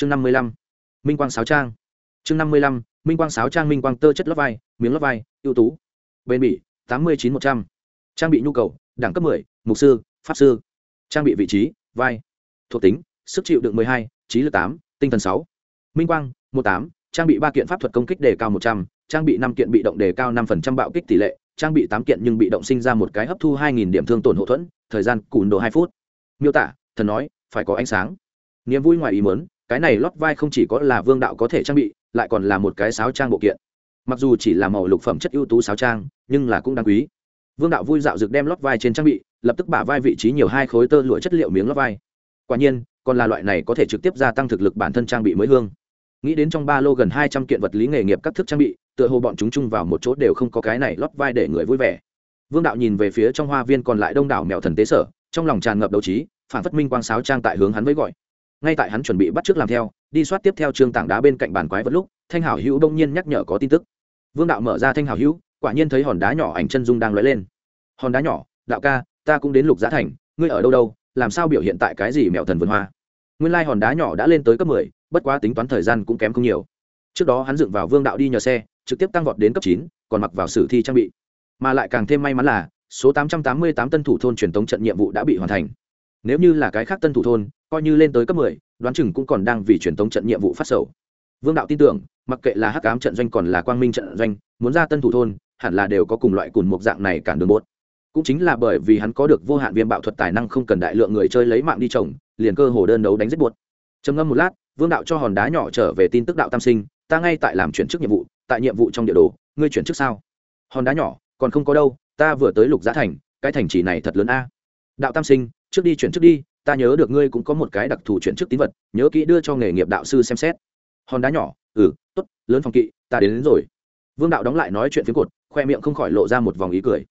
chương năm mươi lăm, minh quang sáo trang. Chương năm mươi lăm, minh quang sáo trang minh quang tơ chất lót vai, miếng lót vai, ưu tú. Bền bỉ, tám mươi chín một trăm. Trang bị nhu cầu, đẳng cấp mười, mục sư, pháp sư. Trang bị vị trí, vai. Thuộc tính, sức chịu đựng mười hai, trí lực tám, tinh thần sáu. Minh quang, một tám, trang bị ba kiện pháp thuật công kích đề cao một trăm, trang bị năm kiện bị động đề cao năm phần trăm bạo kích tỷ lệ, trang bị tám kiện nhưng bị động sinh ra một cái hấp thu hai nghìn điểm thương tổn hậu thuẫn, thời gian cùn độ hai phút. Miêu tả, thần nói, phải có ánh sáng. Niềm vui ngoài ý mớn cái này lót vai không chỉ có là vương đạo có thể trang bị, lại còn là một cái sáo trang bộ kiện. Mặc dù chỉ là màu lục phẩm chất ưu tú sáo trang, nhưng là cũng đáng quý. Vương đạo vui dạo rực đem lót vai trên trang bị, lập tức bả vai vị trí nhiều hai khối tơ lụa chất liệu miếng lót vai. Quả nhiên, còn là loại này có thể trực tiếp gia tăng thực lực bản thân trang bị mới hương. Nghĩ đến trong ba lô gần hai trăm kiện vật lý nghề nghiệp các thức trang bị, tựa hồ bọn chúng chung vào một chỗ đều không có cái này lót vai để người vui vẻ. Vương đạo nhìn về phía trong hoa viên còn lại đông đảo mèo thần tế sở, trong lòng tràn ngập đấu trí, phản phất minh quang sáo trang tại hướng hắn với gọi ngay tại hắn chuẩn bị bắt trước làm theo, đi soát tiếp theo trường tảng đá bên cạnh bàn quái vật lúc, thanh hảo hữu đông nhiên nhắc nhở có tin tức. Vương đạo mở ra thanh hảo hữu, quả nhiên thấy hòn đá nhỏ ảnh chân dung đang lóe lên. Hòn đá nhỏ, đạo ca, ta cũng đến lục giá thành, ngươi ở đâu đâu, làm sao biểu hiện tại cái gì mẹo thần vườn hoa? Nguyên lai hòn đá nhỏ đã lên tới cấp mười, bất quá tính toán thời gian cũng kém không nhiều. Trước đó hắn dựng vào vương đạo đi nhờ xe, trực tiếp tăng vọt đến cấp chín, còn mặc vào sử thi trang bị. Mà lại càng thêm may mắn là, số tám trăm tám mươi tám tân thủ thôn truyền tống trận nhiệm vụ đã bị hoàn thành. Nếu như là cái khác tân thủ thôn coi như lên tới cấp mười, đoán chừng cũng còn đang vì truyền thống trận nhiệm vụ phát sầu. Vương đạo tin tưởng, mặc kệ là hắc ám trận doanh còn là quang minh trận doanh, muốn ra tân thủ thôn, hẳn là đều có cùng loại cùn một dạng này cản đường bốt cũng chính là bởi vì hắn có được vô hạn viêm bạo thuật tài năng không cần đại lượng người chơi lấy mạng đi trồng, liền cơ hồ đơn đấu đánh rất buốt trầm ngâm một lát, vương đạo cho hòn đá nhỏ trở về tin tức đạo tam sinh, ta ngay tại làm chuyển chức nhiệm vụ, tại nhiệm vụ trong địa đồ, ngươi chuyển chức sao? Hòn đá nhỏ, còn không có đâu, ta vừa tới lục giá thành, cái thành trì này thật lớn a. Đạo tam sinh, trước đi chuyển chức đi ta nhớ được ngươi cũng có một cái đặc thù chuyển chức tín vật nhớ kỹ đưa cho nghề nghiệp đạo sư xem xét. Hòn đá nhỏ ừ t ố t lớn phòng kỵ ta đến, đến rồi. Vương đạo đóng lại nói chuyện phiếm cột khoe miệng không khỏi lộ ra một vòng ý cười.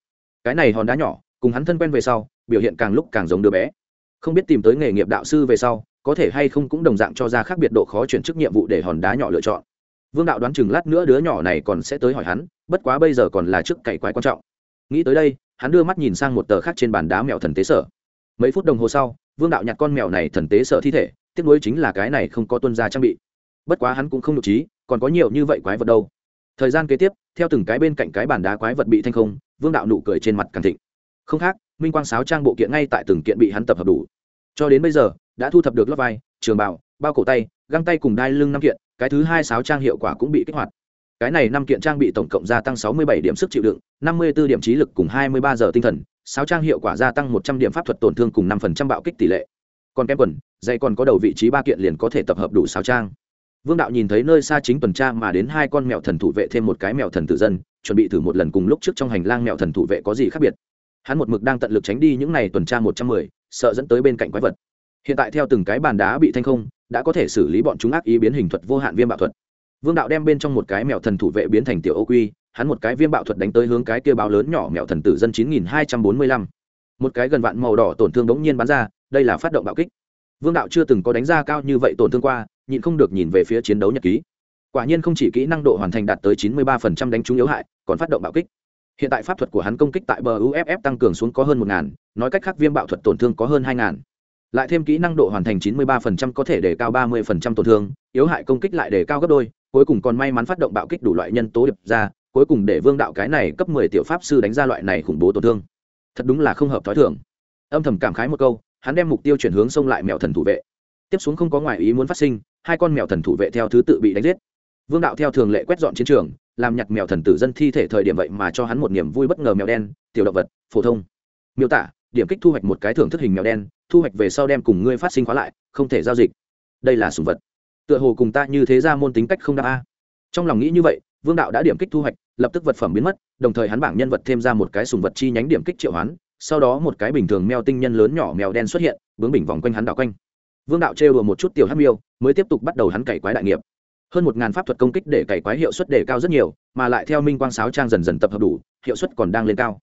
Cái này hòn đá nhỏ cùng hắn thân quen về sau biểu hiện càng lúc càng giống đứa bé. Không biết tìm tới nghề nghiệp đạo sư về sau có thể hay không cũng đồng dạng cho ra khác biệt độ khó chuyển chức nhiệm vụ để hòn đá nhỏ lựa chọn. Vương đạo đoán chừng lát nữa đứa nhỏ này còn sẽ tới hỏi hắn bất quá bây giờ còn là chức cậy quái quan trọng. Nghĩ tới đây hắn đưa mắt nhìn sang một tờ khác trên bàn đá mẹo thần tế sở. Mấy phút đồng hồ sau vương đạo nhặt con mèo này thần tế sợ thi thể, tiếc nuối chính là cái này không có tuân gia trang bị. Bất quá hắn cũng không nhục trí còn có nhiều như vậy quái vật đâu. Thời gian kế tiếp, theo từng cái bên cạnh cái bàn đá quái vật bị thanh không, vương đạo nụ cười trên mặt càng thịnh. Không khác, minh quang sáo trang bộ kiện ngay tại từng kiện bị hắn tập hợp đủ. Cho đến bây giờ, đã thu thập được lót vai, trường bảo bao cổ tay, găng tay cùng đai lưng năm kiện, cái thứ hai sáo trang hiệu quả cũng bị kích hoạt. Cái này năm kiện trang bị tổng cộng gia tăng sáu mươi bảy điểm sức chịu đựng, năm mươi b ố điểm trí lực cùng hai mươi ba giờ tinh thần sáo trang hiệu quả gia tăng một trăm điểm pháp thuật tổn thương cùng năm phần trăm bạo kích tỷ lệ. Còn kem quần, dây còn có đầu vị trí ba kiện liền có thể tập hợp đủ sáo trang. Vương đạo nhìn thấy nơi xa chính tuần tra mà đến hai con mèo thần thủ vệ thêm một cái mèo thần tử dân, chuẩn bị thử một lần cùng lúc trước trong hành lang mèo thần thủ vệ có gì khác biệt. Hắn một mực đang tận lực tránh đi những n à y tuần tra một trăm mười, sợ dẫn tới bên cạnh quái vật. Hiện tại theo từng cái bàn đá bị thanh không, đã có thể xử lý bọn chúng ác ý biến hình thuật vô hạn viêm bạo thuật. Vương đạo đem bên trong một cái mèo thần thủ vệ biến thành tiểu ô quy hắn một cái viêm bạo thuật đánh tới hướng cái kia báo lớn nhỏ mẹo thần tử dân chín nghìn hai trăm bốn mươi lăm. Một cái gần vạn màu đỏ tổn thương bỗng nhiên bắn ra, đây là phát động bạo kích. Vương đạo chưa từng có đánh ra cao như vậy tổn thương qua, nhịn không được nhìn về phía chiến đấu nhật ký. Quả nhiên không chỉ kỹ năng độ hoàn thành đạt tới chín mươi ba phần trăm đánh trúng yếu hại, còn phát động bạo kích. Hiện tại pháp thuật của hắn công kích tại bờ uff tăng cường xuống có hơn một ngàn, nói cách khác viêm bạo thuật tổn thương có hơn hai ngàn. Lại thêm kỹ năng độ hoàn thành 93% có thể để cao 30% tổn thương, yếu hại công kích lại để cao gấp đôi, cuối cùng còn may mắn phát động bạo kích đủ loại nhân tố điệp ra cuối cùng để vương đạo cái này cấp 10 tiểu pháp sư đánh ra loại này khủng bố tổn thương. Thật đúng là không hợp thói thường. Âm thầm cảm khái một câu, hắn đem mục tiêu chuyển hướng xông lại mèo thần thủ vệ. Tiếp xuống không có ngoài ý muốn phát sinh, hai con mèo thần thủ vệ theo thứ tự bị đánh giết. Vương đạo theo thường lệ quét dọn chiến trường, làm nhặt mèo thần tử dân thi thể thời điểm vậy mà cho hắn một niềm vui bất ngờ mèo đen, tiểu động vật, phổ thông. Miêu tả, điểm kích thu hoạch một cái thưởng thức hình mèo đen, thu hoạch về sau đem cùng ngươi phát sinh khóa lại, không thể giao dịch. Đây là sùng vật. Tựa hồ cùng ta như thế ra môn tính cách không đáp a. Trong lòng nghĩ như vậy vương đạo đã điểm kích thu hoạch, lập tức vật phẩm biến mất, đồng thời hắn bảng nhân vật thêm ra một cái sùng vật chi nhánh điểm kích triệu hoán, sau đó một cái bình thường mèo tinh nhân lớn nhỏ mèo đen xuất hiện, bướng bình vòng quanh hắn đảo quanh. Vương đạo trêu đùa một chút tiểu hát miêu, mới tiếp tục bắt đầu hắn cày quái đại nghiệp. Hơn một ngàn pháp thuật công kích để cày quái hiệu suất đề cao rất nhiều, mà lại theo minh quang sáo trang dần dần tập hợp đủ, hiệu suất còn đang lên cao.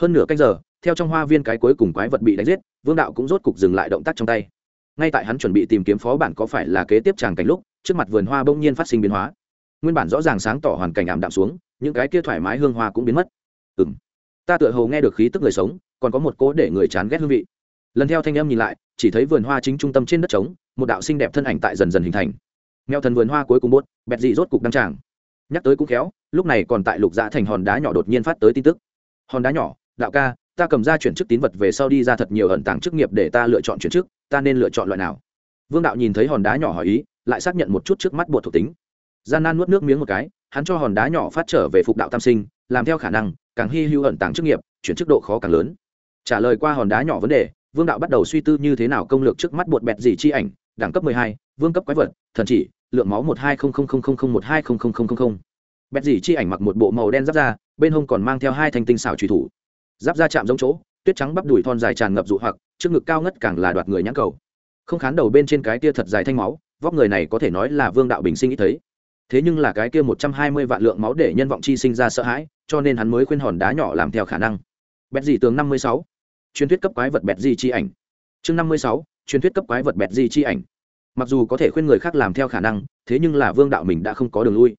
Hơn nửa canh giờ, theo trong hoa viên cái cuối cùng quái vật bị đánh giết, vương đạo cũng rốt cục dừng lại động tác trong tay. Ngay tại hắn chuẩn bị tìm kiếm phó bản có phải là kế tiếp tràng cảnh lúc, trước mặt vườn hoa bỗng nhiên phát sinh biến hóa nguyên bản rõ ràng sáng tỏ hoàn cảnh ảm đạm xuống, những cái kia thoải mái hương hoa cũng biến mất. Ừ m ta tựa hồ nghe được khí tức người sống, còn có một cố để người chán ghét hương vị. Lần theo thanh em nhìn lại, chỉ thấy vườn hoa chính trung tâm trên đất trống, một đạo xinh đẹp thân ảnh tại dần dần hình thành. Mèo thần vườn hoa cuối cùng bốt, bẹt dị rốt cục đăng tràng. Nhắc tới cũng khéo, lúc này còn tại lục dạ thành hòn đá nhỏ đột nhiên phát tới tin tức. Hòn đá nhỏ, đạo ca, ta cầm ra chuyển chức tín vật về sau đi ra thật nhiều ẩn tàng chức nghiệp để ta lựa chọn chuyển chức, ta nên lựa chọn loại nào? Vương đạo nhìn thấy hòn đá nhỏ hỏi ý, lại xác nhận một chút trước mắt bột thuộc tính gian nan nuốt nước miếng một cái, hắn cho hòn đá nhỏ phát trở về phục đạo tam sinh, làm theo khả năng, càng hy hữu ẩn tàng chức nghiệp, chuyển chức độ khó càng lớn. Trả lời qua hòn đá nhỏ vấn đề, vương đạo bắt đầu suy tư như thế nào công lược trước mắt bột bẹt gì chi ảnh, đẳng cấp mười hai, vương cấp quái vật, thần chỉ, lượng máu một hai không không không không không một hai không không không không không. Bẹt gì chi ảnh mặc một bộ màu đen giáp da, bên hông còn mang theo hai thanh tinh xảo truy thủ. Giáp da chạm giống chỗ, tuyết trắng bắp đùi thon dài tràn ngập dụ hoặc, trước ngực cao ngất càng là đoạt người nhãn cầu. Không khán đầu bên trên cái tia thật dài thanh máu, vóc người này có thể nói là vương đạo bình sinh ít thấy thế nhưng là cái kia một trăm hai mươi vạn lượng máu để nhân vọng chi sinh ra sợ hãi cho nên hắn mới khuyên hòn đá nhỏ làm theo khả năng. Bẹt gì tường năm mươi sáu. Truyền thuyết cấp quái vật bẹt gì chi ảnh. Chương năm mươi sáu truyền thuyết cấp quái vật bẹt gì chi ảnh. Mặc dù có thể khuyên người khác làm theo khả năng thế nhưng là vương đạo mình đã không có đường lui.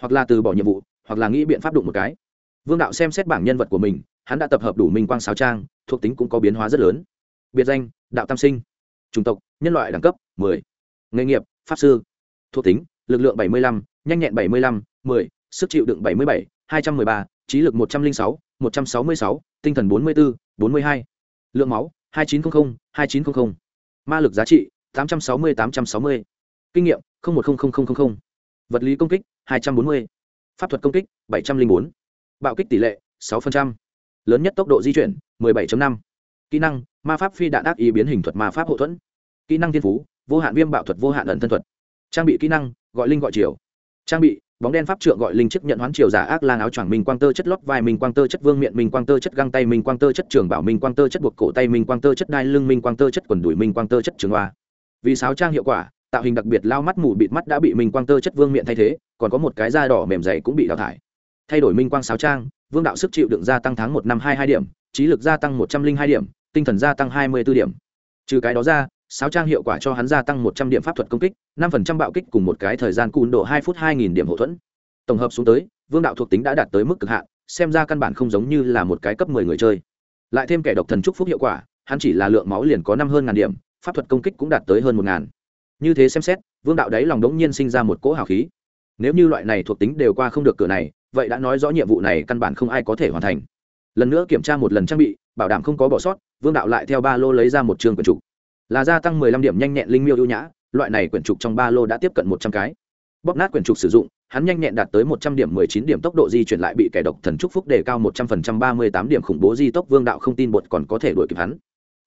Hoặc là từ bỏ nhiệm vụ hoặc là nghĩ biện pháp đụng một cái. Vương đạo xem xét bảng nhân vật của mình hắn đã tập hợp đủ minh quang sáo trang thuộc tính cũng có biến hóa rất lớn. Biệt danh đạo tam sinh. Chủng tộc nhân loại đẳng cấp 10. nghề nghiệp pháp sư. Thuộc tính lực lượng 75, nhanh nhẹn 75, 10, sức chịu đựng 77, 213, trí lực 106, 166, tinh thần 44, 42 lượng máu hai chín trăm linh hai chín trăm linh ma lực giá trị tám trăm sáu mươi tám trăm sáu mươi. Kinh nghiệm 010000, vật lý công kích hai trăm bốn mươi. Pháp thuật công kích bảy trăm linh bốn. Bạo kích tỷ lệ 6%, lớn nhất tốc độ di chuyển 17.5. kỹ năng ma pháp phi đạn ác ý biến hình thuật ma pháp hộ thuẫn. Kỹ năng thiên phú vô hạn viêm bạo thuật vô hạn ẩn thân thuật. Trang bị kỹ năng gọi linh gọi chiều trang bị bóng đen pháp trượng gọi linh chức nhận hoán triều giả ác lang áo choàng minh quang tơ chất lót vai minh quang tơ chất vương miện minh quang tơ chất găng tay minh quang tơ chất trường bảo minh quang tơ chất buộc cổ tay minh quang tơ chất đai lưng minh quang tơ chất quần đùi minh quang tơ chất trường hoa vì sáo trang hiệu quả tạo hình đặc biệt lao mắt mù bịt mắt đã bị minh quang tơ chất vương miện thay thế còn có một cái da đỏ mềm dày cũng bị đào thải thay đổi minh quang sáo trang vương đạo sức chịu đựng gia tăng tháng một năm hai hai điểm trí lực gia tăng một trăm linh hai điểm tinh thần gia tăng hai mươi b ố điểm trừ cái đó ra sáo trang hiệu quả cho hắn gia tăng một trăm điểm pháp thuật công kích, năm phần trăm bạo kích cùng một cái thời gian cùn độ hai phút hai nghìn điểm hậu thuẫn. Tổng hợp xuống tới, vương đạo thuộc tính đã đạt tới mức cực hạn, xem ra căn bản không giống như là một cái cấp mười người chơi. Lại thêm kẻ độc thần trúc phúc hiệu quả, hắn chỉ là lượng máu liền có năm hơn ngàn điểm, pháp thuật công kích cũng đạt tới hơn một ngàn. Như thế xem xét, vương đạo đấy lòng đống nhiên sinh ra một cỗ hào khí. Nếu như loại này thuộc tính đều qua không được cửa này, vậy đã nói rõ nhiệm vụ này căn bản không ai có thể hoàn thành. Lần nữa kiểm tra một lần trang bị, bảo đảm không có bỏ sót, vương đạo lại theo ba lô lấy ra một trường quần trục là gia tăng mười lăm điểm nhanh nhẹn linh miêu ưu nhã, loại này quyển trục trong ba lô đã tiếp cận một trăm cái. Bóp nát quyển trục sử dụng, hắn nhanh nhẹn đạt tới một trăm điểm mười chín điểm tốc độ di chuyển lại bị kẻ độc thần trúc phúc đề cao một trăm phần trăm ba mươi tám điểm khủng bố di tốc vương đạo không tin bột còn có thể đuổi kịp hắn.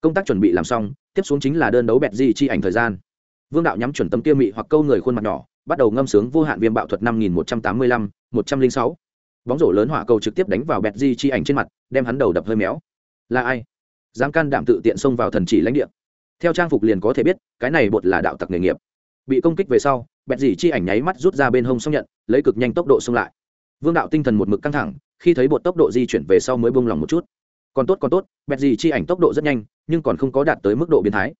Công tác chuẩn bị làm xong, tiếp xuống chính là đơn đấu bẹt di chi ảnh thời gian. Vương đạo nhắm chuẩn tâm kia mị hoặc câu người khuôn mặt nhỏ, bắt đầu ngâm sướng vô hạn viêm bạo thuật năm nghìn một trăm tám mươi lăm, một trăm linh sáu. Bóng rổ lớn hỏa cầu trực tiếp đánh vào bẹt di chi ảnh trên mặt, đem hắn đầu đập hơi méo. Là ai? Dám can đảm tự tiện xông vào thần chỉ lãnh địa theo trang phục liền có thể biết, cái này bột là đạo tặc nghề nghiệp. Bị công kích về sau, bẹt dì chi ảnh nháy mắt rút ra bên hông xong nhận, lấy cực nhanh tốc độ xông lại. Vương đạo tinh thần một mực căng thẳng, khi thấy bột tốc độ di chuyển về sau mới bông lòng một chút. Còn tốt còn tốt, bẹt dì chi ảnh tốc độ rất nhanh, nhưng còn không có đạt tới mức độ biến thái.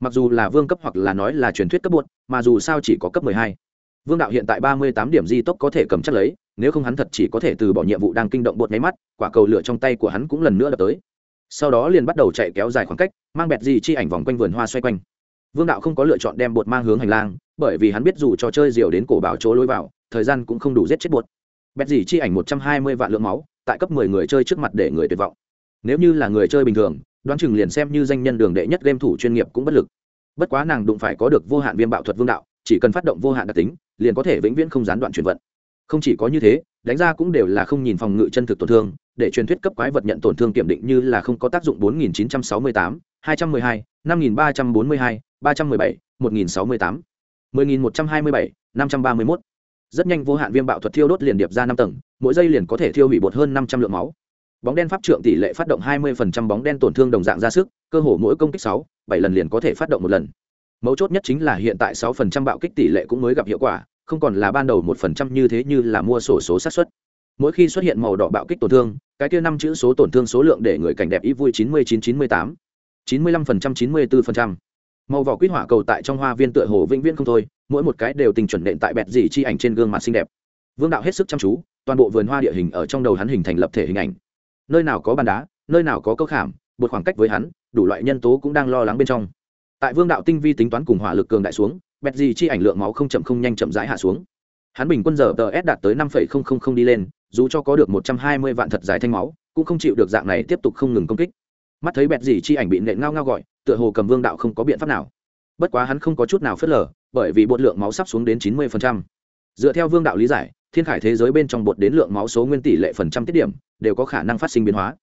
Mặc dù là vương cấp hoặc là nói là truyền thuyết cấp bột, mà dù sao chỉ có cấp mười hai. Vương đạo hiện tại ba mươi tám điểm di tốc có thể cầm chắc lấy, nếu không hắn thật chỉ có thể từ bỏ nhiệm vụ đang kinh động bột nháy mắt, quả cầu lửa trong tay của hắn cũng lần nữa đập tới sau đó liền bắt đầu chạy kéo dài khoảng cách, mang bẹt dì chi ảnh vòng quanh vườn hoa xoay quanh. Vương đạo không có lựa chọn đem bột mang hướng hành lang, bởi vì hắn biết dù trò chơi diều đến cổ bảo chỗ lối vào, thời gian cũng không đủ giết chết bột. Bẹt dì chi ảnh một trăm hai mươi vạn lượng máu, tại cấp mười người chơi trước mặt để người tuyệt vọng. Nếu như là người chơi bình thường, đoán chừng liền xem như danh nhân đường đệ nhất game thủ chuyên nghiệp cũng bất lực. Bất quá nàng đụng phải có được vô hạn viêm bạo thuật vương đạo, chỉ cần phát động vô hạn đặc tính, liền có thể vĩnh viễn không gián đoạn chuyển vận không chỉ có như thế đánh ra cũng đều là không nhìn phòng ngự chân thực tổn thương để truyền thuyết cấp quái vật nhận tổn thương kiểm định như là không có tác dụng 4968, 212, 5342, 317, 1068, 10127, 531. Rất nhanh vô hạn viêm bạo thuật thiêu đốt liền điệp ra năm tầng, mỗi giây liền có thể thiêu hủy bột hơn 500 lượng máu. Bóng đen pháp trượng tỷ lệ phát động 20% bóng đen tổn thương đồng dạng ra sức, cơ hồ mỗi công kích 6, 7 lần liền có thể phát động một lần. Mấu chốt nhất chính là hiện tại 6% bạo kích tỷ lệ cũng mới gặp hiệu quả, không còn là ban đầu một phần trăm như thế như là mua sổ số xác suất. Mỗi khi xuất hiện màu đỏ bạo kích tổn thương, cái kia năm chữ số tổn thương số lượng để người cảnh đẹp ý vui 99 98, 95% 94% màu vỏ quýt hỏa cầu tại trong hoa viên tựa hồ vĩnh viễn không thôi mỗi một cái đều tình chuẩn nện tại bẹt dì chi ảnh trên gương mặt xinh đẹp. Vương đạo hết sức chăm chú toàn bộ vườn hoa địa hình ở trong đầu hắn hình thành lập thể hình ảnh. Nơi nào có bàn đá nơi nào có câu khảm một khoảng cách với hắn đủ loại nhân tố cũng đang lo lắng bên trong. Tại vương đạo tinh vi tính toán cùng hỏa lực cường đại xuống bẹt gì chi ảnh lượng máu không chậm không nhanh chậm rãi hạ xuống. Hắn bình quân giờ tờ s đạt tới năm đi lên, dù cho có được một trăm hai mươi vạn thật dài thanh máu, cũng không chịu được dạng này tiếp tục không ngừng công kích. Mắt thấy bẹt gì chi ảnh bị nện ngao ngao gọi, tựa hồ cầm vương đạo không có biện pháp nào. Bất quá hắn không có chút nào phớt lờ, bởi vì bột lượng máu sắp xuống đến chín mươi dựa theo vương đạo lý giải, thiên khải thế giới bên trong bột đến lượng máu số nguyên tỷ lệ phần trăm tiết điểm, đều có khả năng phát sinh biến hóa.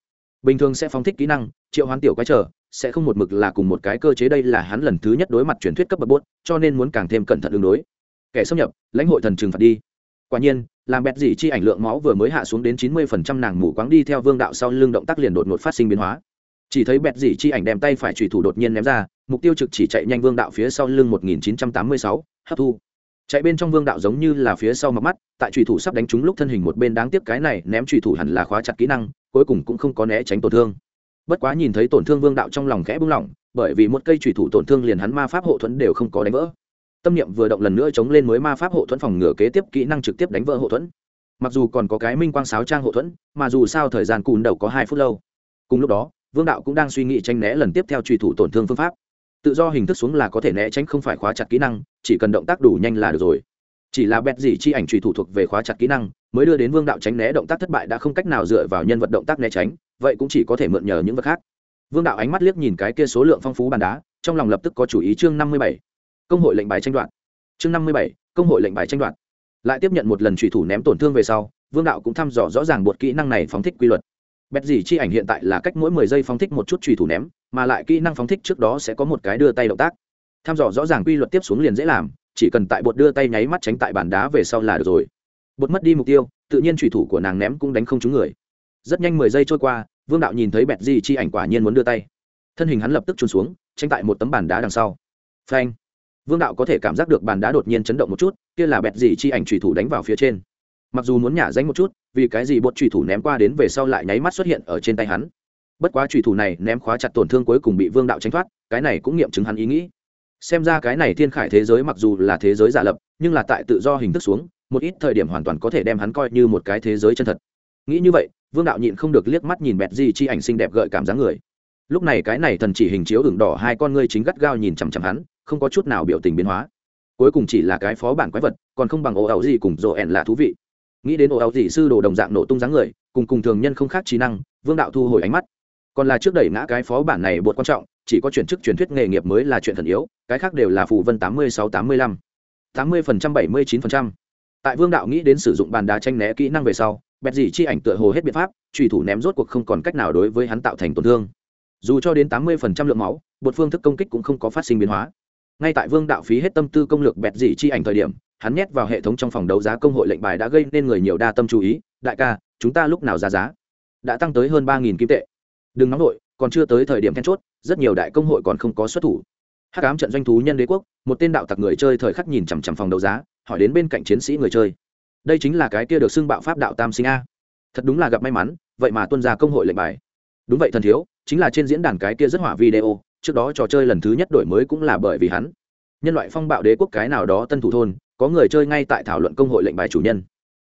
Bình thường sẽ phóng thích kỹ năng, triệu hoán tiểu quái trở sẽ không một mực là cùng một cái cơ chế, đây là hắn lần thứ nhất đối mặt truyền thuyết cấp bậc bốt, cho nên muốn càng thêm cẩn thận ứng đối. Kẻ xâm nhập, lãnh hội thần trừng phạt đi. Quả nhiên, làm bẹt gì chi ảnh lượng máu vừa mới hạ xuống đến chín mươi phần trăm, nàng mù quáng đi theo vương đạo sau lưng động tác liền đột ngột phát sinh biến hóa. Chỉ thấy bẹt gì chi ảnh đem tay phải trùy thủ đột nhiên ném ra, mục tiêu trực chỉ chạy nhanh vương đạo phía sau lưng một nghìn chín trăm tám mươi sáu, hấp thu. Chạy bên trong vương đạo giống như là phía sau mặt mắt, tại trùy thủ sắp đánh trúng lúc thân hình một bên đáng tiếc cái này, ném trùy thủ hẳn là khóa chặt kỹ năng, cuối cùng cũng không có né tránh tổn thương bất quá nhìn thấy tổn thương vương đạo trong lòng khẽ bung lỏng, bởi vì một cây trùy thủ tổn thương liền hắn ma pháp hộ thuẫn đều không có đánh vỡ. Tâm niệm vừa động lần nữa chống lên mới ma pháp hộ thuẫn phòng ngừa kế tiếp kỹ năng trực tiếp đánh vỡ hộ thuẫn. Mặc dù còn có cái minh quang sáo trang hộ thuẫn, mà dù sao thời gian cùn đầu có hai phút lâu. Cùng lúc đó, vương đạo cũng đang suy nghĩ tranh né lần tiếp theo truy thủ tổn thương phương pháp. Tự do hình thức xuống là có thể né tránh không phải khóa chặt kỹ năng, chỉ cần động tác đủ nhanh là được rồi. Chỉ là bẹt gì chi ảnh truy thủ thuộc về khóa chặt kỹ năng mới đưa đến vương đạo tránh né động tác thất bại đã không cách nào dựa vào nhân vật động tác né tránh, vậy cũng chỉ có thể mượn nhờ những vật khác. Vương đạo ánh mắt liếc nhìn cái kia số lượng phong phú bàn đá, trong lòng lập tức có chủ ý chương năm mươi bảy. Công hội lệnh bài tranh đoạt. Chương năm mươi bảy, công hội lệnh bài tranh đoạt. Lại tiếp nhận một lần trùy thủ ném tổn thương về sau, vương đạo cũng thăm dò rõ ràng bột kỹ năng này phóng thích quy luật. Bét gì chi ảnh hiện tại là cách mỗi mười giây phóng thích một chút trùy thủ ném, mà lại kỹ năng phóng thích trước đó sẽ có một cái đưa tay động tác. Thăm dò rõ ràng quy luật tiếp xuống liền dễ làm, chỉ cần tại bột đưa tay nháy mắt tránh tại bàn đá về sau là được rồi bột mất đi mục tiêu, tự nhiên thủy thủ của nàng ném cũng đánh không trúng người. Rất nhanh mười giây trôi qua, vương đạo nhìn thấy bẹt gì chi ảnh quả nhiên muốn đưa tay. Thân hình hắn lập tức trốn xuống, tranh tại một tấm bàn đá đằng sau. Phanh! Vương đạo có thể cảm giác được bàn đá đột nhiên chấn động một chút, kia là bẹt gì chi ảnh trùy thủ đánh vào phía trên. Mặc dù muốn nhả danh một chút, vì cái gì bột trùy thủ ném qua đến về sau lại nháy mắt xuất hiện ở trên tay hắn. Bất quá trùy thủ này ném khóa chặt tổn thương cuối cùng bị vương đạo tránh thoát, cái này cũng nghiệm chứng hắn ý nghĩ. Xem ra cái này thiên khải thế giới mặc dù là thế giới giả lập, nhưng là tại tự do hình thức xuống một ít thời điểm hoàn toàn có thể đem hắn coi như một cái thế giới chân thật. Nghĩ như vậy, vương đạo nhịn không được liếc mắt nhìn bẹt di chi ảnh xinh đẹp gợi cảm giác người. Lúc này cái này thần chỉ hình chiếu ửng đỏ hai con ngươi chính gắt gao nhìn chằm chằm hắn, không có chút nào biểu tình biến hóa. Cuối cùng chỉ là cái phó bản quái vật, còn không bằng ồ ảo gì cùng rộ ẻn là thú vị. Nghĩ đến ồ ảo gì sư đồ đồng dạng nổ tung dáng người, cùng cùng thường nhân không khác trí năng, vương đạo thu hồi ánh mắt. Còn là trước đẩy ngã cái phó bản này bột quan trọng, chỉ có chuyển chức truyền thuyết nghề nghiệp mới là chuyện thần yếu, cái khác đều là phù vân tám mươi sáu tám mươi lăm. tám mươi phần trăm, bảy mươi chín phần trăm tại vương đạo nghĩ đến sử dụng bàn đá tranh né kỹ năng về sau bẹt dì chi ảnh tựa hồ hết biện pháp trùy thủ ném rốt cuộc không còn cách nào đối với hắn tạo thành tổn thương. Dù cho đến tám mươi phần trăm lượng máu bột phương thức công kích cũng không có phát sinh biến hóa. Ngay tại vương đạo phí hết tâm tư công lược bẹt dị chi ảnh thời điểm hắn nhét vào hệ thống trong phòng đấu giá công hội lệnh bài đã gây nên người nhiều đa tâm chú ý đại ca chúng ta lúc nào ra giá? Đã tăng tới hơn ba nghìn kim tệ. Đừng nóng nổi, còn chưa tới thời điểm then chốt rất nhiều đại công hội còn không có xuất thủ. Hát cám trận doanh thú nhân đế quốc một tên đạo tặc người chơi thời khắc nhìn chằm chằm phòng đấu giá hỏi đến bên cạnh chiến sĩ người chơi. Đây chính là cái kia được xưng bạo pháp đạo tam sinh a. Thật đúng là gặp may mắn, vậy mà tuân ra công hội lệnh bài. Đúng vậy thần thiếu, chính là trên diễn đàn cái kia rất hỏa video, trước đó trò chơi lần thứ nhất đổi mới cũng là bởi vì hắn. Nhân loại phong bạo đế quốc cái nào đó tân thủ thôn, có người chơi ngay tại thảo luận công hội lệnh bài chủ nhân.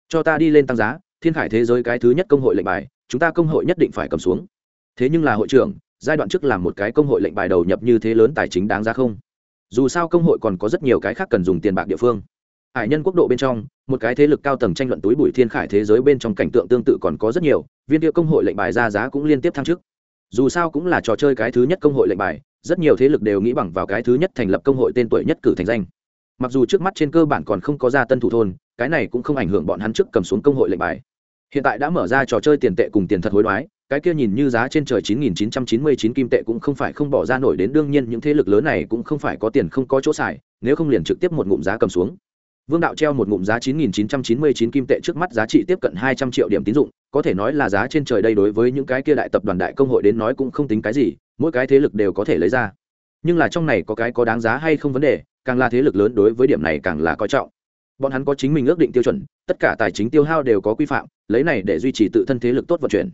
Cho ta đi lên tăng giá, thiên khải thế giới cái thứ nhất công hội lệnh bài, chúng ta công hội nhất định phải cầm xuống. Thế nhưng là hội trưởng, giai đoạn trước làm một cái công hội lệnh bài đầu nhập như thế lớn tài chính đáng ra không? Dù sao công hội còn có rất nhiều cái khác cần dùng tiền bạc địa phương hải nhân quốc độ bên trong, một cái thế lực cao tầng tranh luận túi bụi thiên khải thế giới bên trong cảnh tượng tương tự còn có rất nhiều, viên địa công hội lệnh bài ra giá cũng liên tiếp thăng chức. Dù sao cũng là trò chơi cái thứ nhất công hội lệnh bài, rất nhiều thế lực đều nghĩ bằng vào cái thứ nhất thành lập công hội tên tuổi nhất cử thành danh. Mặc dù trước mắt trên cơ bản còn không có ra tân thủ thôn, cái này cũng không ảnh hưởng bọn hắn trước cầm xuống công hội lệnh bài. Hiện tại đã mở ra trò chơi tiền tệ cùng tiền thật hối đoái, cái kia nhìn như giá trên trời 9.999 kim tệ cũng không phải không bỏ ra nổi đến đương nhiên những thế lực lớn này cũng không phải có tiền không có chỗ xài, nếu không liền trực tiếp một ngụm giá cầm xuống vương đạo treo một ngụm giá 9.999 kim tệ trước mắt giá trị tiếp cận 200 triệu điểm tín dụng, có thể nói là giá trên trời đây đối với những cái kia đại tập đoàn đại công hội đến nói cũng không tính cái gì, mỗi cái thế lực đều có thể lấy ra. Nhưng là trong này có cái có đáng giá hay không vấn đề, càng là thế lực lớn đối với điểm này càng là coi trọng. Bọn hắn có chính mình ước định tiêu chuẩn, tất cả tài chính tiêu hao đều có quy phạm, lấy này để duy trì tự thân thế lực tốt vận chuyển.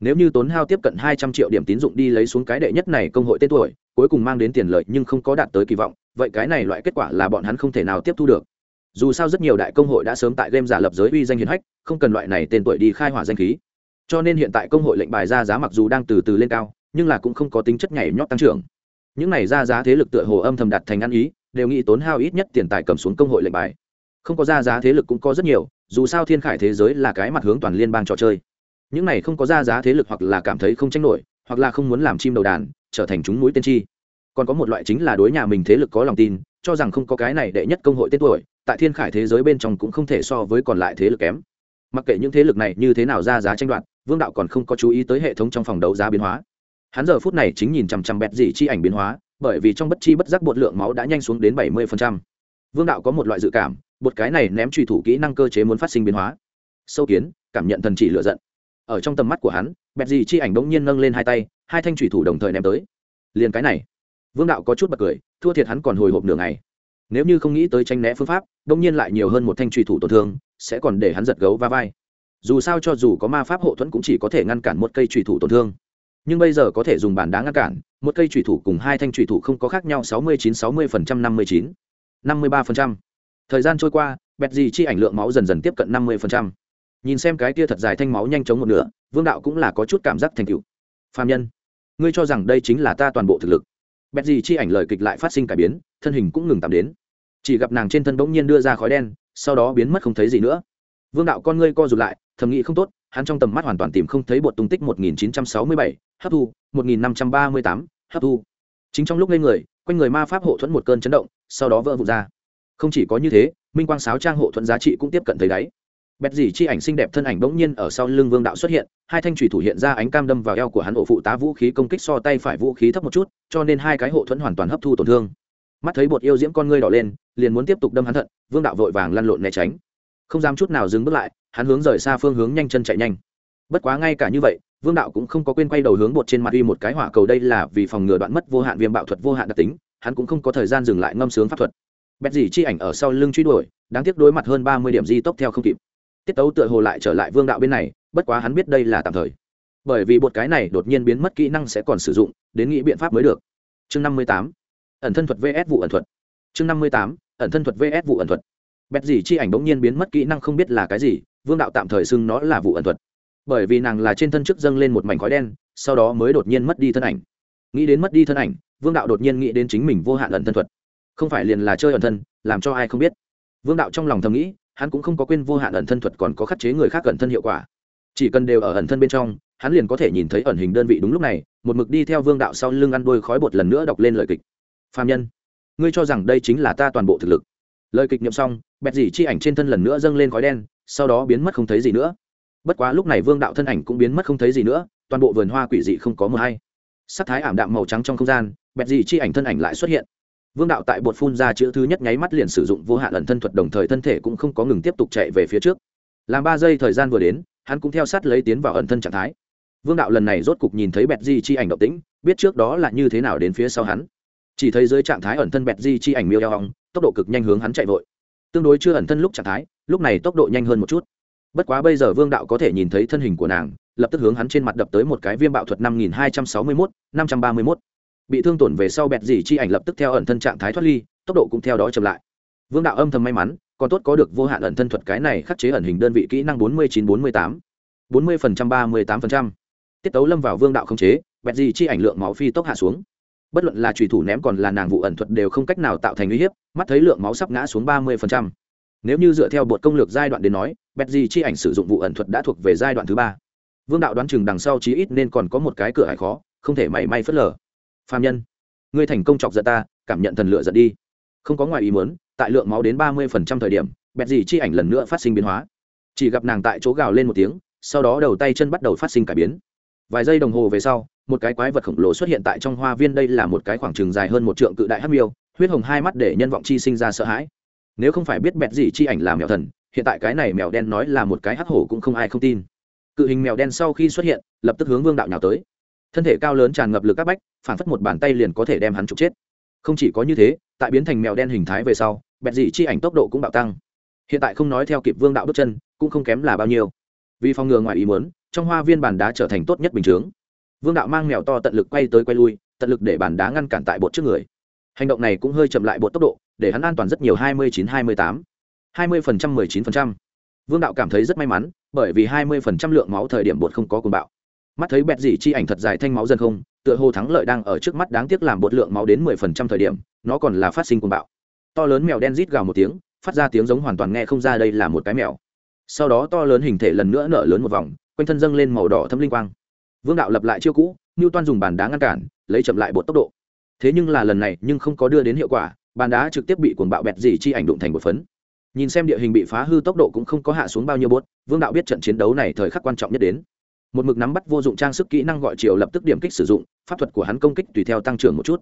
Nếu như tốn hao tiếp cận hai trăm triệu điểm tín dụng đi lấy xuống cái đệ nhất này công hội tên tuổi, cuối cùng mang đến tiền lợi nhưng không có đạt tới kỳ vọng, vậy cái này loại kết quả là bọn hắn không thể nào tiếp thu được dù sao rất nhiều đại công hội đã sớm tại game giả lập giới uy danh hiền hách, không cần loại này tên tuổi đi khai hỏa danh khí. Cho nên hiện tại công hội lệnh bài ra giá mặc dù đang từ từ lên cao, nhưng là cũng không có tính chất nhảy nhót tăng trưởng. Những này ra giá thế lực tựa hồ âm thầm đặt thành ăn ý, đều nghĩ tốn hao ít nhất tiền tài cầm xuống công hội lệnh bài. Không có ra giá thế lực cũng có rất nhiều, dù sao thiên khải thế giới là cái mặt hướng toàn liên bang trò chơi. Những này không có ra giá thế lực hoặc là cảm thấy không tranh nổi, hoặc là không muốn làm chim đầu đàn, trở thành chúng mũi tiên tri còn có một loại chính là đối nhà mình thế lực có lòng tin, cho rằng không có cái này đệ nhất công hội tên tuổi tại thiên khải thế giới bên trong cũng không thể so với còn lại thế lực kém. Mặc kệ những thế lực này như thế nào ra giá tranh đoạt, vương đạo còn không có chú ý tới hệ thống trong phòng đấu giá biến hóa. Hắn giờ phút này chính nhìn chằm chằm bẹt dị chi ảnh biến hóa, bởi vì trong bất chi bất giác bột lượng máu đã nhanh xuống đến bảy mươi vương đạo có một loại dự cảm, bột cái này ném truy thủ kỹ năng cơ chế muốn phát sinh biến hóa. Sâu kiến, cảm nhận thần chỉ lựa giận. Ở trong tầm mắt của hắn, bẹt dị chi ảnh bỗng nhiên nâng lên hai tay, hai thanh truy thủ đồng thời ném tới. Liền cái này. Vương đạo có chút bật cười, thua thiệt hắn còn hồi hộp nửa ngày nếu như không nghĩ tới tranh né phương pháp đông nhiên lại nhiều hơn một thanh truy thủ tổn thương, sẽ còn để hắn giật gấu va vai. Dù sao cho dù có ma pháp hộ thuẫn cũng chỉ có thể ngăn cản một cây truy thủ tổn thương. Nhưng bây giờ có thể dùng bàn đá ngăn cản, một cây truy thủ cùng hai thanh truy thủ không có khác nhau sáu mươi chín, sáu mươi phần trăm, năm mươi chín. năm mươi ba phần trăm. Thời gian trôi qua, bẹt gì chi ảnh lượng máu dần dần tiếp cận năm mươi phần trăm. Nhìn xem cái tia thật dài thanh máu nhanh chóng một nửa, vương đạo cũng là có chút cảm giác thành cựu phạm nhân, ngươi cho rằng đây chính là ta toàn bộ thực lực. Bẹt gì chi ảnh lời kịch lại phát sinh cải biến, thân hình cũng ngừng tạm đến chỉ gặp nàng trên thân bỗng nhiên đưa ra khói đen sau đó biến mất không thấy gì nữa. Vương đạo con ngươi co rụt lại thầm nghĩ không tốt hắn trong tầm mắt hoàn toàn tìm không thấy bột tung tích 1967, hấp thu 1538, hấp thu. Chính trong lúc lên người quanh người ma pháp hộ thuẫn một cơn chấn động sau đó vỡ vụn ra. Không chỉ có như thế minh quang sáo trang hộ thuẫn giá trị cũng tiếp cận thấy đáy. Bẹt dỉ chi ảnh xinh đẹp thân ảnh bỗng nhiên ở sau lưng vương đạo xuất hiện hai thanh thủy thủ hiện ra ánh cam đâm vào eo của hắn ổ phụ tá vũ khí công kích so tay phải vũ khí thấp một chút cho nên hai cái hộ thuẫn hoàn toàn hấp thu tổn thương. Mắt thấy bột yêu diễm con ngươi đỏ lên liền muốn tiếp tục đâm hắn thận, vương đạo vội vàng lăn lộn né tránh. Không dám chút nào dừng bước lại, hắn hướng rời xa phương hướng nhanh chân chạy nhanh. Bất quá ngay cả như vậy, vương đạo cũng không có quên quay đầu hướng bột trên mặt uy một cái hỏa cầu đây là vì phòng ngừa đoạn mất vô hạn viêm bạo thuật vô hạn đặc tính, hắn cũng không có thời gian dừng lại ngâm sướng pháp thuật. Bét dì chi ảnh ở sau lưng truy đuổi, đáng tiếc đối mặt hơn ba mươi điểm di tốc theo không kịp. Tiết tấu tựa hồ lại trở lại vương đạo bên này, bất quá hắn biết đây là tạm thời. Bởi vì bột cái này đột nhiên biến mất kỹ năng sẽ còn sử dụng, đến nghĩ biện pháp mới được. Chương năm mươi tám. Ẩn thân thuật vs vụ ẩn thuật. Chương năm mươi tám ẩn thân thuật vs vụ ẩn thuật. Bét gì chi ảnh bỗng nhiên biến mất kỹ năng không biết là cái gì, vương đạo tạm thời xưng nó là vụ ẩn thuật. Bởi vì nàng là trên thân trước dâng lên một mảnh khói đen, sau đó mới đột nhiên mất đi thân ảnh. Nghĩ đến mất đi thân ảnh, vương đạo đột nhiên nghĩ đến chính mình vô hạn ẩn thân thuật. Không phải liền là chơi ẩn thân, làm cho ai không biết. Vương đạo trong lòng thầm nghĩ, hắn cũng không có quên vô hạn ẩn thân thuật còn có khắc chế người khác ẩn thân hiệu quả. Chỉ cần đều ở ẩn thân bên trong, hắn liền có thể nhìn thấy ẩn hình đơn vị đúng lúc này, một mực đi theo vương đạo sau lưng ăn đôi khói bột lần nữa đọc lên lời kịch. Phạm nhân ngươi cho rằng đây chính là ta toàn bộ thực lực. Lời kịch nhậm xong, bẹt dỉ chi ảnh trên thân lần nữa dâng lên khói đen, sau đó biến mất không thấy gì nữa. Bất quá lúc này vương đạo thân ảnh cũng biến mất không thấy gì nữa, toàn bộ vườn hoa quỷ dị không có mờ hay. Sắc thái ảm đạm màu trắng trong không gian, bẹt dỉ chi ảnh thân ảnh lại xuất hiện. Vương đạo tại bột phun ra chữ thứ nhất nháy mắt liền sử dụng vô hạn ẩn thân thuật đồng thời thân thể cũng không có ngừng tiếp tục chạy về phía trước. Làm ba giây thời gian vừa đến, hắn cũng theo sát lấy tiến vào ẩn thân trạng thái. Vương đạo lần này rốt cục nhìn thấy bẹt di chi ảnh động tĩnh, biết trước đó là như thế nào đến phía sau hắn chỉ thấy dưới trạng thái ẩn thân bẹt di chi ảnh miêu eo hong tốc độ cực nhanh hướng hắn chạy vội. Tương đối chưa ẩn thân lúc trạng thái, lúc này tốc độ nhanh hơn một chút. Bất quá bây giờ vương đạo có thể nhìn thấy thân hình của nàng, lập tức hướng hắn trên mặt đập tới một cái viêm bạo thuật năm nghìn hai trăm sáu mươi mốt, năm trăm ba mươi mốt. Bị thương tổn về sau bẹt dỉ chi ảnh lập tức theo ẩn thân trạng thái thoát ly, tốc độ cũng theo đó chậm lại. Vương đạo âm thầm may mắn, còn tốt có được vô hạn ẩn thân thuật cái này khắc chế ẩn hình đơn vị kỹ năng bốn mươi chín bốn mươi tám. bốn mươi phần trăm, ba mươi tám phần trăm. Tiết tấu lâm vào vương đạo không chế, bẹt dỉ chi ảnh lượng máu phi tốc hạ xuống bất luận là trùy thủ ném còn là nàng vụ ẩn thuật đều không cách nào tạo thành uy hiếp, mắt thấy lượng máu sắp ngã xuống ba mươi nếu như dựa theo bột công lược giai đoạn đến nói Betty chi ảnh sử dụng vụ ẩn thuật đã thuộc về giai đoạn thứ ba. Vương đạo đoán chừng đằng sau chí ít nên còn có một cái cửa hải khó, không thể mảy may phớt lờ. Phạm nhân, ngươi thành công chọc giận ta, cảm nhận thần lựa giận đi. Không có ngoài ý muốn, tại lượng máu đến ba mươi thời điểm, bẹt gì chi ảnh lần nữa phát sinh biến hóa. Chỉ gặp nàng tại chỗ gào lên một tiếng, sau đó đầu tay chân bắt đầu phát sinh cải biến vài giây đồng hồ về sau, một cái quái vật khổng lồ xuất hiện tại trong hoa viên. Đây là một cái khoảng trừng dài hơn một trượng cự đại hắc miêu, huyết hồng hai mắt để nhân vọng chi sinh ra sợ hãi. Nếu không phải biết bẹt gì chi ảnh là mèo thần, hiện tại cái này mèo đen nói là một cái hắc hổ cũng không ai không tin. Cự hình mèo đen sau khi xuất hiện, lập tức hướng vương đạo nhào tới. Thân thể cao lớn tràn ngập lực các bách, phản phất một bàn tay liền có thể đem hắn trục chết. Không chỉ có như thế, tại biến thành mèo đen hình thái về sau, bẹt dị chi ảnh tốc độ cũng bạo tăng. Hiện tại không nói theo kịp vương đạo bước chân, cũng không kém là bao nhiêu. Vì phòng ngừa ngoài ý muốn trong hoa viên bàn đá trở thành tốt nhất bình chướng. Vương đạo mang mèo to tận lực quay tới quay lui, tận lực để bàn đá ngăn cản tại bột trước người. Hành động này cũng hơi chậm lại bột tốc độ, để hắn an toàn rất nhiều hai mươi chín hai mươi tám. hai mươi phần trăm, mười chín phần trăm. Vương đạo cảm thấy rất may mắn, bởi vì hai mươi phần trăm lượng máu thời điểm bột không có cuồng bạo. Mắt thấy bẹt dị chi ảnh thật dài thanh máu dần không, tựa hồ thắng lợi đang ở trước mắt đáng tiếc làm bột lượng máu đến mười phần trăm thời điểm, nó còn là phát sinh cuồng bạo. To lớn mèo đen rít gào một tiếng, phát ra tiếng giống hoàn toàn nghe không ra đây là một cái mèo. Sau đó to lớn hình thể lần nữa nở lớn một vòng quanh thân dâng lên màu đỏ thâm linh quang. Vương đạo lập lại chiêu cũ như toan dùng bàn đá ngăn cản, lấy chậm lại bột tốc độ. Thế nhưng là lần này nhưng không có đưa đến hiệu quả, bàn đá trực tiếp bị cuồng bạo bẹt dỉ chi ảnh đụng thành một phấn. Nhìn xem địa hình bị phá hư tốc độ cũng không có hạ xuống bao nhiêu bốt, vương đạo biết trận chiến đấu này thời khắc quan trọng nhất đến. Một mực nắm bắt vô dụng trang sức kỹ năng gọi chiều lập tức điểm kích sử dụng, pháp thuật của hắn công kích tùy theo tăng trưởng một chút.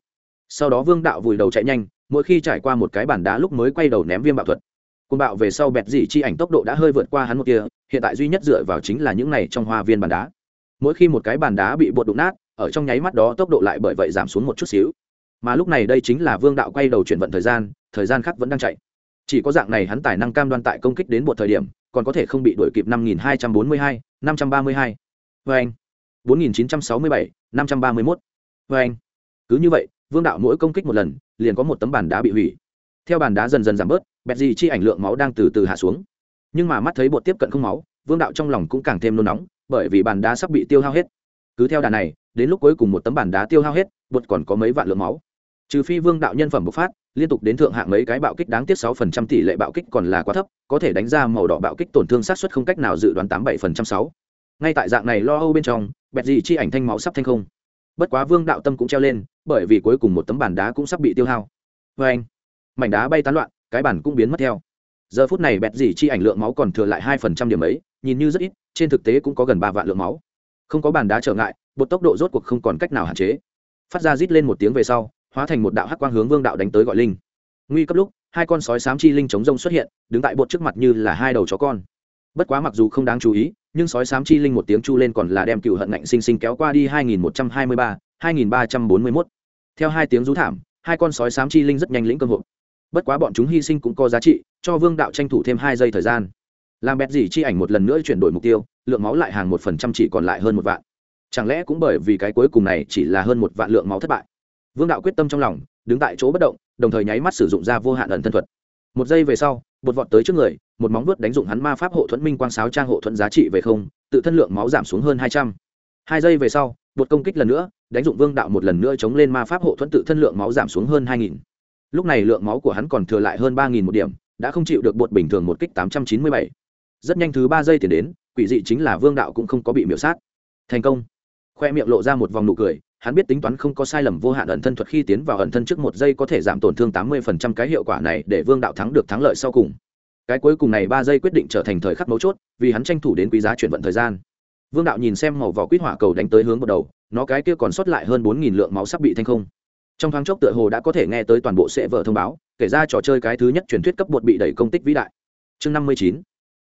Sau đó vương đạo vùi đầu chạy nhanh, mỗi khi trải qua một cái bàn đá lúc mới quay đầu ném viêm bạo thuật côn bạo về sau bẹt dị chi ảnh tốc độ đã hơi vượt qua hắn một kia, hiện tại duy nhất dựa vào chính là những này trong hoa viên bàn đá. Mỗi khi một cái bàn đá bị bột đụng nát, ở trong nháy mắt đó tốc độ lại bởi vậy giảm xuống một chút xíu. Mà lúc này đây chính là vương đạo quay đầu chuyển vận thời gian thời gian khác vẫn đang chạy. Chỉ có dạng này hắn tài năng cam đoan tại công kích đến một thời điểm, còn có thể không bị đuổi kịp năm nghìn hai trăm bốn mươi hai, năm trăm ba mươi hai. Anh, bốn nghìn chín trăm sáu mươi bảy, năm trăm ba mươi anh, cứ như vậy, vương đạo mỗi công kích một lần, liền có một tấm bàn đá bị hủy. Theo bàn đá dần dần giảm bớt bẹt gì chi ảnh lượng máu đang từ từ hạ xuống. Nhưng mà mắt thấy bột tiếp cận không máu, vương đạo trong lòng cũng càng thêm nôn nóng, bởi vì bàn đá sắp bị tiêu hao hết. Cứ theo đà này, đến lúc cuối cùng một tấm bàn đá tiêu hao hết, bột còn có mấy vạn lượng máu. Trừ phi vương đạo nhân phẩm bộc phát, liên tục đến thượng hạng mấy cái bạo kích đáng tiếc sáu phần trăm tỷ lệ bạo kích còn là quá thấp, có thể đánh ra màu đỏ bạo kích tổn thương sát xuất không cách nào dự đoán tám bảy phần trăm sáu. Ngay tại dạng này lo âu bên trong, bẹt gì chi ảnh thanh máu sắp thanh không. Bất quá vương đạo tâm cũng treo lên, bởi vì cuối cùng một tấm bàn đá cũng sắp bị tiêu hao. Vê anh. Mảnh đá bay tán loạn cái bàn cũng biến mất theo. Giờ phút này bẹt gì chi ảnh lượng máu còn thừa lại hai phần trăm điểm ấy nhìn như rất ít trên thực tế cũng có gần ba vạn lượng máu. Không có bàn đá trở ngại bột tốc độ rốt cuộc không còn cách nào hạn chế. Phát ra rít lên một tiếng về sau hóa thành một đạo hắc quang hướng vương đạo đánh tới gọi linh. Nguy cấp lúc hai con sói sám chi linh chống rông xuất hiện đứng tại bột trước mặt như là hai đầu chó con. Bất quá mặc dù không đáng chú ý nhưng sói sám chi linh một tiếng chu lên còn là đem cựu hận ngạnh sinh sinh kéo qua đi 2123, 2341. theo hai tiếng rú thảm hai con sói sám chi linh rất nhanh lĩnh cơ hội bất quá bọn chúng hy sinh cũng có giá trị, cho vương đạo tranh thủ thêm hai giây thời gian. Làm bẹt gì chi ảnh một lần nữa chuyển đổi mục tiêu, lượng máu lại hàng một phần trăm chỉ còn lại hơn một vạn. Chẳng lẽ cũng bởi vì cái cuối cùng này chỉ là hơn một vạn lượng máu thất bại? Vương đạo quyết tâm trong lòng, đứng tại chỗ bất động, đồng thời nháy mắt sử dụng ra vô hạn ẩn thân thuật. Một giây về sau, bột vọt tới trước người, một móng vuốt đánh dụng hắn ma pháp hộ thuẫn minh quang sáo trang hộ thuẫn giá trị về không, tự thân lượng máu giảm xuống hơn hai trăm. Hai giây về sau, bột công kích lần nữa, đánh dụng vương đạo một lần nữa chống lên ma pháp hộ thuẫn tự thân lượng máu giảm xuống hơn hai nghìn lúc này lượng máu của hắn còn thừa lại hơn ba nghìn một điểm, đã không chịu được bột bình thường một kích tám trăm chín mươi bảy. Rất nhanh thứ ba giây tiền đến, quỷ dị chính là vương đạo cũng không có bị miễu sát. Thành công. Khoe miệng lộ ra một vòng nụ cười, hắn biết tính toán không có sai lầm vô hạn ẩn thân thuật khi tiến vào ẩn thân trước một giây có thể giảm tổn thương tám mươi phần trăm cái hiệu quả này để vương đạo thắng được thắng lợi sau cùng. Cái cuối cùng này ba giây quyết định trở thành thời khắc mấu chốt, vì hắn tranh thủ đến quý giá chuyển vận thời gian. Vương đạo nhìn xem màu vỏ quýt hỏa cầu đánh tới hướng một đầu, nó cái kia còn sót lại hơn bốn nghìn lượng máu sắp bị thanh không trong thoáng chốc tựa hồ đã có thể nghe tới toàn bộ sẽ vợ thông báo, kể ra trò chơi cái thứ nhất truyền thuyết cấp bột bị đẩy công tích vĩ đại. Chương năm mươi chín,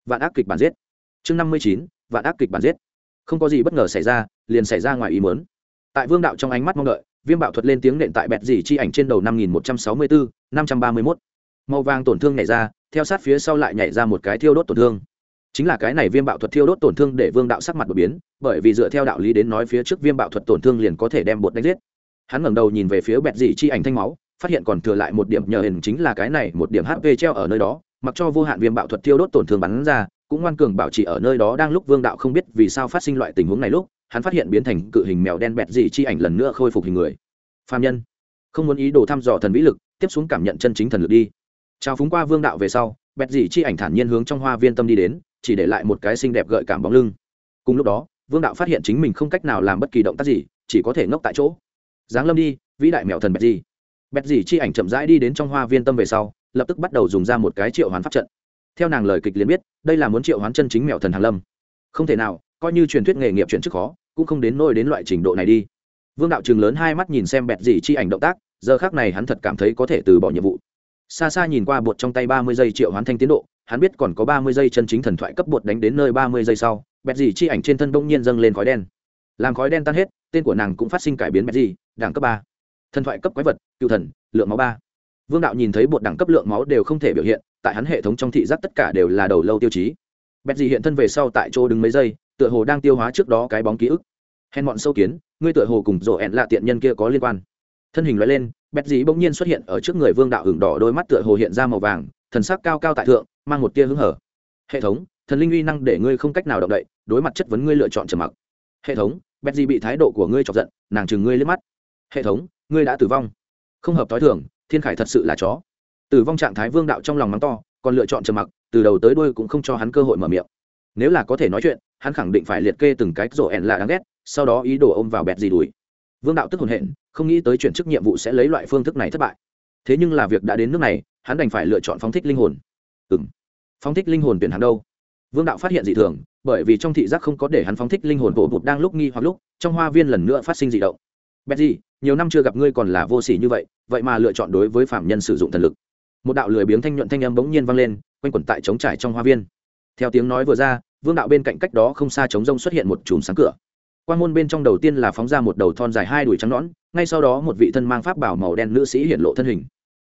vạn ác kịch bản giết. Chương năm mươi chín, vạn ác kịch bản giết. Không có gì bất ngờ xảy ra, liền xảy ra ngoài ý mớn tại vương đạo trong ánh mắt mong đợi, viêm bạo thuật lên tiếng nện tại bẹt dỉ chi ảnh trên đầu năm nghìn một trăm sáu mươi bốn, năm trăm ba mươi mốt. Màu vàng tổn thương nhảy ra, theo sát phía sau lại nhảy ra một cái thiêu đốt tổn thương. Chính là cái này viêm bạo thuật thiêu đốt tổn thương để vương đạo sắc mặt đột biến, bởi vì dựa theo đạo lý đến nói phía trước viêm bạo thuật tổn thương liền có thể đem bột đánh giết hắn ngẩng đầu nhìn về phía bẹt dị chi ảnh thanh máu, phát hiện còn thừa lại một điểm nhờ hình chính là cái này, một điểm hp treo ở nơi đó, mặc cho vô hạn viêm bạo thuật thiêu đốt tổn thương bắn ra, cũng ngoan cường bảo trì ở nơi đó đang lúc vương đạo không biết vì sao phát sinh loại tình huống này lúc, hắn phát hiện biến thành cự hình mèo đen bẹt dị chi ảnh lần nữa khôi phục hình người. Phạm nhân, không muốn ý đồ thăm dò thần vĩ lực, tiếp xuống cảm nhận chân chính thần lực đi. Chào phúng qua vương đạo về sau, bẹt dị chi ảnh thản nhiên hướng trong hoa viên tâm đi đến, chỉ để lại một cái xinh đẹp gợi cảm bóng lưng. Cùng lúc đó, vương đạo phát hiện chính mình không cách nào làm bất kỳ động tác gì, chỉ có thể ngốc tại chỗ giáng lâm đi vĩ đại mèo thần bẹt gì, bẹt gì chi ảnh chậm rãi đi đến trong hoa viên tâm về sau lập tức bắt đầu dùng ra một cái triệu hoán pháp trận. Theo nàng lời kịch liền biết đây là muốn triệu hoán chân chính mèo thần hàn lâm. Không thể nào coi như truyền thuyết nghề nghiệp chuyển chức khó cũng không đến nôi đến loại trình độ này đi. Vương đạo trường lớn hai mắt nhìn xem bẹt gì chi ảnh động tác giờ khác này hắn thật cảm thấy có thể từ bỏ nhiệm vụ. Xa xa nhìn qua bột trong tay ba mươi giây triệu hoán thanh tiến độ hắn biết còn có ba mươi giây chân chính thần thoại cấp bột đánh đến nơi ba mươi giây sau bẹt gì chi ảnh trên thân đông nhiên dâng lên khói đen. Làm khói đen tan hết tên của nàng cũng phát sinh cải biến bẹt gì đẳng cấp ba. Thần thoại cấp quái vật, cựu thần, lượng máu ba. Vương đạo nhìn thấy bột đẳng cấp lượng máu đều không thể biểu hiện, tại hắn hệ thống trong thị giác tất cả đều là đầu lâu tiêu chí. Bẹt gì hiện thân về sau tại chỗ đứng mấy giây, tựa hồ đang tiêu hóa trước đó cái bóng ký ức. Hèn bọn sâu kiến, ngươi tựa hồ cùng rồ ẹn lạ tiện nhân kia có liên quan. Thân hình loại lên, bẹt gì bỗng nhiên xuất hiện ở trước người vương đạo hưởng đỏ đôi mắt tựa hồ hiện ra màu vàng, thần sắc cao cao tại thượng, mang một tia hứng hở. Hệ thống, thần linh uy năng để ngươi không cách nào động đậy, đối mặt chất vấn ngươi lựa chọn trầm mặc. Hệ thống, bẹt gì bị thái độ của ngươi chọc giận, nàng chừng ngươi liếc mắt hệ thống, ngươi đã tử vong. Không hợp t h o i thường, thiên khải thật sự là chó. Tử vong trạng thái vương đạo trong lòng mắng to, còn lựa chọn trầm mặc, từ đầu tới đuôi cũng không cho hắn cơ hội mở miệng. Nếu là có thể nói chuyện, hắn khẳng định phải liệt kê từng cái rổ ẻn là đáng ghét, sau đó ý đồ ôm vào bẹt gì đuổi vương đạo tức hồn hện, không nghĩ tới chuyển chức nhiệm vụ sẽ lấy loại phương thức này thất bại. Thế nhưng là việc đã đến nước này, hắn đành phải lựa chọn phóng thích linh hồn. Ừ m phóng thích linh hồn tuyển hắn đâu? Vương đạo phát hiện dị thường, bởi vì trong thị giác không có để hắn phóng thích linh hồn bộ bụt đang lúc nghi hoặc lúc, trong hoa viên lần nữa phát sinh dị động bét gì, nhiều năm chưa gặp ngươi còn là vô s ỉ như vậy vậy mà lựa chọn đối với phạm nhân sử dụng thần lực. Một đạo lười biếng thanh nhuận thanh âm bỗng nhiên vang lên, quanh quẩn tại trống trải trong hoa viên. Theo tiếng nói vừa ra, vương đạo bên cạnh cách đó không xa trống rông xuất hiện một chùm sáng cửa. Quan môn bên trong đầu tiên là phóng ra một đầu thon dài hai đùi trắng nõn, ngay sau đó một vị thân mang pháp bảo màu đen nữ sĩ hiện lộ thân hình.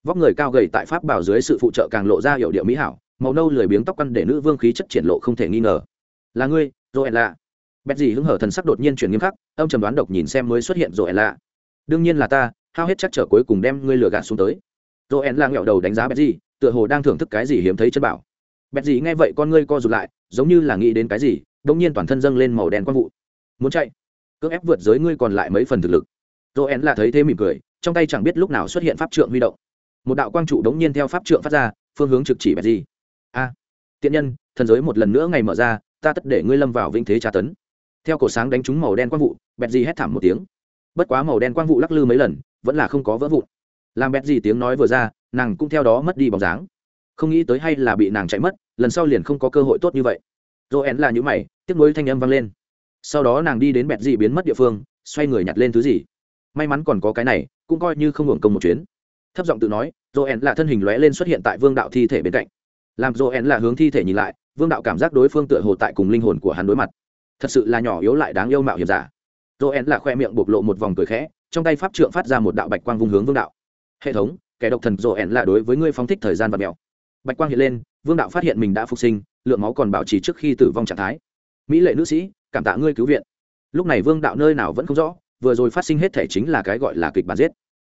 Vóc người cao gầy tại pháp bảo dưới sự phụ trợ càng lộ ra hiệu điệu mỹ hảo, màu nâu lười biếng tóc căn để nữ vương khí chất triển lộ không thể nghi ngờ. Là ngươi rồi lạ bét gì hứng hở thần sắc đột nhiên chuyển nghiêm khắc ông trầm đoán độc nhìn xem mới xuất hiện rồi lạ đương nhiên là ta, hao hết chắc trở cuối cùng đem ngươi lừa gạt xuống tới. Rồi en là nghẹo đầu đánh giá bét gì, tựa hồ đang thưởng thức cái gì hiếm thấy chân bảo. Bét gì nghe vậy con ngươi co rụt lại, giống như là nghĩ đến cái gì đ nhiên toàn thân dâng lên màu đen quang vụ. Muốn chạy? Cưỡng ép vượt giới ngươi còn lại mấy phần thực lực. Rồi en là thấy thế mỉm cười, trong tay chẳng biết lúc nào xuất hiện pháp trượng huy động. Một đạo quang trụ đống nhiên theo pháp trượng phát ra, phương hướng trực chỉ bét gì. A, tiện nhân, thần giới một lần nữa ngày mở ra, ta tất để ngươi lâm vào vĩnh thế tra tấn theo cổ sáng đánh trúng màu đen quang vụ, bẹt gì hét thảm một tiếng. Bất quá màu đen quang vụ lắc lư mấy lần, vẫn là không có vỡ vụn. Làm bẹt gì tiếng nói vừa ra, nàng cũng theo đó mất đi bóng dáng. Không nghĩ tới hay là bị nàng chạy mất, lần sau liền không có cơ hội tốt như vậy. Joel là những mày, tiếc nuối thanh âm vang lên. Sau đó nàng đi đến bẹt gì biến mất địa phương, xoay người nhặt lên thứ gì. May mắn còn có cái này, cũng coi như không hưởng công một chuyến. Thấp giọng tự nói, joel là thân hình lóe lên xuất hiện tại vương đạo thi thể bên cạnh. Làm joel là hướng thi thể nhìn lại, vương đạo cảm giác đối phương tựa hồ tại cùng linh hồn của hắn đối mặt thật sự là nhỏ yếu lại đáng yêu mạo hiểm giả. Joel là khoe miệng bộc lộ một vòng cười khẽ, trong tay pháp trượng phát ra một đạo bạch quang vung hướng vương đạo. Hệ thống, kẻ độc thần joel là đối với ngươi phóng thích thời gian và mèo bạch quang hiện lên, vương đạo phát hiện mình đã phục sinh, lượng máu còn bảo trì trước khi tử vong trạng thái. Mỹ lệ nữ sĩ, cảm tạ ngươi cứu viện. Lúc này vương đạo nơi nào vẫn không rõ, vừa rồi phát sinh hết thể chính là cái gọi là kịch bản giết.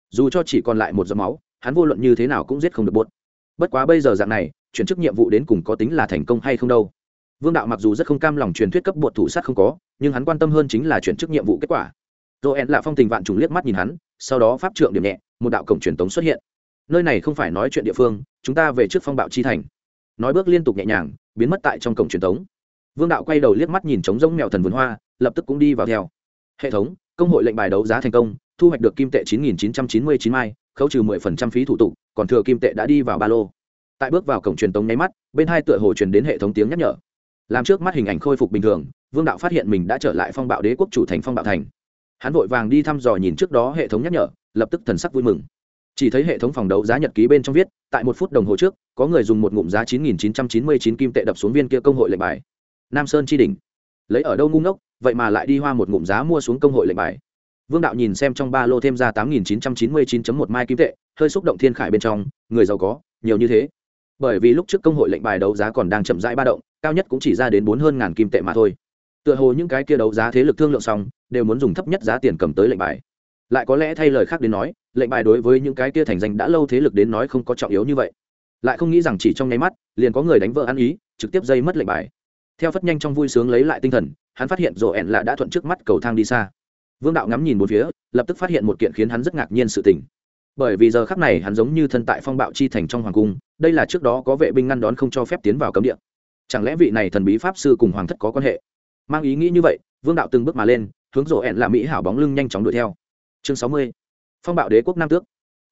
Dù cho chỉ còn lại một giọt máu, hắn vô luận như thế nào cũng giết không được bốt bất quá bây giờ dạng này, chuyển chức nhiệm vụ đến cùng có tính là thành công hay không đâu vương đạo mặc dù rất không cam lòng truyền thuyết cấp bột thủ sát không có, nhưng hắn quan tâm hơn chính là chuyển chức nhiệm vụ kết quả. Joel là phong tình vạn trùng liếc mắt nhìn hắn, sau đó pháp trượng điểm nhẹ, một đạo cổng truyền tống xuất hiện. Nơi này không phải nói chuyện địa phương, chúng ta về trước phong bạo chi thành. Nói bước liên tục nhẹ nhàng, biến mất tại trong cổng truyền tống. Vương đạo quay đầu liếc mắt nhìn trống rỗng mèo thần vườn hoa, lập tức cũng đi vào theo. Hệ thống, công hội lệnh bài đấu giá thành công, thu hoạch được kim tệ chín nghìn chín trăm chín mươi chín mai, khấu trừ mười phần trăm phí thủ tục, còn thừa kim tệ đã đi vào ba lô. Tại bước vào cổng truyền tống nháy mắt, bên hai tựa hồ truyền đến hệ thống tiếng nhắc nhở làm trước mắt hình ảnh khôi phục bình thường, vương đạo phát hiện mình đã trở lại phong bạo đế quốc chủ thành phong bạo thành. Hắn vội vàng đi thăm dò nhìn trước đó hệ thống nhắc nhở, lập tức thần sắc vui mừng. Chỉ thấy hệ thống phòng đấu giá nhật ký bên trong viết, tại một phút đồng hồ trước, có người dùng một ngụm giá chín nghìn chín trăm chín mươi chín kim tệ đập xuống viên kia công hội lệnh bài. Nam sơn chi đỉnh. Lấy ở đâu ngu ngốc, vậy mà lại đi hoa một ngụm giá mua xuống công hội lệnh bài. Vương đạo nhìn xem trong ba lô thêm ra tám nghìn chín trăm chín mươi chín một mai kim tệ, hơi xúc động thiên khải bên trong, người giàu có, nhiều như thế. Bởi vì lúc trước công hội lệnh bài đấu giá còn đang chậm rãi ba động cao nhất cũng chỉ ra đến bốn hơn ngàn kim tệ mà thôi. Tựa hồ những cái kia đấu giá thế lực thương lượng xong, đều muốn dùng thấp nhất giá tiền cầm tới lệnh bài. Lại có lẽ thay lời khác đến nói, lệnh bài đối với những cái kia thành danh đã lâu thế lực đến nói không có trọng yếu như vậy. Lại không nghĩ rằng chỉ trong nháy mắt, liền có người đánh vợ ăn ý, trực tiếp dây mất lệnh bài. Theo phất nhanh trong vui sướng lấy lại tinh thần, hắn phát hiện rổ ẹn là đã thuận trước mắt cầu thang đi xa. Vương đạo ngắm nhìn một phía, lập tức phát hiện một kiện khiến hắn rất ngạc nhiên sự tình. Bởi vì giờ khắc này hắn giống như thân tại phong bạo chi thành trong hoàng cung, đây là trước đó có vệ binh ngăn đón không cho phép tiến vào cấm địa chẳng lẽ vị này thần bí pháp sư cùng hoàng thất có quan hệ? Mang ý nghĩ như vậy, vương đạo từng bước mà lên, hướng rổ ẹn là mỹ hảo bóng lưng nhanh chóng đuổi theo. Chương sáu mươi, phong bạo đế quốc nam tước.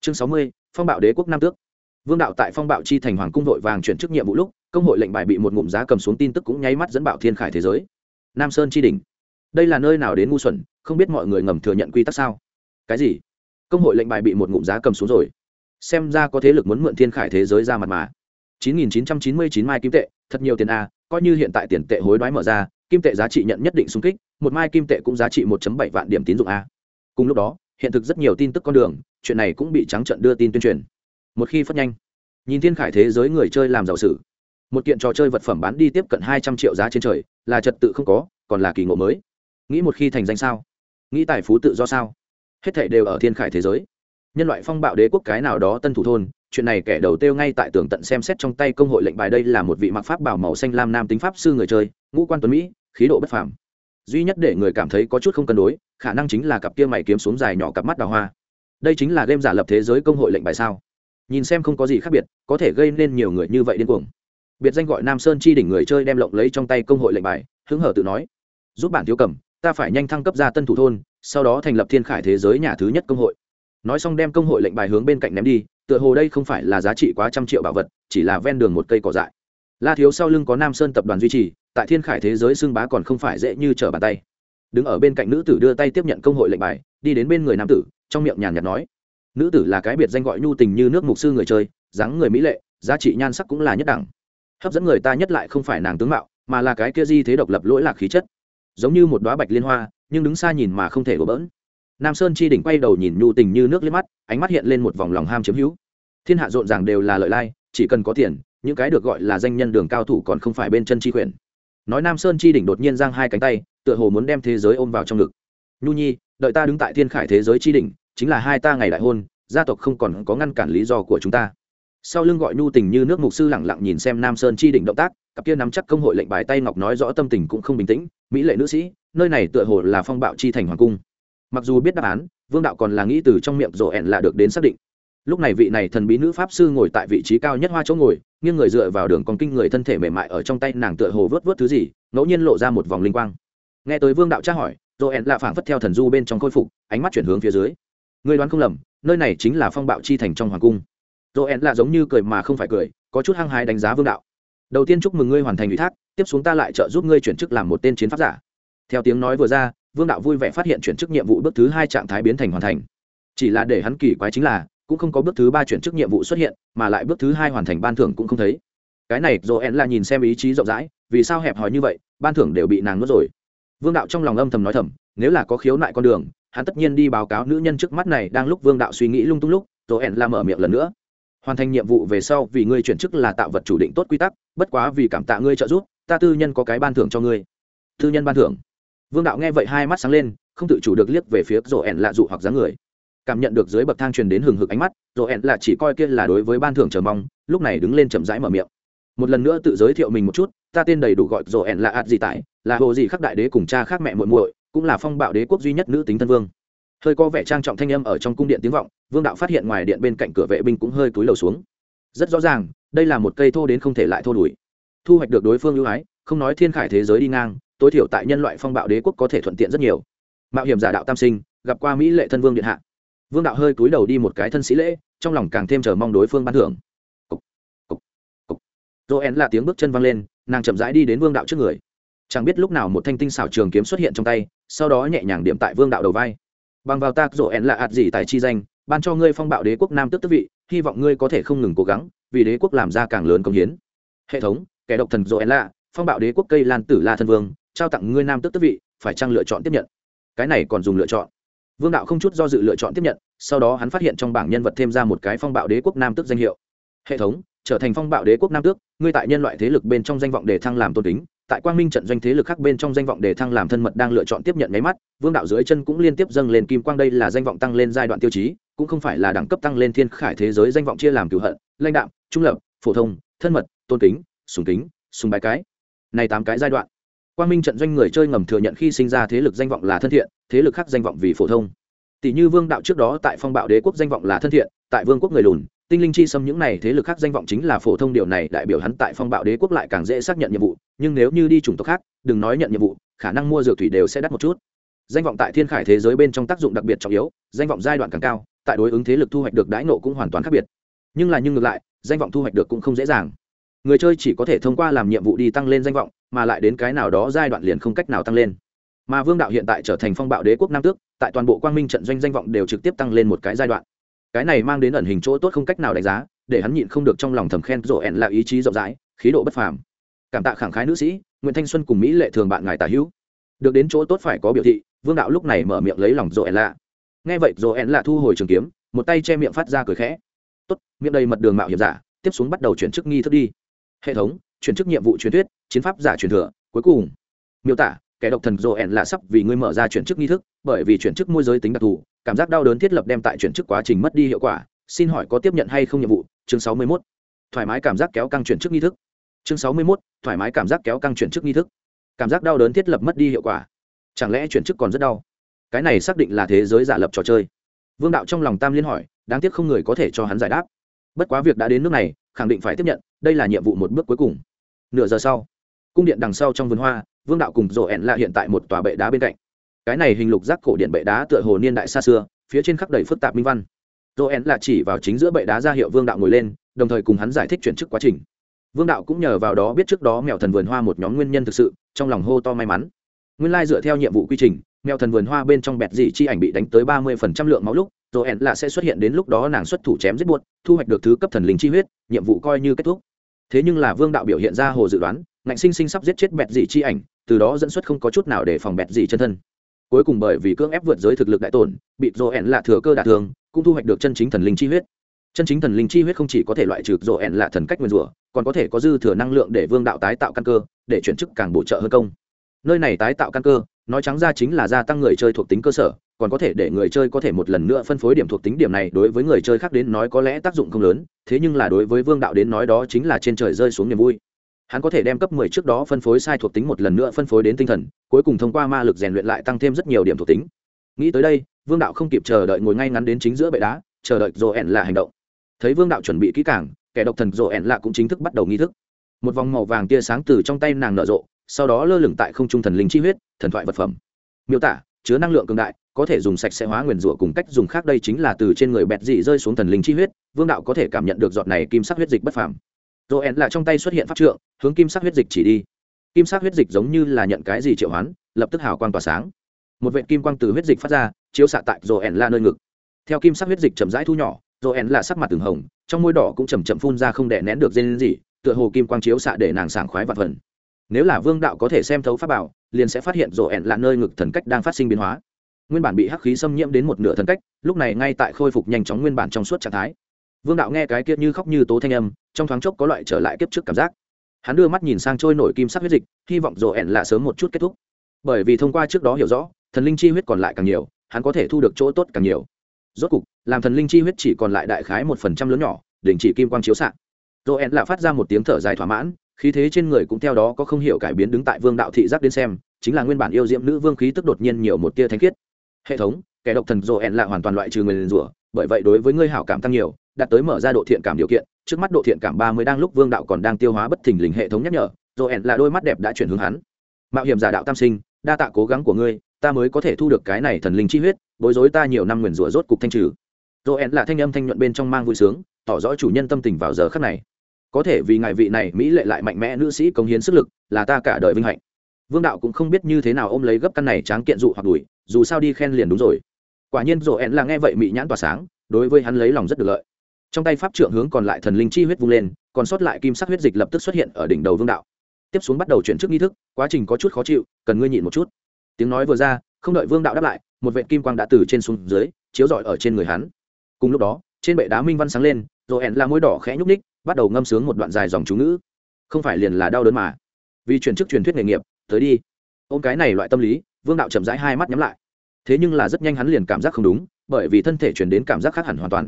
Chương sáu mươi, phong bạo đế quốc nam tước. Vương đạo tại phong bạo chi thành hoàng cung vội vàng chuyển chức nhiệm vụ lúc, công hội lệnh bài bị một ngụm giá cầm xuống tin tức cũng nháy mắt dẫn bạo thiên khải thế giới. Nam sơn chi đỉnh. Đây là nơi nào đến ngu xuẩn, không biết mọi người ngầm thừa nhận quy tắc sao? Cái gì? Công hội lệnh bài bị một ngụm giá cầm xuống rồi. Xem ra có thế lực muốn mượn thiên khải thế giới ra mặt mà. 9.999 mai kim tệ, thật nhiều tiền a coi như hiện tại tiền tệ hối đoái mở ra, kim tệ giá trị nhận nhất định xung kích, một mai kim tệ cũng giá trị 1.7 vạn điểm tín dụng a cùng lúc đó, hiện thực rất nhiều tin tức con đường, chuyện này cũng bị trắng trận đưa tin tuyên truyền. Một khi phát nhanh, nhìn thiên khải thế giới người chơi làm giàu sử một kiện trò chơi vật phẩm bán đi tiếp cận hai trăm triệu giá trên trời, là trật tự không có, còn là kỳ ngộ mới. Nghĩ một khi thành danh sao? Nghĩ tài phú tự do sao? Hết thảy đều ở thiên khải thế giới. Nhân loại phong bạo đế quốc cái nào đó tân thủ thôn chuyện này kẻ đầu tiêu ngay tại tường tận xem xét trong tay công hội lệnh bài đây là một vị mặc pháp bảo màu xanh lam nam tính pháp sư người chơi, ngũ quan tuấn mỹ, khí độ bất phàm. Duy nhất để người cảm thấy có chút không cân đối, khả năng chính là cặp kia mày kiếm xuống dài nhỏ cặp mắt đào hoa. Đây chính là game giả lập thế giới công hội lệnh bài sao? Nhìn xem không có gì khác biệt, có thể gây nên nhiều người như vậy điên cuồng. Biệt danh gọi nam sơn chi đỉnh người chơi đem lộng lấy trong tay công hội lệnh bài, hứng hở tự nói, giúp bản thiếu cầm, ta phải nhanh thăng cấp ra tân thủ thôn, sau đó thành lập thiên khải thế giới nhà thứ nhất công hội. Nói xong đem công hội lệnh bài hướng bên cạnh ném đi tựa hồ đây không phải là giá trị quá trăm triệu bảo vật, chỉ là ven đường một cây cỏ dại. La thiếu sau lưng có nam sơn tập đoàn duy trì, tại thiên khải thế giới xưng bá còn không phải dễ như trở bàn tay. Đứng ở bên cạnh nữ tử đưa tay tiếp nhận công hội lệnh bài, đi đến bên người nam tử, trong miệng nhàn nhạt nói, nữ tử là cái biệt danh gọi nhu tình như nước mục sư người chơi, dáng người mỹ lệ, giá trị nhan sắc cũng là nhất đẳng. Hấp dẫn người ta nhất lại không phải nàng tướng mạo, mà là cái kia di thế độc lập lỗi lạc khí chất. Giống như một đoá bạch liên hoa, nhưng đứng xa nhìn mà không thể gỡ bỡn nam sơn chi đỉnh quay đầu nhìn nhu tình như nước liếc mắt, ánh mắt hiện lên một vòng lòng ham chiếm hữu. Thiên hạ rộn ràng đều là lợi lai, chỉ cần có tiền, những cái được gọi là danh nhân đường cao thủ còn không phải bên chân chi quyền. Nói nam sơn chi đỉnh đột nhiên giang hai cánh tay, tựa hồ muốn đem thế giới ôm vào trong ngực. Nhu nhi, đợi ta đứng tại thiên khải thế giới chi đỉnh, chính là hai ta ngày đại hôn, gia tộc không còn có ngăn cản lý do của chúng ta. Sau lưng gọi nhu tình như nước mục sư lẳng lặng nhìn xem nam sơn chi đỉnh động tác, cặp kia nắm chắc công hội lệnh bài tay ngọc nói rõ tâm tình cũng không bình tĩnh, mỹ lệ nữ sĩ, nơi này tựa hồ là phong bạo chi thành hoàng cung mặc dù biết đáp án, vương đạo còn là nghĩ từ trong miệng rổ ẹn là được đến xác định. Lúc này vị này thần bí nữ pháp sư ngồi tại vị trí cao nhất hoa chỗ ngồi, nghiêng người dựa vào đường còn kinh người thân thể mềm mại ở trong tay nàng tựa hồ vớt vớt thứ gì, ngẫu nhiên lộ ra một vòng linh quang. Nghe tới vương đạo tra hỏi rổ ẹn là phảng phất theo thần du bên trong khôi phục, ánh mắt chuyển hướng phía dưới. Người đoán không lầm, nơi này chính là phong bạo chi thành trong hoàng cung. Rổ ẹn là giống như cười mà không phải cười, có chút hăng hái đánh giá vương đạo. Đầu tiên chúc mừng ngươi hoàn thành ủy thác, tiếp xuống ta lại trợ giúp ngươi chuyển chức làm một tên chiến pháp giả. Theo tiếng nói vừa ra vương đạo vui vẻ phát hiện chuyển chức nhiệm vụ bước thứ hai trạng thái biến thành hoàn thành. Chỉ là để hắn kỳ quái chính là, cũng không có bước thứ ba chuyển chức nhiệm vụ xuất hiện, mà lại bước thứ hai hoàn thành ban thưởng cũng không thấy. Cái này dồ ẹn là nhìn xem ý chí rộng rãi, vì sao hẹp hòi như vậy, ban thưởng đều bị nàng nuốt rồi. Vương đạo trong lòng âm thầm nói thầm, nếu là có khiếu nại con đường, hắn tất nhiên đi báo cáo nữ nhân trước mắt này đang lúc vương đạo suy nghĩ lung tung lúc dồ ẹn là mở miệng lần nữa. Hoàn thành nhiệm vụ về sau, vì ngươi chuyển chức là tạo vật chủ định tốt quy tắc, bất quá vì cảm tạ ngươi trợ giúp, ta tư nhân có cái ban thưởng cho ngươi. Tư nhân ban thưởng vương đạo nghe vậy hai mắt sáng lên, không tự chủ được liếc về phía rổ ẻn lạ dụ hoặc dáng người. Cảm nhận được dưới bậc thang truyền đến hừng hực ánh mắt rổ ẻn lạ chỉ coi kia là đối với ban thưởng chờ mong, lúc này đứng lên chậm rãi mở miệng. Một lần nữa tự giới thiệu mình một chút, ta tên đầy đủ gọi rổ ẻn là ạt gì tại là hồ gì khắc đại đế cùng cha khác mẹ muội muội, cũng là phong bạo đế quốc duy nhất nữ tính thân vương. Hơi có vẻ trang trọng thanh âm ở trong cung điện tiếng vọng, vương đạo phát hiện ngoài điện bên cạnh cửa vệ binh cũng hơi túi lầu xuống. Rất rõ ràng, đây là một cây thô đến không thể lại thô đuổi. Thu hoạch được đối phương ưu ái, không nói thiên khải thế giới đi ngang tối thiểu tại nhân loại phong bạo đế quốc có thể thuận tiện rất nhiều. Mạo hiểm giả đạo tam sinh gặp qua mỹ lệ thân vương điện hạ. Vương đạo hơi cúi đầu đi một cái thân sĩ lễ trong lòng càng thêm chờ mong đối phương ban thưởng. Cục, cục, joel là tiếng bước chân văng lên nàng chậm rãi đi đến vương đạo trước người. Chẳng biết lúc nào một thanh tinh xảo trường kiếm xuất hiện trong tay sau đó nhẹ nhàng điểm tại vương đạo đầu vai. Bằng vào tác joel là ạt gì tại chi danh ban cho ngươi phong bạo đế quốc nam tước tức vị hy vọng ngươi có thể không ngừng cố gắng vì đế quốc làm ra càng lớn công hiến. Hệ thống kẻ độc thần joel lạ phong bạo đế quốc cây lan tử la thân vương trao tặng ngươi nam tước tước vị, phải chăng lựa chọn tiếp nhận? Cái này còn dùng lựa chọn. Vương đạo không chút do dự lựa chọn tiếp nhận, sau đó hắn phát hiện trong bảng nhân vật thêm ra một cái phong bạo đế quốc nam tước danh hiệu. Hệ thống, trở thành phong bạo đế quốc nam tước, ngươi tại nhân loại thế lực bên trong danh vọng đề thăng làm tôn kính, tại quang minh trận doanh thế lực khác bên trong danh vọng đề thăng làm thân mật đang lựa chọn tiếp nhận máy mắt, vương đạo dưới chân cũng liên tiếp dâng lên kim quang đây là danh vọng tăng lên giai đoạn tiêu chí, cũng không phải là đẳng cấp tăng lên thiên khải thế giới danh vọng chia làm cửu hận, lãnh đạo trung lập, phổ thông, thân mật, tôn kính, sùng kính, sùng bài cái. Này tám cái giai đoạn quang minh trận doanh người chơi ngầm thừa nhận khi sinh ra thế lực danh vọng là thân thiện, thế lực khác danh vọng vì phổ thông. Tỷ như vương đạo trước đó tại phong bạo đế quốc danh vọng là thân thiện, tại vương quốc người lùn, tinh linh chi xâm những này thế lực khác danh vọng chính là phổ thông, điều này đại biểu hắn tại phong bạo đế quốc lại càng dễ xác nhận nhiệm vụ, nhưng nếu như đi chủng tộc khác, đừng nói nhận nhiệm vụ, khả năng mua dược thủy đều sẽ đắt một chút. Danh vọng tại thiên khải thế giới bên trong tác dụng đặc biệt trọng yếu, danh vọng giai đoạn càng cao, tại đối ứng thế lực thu hoạch được đãi nộ cũng hoàn toàn khác biệt. Nhưng là nhưng ngược lại, danh vọng thu hoạch được cũng không dễ dàng người chơi chỉ có thể thông qua làm nhiệm vụ đi tăng lên danh vọng, mà lại đến cái nào đó giai đoạn liền không cách nào tăng lên. Mà vương đạo hiện tại trở thành phong bạo đế quốc nam tước, tại toàn bộ quang minh trận doanh danh vọng đều trực tiếp tăng lên một cái giai đoạn. Cái này mang đến ẩn hình chỗ tốt không cách nào đánh giá, để hắn nhịn không được trong lòng thầm khen rộ ẹn là ý chí rộng rãi, khí độ bất phàm. Cảm tạ khẳng khái nữ sĩ, nguyễn thanh xuân cùng mỹ lệ thường bạn ngài tả hữu. Được đến chỗ tốt phải có biểu thị, vương đạo lúc này mở miệng lấy lòng rộ ẹn lạ nghe vậy rộ ẹn lạ thu hồi trường kiếm, một tay che miệng phát ra cười khẽ. Tốt, miệng đầy mật đường mạo hiểm giả, tiếp xuống bắt đầu chuyển chức nghi thức đi hệ thống, chuyển chức nhiệm vụ truyền thuyết, chiến pháp giả truyền thừa, cuối cùng. Miêu tả, kẻ độc thần joel là sắp vì ngươi mở ra chuyển chức nghi thức, bởi vì chuyển chức môi giới tính đặc thù, cảm giác đau đớn thiết lập đem tại chuyển chức quá trình mất đi hiệu quả. Xin hỏi có tiếp nhận hay không nhiệm vụ? Chương sáu mươi 61. thoải mái cảm giác kéo căng chuyển chức nghi thức. Chương sáu mươi 61. thoải mái cảm giác kéo căng chuyển chức nghi thức. Cảm giác đau đớn thiết lập mất đi hiệu quả. Chẳng lẽ chuyển chức còn rất đau? Cái này xác định là thế giới giả lập trò chơi. Vương đạo trong lòng tam liên hỏi, đáng tiếc không người có thể cho hắn giải đáp bất quá việc đã đến nước này, khẳng định phải tiếp nhận, đây là nhiệm vụ một bước cuối cùng. Nửa giờ sau, cung điện đằng sau trong vườn hoa, vương đạo cùng rộ ẹn là hiện tại một tòa bệ đá bên cạnh. Cái này hình lục giác cổ điện bệ đá tựa hồ niên đại xa xưa, phía trên khắc đầy phức tạp minh văn. Rộ ẹn là chỉ vào chính giữa bệ đá ra hiệu vương đạo ngồi lên, đồng thời cùng hắn giải thích chuyển chức quá trình. Vương đạo cũng nhờ vào đó biết trước đó mèo thần vườn hoa một nhóm nguyên nhân thực sự, trong lòng hô to may mắn. Nguyên lai dựa theo nhiệm vụ quy trình, mèo thần vườn hoa bên trong bẹt dị chi ảnh bị đánh tới ba mươi phần trăm lượng máu lúc rồi ẹn là sẽ xuất hiện đến lúc đó nàng xuất thủ chém giết buốt, thu hoạch được thứ cấp thần linh chi huyết, nhiệm vụ coi như kết thúc. Thế nhưng là vương đạo biểu hiện ra hồ dự đoán, ngạnh sinh sinh sắp giết chết bẹt dị chi ảnh, từ đó dẫn xuất không có chút nào để phòng bẹt dị chân thân. Cuối cùng bởi vì cưỡng ép vượt giới thực lực đại tổn, bị Rô ẹn là thừa cơ đả thường cũng thu hoạch được chân chính thần linh chi huyết. Chân chính thần linh chi huyết không chỉ có thể loại trừ Rô ẹn là thần cách nguyên rủa, còn có thể có dư thừa năng lượng để vương đạo tái tạo căn cơ, để chuyển chức càng bổ trợ hơn công. Nơi này tái tạo căn cơ, nói trắng ra chính là gia tăng người chơi thuộc tính cơ sở còn có thể để người chơi có thể một lần nữa phân phối điểm thuộc tính điểm này đối với người chơi khác đến nói có lẽ tác dụng không lớn, thế nhưng là đối với vương đạo đến nói đó chính là trên trời rơi xuống niềm vui. Hắn có thể đem cấp 10 trước đó phân phối sai thuộc tính một lần nữa phân phối đến tinh thần, cuối cùng thông qua ma lực rèn luyện lại tăng thêm rất nhiều điểm thuộc tính. Nghĩ tới đây, vương đạo không kịp chờ đợi ngồi ngay ngắn đến chính giữa bệ đá, chờ đợi Rồ ẻn là hành động. Thấy vương đạo chuẩn bị kỹ càng, kẻ độc thần Rồ ẻn lạ cũng chính thức bắt đầu nghi thức. Một vòng màu vàng tia sáng từ trong tay nàng nở rộ, sau đó lơ lửng tại không trung thần linh chi huyết, thần thoại vật phẩm. Miêu tả, chứa năng lượng cường đại có thể dùng sạch sẽ hóa nguyền rủa cùng cách dùng khác đây chính là từ trên người bẹt dị rơi xuống thần linh chi huyết, vương đạo có thể cảm nhận được giọt này kim sắc huyết dịch bất phàm. Rộ ẻn là trong tay xuất hiện pháp trượng, hướng kim sắc huyết dịch chỉ đi. Kim sắc huyết dịch giống như là nhận cái gì triệu hoán, lập tức hào quang tỏa sáng. Một vệ kim quang từ huyết dịch phát ra, chiếu xạ tại rộ ẻn là nơi ngực. Theo kim sắc huyết dịch chậm rãi thu nhỏ rồi en là sắc mặt từng hồng, trong môi đỏ cũng chầm chậm phun ra không đè nén được dên gì tựa hồ kim quang chiếu xạ để nàng sảng khoái vặt vần nếu là vương đạo có thể xem thấu pháp bảo, liền sẽ phát hiện rồi en là nơi ngực thần cách đang phát sinh biến hóa nguyên bản bị hắc khí xâm nhiễm đến một nửa thần cách, lúc này ngay tại khôi phục nhanh chóng nguyên bản trong suốt trạng thái. Vương đạo nghe cái kia như khóc như tố thanh âm, trong thoáng chốc có loại trở lại kiếp trước cảm giác. Hắn đưa mắt nhìn sang trôi nổi kim sắc huyết dịch, hy vọng Rồ ẻn là sớm một chút kết thúc. Bởi vì thông qua trước đó hiểu rõ, thần linh chi huyết còn lại càng nhiều, hắn có thể thu được chỗ tốt càng nhiều. Rốt cục, làm thần linh chi huyết chỉ còn lại đại khái một phần trăm lớn nhỏ, đình chỉ kim quang chiếu s ạ ẻn lạ phát ra một tiếng thở dài thỏa mãn, khí thế trên người cũng theo đó có không hiểu cải biến đứng tại vương đạo thị giác đến xem, chính là nguyên bản yêu diễm nữ vương khí tức đột nhiên nhiều một tia thanh khiết hệ thống, kẻ độc thần rộ ẹn là hoàn toàn loại trừ người liền rủa, bởi vậy đối với ngươi hảo cảm tăng nhiều, đạt tới mở ra độ thiện cảm điều kiện, trước mắt độ thiện cảm ba mươi đang lúc vương đạo còn đang tiêu hóa bất thình lình hệ thống nhắc nhở, joel là đôi mắt đẹp đã chuyển hướng hắn. Mạo hiểm giả đạo tam sinh, đa tạ cố gắng của ngươi, ta mới có thể thu được cái này thần linh chi huyết, bối rối ta nhiều năm nguyền rủa rốt cục thanh trừ. Joel là thanh âm thanh nhuận bên trong mang vui sướng, tỏ rõ chủ nhân tâm tình vào giờ khắc này. Có thể vì ngài vị này mỹ lệ lại mạnh mẽ nữ sĩ công hiến sức lực, là ta cả đời vinh hạnh. Vương đạo cũng không biết như thế nào ôm lấy gấp căn này tráng kiện dụ hoặc đuổi dù sao đi khen liền đúng rồi. Quả nhiên joel là nghe vậy mị nhãn tỏa sáng, đối với hắn lấy lòng rất được lợi. Trong tay pháp trượng hướng còn lại thần linh chi huyết vung lên, còn sót lại kim sắc huyết dịch lập tức xuất hiện ở đỉnh đầu vương đạo. Tiếp xuống bắt đầu chuyển trước nghi thức, quá trình có chút khó chịu, cần ngươi nhịn một chút. Tiếng nói vừa ra, không đợi vương đạo đáp lại, một vệ kim quang đã từ trên xuống dưới, chiếu rọi ở trên người hắn. Cùng lúc đó, trên bệ đá minh văn sáng lên rồi ẹn là môi đỏ khẽ nhúc ních bắt đầu ngâm sướng một đoạn dài dòng chú ngữ. Không phải liền là đau đớn mà. Vì chuyển chức truyền thuyết nghề nghiệp, tới đi. Ôm cái này loại tâm lý vương đạo chậm rãi hai mắt nhắm lại. Thế nhưng là rất nhanh hắn liền cảm giác không đúng, bởi vì thân thể chuyển đến cảm giác khác hẳn hoàn toàn.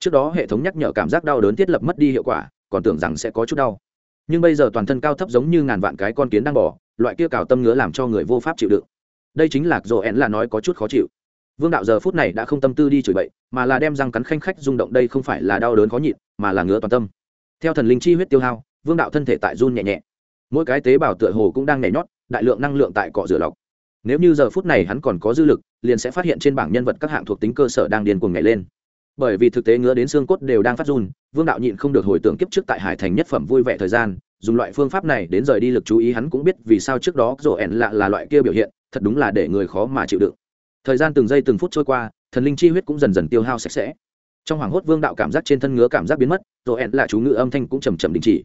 Trước đó hệ thống nhắc nhở cảm giác đau đớn thiết lập mất đi hiệu quả, còn tưởng rằng sẽ có chút đau. Nhưng bây giờ toàn thân cao thấp giống như ngàn vạn cái con kiến đang bỏ loại kia cào tâm ngứa làm cho người vô pháp chịu đựng. Đây chính là dồ ẹn là nói có chút khó chịu. Vương đạo giờ phút này đã không tâm tư đi chửi bậy, mà là đem răng cắn khanh khách rung động đây không phải là đau đớn khó nhịn, mà là ngứa toàn tâm. Theo thần linh chi huyết tiêu hao, vương đạo thân thể tại run nhẹ nhẹ. Mỗi cái tế bào tựa hồ cũng đang nhảy nhót, đại lượng năng lượng tại cọ rửa lọc nếu như giờ phút này hắn còn có dư lực, liền sẽ phát hiện trên bảng nhân vật các hạng thuộc tính cơ sở đang điên cuồng nhảy lên. Bởi vì thực tế ngứa đến xương cốt đều đang phát run, vương đạo nhịn không được hồi tưởng kiếp trước tại hải thành nhất phẩm vui vẻ thời gian, dùng loại phương pháp này đến rời đi lực chú ý hắn cũng biết vì sao trước đó rổ ẻn lạ là loại kia biểu hiện, thật đúng là để người khó mà chịu đựng. Thời gian từng giây từng phút trôi qua, thần linh chi huyết cũng dần dần tiêu hao sạch sẽ. Trong hoàng hốt vương đạo cảm giác trên thân ngứa cảm giác biến mất, rổ ẻn lạ chú ngữ âm thanh cũng chầm chậm đình chỉ.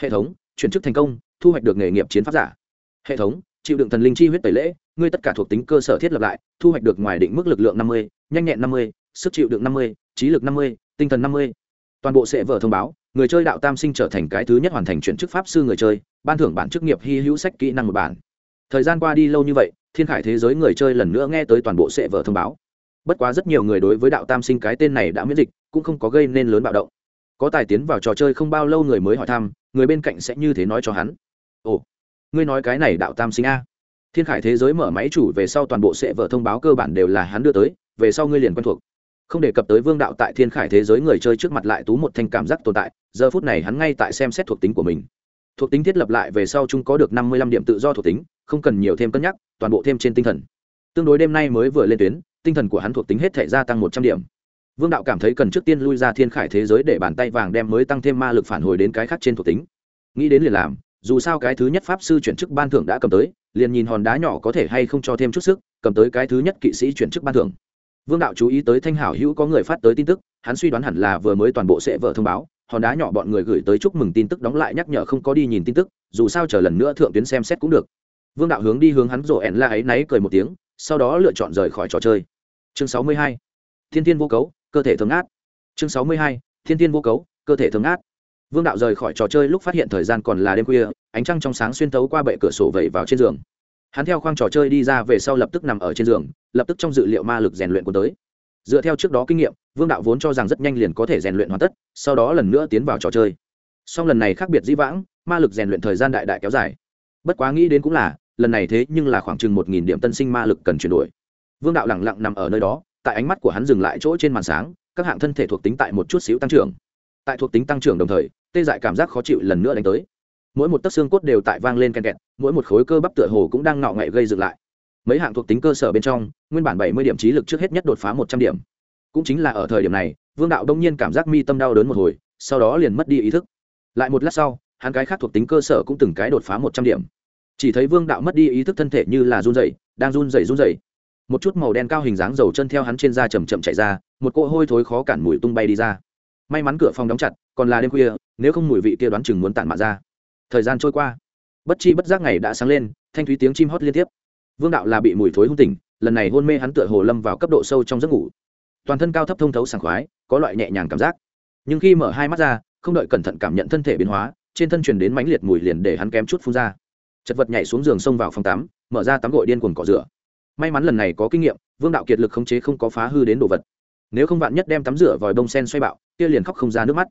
Hệ thống, chuyển chức thành công, thu hoạch được nghề nghiệp chiến pháp giả. Hệ thống, chịu đựng thần linh chi huyết tẩy lễ ngươi tất cả thuộc tính cơ sở thiết lập lại, thu hoạch được ngoài định mức lực lượng năm mươi, nhanh nhẹn năm mươi, sức chịu đựng năm mươi, trí lực năm mươi, tinh thần năm mươi. Toàn bộ sẽ vở thông báo, người chơi đạo tam sinh trở thành cái thứ nhất hoàn thành chuyển chức pháp sư người chơi, ban thưởng bản chức nghiệp hy hữu sách kỹ năng một bản. Thời gian qua đi lâu như vậy, thiên khải thế giới người chơi lần nữa nghe tới toàn bộ sệ vở thông báo. Bất quá rất nhiều người đối với đạo tam sinh cái tên này đã miễn dịch, cũng không có gây nên lớn bạo động. Có tài tiến vào trò chơi không bao lâu người mới hỏi thăm, người bên cạnh sẽ như thế nói cho hắn. Ồ, ngươi nói cái này đạo tam sinh a? Thiên khải thế giới mở máy chủ về sau toàn bộ sẽ vở thông báo cơ bản đều là hắn đưa tới, về sau ngươi liền quen thuộc. Không đề cập tới vương đạo tại thiên khải thế giới người chơi trước mặt lại tú một thanh cảm giác tồn tại, giờ phút này hắn ngay tại xem xét thuộc tính của mình. Thuộc tính thiết lập lại về sau chúng có được năm mươi lăm điểm tự do thuộc tính, không cần nhiều thêm cân nhắc, toàn bộ thêm trên tinh thần. Tương đối đêm nay mới vừa lên tuyến, tinh thần của hắn thuộc tính hết thể gia tăng một trăm điểm. Vương đạo cảm thấy cần trước tiên lui ra thiên khải thế giới để bàn tay vàng đem mới tăng thêm ma lực phản hồi đến cái khác trên thuộc tính. Nghĩ đến liền làm, dù sao cái thứ nhất pháp sư chuyển chức ban thưởng đã cầm tới liền nhìn hòn đá nhỏ có thể hay không cho thêm chút sức, cầm tới cái thứ nhất kỵ sĩ chuyển chức ban thưởng. Vương đạo chú ý tới thanh hảo hữu có người phát tới tin tức, hắn suy đoán hẳn là vừa mới toàn bộ sẽ vợ thông báo, hòn đá nhỏ bọn người gửi tới chúc mừng tin tức đóng lại nhắc nhở không có đi nhìn tin tức, dù sao chờ lần nữa thượng tuyến xem xét cũng được. Vương đạo hướng đi hướng hắn rổ ẻn la ấy náy cười một tiếng, sau đó lựa chọn rời khỏi trò chơi. Chương sáu mươi hai, thiên thiên vô cấu, cơ thể thường át chương sáu mươi hai, thiên thiên vô cấu, cơ thể thường át vương đạo rời khỏi trò chơi lúc phát hiện thời gian còn là đêm khuya ánh trăng trong sáng xuyên tấu qua bệ cửa sổ vẩy vào trên giường. Hắn theo khoang trò chơi đi ra về sau lập tức nằm ở trên giường, lập tức trong dự liệu ma lực rèn luyện của tới. Dựa theo trước đó kinh nghiệm, vương đạo vốn cho rằng rất nhanh liền có thể rèn luyện hoàn tất, sau đó lần nữa tiến vào trò chơi. Song lần này khác biệt dĩ vãng, ma lực rèn luyện thời gian đại đại kéo dài. Bất quá nghĩ đến cũng là, lần này thế nhưng là khoảng chừng một nghìn điểm tân sinh ma lực cần chuyển đổi. Vương đạo lẳng lặng nằm ở nơi đó, tại ánh mắt của hắn dừng lại chỗ trên màn sáng, các hạng thân thể thuộc tính tại một chút xíu tăng trưởng. Tại thuộc tính tăng trưởng đồng thời, tê dại cảm giác khó chịu lần nữa đánh tới mỗi một tấc xương cốt đều tại vang lên ken kẹt, mỗi một khối cơ bắp tựa hồ cũng đang ngọ ngậy gây dựng lại. Mấy hạng thuộc tính cơ sở bên trong, nguyên bản bảy mươi điểm trí lực trước hết nhất đột phá một trăm điểm. Cũng chính là ở thời điểm này, vương đạo đông nhiên cảm giác mi tâm đau đớn một hồi, sau đó liền mất đi ý thức. Lại một lát sau, hắn cái khác thuộc tính cơ sở cũng từng cái đột phá một trăm điểm. Chỉ thấy vương đạo mất đi ý thức thân thể như là run dày đang run dày run dày một chút màu đen cao hình dáng dầu chân theo hắn trên da chầm chậm chạy ra, một cỗ hôi thối khó cản mùi tung bay đi ra. May mắn cửa phòng đóng chặt, còn là đêm khuya, nếu không mùi vị kia đoán chừng muốn tản mạ ra thời gian trôi qua. Bất chi bất giác ngày đã sáng lên, thanh thúy tiếng chim hót liên tiếp. Vương đạo là bị mùi thối hung tỉnh, lần này hôn mê hắn tựa hồ lâm vào cấp độ sâu trong giấc ngủ. Toàn thân cao thấp thông thấu sảng khoái, có loại nhẹ nhàng cảm giác. Nhưng khi mở hai mắt ra, không đợi cẩn thận cảm nhận thân thể biến hóa, trên thân truyền đến mãnh liệt mùi liền để hắn kém chút phun ra. Chật vật nhảy xuống giường xông vào phòng tắm, mở ra tắm gội điên cuồng cỏ rửa. May mắn lần này có kinh nghiệm, vương đạo kiệt lực khống chế không có phá hư đến đồ vật. Nếu không bạn nhất đem tắm rửa vòi bông sen xoay bạo, kia liền khóc không ra nước mắt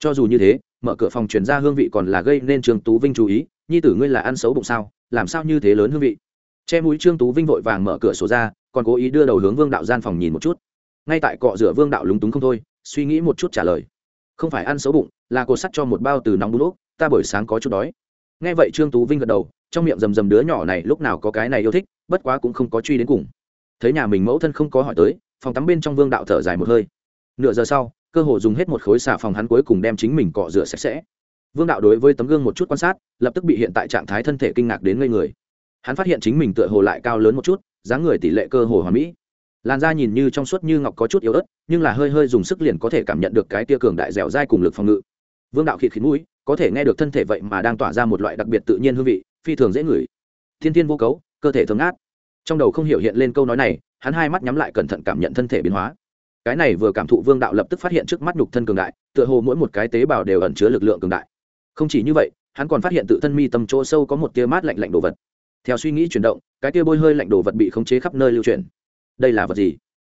cho dù như thế, mở cửa phòng chuyển ra hương vị còn là gây nên trương tú vinh chú ý, nhi tử ngươi là ăn xấu bụng sao, làm sao như thế lớn hương vị? Che mũi trương tú vinh vội vàng mở cửa sổ ra, còn cố ý đưa đầu hướng vương đạo gian phòng nhìn một chút. Ngay tại cọ rửa vương đạo lúng túng không thôi, suy nghĩ một chút trả lời. Không phải ăn xấu bụng, là cột sắt cho một bao từ nóng bún úp ta buổi sáng có chút đói. Nghe vậy trương tú vinh gật đầu, trong miệng rầm rầm đứa nhỏ này lúc nào có cái này yêu thích, bất quá cũng không có truy đến cùng. Thấy nhà mình mẫu thân không có hỏi tới, phòng tắm bên trong vương đạo thở dài một hơi. Nửa giờ sau cơ hồ dùng hết một khối xà phòng hắn cuối cùng đem chính mình cọ rửa sạch sẽ. Vương đạo đối với tấm gương một chút quan sát, lập tức bị hiện tại trạng thái thân thể kinh ngạc đến ngây người. Hắn phát hiện chính mình tựa hồ lại cao lớn một chút, dáng người tỷ lệ cơ hồ hòa mỹ. Làn da nhìn như trong suốt như ngọc có chút yếu ớt, nhưng là hơi hơi dùng sức liền có thể cảm nhận được cái tia cường đại dẻo dai cùng lực phòng ngự. Vương đạo khịt khít mũi, có thể nghe được thân thể vậy mà đang tỏa ra một loại đặc biệt tự nhiên hương vị, phi thường dễ ngửi. Thiên thiên vô cấu, cơ thể thường ngát. Trong đầu không hiểu hiện lên câu nói này, hắn hai mắt nhắm lại cẩn thận cảm nhận thân thể biến hóa cái này vừa cảm thụ vương đạo lập tức phát hiện trước mắt nhục thân cường đại, tựa hồ mỗi một cái tế bào đều ẩn chứa lực lượng cường đại không chỉ như vậy, hắn còn phát hiện tự thân mi tâm chỗ sâu có một tia mát lạnh lạnh đồ vật theo suy nghĩ chuyển động, cái tia bôi hơi lạnh đồ vật bị khống chế khắp nơi lưu truyền đây là vật gì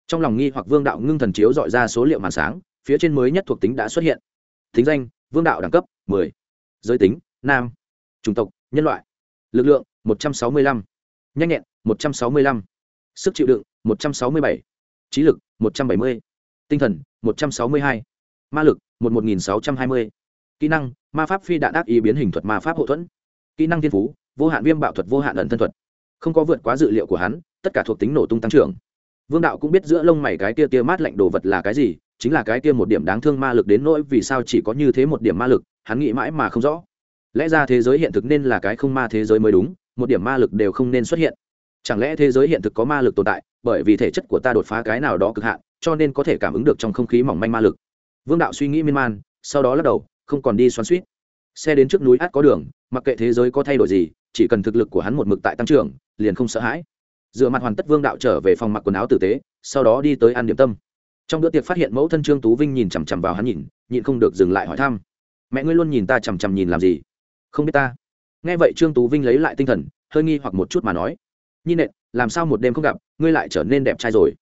trong lòng nghi hoặc vương đạo ngưng thần chiếu dọi ra số liệu màn sáng, phía trên mới nhất thuộc tính đã xuất hiện thính danh, vương đạo đẳng cấp 10. giới tính, nam chủng tộc, nhân loại lực lượng 165. nhanh nhẹn 165. sức chịu đựng 167 trí lực 170. tinh thần 162. ma lực 11620. kỹ năng, ma pháp phi đạn ác ý biến hình thuật ma pháp hậu thuẫn kỹ năng thiên phú, vô hạn viêm bạo thuật, vô hạn ẩn thân thuật không có vượt quá dự liệu của hắn, tất cả thuộc tính nổ tung tăng trưởng vương đạo cũng biết giữa lông mày cái tia tia mát lạnh đồ vật là cái gì, chính là cái tia một điểm đáng thương ma lực đến nỗi vì sao chỉ có như thế một điểm ma lực, hắn nghĩ mãi mà không rõ lẽ ra thế giới hiện thực nên là cái không ma thế giới mới đúng, một điểm ma lực đều không nên xuất hiện chẳng lẽ thế giới hiện thực có ma lực tồn tại bởi vì thể chất của ta đột phá cái nào đó cực hạn, cho nên có thể cảm ứng được trong không khí mỏng manh ma lực. Vương đạo suy nghĩ miên man, sau đó lắc đầu, không còn đi xoắn suýt xe đến trước núi át có đường, mặc kệ thế giới có thay đổi gì, chỉ cần thực lực của hắn một mực tại tăng trưởng, liền không sợ hãi. Dựa mặt hoàn tất vương đạo trở về phòng mặc quần áo tử tế, sau đó đi tới ăn điểm tâm. Trong bữa tiệc phát hiện mẫu thân trương tú vinh nhìn chằm chằm vào hắn nhìn, nhịn không được dừng lại hỏi thăm. Mẹ ngươi luôn nhìn ta chằm chằm nhìn làm gì? Không biết ta. Nghe vậy trương tú vinh lấy lại tinh thần, hơi nghi hoặc một chút mà nói. Nhi nện làm sao một đêm không gặp, ngươi lại trở nên đẹp trai rồi.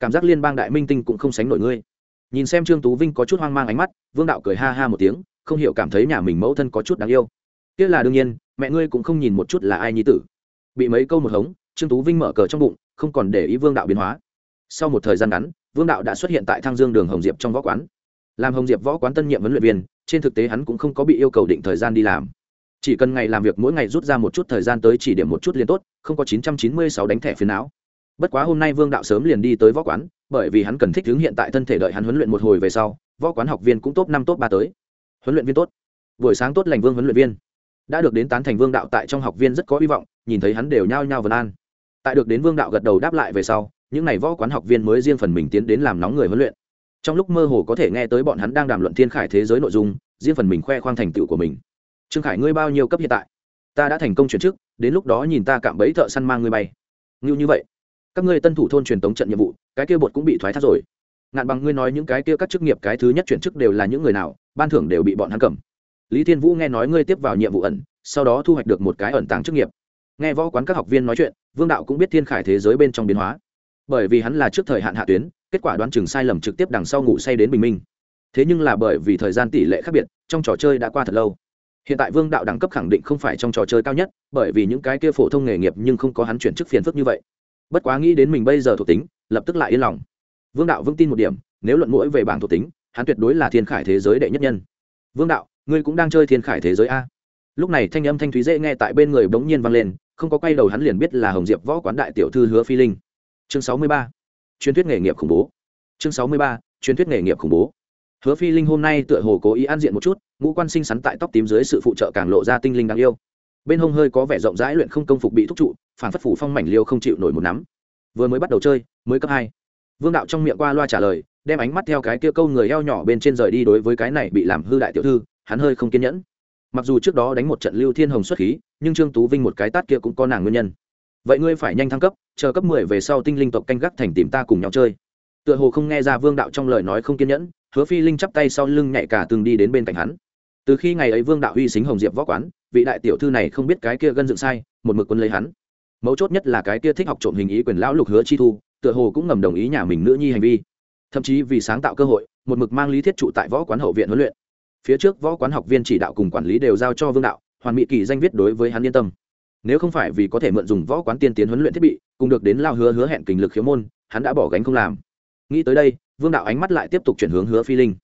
Cảm giác liên bang đại minh tinh cũng không sánh nổi ngươi. Nhìn xem trương tú vinh có chút hoang mang ánh mắt, vương đạo cười ha ha một tiếng, không hiểu cảm thấy nhà mình mẫu thân có chút đáng yêu. Kia là đương nhiên, mẹ ngươi cũng không nhìn một chút là ai nhi tử. Bị mấy câu một hống, trương tú vinh mở cờ trong bụng, không còn để ý vương đạo biến hóa. Sau một thời gian ngắn, vương đạo đã xuất hiện tại thang dương đường hồng diệp trong võ quán. Làm hồng diệp võ quán tân nhiệm huấn luyện viên, trên thực tế hắn cũng không có bị yêu cầu định thời gian đi làm chỉ cần ngày làm việc mỗi ngày rút ra một chút thời gian tới chỉ điểm một chút liền tốt, không có chín trăm chín mươi sáu đánh thẻ phiến não. Bất quá hôm nay vương đạo sớm liền đi tới võ quán, bởi vì hắn cần thích hướng hiện tại thân thể đợi hắn huấn luyện một hồi về sau, võ quán học viên cũng top năm, top ba tới. Huấn luyện viên tốt. Buổi sáng tốt lành vương huấn luyện viên. Đã được đến tán thành vương đạo tại trong học viên rất có hy vọng, nhìn thấy hắn đều nhao nhao vân an. Tại được đến vương đạo gật đầu đáp lại về sau, những n à y võ quán học viên mới riêng phần mình tiến đến làm nóng người huấn luyện. Trong lúc mơ hồ có thể nghe tới bọn hắn đang đàm luận thiên khải thế giới nội dung, riêng phần mình khoe khoang thành tựu của mình trương khải ngươi bao nhiêu cấp hiện tại? Ta đã thành công chuyển chức, đến lúc đó nhìn ta cạm bẫy thợ săn mang ngươi bay. Ngưu như vậy, các ngươi tân thủ thôn truyền tống trận nhiệm vụ, cái kia bột cũng bị thoái thác rồi. Ngạn bằng ngươi nói những cái kia các chức nghiệp cái thứ nhất chuyển chức đều là những người nào, ban thưởng đều bị bọn hắn cầm. Lý thiên vũ nghe nói ngươi tiếp vào nhiệm vụ ẩn, sau đó thu hoạch được một cái ẩn tàng chức nghiệp. Nghe võ quán các học viên nói chuyện, vương đạo cũng biết thiên khải thế giới bên trong biến hóa. Bởi vì hắn là trước thời hạn hạ tuyến, kết quả đoán chừng sai lầm trực tiếp đằng sau ngủ say đến bình minh. Thế nhưng là bởi vì thời gian tỷ lệ khác biệt, trong trò chơi đã qua thật lâu hiện tại vương đạo đẳng cấp khẳng định không phải trong trò chơi cao nhất, bởi vì những cái kia phổ thông nghề nghiệp nhưng không có hắn chuyển chức phiền phức như vậy. Bất quá nghĩ đến mình bây giờ thuộc tính, lập tức lại yên lòng. Vương đạo vững tin một điểm, nếu luận mũi về bảng thuộc tính, hắn tuyệt đối là thiên khải thế giới đệ nhất nhân. Vương đạo, ngươi cũng đang chơi thiên khải thế giới a. Lúc này thanh âm thanh thúy dễ nghe tại bên người bỗng nhiên vang lên, không có quay đầu hắn liền biết là hồng diệp võ quán đại tiểu thư hứa phi linh. Chương sáu mươi ba. Truyền thuyết nghề nghiệp khủng bố. Chương sáu mươi ba. Truyền thuyết nghề nghiệp khủng bố hứa phi linh hôm nay tựa hồ cố ý an diện một chút, ngũ quan sinh sắn tại tóc tím dưới sự phụ trợ càng lộ ra tinh linh đáng yêu. Bên hông hơi có vẻ rộng rãi luyện không công phục bị thúc trụ, phản phất phủ phong mảnh liêu không chịu nổi một nắm. Vừa mới bắt đầu chơi, mới cấp hai. Vương đạo trong miệng qua loa trả lời, đem ánh mắt theo cái kia câu người eo nhỏ bên trên rời đi đối với cái này bị làm hư đại tiểu thư, hắn hơi không kiên nhẫn. Mặc dù trước đó đánh một trận lưu thiên hồng xuất khí, nhưng trương tú vinh một cái tát kia cũng có nàng nguyên nhân. Vậy ngươi phải nhanh thăng cấp, chờ cấp mười về sau tinh linh tộc canh gác thành tìm ta cùng nhau chơi. Tựa hồ không nghe ra vương đạo trong lời nói không kiên nhẫn hứa phi linh chắp tay sau lưng nhạy cả từng đi đến bên cạnh hắn. Từ khi ngày ấy vương đạo huy xính hồng diệp võ quán, vị đại tiểu thư này không biết cái kia gân dựng sai, một mực quân lấy hắn. Mấu chốt nhất là cái kia thích học trộm hình ý quyền lão lục hứa chi thu, tựa hồ cũng ngầm đồng ý nhà mình nữ nhi hành vi. Thậm chí vì sáng tạo cơ hội, một mực mang lý thiết trụ tại võ quán hậu viện huấn luyện. Phía trước võ quán học viên chỉ đạo cùng quản lý đều giao cho vương đạo, hoàn mỹ kỳ danh viết đối với hắn yên tâm. Nếu không phải vì có thể mượn dùng võ quán tiên tiến huấn luyện thiết bị, cùng được đến lao hứa hứa hẹn kình lực khiếu môn, hắn đã bỏ gánh không làm. Nghĩ tới đây vương đạo ánh mắt lại tiếp tục chuyển hướng hứa phi linh.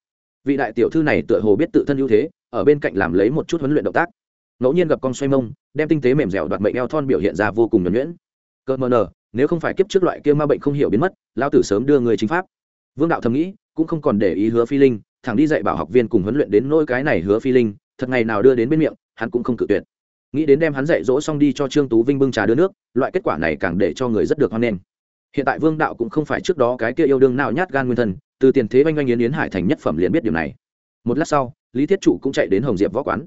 Vị đại tiểu thư này tựa hồ biết tự thân ưu thế, ở bên cạnh làm lấy một chút huấn luyện động tác. Ngẫu nhiên gặp con xoay mông, đem tinh tế mềm dẻo đoạt mệnh eo thon biểu hiện ra vô cùng nhuẩn nhuyễn. Cơ mờ nờ nếu không phải kiếp trước loại kia ma bệnh không hiểu biến mất lao tử sớm đưa người chính pháp. Vương đạo thầm nghĩ, cũng không còn để ý hứa phi linh, thẳng đi dạy bảo học viên cùng huấn luyện đến nỗi cái này hứa phi linh, thật ngày nào đưa đến bên miệng, hắn cũng không cự tuyệt. Nghĩ đến đem hắn dạy dỗ xong đi cho trương tú vinh bưng trà đưa nước, loại kết quả này càng để cho người rất được hoan nghênh hiện tại vương đạo cũng không phải trước đó cái kia yêu đương nào nhát gan nguyên thân từ tiền thế oanh oanh yến yến hải thành nhất phẩm liền biết điều này. Một lát sau, lý thiết trụ cũng chạy đến hồng diệp võ quán.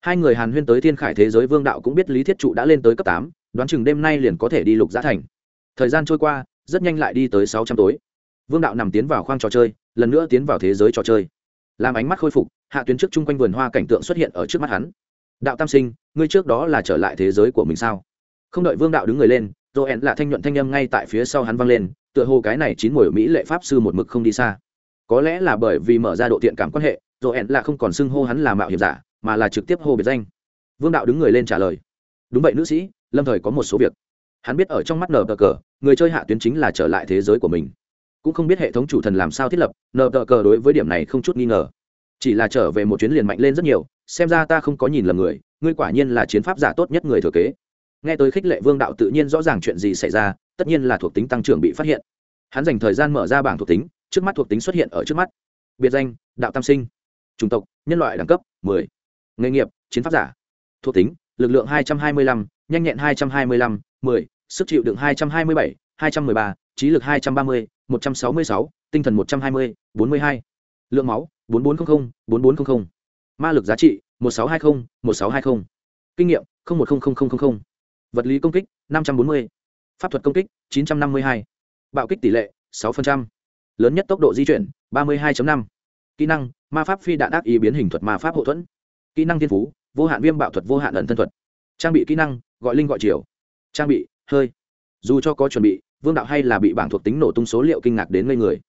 Hai người hàn huyên tới thiên khải thế giới vương đạo cũng biết lý thiết trụ đã lên tới cấp tám, đoán chừng đêm nay liền có thể đi lục giã thành. Thời gian trôi qua, rất nhanh lại đi tới sáu trăm tối. Vương đạo nằm tiến vào khoang trò chơi, lần nữa tiến vào thế giới trò chơi. Làm ánh mắt khôi phục, hạ tuyến trước chung quanh vườn hoa cảnh tượng xuất hiện ở trước mắt hắn. Đạo tam sinh, ngươi trước đó là trở lại thế giới của mình sao? Không đợi vương đạo đứng người lên rồi ẹn là thanh nhuận thanh âm ngay tại phía sau hắn vang lên, tựa hồ cái này chín muội mỹ lệ pháp sư một mực không đi xa. Có lẽ là bởi vì mở ra độ tiện cảm quan hệ rồi ẹn là không còn xưng hô hắn là mạo hiểm giả, mà là trực tiếp hô biệt danh. Vương đạo đứng người lên trả lời. Đúng vậy nữ sĩ, lâm thời có một số việc. Hắn biết ở trong mắt nờ cờ, người chơi hạ tuyến chính là trở lại thế giới của mình. Cũng không biết hệ thống chủ thần làm sao thiết lập, nờ tờ cờ đối với điểm này không chút nghi ngờ. Chỉ là trở về một chuyến liền mạnh lên rất nhiều, xem ra ta không có nhìn lầm người, ngươi quả nhiên là chiến pháp giả tốt nhất người thừa kế nghe tới khích lệ vương đạo tự nhiên rõ ràng chuyện gì xảy ra tất nhiên là thuộc tính tăng trưởng bị phát hiện hắn dành thời gian mở ra bảng thuộc tính trước mắt thuộc tính xuất hiện ở trước mắt biệt danh đạo tam sinh chủng tộc nhân loại đẳng cấp 10. nghề nghiệp chiến pháp giả thuộc tính lực lượng 225, nhanh nhẹn 225, 10, sức chịu đựng 227, 213, trí lực 230, 166, tinh thần 120, 42. lượng máu 4400, 4400. ma lực giá trị 1620, 1620. kinh nghiệm 010000 vật lý công kích 540. pháp thuật công kích 952. bạo kích tỷ lệ 6%. lớn nhất tốc độ di chuyển 32.5. kỹ năng, ma pháp phi đạn ác ý biến hình thuật ma pháp hậu thuẫn kỹ năng thiên phú, vô hạn viêm bạo thuật, vô hạn ẩn thân thuật trang bị kỹ năng, gọi linh gọi chiều trang bị, hơi dù cho có chuẩn bị, vương đạo hay là bị bảng thuộc tính nổ tung số liệu kinh ngạc đến ngây người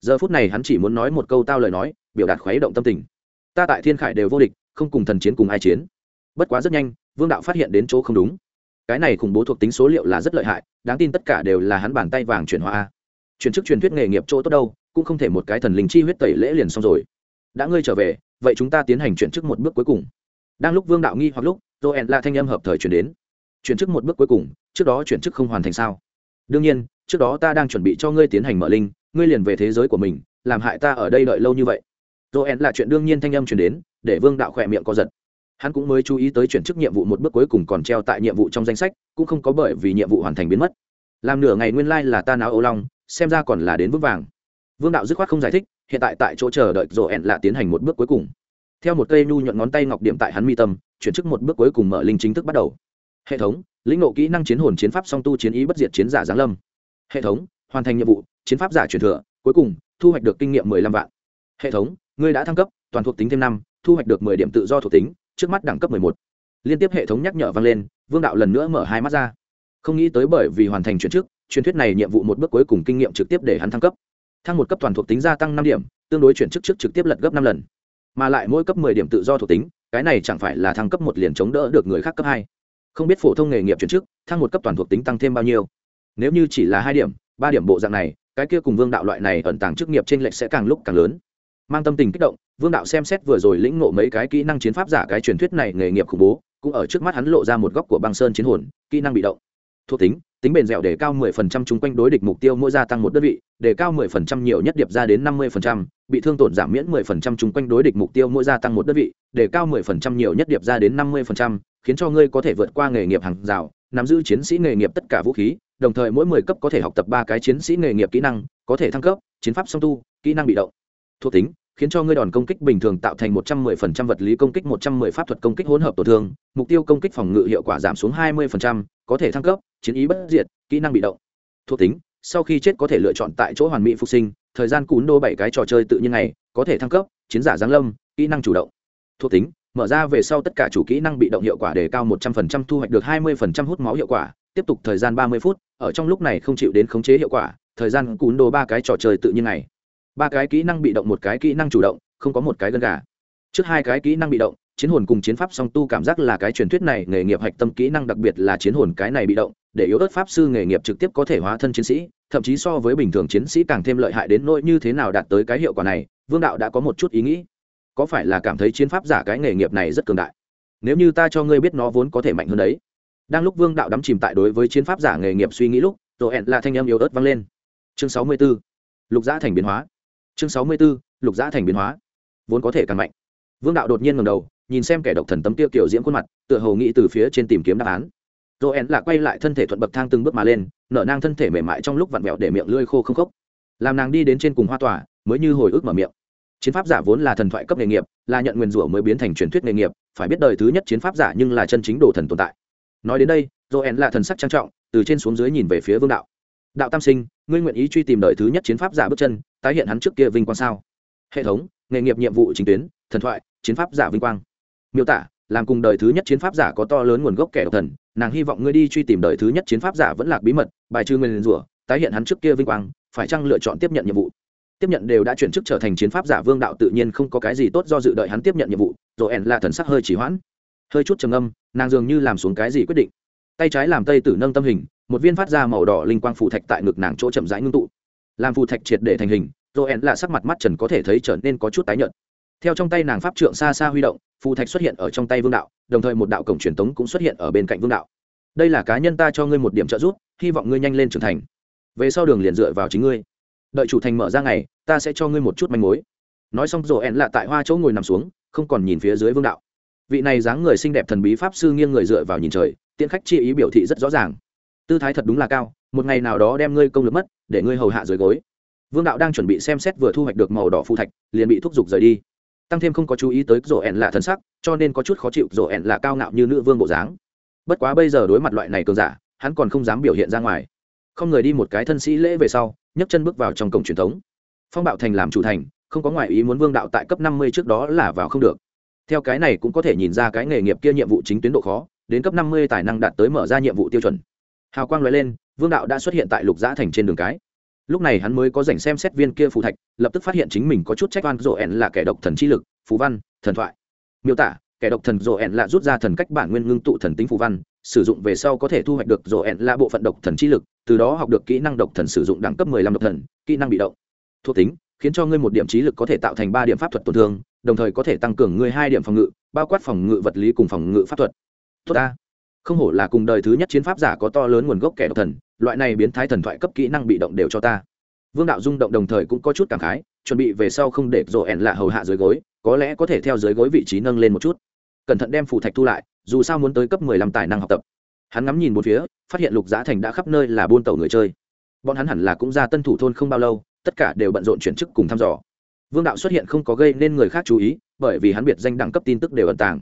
giờ phút này hắn chỉ muốn nói một câu tao lời nói, biểu đạt khuấy động tâm tình ta tại thiên khải đều vô địch, không cùng thần chiến cùng ai chiến bất quá rất nhanh, vương đạo phát hiện đến chỗ không đúng cái này khủng bố thuộc tính số liệu là rất lợi hại, đáng tin tất cả đều là hắn bàn tay vàng chuyển hóa chuyển chức truyền thuyết nghề nghiệp chỗ tốt đâu, cũng không thể một cái thần linh chi huyết tẩy lễ liền xong rồi. Đã ngươi trở về, vậy chúng ta tiến hành chuyển chức một bước cuối cùng. Đang lúc vương đạo nghi hoặc lúc, joel là thanh âm hợp thời chuyển đến. Chuyển chức một bước cuối cùng, trước đó chuyển chức không hoàn thành sao? Đương nhiên, trước đó ta đang chuẩn bị cho ngươi tiến hành mở linh, ngươi liền về thế giới của mình, làm hại ta ở đây đợi lâu như vậy. Joel là chuyện đương nhiên thanh âm chuyển đến, để vương đạo khỏe miệng co giật hắn cũng mới chú ý tới chuyển chức nhiệm vụ một bước cuối cùng còn treo tại nhiệm vụ trong danh sách, cũng không có bởi vì nhiệm vụ hoàn thành biến mất. Làm nửa ngày nguyên lai、like、là ta náo ô long, xem ra còn là đến vững vàng. Vương đạo dứt khoát không giải thích, hiện tại tại chỗ chờ đợi rổ ẹn là tiến hành một bước cuối cùng. Theo một cây nhu nhuận ngón tay ngọc điểm tại hắn mi tâm, chuyển chức một bước cuối cùng mở linh chính thức bắt đầu. Hệ thống, lĩnh nộ kỹ năng chiến hồn chiến pháp song tu chiến ý bất diệt chiến giả giáng lâm. Hệ thống, hoàn thành nhiệm vụ, chiến pháp giả truyền thừa, cuối cùng, thu hoạch được kinh nghiệm mười lăm vạn. Hệ thống, ngươi đã thăng cấp, toàn thuộc tính thêm năm, thu hoạch được mười điểm tự do thuộc tính trước mắt đẳng cấp mười một. Liên tiếp hệ thống nhắc nhở vang lên, vương đạo lần nữa mở hai mắt ra. Không nghĩ tới bởi vì hoàn thành chuyển chức truyền thuyết này nhiệm vụ một bước cuối cùng kinh nghiệm trực tiếp để hắn thăng cấp. Thăng một cấp toàn thuộc tính gia tăng năm điểm, tương đối chuyển chức trước trực tiếp lật gấp năm lần. Mà lại mỗi cấp mười điểm tự do thuộc tính, cái này chẳng phải là thăng cấp một liền chống đỡ được người khác cấp hai. Không biết phổ thông nghề nghiệp chuyển chức, thăng một cấp toàn thuộc tính tăng thêm bao nhiêu. Nếu như chỉ là hai điểm, ba điểm bộ dạng này, cái kia cùng vương đạo loại này ẩn tàng chức nghiệp trên lệch sẽ càng lúc càng lớn. Mang tâm tình kích động vương đạo xem xét vừa rồi lĩnh ngộ mấy cái kỹ năng chiến pháp giả cái truyền thuyết này nghề nghiệp khủng bố cũng ở trước mắt hắn lộ ra một góc của băng sơn chiến hồn kỹ năng bị động. Thuộc tính tính bền dẻo để cao 10% chung quanh đối địch mục tiêu mỗi gia tăng một đơn vị để cao 10% nhiều nhất điệp ra đến 50%, bị thương tổn giảm miễn 10% chung quanh đối địch mục tiêu mỗi gia tăng một đơn vị để cao 10% nhiều nhất điệp ra đến 50%, khiến cho ngươi có thể vượt qua nghề nghiệp hàng rào nắm giữ chiến sĩ nghề nghiệp tất cả vũ khí đồng thời mỗi 10 cấp có thể học tập ba cái chiến sĩ nghề nghiệp kỹ năng có thể thăng cấp chiến pháp song tu kỹ năng bị động. Thuộc tính khiến cho ngươi đòn công kích bình thường tạo thành 110% vật lý công kích 110 pháp thuật công kích hỗn hợp tổn thương mục tiêu công kích phòng ngự hiệu quả giảm xuống 20%, có thể thăng cấp chiến ý bất diệt kỹ năng bị động. Thuộc tính sau khi chết có thể lựa chọn tại chỗ hoàn mỹ phục sinh thời gian cún đô bảy cái trò chơi tự nhiên này có thể thăng cấp chiến giả giáng lâm kỹ năng chủ động. Thuộc tính mở ra về sau tất cả chủ kỹ năng bị động hiệu quả đề cao một trăm phần trăm thu hoạch được hai mươi phần trăm hút máu hiệu quả tiếp tục thời gian ba mươi phút ở trong lúc này không chịu đến khống chế hiệu quả thời gian cún đô ba cái trò chơi tự nhiên này ba cái kỹ năng bị động một cái kỹ năng chủ động, không có một cái gân gà. Trước hai cái kỹ năng bị động, chiến hồn cùng chiến pháp song tu cảm giác là cái truyền thuyết này, nghề nghiệp hạch tâm kỹ năng đặc biệt là chiến hồn cái này bị động, để yếu ớt pháp sư nghề nghiệp trực tiếp có thể hóa thân chiến sĩ, thậm chí so với bình thường chiến sĩ càng thêm lợi hại đến nỗi như thế nào đạt tới cái hiệu quả này, vương đạo đã có một chút ý nghĩ. Có phải là cảm thấy chiến pháp giả cái nghề nghiệp này rất cường đại? Nếu như ta cho ngươi biết nó vốn có thể mạnh hơn đấy. Đang lúc vương đạo đắm chìm tại đối với chiến pháp giả nghề nghiệp suy nghĩ lúc rồi hẹn là thanh âm yếu ớt vang lên. Chương sáu mươi 64. lục giã thành biến hóa chương sáu mươi 64. lục giã thành biến hóa. Vốn có thể càng mạnh. Vương đạo đột nhiên ngầm đầu, nhìn xem kẻ độc thần tấm tiêu kiểu diễm khuôn mặt, tựa hồ nghĩ từ phía trên tìm kiếm đáp án. Joel là quay lại thân thể thuận bậc thang từng bước mà lên, nở nang thân thể mềm mại trong lúc vặn vẹo để miệng lưỡi khô không khốc. Làm nàng đi đến trên cùng hoa tỏa mới như hồi ức mở miệng. Chiến pháp giả vốn là thần thoại cấp nghề nghiệp, là nhận nguyên rủa mới biến thành truyền thuyết nghề nghiệp, phải biết đời thứ nhất chiến pháp giả nhưng là chân chính đồ thần tồn tại. Nói đến đây, joel là thần sắc trang trọng, từ trên xuống dưới nhìn về phía vương đạo đạo tam sinh, ngươi nguyện ý truy tìm đời thứ nhất chiến pháp giả bước chân, tái hiện hắn trước kia vinh quang sao? Hệ thống, nghề nghiệp nhiệm vụ chính tuyến, thần thoại, chiến pháp giả vinh quang. Miêu tả, làm cùng đời thứ nhất chiến pháp giả có to lớn nguồn gốc kẻ độc thần, nàng hy vọng ngươi đi truy tìm đời thứ nhất chiến pháp giả vẫn lạc bí mật, bài trừ nguyên rủa, tái hiện hắn trước kia vinh quang, phải chăng lựa chọn tiếp nhận nhiệm vụ? Tiếp nhận đều đã chuyển chức trở thành chiến pháp giả vương đạo tự nhiên không có cái gì tốt do dự đợi hắn tiếp nhận nhiệm vụ, rồi ẻn là thần sắc hơi chỉ hoãn. Hơi chút trầm âm nàng dường như làm xuống cái gì quyết định. Tay trái làm tây tử nâng tâm hình một viên phát ra màu đỏ linh quang phù thạch tại ngực nàng chỗ chậm rãi ngưng tụ. Làm phù thạch triệt để thành hình rồi ẻn là sắc mặt mắt trần có thể thấy trở nên có chút tái nhợt. Theo trong tay nàng pháp trượng xa xa huy động, phù thạch xuất hiện ở trong tay vương đạo, đồng thời một đạo cổng truyền tống cũng xuất hiện ở bên cạnh vương đạo. Đây là cá nhân ta cho ngươi một điểm trợ giúp, hy vọng ngươi nhanh lên trưởng thành. Về sau đường liền dựa vào chính ngươi. Đợi chủ thành mở ra ngày, ta sẽ cho ngươi một chút manh mối. Nói xong rồi ẹn lạ tại hoa chỗ ngồi nằm xuống, không còn nhìn phía dưới vương đạo. Vị này dáng người xinh đẹp thần bí pháp sư nghiêng người dựa vào nhìn trời, tiễn khách chi ý biểu thị rất rõ ràng tư thái thật đúng là cao, một ngày nào đó đem ngươi công lực mất, để ngươi hầu hạ dưới gối. Vương đạo đang chuẩn bị xem xét vừa thu hoạch được màu đỏ phù thạch, liền bị thúc giục rời đi. Tăng thêm không có chú ý tới rổ ẹn là thân sắc, cho nên có chút khó chịu rổ ẹn là cao ngạo như nữ vương bộ dáng. Bất quá bây giờ đối mặt loại này cường giả, hắn còn không dám biểu hiện ra ngoài. Không người đi một cái thân sĩ lễ về sau, nhấc chân bước vào trong cổng truyền thống. Phong bạo thành làm chủ thành, không có ngoại ý muốn vương đạo tại cấp năm mươi trước đó là vào không được. Theo cái này cũng có thể nhìn ra cái nghề nghiệp kia nhiệm vụ chính tuyến độ khó, đến cấp năm mươi tài năng đạt tới mở ra nhiệm vụ tiêu chuẩn hào quang loại lên, vương đạo đã xuất hiện tại lục giã thành trên đường cái. Lúc này hắn mới có dành xem xét viên kia phù thạch, lập tức phát hiện chính mình có chút trách oan rộ ẻn là kẻ độc thần chi lực phú văn, thần thoại. Miêu tả, kẻ độc thần rộ ẻn là rút ra thần cách bản nguyên ngưng tụ thần tính phù văn, sử dụng về sau có thể thu hoạch được rộ ẻn là bộ phận độc thần chi lực, từ đó học được kỹ năng độc thần sử dụng đẳng cấp mười lăm độc thần, kỹ năng bị động. Thuộc tính, khiến cho ngươi một điểm trí lực có thể tạo thành ba điểm pháp thuật tổn thương, đồng thời có thể tăng cường ngươi hai điểm phòng ngự, bao quát phòng ngự vật lý cùng phòng ngự pháp thuật. Tốt ta không hổ là cùng đời thứ nhất chiến pháp giả có to lớn nguồn gốc kẻ độc thần, loại này biến thái thần thoại cấp kỹ năng bị động đều cho ta. Vương đạo rung động đồng thời cũng có chút cảm khái, chuẩn bị về sau không để rộ ẻn lạ hầu hạ dưới gối, có lẽ có thể theo dưới gối vị trí nâng lên một chút. Cẩn thận đem phủ thạch thu lại, dù sao muốn tới cấp mười lăm tài năng học tập. Hắn ngắm nhìn một phía, phát hiện lục giá thành đã khắp nơi là buôn tàu người chơi. Bọn hắn hẳn là cũng ra tân thủ thôn không bao lâu, tất cả đều bận rộn chuyển chức cùng thăm dò. Vương đạo xuất hiện không có gây nên người khác chú ý, bởi vì hắn biệt danh đẳng cấp tin tức đều ẩn tàng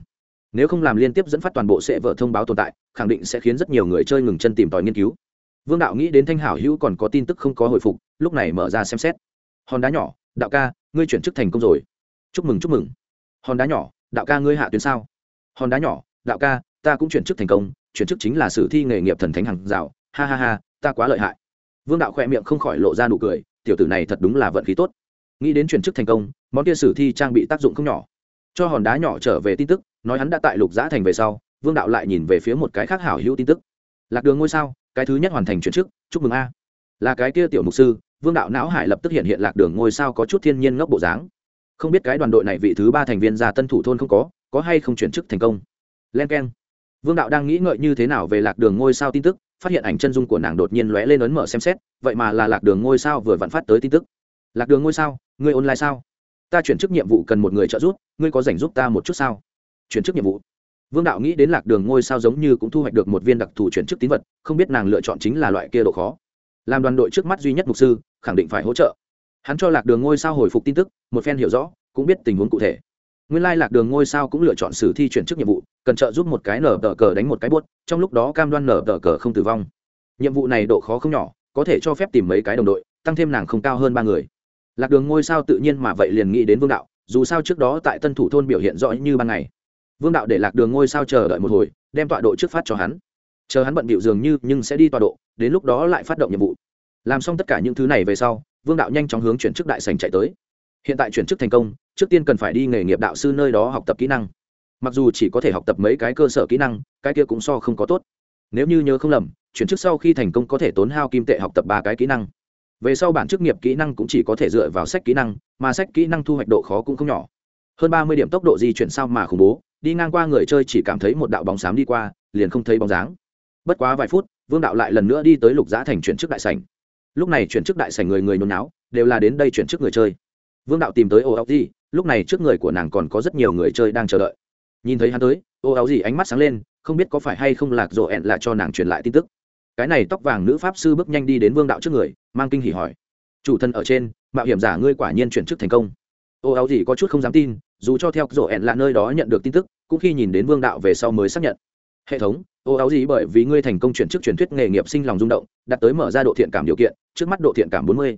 nếu không làm liên tiếp dẫn phát toàn bộ sẽ vợ thông báo tồn tại, khẳng định sẽ khiến rất nhiều người chơi ngừng chân tìm tòi nghiên cứu. Vương đạo nghĩ đến thanh hảo hữu còn có tin tức không có hồi phục, lúc này mở ra xem xét. Hòn đá nhỏ, đạo ca, ngươi chuyển chức thành công rồi. Chúc mừng chúc mừng. Hòn đá nhỏ, đạo ca ngươi hạ tuyến sao? Hòn đá nhỏ, đạo ca, ta cũng chuyển chức thành công, chuyển chức chính là sử thi nghề nghiệp thần thánh hàng rào. Ha ha ha, ta quá lợi hại. Vương đạo khỏe miệng không khỏi lộ ra nụ cười, tiểu tử này thật đúng là vận khí tốt. Nghĩ đến chuyển chức thành công, món kia sử thi trang bị tác dụng không nhỏ cho hòn đá nhỏ trở về tin tức, nói hắn đã tại lục giã thành về sau, vương đạo lại nhìn về phía một cái khác hảo hữu tin tức. Lạc đường ngôi sao, cái thứ nhất hoàn thành chuyển chức, chúc mừng a. Là cái kia tiểu mục sư, vương đạo não hải lập tức hiện hiện lạc đường ngôi sao có chút thiên nhiên ngốc bộ dáng. Không biết cái đoàn đội này vị thứ ba thành viên ra tân thủ thôn không có có hay không chuyển chức thành công. Len k e n vương đạo đang nghĩ ngợi như thế nào về lạc đường ngôi sao tin tức, phát hiện ảnh chân dung của nàng đột nhiên lóe lên ấn mở xem xét, vậy mà là lạc đường ngôi sao vừa vặn phát tới tin tức. Lạc đường ngôi sao ngươi online sao? Ta chuyển chức nhiệm vụ cần một người trợ giúp, ngươi có dành giúp ta một chút sao? Chuyển chức nhiệm vụ. Vương đạo nghĩ đến lạc đường ngôi sao giống như cũng thu hoạch được một viên đặc thù chuyển chức tín vật, không biết nàng lựa chọn chính là loại kia độ khó. Làm đoàn đội trước mắt duy nhất mục sư, khẳng định phải hỗ trợ. Hắn cho lạc đường ngôi sao hồi phục tin tức, một phen hiểu rõ, cũng biết tình huống cụ thể. Nguyên lai lạc đường ngôi sao cũng lựa chọn sử thi chuyển chức nhiệm vụ, cần trợ giúp một cái nở tờ cờ đánh một cái buốt, trong lúc đó cam đoan nở tờ cờ không tử vong. Nhiệm vụ này độ khó không nhỏ, có thể cho phép tìm mấy cái đồng đội, tăng thêm nàng không cao hơn ba người lạc đường ngôi sao tự nhiên mà vậy liền nghĩ đến vương đạo, dù sao trước đó tại tân thủ thôn biểu hiện rõ như ban ngày. Vương đạo để lạc đường ngôi sao chờ đợi một hồi, đem tọa độ trước phát cho hắn. Chờ hắn bận bịu dường như nhưng sẽ đi tọa độ, đến lúc đó lại phát động nhiệm vụ. Làm xong tất cả những thứ này về sau, vương đạo nhanh chóng hướng chuyển chức đại sành chạy tới. Hiện tại chuyển chức thành công, trước tiên cần phải đi nghề nghiệp đạo sư nơi đó học tập kỹ năng. Mặc dù chỉ có thể học tập mấy cái cơ sở kỹ năng, cái kia cũng so không có tốt. Nếu như nhớ không lầm, chuyển chức sau khi thành công có thể tốn hao kim tệ học tập ba cái kỹ năng về sau bản chức nghiệp kỹ năng cũng chỉ có thể dựa vào sách kỹ năng, mà sách kỹ năng thu hoạch độ khó cũng không nhỏ. Hơn ba mươi điểm tốc độ di chuyển sao mà khủng bố, đi ngang qua người chơi chỉ cảm thấy một đạo bóng xám đi qua, liền không thấy bóng dáng. Bất quá vài phút, vương đạo lại lần nữa đi tới lục giã thành chuyển chức đại sảnh. Lúc này chuyển chức đại sảnh người người nôn náo đều là đến đây chuyển chức người chơi. Vương đạo tìm tới ô áo gì lúc này trước người của nàng còn có rất nhiều người chơi đang chờ đợi. Nhìn thấy hắn tới ô áo gì ánh mắt sáng lên, không biết có phải hay không lạc rộ ẹn là cho nàng truyền lại tin tức cái này tóc vàng nữ pháp sư bước nhanh đi đến vương đạo trước người, mang kinh hỉ hỏi. Chủ thân ở trên, mạo hiểm giả ngươi quả nhiên chuyển chức thành công. Ô áo gì có chút không dám tin, dù cho theo rổ ẹn là nơi đó nhận được tin tức, cũng khi nhìn đến vương đạo về sau mới xác nhận. Hệ thống, ô áo gì bởi vì ngươi thành công chuyển chức truyền thuyết nghề nghiệp sinh lòng rung động, đặt tới mở ra độ thiện cảm điều kiện, trước mắt độ thiện cảm bốn mươi.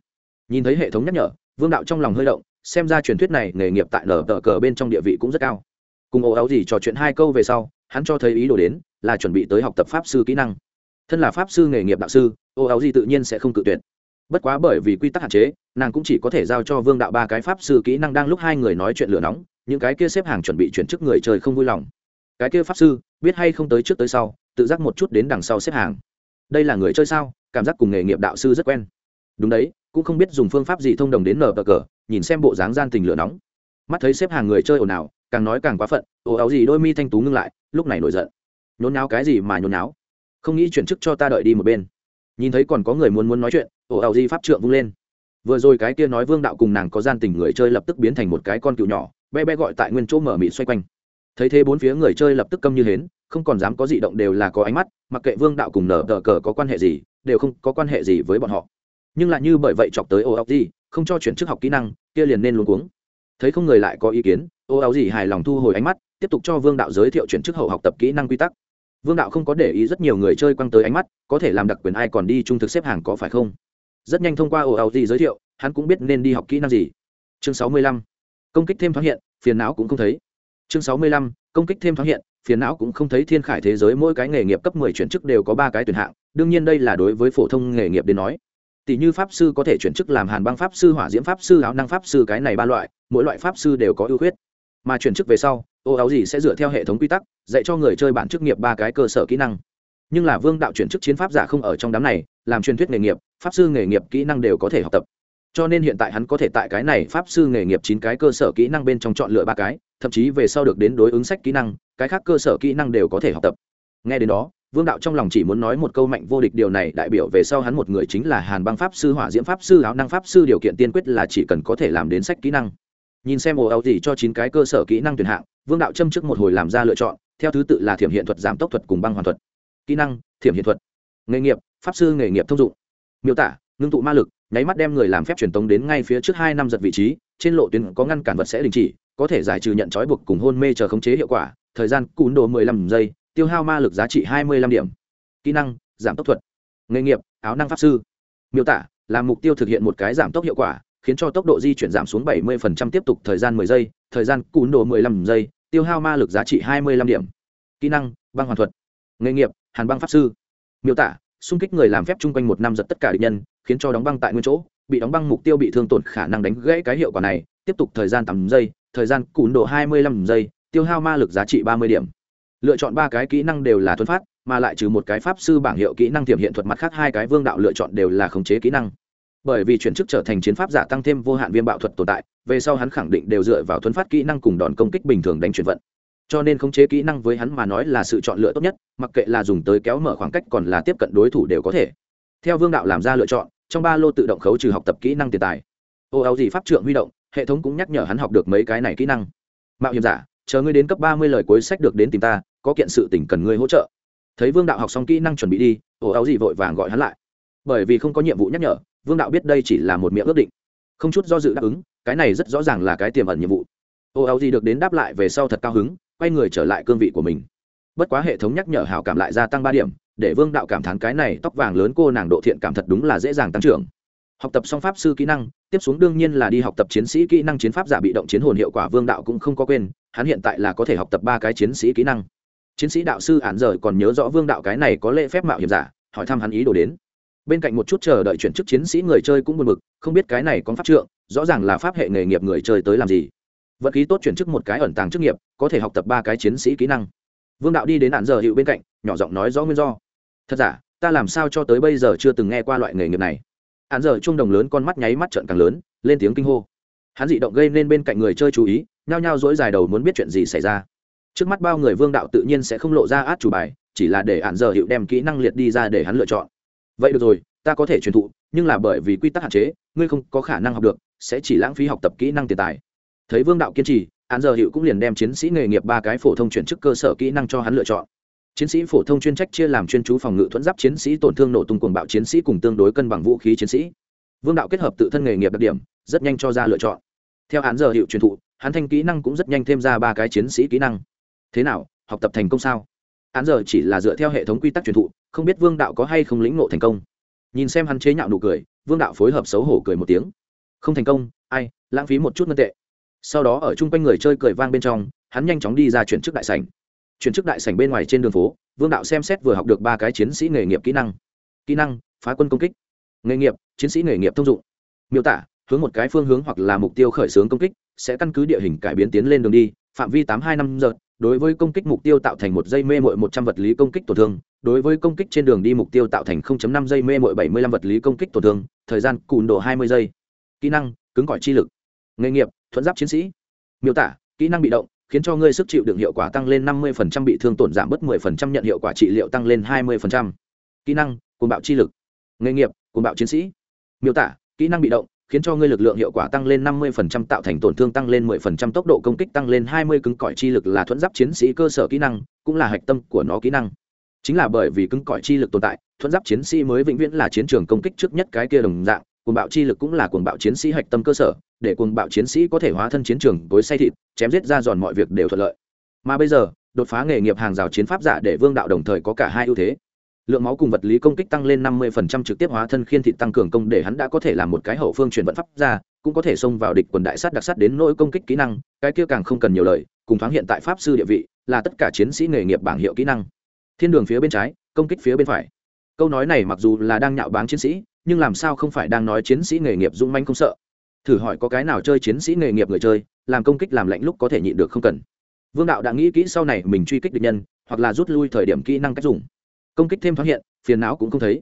Nhìn thấy hệ thống nhắc nhở, vương đạo trong lòng hơi động, xem ra truyền thuyết này nghề nghiệp tại nở tờ cờ bên trong địa vị cũng rất cao. Cùng ô áo gì trò chuyện hai câu về sau, hắn cho thấy ý đồ đến là chuẩn bị tới học tập pháp sư kỹ năng thân là pháp sư nghề nghiệp đạo sư, ô áo gì tự nhiên sẽ không cự tuyệt. Bất quá bởi vì quy tắc hạn chế, nàng cũng chỉ có thể giao cho vương đạo ba cái pháp sư kỹ năng đang lúc hai người nói chuyện lửa nóng, những cái kia xếp hàng chuẩn bị chuyển chức người chơi không vui lòng. Cái kia pháp sư, biết hay không tới trước tới sau, tự giác một chút đến đằng sau xếp hàng. Đây là người chơi sao? Cảm giác cùng nghề nghiệp đạo sư rất quen. Đúng đấy, cũng không biết dùng phương pháp gì thông đồng đến nở bờ cờ, nhìn xem bộ dáng gian tình lửa nóng. Mắt thấy xếp hàng người chơi ồn ào, càng nói càng quá phận ồ áo gì đôi mi thanh tú ngưng lại, lúc này nổi giận. Nhốn náo cái gì mà nhốn náo không nghĩ chuyển chức cho ta đợi đi một bên. Nhìn thấy còn có người muốn muốn nói chuyện, ồ áo di pháp trượng vung lên. Vừa rồi cái kia nói vương đạo cùng nàng có gian tình người chơi lập tức biến thành một cái con cừu nhỏ be be gọi tại nguyên chỗ mở mị xoay quanh. Thấy thế bốn phía người chơi lập tức câm như hến, không còn dám có gì động đều là có ánh mắt, mặc kệ vương đạo cùng nở tờ cờ có quan hệ gì, đều không có quan hệ gì với bọn họ. Nhưng lại như bởi vậy chọc tới ô áo gì không cho chuyển chức học kỹ năng, kia liền nên luôn cuống. Thấy không người lại có ý kiến ô áo gì hài lòng thu hồi ánh mắt, tiếp tục cho vương đạo giới thiệu chuyển chức hậu học tập kỹ năng quy tắc vương đạo không có để ý rất nhiều người chơi quăng tới ánh mắt, có thể làm đặc quyền ai còn đi trung thực xếp hàng có phải không? Rất nhanh thông qua ồ ào gì giới thiệu, hắn cũng biết nên đi học kỹ năng gì. Chương sáu mươi lăm, công kích thêm thoáng hiện, phiền não cũng không thấy. Chương sáu mươi lăm, công kích thêm thoáng hiện, phiền não cũng không thấy thiên khải thế giới mỗi cái nghề nghiệp cấp mười chuyển chức đều có ba cái tuyển hạng, đương nhiên đây là đối với phổ thông nghề nghiệp đến nói. Tỷ như pháp sư có thể chuyển chức làm hàn băng pháp sư, hỏa diễm pháp sư, áo năng pháp sư, cái này ba loại, mỗi loại pháp sư đều có ưu khuyết. Mà chuyển chức về sau ô áo gì sẽ dựa theo hệ thống quy tắc, dạy cho người chơi bản chức nghiệp ba cái cơ sở kỹ năng. Nhưng là vương đạo chuyển chức chiến pháp giả không ở trong đám này, làm truyền thuyết nghề nghiệp, pháp sư nghề nghiệp kỹ năng đều có thể học tập. Cho nên hiện tại hắn có thể tại cái này pháp sư nghề nghiệp chín cái cơ sở kỹ năng bên trong chọn lựa ba cái, thậm chí về sau được đến đối ứng sách kỹ năng, cái khác cơ sở kỹ năng đều có thể học tập. Nghe đến đó, vương đạo trong lòng chỉ muốn nói một câu mạnh vô địch điều này, đại biểu về sau hắn một người chính là hàn băng pháp sư, hỏa diễm pháp sư, áo năng pháp sư, điều kiện tiên quyết là chỉ cần có thể làm đến sách kỹ năng nhìn xem ồ áo gì cho chín cái cơ sở kỹ năng tuyển hạng, vương đạo châm trước một hồi làm ra lựa chọn, theo thứ tự là thiểm hiện thuật giảm tốc thuật cùng băng hoàn thuật. Kỹ năng, thiểm hiện thuật. Nghề nghiệp, pháp sư nghề nghiệp thông dụng. Miêu tả, ngưng tụ ma lực, nháy mắt đem người làm phép truyền tống đến ngay phía trước hai năm giật vị trí, trên lộ tuyến có ngăn cản vật sẽ đình chỉ, có thể giải trừ nhận trói buộc cùng hôn mê chờ khống chế hiệu quả, thời gian cún đồ mười lăm giây, tiêu hao ma lực giá trị hai mươi lăm điểm. Kỹ năng, giảm tốc thuật. Nghề nghiệp, áo năng pháp sư. Miêu tả là mục tiêu thực hiện một cái giảm tốc hiệu quả khiến cho tốc độ di chuyển giảm xuống 70% tiếp tục thời gian 10 giây, thời gian cún đồ 15 giây, tiêu hao ma lực giá trị 25 điểm. Kỹ năng: Băng hoàn thuật. Nghề nghiệp: Hàn băng pháp sư. Miêu tả: xung kích người làm phép chung quanh một năm giật tất cả địch nhân, khiến cho đóng băng tại nguyên chỗ, bị đóng băng mục tiêu bị thương tổn khả năng đánh gãy cái hiệu quả này, tiếp tục thời gian 8 giây, thời gian cún đồ 25 giây, tiêu hao ma lực giá trị 30 điểm. Lựa chọn ba cái kỹ năng đều là thuần phát, mà lại trừ một cái pháp sư bảng hiệu kỹ năng tiềm hiện thuật mặt khác hai cái vương đạo lựa chọn đều là khống chế kỹ năng bởi vì chuyển chức trở thành chiến pháp giả tăng thêm vô hạn viêm bạo thuật tồn tại, về sau hắn khẳng định đều dựa vào thuấn phát kỹ năng cùng đòn công kích bình thường đánh chuyển vận. Cho nên khống chế kỹ năng với hắn mà nói là sự chọn lựa tốt nhất, mặc kệ là dùng tới kéo mở khoảng cách còn là tiếp cận đối thủ đều có thể. Theo vương đạo làm ra lựa chọn, trong ba lô tự động khấu trừ học tập kỹ năng tiền tài. Ô áo gì pháp trượng huy động, hệ thống cũng nhắc nhở hắn học được mấy cái này kỹ năng. Mạo hiểm giả, chờ ngươi đến cấp ba mươi lời cuối sách được đến tìm ta, có kiện sự tỉnh cần ngươi hỗ trợ. Thấy vương đạo học xong kỹ năng chuẩn bị đi ô áo gì vội vàng gọi hắn lại. Bởi vì không có nhiệm vụ nhắc nhở vương đạo biết đây chỉ là một miệng ước định không chút do dự đáp ứng cái này rất rõ ràng là cái tiềm ẩn nhiệm vụ ô áo gì được đến đáp lại về sau thật cao hứng quay người trở lại cương vị của mình bất quá hệ thống nhắc nhở hảo cảm lại gia tăng ba điểm để vương đạo cảm thán cái này tóc vàng lớn cô nàng độ thiện cảm thật đúng là dễ dàng tăng trưởng học tập song pháp sư kỹ năng tiếp xuống đương nhiên là đi học tập chiến sĩ kỹ năng chiến pháp giả bị động chiến hồn hiệu quả vương đạo cũng không có quên hắn hiện tại là có thể học tập ba cái chiến sĩ kỹ năng chiến sĩ đạo sư ản rời còn nhớ rõ vương đạo cái này có lễ phép mạo hiểm giả hỏi thăm hắn ý đồ đến bên cạnh một chút chờ đợi chuyển chức chiến sĩ người chơi cũng buồn bực, không biết cái này có pháp trượng, rõ ràng là pháp hệ nghề nghiệp người chơi tới làm gì. Vật khí tốt chuyển chức một cái ẩn tàng chức nghiệp, có thể học tập ba cái chiến sĩ kỹ năng. Vương đạo đi đến nạn giờ hiệu bên cạnh, nhỏ giọng nói rõ nguyên do. Thật giả, ta làm sao cho tới bây giờ chưa từng nghe qua loại nghề nghiệp này. Hạn giờ trung đồng lớn con mắt nháy mắt trợn càng lớn, lên tiếng kinh hô. Hắn dị động gây nên bên cạnh người chơi chú ý, nhao nhao dỗi dài đầu muốn biết chuyện gì xảy ra. Trước mắt bao người vương đạo tự nhiên sẽ không lộ ra át chủ bài, chỉ là để hạn giờ hiệu đem kỹ năng liệt đi ra để hắn lựa chọn vậy được rồi, ta có thể truyền thụ, nhưng là bởi vì quy tắc hạn chế, ngươi không có khả năng học được, sẽ chỉ lãng phí học tập kỹ năng tiền tài. Thấy vương đạo kiên trì, Án giờ hiệu cũng liền đem chiến sĩ nghề nghiệp ba cái phổ thông chuyển chức cơ sở kỹ năng cho hắn lựa chọn. Chiến sĩ phổ thông chuyên trách chia làm chuyên chú phòng ngự thuẫn giáp chiến sĩ, tổn thương nổ tung cuồng bạo chiến sĩ cùng tương đối cân bằng vũ khí chiến sĩ. Vương đạo kết hợp tự thân nghề nghiệp đặc điểm, rất nhanh cho ra lựa chọn. Theo Án giờ hiệu truyền thụ, hắn thanh kỹ năng cũng rất nhanh thêm ra ba cái chiến sĩ kỹ năng. Thế nào, học tập thành công sao? Án giờ chỉ là dựa theo hệ thống quy tắc truyền thụ, không biết vương đạo có hay không lĩnh ngộ thành công. Nhìn xem hắn chế nhạo nụ cười, vương đạo phối hợp xấu hổ cười một tiếng. Không thành công, ai, lãng phí một chút ngân tệ. Sau đó ở chung quanh người chơi cười vang bên trong, hắn nhanh chóng đi ra chuyển chức đại sảnh. Chuyển chức đại sảnh bên ngoài trên đường phố, vương đạo xem xét vừa học được ba cái chiến sĩ nghề nghiệp kỹ năng. Kỹ năng, phá quân công kích. Nghề nghiệp, chiến sĩ nghề nghiệp thông dụng. Miêu tả, hướng một cái phương hướng hoặc là mục tiêu khởi xướng công kích, sẽ căn cứ địa hình cải biến tiến lên đường đi, phạm vi tám hai năm giờ đối với công kích mục tiêu tạo thành một dây mê mội một trăm vật lý công kích tổn thương, đối với công kích trên đường đi mục tiêu tạo thành 0.5 giây mê mội 75 vật lý công kích tổn thương, thời gian cùn độ 20 giây. Kỹ năng, cứng cỏi chi lực. Nghề nghiệp, thuận giáp chiến sĩ. Miêu tả, kỹ năng bị động, khiến cho ngươi sức chịu đựng hiệu quả tăng lên 50% bị thương tổn giảm bớt 10% nhận hiệu quả trị liệu tăng lên 20%. kỹ năng, cuồng bạo chi lực. Nghề nghiệp, cuồng bạo chiến sĩ. Miêu tả, kỹ năng bị động khiến cho ngươi lực lượng hiệu quả tăng lên 50% tạo thành tổn thương tăng lên 10% tốc độ công kích tăng lên 20 cứng cỏi chi lực là thuẫn giáp chiến sĩ cơ sở kỹ năng, cũng là hạch tâm của nó kỹ năng. Chính là bởi vì cứng cỏi chi lực tồn tại, thuẫn giáp chiến sĩ mới vĩnh viễn là chiến trường công kích trước nhất cái kia đồng dạng, cuồng bạo chi lực cũng là cuồng bạo chiến sĩ hạch tâm cơ sở, để cuồng bạo chiến sĩ có thể hóa thân chiến trường tối say thịt, chém giết ra giòn mọi việc đều thuận lợi. Mà bây giờ, đột phá nghề nghiệp hàng rào chiến pháp giả để vương đạo đồng thời có cả hai ưu thế lượng máu cùng vật lý công kích tăng lên 50% trực tiếp hóa thân khiên thị tăng cường công để hắn đã có thể làm một cái hậu phương chuyển vận pháp ra, cũng có thể xông vào địch quần đại sát đặc sát đến nỗi công kích kỹ năng, cái kia càng không cần nhiều lời, cùng thoáng hiện tại pháp sư địa vị, là tất cả chiến sĩ nghề nghiệp bảng hiệu kỹ năng. Thiên đường phía bên trái, công kích phía bên phải. Câu nói này mặc dù là đang nhạo báng chiến sĩ, nhưng làm sao không phải đang nói chiến sĩ nghề nghiệp dũng manh không sợ? Thử hỏi có cái nào chơi chiến sĩ nghề nghiệp người chơi, làm công kích làm lạnh lúc có thể nhịn được không cần? Vương đạo đã nghĩ kỹ sau này mình truy kích địch nhân, hoặc là rút lui thời điểm kỹ năng cách dùng công kích thêm thoáng hiện, phiền não cũng không thấy.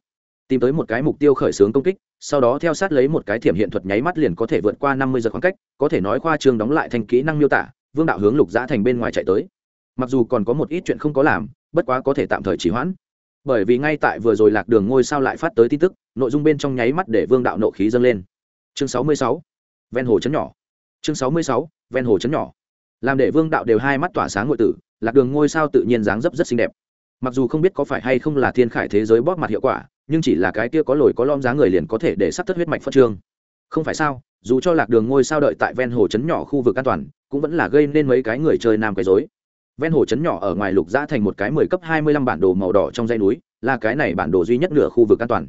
Tìm tới một cái mục tiêu khởi xướng công kích, sau đó theo sát lấy một cái thiểm hiện thuật nháy mắt liền có thể vượt qua năm mươi giờ khoảng cách, có thể nói khoa trường đóng lại thành kỹ năng miêu tả, vương đạo hướng lục giã thành bên ngoài chạy tới. Mặc dù còn có một ít chuyện không có làm, bất quá có thể tạm thời chỉ hoãn. Bởi vì ngay tại vừa rồi lạc đường ngôi sao lại phát tới tin tức, nội dung bên trong nháy mắt để vương đạo nộ khí dâng lên. Chương sáu mươi sáu, ven hồ chấn nhỏ. Chương sáu mươi sáu, ven hồ chấn nhỏ. Làm để vương đạo đều hai mắt tỏa sáng ngội tử, lạc đường ngôi sao tự nhiên dáng dấp rất xinh đẹp mặc dù không biết có phải hay không là thiên khải thế giới bóp mặt hiệu quả, nhưng chỉ là cái kia có lồi có lom giá người liền có thể để sắp thất huyết mạch phân trương. Không phải sao, dù cho lạc đường ngôi sao đợi tại ven hồ chấn nhỏ khu vực an toàn, cũng vẫn là gây nên mấy cái người chơi nam quấy dối ven hồ chấn nhỏ ở ngoài lục giã thành một cái mười cấp hai mươi lăm bản đồ màu đỏ trong dãy núi, là cái này bản đồ duy nhất nửa khu vực an toàn.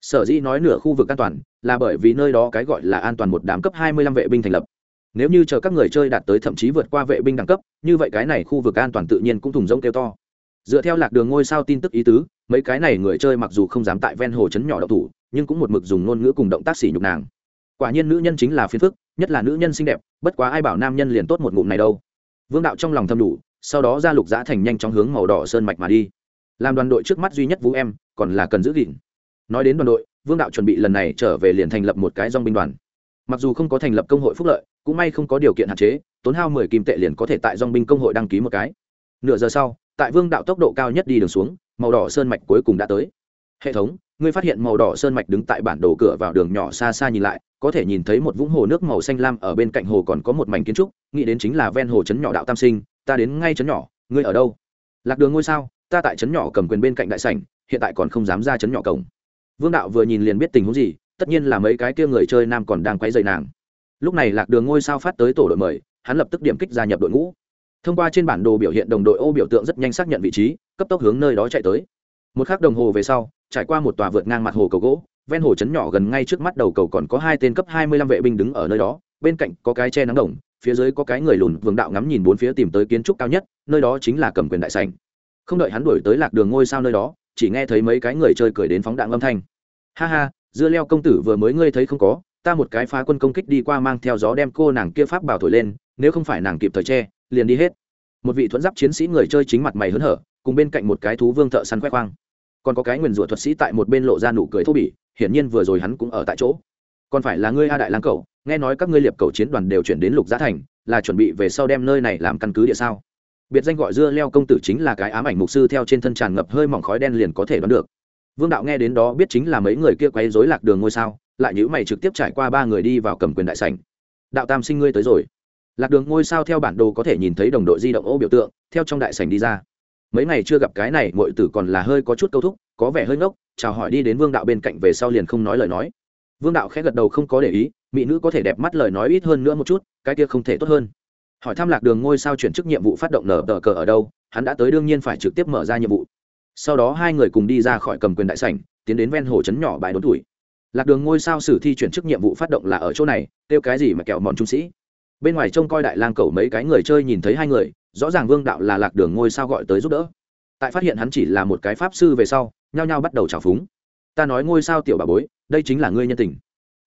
Sở dĩ nói nửa khu vực an toàn, là bởi vì nơi đó cái gọi là an toàn một đám cấp hai mươi lăm vệ binh thành lập. Nếu như chờ các người chơi đạt tới thậm chí vượt qua vệ binh đẳng cấp, như vậy cái này khu vực an toàn tự nhiên cũng thùng rông kêu to dựa theo lạc đường ngôi sao tin tức ý tứ, mấy cái này người chơi mặc dù không dám tại ven hồ chấn nhỏ đậu thủ, nhưng cũng một mực dùng ngôn ngữ cùng động tác xỉ nhục nàng. Quả nhiên nữ nhân chính là phiền phức, nhất là nữ nhân xinh đẹp, bất quá ai bảo nam nhân liền tốt một ngụm này đâu. Vương đạo trong lòng thâm đủ, sau đó ra lục giã thành nhanh chóng hướng màu đỏ sơn mạch mà đi. Làm đoàn đội trước mắt duy nhất vũ em, còn là cần giữ gìn. Nói đến đoàn đội, vương đạo chuẩn bị lần này trở về liền thành lập một cái dong binh đoàn. Mặc dù không có thành lập công hội phúc lợi, cũng may không có điều kiện hạn chế, tốn hao mười kim tệ liền có thể tại dong binh công hội đăng ký một cái. Nửa giờ sau tại vương đạo tốc độ cao nhất đi đường xuống, màu đỏ sơn mạch cuối cùng đã tới. Hệ thống, ngươi phát hiện màu đỏ sơn mạch đứng tại bản đồ cửa vào đường nhỏ xa xa nhìn lại, có thể nhìn thấy một vũng hồ nước màu xanh lam ở bên cạnh hồ còn có một mảnh kiến trúc, nghĩ đến chính là ven hồ trấn nhỏ đạo tam sinh, ta đến ngay trấn nhỏ, ngươi ở đâu? Lạc đường ngôi sao, ta tại trấn nhỏ cầm quyền bên cạnh đại sảnh, hiện tại còn không dám ra trấn nhỏ cổng. Vương đạo vừa nhìn liền biết tình huống gì, tất nhiên là mấy cái kia người chơi nam còn đang quấy dày nàng. Lúc này lạc đường ngôi sao phát tới tổ đội mời, hắn lập tức điểm kích gia nhập đội ngũ thông qua trên bản đồ biểu hiện đồng đội ô biểu tượng rất nhanh xác nhận vị trí, cấp tốc hướng nơi đó chạy tới. Một k h ắ c đồng hồ về sau, trải qua một tòa vượt ngang mặt hồ cầu gỗ, ven hồ chấn nhỏ gần ngay trước mắt đầu cầu còn có hai tên cấp hai mươi lăm vệ binh đứng ở nơi đó, bên cạnh có cái che nắng đồng, phía dưới có cái người lùn vương đạo ngắm nhìn bốn phía tìm tới kiến trúc cao nhất, nơi đó chính là cầm quyền đại sành không đợi hắn đuổi tới lạc đường ngôi sao nơi đó, chỉ nghe thấy mấy cái người chơi cười đến phóng đạn âm thanh. Ha ha, dưa leo công tử vừa mới ngươi thấy không có, ta một cái phá quân công kích đi qua mang theo gió đem cô nàng kia pháp bảo thổi lên, nếu không phải nàng kịp thời che liền đi hết. Một vị thuẫn giáp chiến sĩ người chơi chính mặt mày hớn hở, cùng bên cạnh một cái thú vương thợ săn khoe khoang. Còn có cái nguyền rủa thuật sĩ tại một bên lộ ra nụ cười thô bỉ, hiển nhiên vừa rồi hắn cũng ở tại chỗ. Còn phải là ngươi a đại lang cầu nghe nói các ngươi liệp cầu chiến đoàn đều chuyển đến lục giá thành, là chuẩn bị về sau đem nơi này làm căn cứ địa sao? Biệt danh gọi dưa leo công tử chính là cái ám ảnh mục sư theo trên thân tràn ngập hơi mỏng khói đen liền có thể đoán được. Vương đạo nghe đến đó biết chính là mấy người kia quấy rối lạc đường ngôi sao, lại nhữ mày trực tiếp trải qua ba người đi vào cầm quyền đại sảnh. Đạo tam sinh ngươi tới rồi lạc đường ngôi sao theo bản đồ có thể nhìn thấy đồng đội di động ô biểu tượng, theo trong đại sảnh đi ra. Mấy ngày chưa gặp cái này mọi tử còn là hơi có chút câu thúc, có vẻ hơi ngốc, chào hỏi đi đến vương đạo bên cạnh về sau liền không nói lời nói. Vương đạo khẽ gật đầu không có để ý, mỹ nữ có thể đẹp mắt lời nói ít hơn nữa một chút, cái kia không thể tốt hơn. Hỏi thăm lạc đường ngôi sao chuyển chức nhiệm vụ phát động nở tờ cờ ở đâu, hắn đã tới đương nhiên phải trực tiếp mở ra nhiệm vụ. Sau đó hai người cùng đi ra khỏi cầm quyền đại sảnh, tiến đến ven hồ trấn nhỏ bãi đốn tuổi. Lạc đường ngôi sao sử thi chuyển chức nhiệm vụ phát động là ở chỗ này, kêu cái gì mà kẹo mòn trung sĩ bên ngoài trông coi đại lang cầu mấy cái người chơi nhìn thấy hai người, rõ ràng vương đạo là lạc đường ngôi sao gọi tới giúp đỡ. Tại phát hiện hắn chỉ là một cái pháp sư về sau, nhao nhao bắt đầu trào phúng. Ta nói ngôi sao tiểu bà bối, đây chính là ngươi nhân tình.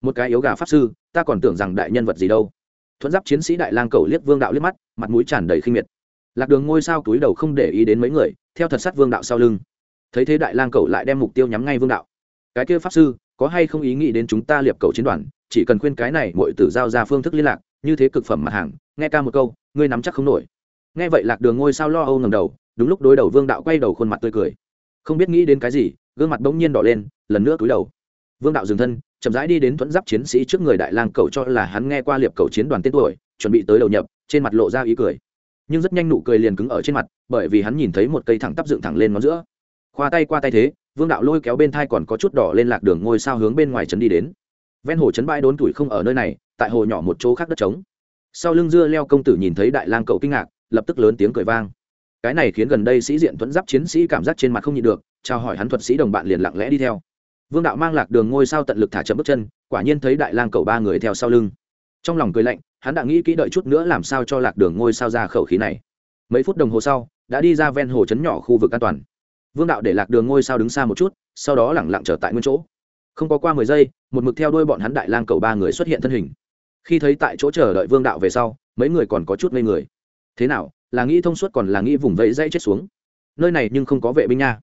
Một cái yếu gà pháp sư, ta còn tưởng rằng đại nhân vật gì đâu. Thuẫn giáp chiến sĩ đại lang cầu liếc vương đạo liếc mắt, mặt mũi tràn đầy khinh miệt. Lạc đường ngôi sao túi đầu không để ý đến mấy người, theo thật sắt vương đạo sau lưng. Thấy thế đại lang cầu lại đem mục tiêu nhắm ngay vương đạo. Cái kia pháp sư, có hay không ý nghĩ đến chúng ta liệp cầu chiến đoàn, chỉ cần khuyên cái này mọi tử giao ra phương thức liên lạc như thế cực phẩm mặt hàng, nghe ca một câu, ngươi nắm chắc không nổi. Nghe vậy lạc đường ngôi sao lo âu ngầm đầu, đúng lúc đối đầu vương đạo quay đầu khuôn mặt tươi cười. Không biết nghĩ đến cái gì, gương mặt bỗng nhiên đỏ lên, lần nữa cúi đầu. Vương đạo dừng thân, chậm rãi đi đến thuẫn giáp chiến sĩ trước người đại lang cầu cho là hắn nghe qua liệp cầu chiến đoàn tên tuổi, chuẩn bị tới đầu nhập, trên mặt lộ ra ý cười. Nhưng rất nhanh nụ cười liền cứng ở trên mặt, bởi vì hắn nhìn thấy một cây thẳng tắp dựng thẳng lên ngón giữa. Khoa tay qua tay thế, vương đạo lôi kéo bên thai còn có chút đỏ lên lạc đường ngôi sao hướng bên ngoài trấn đi đến. Ven hồ trấn bãi đốn tuổi không ở nơi này tại hồ nhỏ một chỗ khác đất trống. Sau lưng dưa leo công tử nhìn thấy đại lang cậu kinh ngạc, lập tức lớn tiếng cười vang. Cái này khiến gần đây sĩ diện thuẫn giáp chiến sĩ cảm giác trên mặt không nhịn được, chào hỏi hắn thuật sĩ đồng bạn liền lặng lẽ đi theo. Vương đạo mang lạc đường ngôi sao tận lực thả chậm bước chân, quả nhiên thấy đại lang cậu ba người theo sau lưng. Trong lòng cười lạnh, hắn đã nghĩ kỹ đợi chút nữa làm sao cho lạc đường ngôi sao ra khẩu khí này. Mấy phút đồng hồ sau, đã đi ra ven hồ trấn nhỏ khu vực an toàn. Vương đạo để lạc đường ngôi sao đứng xa một chút, sau đó lẳng lặng trở tại nguyên chỗ. Không có qua mười giây, một mực theo đuôi bọn hắn đại lang cầu ba người xuất hiện thân hình khi thấy tại chỗ chờ đợi vương đạo về sau, mấy người còn có chút ngây người. Thế nào, là nghĩ thông suốt còn là nghĩ vùng vẫy dây chết xuống? Nơi này nhưng không có vệ binh nha.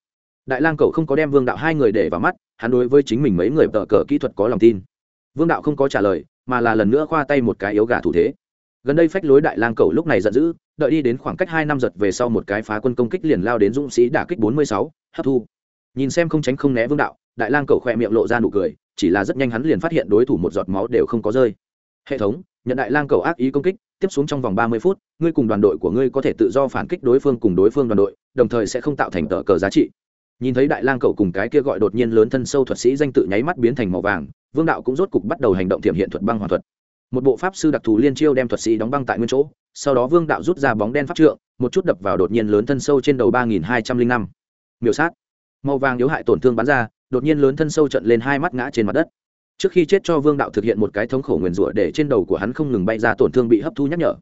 Đại lang cậu không có đem vương đạo hai người để vào mắt, hắn đối với chính mình mấy người tờ cờ kỹ thuật có lòng tin. Vương đạo không có trả lời, mà là lần nữa khoa tay một cái yếu gà thủ thế. Gần đây phách lối đại lang cậu lúc này giận dữ, đợi đi đến khoảng cách hai năm giật về sau một cái phá quân công kích liền lao đến dũng sĩ đả kích bốn mươi sáu, hấp thu. Nhìn xem không tránh không né vương đạo, đại lang cậu khỏe miệng lộ ra nụ cười, chỉ là rất nhanh hắn liền phát hiện đối thủ một giọt máu đều không có rơi hệ thống, nhận đại lang cầu ác ý công kích, tiếp xuống trong vòng ba mươi phút, ngươi cùng đoàn đội của ngươi có thể tự do phản kích đối phương cùng đối phương đoàn đội, đồng thời sẽ không tạo thành tờ cờ giá trị. Nhìn thấy đại lang cầu cùng cái kia gọi đột nhiên lớn thân sâu thuật sĩ danh tự nháy mắt biến thành màu vàng, vương đạo cũng rốt cục bắt đầu hành động thiểm hiện thuật băng hoàn thuật. Một bộ pháp sư đặc thù liên chiêu đem thuật sĩ đóng băng tại nguyên chỗ, sau đó vương đạo rút ra bóng đen pháp trượng, một chút đập vào đột nhiên lớn thân sâu trên đầu ba nghìn hai trăm linh năm. Miểu sát. Màu vàng yếu hại tổn thương bắn ra, đột nhiên lớn thân sâu trận lên hai mắt ngã trên mặt đất trước khi chết cho vương đạo thực hiện một cái thống khổ nguyền rủa để trên đầu của hắn không ngừng bay ra tổn thương bị hấp thu nhắc nhở.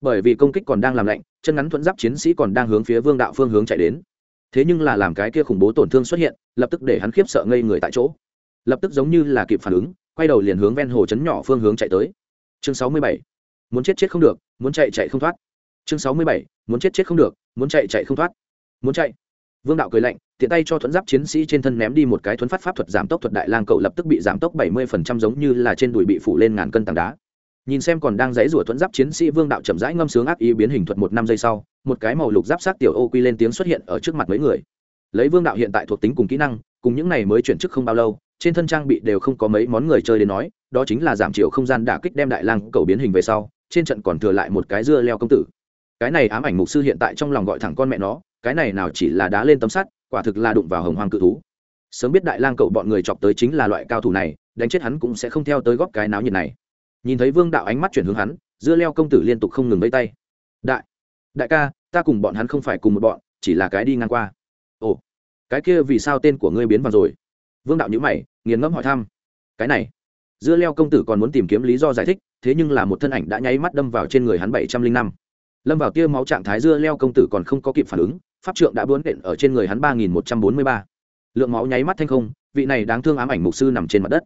Bởi vì công kích còn đang làm lạnh, chân ngắn thuẫn giáp chiến sĩ còn đang hướng phía vương đạo phương hướng chạy đến. Thế nhưng là làm cái kia khủng bố tổn thương xuất hiện, lập tức để hắn khiếp sợ ngây người tại chỗ. Lập tức giống như là kịp phản ứng, quay đầu liền hướng ven hồ chấn nhỏ phương hướng chạy tới. Chương sáu mươi bảy. Muốn chết chết không được, muốn chạy chạy không thoát. Chương sáu mươi bảy. Muốn chết chết không được, muốn chạy chạy không thoát. Muốn chạy. Vương đạo cười lạnh tiện tay cho thuẫn giáp chiến sĩ trên thân ném đi một cái thuẫn phát pháp thuật giảm tốc thuật đại lang cậu lập tức bị giảm tốc bảy mươi phần trăm giống như là trên đùi bị phủ lên ngàn cân tảng đá. Nhìn xem còn đang dãy rủa thuẫn giáp chiến sĩ vương đạo chậm rãi ngâm sướng ác ý biến hình thuật một năm giây sau, một cái màu lục giáp sát tiểu ô quy lên tiếng xuất hiện ở trước mặt mấy người. Lấy vương đạo hiện tại thuộc tính cùng kỹ năng, cùng những này mới chuyển chức không bao lâu, trên thân trang bị đều không có mấy món người chơi đến nói, đó chính là giảm chiều không gian đả kích đem đại lang cầu biến hình về sau, trên trận còn thừa lại một cái dưa leo công tử. Cái này ám ảnh mục sư hiện tại trong lòng gọi thẳng con mẹ nó, cái này nào chỉ là đá lên tấm sắt quả thực là đụng vào hồng hoang cự thú. Sớm biết đại lang cậu bọn người chọc tới chính là loại cao thủ này, đánh chết hắn cũng sẽ không theo tới góp cái náo nhiệt này. Nhìn thấy vương đạo ánh mắt chuyển hướng hắn, dưa leo công tử liên tục không ngừng vây tay. Đại đại ca, ta cùng bọn hắn không phải cùng một bọn, chỉ là cái đi ngang qua. Ồ, cái kia vì sao tên của ngươi biến vào rồi? Vương đạo nhữ mày, nghiền ngẫm hỏi thăm. Cái này. Dưa leo công tử còn muốn tìm kiếm lý do giải thích, thế nhưng là một thân ảnh đã nháy mắt đâm vào trên người hắn bảy trăm linh năm. Lâm vào tia máu trạng thái dưa leo công tử còn không có kịp phản ứng pháp trượng đã bướn đện ở trên người hắn ba nghìn một trăm bốn mươi ba. Lượng máu nháy mắt thanh không, vị này đáng thương ám ảnh mục sư nằm trên mặt đất.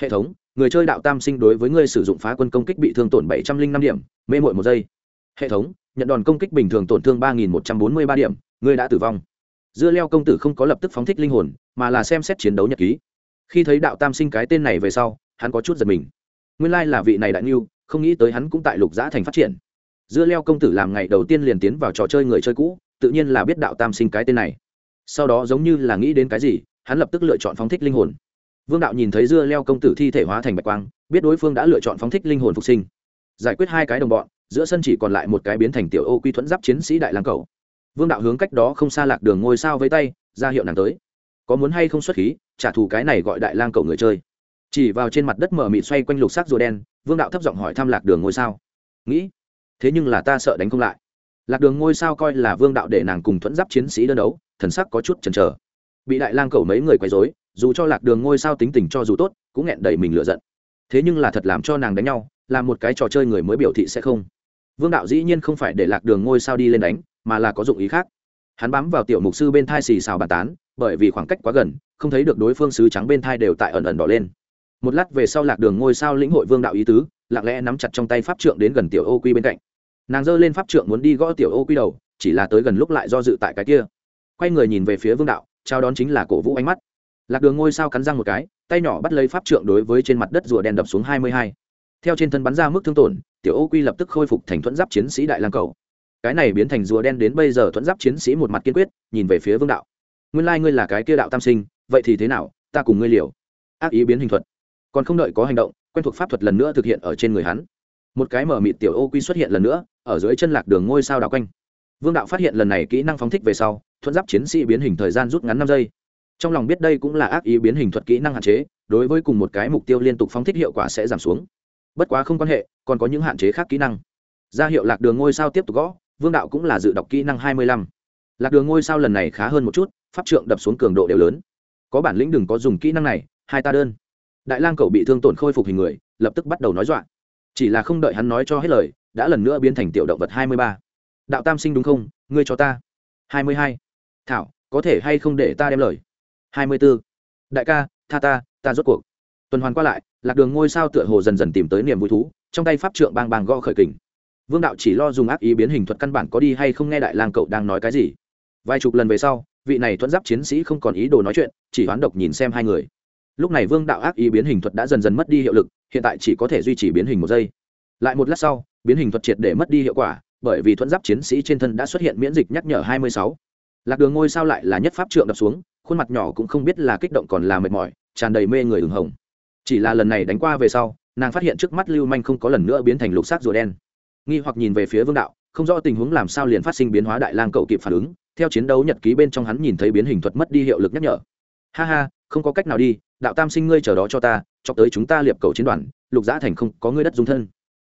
Hệ thống, người chơi đạo tam sinh đối với ngươi sử dụng phá quân công kích bị thương tổn bảy trăm linh năm điểm, mê mội một giây. Hệ thống, nhận đòn công kích bình thường tổn thương ba nghìn một trăm bốn mươi ba điểm, ngươi đã tử vong. Dưa leo công tử không có lập tức phóng thích linh hồn, mà là xem xét chiến đấu nhật ký. Khi thấy đạo tam sinh cái tên này về sau, hắn có chút giật mình. Nguyên lai là vị này đại niu không nghĩ tới hắn cũng tại lục giã thành phát triển. Dưa leo công tử làm ngày đầu tiên liền tiến vào trò chơi người chơi cũ tự nhiên là biết đạo tam sinh cái tên này. Sau đó giống như là nghĩ đến cái gì, hắn lập tức lựa chọn phóng thích linh hồn. Vương đạo nhìn thấy dưa leo công tử thi thể hóa thành bạch quang, biết đối phương đã lựa chọn phóng thích linh hồn phục sinh. Giải quyết hai cái đồng bọn, giữa sân chỉ còn lại một cái biến thành tiểu ô quy thuẫn giáp chiến sĩ đại lang cầu. Vương đạo hướng cách đó không xa lạc đường ngôi sao với tay, ra hiệu nàng tới. Có muốn hay không xuất khí, trả thù cái này gọi đại lang cầu người chơi. Chỉ vào trên mặt đất mở mịt xoay quanh lục sắc rùa đen, vương đạo thấp giọng hỏi thăm lạc đường ngôi sao. Nghĩ, thế nhưng là ta sợ đánh không lại lạc đường ngôi sao coi là vương đạo để nàng cùng thuẫn giáp chiến sĩ đơn đấu, thần sắc có chút chần chờ. Bị đại lang cầu mấy người quấy dối dù cho lạc đường ngôi sao tính tình cho dù tốt, cũng nghẹn đầy mình lựa giận. Thế nhưng là thật làm cho nàng đánh nhau, là một cái trò chơi người mới biểu thị sẽ không. Vương đạo dĩ nhiên không phải để lạc đường ngôi sao đi lên đánh, mà là có dụng ý khác. Hắn bám vào tiểu mục sư bên thai xì xào bàn tán, bởi vì khoảng cách quá gần, không thấy được đối phương sứ trắng bên thai đều tại ẩn ẩn đỏ lên. Một lát về sau lạc đường ngôi sao lĩnh hội vương đạo ý tứ, lặng lẽ nắm chặt trong tay pháp trượng đến gần tiểu ô quy bên cạnh nàng giơ lên pháp trượng muốn đi gõ tiểu ô quy đầu, chỉ là tới gần lúc lại do dự tại cái kia. Quay người nhìn về phía vương đạo trao đón chính là cổ vũ ánh mắt. Lạc đường ngôi sao cắn răng một cái, tay nhỏ bắt lấy pháp trượng đối với trên mặt đất rùa đen đập xuống hai mươi hai. Theo trên thân bắn ra mức thương tổn, tiểu ô quy lập tức khôi phục thành thuẫn giáp chiến sĩ đại lang cầu. Cái này biến thành rùa đen đến bây giờ thuẫn giáp chiến sĩ một mặt kiên quyết, nhìn về phía vương đạo. Nguyên lai ngươi là cái kia đạo tam sinh, vậy thì thế nào, ta cùng ngươi liều. Ác ý biến hình thuật. Còn không đợi có hành động, quen thuộc pháp thuật lần nữa thực hiện ở trên người hắn một cái mở mịt tiểu ô quy xuất hiện lần nữa, ở dưới chân lạc đường ngôi sao đào quanh. Vương đạo phát hiện lần này kỹ năng phóng thích về sau, thuận giáp chiến sĩ biến hình thời gian rút ngắn năm giây. Trong lòng biết đây cũng là ác ý biến hình thuật kỹ năng hạn chế, đối với cùng một cái mục tiêu liên tục phóng thích hiệu quả sẽ giảm xuống. Bất quá không quan hệ, còn có những hạn chế khác kỹ năng. Ra hiệu lạc đường ngôi sao tiếp tục gõ, vương đạo cũng là dự đọc kỹ năng hai mươi lăm. Lạc đường ngôi sao lần này khá hơn một chút, pháp trượng đập xuống cường độ đều lớn. Có bản lĩnh đừng có dùng kỹ năng này, hai ta đơn. Đại lang cầu bị thương tổn khôi phục hình người, lập tức bắt đầu nói dọa chỉ là không đợi hắn nói cho hết lời, đã lần nữa biến thành tiểu động vật hai mươi ba. Đạo tam sinh đúng không? Ngươi cho ta. hai mươi hai. Thảo, có thể hay không để ta đem lời? hai mươi b ố đại ca, tha ta ta rốt cuộc. Tuần hoàn qua lại, lạc đường ngôi sao tựa hồ dần dần tìm tới niềm vui thú, trong tay pháp trượng bang bang gõ khởi kình. Vương đạo chỉ lo dùng ác ý biến hình thuật căn bản có đi hay không nghe đại lang cậu đang nói cái gì. Vài chục lần về sau, vị này thuẫn giáp chiến sĩ không còn ý đồ nói chuyện, chỉ hoán độc nhìn xem hai người lúc này vương đạo ác ý biến hình thuật đã dần dần mất đi hiệu lực, hiện tại chỉ có thể duy trì biến hình một giây. Lại một lát sau, biến hình thuật triệt để mất đi hiệu quả, bởi vì thuẫn giáp chiến sĩ trên thân đã xuất hiện miễn dịch nhắc nhở 26. lạc đường ngôi sao lại là nhất pháp trượng đập xuống, khuôn mặt nhỏ cũng không biết là kích động còn là mệt mỏi, tràn đầy mê người ửng hồng. Chỉ là lần này đánh qua về sau, nàng phát hiện trước mắt lưu manh không có lần nữa biến thành lục sắc rùa đen. Nghi hoặc nhìn về phía vương đạo, không rõ tình huống làm sao liền phát sinh biến hóa đại lang cậu kịp phản ứng, theo chiến đấu nhật ký bên trong hắn nhìn thấy biến hình thuật mất đi hiệu lực nhắc nhở. Ha ha không có cách nào đi, đạo tam sinh ngươi chờ đó cho ta cho tới chúng ta liệp cầu chiến đoàn, lục giã thành không, có ngươi đất dung thân.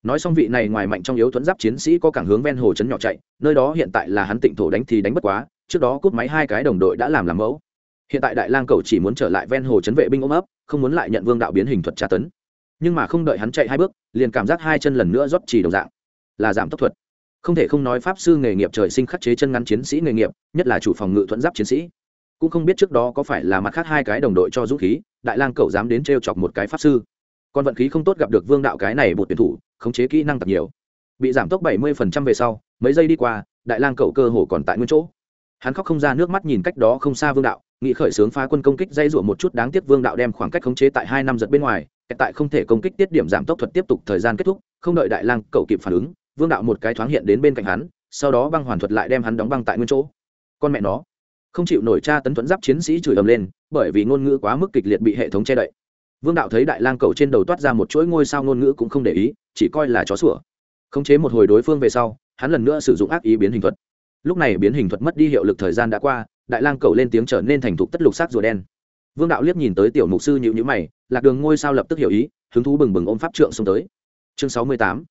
Nói xong vị này ngoài mạnh trong yếu thuẫn giáp chiến sĩ có cảng hướng ven hồ trấn nhỏ chạy, nơi đó hiện tại là hắn tịnh thổ đánh thì đánh bất quá, trước đó cúp máy hai cái đồng đội đã làm làm mẫu. Hiện tại đại lang cầu chỉ muốn trở lại ven hồ trấn vệ binh ôm ấp, không muốn lại nhận vương đạo biến hình thuật tra tấn. Nhưng mà không đợi hắn chạy hai bước, liền cảm giác hai chân lần nữa rót chỉ đồng dạng. Là giảm tốc thuật. Không thể không nói pháp sư nghề nghiệp trời sinh khắc chế chân ngắn chiến sĩ nghề nghiệp, nhất là chủ phòng ngự thuẫn giáp chiến sĩ cũng không biết trước đó có phải là mặt khác hai cái đồng đội cho dũng khí, đại lang cậu dám đến t r e o chọc một cái pháp sư. Còn vận khí không tốt gặp được vương đạo cái này một tuyển thủ, khống chế kỹ năng tập nhiều. Bị giảm tốc bảy mươi phần trăm về sau, mấy giây đi qua, đại lang cậu cơ hồ còn tại nguyên chỗ. Hắn khóc không ra nước mắt nhìn cách đó không xa vương đạo nghị khởi xướng phá quân công kích dây rụa một chút đáng tiếc vương đạo đem khoảng cách khống chế tại hai năm giật bên ngoài tại không thể công kích tiết điểm giảm tốc thuật tiếp tục thời gian kết thúc, không đợi đại lang cậu kịp phản ứng, vương đạo một cái thoáng hiện đến bên cạnh hắn, sau đó băng hoàn thuật lại đem hắn đóng băng tại nguyên chỗ. Con mẹ nó không chịu nổi tra tấn thuẫn giáp chiến sĩ chửi ầm lên, bởi vì ngôn ngữ quá mức kịch liệt bị hệ thống che đậy. Vương đạo thấy đại lang cầu trên đầu toát ra một chuỗi ngôi sao ngôn ngữ cũng không để ý, chỉ coi là chó sủa. Khống chế một hồi đối phương về sau, hắn lần nữa sử dụng ác ý biến hình thuật. Lúc này biến hình thuật mất đi hiệu lực thời gian đã qua, đại lang cầu lên tiếng trở nên thành thục tất lục sắc rùa đen. Vương đạo liếc nhìn tới tiểu mục sư nhịu nhữ mày, lạc đường ngôi sao lập tức hiểu ý, hứng thú bừng bừng ôm pháp trượng xông tới. Chương sáu mươi tám,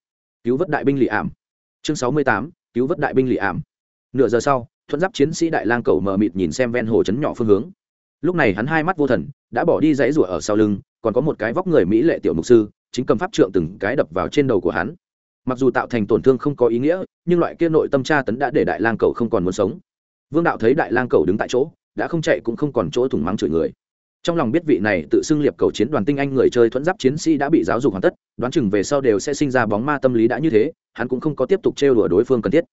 cứu vớt đại binh lì ảm. Chương sáu mươi tám, cứu vớt đại binh lì ảm. Nửa giờ sau thuận giáp chiến sĩ đại lang cầu mờ mịt nhìn xem ven hồ chấn nhỏ phương hướng. Lúc này hắn hai mắt vô thần, đã bỏ đi dãy rủa ở sau lưng, còn có một cái vóc người mỹ lệ tiểu mục sư, chính cầm pháp trượng từng cái đập vào trên đầu của hắn. Mặc dù tạo thành tổn thương không có ý nghĩa, nhưng loại kia nội tâm tra tấn đã để đại lang cầu không còn muốn sống. Vương đạo thấy đại lang cầu đứng tại chỗ, đã không chạy cũng không còn chỗ thủng mắng chửi người. Trong lòng biết vị này tự xưng liệp cầu chiến đoàn tinh anh người chơi thuẫn giáp chiến sĩ đã bị giáo dục hoàn tất, đoán chừng về sau đều sẽ sinh ra bóng ma tâm lý đã như thế, hắn cũng không có tiếp tục trêu đùa đối phương cần thiết.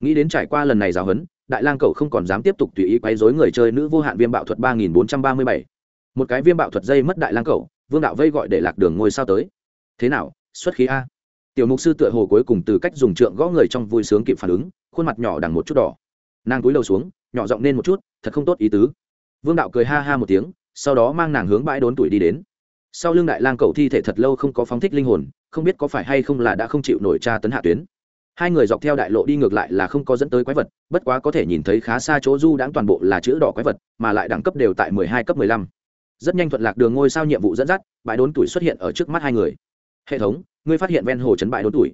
Nghĩ đến trải qua lần này giáo huấn đại lang cầu không còn dám tiếp tục tùy ý quấy rối người chơi nữ vô hạn viêm bạo thuật ba nghìn bốn trăm ba mươi bảy. Một cái viêm bạo thuật dây mất đại lang cầu, vương đạo vây gọi để lạc đường ngôi sao tới. Thế nào, xuất khí a? Tiểu mục sư tựa hồ cuối cùng từ cách dùng trượng gõ người trong vui sướng kịp phản ứng, khuôn mặt nhỏ đằng một chút đỏ. Nàng cúi đầu xuống, nhỏ giọng lên một chút, thật không tốt ý tứ. Vương đạo cười ha ha một tiếng, sau đó mang nàng hướng bãi đốn tuổi đi đến. Sau lưng đại lang cầu thi thể thật lâu không có phóng thích linh hồn, không biết có phải hay không là đã không chịu nổi tra tấn hạ tuyến hai người dọc theo đại lộ đi ngược lại là không có dẫn tới quái vật, bất quá có thể nhìn thấy khá xa chỗ du đãng toàn bộ là chữ đỏ quái vật, mà lại đẳng cấp đều tại mười hai cấp mười lăm. Rất nhanh thuận lạc đường ngôi sao nhiệm vụ dẫn dắt, bãi đốn tuổi xuất hiện ở trước mắt hai người. Hệ thống, ngươi phát hiện ven hồ trấn bãi đốn tuổi.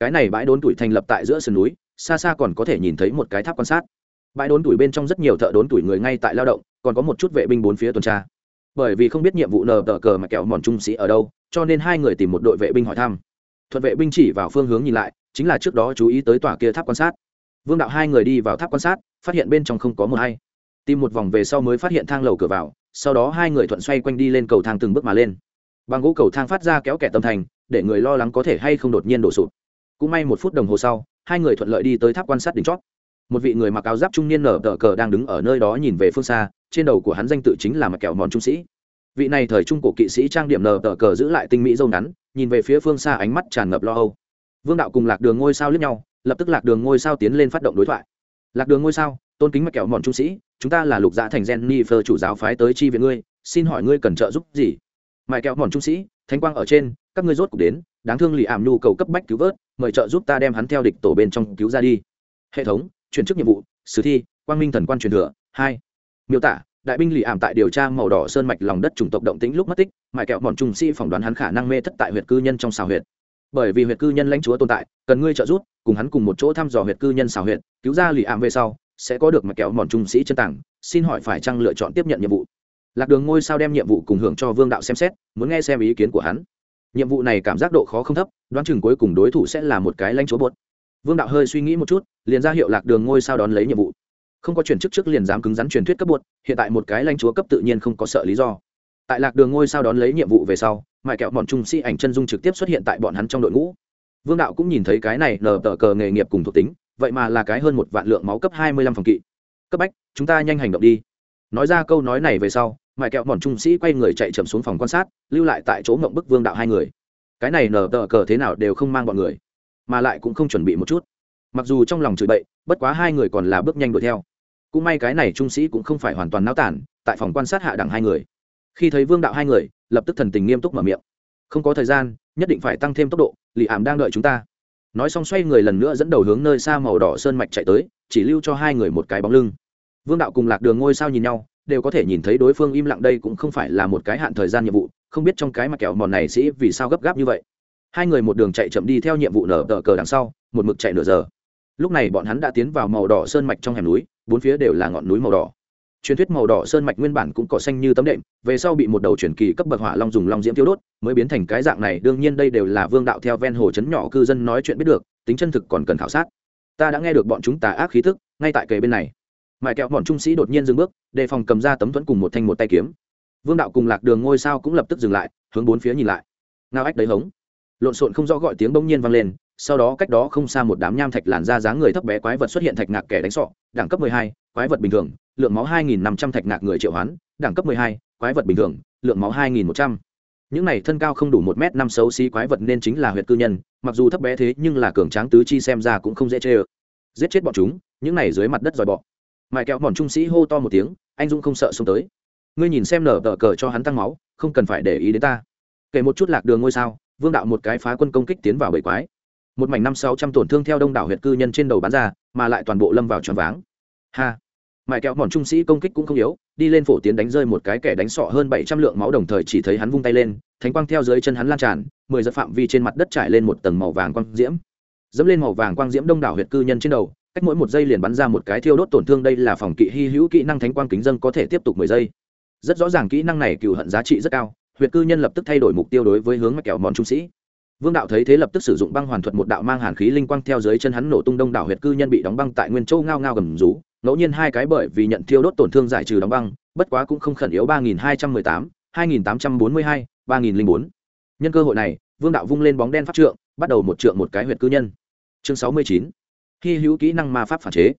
Cái này bãi đốn tuổi thành lập tại giữa sườn núi, xa xa còn có thể nhìn thấy một cái tháp quan sát. Bãi đốn tuổi bên trong rất nhiều thợ đốn tuổi người ngay tại lao động, còn có một chút vệ binh bốn phía tuần tra. Bởi vì không biết nhiệm vụ nờ tờ cờ mà kẹo mòn trung sĩ ở đâu, cho nên hai người tìm một đội vệ binh hỏi thăm. Thuận vệ binh chỉ vào phương hướng nhìn lại chính là trước đó chú ý tới tòa kia tháp quan sát. Vương đạo hai người đi vào tháp quan sát, phát hiện bên trong không có mờ hay. Tìm một vòng về sau mới phát hiện thang lầu cửa vào, sau đó hai người thuận xoay quanh đi lên cầu thang từng bước mà lên. Bằng gỗ cầu thang phát ra kéo kẻ tâm thành, để người lo lắng có thể hay không đột nhiên đổ sụp. Cũng may một phút đồng hồ sau, hai người thuận lợi đi tới tháp quan sát đỉnh chót. Một vị người mặc áo giáp trung niên nở tờ cờ đang đứng ở nơi đó nhìn về phương xa, trên đầu của hắn danh tự chính là mặc kẹo mòn trung sĩ. Vị này thời trung cổ kỵ sĩ trang điểm nở tờ cờ giữ lại tinh mỹ dâu ngắn, nhìn về phía phương xa ánh mắt tràn ngập lo âu vương đạo cùng lạc đường ngôi sao lướt nhau, lập tức lạc đường ngôi sao tiến lên phát động đối thoại. Lạc đường ngôi sao, tôn kính mạch kẹo mòn trung sĩ, chúng ta là lục dạ thành gen ni phơ chủ giáo phái tới chi viện ngươi, xin hỏi ngươi cần trợ giúp gì? Mại kẹo mòn trung sĩ, thánh quang ở trên, các ngươi rốt cuộc đến, đáng thương lì ảm nhu cầu cấp bách cứu vớt, mời trợ giúp ta đem hắn theo địch tổ bên trong cứu ra đi. Hệ thống, chuyển chức nhiệm vụ, sử thi, quang minh thần quan truyền thừa, hai. Miêu tả, đại binh lì ảm tại điều tra màu đỏ sơn mạch lòng đất chủng tộc động tĩnh lúc mất tích mại kẹo mòn trung sĩ phỏng đoán hắn khả năng mê thất tại huyện cư nhân trong xào huyện bởi vì huyệt cư nhân lãnh chúa tồn tại, cần ngươi trợ giúp, cùng hắn cùng một chỗ thăm dò huyệt cư nhân xào huyệt, cứu ra lì ảm về sau, sẽ có được mặt kẹo mòn trung sĩ chân tảng, xin hỏi phải chăng lựa chọn tiếp nhận nhiệm vụ? Lạc đường ngôi sao đem nhiệm vụ cùng hưởng cho vương đạo xem xét, muốn nghe xem ý kiến của hắn. Nhiệm vụ này cảm giác độ khó không thấp, đoán chừng cuối cùng đối thủ sẽ là một cái lãnh chúa bột vương đạo hơi suy nghĩ một chút, liền ra hiệu lạc đường ngôi sao đón lấy nhiệm vụ. Không có chuyển chức trước liền dám cứng rắn truyền thuyết cấp bột hiện tại một cái lãnh chúa cấp tự nhiên không có sợ lý do. Tại lạc đường ngôi sao đón lấy nhiệm vụ về sau mại kẹo bọn trung sĩ ảnh chân dung trực tiếp xuất hiện tại bọn hắn trong đội ngũ. Vương đạo cũng nhìn thấy cái này nở tờ cờ nghề nghiệp cùng thuộc tính, vậy mà là cái hơn một vạn lượng máu cấp hai mươi lăm phòng kỵ. Cấp bách, chúng ta nhanh hành động đi. Nói ra câu nói này về sau mại kẹo mòn trung sĩ quay người chạy chậm xuống phòng quan sát, lưu lại tại chỗ mộng bức vương đạo hai người. Cái này nở tờ cờ thế nào đều không mang bọn người, mà lại cũng không chuẩn bị một chút. Mặc dù trong lòng chửi bậy, bất quá hai người còn là bước nhanh đuổi theo. Cũng may cái này trung sĩ cũng không phải hoàn toàn náo tản, tại phòng quan sát hạ đẳng hai người. Khi thấy vương đạo hai người lập tức thần tình nghiêm túc mở miệng. Không có thời gian, nhất định phải tăng thêm tốc độ lì ảm đang đợi chúng ta. Nói xong xoay người lần nữa dẫn đầu hướng nơi xa màu đỏ sơn mạch chạy tới, chỉ lưu cho hai người một cái bóng lưng. Vương đạo cùng lạc đường ngôi sao nhìn nhau, đều có thể nhìn thấy đối phương im lặng đây cũng không phải là một cái hạn thời gian nhiệm vụ, không biết trong cái mặt kẹo mòn này sĩ vì sao gấp gáp như vậy. Hai người một đường chạy chậm đi theo nhiệm vụ nở tờ cờ đằng sau, một mực chạy nửa giờ. Lúc này bọn hắn đã tiến vào màu đỏ sơn mạch trong hẻm núi, bốn phía đều là ngọn núi màu đỏ truyền thuyết màu đỏ sơn mạch nguyên bản cũng cỏ xanh như tấm đệm, về sau bị một đầu truyền kỳ cấp bậc hỏa long dùng long diễm tiêu đốt, mới biến thành cái dạng này, đương nhiên đây đều là vương đạo theo ven hồ chấn nhỏ cư dân nói chuyện biết được, tính chân thực còn cần khảo sát. Ta đã nghe được bọn chúng tà ác khí thức ngay tại kề bên này. Mãi kẹo bọn trung sĩ đột nhiên dừng bước, đề phòng cầm ra tấm thuẫn cùng một thanh một tay kiếm. Vương đạo cùng lạc đường ngôi sao cũng lập tức dừng lại, hướng bốn phía nhìn lại. Ngao ách đấy hống. Lộn xộn không rõ gọi tiếng bỗng nhiên vang lên sau đó cách đó không xa một đám nham thạch làn ra dáng người thấp bé quái vật xuất hiện thạch ngạc kẻ đánh sọ đẳng cấp 12, quái vật bình thường lượng máu 2.500 thạch ngạc người triệu hoán đẳng cấp 12, quái vật bình thường lượng máu 2.100. những này thân cao không đủ một m năm xấu xí quái vật nên chính là huyệt cư nhân mặc dù thấp bé thế nhưng là cường tráng tứ chi xem ra cũng không dễ chê ơ. Giết chết bọn chúng những này dưới mặt đất dòi bọ. Mãi kẹo bọn trung sĩ hô to một tiếng anh dũng không sợ xông tới. Ngươi nhìn xem nở tờ cờ cho hắn tăng máu không cần phải để ý đến ta. Kể một chút lạc đường ngôi sao vương đạo một cái phá quân công kích tiến vào bầy quái một mảnh năm sáu trăm tổn thương theo đông đảo huyện cư nhân trên đầu bán ra, mà lại toàn bộ lâm vào tròn váng. Ha! Mãi kẹo mòn trung sĩ công kích cũng không yếu, đi lên phổ tiến đánh rơi một cái kẻ đánh sọ hơn bảy trăm lượng máu đồng thời chỉ thấy hắn vung tay lên, thánh quang theo dưới chân hắn lan tràn, mười giật phạm vi trên mặt đất trải lên một tầng màu vàng quang diễm. Dẫm lên màu vàng quang diễm đông đảo huyện cư nhân trên đầu, cách mỗi một giây liền bắn ra một cái thiêu đốt tổn thương, đây là phòng kỵ hy hữu kỹ năng thánh quang kính dân có thể tiếp tục mười giây. Rất rõ ràng kỹ năng này cựu hận giá trị rất cao huyện cư nhân lập tức thay đổi mục tiêu đối với hướng mắc kẹo mòn trung sĩ vương đạo thấy thế lập tức sử dụng băng hoàn thuật một đạo mang hàn khí linh quang theo dưới chân hắn nổ tung đông đảo huyệt cư nhân bị đóng băng tại nguyên châu ngao ngao gầm rú. Ngẫu nhiên hai cái bởi vì nhận thiêu đốt tổn thương giải trừ đóng băng, bất quá cũng không khẩn yếu ba nghìn hai trăm mười tám, hai nghìn tám trăm bốn mươi hai, ba nghìn linh bốn. Nhân cơ hội này, vương đạo vung lên bóng đen pháp trượng, bắt đầu một trượng một cái huyệt cư nhân. Chương sáu mươi chín. Hữu kỹ năng ma pháp phản chế.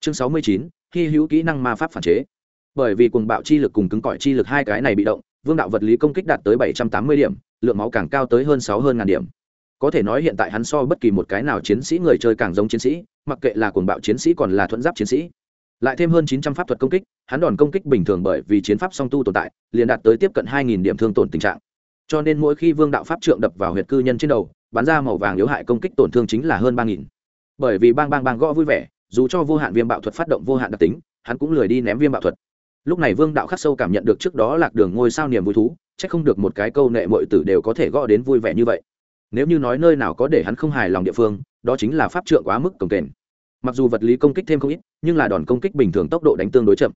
Chương sáu mươi chín. Hữu kỹ năng ma pháp phản chế. Bởi vì cuồng bạo chi lực cùng cứng cỏi chi lực hai cái này bị động vương đạo vật lý công kích đạt tới bảy trăm tám mươi điểm, lượng máu càng cao tới hơn sáu hơn ngàn điểm. Có thể nói hiện tại hắn so bất kỳ một cái nào chiến sĩ người chơi càng giống chiến sĩ, mặc kệ là cuồng bạo chiến sĩ còn là thuận giáp chiến sĩ. Lại thêm hơn chín trăm pháp thuật công kích, hắn đòn công kích bình thường bởi vì chiến pháp song tu tồn tại, liền đạt tới tiếp cận hai nghìn điểm thương tổn tình trạng. Cho nên mỗi khi vương đạo pháp trượng đập vào huyệt cư nhân trên đầu, bắn ra màu vàng yếu hại công kích tổn thương chính là hơn ba nghìn. Bởi vì bang bang bang gõ vui vẻ, dù cho vô hạn viêm bạo thuật phát động vô hạn đặc tính, hắn cũng lười đi ném viêm bạo thuật lúc này vương đạo khắc sâu cảm nhận được trước đó lạc đường ngôi sao niềm vui thú c h ắ c không được một cái câu nệ mọi tử đều có thể gõ đến vui vẻ như vậy. Nếu như nói nơi nào có để hắn không hài lòng địa phương, đó chính là pháp trượng quá mức cồng kềnh. Mặc dù vật lý công kích thêm không ít, nhưng là đòn công kích bình thường tốc độ đánh tương đối chậm.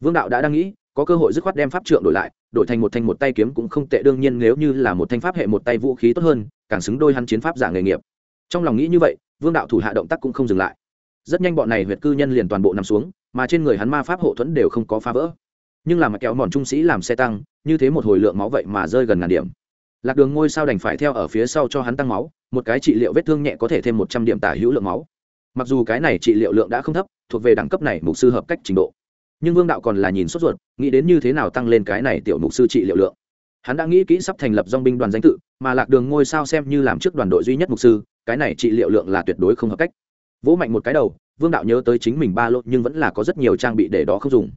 Vương đạo đã đang nghĩ, có cơ hội dứt khoát đem pháp trượng đổi lại, đổi thành một thanh một tay kiếm cũng không tệ, đương nhiên nếu như là một thanh pháp hệ một tay vũ khí tốt hơn, càng xứng đôi hắn chiến pháp giả nghề nghiệp. Trong lòng nghĩ như vậy, vương đạo thủ hạ động tác cũng không dừng lại. Rất nhanh bọn này huyệt cư nhân liền toàn bộ nằm xuống mà trên người hắn ma pháp hộ thuẫn đều không có phá vỡ. Nhưng làm kéo mòn trung sĩ làm xe tăng, như thế một hồi lượng máu vậy mà rơi gần ngàn điểm. Lạc đường ngôi sao đành phải theo ở phía sau cho hắn tăng máu, một cái trị liệu vết thương nhẹ có thể thêm một trăm điểm tả hữu lượng máu. Mặc dù cái này trị liệu lượng đã không thấp, thuộc về đẳng cấp này mục sư hợp cách trình độ. Nhưng vương đạo còn là nhìn sốt ruột, nghĩ đến như thế nào tăng lên cái này tiểu mục sư trị liệu lượng. Hắn đã nghĩ kỹ sắp thành lập dong binh đoàn danh tự, mà lạc đường ngôi sao xem như làm trước đoàn đội duy nhất mục sư, cái này trị liệu lượng là tuyệt đối không hợp cách. Vỗ mạnh một cái đầu vương đạo nhớ tới chính mình ba lô, nhưng vẫn là có rất nhiều trang bị để đó không dùng.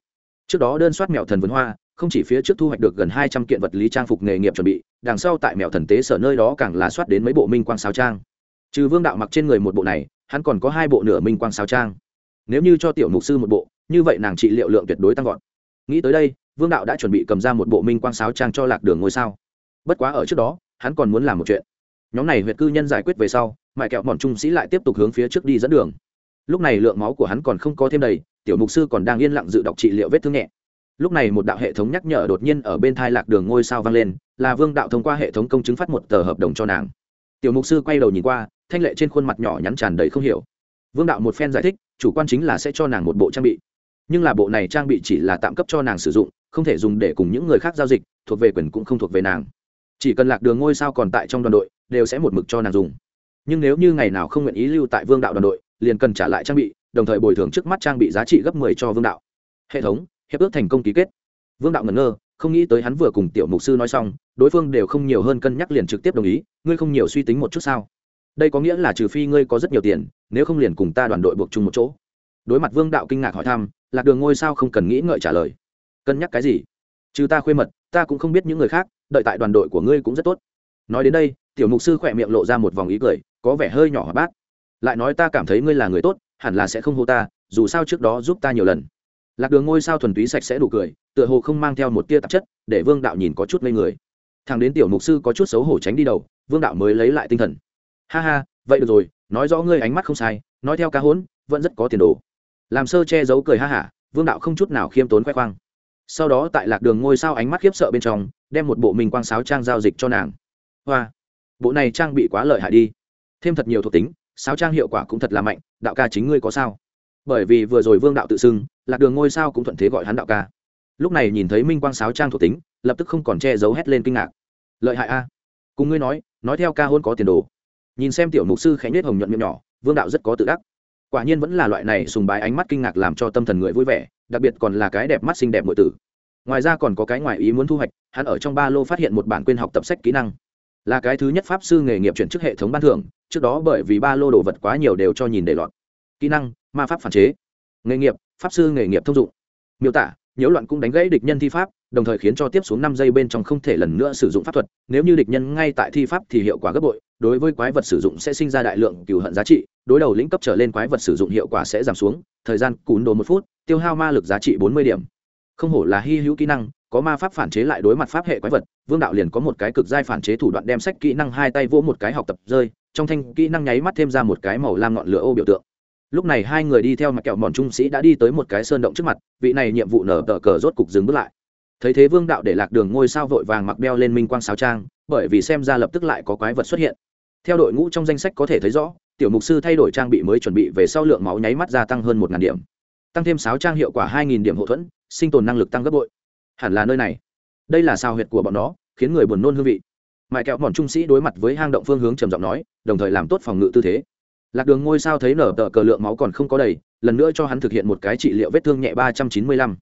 Trước đó đơn soát mèo thần vườn hoa, không chỉ phía trước thu hoạch được gần hai trăm kiện vật lý trang phục nghề nghiệp chuẩn bị, đằng sau tại mèo thần tế sở nơi đó càng là soát đến mấy bộ minh quang sao trang. Trừ vương đạo mặc trên người một bộ này, hắn còn có hai bộ nửa minh quang sao trang. Nếu như cho tiểu mục sư một bộ, như vậy nàng trị liệu lượng tuyệt đối tăng vọt. Nghĩ tới đây, vương đạo đã chuẩn bị cầm ra một bộ minh quang sáo trang cho lạc đường ngôi sao. Bất quá ở trước đó, hắn còn muốn làm một chuyện. Nhóm này huyệt cư nhân giải quyết về sau, mại kẹo bọn trung sĩ lại tiếp tục hướng phía trước đi dẫn đường lúc này lượng máu của hắn còn không có thêm đầy, tiểu mục sư còn đang yên lặng dự đọc trị liệu vết thương nhẹ. Lúc này một đạo hệ thống nhắc nhở đột nhiên ở bên thai lạc đường ngôi sao vang lên, là vương đạo thông qua hệ thống công chứng phát một tờ hợp đồng cho nàng. Tiểu mục sư quay đầu nhìn qua, thanh lệ trên khuôn mặt nhỏ nhắn tràn đầy không hiểu. Vương đạo một phen giải thích, chủ quan chính là sẽ cho nàng một bộ trang bị. Nhưng là bộ này trang bị chỉ là tạm cấp cho nàng sử dụng, không thể dùng để cùng những người khác giao dịch, thuộc về quyền cũng không thuộc về nàng. Chỉ cần lạc đường ngôi sao còn tại trong đoàn đội, đều sẽ một mực cho nàng dùng. Nhưng nếu như ngày nào không nguyện ý lưu tại vương đạo đoàn đội liền cần trả lại trang bị, đồng thời bồi thường trước mắt trang bị giá trị gấp mười cho vương đạo. Hệ thống, hiệp ước thành công ký kết. Vương đạo ngẩn ngơ, không nghĩ tới hắn vừa cùng tiểu mục sư nói xong, đối phương đều không nhiều hơn cân nhắc liền trực tiếp đồng ý, ngươi không nhiều suy tính một chút sao? Đây có nghĩa là trừ phi ngươi có rất nhiều tiền, nếu không liền cùng ta đoàn đội buộc chung một chỗ. Đối mặt vương đạo kinh ngạc hỏi thăm, lạc đường ngôi sao không cần nghĩ ngợi trả lời. Cân nhắc cái gì? Trừ ta khuê mật, ta cũng không biết những người khác, đợi tại đoàn đội của ngươi cũng rất tốt. Nói đến đây, tiểu mục sư khỏe miệng lộ ra một vòng ý cười, có vẻ hơi nhỏ hoạt bát lại nói ta cảm thấy ngươi là người tốt, hẳn là sẽ không hô ta, dù sao trước đó giúp ta nhiều lần. Lạc đường ngôi sao thuần túy sạch sẽ đủ cười, tựa hồ không mang theo một tia tạp chất, để vương đạo nhìn có chút ngây người. Thằng đến tiểu mục sư có chút xấu hổ tránh đi đầu, vương đạo mới lấy lại tinh thần. Ha ha, vậy được rồi, nói rõ ngươi ánh mắt không sai, nói theo cá hỗn vẫn rất có tiền đồ. Làm sơ che giấu cười ha hả, vương đạo không chút nào khiêm tốn khoe khoang. Sau đó tại lạc đường ngôi sao ánh mắt khiếp sợ bên trong, đem một bộ mình quang sáo trang giao dịch cho nàng. Hoa, bộ này trang bị quá lợi hại đi. Thêm thật nhiều thuộc tính sáo trang hiệu quả cũng thật là mạnh, đạo ca chính ngươi có sao? Bởi vì vừa rồi vương đạo tự xưng, lạc đường ngôi sao cũng thuận thế gọi hắn đạo ca. Lúc này nhìn thấy minh quang sáo trang thuộc tính, lập tức không còn che giấu hét lên kinh ngạc. Lợi hại a. Cùng ngươi nói nói theo ca hôn có tiền đồ. Nhìn xem tiểu mục sư khánh nết hồng nhuận miệng nhỏ, vương đạo rất có tự đắc. Quả nhiên vẫn là loại này sùng bái ánh mắt kinh ngạc làm cho tâm thần người vui vẻ, đặc biệt còn là cái đẹp mắt xinh đẹp nội tử. Ngoài ra còn có cái ngoài ý muốn thu hoạch, hắn ở trong ba lô phát hiện một bản quyên học tập sách kỹ năng là cái thứ nhất pháp sư nghề nghiệp chuyển chức hệ thống ban thưởng, trước đó bởi vì ba lô đồ vật quá nhiều đều cho nhìn để lọt. Kỹ năng, ma pháp phản chế. Nghề nghiệp, pháp sư nghề nghiệp thông dụng. Miêu tả, nhiễu loạn cũng đánh gãy địch nhân thi pháp, đồng thời khiến cho tiếp xuống năm giây bên trong không thể lần nữa sử dụng pháp thuật. Nếu như địch nhân ngay tại thi pháp thì hiệu quả gấp bội, đối với quái vật sử dụng sẽ sinh ra đại lượng cừu hận giá trị, đối đầu lĩnh cấp trở lên quái vật sử dụng hiệu quả sẽ giảm xuống, thời gian cún đồ một phút, tiêu hao ma lực giá trị bốn mươi điểm không hổ là hy hữu kỹ năng, có ma pháp phản chế lại đối mặt pháp hệ quái vật, vương đạo liền có một cái cực giai phản chế thủ đoạn đem sách kỹ năng hai tay vỗ một cái học tập rơi, trong thanh kỹ năng nháy mắt thêm ra một cái màu lam ngọn lửa ô biểu tượng. Lúc này hai người đi theo mặt kẹo mòn trung sĩ đã đi tới một cái sơn động trước mặt, vị này nhiệm vụ nở tờ cờ rốt cục dừng bước lại. Thấy thế vương đạo để lạc đường ngôi sao vội vàng mặc đeo lên minh quang sáo trang, bởi vì xem ra lập tức lại có quái vật xuất hiện. Theo đội ngũ trong danh sách có thể thấy rõ, tiểu mục sư thay đổi trang bị mới chuẩn bị về sau lượng máu nháy mắt gia tăng hơn một ngàn điểm tăng thêm sáo trang hiệu quả hai điểm hậu thuẫn, sinh tồn năng lực tăng gấp bội. Hẳn là nơi này. Đây là sao huyệt của bọn nó, khiến người buồn nôn hương vị. Mại kẹo bọn trung sĩ đối mặt với hang động phương hướng trầm giọng nói, đồng thời làm tốt phòng ngự tư thế. Lạc đường ngôi sao thấy nở tờ cờ lượng máu còn không có đầy, lần nữa cho hắn thực hiện một cái trị liệu vết thương nhẹ ba trăm chín mươi lăm.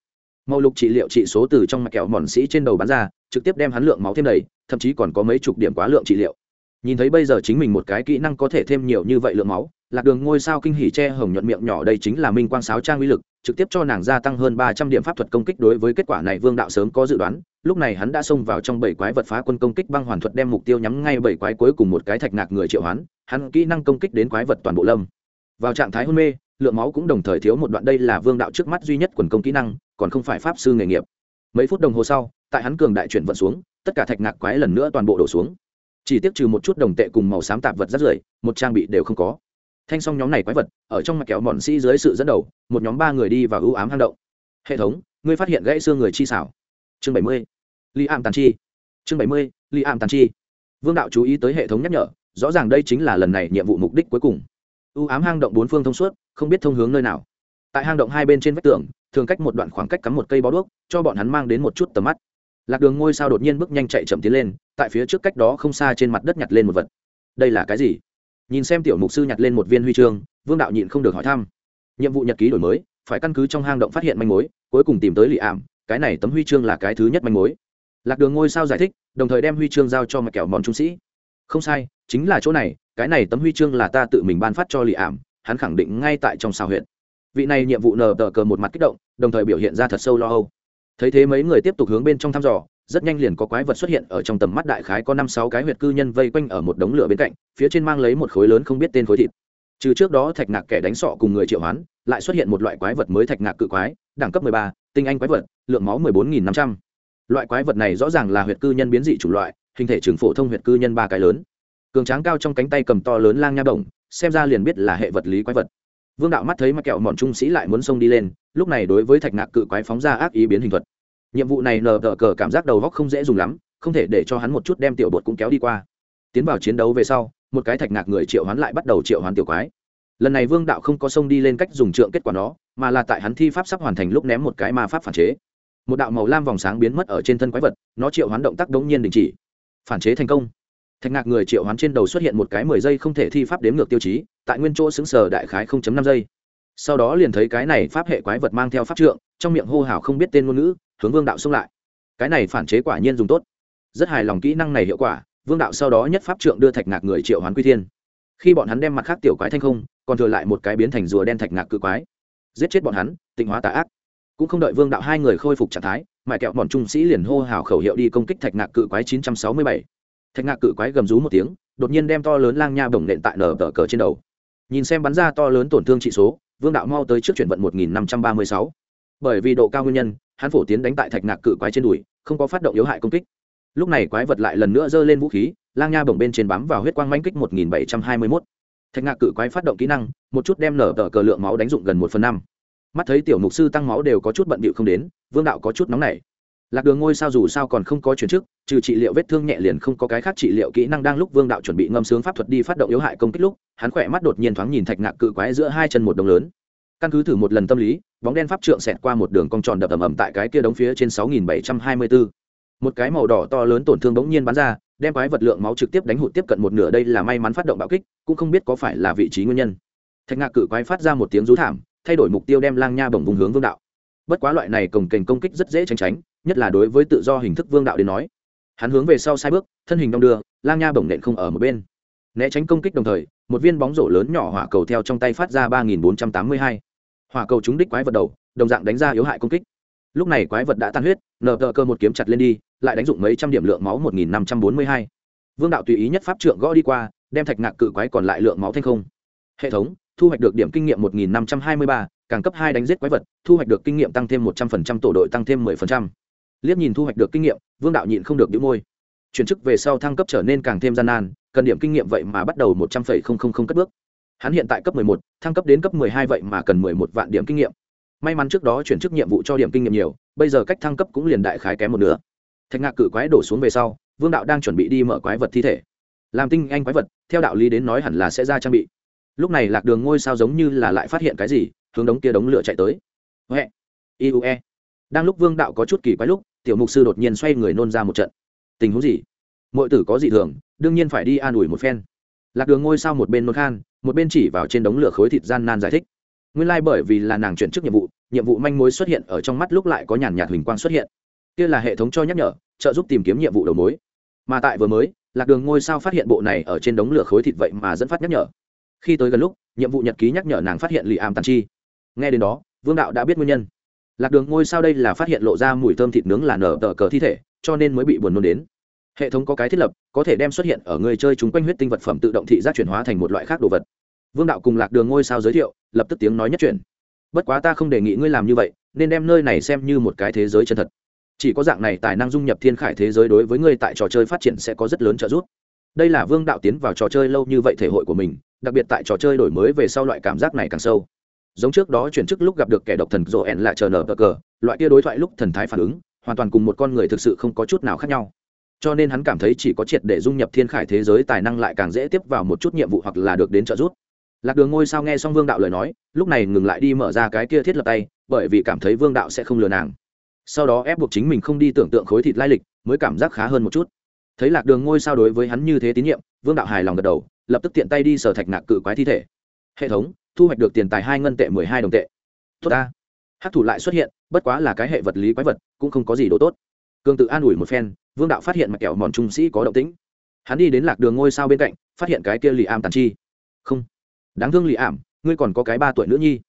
Màu lục trị liệu trị số từ trong mạch kẹo mòn sĩ trên đầu bắn ra, trực tiếp đem hắn lượng máu thêm đầy, thậm chí còn có mấy chục điểm quá lượng trị liệu. Nhìn thấy bây giờ chính mình một cái kỹ năng có thể thêm nhiều như vậy lượng máu lạc đường ngôi sao kinh hỉ che hồng nhuận miệng nhỏ đây chính là minh quang sáo trang uy lực, trực tiếp cho nàng gia tăng hơn ba trăm điểm pháp thuật công kích đối với kết quả này vương đạo sớm có dự đoán, lúc này hắn đã xông vào trong bảy quái vật phá quân công kích băng hoàn thuật đem mục tiêu nhắm ngay bảy quái cuối cùng một cái thạch nạc người triệu hoán, hắn kỹ năng công kích đến quái vật toàn bộ lâm. Vào trạng thái hôn mê, lượng máu cũng đồng thời thiếu một đoạn đây là vương đạo trước mắt duy nhất quần công kỹ năng, còn không phải pháp sư nghề nghiệp. Mấy phút đồng hồ sau, tại hắn cường đại chuyển vận xuống, tất cả thạch nạc quái lần nữa toàn bộ đổ xuống. Chỉ tiếc trừ một chút đồng tệ cùng màu xám tạp vật rất rưởi, một trang bị đều không có thanh xong nhóm này quái vật, ở trong mặt kéo mòn sĩ dưới sự dẫn đầu, một nhóm ba người đi vào ưu ám hang động. Hệ thống, ngươi phát hiện gãy xương người chi xảo. Chương bảy mươi li am tàn chi. Chương bảy mươi li am tàn chi. Vương đạo chú ý tới hệ thống nhắc nhở, rõ ràng đây chính là lần này nhiệm vụ mục đích cuối cùng. Ưu ám hang động bốn phương thông suốt, không biết thông hướng nơi nào. Tại hang động hai bên trên vách tường, thường cách một đoạn khoảng cách cắm một cây bó đuốc, cho bọn hắn mang đến một chút tầm mắt. Lạc đường ngôi sao đột nhiên bước nhanh chạy chậm tiến lên, tại phía trước cách đó không xa trên mặt đất nhặt lên một vật. Đây là cái gì? Nhìn xem tiểu mục sư nhặt lên một viên huy chương, vương đạo nhịn không được hỏi thăm. Nhiệm vụ nhật ký đổi mới, phải căn cứ trong hang động phát hiện manh mối, cuối cùng tìm tới lì ảm, cái này tấm huy chương là cái thứ nhất manh mối. Lạc đường ngôi sao giải thích, đồng thời đem huy chương giao cho mặt kẹo mòn trung sĩ. Không sai, chính là chỗ này, cái này tấm huy chương là ta tự mình ban phát cho lì ảm, hắn khẳng định ngay tại trong sao huyện. Vị này nhiệm vụ nờ tờ cờ một mặt kích động, đồng thời biểu hiện ra thật sâu lo âu. Thấy thế mấy người tiếp tục hướng bên trong thăm dò rất nhanh liền có quái vật xuất hiện ở trong tầm mắt đại khái có năm sáu cái huyệt cư nhân vây quanh ở một đống lửa bên cạnh phía trên mang lấy một khối lớn không biết tên khối thịt. Trừ trước đó thạch nạc kẻ đánh sọ cùng người triệu hoán lại xuất hiện một loại quái vật mới thạch nạc cự quái đẳng cấp ba, tinh anh quái vật lượng máu bốn nghìn năm trăm. Loại quái vật này rõ ràng là huyệt cư nhân biến dị chủ loại hình thể trường phổ thông huyệt cư nhân ba cái lớn. Cường tráng cao trong cánh tay cầm to lớn lang nha đồng xem ra liền biết là hệ vật lý quái vật. Vương đạo mắt thấy mà kẹo mọn trung sĩ lại muốn xông đi lên lúc này đối với thạch nạc cự quái phóng ra ác ý biến hình thuật nhiệm vụ này nờ tờ cờ cảm giác đầu góc không dễ dùng lắm, không thể để cho hắn một chút đem tiểu bột cũng kéo đi qua. Tiến vào chiến đấu về sau, một cái thạch ngạc người triệu hoán lại bắt đầu triệu hoán tiểu quái. Lần này vương đạo không có xông đi lên cách dùng trượng kết quả nó mà là tại hắn thi pháp sắp hoàn thành lúc ném một cái ma pháp phản chế. Một đạo màu lam vòng sáng biến mất ở trên thân quái vật, nó triệu hoán động tác đống nhiên đình chỉ. Phản chế thành công. Thạch ngạc người triệu hoán trên đầu xuất hiện một cái mười giây không thể thi pháp đếm ngược tiêu chí, tại nguyên chỗ xứng sờ đại khái năm giây. Sau đó liền thấy cái này pháp hệ quái vật mang theo pháp trượng, trong miệng hô hào không biết tên ngôn ngữ hướng vương đạo xông lại. Cái này phản chế quả nhiên dùng tốt. Rất hài lòng kỹ năng này hiệu quả, vương đạo sau đó nhất pháp trượng đưa thạch ngạc người triệu hoán quy thiên. Khi bọn hắn đem mặt khác tiểu quái thanh không, còn thừa lại một cái biến thành rùa đen thạch ngạc cự quái. Giết chết bọn hắn, tịnh hóa tà ác. Cũng không đợi vương đạo hai người khôi phục trạng thái, mại kẹo bọn trung sĩ liền hô hào khẩu hiệu đi công kích thạch ngạc cự quái 967. thạch ngạc cự quái gầm rú một tiếng, đột nhiên đem to lớn lang nha bổng nện tại nở tờ cờ trên đầu. Nhìn xem bắn ra to lớn tổn thương trị số, vương đạo mau tới trước chuyển vận 1536 bởi vì độ cao nguyên nhân, hắn phổ tiến đánh tại thạch ngạc cự quái trên đùi, không có phát động yếu hại công kích. Lúc này quái vật lại lần nữa giơ lên vũ khí, lang nha bổng bên trên bám vào huyết quang manh kích 1721. thạch ngạc cự quái phát động kỹ năng, một chút đem nở tờ cờ lượng máu đánh dụng gần một phần năm. Mắt thấy tiểu mục sư tăng máu đều có chút bận bịu không đến, vương đạo có chút nóng nảy. Lạc đường ngôi sao dù sao còn không có chuyển chức, trừ trị liệu vết thương nhẹ liền không có cái khác trị liệu kỹ năng đang lúc vương đạo chuẩn bị ngâm sướng pháp thuật đi phát động yếu hại công kích lúc, hắn khỏe mắt đột nhiên thoáng nhìn thạch ngạc cự quái giữa hai chân một đồng lớn. Căn cứ thử một lần tâm lý bóng đen pháp trượng xẹt qua một đường cong tròn đập ầm ầm tại cái kia đống phía trên 6724. Một cái màu đỏ to lớn tổn thương bỗng nhiên bắn ra, đem quái vật lượng máu trực tiếp đánh hụt tiếp cận một nửa đây là may mắn phát động bạo kích, cũng không biết có phải là vị trí nguyên nhân. Thạch Ngạc cự quái phát ra một tiếng rú thảm, thay đổi mục tiêu đem Lang Nha bổng vùng hướng vương đạo. Bất quá loại này cồng kềnh công kích rất dễ tránh tránh, nhất là đối với tự do hình thức vương đạo đến nói. Hắn hướng về sau sai bước, thân hình đông đưa, Lang Nha bổng nện không ở một bên. Né tránh công kích đồng thời, một viên bóng rổ lớn nhỏ hỏa cầu theo trong tay phát ra 3482 hỏa cầu trúng đích quái vật đầu đồng dạng đánh ra yếu hại công kích lúc này quái vật đã tan huyết nở tờ cơ một kiếm chặt lên đi lại đánh dụng mấy trăm điểm lượng máu một nghìn năm trăm bốn mươi hai vương đạo tùy ý nhất pháp trượng gõ đi qua đem thạch ngạc cự quái còn lại lượng máu thanh không hệ thống thu hoạch được điểm kinh nghiệm 1523, càng cấp hai đánh giết quái vật, thu hoạch được kinh nghiệm tăng thêm 100% tổ đội tăng thêm 10%. Liếc nhìn thu hoạch được kinh nghiệm, Vương đạo nhịn không được đĩu môi. Chuyển chức về sau thăng cấp trở nên càng thêm gian nan, cần điểm kinh nghiệm vậy mà bắt đầu 100,000 cất bước. Hắn hiện tại cấp 11, thăng cấp đến cấp 12 vậy mà cần 11 vạn điểm kinh nghiệm. May mắn trước đó chuyển chức nhiệm vụ cho điểm kinh nghiệm nhiều, bây giờ cách thăng cấp cũng liền đại khái kém một nửa. Thạch ngạc cự quái đổ xuống về sau, Vương đạo đang chuẩn bị đi mở quái vật thi thể. Làm tinh anh quái vật, theo đạo lý đến nói hẳn là sẽ ra trang bị lúc này lạc đường ngôi sao giống như là lại phát hiện cái gì hướng đống kia đống lửa chạy tới Hẹ. iue đang lúc vương đạo có chút kỳ quái lúc tiểu mục sư đột nhiên xoay người nôn ra một trận tình huống gì mọi tử có gì thường đương nhiên phải đi an ủi một phen lạc đường ngôi sao một bên nôn khan một bên chỉ vào trên đống lửa khối thịt gian nan giải thích. Nguyên lai、like、bởi vì là nàng chuyển chức nhiệm vụ nhiệm vụ manh mối xuất hiện ở trong mắt lúc lại có nhàn nhạt huỳnh quang xuất hiện. Kia là hệ thống cho nhắc nhở, trợ giúp tìm kiếm nhiệm vụ đầu mối. Mà tại vừa mới, lạc đường ngôi sao phát hiện bộ này ở trên đống lửa khối thịt vậy mà dẫn phát nhắc nhở. Khi tới gần lúc, nhiệm vụ nhật ký nhắc nhở nàng phát hiện lì ảm tàn chi. Nghe đến đó, vương đạo đã biết nguyên nhân. Lạc đường ngôi sao đây là phát hiện lộ ra mùi thơm thịt nướng là nở tờ cờ thi thể, cho nên mới bị buồn nôn đến. Hệ thống có cái thiết lập có thể đem xuất hiện ở người chơi chúng quanh huyết tinh vật phẩm tự động thị giác chuyển hóa thành một loại khác đồ vật. Vương đạo cùng lạc đường ngôi sao giới thiệu, lập tức tiếng nói nhất chuyển. Bất quá ta không đề nghị ngươi làm như vậy, nên đem nơi này xem như một cái thế giới chân thật. Chỉ có dạng này tài năng dung nhập thiên khải thế giới đối với ngươi tại trò chơi phát triển sẽ có rất lớn trợ giúp. Đây là vương đạo tiến vào trò chơi lâu như vậy thể hội của mình, đặc biệt tại trò chơi đổi mới về sau loại cảm giác này càng sâu. Giống trước đó chuyển chức lúc gặp được kẻ độc thần rộ ẻn lại chờ nở cờ cờ, loại kia đối thoại lúc thần thái phản ứng, hoàn toàn cùng một con người thực sự không có chút nào khác nhau cho nên hắn cảm thấy chỉ có triệt để dung nhập thiên khải thế giới tài năng lại càng dễ tiếp vào một chút nhiệm vụ hoặc là được đến trợ giúp. Lạc đường ngôi sao nghe xong vương đạo lời nói, lúc này ngừng lại đi mở ra cái kia thiết lập tay, bởi vì cảm thấy vương đạo sẽ không lừa nàng. Sau đó ép buộc chính mình không đi tưởng tượng khối thịt lai lịch, mới cảm giác khá hơn một chút. Thấy lạc đường ngôi sao đối với hắn như thế tín nhiệm, vương đạo hài lòng gật đầu, lập tức tiện tay đi sở thạch nạc cự quái thi thể. Hệ thống, thu hoạch được tiền tài hai ngân tệ mười hai đồng tệ. Tốt ta. Hát thủ lại xuất hiện, bất quá là cái hệ vật lý quái vật, cũng không có gì đồ tốt. Cương tự an ủi một phen vương đạo phát hiện mặt kẹo mòn trung sĩ có động tĩnh. Hắn đi đến lạc đường ngôi sao bên cạnh, phát hiện cái kia lì ảm tàn chi. Không. Đáng thương lì ảm, ngươi còn có cái ba tuổi nữ nhi.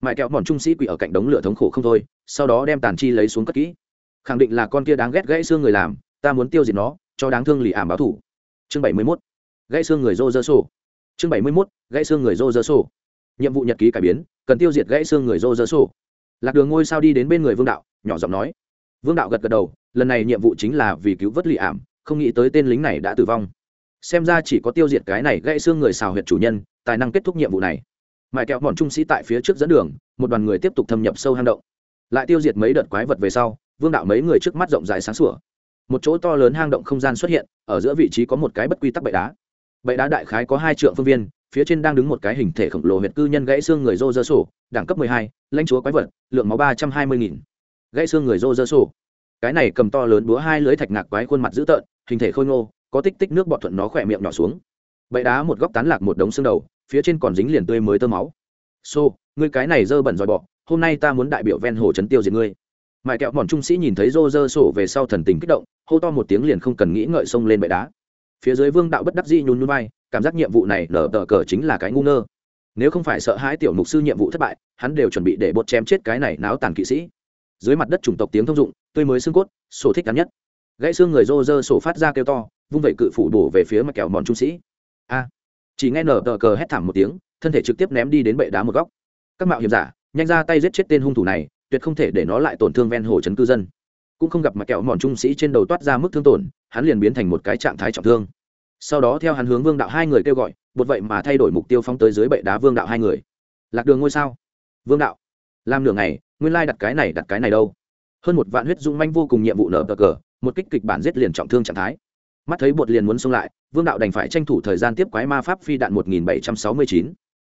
Mại kẹo mòn trung sĩ quỷ ở cạnh đống lửa thống khổ không thôi, sau đó đem tàn chi lấy xuống cất kỹ. Khẳng định là con kia đáng ghét gãy xương người làm, ta muốn tiêu diệt nó, cho đáng thương lì ảm báo thủ. Chương bảy mươi mốt. Gãy xương người rô rơ sổ. Chương bảy mươi mốt, gãy xương người rô rơ sổ. Nhiệm vụ nhật ký cải biến, cần tiêu diệt gãy xương người rô rơ sổ. Lạc đường ngôi sao đi đến bên người vương đạo, nhỏ giọng nói. Vương đạo gật gật đầu lần này nhiệm vụ chính là vì cứu vớt lì ảm, không nghĩ tới tên lính này đã tử vong. Xem ra chỉ có tiêu diệt cái này gãy xương người xào huyệt chủ nhân, tài năng kết thúc nhiệm vụ này. Mãi kẹo bọn trung sĩ tại phía trước dẫn đường, một đoàn người tiếp tục thâm nhập sâu hang động. Lại tiêu diệt mấy đợt quái vật về sau, vương đạo mấy người trước mắt rộng dài sáng sủa. Một chỗ to lớn hang động không gian xuất hiện, ở giữa vị trí có một cái bất quy tắc bệ đá. Bệ đá đại khái có hai trượng phương viên, phía trên đang đứng một cái hình thể khổng lồ huyệt cư nhân gãy xương người rô dơ sổ, đẳng cấp mười hai, lãnh chúa quái vật, lượng máu ba trăm hai mươi nghìn. Gãy xương người rô dơ sổ cái này cầm to lớn búa hai lưới thạch ngạc quái khuôn mặt dữ tợn hình thể khôi ngô có tích tích nước bọt thuận nó khỏe miệng nhỏ xuống. Bệ đá một góc tán lạc một đống xương đầu phía trên còn dính liền tươi mới tơ máu. Xô、so, ngươi cái này dơ bẩn dòi bọ hôm nay ta muốn đại biểu ven hồ trấn tiêu diệt ngươi. Mãi kẹo mòn trung sĩ nhìn thấy rô rơ sổ về sau thần tình kích động hô to một tiếng liền không cần nghĩ ngợi xông lên bệ đá. Phía dưới vương đạo bất đắc dĩ nhún nhún vai cảm giác nhiệm vụ này nở tờ cờ chính là cái ngu ngơ. Nếu không phải sợ hãi tiểu mục sư nhiệm vụ thất bại hắn đều chuẩn bị để bột chém chết cái này náo tàn kỵ sĩ dưới mặt đất chủng tộc tiếng thông dụng, tươi mới xương cốt, sổ thích ngắn nhất. Gãy xương người rô rơ sổ phát ra kêu to, vung vẩy cự phủ đổ về phía mặt kẹo mòn trung sĩ. A! Chỉ nghe nở tờ cờ hét thảm một tiếng, thân thể trực tiếp ném đi đến bệ đá một góc. Các mạo hiểm giả, nhanh ra tay giết chết tên hung thủ này, tuyệt không thể để nó lại tổn thương ven hồ trấn cư dân. Cũng không gặp mặt kẹo mòn trung sĩ trên đầu toát ra mức thương tổn, hắn liền biến thành một cái trạng thái trọng thương. Sau đó theo hắn hướng vương đạo hai người kêu gọi bột vậy mà thay đổi mục tiêu phóng tới dưới bệ đá vương đạo hai người. Lạc đường ngôi sao. Vương đạo làm nửa ngày, nguyên lai đặt cái này, đặt cái này đâu? Hơn một vạn huyết dung manh vô cùng nhiệm vụ nở cờ cờ, một kích kịch bản giết liền trọng thương trạng thái. Mắt thấy bột liền muốn xông lại, vương đạo đành phải tranh thủ thời gian tiếp quái ma pháp phi đạn một nghìn bảy trăm sáu mươi chín.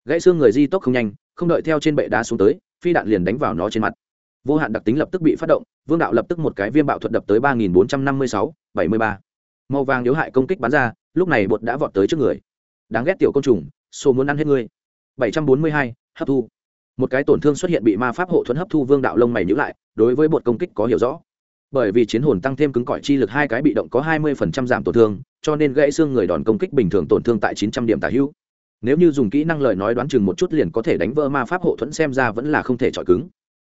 Gãy xương người di tốc không nhanh, không đợi theo trên bệ đá xuống tới, phi đạn liền đánh vào nó trên mặt. Vô hạn đặc tính lập tức bị phát động, vương đạo lập tức một cái viêm bạo thuật đập tới ba nghìn bốn trăm năm mươi sáu, bảy mươi ba. Màu vàng yếu hại công kích bắn ra, lúc này bột đã vọt tới trước người. Đáng ghét tiểu côn trùng, số muốn ăn hết ngươi. bảy trăm bốn mươi hai, hấp thu một cái tổn thương xuất hiện bị ma pháp hộ thuẫn hấp thu vương đạo lông mày nhữ lại, đối với bột công kích có hiểu rõ. Bởi vì chiến hồn tăng thêm cứng cỏi chi lực hai cái bị động có hai mươi phần trăm giảm tổn thương, cho nên gãy xương người đòn công kích bình thường tổn thương tại chín trăm điểm tả hữu. Nếu như dùng kỹ năng lời nói đoán chừng một chút liền có thể đánh vỡ ma pháp hộ thuẫn xem ra vẫn là không thể chọi cứng.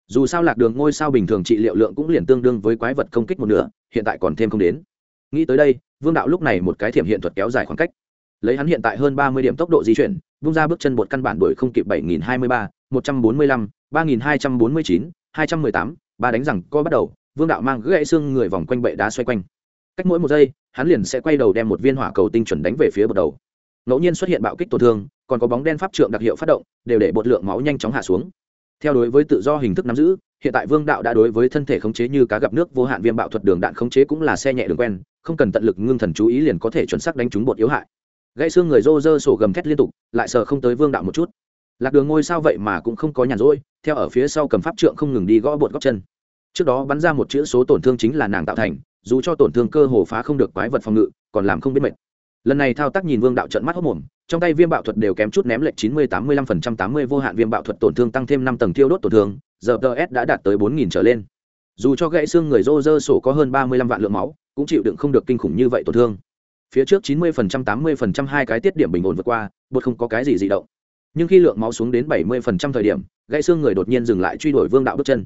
Dù sao lạc đường ngôi sao bình thường trị liệu lượng cũng liền tương đương với quái vật công kích một nửa, hiện tại còn thêm không đến. Nghĩ tới đây, vương đạo lúc này một cái thiểm hiện thuật kéo dài khoảng cách lấy hắn hiện tại hơn ba mươi điểm tốc độ di chuyển, vung ra bước chân bột căn bản đuổi không kịp bảy nghìn hai mươi ba, một trăm bốn mươi lăm, ba nghìn hai trăm bốn mươi chín, hai trăm mười tám, ba đánh rằng co bắt đầu, vương đạo mang gãy xương người vòng quanh bệ đá xoay quanh. Cách mỗi một giây, hắn liền sẽ quay đầu đem một viên hỏa cầu tinh chuẩn đánh về phía bột đầu. Ngẫu nhiên xuất hiện bạo kích tổn thương, còn có bóng đen pháp trượng đặc hiệu phát động, đều để bột lượng máu nhanh chóng hạ xuống. Theo đối với tự do hình thức nắm giữ, hiện tại vương đạo đã đối với thân thể khống chế như cá gặp nước vô hạn viêm bạo thuật đường đạn khống chế cũng là xe nhẹ đường quen, không cần tận lực ngưng thần chú ý liền có thể chuẩn xác đánh trúng bột yếu hại gãy xương người rô rơ sổ gầm thét liên tục, lại sờ không tới vương đạo một chút. Lạc đường ngôi sao vậy mà cũng không có nhàn rỗi, theo ở phía sau cầm pháp trượng không ngừng đi gõ bột góc chân. Trước đó bắn ra một chữ số tổn thương chính là nàng tạo thành, dù cho tổn thương cơ hồ phá không được quái vật phòng ngự, còn làm không biết mệt. Lần này thao tác nhìn vương đạo trận mắt hốc mồm, trong tay viêm bạo thuật đều kém chút ném lệch chín mươi tám mươi lăm phần trăm tám mươi vô hạn viêm bạo thuật tổn thương tăng thêm năm tầng thiêu đốt tổn thương, giờ ts đã đạt tới bốn nghìn trở lên. Dù cho gãy xương người rô rơ sổ có hơn ba mươi lăm vạn lượng máu, cũng chịu đựng không được kinh khủng như vậy tổn thương phía trước chín mươi phần trăm, tám mươi phần trăm hai cái tiết điểm bình ổn vượt qua, bột không có cái gì dị động. Nhưng khi lượng máu xuống đến bảy mươi phần trăm thời điểm, gãy xương người đột nhiên dừng lại truy đuổi vương đạo bước chân.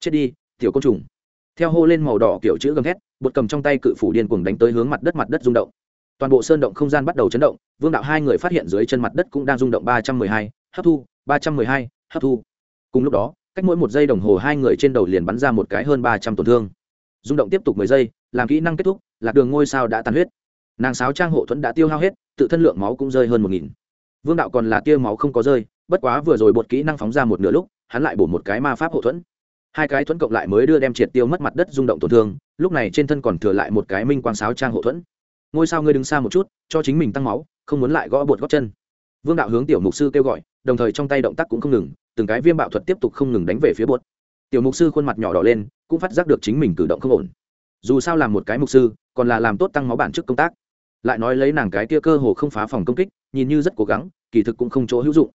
Chết đi, tiểu côn trùng. Theo hô lên màu đỏ kiểu chữ gầm thét, bột cầm trong tay cự phủ điên cuồng đánh tới hướng mặt đất mặt đất rung động. Toàn bộ sơn động không gian bắt đầu chấn động, vương đạo hai người phát hiện dưới chân mặt đất cũng đang rung động ba trăm mười hai, hấp thu, ba trăm mười hai, hấp thu. Cùng lúc đó, cách mỗi một giây đồng hồ hai người trên đầu liền bắn ra một cái hơn ba trăm tổn thương. Rung động tiếp tục mười giây, làm kỹ năng kết thúc, lạc đường ngôi sao đã tàn huyết nàng sáo trang hộ thuẫn đã tiêu hao hết, tự thân lượng máu cũng rơi hơn một nghìn. Vương đạo còn là tia máu không có rơi, bất quá vừa rồi bột kỹ năng phóng ra một nửa lúc, hắn lại bổ một cái ma pháp hộ thuẫn. Hai cái thuẫn cộng lại mới đưa đem triệt tiêu mất mặt đất rung động tổn thương, lúc này trên thân còn thừa lại một cái minh quang sáo trang hộ thuẫn. Ngôi sao ngươi đứng xa một chút, cho chính mình tăng máu, không muốn lại gõ bột gót chân. Vương đạo hướng tiểu mục sư kêu gọi, đồng thời trong tay động tác cũng không ngừng, từng cái viêm bạo thuật tiếp tục không ngừng đánh về phía bột. Tiểu mục sư khuôn mặt nhỏ đỏ lên, cũng phát giác được chính mình cử động không ổn. Dù sao làm một cái mục sư, còn là làm tốt tăng máu bản chức công tác lại nói lấy nàng cái kia cơ hồ không phá phòng công kích, nhìn như rất cố gắng, kỳ thực cũng không chỗ hữu dụng.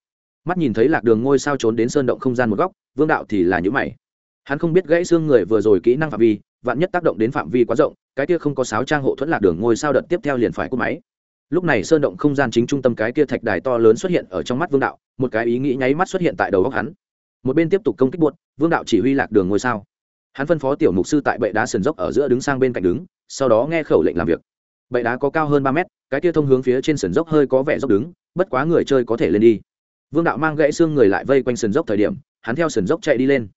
Mắt nhìn thấy lạc đường ngôi sao trốn đến sơn động không gian một góc, vương đạo thì là những mày. Hắn không biết gãy xương người vừa rồi kỹ năng phạm vi, vạn nhất tác động đến phạm vi quá rộng, cái kia không có sáo trang hộ thuẫn lạc đường ngôi sao đợt tiếp theo liền phải cúp máy. Lúc này sơn động không gian chính trung tâm cái kia thạch đài to lớn xuất hiện ở trong mắt vương đạo, một cái ý nghĩ nháy mắt xuất hiện tại đầu góc hắn. Một bên tiếp tục công kích buốt vương đạo chỉ huy lạc đường ngôi sao. Hắn phân phó tiểu mục sư tại bệ đá sườn dốc ở giữa đứng sang bên cạnh đứng, sau đó nghe khẩu lệnh làm việc bệ đá có cao hơn ba mét, cái kia thông hướng phía trên sườn dốc hơi có vẻ dốc đứng, bất quá người chơi có thể lên đi. Vương đạo mang gãy xương người lại vây quanh sườn dốc thời điểm, hắn theo sườn dốc chạy đi lên.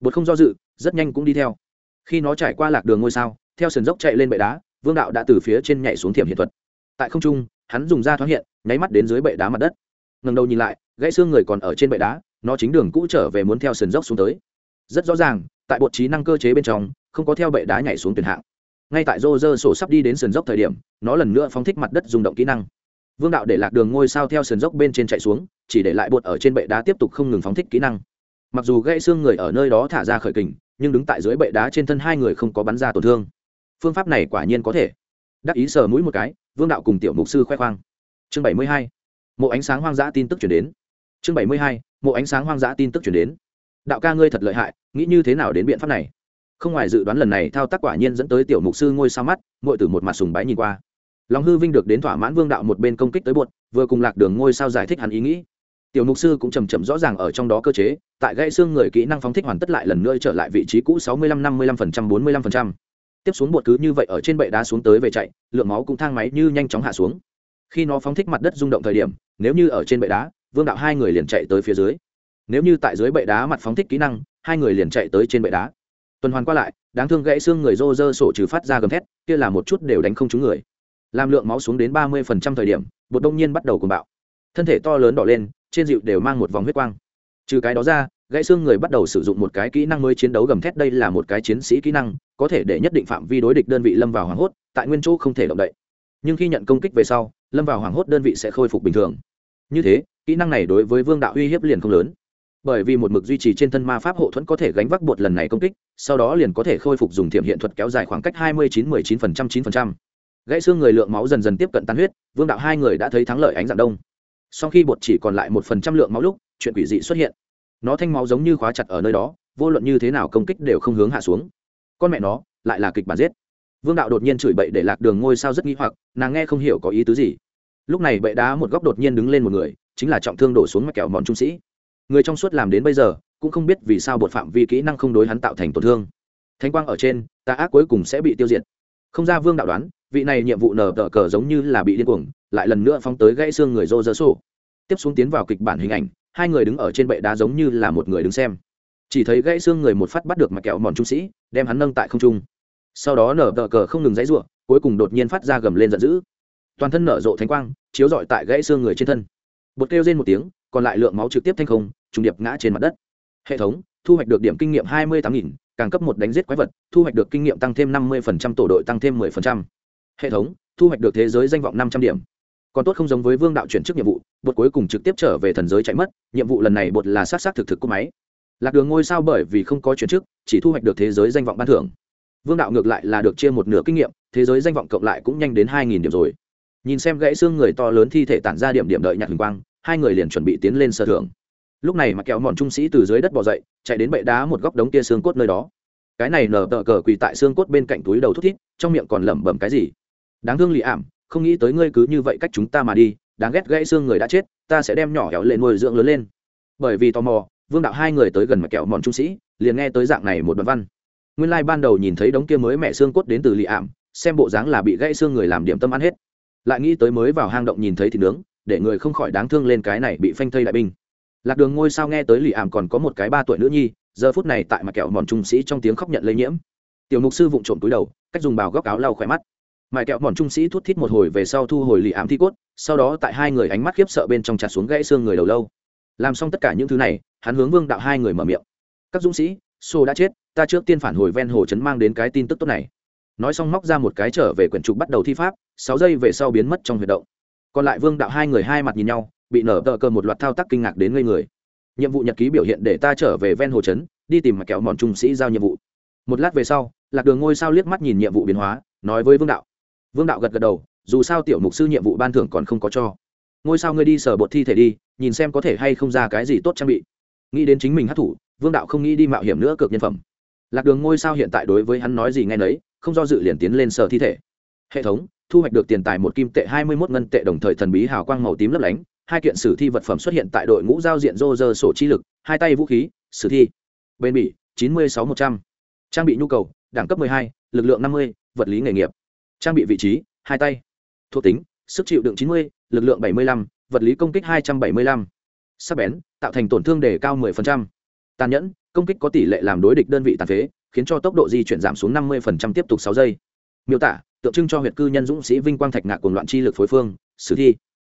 Bột không do dự, rất nhanh cũng đi theo. Khi nó trải qua lạc đường ngôi sao, theo sườn dốc chạy lên bệ đá, vương đạo đã từ phía trên nhảy xuống thiểm hiện thuật. Tại không trung, hắn dùng da thoáng hiện, nháy mắt đến dưới bệ đá mặt đất. Ngần đầu nhìn lại, gãy xương người còn ở trên bệ đá, nó chính đường cũ trở về muốn theo sườn dốc xuống tới. Rất rõ ràng, tại bột trí năng cơ chế bên trong, không có theo bệ đá nhảy xuống tuyển hạng ngay tại rô rơ sổ sắp đi đến sườn dốc thời điểm, nó lần nữa phóng thích mặt đất dùng động kỹ năng. Vương đạo để lạc đường ngôi sao theo sườn dốc bên trên chạy xuống, chỉ để lại bột ở trên bệ đá tiếp tục không ngừng phóng thích kỹ năng. Mặc dù gãy xương người ở nơi đó thả ra khởi kình, nhưng đứng tại dưới bệ đá trên thân hai người không có bắn ra tổn thương. Phương pháp này quả nhiên có thể. Đắc ý sờ mũi một cái, vương đạo cùng tiểu mục sư khoe khoang. Chương bảy mươi hai, mộ ánh sáng hoang dã tin tức chuyển đến. Chương bảy mươi hai, mộ ánh sáng hoang dã tin tức chuyển đến. Đạo ca ngươi thật lợi hại, nghĩ như thế nào đến biện pháp này? Không ngoài dự đoán lần này thao tác quả nhiên dẫn tới tiểu mục sư ngôi sao mắt ngội từ một mặt sùng bái nhìn qua. Lòng hư vinh được đến thỏa mãn vương đạo một bên công kích tới bột vừa cùng lạc đường ngôi sao giải thích hắn ý nghĩ. Tiểu mục sư cũng chầm chậm rõ ràng ở trong đó cơ chế, tại gãy xương người kỹ năng phóng thích hoàn tất lại lần nữa trở lại vị trí cũ sáu mươi lăm năm mươi lăm phần trăm bốn mươi lăm phần trăm. Tiếp xuống bột cứ như vậy ở trên bệ đá xuống tới về chạy, lượng máu cũng thang máy như nhanh chóng hạ xuống. Khi nó phóng thích mặt đất rung động thời điểm, nếu như ở trên bệ đá, vương đạo hai người liền chạy tới phía dưới. Nếu như tại dưới bệ đá mặt phóng thích kỹ năng, hai người liền chạy tới trên bệ đá tuần hoàn qua lại, đáng thương gãy xương người rô rơ sổ trừ phát ra gầm thét, kia là một chút đều đánh không trúng người. Làm lượng máu xuống đến ba mươi phần trăm thời điểm, bột đông nhiên bắt đầu cùng bạo. Thân thể to lớn đỏ lên, trên dịu đều mang một vòng huyết quang. Trừ cái đó ra, gãy xương người bắt đầu sử dụng một cái kỹ năng mới chiến đấu gầm thét, đây là một cái chiến sĩ kỹ năng, có thể để nhất định phạm vi đối địch đơn vị lâm vào hoảng hốt, tại nguyên chỗ không thể động đậy. Nhưng khi nhận công kích về sau, lâm vào hoảng hốt đơn vị sẽ khôi phục bình thường. Như thế, kỹ năng này đối với vương đạo uy hiếp liền không lớn bởi vì một mực duy trì trên thân ma pháp hộ thuẫn có thể gánh vác bột lần này công kích, sau đó liền có thể khôi phục dùng thiểm hiện thuật kéo dài khoảng cách hai mươi chín mười chín phần trăm, chín phần trăm. Gãy xương người lượng máu dần dần tiếp cận tan huyết, vương đạo hai người đã thấy thắng lợi ánh dạng đông. Sau khi bột chỉ còn lại một phần trăm lượng máu lúc, chuyện quỷ dị xuất hiện. Nó thanh máu giống như khóa chặt ở nơi đó, vô luận như thế nào công kích đều không hướng hạ xuống. Con mẹ nó, lại là kịch bản giết. Vương đạo đột nhiên chửi bậy để lạc đường ngôi sao rất nghĩ hoặc, nàng nghe không hiểu có ý tứ gì. Lúc này bệ đá một góc đột nhiên đứng lên một người, chính là trọng thương đổ xuống mắc kẹo mòn trung sĩ người trong suốt làm đến bây giờ, cũng không biết vì sao bột phạm vi kỹ năng không đối hắn tạo thành tổn thương. Thanh quang ở trên, tà ác cuối cùng sẽ bị tiêu diệt. Không ra vương đạo đoán, vị này nhiệm vụ nở tờ cờ giống như là bị điên cuồng, lại lần nữa phóng tới gãy xương người rô rơ sổ. Tiếp xuống tiến vào kịch bản hình ảnh, hai người đứng ở trên bệ đá giống như là một người đứng xem. Chỉ thấy gãy xương người một phát bắt được mặt kẹo mòn trung sĩ, đem hắn nâng tại không trung. Sau đó nở tờ cờ không ngừng dãy ruộng cuối cùng đột nhiên phát ra gầm lên giận dữ. Toàn thân nở rộ thánh quang, chiếu rọi tại gãy xương người trên thân. Bột kêu trên một tiếng, còn lại lượng máu trực tiếp thanh không trùng điệp ngã trên mặt đất. Hệ thống, thu hoạch được điểm kinh nghiệm hai mươi tám nghìn, càng cấp một đánh giết quái vật, thu hoạch được kinh nghiệm tăng thêm năm mươi tổ đội tăng thêm 10%. hệ thống, thu hoạch được thế giới danh vọng năm trăm điểm. Còn tốt không giống với vương đạo chuyển chức nhiệm vụ, bột cuối cùng trực tiếp trở về thần giới chạy mất, nhiệm vụ lần này bột là sát sát thực thực của máy. Lạc đường ngôi sao bởi vì không có chuyển chức, chỉ thu hoạch được thế giới danh vọng ban thưởng. Vương đạo ngược lại là được chia một nửa kinh nghiệm, thế giới danh vọng cộng lại cũng nhanh đến hai nghìn điểm rồi. Nhìn xem gãy xương người to lớn thi thể tản ra điểm điểm đợi nhặt hình quang, hai người liền chuẩn bị tiến lên sơ thưởng lúc này mà kẹo mòn trung sĩ từ dưới đất bỏ dậy, chạy đến bệ đá một góc đống kia xương cốt nơi đó. Cái này nở tờ cờ quỳ tại xương cốt bên cạnh túi đầu thút thít, trong miệng còn lẩm bẩm cái gì? Đáng thương lì ảm, không nghĩ tới ngươi cứ như vậy cách chúng ta mà đi, đáng ghét gãy xương người đã chết, ta sẽ đem nhỏ héo lên nuôi dưỡng lớn lên. Bởi vì tò mò, vương đạo hai người tới gần mà kẹo mòn trung sĩ, liền nghe tới dạng này một đoạn văn. Nguyên lai、like、ban đầu nhìn thấy đống kia mới mẹ xương cốt đến từ lì ảm, xem bộ dáng là bị gãy xương người làm điểm tâm ăn hết. Lại nghĩ tới mới vào hang động nhìn thấy thịt nướng, để người không khỏi đáng thương lên cái này bị phanh thây đại binh lạc đường ngôi sao nghe tới lì ảm còn có một cái ba tuổi nữ nhi, giờ phút này tại mặt kẹo mòn trung sĩ trong tiếng khóc nhận lây nhiễm. Tiểu mục sư vụng trộm túi đầu, cách dùng bào góc áo lau khỏe mắt. Mại kẹo mòn trung sĩ thút thít một hồi về sau thu hồi lì ảm thi cốt, sau đó tại hai người ánh mắt khiếp sợ bên trong chặt xuống gãy xương người đầu lâu. Làm xong tất cả những thứ này, hắn hướng vương đạo hai người mở miệng. Các dũng sĩ xô đã chết, ta trước tiên phản hồi ven hồ chấn mang đến cái tin tức tốt này. Nói xong móc ra một cái trở về quyển trục bắt đầu thi pháp, sáu giây về sau biến mất trong huyệt động. Còn lại vương đạo hai người hai mặt nhìn nhau bị nở tờ cơ một loạt thao tác kinh ngạc đến ngây người. Nhiệm vụ nhật ký biểu hiện để ta trở về ven hồ trấn, đi tìm mà kéo mòn trung sĩ giao nhiệm vụ. Một lát về sau, lạc đường ngôi sao liếc mắt nhìn nhiệm vụ biến hóa, nói với vương đạo. Vương đạo gật gật đầu, dù sao tiểu mục sư nhiệm vụ ban thưởng còn không có cho. Ngôi sao ngươi đi sở bột thi thể đi, nhìn xem có thể hay không ra cái gì tốt trang bị. Nghĩ đến chính mình hát thủ vương đạo không nghĩ đi mạo hiểm nữa cực nhân phẩm. Lạc đường ngôi sao hiện tại đối với hắn nói gì ngay nấy, không do dự liền tiến lên sở thi thể. Hệ thống, thu hoạch được tiền tài một kim tệ hai mươi mốt ngân tệ đồng thời thần bí hào quang màu tím lấp lánh hai kiện sử thi vật phẩm xuất hiện tại đội ngũ giao diện rô rơ sổ chi lực, hai tay vũ khí, sử thi bên bỉ, chín mươi sáu một trăm. Trang bị nhu cầu, đẳng cấp hai, lực lượng năm mươi, vật lý nghề nghiệp. Trang bị vị trí, hai tay. Thuộc tính, sức chịu đựng chín mươi, lực lượng bảy mươi lăm, vật lý công kích hai trăm bảy mươi lăm. Sắc bén, tạo thành tổn thương đề cao 10%. tàn nhẫn, công kích có tỷ lệ làm đối địch đơn vị tàn phế, khiến cho tốc độ di chuyển giảm xuống 50% tiếp tục sáu giây. Miêu tả, tượng trưng cho huyệt cư nhân dũng sĩ vinh quang thạch ngạc cùng loạn chi lực phối phương, sử thi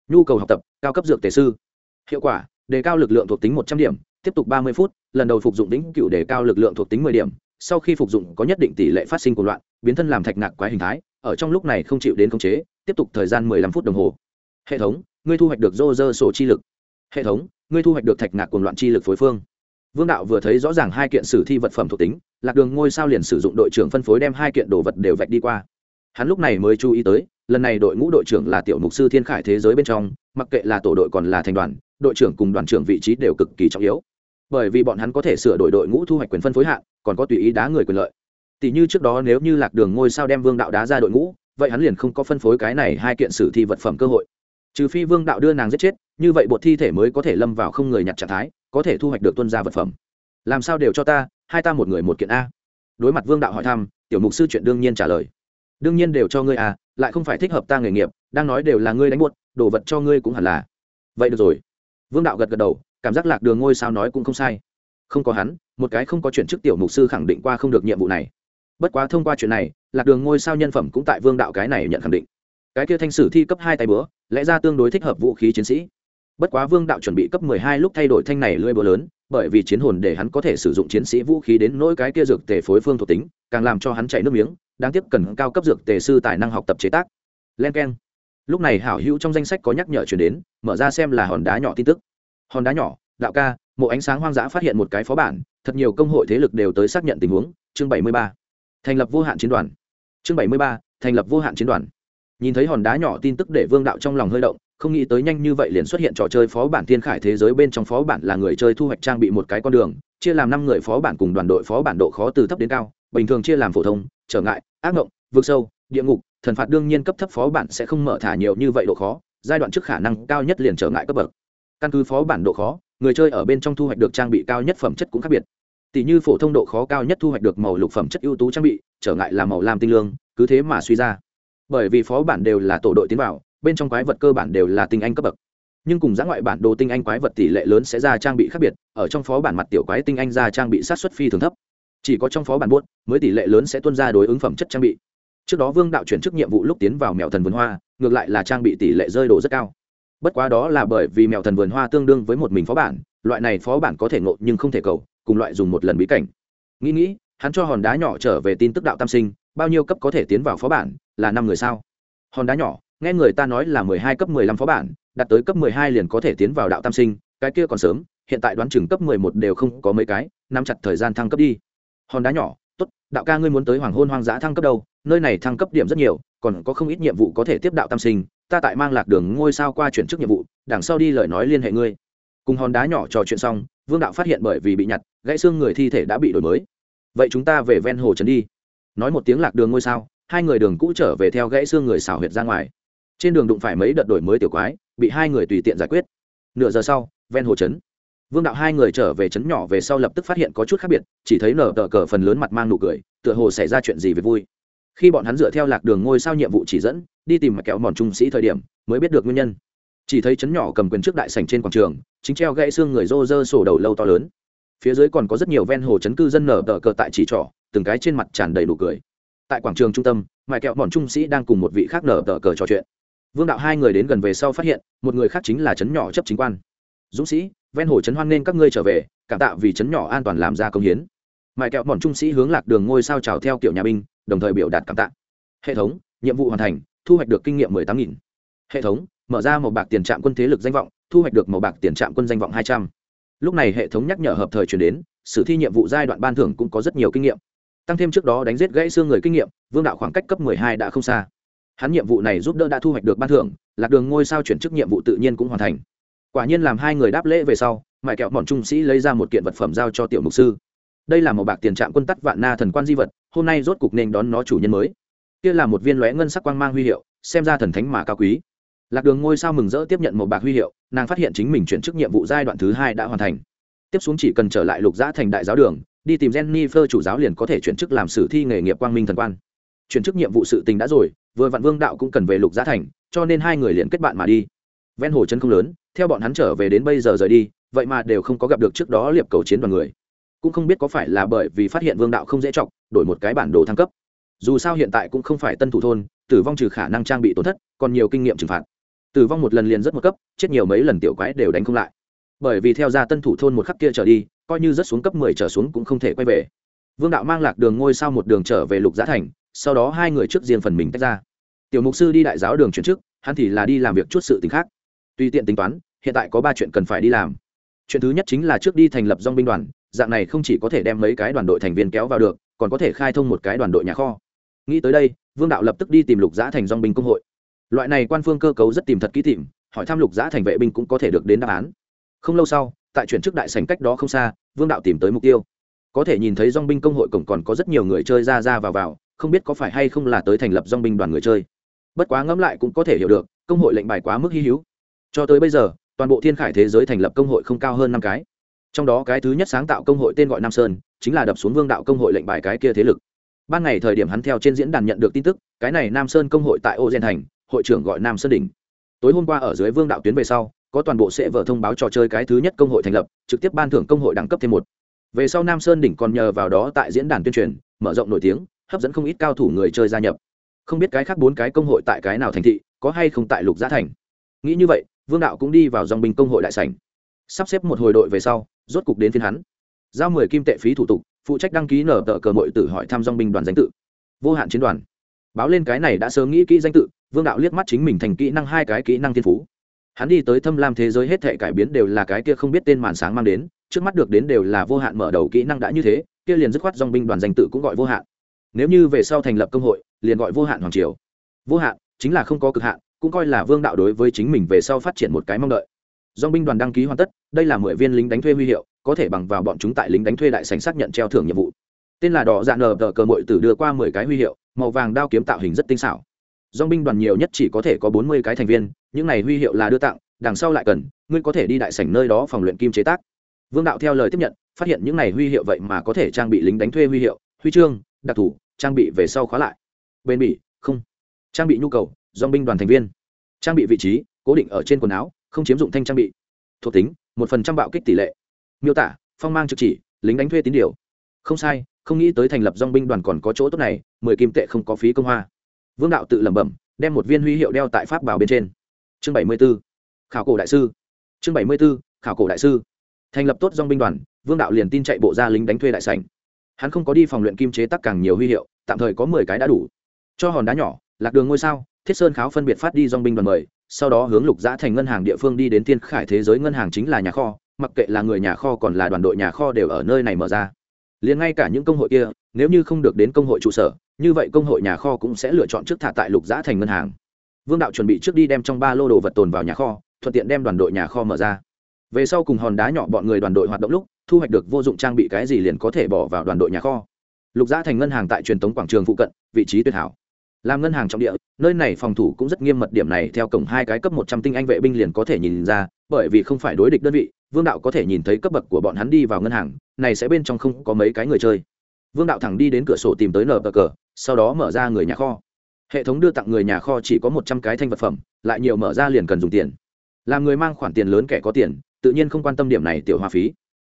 nhu cầu học tập, cao cấp dược tề sư. Hiệu quả, đề cao lực lượng thuộc tính một trăm điểm, tiếp tục ba mươi phút, lần đầu phục dụng đỉnh cựu đề cao lực lượng thuộc tính 10 điểm, sau khi phục dụng có nhất định tỷ lệ phát sinh của loạn, biến thân làm thạch nạc quái hình thái, ở trong lúc này không chịu đến khống chế, tiếp tục thời gian 15 phút đồng hồ. Hệ thống, ngươi thu hoạch được rô rơ sổ chi lực. Hệ thống, ngươi thu hoạch được thạch nạc cùng loạn chi lực phối phương. Vương đạo vừa thấy rõ ràng hai kiện sử thi vật phẩm thuộc tính, lạc đường ngôi sao liền sử dụng đội trưởng phân phối đem hai kiện đồ vật đều vạch đi qua. Hắn lúc này mới chú ý tới lần này đội ngũ đội trưởng là tiểu mục sư thiên khải thế giới bên trong, mặc kệ là tổ đội còn là thành đoàn, đội trưởng cùng đoàn trưởng vị trí đều cực kỳ trọng yếu. Bởi vì bọn hắn có thể sửa đổi đội ngũ thu hoạch quyền phân phối hạn, còn có tùy ý đá người quyền lợi. Tỷ như trước đó nếu như lạc đường ngôi sao đem vương đạo đá ra đội ngũ, vậy hắn liền không có phân phối cái này hai kiện sử thi vật phẩm cơ hội. Trừ phi vương đạo đưa nàng giết chết, như vậy bột thi thể mới có thể lâm vào không người nhặt trạng thái, có thể thu hoạch được tuân gia vật phẩm. Làm sao đều cho ta, hai ta một người một kiện a. Đối mặt vương đạo hỏi thăm, tiểu mục sư chuyện đương nhiên trả lời đương nhiên đều cho ngươi à lại không phải thích hợp ta nghề nghiệp, đang nói đều là ngươi đánh buốt, đồ vật cho ngươi cũng hẳn là. Vậy được rồi. Vương đạo gật gật đầu, cảm giác lạc đường ngôi sao nói cũng không sai. Không có hắn, một cái không có chuyện chức tiểu mục sư khẳng định qua không được nhiệm vụ này. Bất quá thông qua chuyện này, lạc đường ngôi sao nhân phẩm cũng tại vương đạo cái này nhận khẳng định. Cái kia thanh sử thi cấp hai tay bữa lẽ ra tương đối thích hợp vũ khí chiến sĩ. Bất quá vương đạo chuẩn bị cấp mười hai lúc thay đổi thanh này lưỡi búa lớn, bởi vì chiến hồn để hắn có thể sử dụng chiến sĩ vũ khí đến nỗi cái kia dược tề phối phương thuộc tính, càng làm cho hắn chảy nước miếng đáng tiếc cần cao cấp dược tề sư tài năng học tập chế tác. Len k e n lúc này hảo hữu trong danh sách có nhắc nhở chuyển đến, mở ra xem là hòn đá nhỏ tin tức. Hòn đá nhỏ, đạo ca, mộ ánh sáng hoang dã phát hiện một cái phó bản, thật nhiều công hội thế lực đều tới xác nhận tình huống, chương bảy mươi ba. Thành lập vô hạn chiến đoàn. Chương bảy mươi ba, thành lập vô hạn chiến đoàn. Nhìn thấy hòn đá nhỏ tin tức để vương đạo trong lòng hơi động, không nghĩ tới nhanh như vậy liền xuất hiện trò chơi phó bản thiên khải thế giới bên trong phó bản là người chơi thu hoạch trang bị một cái con đường, chia làm năm người phó bản cùng đoàn đội phó bản độ khó từ thấp đến cao, bình thường chia làm phổ thông trở ngại, ác mộng vượt sâu, địa ngục, thần phạt đương nhiên cấp thấp phó bản sẽ không mở thả nhiều như vậy độ khó, giai đoạn trước khả năng cao nhất liền trở ngại cấp bậc. Căn cứ phó bản độ khó, người chơi ở bên trong thu hoạch được trang bị cao nhất phẩm chất cũng khác biệt. Tỷ như phổ thông độ khó cao nhất thu hoạch được màu lục phẩm chất ưu tú trang bị, trở ngại là màu lam tinh lương, cứ thế mà suy ra. Bởi vì phó bản đều là tổ đội tiến vào, bên trong quái vật cơ bản đều là tinh anh cấp bậc. Nhưng cùng giã ngoại bản đồ tinh anh quái vật tỷ lệ lớn sẽ ra trang bị khác biệt, ở trong phó bản mặt tiểu quái tinh anh ra trang bị sát xuất phi thường thấp chỉ có trong phó bản buốt mới tỷ lệ lớn sẽ tuân ra đối ứng phẩm chất trang bị. Trước đó vương đạo chuyển chức nhiệm vụ lúc tiến vào mèo thần vườn hoa, ngược lại là trang bị tỷ lệ rơi đổ rất cao. Bất quá đó là bởi vì mèo thần vườn hoa tương đương với một mình phó bản, loại này phó bản có thể ngộ nhưng không thể cầu, cùng loại dùng một lần bí cảnh. Nghĩ nghĩ, hắn cho hòn đá nhỏ trở về tin tức đạo tam sinh, bao nhiêu cấp có thể tiến vào phó bản, là năm người sao? Hòn đá nhỏ, nghe người ta nói là mười hai cấp mười lăm phó bản, đạt tới cấp mười hai liền có thể tiến vào đạo tam sinh, cái kia còn sớm, hiện tại đoán chừng cấp mười một đều không có mấy cái, nắm chặt thời gian thăng cấp đi hòn đá nhỏ, tốt, đạo ca ngươi muốn tới hoàng hôn hoang dã thăng cấp đâu, nơi này thăng cấp điểm rất nhiều, còn có không ít nhiệm vụ có thể tiếp đạo tam sinh, ta tại mang lạc đường ngôi sao qua chuyển chức nhiệm vụ, đằng sau đi lời nói liên hệ ngươi. Cùng hòn đá nhỏ trò chuyện xong, vương đạo phát hiện bởi vì bị nhặt, gãy xương người thi thể đã bị đổi mới. Vậy chúng ta về ven hồ trấn đi. Nói một tiếng lạc đường ngôi sao, hai người đường cũ trở về theo gãy xương người xảo huyệt ra ngoài. Trên đường đụng phải mấy đợt đổi mới tiểu quái, bị hai người tùy tiện giải quyết. Nửa giờ sau, ven hồ trấn vương đạo hai người trở về trấn nhỏ về sau lập tức phát hiện có chút khác biệt, chỉ thấy nở tờ cờ phần lớn mặt mang nụ cười, tựa hồ xảy ra chuyện gì về vui. Khi bọn hắn dựa theo lạc đường ngôi sao nhiệm vụ chỉ dẫn, đi tìm mặt kẹo mòn trung sĩ thời điểm, mới biết được nguyên nhân. Chỉ thấy trấn nhỏ cầm quyền trước đại sảnh trên quảng trường, chính treo gãy xương người rô rơ sổ đầu lâu to lớn. Phía dưới còn có rất nhiều ven hồ trấn cư dân nở tờ cờ tại chỉ trỏ, từng cái trên mặt tràn đầy nụ cười. Tại quảng trường trung tâm mại kẹo mòn trung sĩ đang cùng một vị khác nở tờ cờ trò chuyện. Vương đạo hai người đến gần về sau phát hiện, một người khác chính là trấn nhỏ chấp chính quan. Dũng sĩ ven hồ trấn hoan nên các ngươi trở về, cảm tạ vì trấn nhỏ an toàn làm ra công hiến. Mại kẹo bọn trung sĩ hướng lạc đường ngôi sao trào theo kiểu nhà binh, đồng thời biểu đạt cảm tạ. Hệ thống, nhiệm vụ hoàn thành, thu hoạch được kinh nghiệm mười tám nghìn. Hệ thống, mở ra một bạc tiền trạm quân thế lực danh vọng, thu hoạch được một bạc tiền trạm quân danh vọng hai trăm. Lúc này hệ thống nhắc nhở hợp thời chuyển đến, sử thi nhiệm vụ giai đoạn ban thưởng cũng có rất nhiều kinh nghiệm. Tăng thêm trước đó đánh giết gãy xương người kinh nghiệm, vương đạo khoảng cách cấp mười hai đã không xa. Hắn nhiệm vụ này giúp đỡ đã thu hoạch được ban thưởng, lạc đường ngôi sao chuyển chức nhiệm vụ tự nhiên cũng hoàn thành quả nhiên làm hai người đáp lễ về sau, mại kẹo bọn trung sĩ lấy ra một kiện vật phẩm giao cho tiểu mục sư. Đây là một bạc tiền trạm quân tắt vạn na thần quan di vật, hôm nay rốt cục nên đón nó chủ nhân mới. Kia là một viên lóe ngân sắc quang mang huy hiệu, xem ra thần thánh mà cao quý. Lạc đường ngôi sao mừng rỡ tiếp nhận một bạc huy hiệu, nàng phát hiện chính mình chuyển chức nhiệm vụ giai đoạn thứ hai đã hoàn thành. Tiếp xuống chỉ cần trở lại lục giã thành đại giáo đường, đi tìm jenny phơ chủ giáo liền có thể chuyển chức làm sử thi nghề nghiệp quang minh thần quan. Chuyển chức nhiệm vụ sự tình đã rồi, vừa vạn vương đạo cũng cần về lục giã thành, cho nên hai người liền kết bạn mà đi ven hồ chân không lớn, theo bọn hắn trở về đến bây giờ rời đi, vậy mà đều không có gặp được trước đó liệp cầu chiến đoàn người. Cũng không biết có phải là bởi vì phát hiện vương đạo không dễ chọc, đổi một cái bản đồ thăng cấp. Dù sao hiện tại cũng không phải tân thủ thôn, tử vong trừ khả năng trang bị tổn thất, còn nhiều kinh nghiệm trừng phạt. Tử vong một lần liền rất một cấp, chết nhiều mấy lần tiểu quái đều đánh không lại. Bởi vì theo ra tân thủ thôn một khắc kia trở đi, coi như rất xuống cấp mười trở xuống cũng không thể quay về. Vương đạo mang lạc đường ngôi sau một đường trở về lục giã thành, sau đó hai người trước riêng phần mình tách ra. Tiểu mục sư đi đại giáo đường chuyển chức hắn thì là đi làm việc chút sự t khác tùy tiện tính toán, hiện tại có ba chuyện cần phải đi làm. Chuyện thứ nhất chính là trước đi thành lập dong binh đoàn, dạng này không chỉ có thể đem mấy cái đoàn đội thành viên kéo vào được, còn có thể khai thông một cái đoàn đội nhà kho. Nghĩ tới đây, vương đạo lập tức đi tìm lục giã thành dong binh công hội. Loại này quan phương cơ cấu rất tìm thật kỹ tìm, hỏi thăm lục giã thành vệ binh cũng có thể được đến đáp án. Không lâu sau, tại chuyển chức đại sành cách đó không xa, vương đạo tìm tới mục tiêu. Có thể nhìn thấy dong binh công hội cổng còn có rất nhiều người chơi ra ra vào vào, không biết có phải hay không là tới thành lập dong binh đoàn người chơi. Bất quá ngẫm lại cũng có thể hiểu được, công hội lệnh bài quá mức hy hữu cho tới bây giờ, toàn bộ thiên khải thế giới thành lập công hội không cao hơn năm cái. Trong đó cái thứ nhất sáng tạo công hội tên gọi nam sơn, chính là đập xuống vương đạo công hội lệnh bài cái kia thế lực. Ban ngày thời điểm hắn theo trên diễn đàn nhận được tin tức, cái này nam sơn công hội tại ô gen thành, hội trưởng gọi nam sơn đỉnh. Tối hôm qua ở dưới vương đạo tuyến về sau, có toàn bộ sẽ vở thông báo trò chơi cái thứ nhất công hội thành lập, trực tiếp ban thưởng công hội đẳng cấp thêm một. Về sau nam sơn đỉnh còn nhờ vào đó tại diễn đàn tuyên truyền, mở rộng nổi tiếng, hấp dẫn không ít cao thủ người chơi gia nhập. Không biết cái khác bốn cái công hội tại cái nào thành thị, có hay không tại lục gia thành. Nghĩ như vậy vương đạo cũng đi vào dòng binh công hội đại sảnh. Sắp xếp một hồi đội về sau, rốt cục đến phiên hắn. Giao mười kim tệ phí thủ tục, phụ trách đăng ký nở tờ cờ mội tử hỏi thăm dòng binh đoàn danh tự. Vô hạn chiến đoàn. Báo lên cái này đã sớm nghĩ kỹ danh tự, vương đạo liếc mắt chính mình thành kỹ năng hai cái kỹ năng thiên phú. Hắn đi tới thâm lam thế giới hết thể cải biến đều là cái kia không biết tên màn sáng mang đến, trước mắt được đến đều là vô hạn mở đầu kỹ năng đã như thế, kia liền dứt khoát dòng binh đoàn danh tự cũng gọi vô hạn. Nếu như về sau thành lập công hội, liền gọi vô hạn hoàng triều. Vô hạn chính là không có cực hạn cũng coi là vương đạo đối với chính mình về sau phát triển một cái mong đợi. Do binh đoàn đăng ký hoàn tất, đây là mười viên lính đánh thuê huy hiệu, có thể bằng vào bọn chúng tại lính đánh thuê đại sành xác nhận treo thưởng nhiệm vụ. Tên là đỏ dạ nờ tờ cờ mội tử đưa qua mười cái huy hiệu, màu vàng đao kiếm tạo hình rất tinh xảo. Dong binh đoàn nhiều nhất chỉ có thể có bốn mươi cái thành viên, những này huy hiệu là đưa tặng, đằng sau lại cần, ngươi có thể đi đại sảnh nơi đó phòng luyện kim chế tác. Vương đạo theo lời tiếp nhận, phát hiện những này huy hiệu vậy mà có thể trang bị lính đánh thuê huy hiệu, huy chương, đặc thù trang bị về sau khóa lại. Bên bị không. Trang bị nhu cầu dong binh đoàn thành viên. Trang bị vị trí, cố định ở trên quần áo, không chiếm dụng thanh trang bị. Thuộc tính, một phần trăm bạo kích tỷ lệ. Miêu tả, phong mang trực chỉ, lính đánh thuê tín điều. Không sai, không nghĩ tới thành lập dong binh đoàn còn có chỗ tốt này, mười kim tệ không có phí công hoa. Vương đạo tự lẩm bẩm, đem một viên huy hiệu đeo tại pháp bảo bên trên. Chương bảy mươi b ố khảo cổ đại sư. Chương bảy mươi b ố khảo cổ đại sư. Thành lập tốt dong binh đoàn, vương đạo liền tin chạy bộ ra lính đánh thuê đại sảnh. Hắn không có đi phòng luyện kim chế tắc càng nhiều huy hiệu, tạm thời có mười cái đã đủ. Cho hòn đá nhỏ, lạc đường ngôi sao thiết sơn kháo phân biệt phát đi dong binh đoàn mời, sau đó hướng lục giã thành ngân hàng địa phương đi đến thiên khải thế giới. Ngân hàng chính là nhà kho, mặc kệ là người nhà kho còn là đoàn đội nhà kho đều ở nơi này mở ra. Liền ngay cả những công hội kia, nếu như không được đến công hội trụ sở, như vậy công hội nhà kho cũng sẽ lựa chọn trước thả tại lục giã thành ngân hàng. Vương đạo chuẩn bị trước đi đem trong ba lô đồ vật tồn vào nhà kho, thuận tiện đem đoàn đội nhà kho mở ra. Về sau cùng hòn đá nhỏ bọn người đoàn đội hoạt động lúc, thu hoạch được vô dụng trang bị cái gì liền có thể bỏ vào đoàn đội nhà kho. Lục giã thành ngân hàng tại truyền thống quảng trường phụ cận, vị trí tuyệt hảo làm ngân hàng trọng địa, nơi này phòng thủ cũng rất nghiêm mật, điểm này theo cổng hai cái cấp một trăm tinh anh vệ binh liền có thể nhìn ra, bởi vì không phải đối địch đơn vị, vương đạo có thể nhìn thấy cấp bậc của bọn hắn đi vào ngân hàng, này sẽ bên trong không có mấy cái người chơi. Vương đạo thẳng đi đến cửa sổ tìm tới nở cờ, sau đó mở ra người nhà kho. Hệ thống đưa tặng người nhà kho chỉ có một trăm cái thanh vật phẩm, lại nhiều mở ra liền cần dùng tiền. Làm người mang khoản tiền lớn kẻ có tiền, tự nhiên không quan tâm điểm này tiểu hoa phí.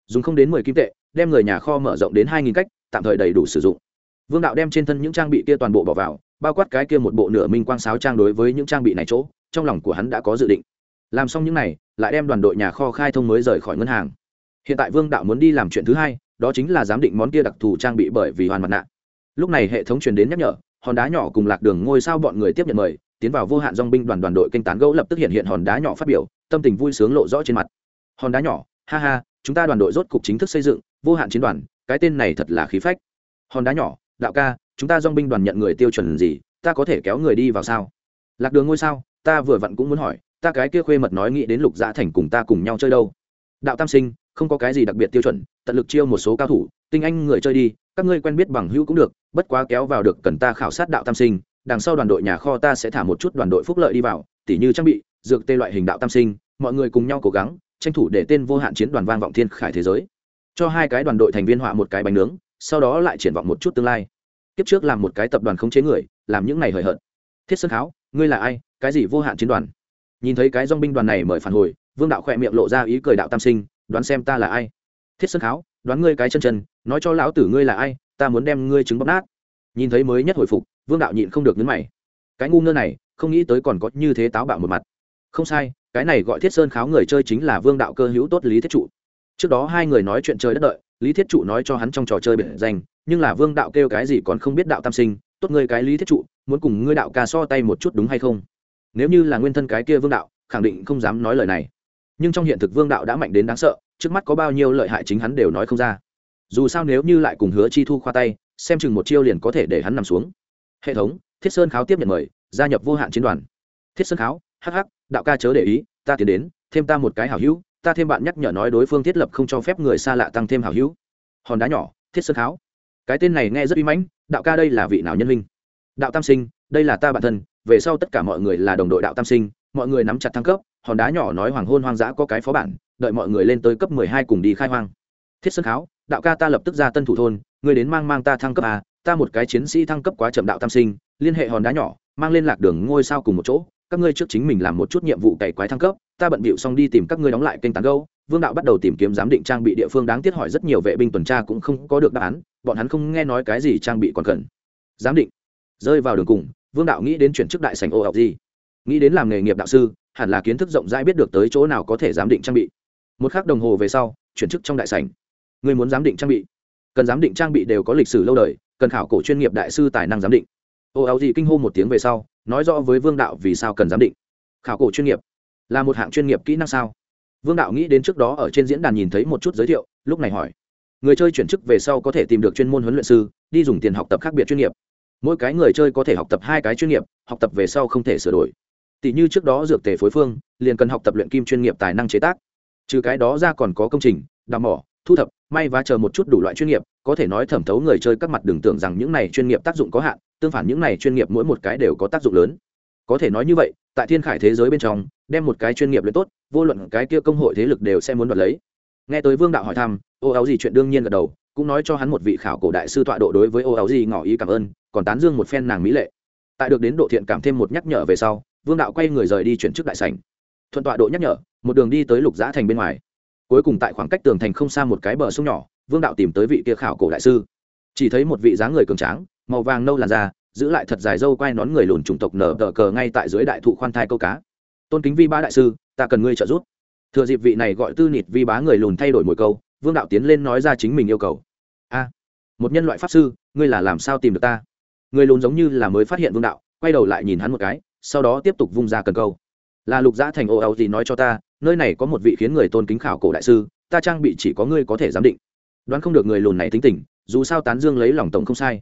Dùng không đến mười kim tệ, đem người nhà kho mở rộng đến hai nghìn cách, tạm thời đầy đủ sử dụng vương đạo đem trên thân những trang bị kia toàn bộ bỏ vào, bao quát cái kia một bộ nửa minh quang sáo trang đối với những trang bị này chỗ, trong lòng của hắn đã có dự định. Làm xong những này, lại đem đoàn đội nhà kho khai thông mới rời khỏi ngân hàng. Hiện tại vương đạo muốn đi làm chuyện thứ hai, đó chính là giám định món kia đặc thù trang bị bởi vì hoàn mặt nạ. Lúc này hệ thống truyền đến nhắc nhở, hòn đá nhỏ cùng lạc đường ngôi sao bọn người tiếp nhận mời, tiến vào vô hạn dong binh đoàn đoàn đội kênh tán gẫu lập tức hiện hiện hòn đá nhỏ phát biểu, tâm tình vui sướng lộ rõ trên mặt. Hòn đá nhỏ, ha ha, chúng ta đoàn đội rốt cục chính thức xây dựng, vô hạn chiến đoàn, cái tên này thật là khí phách. Hòn đá nhỏ đạo ca, chúng ta dong binh đoàn nhận người tiêu chuẩn gì, ta có thể kéo người đi vào sao? Lạc đường ngôi sao, ta vừa vặn cũng muốn hỏi, ta cái kia khuê mật nói nghĩ đến lục Dã thành cùng ta cùng nhau chơi đâu. Đạo tam sinh, không có cái gì đặc biệt tiêu chuẩn, tận lực chiêu một số cao thủ, tinh anh người chơi đi, các ngươi quen biết bằng hữu cũng được, bất quá kéo vào được cần ta khảo sát đạo tam sinh, đằng sau đoàn đội nhà kho ta sẽ thả một chút đoàn đội phúc lợi đi vào, tỉ như trang bị, dược tê loại hình đạo tam sinh, mọi người cùng nhau cố gắng, tranh thủ để tên vô hạn chiến đoàn vang vọng thiên khải thế giới. Cho hai cái đoàn đội thành viên họa một cái bánh nướng sau đó lại triển vọng một chút tương lai. Kiếp trước làm một cái tập đoàn khống chế người, làm những này hời hợt. Thiết sơn kháo, ngươi là ai? Cái gì vô hạn chiến đoàn? Nhìn thấy cái dong binh đoàn này mời phản hồi, vương đạo khỏe miệng lộ ra ý cười đạo tam sinh, đoán xem ta là ai? Thiết sơn kháo, đoán ngươi cái chân chân, nói cho lão tử ngươi là ai, ta muốn đem ngươi trứng bóc nát. Nhìn thấy mới nhất hồi phục, vương đạo nhịn không được nhấn mày. Cái ngu ngơ này, không nghĩ tới còn có như thế táo bạo một mặt. Không sai, cái này gọi thiết sơn kháo người chơi chính là vương đạo cơ hữu tốt lý thiết trụ. Trước đó hai người nói chuyện chơi đất đợi lý thiết trụ nói cho hắn trong trò chơi biệt danh, nhưng là vương đạo kêu cái gì còn không biết đạo tam sinh, tốt ngươi cái lý thiết trụ, muốn cùng ngươi đạo ca so tay một chút đúng hay không? Nếu như là nguyên thân cái kia vương đạo, khẳng định không dám nói lời này. Nhưng trong hiện thực vương đạo đã mạnh đến đáng sợ, trước mắt có bao nhiêu lợi hại chính hắn đều nói không ra. Dù sao nếu như lại cùng hứa chi thu khoa tay, xem chừng một chiêu liền có thể để hắn nằm xuống. Hệ thống, thiết sơn kháo tiếp nhận mời, gia nhập vô hạn chiến đoàn. Thiết sơn kháo hh đạo ca chớ để ý, ta tiến đến, thêm ta một cái hảo hữu ta thêm bạn nhắc nhở nói đối phương thiết lập không cho phép người xa lạ tăng thêm hảo hữu. Hòn đá nhỏ, thiết sơn kháo. Cái tên này nghe rất uy mãnh, đạo ca đây là vị nào nhân linh đạo tam sinh, đây là ta bản thân, về sau tất cả mọi người là đồng đội đạo tam sinh, mọi người nắm chặt thăng cấp, hòn đá nhỏ nói hoàng hôn hoang dã có cái phó bản, đợi mọi người lên tới cấp mười hai cùng đi khai hoang. Thiết sơn kháo, đạo ca ta lập tức ra tân thủ thôn người đến mang mang ta thăng cấp à ta một cái chiến sĩ thăng cấp quá chậm đạo tam sinh, liên hệ hòn đá nhỏ, mang lên lạc đường ngôi sao cùng một chỗ các ngươi trước chính mình làm một chút nhiệm vụ cày quái thăng cấp, ta bận bịu xong đi tìm các ngươi đóng lại kênh tán gâu vương đạo bắt đầu tìm kiếm giám định trang bị địa phương đáng tiếc hỏi rất nhiều vệ binh tuần tra cũng không có được đáp án, bọn hắn không nghe nói cái gì trang bị còn cần. Giám định. Rơi vào đường cùng, vương đạo nghĩ đến chuyển chức đại sành ô học gì nghĩ đến làm nghề nghiệp đạo sư, hẳn là kiến thức rộng rãi biết được tới chỗ nào có thể giám định trang bị. Một k h ắ c đồng hồ về sau, chuyển chức trong đại sành người muốn giám định trang bị? Cần giám định trang bị đều có lịch sử lâu đời, cần khảo cổ chuyên nghiệp đại sư tài năng giám định. Ô áo gì kinh hô một tiếng về sau nói rõ với vương đạo vì sao cần giám định. Khảo cổ chuyên nghiệp. Là một hạng chuyên nghiệp kỹ năng sao? Vương đạo nghĩ đến trước đó ở trên diễn đàn nhìn thấy một chút giới thiệu, lúc này hỏi. Người chơi chuyển chức về sau có thể tìm được chuyên môn huấn luyện sư, đi dùng tiền học tập khác biệt chuyên nghiệp. Mỗi cái người chơi có thể học tập hai cái chuyên nghiệp, học tập về sau không thể sửa đổi. Tỷ như trước đó dược tề phối phương, liền cần học tập luyện kim chuyên nghiệp tài năng chế tác. Trừ cái đó ra còn có công trình, đào mỏ, thu thập may và chờ một chút đủ loại chuyên nghiệp, có thể nói thẩm thấu người chơi các mặt đường tưởng rằng những này chuyên nghiệp tác dụng có hạn, tương phản những này chuyên nghiệp mỗi một cái đều có tác dụng lớn. Có thể nói như vậy, tại thiên khải thế giới bên trong, đem một cái chuyên nghiệp luyện tốt, vô luận cái kia công hội thế lực đều sẽ muốn đoạt lấy. Nghe tới vương đạo hỏi thăm, ô áo gì chuyện đương nhiên gật đầu, cũng nói cho hắn một vị khảo cổ đại sư tọa độ đối với ô áo gì ngỏ ý cảm ơn, còn tán dương một phen nàng mỹ lệ. Tại được đến độ thiện cảm thêm một nhắc nhở về sau, vương đạo quay người rời đi chuyển chức đại sảnh. Thuận tọa độ nhắc nhở, một đường đi tới lục giã thành bên ngoài cuối cùng tại khoảng cách tường thành không xa một cái bờ sông nhỏ, vương đạo tìm tới vị kia khảo cổ đại sư. Chỉ thấy một vị dáng người cường tráng, màu vàng nâu làn da, giữ lại thật dài dâu quai nón người lùn chủng tộc nở tờ cờ ngay tại dưới đại thụ khoan thai câu cá. Tôn kính vi ba đại sư, ta cần ngươi trợ giúp. Thừa dịp vị này gọi tư nịt vi bá người lùn thay đổi mỗi câu, vương đạo tiến lên nói ra chính mình yêu cầu. A, một nhân loại pháp sư, ngươi là làm sao tìm được ta? Người lùn giống như là mới phát hiện vương đạo, quay đầu lại nhìn hắn một cái, sau đó tiếp tục vung ra cần câu. Là lục giã thành ô áo gì nói cho ta nơi này có một vị khiến người tôn kính khảo cổ đại sư, ta trang bị chỉ có ngươi có thể giám định. Đoán không được người lùn này tính tình, dù sao tán dương lấy lòng tổng không sai.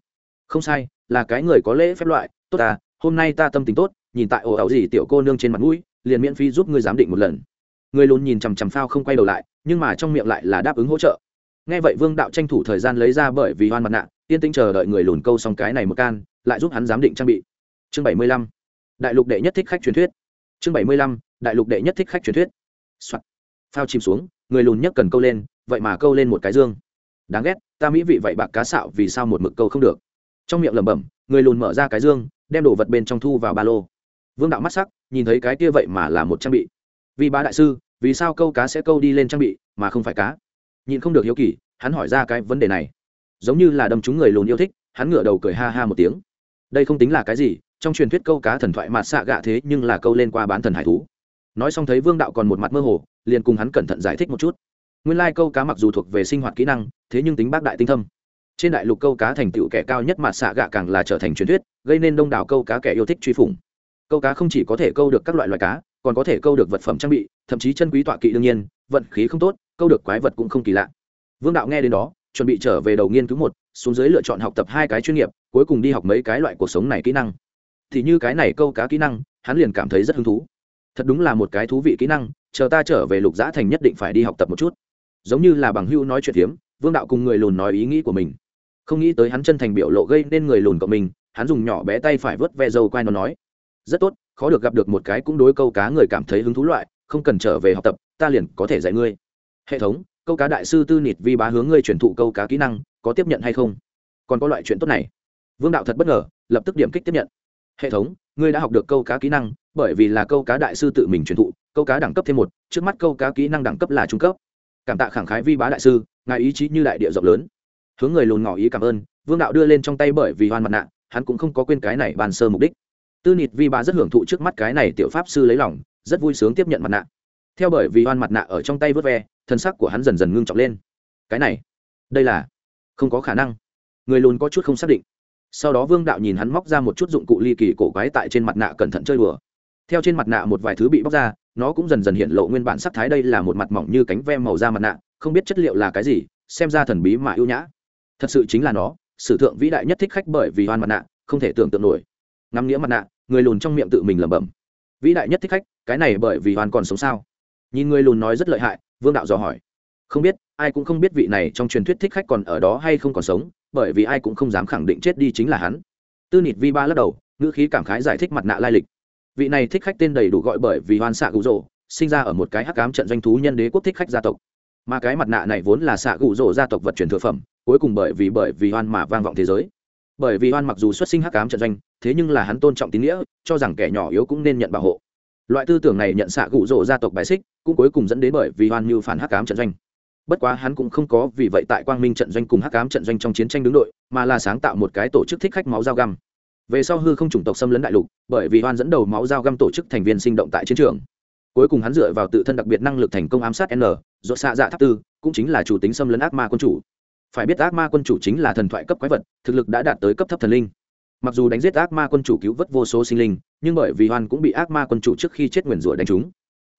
Không sai, là cái người có lễ phép loại, tốt à hôm nay ta tâm tính tốt, nhìn tại ồ ẩu gì tiểu cô nương trên mặt mũi, liền miễn phí giúp ngươi giám định một lần. Người lùn nhìn chằm chằm phao không quay đầu lại, nhưng mà trong miệng lại là đáp ứng hỗ trợ. Nghe vậy vương đạo tranh thủ thời gian lấy ra bởi vì hoan mặt nạ, yên tĩnh chờ đợi người lùn câu xong cái này một can, lại giúp hắn giám định trang bị. Chương bảy mươi lăm. Đại lục đệ nhất thích khách truyền thuyết. Chương bảy mươi lăm. Đại lục đệ nhất thích khách truyền thuyết、Soạt. phao chìm xuống, người lùn nhất cần câu lên, vậy mà câu lên một cái dương. Đáng ghét, ta mỹ vị vậy bạc cá sạo vì sao một mực câu không được. Trong miệng lẩm bẩm, người lùn mở ra cái dương, đem đồ vật bên trong thu vào ba lô. Vương đạo mắt sắc, nhìn thấy cái kia vậy mà là một trang bị. Vì ba đại sư, vì sao câu cá sẽ câu đi lên trang bị, mà không phải cá? Nhìn không được hiếu kỳ, hắn hỏi ra cái vấn đề này. Giống như là đâm chúng người lùn yêu thích, hắn ngửa đầu cười ha ha một tiếng. Đây không tính là cái gì, trong truyền thuyết câu cá thần thoại mạt xạ gạ thế nhưng là câu lên qua bán thần hải thú nói xong thấy vương đạo còn một mặt mơ hồ, liền cùng hắn cẩn thận giải thích một chút. Nguyên lai câu cá mặc dù thuộc về sinh hoạt kỹ năng, thế nhưng tính bác đại tinh thâm. Trên đại lục câu cá thành tựu kẻ cao nhất mà xạ gạ càng là trở thành truyền thuyết, gây nên đông đảo câu cá kẻ yêu thích truy phủng. Câu cá không chỉ có thể câu được các loại loài cá, còn có thể câu được vật phẩm trang bị, thậm chí chân quý tọa kỵ đương nhiên, vận khí không tốt, câu được quái vật cũng không kỳ lạ. Vương đạo nghe đến đó, chuẩn bị trở về đầu nghiên cứu một, xuống dưới lựa chọn học tập hai cái chuyên nghiệp, cuối cùng đi học mấy cái loại cuộc sống này kỹ năng. Thì như cái này câu cá kỹ năng, hắn liền cảm thấy rất hứng thú thật đúng là một cái thú vị kỹ năng, chờ ta trở về lục giã thành nhất định phải đi học tập một chút. Giống như là bằng hưu nói chuyện hiếm vương đạo cùng người lùn nói ý nghĩ của mình. Không nghĩ tới hắn chân thành biểu lộ gây nên người lùn của mình, hắn dùng nhỏ bé tay phải vớt ve dâu quai nó nói, rất tốt, khó được gặp được một cái cũng đối câu cá người cảm thấy hứng thú loại, không cần trở về học tập, ta liền có thể dạy ngươi. Hệ thống, câu cá đại sư tư nịt vi bá hướng ngươi truyền thụ câu cá kỹ năng, có tiếp nhận hay không? Còn có loại chuyện tốt này. Vương đạo thật bất ngờ, lập tức điểm kích tiếp nhận. Hệ thống, ngươi đã học được câu cá kỹ năng bởi vì là câu cá đại sư tự mình truyền thụ, câu cá đẳng cấp thêm một, trước mắt câu cá kỹ năng đẳng cấp là trung cấp. Cảm tạ khẳng khái vi bá đại sư, ngài ý chí như đại địa rộng lớn. Hướng người lùn ngỏ ý cảm ơn, vương đạo đưa lên trong tay bởi vì hoan mặt nạ, hắn cũng không có quên cái này bàn sơ mục đích. Tư nịt vi bá rất hưởng thụ trước mắt cái này tiểu pháp sư lấy lòng, rất vui sướng tiếp nhận mặt nạ. Theo bởi vì hoan mặt nạ ở trong tay vớt ve, thân sắc của hắn dần dần ngưng trọng lên. Cái này, đây là, không có khả năng. Người lùn có chút không xác định. Sau đó vương đạo nhìn hắn móc ra một chút dụng cụ ly kỳ cổ quái tại trên mặt nạ cẩn thận chơi đùa theo trên mặt nạ một vài thứ bị bóc ra, nó cũng dần dần hiện lộ nguyên bản sắc thái đây là một mặt mỏng như cánh ve màu da mặt nạ, không biết chất liệu là cái gì, xem ra thần bí mà ưu nhã. Thật sự chính là nó, sử thượng vĩ đại nhất thích khách bởi vì hoan mặt nạ, không thể tưởng tượng nổi. Ngắm nghĩa mặt nạ, người lùn trong miệng tự mình lẩm bẩm. Vĩ đại nhất thích khách, cái này bởi vì hoan còn sống sao? Nhìn người lùn nói rất lợi hại, vương đạo dò hỏi. Không biết, ai cũng không biết vị này trong truyền thuyết thích khách còn ở đó hay không còn sống, bởi vì ai cũng không dám khẳng định chết đi chính là hắn. Tư nịt vi ba lắc đầu, ngữ khí cảm khái giải thích mặt nạ lai lịch vị này thích khách tên đầy đủ gọi bởi vì hoan xạ cụ rỗ, sinh ra ở một cái hắc ám trận doanh thú nhân đế quốc thích khách gia tộc. Mà cái mặt nạ này vốn là xạ cụ rỗ gia tộc vật truyền thừa phẩm, cuối cùng bởi vì bởi vì hoan mà vang vọng thế giới. Bởi vì hoan mặc dù xuất sinh hắc ám trận doanh, thế nhưng là hắn tôn trọng tín nghĩa, cho rằng kẻ nhỏ yếu cũng nên nhận bảo hộ. Loại tư tưởng này nhận xạ cụ rỗ gia tộc bài xích, cũng cuối cùng dẫn đến bởi vì hoan như phản hắc ám trận doanh. Bất quá hắn cũng không có vì vậy tại quang minh trận doanh cùng hắc ám trận doanh trong chiến tranh đứng đội, mà là sáng tạo một cái tổ chức thích khách máu dao găm về sau hư không chủng tộc xâm lấn đại lục, bởi vì hoan dẫn đầu máu dao găm tổ chức thành viên sinh động tại chiến trường. Cuối cùng hắn dựa vào tự thân đặc biệt năng lực thành công ám sát n, do xạ dạ tháp tư, cũng chính là chủ tính xâm lấn ác ma quân chủ. Phải biết ác ma quân chủ chính là thần thoại cấp quái vật, thực lực đã đạt tới cấp thấp thần linh. Mặc dù đánh giết ác ma quân chủ cứu vớt vô số sinh linh, nhưng bởi vì hoan cũng bị ác ma quân chủ trước khi chết nguyền rủa đánh trúng.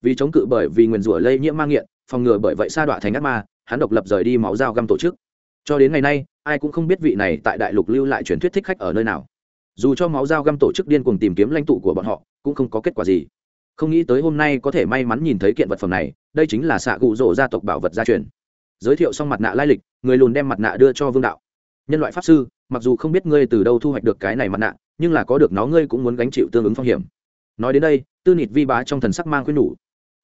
Vì chống cự bởi vì nguyền rủa lây nhiễm ma nghiện, phòng ngừa bởi vậy sa đọa thành ác ma, hắn độc lập rời đi máu dao găm tổ chức. Cho đến ngày nay, ai cũng không biết vị này tại đại lục lưu lại truyền thuyết thích khách ở nơi nào dù cho máu dao găm tổ chức điên cuồng tìm kiếm lãnh tụ của bọn họ, cũng không có kết quả gì. Không nghĩ tới hôm nay có thể may mắn nhìn thấy kiện vật phẩm này, đây chính là xạ cụ rỗ gia tộc bảo vật gia truyền. Giới thiệu xong mặt nạ lai lịch, người lùn đem mặt nạ đưa cho vương đạo. Nhân loại pháp sư, mặc dù không biết ngươi từ đâu thu hoạch được cái này mặt nạ, nhưng là có được nó ngươi cũng muốn gánh chịu tương ứng phong hiểm. Nói đến đây, tư nịt vi bá trong thần sắc mang khuyên nhủ.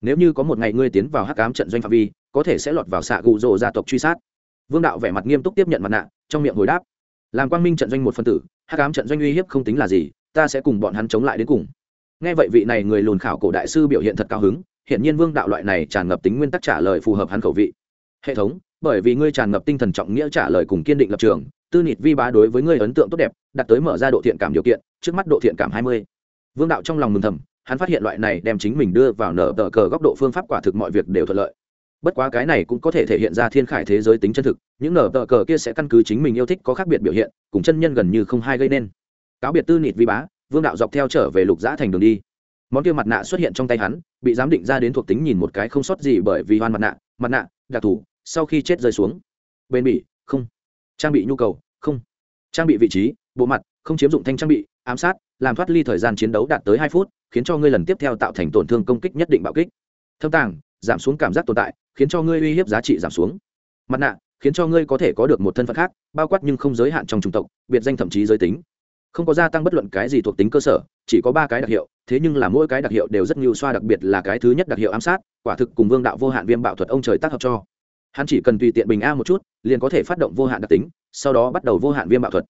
Nếu như có một ngày ngươi tiến vào hắc ám trận doanh phạm vi, có thể sẽ lọt vào xạ cụ rỗ gia tộc truy sát. Vương đạo vẻ mặt nghiêm túc tiếp nhận mặt nạ, trong miệng hồi đáp làm quang minh trận doanh một phân tử, hắc cám trận doanh uy hiếp không tính là gì, ta sẽ cùng bọn hắn chống lại đến cùng. Nghe vậy vị này người lùn khảo cổ đại sư biểu hiện thật cao hứng hiện nhiên vương đạo loại này tràn ngập tính nguyên tắc trả lời phù hợp hắn khẩu vị. Hệ thống, bởi vì ngươi tràn ngập tinh thần trọng nghĩa trả lời cùng kiên định lập trường, tư nịt vi bá đối với ngươi ấn tượng tốt đẹp, đặt tới mở ra độ thiện cảm điều kiện, trước mắt độ thiện cảm hai mươi. Vương đạo trong lòng mừng thầm, hắn phát hiện loại này đem chính mình đưa vào nở tờ cờ góc độ phương pháp quả thực mọi việc đều thuận lợi bất quá cái này cũng có thể thể hiện ra thiên khải thế giới tính chân thực, những nở tờ cờ kia sẽ căn cứ chính mình yêu thích có khác biệt biểu hiện, cùng chân nhân gần như không hai gây nên. Cáo biệt tư nịt vi bá, vương đạo dọc theo trở về lục giã thành đường đi. Món kia mặt nạ xuất hiện trong tay hắn, bị giám định ra đến thuộc tính nhìn một cái không sót gì bởi vì hoan mặt nạ mặt nạ, đặc thù, sau khi chết rơi xuống. Bên bị không. Trang bị nhu cầu, không. Trang bị vị trí, bộ mặt, không chiếm dụng thanh trang bị, ám sát, làm thoát ly thời gian chiến đấu đạt tới hai phút, khiến cho ngươi lần tiếp theo tạo thành tổn thương công kích nhất định bạo kích. Thâm tàng giảm xuống cảm giác tồn tại, khiến cho ngươi uy hiếp giá trị giảm xuống. Mặt nạ, khiến cho ngươi có thể có được một thân phận khác, bao quát nhưng không giới hạn trong chủng tộc, biệt danh thậm chí giới tính. Không có gia tăng bất luận cái gì thuộc tính cơ sở, chỉ có ba cái đặc hiệu, thế nhưng là mỗi cái đặc hiệu đều rất nhiều xoa đặc biệt là cái thứ nhất đặc hiệu ám sát, quả thực cùng vương đạo vô hạn viêm bạo thuật ông trời tác hợp cho. Hắn chỉ cần tùy tiện bình a một chút, liền có thể phát động vô hạn đặc tính, sau đó bắt đầu vô hạn viêm bạo thuật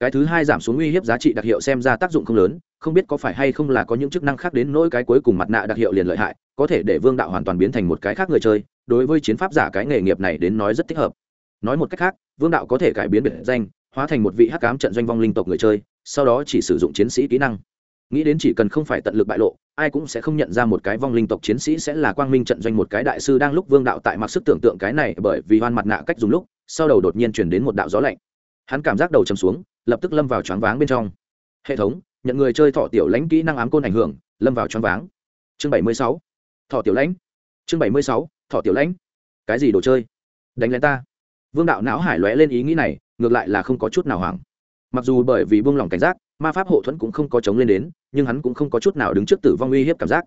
cái thứ hai giảm xuống uy hiếp giá trị đặc hiệu xem ra tác dụng không lớn, không biết có phải hay không là có những chức năng khác đến nỗi cái cuối cùng mặt nạ đặc hiệu liền lợi hại, có thể để vương đạo hoàn toàn biến thành một cái khác người chơi, đối với chiến pháp giả cái nghề nghiệp này đến nói rất thích hợp. Nói một cách khác, vương đạo có thể cải biến biệt danh, hóa thành một vị hắc cám trận doanh vong linh tộc người chơi, sau đó chỉ sử dụng chiến sĩ kỹ năng. Nghĩ đến chỉ cần không phải tận lực bại lộ, ai cũng sẽ không nhận ra một cái vong linh tộc chiến sĩ sẽ là quang minh trận doanh một cái đại sư đang lúc vương đạo tại mặc sức tưởng tượng cái này bởi vì hoan mặt nạ cách dùng lúc, sau đầu đột nhiên chuyển đến một đạo gió lạnh. Hắn cảm giác đầu chầm xuống lập tức lâm vào choáng váng bên trong. Hệ thống, nhận người chơi thọ tiểu lãnh kỹ năng ám côn ảnh hưởng, lâm vào choáng váng. Chương bảy mươi sáu. Thọ tiểu lãnh. Chương bảy mươi sáu, thọ tiểu lãnh. Cái gì đồ chơi? Đánh lén ta. Vương đạo não hải lóe lên ý nghĩ này, ngược lại là không có chút nào hoảng. Mặc dù bởi vì buông lỏng cảnh giác, ma pháp hộ thuẫn cũng không có chống lên đến, nhưng hắn cũng không có chút nào đứng trước tử vong uy hiếp cảm giác.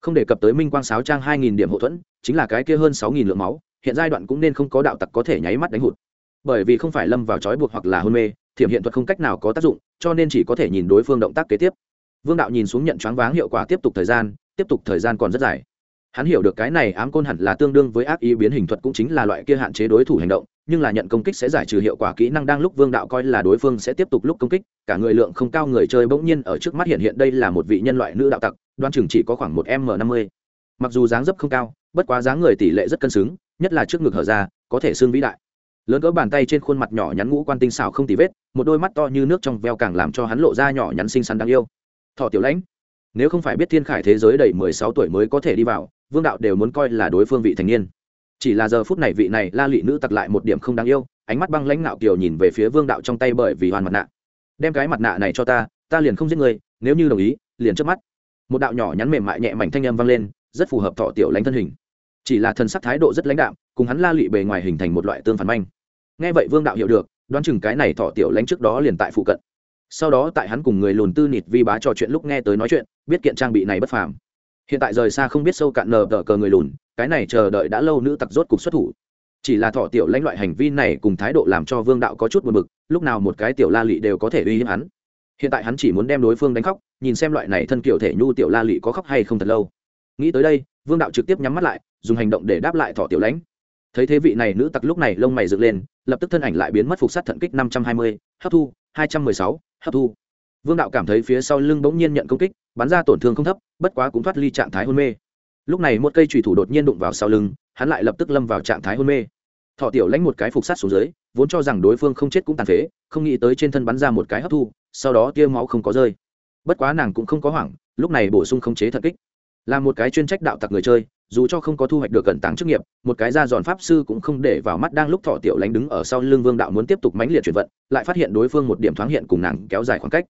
Không đề cập tới minh quang sáo trang hai nghìn điểm hộ thuẫn, chính là cái kia hơn sáu nghìn lượng máu, hiện giai đoạn cũng nên không có đạo tặc có thể nháy mắt đánh hụt. Bởi vì không phải lâm vào trói buộc hoặc là hôn mê thiểm hiện thuật không cách nào có tác dụng, cho nên chỉ có thể nhìn đối phương động tác kế tiếp. Vương đạo nhìn xuống nhận choáng váng hiệu quả tiếp tục thời gian, tiếp tục thời gian còn rất dài. Hắn hiểu được cái này ám côn hẳn là tương đương với ác ý biến hình thuật cũng chính là loại kia hạn chế đối thủ hành động, nhưng là nhận công kích sẽ giải trừ hiệu quả kỹ năng đang lúc vương đạo coi là đối phương sẽ tiếp tục lúc công kích, cả người lượng không cao người chơi bỗng nhiên ở trước mắt hiện hiện đây là một vị nhân loại nữ đạo tặc, đoan chừng chỉ có khoảng một m năm mươi. Mặc dù dáng dấp không cao, bất quá dáng người tỷ lệ rất cân xứng, nhất là trước ngực hở ra, có thể xương vĩ đại lớn cỡ bàn tay trên khuôn mặt nhỏ nhắn ngũ quan tinh xảo không tì vết, một đôi mắt to như nước trong veo càng làm cho hắn lộ ra nhỏ nhắn xinh xắn đáng yêu. Thọ tiểu lãnh, nếu không phải biết thiên khải thế giới đầy mười sáu tuổi mới có thể đi vào, vương đạo đều muốn coi là đối phương vị thành niên. Chỉ là giờ phút này vị này la lị nữ tặc lại một điểm không đáng yêu, ánh mắt băng lãnh ngạo kiều nhìn về phía vương đạo trong tay bởi vì hoàn mặt nạ. Đem cái mặt nạ này cho ta ta liền không giết người, nếu như đồng ý, liền trước mắt. Một đạo nhỏ nhắn mềm mại nhẹ mảnh thanh âm vang lên, rất phù hợp thọ tiểu lãnh thân hình. Chỉ là thân sắc thái độ rất lãnh đạm cùng hắn la lị bề ngoài hình thành một loại tương phản manh. Nghe vậy vương đạo hiểu được, đoán chừng cái này thọ tiểu lãnh trước đó liền tại phụ cận. Sau đó tại hắn cùng người lùn tư nịt vi bá trò chuyện lúc nghe tới nói chuyện, biết kiện trang bị này bất phàm. Hiện tại rời xa không biết sâu cạn nờ đỡ cờ người lùn, cái này chờ đợi đã lâu nữ tặc rốt cục xuất thủ. Chỉ là thọ tiểu lãnh loại hành vi này cùng thái độ làm cho vương đạo có chút buồn bực, lúc nào một cái tiểu la lị đều có thể uy hiếp hắn. Hiện tại hắn chỉ muốn đem đối phương đánh khóc, nhìn xem loại này thân kiểu thể nhu tiểu la lị có khóc hay không thật lâu. Nghĩ tới đây, vương đạo trực tiếp nhắm mắt lại, dùng hành động để đáp lại thọ tiểu lãnh thấy thế vị này nữ tặc lúc này lông mày dựng lên, lập tức thân ảnh lại biến mất phục sát thận kích năm trăm hai mươi, hấp thu, hai trăm mười sáu, hấp thu. Vương đạo cảm thấy phía sau lưng bỗng nhiên nhận công kích, bắn ra tổn thương không thấp, bất quá cũng thoát ly trạng thái hôn mê. Lúc này một cây trùy thủ đột nhiên đụng vào sau lưng, hắn lại lập tức lâm vào trạng thái hôn mê. Thọ tiểu lãnh một cái phục sát xuống dưới, vốn cho rằng đối phương không chết cũng tàn phế, không nghĩ tới trên thân bắn ra một cái hấp thu, sau đó tia máu không có rơi. Bất quá nàng cũng không có hoảng, lúc này bổ sung không chế thật kích. Là một cái chuyên trách đạo tặc người chơi dù cho không có thu hoạch được cẩn tàng chức nghiệp, một cái ra giòn pháp sư cũng không để vào mắt đang lúc thọ tiểu lánh đứng ở sau lưng vương đạo muốn tiếp tục mãnh liệt chuyển vận, lại phát hiện đối phương một điểm thoáng hiện cùng nàng kéo dài khoảng cách.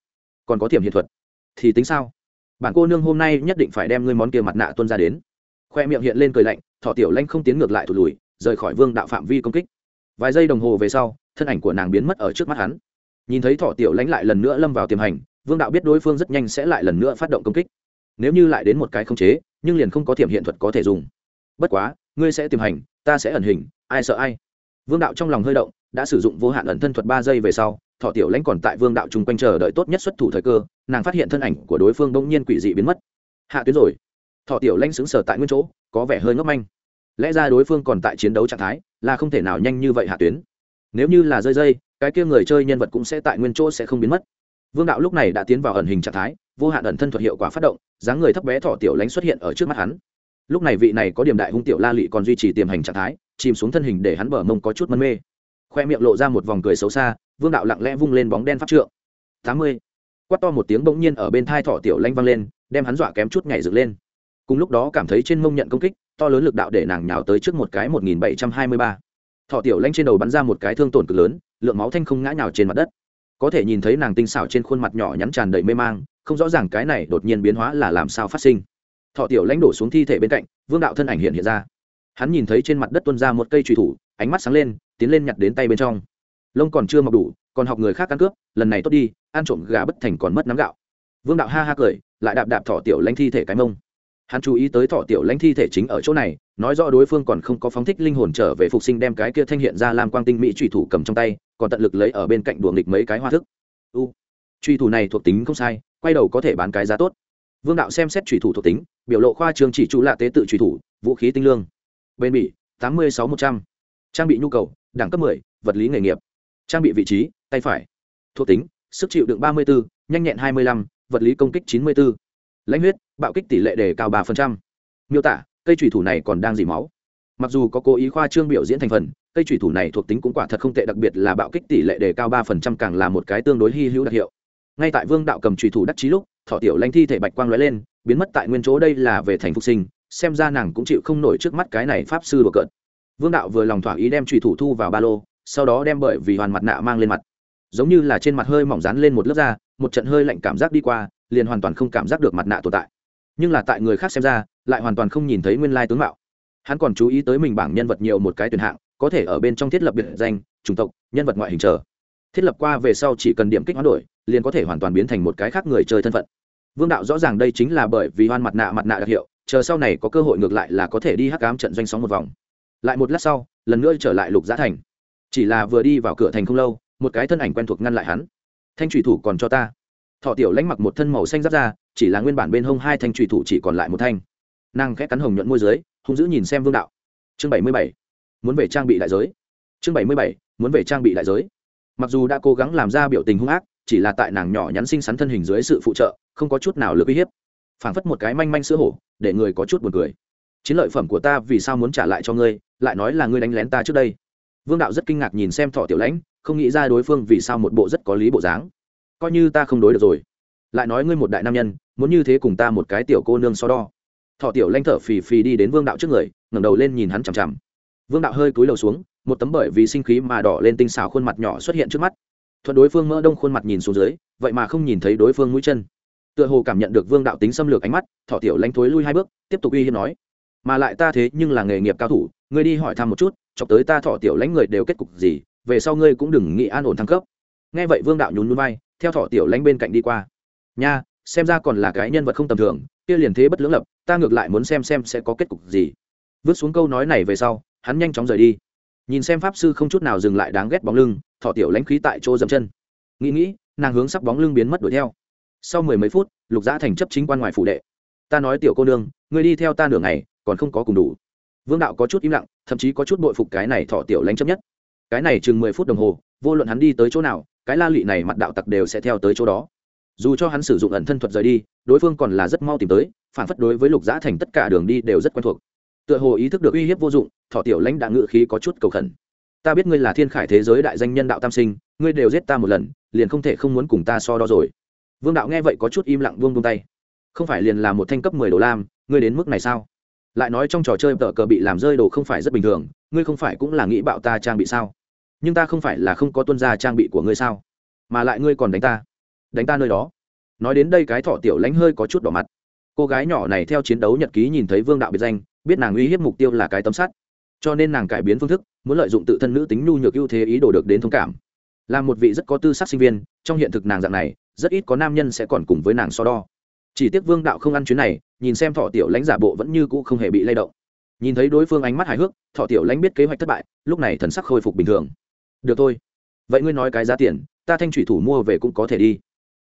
Còn có tiềm hiện thuật. Thì tính sao? Bản cô nương hôm nay nhất định phải đem ngươi món kia mặt nạ tuân ra đến. Khoe miệng hiện lên cười lạnh, thọ tiểu lanh không tiến ngược lại thụt lùi, rời khỏi vương đạo phạm vi công kích. Vài giây đồng hồ về sau, thân ảnh của nàng biến mất ở trước mắt hắn. Nhìn thấy thọ tiểu lãnh lại lần nữa lâm vào tiềm hành, vương đạo biết đối phương rất nhanh sẽ lại lần nữa phát động công kích nếu như lại đến một cái không chế, nhưng liền không có thiểm hiện thuật có thể dùng. Bất quá, ngươi sẽ tìm hành, ta sẽ ẩn hình, ai sợ ai. Vương đạo trong lòng hơi động, đã sử dụng vô hạn ẩn thân thuật ba giây về sau, thọ tiểu lãnh còn tại vương đạo chung quanh chờ đợi tốt nhất xuất thủ thời cơ, nàng phát hiện thân ảnh của đối phương bỗng nhiên quỷ dị biến mất. Hạ tuyến rồi. Thọ tiểu lãnh xứng sở tại nguyên chỗ, có vẻ hơi ngốc manh. Lẽ ra đối phương còn tại chiến đấu trạng thái, là không thể nào nhanh như vậy hạ tuyến. Nếu như là rơi dây, cái kia người chơi nhân vật cũng sẽ tại nguyên chỗ sẽ không biến mất vương đạo lúc này đã tiến vào ẩn hình trạng thái, vô hạn ẩn thân thuật hiệu quả phát động, dáng người thấp bé thọ tiểu lãnh xuất hiện ở trước mắt hắn. Lúc này vị này có điểm đại hung tiểu la lị còn duy trì tiềm hành trạng thái, chìm xuống thân hình để hắn bờ mông có chút mân mê. Khoe miệng lộ ra một vòng cười xấu xa, vương đạo lặng lẽ vung lên bóng đen pháp trượng. Tám mươi. Quát to một tiếng bỗng nhiên ở bên thai thọ tiểu lanh văng lên, đem hắn dọa kém chút nhảy dựng lên. Cùng lúc đó cảm thấy trên mông nhận công kích, to lớn lực đạo để nàng nhào tới trước một cái một nghìn bảy trăm hai mươi ba. Thọ tiểu lanh trên đầu bắn ra một cái thương tổn cực lớn, lượng máu thanh không ngã nhào trên mặt đất có thể nhìn thấy nàng tinh xảo trên khuôn mặt nhỏ nhắn tràn đầy mê mang, không rõ ràng cái này đột nhiên biến hóa là làm sao phát sinh. Thọ tiểu lãnh đổ xuống thi thể bên cạnh, vương đạo thân ảnh hiện hiện ra. Hắn nhìn thấy trên mặt đất tuân ra một cây trùy thủ, ánh mắt sáng lên, tiến lên nhặt đến tay bên trong. Lông còn chưa mọc đủ, còn học người khác ăn cướp, lần này tốt đi, ăn trộm gà bất thành còn mất nắm gạo. Vương đạo ha ha cười, lại đạp đạp thọ tiểu lãnh thi thể cái mông. Hắn chú ý tới thọ tiểu lãnh thi thể chính ở chỗ này nói rõ đối phương còn không có phóng thích linh hồn trở về phục sinh đem cái kia thanh hiện ra làm quang tinh mỹ truy thủ cầm trong tay, còn tận lực lấy ở bên cạnh đùa nghịch mấy cái hoa thức. U truy thủ này thuộc tính không sai, quay đầu có thể bán cái giá tốt. Vương đạo xem xét truy thủ thuộc tính, biểu lộ khoa trường chỉ trụ lạ tế tự truy thủ, vũ khí tinh lương. Bên bỉ, tám mươi sáu một trăm. Trang bị nhu cầu, đẳng cấp mười, vật lý nghề nghiệp. Trang bị vị trí, tay phải. Thuộc tính, sức chịu đựng ba mươi bốn nhanh nhẹn hai mươi lăm, vật lý công kích chín mươi bốn lãnh huyết, bạo kích tỷ lệ đề cao ba miêu tả cây thủy thủ này còn đang dỉ máu. Mặc dù có cố ý khoa trương biểu diễn thành phần, cây thủy thủ này thuộc tính cũng quả thật không tệ, đặc biệt là bạo kích tỷ lệ đề cao ba phần trăm càng là một cái tương đối hy hữu đặc hiệu. Ngay tại vương đạo cầm thủy thủ đắc chí lúc thọ tiểu lanh thi thể bạch quang lóe lên, biến mất tại nguyên chỗ đây là về thành phục sinh, xem ra nàng cũng chịu không nổi trước mắt cái này pháp sư đùa cợt. Vương đạo vừa lòng thỏa ý đem chủy thủ thu vào ba lô, sau đó đem bởi vì hoàn mặt nạ mang lên mặt. Giống như là trên mặt hơi mỏng rán lên một lớp da, một trận hơi lạnh cảm giác đi qua, liền hoàn toàn không cảm giác được mặt nạ tồn tại. Nhưng là tại người khác xem ra lại hoàn toàn không nhìn thấy nguyên lai tướng mạo. Hắn còn chú ý tới mình bảng nhân vật nhiều một cái tuyển hạng, có thể ở bên trong thiết lập biệt danh, chủng tộc, nhân vật ngoại hình trở thiết lập qua về sau chỉ cần điểm kích hoán đổi, liền có thể hoàn toàn biến thành một cái khác người chơi thân phận. Vương đạo rõ ràng đây chính là bởi vì hoan mặt nạ mặt nạ đặc hiệu, chờ sau này có cơ hội ngược lại là có thể đi hắc cám trận doanh sóng một vòng. Lại một lát sau, lần nữa trở lại lục giá thành. Chỉ là vừa đi vào cửa thành không lâu, một cái thân ảnh quen thuộc ngăn lại hắn. Thanh trùy thủ còn cho ta. Thọ tiểu lãnh mặc một thân màu xanh giáp ra, chỉ là nguyên bản bên hông hai thanh trùy thủ chỉ còn lại một thanh nàng khẽ cắn hồng nhuận môi dưới, hung dữ nhìn xem vương đạo. Chương bảy mươi bảy, muốn về trang bị đại giới. Chương bảy mươi bảy, muốn về trang bị đại giới. Mặc dù đã cố gắng làm ra biểu tình hung ác, chỉ là tại nàng nhỏ nhắn xinh xắn thân hình dưới sự phụ trợ, không có chút nào lực uy hiếp. Phảng phất một cái manh manh sữa hổ, để người có chút buồn cười. Chiến lợi phẩm của ta vì sao muốn trả lại cho ngươi, lại nói là ngươi đánh lén ta trước đây. Vương đạo rất kinh ngạc nhìn xem thọ tiểu lãnh, không nghĩ ra đối phương vì sao một bộ rất có lý bộ dáng. Coi như ta không đối được rồi. Lại nói ngươi một đại nam nhân, muốn như thế cùng ta một cái tiểu cô nương so đo thọ tiểu lanh thở phì phì đi đến vương đạo trước người, ngẩng đầu lên nhìn hắn chằm chằm. Vương đạo hơi cúi đầu xuống, một tấm bởi vì sinh khí mà đỏ lên tinh xào khuôn mặt nhỏ xuất hiện trước mắt. Thuận đối phương mỡ đông khuôn mặt nhìn xuống dưới, vậy mà không nhìn thấy đối phương mũi chân. Tựa hồ cảm nhận được vương đạo tính xâm lược ánh mắt thọ tiểu lanh thối lui hai bước, tiếp tục uy hiếp nói. Mà lại ta thế nhưng là nghề nghiệp cao thủ, ngươi đi hỏi thăm một chút, chọc tới ta thọ tiểu lãnh người đều kết cục gì, về sau ngươi cũng đừng nghĩ an ổn thăng cấp. Nghe vậy vương đạo nhún núi bay theo thọ tiểu lãnh bên cạnh đi qua. Nha, xem ra còn là cái nhân vật không tầm thường kia liền thế bất lưỡng lập, ta ngược lại muốn xem xem sẽ có kết cục gì. Vứt xuống câu nói này về sau, hắn nhanh chóng rời đi. Nhìn xem pháp sư không chút nào dừng lại đáng ghét bóng lưng thọ tiểu lãnh khí tại chỗ dậm chân. Nghĩ nghĩ, nàng hướng sắc bóng lưng biến mất đuổi theo. Sau mười mấy phút, lục giã thành chấp chính quan ngoài phủ đệ. Ta nói tiểu cô nương, ngươi đi theo ta nửa ngày, còn không có cùng đủ. Vương đạo có chút im lặng, thậm chí có chút bội phục cái này thọ tiểu lãnh chấp nhất. Cái này chừng mười phút đồng hồ, vô luận hắn đi tới chỗ nào, cái la lụy này mặt đạo tặc đều sẽ theo tới chỗ đó dù cho hắn sử dụng ẩn thân thuật rời đi, đối phương còn là rất mau tìm tới, phản phất đối với lục giã thành tất cả đường đi đều rất quen thuộc. Tựa hồ ý thức được uy hiếp vô dụng thọ tiểu lãnh đã ngự khí có chút cầu khẩn. Ta biết ngươi là thiên khải thế giới đại danh nhân đạo tam sinh, ngươi đều giết ta một lần, liền không thể không muốn cùng ta so đo rồi. Vương đạo nghe vậy có chút im lặng vương vung tay. Không phải liền là một thanh cấp mười đồ lam, ngươi đến mức này sao? Lại nói trong trò chơi tờ cờ bị làm rơi đồ không phải rất bình thường, ngươi không phải cũng là nghĩ bạo ta trang bị sao? Nhưng ta không phải là không có tuân ra trang bị của ngươi sao? Mà lại ngươi còn đánh ta đánh ta nơi đó. Nói đến đây cái thọ tiểu lãnh hơi có chút đỏ mặt. Cô gái nhỏ này theo chiến đấu nhật ký nhìn thấy vương đạo biệt danh, biết nàng uy hiếp mục tiêu là cái tấm sắt. Cho nên nàng cải biến phương thức, muốn lợi dụng tự thân nữ tính nhu nhược ưu thế ý đồ được đến thông cảm. Là một vị rất có tư sắc sinh viên, trong hiện thực nàng dạng này, rất ít có nam nhân sẽ còn cùng với nàng so đo. Chỉ tiếc vương đạo không ăn chuyến này, nhìn xem thọ tiểu lãnh giả bộ vẫn như cũ không hề bị lay động. Nhìn thấy đối phương ánh mắt hài hước thọ tiểu lãnh biết kế hoạch thất bại, lúc này thần sắc khôi phục bình thường. Được thôi. Vậy ngươi nói cái giá tiền, ta thanh thủy thủ mua về cũng có thể đi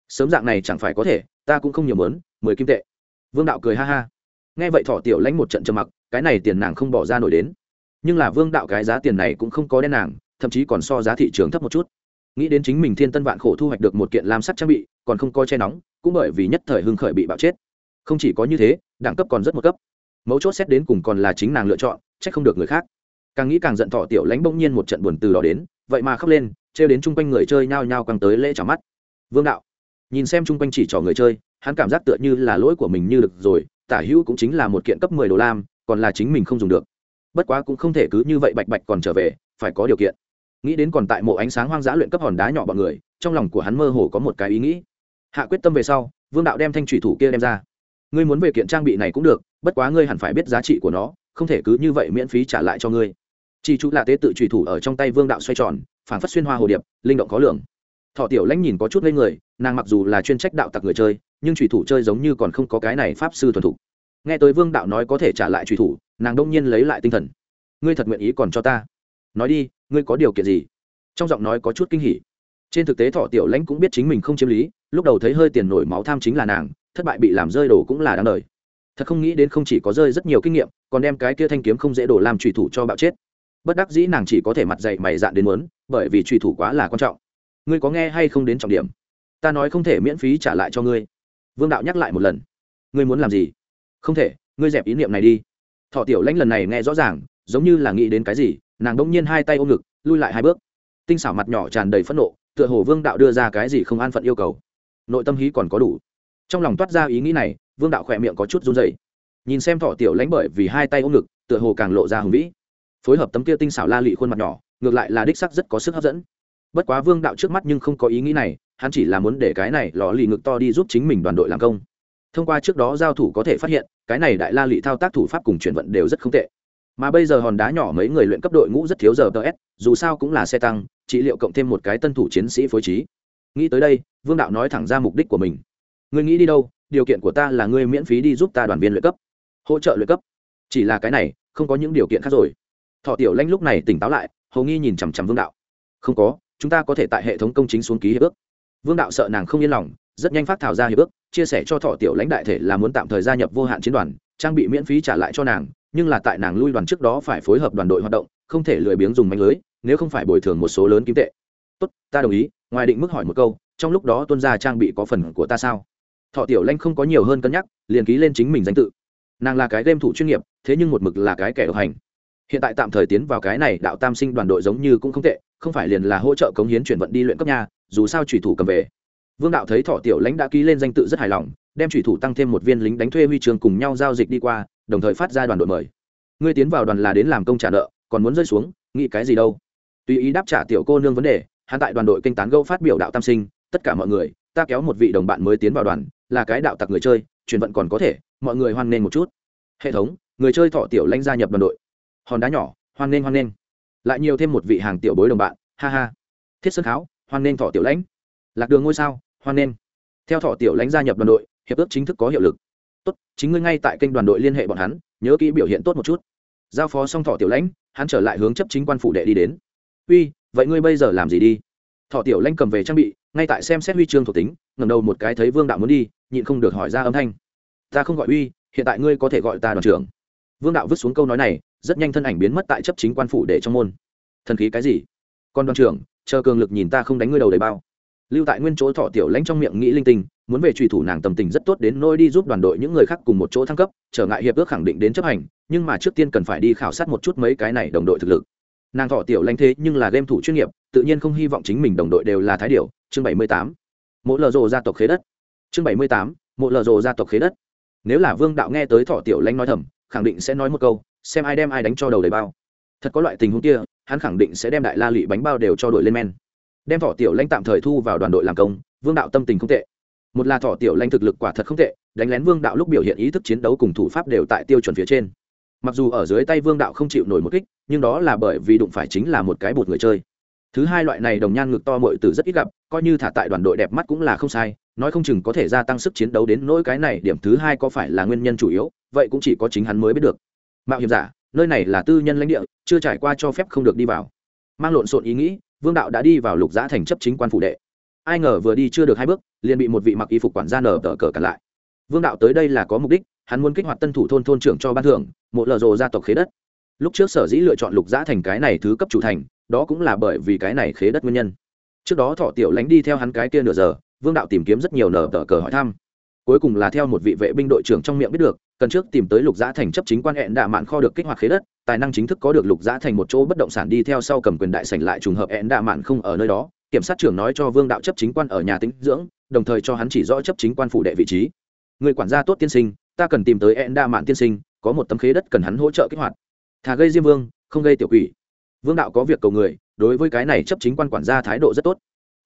sớm dạng này chẳng phải có thể, ta cũng không nhiều mớn mười kim tệ. Vương đạo cười ha ha. Nghe vậy thọ tiểu lãnh một trận trầm mặc, cái này tiền nàng không bỏ ra nổi đến. Nhưng là vương đạo cái giá tiền này cũng không có đen nàng, thậm chí còn so giá thị trường thấp một chút. Nghĩ đến chính mình thiên tân vạn khổ thu hoạch được một kiện lam sắt trang bị, còn không coi che nóng, cũng bởi vì nhất thời hưng khởi bị bạo chết. Không chỉ có như thế, đẳng cấp còn rất một cấp. Mấu chốt xét đến cùng còn là chính nàng lựa chọn c h ắ c không được người khác. Càng nghĩ càng giận thọ tiểu lãnh bỗng nhiên một trận buồn từ đó đến, vậy mà khóc lên, trêu đến chung quanh người chơi nhao nhao càng tới lễ trả mắt. Vương đạo nhìn xem chung quanh chỉ trò người chơi, hắn cảm giác tựa như là lỗi của mình như được rồi, tả hữu cũng chính là một kiện cấp mười đô lam, còn là chính mình không dùng được. Bất quá cũng không thể cứ như vậy bạch bạch còn trở về, phải có điều kiện. Nghĩ đến còn tại mộ ánh sáng hoang dã luyện cấp hòn đá nhỏ bọn người, trong lòng của hắn mơ hồ có một cái ý nghĩ. Hạ quyết tâm về sau, vương đạo đem thanh thủy thủ kia đem ra. Ngươi muốn về kiện trang bị này cũng được, bất quá ngươi hẳn phải biết giá trị của nó, không thể cứ như vậy miễn phí trả lại cho ngươi. Chi chú là tế tự thủy thủ ở trong tay vương đạo xoay tròn phản phát xuyên hoa hồ điệp, linh động khó lường thọ tiểu lãnh nhìn có chút lên người, nàng mặc dù là chuyên trách đạo tặc người chơi, nhưng thủy thủ chơi giống như còn không có cái này pháp sư thuần thục. Nghe tới vương đạo nói có thể trả lại thủy thủ, nàng đông nhiên lấy lại tinh thần. Ngươi thật nguyện ý còn cho ta? Nói đi, ngươi có điều kiện gì? Trong giọng nói có chút kinh hỉ. Trên thực tế thọ tiểu lãnh cũng biết chính mình không chiếm lý, lúc đầu thấy hơi tiền nổi máu tham chính là nàng, thất bại bị làm rơi đồ cũng là đáng đời. Thật không nghĩ đến không chỉ có rơi rất nhiều kinh nghiệm, còn đem cái kia thanh kiếm không dễ đổ làm trùy thủ cho bạo chết. Bất đắc dĩ nàng chỉ có thể mặt dạy mày dạn đến muốn, bởi vì trùy thủ quá là quan trọng ngươi có nghe hay không đến trọng điểm? Ta nói không thể miễn phí trả lại cho ngươi. Vương đạo nhắc lại một lần. Ngươi muốn làm gì? Không thể, ngươi dẹp ý niệm này đi. Thọ tiểu lãnh lần này nghe rõ ràng, giống như là nghĩ đến cái gì, nàng đông nhiên hai tay ôm ngực, lui lại hai bước. Tinh xảo mặt nhỏ tràn đầy phẫn nộ, tựa hồ vương đạo đưa ra cái gì không an phận yêu cầu. Nội tâm hí còn có đủ. Trong lòng toát ra ý nghĩ này, vương đạo khỏe miệng có chút run dày nhìn xem thọ tiểu lãnh bởi vì hai tay ôm ngực, tựa hồ càng lộ ra hùng vĩ. Phối hợp tấm kia tinh xảo la lị khuôn mặt nhỏ, ngược lại là đích sắc rất có sức hấp dẫn bất quá vương đạo trước mắt nhưng không có ý nghĩ này, hắn chỉ là muốn để cái này lò lì ngực to đi giúp chính mình đoàn đội làm công. Thông qua trước đó giao thủ có thể phát hiện, cái này đại la lị thao tác thủ pháp cùng chuyển vận đều rất không tệ. Mà bây giờ hòn đá nhỏ mấy người luyện cấp đội ngũ rất thiếu giờ ts dù sao cũng là xe tăng, trị liệu cộng thêm một cái tân thủ chiến sĩ phối trí. Nghĩ tới đây, vương đạo nói thẳng ra mục đích của mình. Ngươi nghĩ đi đâu, điều kiện của ta là ngươi miễn phí đi giúp ta đoàn viên luyện cấp. Hỗ trợ luyện cấp. Chỉ là cái này, không có những điều kiện khác rồi. Thọ tiểu lanh lúc này tỉnh táo lại, hầu nghi nhìn chằm chằm vương đạo. Không có chúng ta có thể tại hệ thống công chính xuống ký hiệp ước. Vương đạo sợ nàng không yên lòng, rất nhanh phát thảo ra hiệp ước, chia sẻ cho thọ tiểu lãnh đại thể là muốn tạm thời gia nhập vô hạn chiến đoàn, trang bị miễn phí trả lại cho nàng, nhưng là tại nàng lui đoàn trước đó phải phối hợp đoàn đội hoạt động, không thể lười biếng dùng manh lưới, nếu không phải bồi thường một số lớn kim tệ. Tốt, ta đồng ý, ngoài định mức hỏi một câu, trong lúc đó tuân ra trang bị có phần của ta sao? Thọ tiểu lanh không có nhiều hơn cân nhắc, liền ký lên chính mình danh tự. Nàng là cái game thủ chuyên nghiệp, thế nhưng một mực là cái kẻ độc hành. Hiện tại tạm thời tiến vào cái này đạo tam sinh đoàn đội giống như cũng không tệ không phải liền là hỗ trợ cống hiến chuyển vận đi luyện cấp nhà dù sao thủy thủ cầm về. Vương đạo thấy thọ tiểu lãnh đã ký lên danh tự rất hài lòng, đem thủy thủ tăng thêm một viên lính đánh thuê huy trường cùng nhau giao dịch đi qua, đồng thời phát ra đoàn đội mời. Ngươi tiến vào đoàn là đến làm công trả nợ, còn muốn rơi xuống, nghĩ cái gì đâu? Tùy ý đáp trả tiểu cô nương vấn đề, hắn tại đoàn đội kinh tán gâu phát biểu đạo tam sinh, tất cả mọi người, ta kéo một vị đồng bạn mới tiến vào đoàn, là cái đạo tặc người chơi, chuyển vận còn có thể, mọi người hoan nghênh một chút. Hệ thống, người chơi thọ tiểu lãnh gia nhập đoàn đội. Hòn đá nhỏ, hoan nghênh hoan nghênh lại nhiều thêm một vị hàng tiểu bối đồng bạn, ha ha. Thiết sơn kháo, hoan nên thọ tiểu lãnh. Lạc đường ngôi sao, hoan nên theo thọ tiểu lãnh gia nhập đoàn đội, hiệp ước chính thức có hiệu lực. Tốt, chính ngươi ngay tại kênh đoàn đội liên hệ bọn hắn, nhớ kỹ biểu hiện tốt một chút. Giao phó xong thọ tiểu lãnh, hắn trở lại hướng chấp chính quan phủ đệ đi đến. Uy, vậy ngươi bây giờ làm gì đi? Thọ tiểu lãnh cầm về trang bị, ngay tại xem xét huy chương thuộc tính ngầm đầu một cái thấy vương đạo muốn đi, nhịn không được hỏi ra âm thanh. Ta không gọi uy, hiện tại ngươi có thể gọi ta đoàn trưởng vương đạo vứt xuống câu nói này, rất nhanh thân ảnh biến mất tại chấp chính quan phủ để trong môn. Thần khí cái gì? Con đoàn trưởng, chờ cường lực nhìn ta không đánh ngươi đầu đầy bao. Lưu tại nguyên chỗ thọ tiểu lãnh trong miệng nghĩ linh tinh, muốn về truy thủ nàng tầm tình rất tốt đến nôi đi giúp đoàn đội những người khác cùng một chỗ thăng cấp, trở ngại hiệp ước khẳng định đến chấp hành, nhưng mà trước tiên cần phải đi khảo sát một chút mấy cái này đồng đội thực lực. Nàng thọ tiểu lãnh thế nhưng là game thủ chuyên nghiệp, tự nhiên không hy vọng chính mình đồng đội đều là thái điểu. Chương bảy mươi tám. Mỗi lờ rồ gia tộc khế đất. Chương bảy mươi tám. Mỗi lờ rồ gia tộc khế đất. Nếu là vương đạo nghe tới thọ tiểu lãnh nói thầm khẳng định sẽ nói một câu, xem ai đem ai đánh cho đầu đầy bao. Thật có loại tình huống kia, hắn khẳng định sẽ đem đại la lụy bánh bao đều cho đội lên men. Đem thọ tiểu lãnh tạm thời thu vào đoàn đội làm công, vương đạo tâm tình không tệ. Một là thọ tiểu lãnh thực lực quả thật không tệ, đánh lén vương đạo lúc biểu hiện ý thức chiến đấu cùng thủ pháp đều tại tiêu chuẩn phía trên. Mặc dù ở dưới tay vương đạo không chịu nổi một kích, nhưng đó là bởi vì đụng phải chính là một cái bột người chơi. Thứ hai loại này đồng nhan ngực to mội từ rất ít gặp, coi như thả tại đoàn đội đẹp mắt cũng là không sai, nói không chừng có thể gia tăng sức chiến đấu đến nỗi cái này điểm thứ hai có phải là nguyên nhân chủ yếu vậy cũng chỉ có chính hắn mới biết được. Mạo hiểm giả, nơi này là tư nhân lãnh địa, chưa trải qua cho phép không được đi vào. Mang lộn xộn ý nghĩ, vương đạo đã đi vào lục giã thành chấp chính quan phủ đệ. Ai ngờ vừa đi chưa được hai bước, liền bị một vị mặc y phục quản gia nở tờ cờ cản lại. Vương đạo tới đây là có mục đích, hắn muốn kích hoạt tân thủ thôn thôn trưởng cho ban thưởng một lờ rồ gia tộc khế đất. Lúc trước sở dĩ lựa chọn lục giã thành cái này thứ cấp chủ thành, đó cũng là bởi vì cái này khế đất nguyên nhân. Trước đó thọ tiểu lánh đi theo hắn cái kia nửa giờ, vương đạo tìm kiếm rất nhiều nở tờ cờ hỏi thăm cuối cùng là theo một vị vệ binh đội trưởng trong miệng biết được, cần trước tìm tới lục giã thành chấp chính quan hẹn đạ mạn kho được kích hoạt khế đất, tài năng chính thức có được lục giã thành một chỗ bất động sản đi theo sau cầm quyền đại sảnh lại trùng hợp hẹn đạ mạn không ở nơi đó, kiểm sát trưởng nói cho vương đạo chấp chính quan ở nhà tĩnh dưỡng, đồng thời cho hắn chỉ rõ chấp chính quan phụ đệ vị trí. Người quản gia tốt tiên sinh, ta cần tìm tới hẹn đạ mạn tiên sinh, có một tấm khế đất cần hắn hỗ trợ kích hoạt. Thà gây diêm vương, không gây tiểu quỷ. Vương đạo có việc cầu người, đối với cái này chấp chính quan quản gia thái độ rất tốt.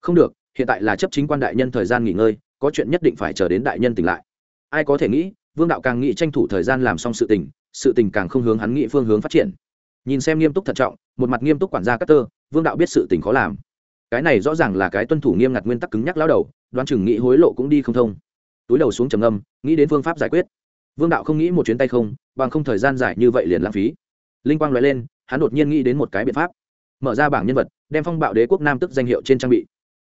Không được, hiện tại là chấp chính quan đại nhân thời gian nghỉ ngơi có chuyện nhất định phải chờ đến đại nhân tỉnh lại. Ai có thể nghĩ, vương đạo càng nghĩ tranh thủ thời gian làm xong sự tình sự tình càng không hướng hắn nghĩ phương hướng phát triển. Nhìn xem nghiêm túc thận trọng, một mặt nghiêm túc quản gia cắt tơ, vương đạo biết sự tình khó làm. Cái này rõ ràng là cái tuân thủ nghiêm ngặt nguyên tắc cứng nhắc lao đầu, đoán chừng nghĩ hối lộ cũng đi không thông. Túi đầu xuống trầm âm nghĩ đến phương pháp giải quyết. Vương đạo không nghĩ một chuyến tay không, bằng không thời gian dài như vậy liền lãng phí. Linh quang nói lên, hắn đột nhiên nghĩ đến một cái biện pháp. Mở ra bảng nhân vật, đem phong bạo đế quốc nam tức danh hiệu trên trang bị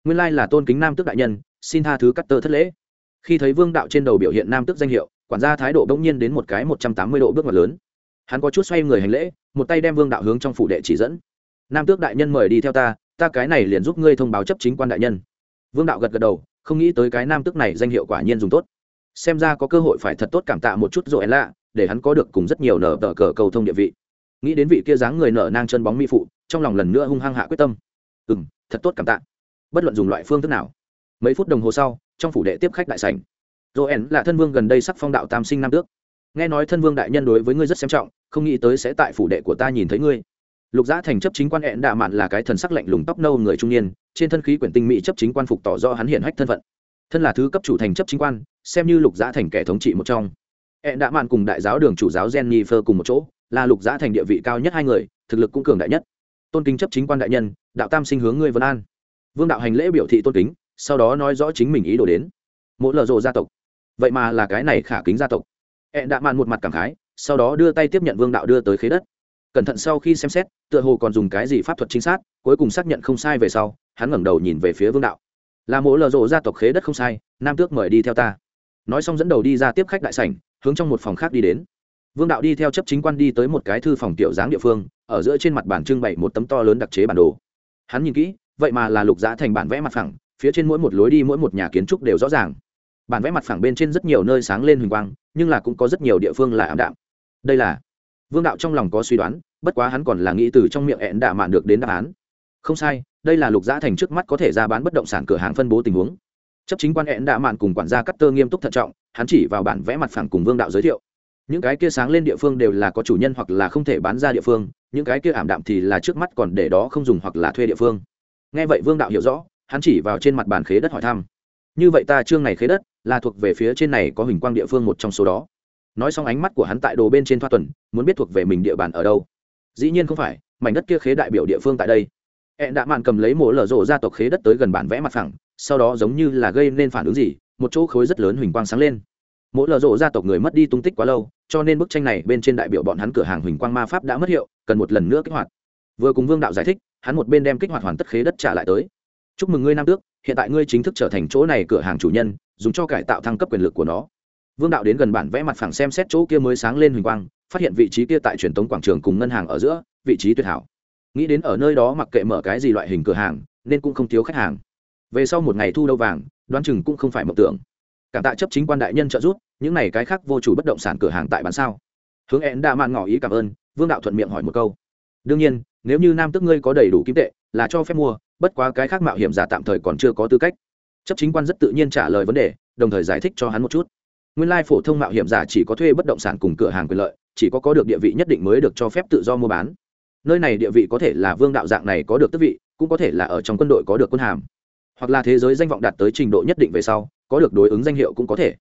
nguyên lai là tôn kính nam Tước đại nhân, xin tha thứ cắt tơ thất lễ. Khi thấy vương đạo trên đầu biểu hiện nam Tước danh hiệu, quản gia thái độ bỗng nhiên đến một cái một trăm tám mươi độ bước ngoặt lớn. Hắn có chút xoay người hành lễ, một tay đem vương đạo hướng trong phủ đệ chỉ dẫn. Nam tước đại nhân mời đi theo ta ta cái này liền giúp ngươi thông báo chấp chính quan đại nhân. Vương đạo gật gật đầu, không nghĩ tới cái nam tước này danh hiệu quả nhiên dùng tốt. Xem ra có cơ hội phải thật tốt cảm tạ một chút rồi lạ, để hắn có được cùng rất nhiều nở tờ cờ cầu thông địa vị. Nghĩ đến vị kia dáng người nở nang chân bóng mỹ phụ, trong lòng lần nữa hung hăng hạ quyết tâm. Ừ m thật tốt cảm tạ bất luận dùng loại phương thức nào. Mấy phút đồng hồ sau, trong phủ đệ tiếp khách đại sảnh. Joel là thân vương gần đây sắc phong đạo tam sinh nam tước. Nghe nói thân vương đại nhân đối với ngươi rất xem trọng, không nghĩ tới sẽ tại phủ đệ của ta nhìn thấy ngươi. Lục giã thành chấp chính quan hẹn đạ mạn là cái thần sắc lạnh lùng tóc nâu người trung niên, trên thân khí quyển tinh mỹ chấp chính quan phục tỏ do hắn hiện hách thân phận. Thân là thứ cấp chủ thành chấp chính quan, xem như lục giã thành kẻ thống trị một trong. Hẹn đạ mạn cùng đại giáo đường chủ giáo jennifer cùng một chỗ, là lục giã thành địa vị cao nhất hai người, thực lực cũng cường đại nhất. Tôn kính chấp chính quan đại nhân, đạo tam sinh hướng ngươi vân an vương đạo hành lễ biểu thị tôn kính, sau đó nói rõ chính mình ý đồ đến. Mỗi lờ rộ gia tộc. Vậy mà là cái này khả kính gia tộc. Ẹ đạ mạn một mặt cảm khái, sau đó đưa tay tiếp nhận vương đạo đưa tới khế đất. Cẩn thận sau khi xem xét, tựa hồ còn dùng cái gì pháp thuật chính xác cuối cùng xác nhận không sai về sau, hắn ngẩng đầu nhìn về phía vương đạo. Là mỗi lờ rộ gia tộc khế đất không sai, nam tước mời đi theo ta. Nói xong dẫn đầu đi ra tiếp khách đại sảnh, hướng trong một phòng khác đi đến. Vương đạo đi theo chấp chính quan đi tới một cái thư phòng tiểu dáng địa phương, ở giữa trên mặt bản trưng bày một tấm to lớn đặc chế bản đồ. Hắn nhìn kỹ vậy mà là lục giá thành bản vẽ mặt phẳng, phía trên mỗi một lối đi mỗi một nhà kiến trúc đều rõ ràng. Bản vẽ mặt phẳng bên trên rất nhiều nơi sáng lên huỳnh quang, nhưng là cũng có rất nhiều địa phương là ảm đạm. Đây là vương đạo trong lòng có suy đoán, bất quá hắn còn là nghĩ từ trong miệng ẹn đạ mạn được đến đáp án. Không sai, đây là lục giã thành trước mắt có thể ra bán bất động sản cửa hàng phân bố tình huống. Chấp chính quan ẹn đạ mạn cùng quản gia cắt tơ nghiêm túc thận trọng, hắn chỉ vào bản vẽ mặt phẳng cùng vương đạo giới thiệu. Những cái kia sáng lên địa phương đều là có chủ nhân hoặc là không thể bán ra địa phương, những cái kia ảm đạm thì là trước mắt còn để đó không dùng hoặc là thuê địa phương nghe vậy vương đạo hiểu rõ, hắn chỉ vào trên mặt bàn khế đất hỏi thăm. Như vậy ta chương này khế đất là thuộc về phía trên này có hình quang địa phương một trong số đó. Nói xong ánh mắt của hắn tại đồ bên trên thoa tuần, muốn biết thuộc về mình địa bàn ở đâu. Dĩ nhiên không phải, mảnh đất kia khế đại biểu địa phương tại đây. E Hẹn đã mạn cầm lấy mổ lở rộ ra tộc khế đất tới gần bản vẽ mặt phẳng, sau đó giống như là gây nên phản ứng gì, một chỗ khối rất lớn huỳnh quang sáng lên. Mỗi lờ rộ gia tộc người mất đi tung tích quá lâu, cho nên bức tranh này bên trên đại biểu bọn hắn cửa hàng huỳnh quang ma pháp đã mất hiệu, cần một lần nữa kích hoạt vừa cùng vương đạo giải thích, hắn một bên đem kích hoạt hoàn tất khế đất trả lại tới. Chúc mừng ngươi nam tước, hiện tại ngươi chính thức trở thành chỗ này cửa hàng chủ nhân, dùng cho cải tạo thăng cấp quyền lực của nó. Vương đạo đến gần bản vẽ mặt phẳng xem xét chỗ kia mới sáng lên huỳnh quang, phát hiện vị trí kia tại truyền tống quảng trường cùng ngân hàng ở giữa, vị trí tuyệt hảo. Nghĩ đến ở nơi đó mặc kệ mở cái gì loại hình cửa hàng, nên cũng không thiếu khách hàng. Về sau một ngày thu đâu vàng, đoán chừng cũng không phải mộng tưởng. Cảm tạ chấp chính quan đại nhân trợ giúp, những này cái khác vô chủ bất động sản cửa hàng tại bán sao. Hướng én đã mạn ngỏ ý cảm ơn, vương đạo thuận miệng hỏi một câu. Đương nhiên nếu như nam tức ngươi có đầy đủ kim tệ, là cho phép mua, bất quá cái khác mạo hiểm giả tạm thời còn chưa có tư cách. Chấp chính quan rất tự nhiên trả lời vấn đề, đồng thời giải thích cho hắn một chút. Nguyên lai phổ thông mạo hiểm giả chỉ có thuê bất động sản cùng cửa hàng quyền lợi, chỉ có có được địa vị nhất định mới được cho phép tự do mua bán. Nơi này địa vị có thể là vương đạo dạng này có được tước vị, cũng có thể là ở trong quân đội có được quân hàm. Hoặc là thế giới danh vọng đạt tới trình độ nhất định về sau, có được đối ứng danh hiệu cũng có thể.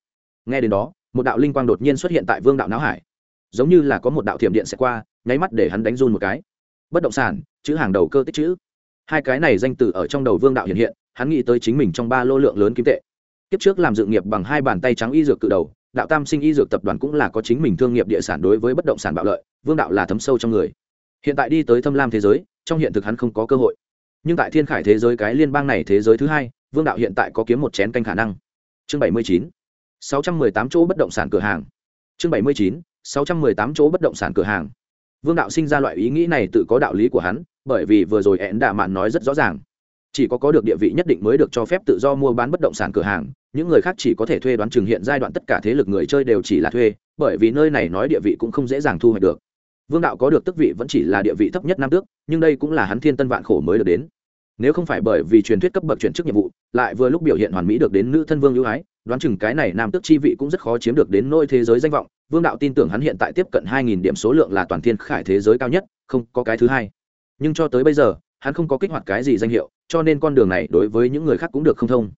Nghe đến đó, một đạo linh quang đột nhiên xuất hiện tại vương đạo não hải. Giống như là có một đạo thiểm điện sẽ qua, nháy mắt để hắn đánh run một cái bất động sản, chữ hàng đầu cơ tích chữ. Hai cái này danh từ ở trong đầu vương đạo hiện hiện, hắn nghĩ tới chính mình trong ba lô lượng lớn kim tệ. Kiếp trước làm dự nghiệp bằng hai bàn tay trắng y dược cự đầu, đạo tam sinh y dược tập đoàn cũng là có chính mình thương nghiệp địa sản đối với bất động sản bạo lợi, vương đạo là thấm sâu trong người. Hiện tại đi tới thâm lam thế giới, trong hiện thực hắn không có cơ hội. Nhưng tại thiên khải thế giới cái liên bang này thế giới thứ hai, vương đạo hiện tại có kiếm một chén canh khả năng. Chương bảy mươi chín, sáu trăm mười tám chỗ bất động sản cửa hàng. Chương bảy mươi chín, sáu trăm mười tám chỗ bất động sản cửa hàng vương đạo sinh ra loại ý nghĩ này tự có đạo lý của hắn, bởi vì vừa rồi ẹn đạ mạn nói rất rõ ràng. Chỉ có có được địa vị nhất định mới được cho phép tự do mua bán bất động sản cửa hàng, những người khác chỉ có thể thuê đoán chừng hiện giai đoạn tất cả thế lực người chơi đều chỉ là thuê, bởi vì nơi này nói địa vị cũng không dễ dàng thu hoạch được. Vương đạo có được tức vị vẫn chỉ là địa vị thấp nhất nam tước, nhưng đây cũng là hắn thiên tân vạn khổ mới được đến. Nếu không phải bởi vì truyền thuyết cấp bậc chuyển chức nhiệm vụ, lại vừa lúc biểu hiện hoàn mỹ được đến nữ thân vương ưu ái đoán chừng cái này nam tước chi vị cũng rất khó chiếm được đến nôi thế giới danh vọng, vương đạo tin tưởng hắn hiện tại tiếp cận hai nghìn điểm số lượng là toàn thiên khải thế giới cao nhất, không có cái thứ hai. Nhưng cho tới bây giờ, hắn không có kích hoạt cái gì danh hiệu, cho nên con đường này đối với những người khác cũng được không thông.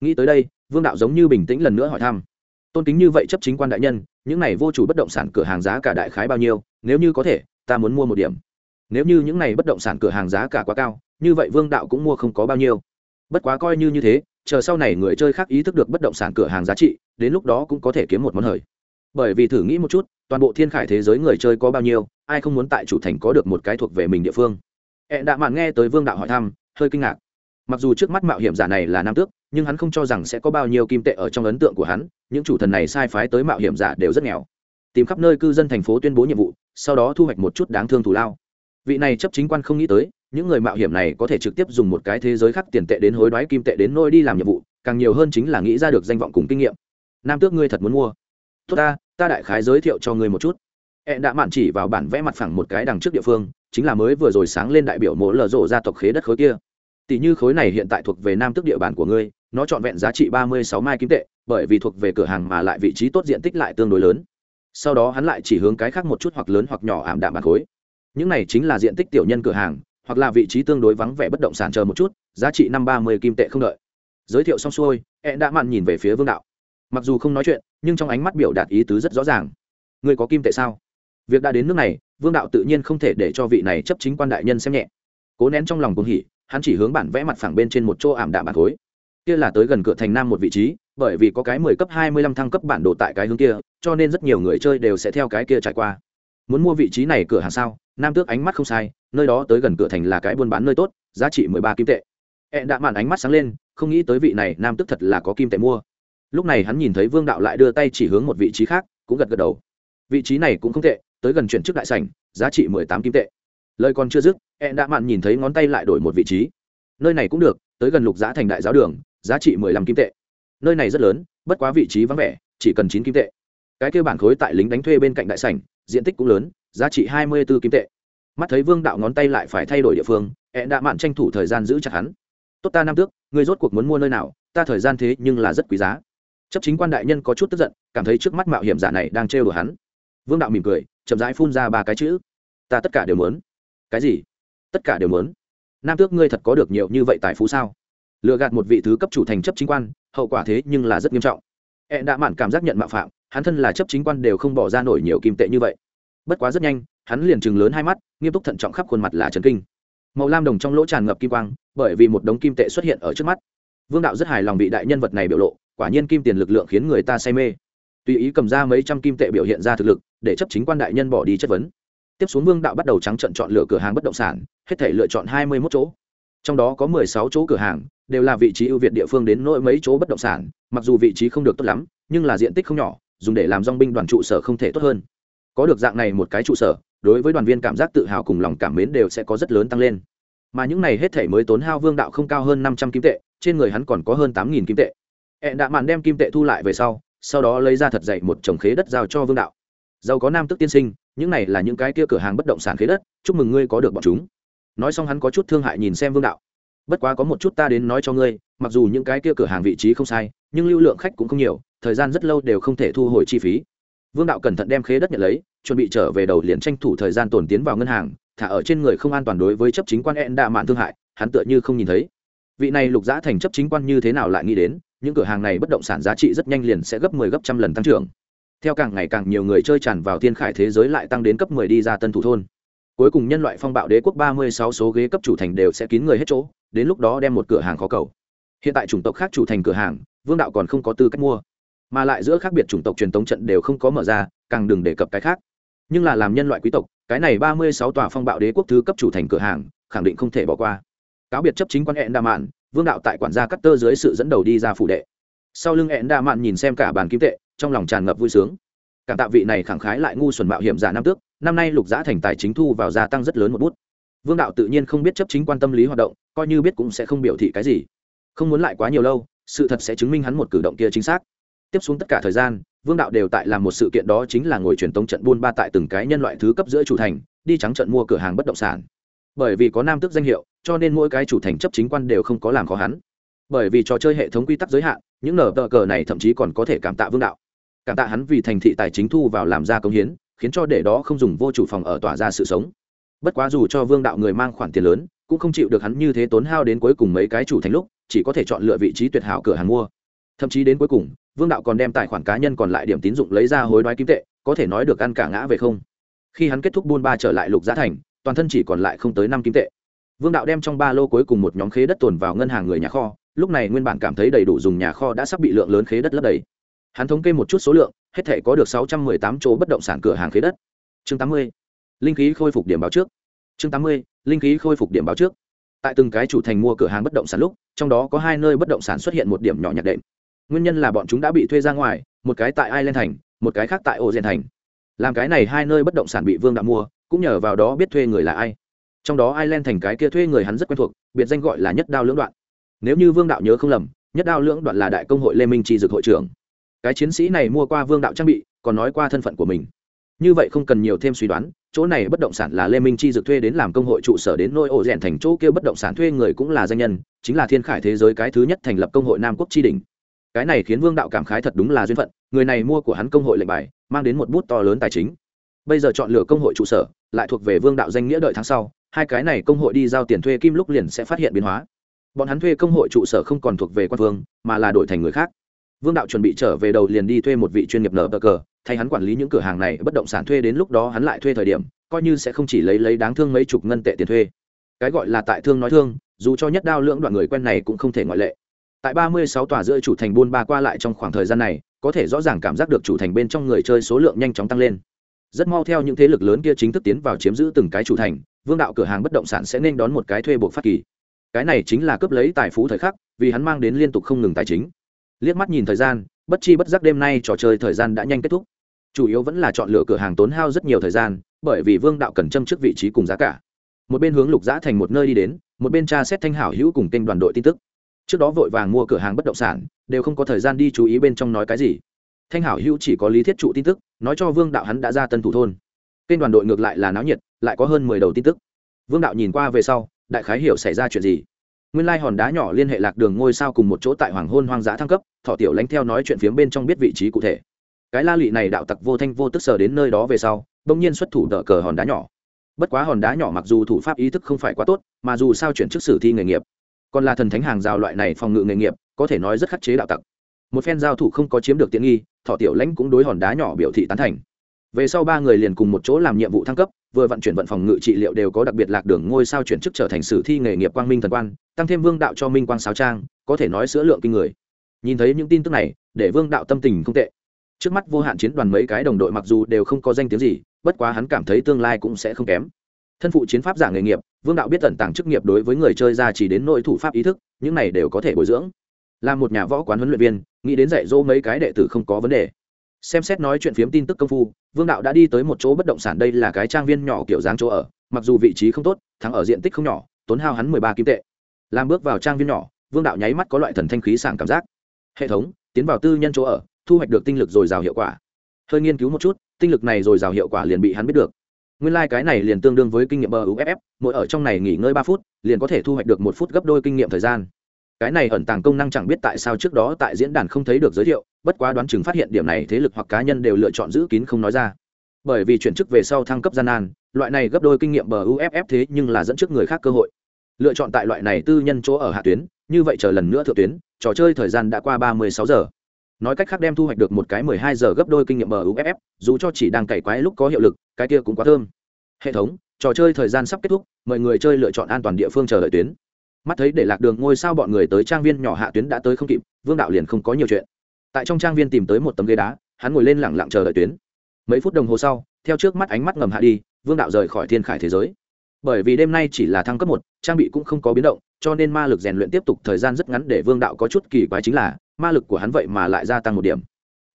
Nghĩ tới đây, vương đạo giống như bình tĩnh lần nữa hỏi thăm. Tôn kính như vậy chấp chính quan đại nhân, những này vô chủ bất động sản cửa hàng giá cả đại khái bao nhiêu, nếu như có thể, ta muốn mua một điểm. Nếu như những này bất động sản cửa hàng giá cả quá cao, như vậy vương đạo cũng mua không có bao nhiêu. Bất quá coi như như thế chờ sau này người chơi khác ý thức được bất động sản cửa hàng giá trị, đến lúc đó cũng có thể kiếm một món hời. Bởi vì thử nghĩ một chút, toàn bộ thiên khải thế giới người chơi có bao nhiêu, ai không muốn tại chủ thành có được một cái thuộc về mình địa phương? Ẹ đạ mạn nghe tới vương đạo hỏi thăm, hơi kinh ngạc. Mặc dù trước mắt mạo hiểm giả này là nam tước, nhưng hắn không cho rằng sẽ có bao nhiêu kim tệ ở trong ấn tượng của hắn, những chủ thần này sai phái tới mạo hiểm giả đều rất nghèo. Tìm khắp nơi cư dân thành phố tuyên bố nhiệm vụ, sau đó thu hoạch một chút đáng thương thù lao vị này chấp chính quan không nghĩ tới, những người mạo hiểm này có thể trực tiếp dùng một cái thế giới khác tiền tệ đến hối đoái kim tệ đến nôi đi làm nhiệm vụ, càng nhiều hơn chính là nghĩ ra được danh vọng cùng kinh nghiệm. Nam tước ngươi thật muốn mua. Tốt ta ta đại khái giới thiệu cho ngươi một chút. Hẹn đã mạn chỉ vào bản vẽ mặt phẳng một cái đằng trước địa phương, chính là mới vừa rồi sáng lên đại biểu mộ lở rộ gia tộc khế đất khối kia. Tỷ như khối này hiện tại thuộc về nam tước địa bàn của ngươi, nó trọn vẹn giá trị ba mươi sáu mai kim tệ, bởi vì thuộc về cửa hàng mà lại vị trí tốt diện tích lại tương đối lớn. Sau đó hắn lại chỉ hướng cái khác một chút hoặc lớn hoặc nhỏ ảm đạm bàn khối những này chính là diện tích tiểu nhân cửa hàng, hoặc là vị trí tương đối vắng vẻ bất động sản chờ một chút, giá trị năm ba mươi kim tệ không đợi. Giới thiệu xong xuôi e đã mặn nhìn về phía vương đạo. Mặc dù không nói chuyện, nhưng trong ánh mắt biểu đạt ý tứ rất rõ ràng. Người có kim tệ sao? Việc đã đến nước này, vương đạo tự nhiên không thể để cho vị này chấp chính quan đại nhân xem nhẹ. Cố nén trong lòng cuồng hỉ, hắn chỉ hướng bản vẽ mặt phẳng bên trên một chỗ ảm đạm bạc khối. Kia là tới gần cửa thành nam một vị trí, bởi vì có cái mười cấp hai mươi lăm thăng cấp bản đồ tại cái hướng kia, cho nên rất nhiều người chơi đều sẽ theo cái kia trải qua. Muốn mua vị trí này cửa hàng sao? Nam tước ánh mắt không sai, nơi đó tới gần cửa thành là cái buôn bán nơi tốt, giá trị mười ba kim tệ. E ẹ đã mạn ánh mắt sáng lên, không nghĩ tới vị này nam tước thật là có kim tệ mua. Lúc này hắn nhìn thấy vương đạo lại đưa tay chỉ hướng một vị trí khác, cũng gật gật đầu. Vị trí này cũng không tệ, tới gần chuyển chức đại sảnh, giá trị mười tám kim tệ. Lời còn chưa dứt e ẹ đã mạn nhìn thấy ngón tay lại đổi một vị trí. Nơi này cũng được, tới gần lục giá thành đại giáo đường, giá trị mười lăm kim tệ. Nơi này rất lớn, bất quá vị trí vắng vẻ, chỉ cần chín kim tệ. Cái kêu bản khối tại lính đánh thuê bên cạnh đại sảnh, diện tích cũng lớn giá trị hai mươi b ố kim tệ. Mắt thấy vương đạo ngón tay lại phải thay đổi địa phương, ẹ đã mạn tranh thủ thời gian giữ chặt hắn. Tốt ta năm tước, người rốt cuộc muốn mua nơi nào, ta thời gian thế nhưng là rất quý giá. Chấp chính quan đại nhân có chút tức giận, cảm thấy trước mắt mạo hiểm giả này đang trêu đùa hắn. Vương đạo mỉm cười, chậm rãi phun ra ba cái chữ. Ta tất cả đều muốn. Cái gì? Tất cả đều muốn. Nam tước ngươi thật có được nhiều như vậy tài phú sao? Lừa gạt một vị thứ cấp chủ thành chấp chính quan, hậu quả thế nhưng là rất nghiêm trọng. Ẹ đã mạn cảm giác nhận mạo phạm, hắn thân là chấp chính quan đều không bỏ ra nổi nhiều kim tệ như vậy bất quá rất nhanh, hắn liền chừng lớn hai mắt, nghiêm túc thận trọng khắp khuôn mặt là trần kinh. Màu lam đồng trong lỗ tràn ngập kim quang, bởi vì một đống kim tệ xuất hiện ở trước mắt. Vương đạo rất hài lòng bị đại nhân vật này biểu lộ, quả nhiên kim tiền lực lượng khiến người ta say mê. Tùy ý cầm ra mấy trăm kim tệ biểu hiện ra thực lực, để chấp chính quan đại nhân bỏ đi chất vấn. Tiếp xuống vương đạo bắt đầu trắng trận chọn lựa cửa hàng bất động sản, hết thể lựa chọn hai mươi mốt chỗ. Trong đó có mười sáu chỗ cửa hàng, đều là vị trí ưu việt địa phương đến nỗi mấy chỗ bất động sản, mặc dù vị trí không được tốt lắm, nhưng là diện tích không nhỏ, dùng để làm dong binh đoàn trụ sở không thể tốt hơn có được dạng này một cái trụ sở, đối với đoàn viên cảm giác tự hào cùng lòng cảm mến đều sẽ có rất lớn tăng lên. Mà những này hết thể mới tốn hao vương đạo không cao hơn năm trăm kim tệ, trên người hắn còn có hơn tám nghìn kim tệ. Hẹn đạ mạn đem kim tệ thu lại về sau sau đó lấy ra thật dậy một chồng khế đất giao cho vương đạo. Giàu có nam tức tiên sinh, những này là những cái kia cửa hàng bất động sản khế đất, chúc mừng ngươi có được bọn chúng. Nói xong hắn có chút thương hại nhìn xem vương đạo. Bất quá có một chút ta đến nói cho ngươi, mặc dù những cái kia cửa hàng vị trí không sai, nhưng lưu lượng khách cũng không nhiều, thời gian rất lâu đều không thể thu hồi chi phí vương đạo cẩn thận đem khế đất nhận lấy, chuẩn bị trở về đầu liền tranh thủ thời gian tồn tiến vào ngân hàng, thả ở trên người không an toàn đối với chấp chính quan ẹn đạ mạn thương hại, hắn tựa như không nhìn thấy. Vị này lục giã thành chấp chính quan như thế nào lại nghĩ đến, những cửa hàng này bất động sản giá trị rất nhanh liền sẽ gấp 10 gấp trăm lần tăng trưởng. Theo càng ngày càng nhiều người chơi tràn vào thiên khải thế giới lại tăng đến cấp 10 đi ra tân thủ thôn. Cuối cùng nhân loại phong bạo đế quốc 36 số ghế cấp chủ thành đều sẽ kín người hết chỗ, đến lúc đó đem một cửa hàng khó cầu. Hiện tại chủng tộc khác chủ thành cửa hàng, vương đạo còn không có tư cách mua mà lại giữa khác biệt chủng tộc truyền thống trận đều không có mở ra, càng đừng đề cập cái khác. Nhưng là làm nhân loại quý tộc, cái này 36 tòa phong bạo đế quốc thứ cấp chủ thành cửa hàng, khẳng định không thể bỏ qua. Cáo biệt chấp chính quan hẹn đa mạn vương đạo tại quản gia cắt tơ dưới sự dẫn đầu đi ra phủ đệ. Sau lưng hẹn đa mạn nhìn xem cả bàn kim tệ, trong lòng tràn ngập vui sướng. Cảm tạ vị này khẳng khái lại ngu xuẩn mạo hiểm giả năm tước, năm nay lục giã thành tài chính thu vào gia tăng rất lớn một bút. Vương đạo tự nhiên không biết chấp chính quan tâm lý hoạt động, coi như biết cũng sẽ không biểu thị cái gì. Không muốn lại quá nhiều lâu, sự thật sẽ chứng minh hắn một cử động kia chính xác tiếp xuống tất cả thời gian, vương đạo đều tại làm một sự kiện đó chính là ngồi truyền tống trận buôn ba tại từng cái nhân loại thứ cấp giữa chủ thành, đi trắng trận mua cửa hàng bất động sản. Bởi vì có nam tước danh hiệu, cho nên mỗi cái chủ thành chấp chính quan đều không có làm khó hắn. Bởi vì trò chơi hệ thống quy tắc giới hạn, những nở tờ cờ này thậm chí còn có thể cảm tạ vương đạo. Cảm tạ hắn vì thành thị tài chính thu vào làm ra công hiến, khiến cho để đó không dùng vô chủ phòng ở tỏa ra sự sống. Bất quá dù cho vương đạo người mang khoản tiền lớn, cũng không chịu được hắn như thế tốn hao đến cuối cùng mấy cái chủ thành lúc, chỉ có thể chọn lựa vị trí tuyệt hảo cửa hàng mua thậm chí đến cuối cùng, vương đạo còn đem tài khoản cá nhân còn lại điểm tín dụng lấy ra hối đoái kim tệ, có thể nói được ăn cả ngã về không. Khi hắn kết thúc buôn ba trở lại lục giá thành, toàn thân chỉ còn lại không tới năm kim tệ. Vương đạo đem trong ba lô cuối cùng một nhóm khế đất tồn vào ngân hàng người nhà kho, lúc này nguyên bản cảm thấy đầy đủ dùng nhà kho đã sắp bị lượng lớn khế đất lấp đầy. Hắn thống kê một chút số lượng, hết thể có được sáu trăm mười tám chỗ bất động sản cửa hàng khế đất. Chương tám mươi, linh khí khôi phục điểm báo trước. Chương tám mươi, linh khí khôi phục điểm báo trước. Tại từng cái chủ thành mua cửa hàng bất động sản lúc, trong đó có hai nơi bất động sản xuất hiện một điểm nhỏ nhặt đệm nguyên nhân là bọn chúng đã bị thuê ra ngoài, một cái tại ireland thành, một cái khác tại ô gen thành. Làm cái này hai nơi bất động sản bị vương đã mua, cũng nhờ vào đó biết thuê người là ai. Trong đó ireland thành cái kia thuê người hắn rất quen thuộc, biệt danh gọi là nhất đao lưỡng đoạn. Nếu như vương đạo nhớ không lầm, nhất đao lưỡng đoạn là đại công hội lê minh tri Dực hội trưởng. Cái chiến sĩ này mua qua vương đạo trang bị, còn nói qua thân phận của mình. Như vậy không cần nhiều thêm suy đoán, chỗ này bất động sản là lê minh chi dược thuê đến làm công hội trụ sở đến nôi ổ rèn thành, chỗ kia bất động sản thuê người cũng là danh nhân, chính là thiên khải thế giới cái thứ nhất thành lập công hội nam quốc tri đình cái này khiến vương đạo cảm khái thật đúng là duyên phận, người này mua của hắn công hội lệnh bài, mang đến một bút to lớn tài chính. Bây giờ chọn lựa công hội trụ sở, lại thuộc về vương đạo danh nghĩa đợi tháng sau, hai cái này công hội đi giao tiền thuê kim lúc liền sẽ phát hiện biến hóa. Bọn hắn thuê công hội trụ sở không còn thuộc về quan vương, mà là đổi thành người khác. Vương đạo chuẩn bị trở về đầu liền đi thuê một vị chuyên nghiệp nở bờ cờ, thay hắn quản lý những cửa hàng này, bất động sản thuê đến lúc đó hắn lại thuê thời điểm, coi như sẽ không chỉ lấy lấy đáng thương mấy chục ngân tệ tiền thuê. Cái gọi là tại thương nói thương, dù cho nhất đao lưỡng đoạn người quen này cũng không thể ngoại lệ tại ba mươi sáu tòa rưỡi chủ thành buôn ba qua lại trong khoảng thời gian này, có thể rõ ràng cảm giác được chủ thành bên trong người chơi số lượng nhanh chóng tăng lên. Rất mau theo những thế lực lớn kia chính thức tiến vào chiếm giữ từng cái chủ thành, vương đạo cửa hàng bất động sản sẽ nên đón một cái thuê buộc phát kỳ. Cái này chính là cướp lấy tài phú thời khắc, vì hắn mang đến liên tục không ngừng tài chính. Liếc mắt nhìn thời gian, bất chi bất giác đêm nay trò chơi thời gian đã nhanh kết thúc. Chủ yếu vẫn là chọn lựa cửa hàng tốn hao rất nhiều thời gian, bởi vì vương đạo cần châm trước vị trí cùng giá cả. Một bên hướng lục giã thành một nơi đi đến, một bên tra xét thanh hảo hữu cùng kênh đoàn đội tin tức trước đó vội vàng mua cửa hàng bất động sản, đều không có thời gian đi chú ý bên trong nói cái gì. Thanh hảo hữu chỉ có lý thiết trụ tin tức, nói cho vương đạo hắn đã ra tân thủ thôn. Kênh đoàn đội ngược lại là náo nhiệt, lại có hơn mười đầu tin tức. Vương đạo nhìn qua về sau, đại khái hiểu xảy ra chuyện gì. Nguyên lai hòn đá nhỏ liên hệ lạc đường ngôi sao cùng một chỗ tại hoàng hôn hoang dã thăng cấp, thọ tiểu lánh theo nói chuyện phiếm bên trong biết vị trí cụ thể. Cái la lụy này đạo tặc vô thanh vô tức sờ đến nơi đó về sau, bỗng nhiên xuất thủ đỡ cờ hòn đá nhỏ. Bất quá hòn đá nhỏ mặc dù thủ pháp ý thức không phải quá tốt, mà dù sao chuyển chức sử thi nghề nghiệp còn là thần thánh hàng rào loại này phòng ngự nghề nghiệp, có thể nói rất khắc chế đạo tặc. Một phen giao thủ không có chiếm được tiện nghi, thọ tiểu lãnh cũng đối hòn đá nhỏ biểu thị tán thành. Về sau ba người liền cùng một chỗ làm nhiệm vụ thăng cấp, vừa vận chuyển vận phòng ngự trị liệu đều có đặc biệt lạc đường ngôi sao chuyển chức trở thành sử thi nghề nghiệp quang minh thần quan, tăng thêm vương đạo cho minh quang sáo trang, có thể nói sữa lượng kinh người. Nhìn thấy những tin tức này, để vương đạo tâm tình không tệ. Trước mắt vô hạn chiến đoàn mấy cái đồng đội mặc dù đều không có danh tiếng gì, bất quá hắn cảm thấy tương lai cũng sẽ không kém thân phụ chiến pháp giả nghề nghiệp, vương đạo biết tận tàng chức nghiệp đối với người chơi ra chỉ đến nội thủ pháp ý thức, những này đều có thể bồi dưỡng. Là một nhà võ quán huấn luyện viên, nghĩ đến dạy dỗ mấy cái đệ tử không có vấn đề. Xem xét nói chuyện phiếm tin tức công phu, vương đạo đã đi tới một chỗ bất động sản đây là cái trang viên nhỏ kiểu dáng chỗ ở, mặc dù vị trí không tốt, thắng ở diện tích không nhỏ, tốn hao hắn mười ba kim tệ. Làm bước vào trang viên nhỏ, vương đạo nháy mắt có loại thần thanh khí sảng cảm giác. Hệ thống, tiến vào tư nhân chỗ ở, thu hoạch được tinh lực dồi dào hiệu quả. Hơi nghiên cứu một chút, tinh lực này dồi dào hiệu quả liền bị hắn biết được nguyên lai、like、cái này liền tương đương với kinh nghiệm bờ uff mỗi ở trong này nghỉ ngơi ba phút, liền có thể thu hoạch được một phút gấp đôi kinh nghiệm thời gian. Cái này ẩn tàng công năng chẳng biết tại sao trước đó tại diễn đàn không thấy được giới thiệu, bất quá đoán chừng phát hiện điểm này thế lực hoặc cá nhân đều lựa chọn giữ kín không nói ra. Bởi vì chuyển chức về sau thăng cấp gian nan, loại này gấp đôi kinh nghiệm bờ uff thế nhưng là dẫn trước người khác cơ hội. Lựa chọn tại loại này tư nhân chỗ ở hạ tuyến, như vậy chờ lần nữa thượng tuyến, trò chơi thời gian đã qua ba mươi sáu giờ nói cách khác đem thu hoạch được một cái mười hai giờ gấp đôi kinh nghiệm muff uff dù cho chỉ đang cày quái lúc có hiệu lực, cái kia cũng quá thơm. Hệ thống, trò chơi thời gian sắp kết thúc, mời người chơi lựa chọn an toàn địa phương chờ đợi tuyến. Mắt thấy để lạc đường ngôi sao bọn người tới trang viên nhỏ hạ tuyến đã tới không kịp, vương đạo liền không có nhiều chuyện. Tại trong trang viên tìm tới một tấm ghế đá, hắn ngồi lên lẳng lặng chờ đợi tuyến. Mấy phút đồng hồ sau, theo trước mắt ánh mắt ngầm hạ đi, vương đạo rời khỏi thiên khải thế giới. Bởi vì đêm nay chỉ là thăng cấp một, trang bị cũng không có biến động cho nên ma lực rèn luyện tiếp tục thời gian rất ngắn để vương đạo có chút kỳ quái chính là, ma lực của hắn vậy mà lại gia tăng một điểm.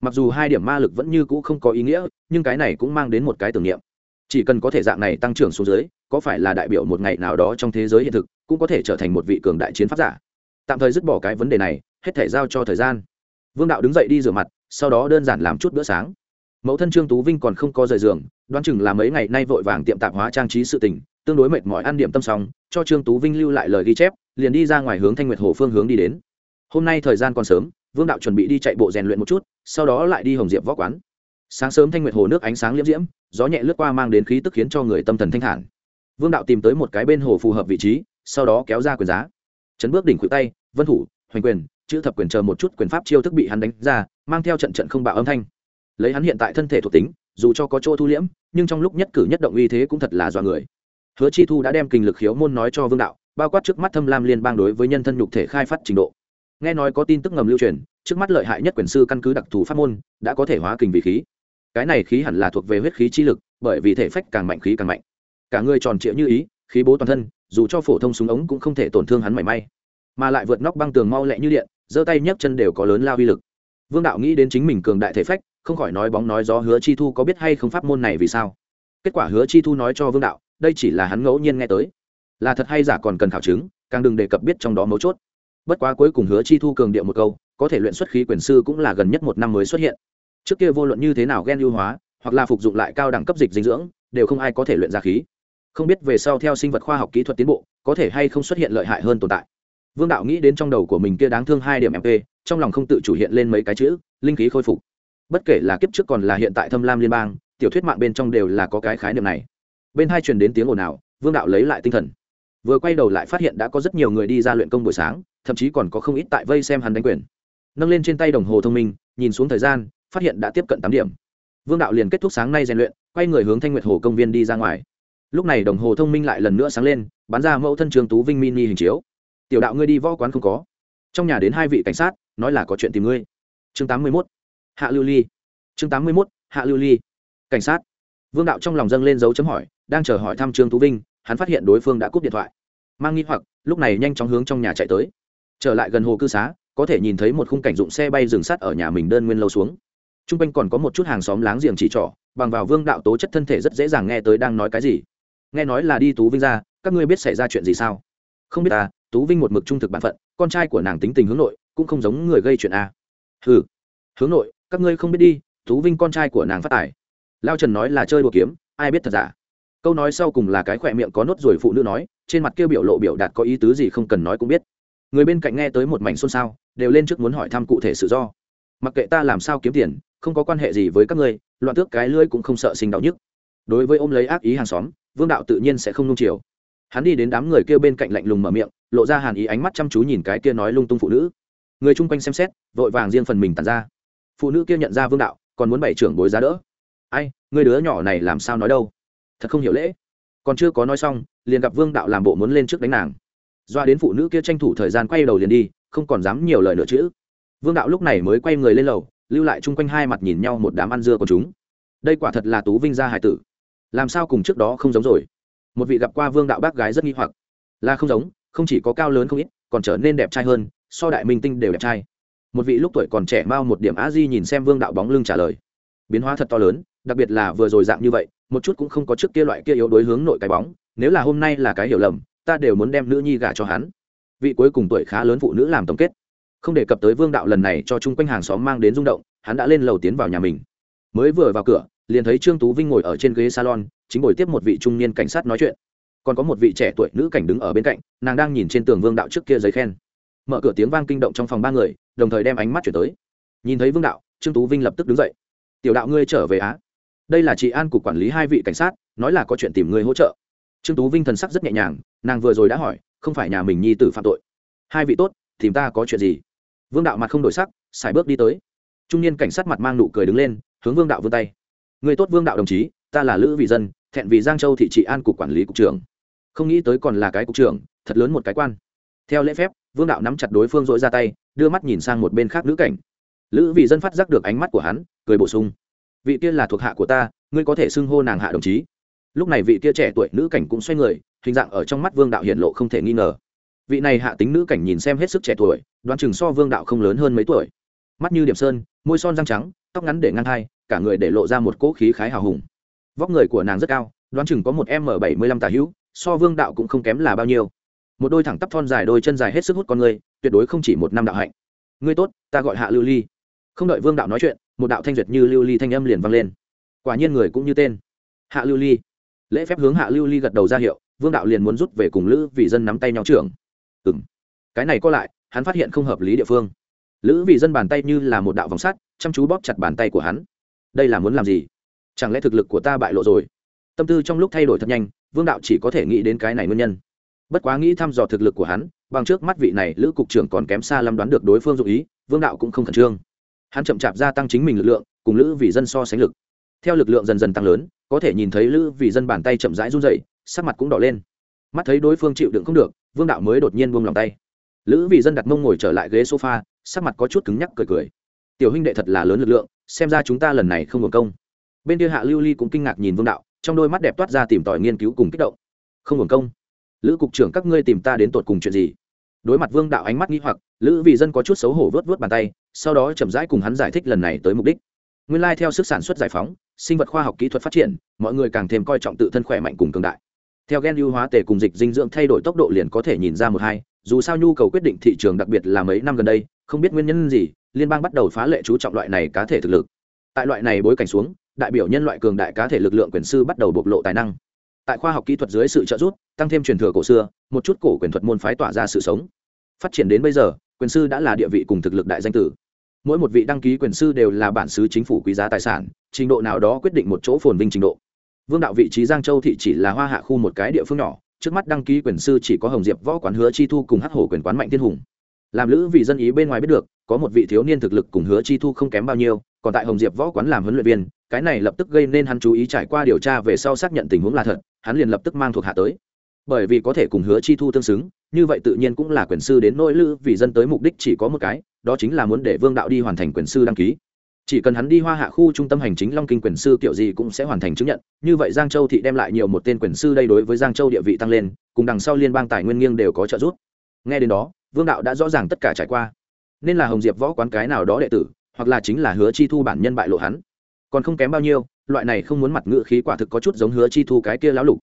Mặc dù hai điểm ma lực vẫn như cũ không có ý nghĩa, nhưng cái này cũng mang đến một cái tưởng niệm. Chỉ cần có thể dạng này tăng trưởng xuống dưới, có phải là đại biểu một ngày nào đó trong thế giới hiện thực, cũng có thể trở thành một vị cường đại chiến pháp giả. Tạm thời dứt bỏ cái vấn đề này, hết thể giao cho thời gian. Vương đạo đứng dậy đi rửa mặt, sau đó đơn giản làm chút bữa sáng. Mẫu thân trương tú vinh còn không có rời giường, đoán chừng là mấy ngày nay vội vàng tiệm tạp hóa trang trí sự tình, tương đối mệt mỏi ăn điểm tâm xong, cho trương tú vinh lưu lại lời ghi chép liền đi ra ngoài hướng thanh nguyệt hồ phương hướng đi đến. Hôm nay thời gian còn sớm, vương đạo chuẩn bị đi chạy bộ rèn luyện một chút, sau đó lại đi hồng diệp võ quán. Sáng sớm thanh nguyệt hồ nước ánh sáng liễm diễm, gió nhẹ lướt qua mang đến khí tức khiến cho người tâm thần thanh thản. Vương đạo tìm tới một cái bên hồ phù hợp vị trí, sau đó kéo ra quyền giá. Chấn bước đỉnh khuỷu tay, vân thủ, hoành quyền, chữ thập quyền chờ một chút quyền pháp chiêu thức bị hắn đánh ra, mang theo trận trận không bạo âm thanh. Lấy hắn hiện tại thân thể thuộc tính, dù cho có chỗ thu liễm, nhưng trong lúc nhất cử nhất động uy thế cũng thật là dọa người. Hứa chi thu đã đem kinh lực khiếu môn nói cho vương đạo bao quát trước mắt thâm lam liên bang đối với nhân thân nhục thể khai phát trình độ. Nghe nói có tin tức ngầm lưu truyền, trước mắt lợi hại nhất quyền sư căn cứ đặc thù pháp môn đã có thể hóa kình vì khí. Cái này khí hẳn là thuộc về huyết khí chi lực, bởi vì thể phách càng mạnh khí càng mạnh. Cả người tròn trịa như ý, khí bố toàn thân, dù cho phổ thông súng ống cũng không thể tổn thương hắn mảy may. Mà lại vượt nóc băng tường mau lẹ như điện, giơ tay nhấc chân đều có lớn lao uy lực. Vương đạo nghĩ đến chính mình cường đại thể phách, không khỏi nói bóng nói gió hứa chi thu có biết hay không pháp môn này vì sao. Kết quả hứa chi thu nói cho vương đạo, đây chỉ là hắn ngẫu nhiên nghe tới là thật hay giả còn cần khảo chứng, càng đừng đề cập biết trong đó mấu chốt. Bất quá cuối cùng hứa chi thu cường điệu một câu, có thể luyện xuất khí quyền sư cũng là gần nhất một năm mới xuất hiện. Trước kia vô luận như thế nào ghen ưu hóa, hoặc là phục dụng lại cao đẳng cấp dịch dinh dưỡng, đều không ai có thể luyện ra khí. Không biết về sau theo sinh vật khoa học kỹ thuật tiến bộ, có thể hay không xuất hiện lợi hại hơn tồn tại. Vương đạo nghĩ đến trong đầu của mình kia đáng thương hai điểm mp trong lòng không tự chủ hiện lên mấy cái chữ, linh khí khôi phục. Bất kể là kiếp trước còn là hiện tại thâm lam liên bang, tiểu thuyết mạng bên trong đều là có cái khái niệm này. Bên hai truyền đến tiếng ồn ào, vương đạo lấy lại tinh thần vừa quay đầu lại phát hiện đã có rất nhiều người đi ra luyện công buổi sáng, thậm chí còn có không ít tại vây xem hắn đánh quyền. Nâng lên trên tay đồng hồ thông minh, nhìn xuống thời gian, phát hiện đã tiếp cận tám điểm. Vương đạo liền kết thúc sáng nay rèn luyện, quay người hướng thanh nguyệt hồ công viên đi ra ngoài. Lúc này đồng hồ thông minh lại lần nữa sáng lên bán ra mẫu thân trường tú vinh mini hình chiếu. Tiểu đạo ngươi đi võ quán không có. Trong nhà đến hai vị cảnh sát, nói là có chuyện tìm ngươi. Chương tám mươi mốt. Hạ lưu ly. Chương tám mươi mốt, hạ lưu ly. Cảnh sát. Vương đạo trong lòng dâng lên dấu chấm hỏi, đang chờ hỏi thăm trương tú vinh hắn phát hiện đối phương đã cúp điện thoại. Mang nghi hoặc, lúc này nhanh chóng hướng trong nhà chạy tới. Trở lại gần hồ cư xá, có thể nhìn thấy một khung cảnh dụng xe bay dừng sắt ở nhà mình đơn nguyên lâu xuống. T r u n g quanh còn có một chút hàng xóm láng giềng chỉ trỏ, bằng vào vương đạo tố chất thân thể rất dễ dàng nghe tới đang nói cái gì. Nghe nói là đi tú vinh ra, các ngươi biết xảy ra chuyện gì sao? Không biết ta tú vinh một mực trung thực b ả n phận, con trai của nàng tính tình hướng nội, cũng không giống người gây chuyện à. a ừ hướng nội, các ngươi không biết đi, tú vinh con trai của nàng phát tài. Lao trần nói là chơi đùa kiếm, ai biết thật giả? Câu nói sau cùng là cái khỏe miệng có nốt rồi phụ nữ nói, trên mặt kia biểu lộ biểu đạt có ý tứ gì không cần nói cũng biết. Người bên cạnh nghe tới một mảnh xôn xao, đều lên trước muốn hỏi thăm cụ thể sự do. Mặc kệ ta làm sao kiếm tiền, không có quan hệ gì với các ngươi, loạn tước cái lưỡi cũng không sợ sinh đau nhức. Đối với ôm lấy ác ý hàng xóm, vương đạo tự nhiên sẽ không nung chiều. Hắn đi đến đám người kia bên cạnh lạnh lùng mở miệng, lộ ra hàn ý ánh mắt chăm chú nhìn cái kia nói lung tung phụ nữ. Người chung quanh xem xét, vội vàng riêng phần mình tàn ra. Phụ nữ kia nhận ra vương đạo, còn muốn bày trưởng bối giá đỡ. Ai, người đứa nhỏ này làm sao nói đâu? Thật không hiểu lễ. Còn chưa có nói xong, liền gặp vương đạo làm bộ muốn lên trước đánh nàng. Doa đến phụ nữ kia tranh thủ thời gian quay đầu liền đi, không còn dám nhiều lời nữa chữ vương đạo lúc này mới quay người lên lầu, lưu lại chung quanh hai mặt nhìn nhau một đám ăn dưa của chúng. Đây quả thật là tú vinh gia hải tử. Làm sao cùng trước đó không giống rồi? Một vị gặp qua vương đạo bác gái rất nghi hoặc. Là không giống, không chỉ có cao lớn không ít, còn trở nên đẹp trai hơn, so đại minh tinh đều đẹp trai. Một vị lúc tuổi còn trẻ mau một điểm á di nhìn xem vương đạo bóng lưng trả lời. Biến hóa thật to lớn đặc biệt là vừa rồi dạng như vậy, một chút cũng không có trước kia loại kia yếu đối hướng nội cái bóng, nếu là hôm nay là cái hiểu lầm, ta đều muốn đem nữ nhi gả cho hắn. Vị cuối cùng tuổi khá lớn phụ nữ làm tổng kết. Không đề cập tới vương đạo lần này cho chung quanh hàng xóm mang đến rung động, hắn đã lên lầu tiến vào nhà mình. Mới vừa vào cửa, liền thấy trương tú vinh ngồi ở trên ghế salon, chính ngồi tiếp một vị trung niên cảnh sát nói chuyện. Còn có một vị trẻ tuổi nữ cảnh đứng ở bên cạnh, nàng đang nhìn trên tường vương đạo trước kia giấy khen. Mở cửa tiếng vang kinh động trong phòng ba người, đồng thời đem ánh mắt chuyển tới. Nhìn thấy vương đạo, trương tú vinh lập tức đứng dậy. Tiểu đạo ngươi trở về á? Đây là chị an cục quản lý hai vị cảnh sát, nói là có chuyện tìm người hỗ trợ. Trương tú vinh thần sắc rất nhẹ nhàng, nàng vừa rồi đã hỏi, không phải nhà mình nhi tử phạm tội. Hai vị tốt, tìm ta có chuyện gì? Vương đạo mặt không đổi sắc xài bước đi tới. Trung niên cảnh sát mặt mang nụ cười đứng lên, hướng vương đạo vươn tay. Người tốt vương đạo đồng chí, ta là lữ vị dân, thẹn vì giang châu thị trị an cục quản lý cục trưởng. Không nghĩ tới còn là cái cục trưởng, thật lớn một cái quan. Theo lễ phép, vương đạo nắm chặt đối phương dội ra tay, đưa mắt nhìn sang một bên khác nữ cảnh. Lữ vị dân phát giác được ánh mắt của hắn, cười bổ sung vị kia là thuộc hạ của ta, ngươi có thể xưng hô nàng hạ đồng chí. Lúc này vị kia trẻ tuổi nữ cảnh cũng xoay người, hình dạng ở trong mắt vương đạo hiện lộ không thể nghi ngờ. Vị này hạ tính nữ cảnh nhìn xem hết sức trẻ tuổi, đoán chừng so vương đạo không lớn hơn mấy tuổi. Mắt như điểm sơn, môi son răng trắng, tóc ngắn để ngang hai cả người để lộ ra một cỗ khí khái hào hùng. Vóc người của nàng rất cao, đoán chừng có một m bảy mươi lăm tà hữu, so vương đạo cũng không kém là bao nhiêu. Một đôi thẳng tắp thon dài đôi chân dài hết sức hút con người, tuyệt đối không chỉ một năm đạo hạnh. Ngươi tốt, ta gọi hạ lưu ly. Không đợi vương đạo nói chuyện một đạo thanh duyệt như lưu ly thanh âm liền vang lên. Quả nhiên người cũng như tên. Hạ lưu ly. Lễ phép hướng hạ lưu ly gật đầu ra hiệu, vương đạo liền muốn rút về cùng lữ vì dân nắm tay nhau trưởng. Ừ m cái này có lại, hắn phát hiện không hợp lý địa phương. Lữ vì dân bàn tay như là một đạo vòng sắt, chăm chú bóp chặt bàn tay của hắn. Đây là muốn làm gì? Chẳng lẽ thực lực của ta bại lộ rồi? Tâm tư trong lúc thay đổi thật nhanh, vương đạo chỉ có thể nghĩ đến cái này nguyên nhân. Bất quá nghĩ thăm dò thực lực của hắn, bằng trước mắt vị này lữ cục trưởng còn kém xa lắm đoán được đối phương dụ ý, vương đạo cũng không khẩn trương hắn chậm chạp gia tăng chính mình lực lượng, cùng lữ vì dân so sánh lực. Theo lực lượng dần dần tăng lớn, có thể nhìn thấy lữ vì dân bàn tay chậm rãi run dậy sắc mặt cũng đỏ lên. Mắt thấy đối phương chịu đựng không được, vương đạo mới đột nhiên buông lòng tay. Lữ vì dân đặt mông ngồi trở lại ghế sofa, sắc mặt có chút cứng nhắc cười cười. Tiểu huynh đệ thật là lớn lực lượng, xem ra chúng ta lần này không hưởng công. Bên kia hạ lưu ly cũng kinh ngạc nhìn vương đạo, trong đôi mắt đẹp toát ra tìm tòi nghiên cứu cùng kích động. Không hưởng công? Lữ cục trưởng các ngươi tìm ta đến tột cùng chuyện gì? Đối mặt vương đạo ánh mắt nghĩ hoặc, lữ vì dân có chút xấu hổ vớt vớt bàn tay sau đó chậm rãi cùng hắn giải thích lần này tới mục đích. Nguyên lai theo sức sản xuất giải phóng, sinh vật khoa học kỹ thuật phát triển, mọi người càng thêm coi trọng tự thân khỏe mạnh cùng cường đại. Theo gen ưu hóa tề cùng dịch dinh dưỡng thay đổi tốc độ liền có thể nhìn ra một hai, dù sao nhu cầu quyết định thị trường đặc biệt là mấy năm gần đây, không biết nguyên nhân gì, liên bang bắt đầu phá lệ chú trọng loại này cá thể thực lực. Tại loại này bối cảnh xuống, đại biểu nhân loại cường đại cá thể lực lượng quyền sư bắt đầu bộc lộ tài năng. Tại khoa học kỹ thuật dưới sự trợ giúp, tăng thêm truyền thừa cổ xưa, một chút cổ quyền thuật môn phái tỏa ra sự sống. Phát triển đến bây giờ, quyền sư đã là địa vị cùng thực lực đại danh tử mỗi một vị đăng ký quyền sư đều là bản xứ chính phủ quý giá tài sản, trình độ nào đó quyết định một chỗ phồn vinh trình độ. Vương đạo vị trí giang châu thị chỉ là hoa hạ khu một cái địa phương nhỏ, trước mắt đăng ký quyền sư chỉ có hồng diệp võ quán hứa chi thu cùng hắc hổ quyền quán mạnh thiên hùng. Làm lữ vị dân ý bên ngoài biết được, có một vị thiếu niên thực lực cùng hứa chi thu không kém bao nhiêu, còn tại hồng diệp võ quán làm huấn luyện viên, cái này lập tức gây nên hắn chú ý trải qua điều tra về sau xác nhận tình huống là thật, hắn liền lập tức mang thuộc hạ tới. Bởi vì có thể cùng hứa chi thu tương xứng, như vậy tự nhiên cũng là quyền sư đến nỗi lữ vì dân tới mục đích chỉ có một cái đó chính là muốn để vương đạo đi hoàn thành quyền sư đăng ký. Chỉ cần hắn đi hoa hạ khu trung tâm hành chính long kinh quyền sư kiểu gì cũng sẽ hoàn thành chứng nhận. Như vậy giang châu thị đem lại nhiều một tên quyền sư đây đối với giang châu địa vị tăng lên, cùng đằng sau liên bang tài nguyên nghiêng đều có trợ giúp. Nghe đến đó, vương đạo đã rõ ràng tất cả trải qua. Nên là hồng diệp võ quán cái nào đó đệ tử, hoặc là chính là hứa chi thu bản nhân bại lộ hắn. Còn không kém bao nhiêu, loại này không muốn mặt ngự khí quả thực có chút giống hứa chi thu cái kia lão lục.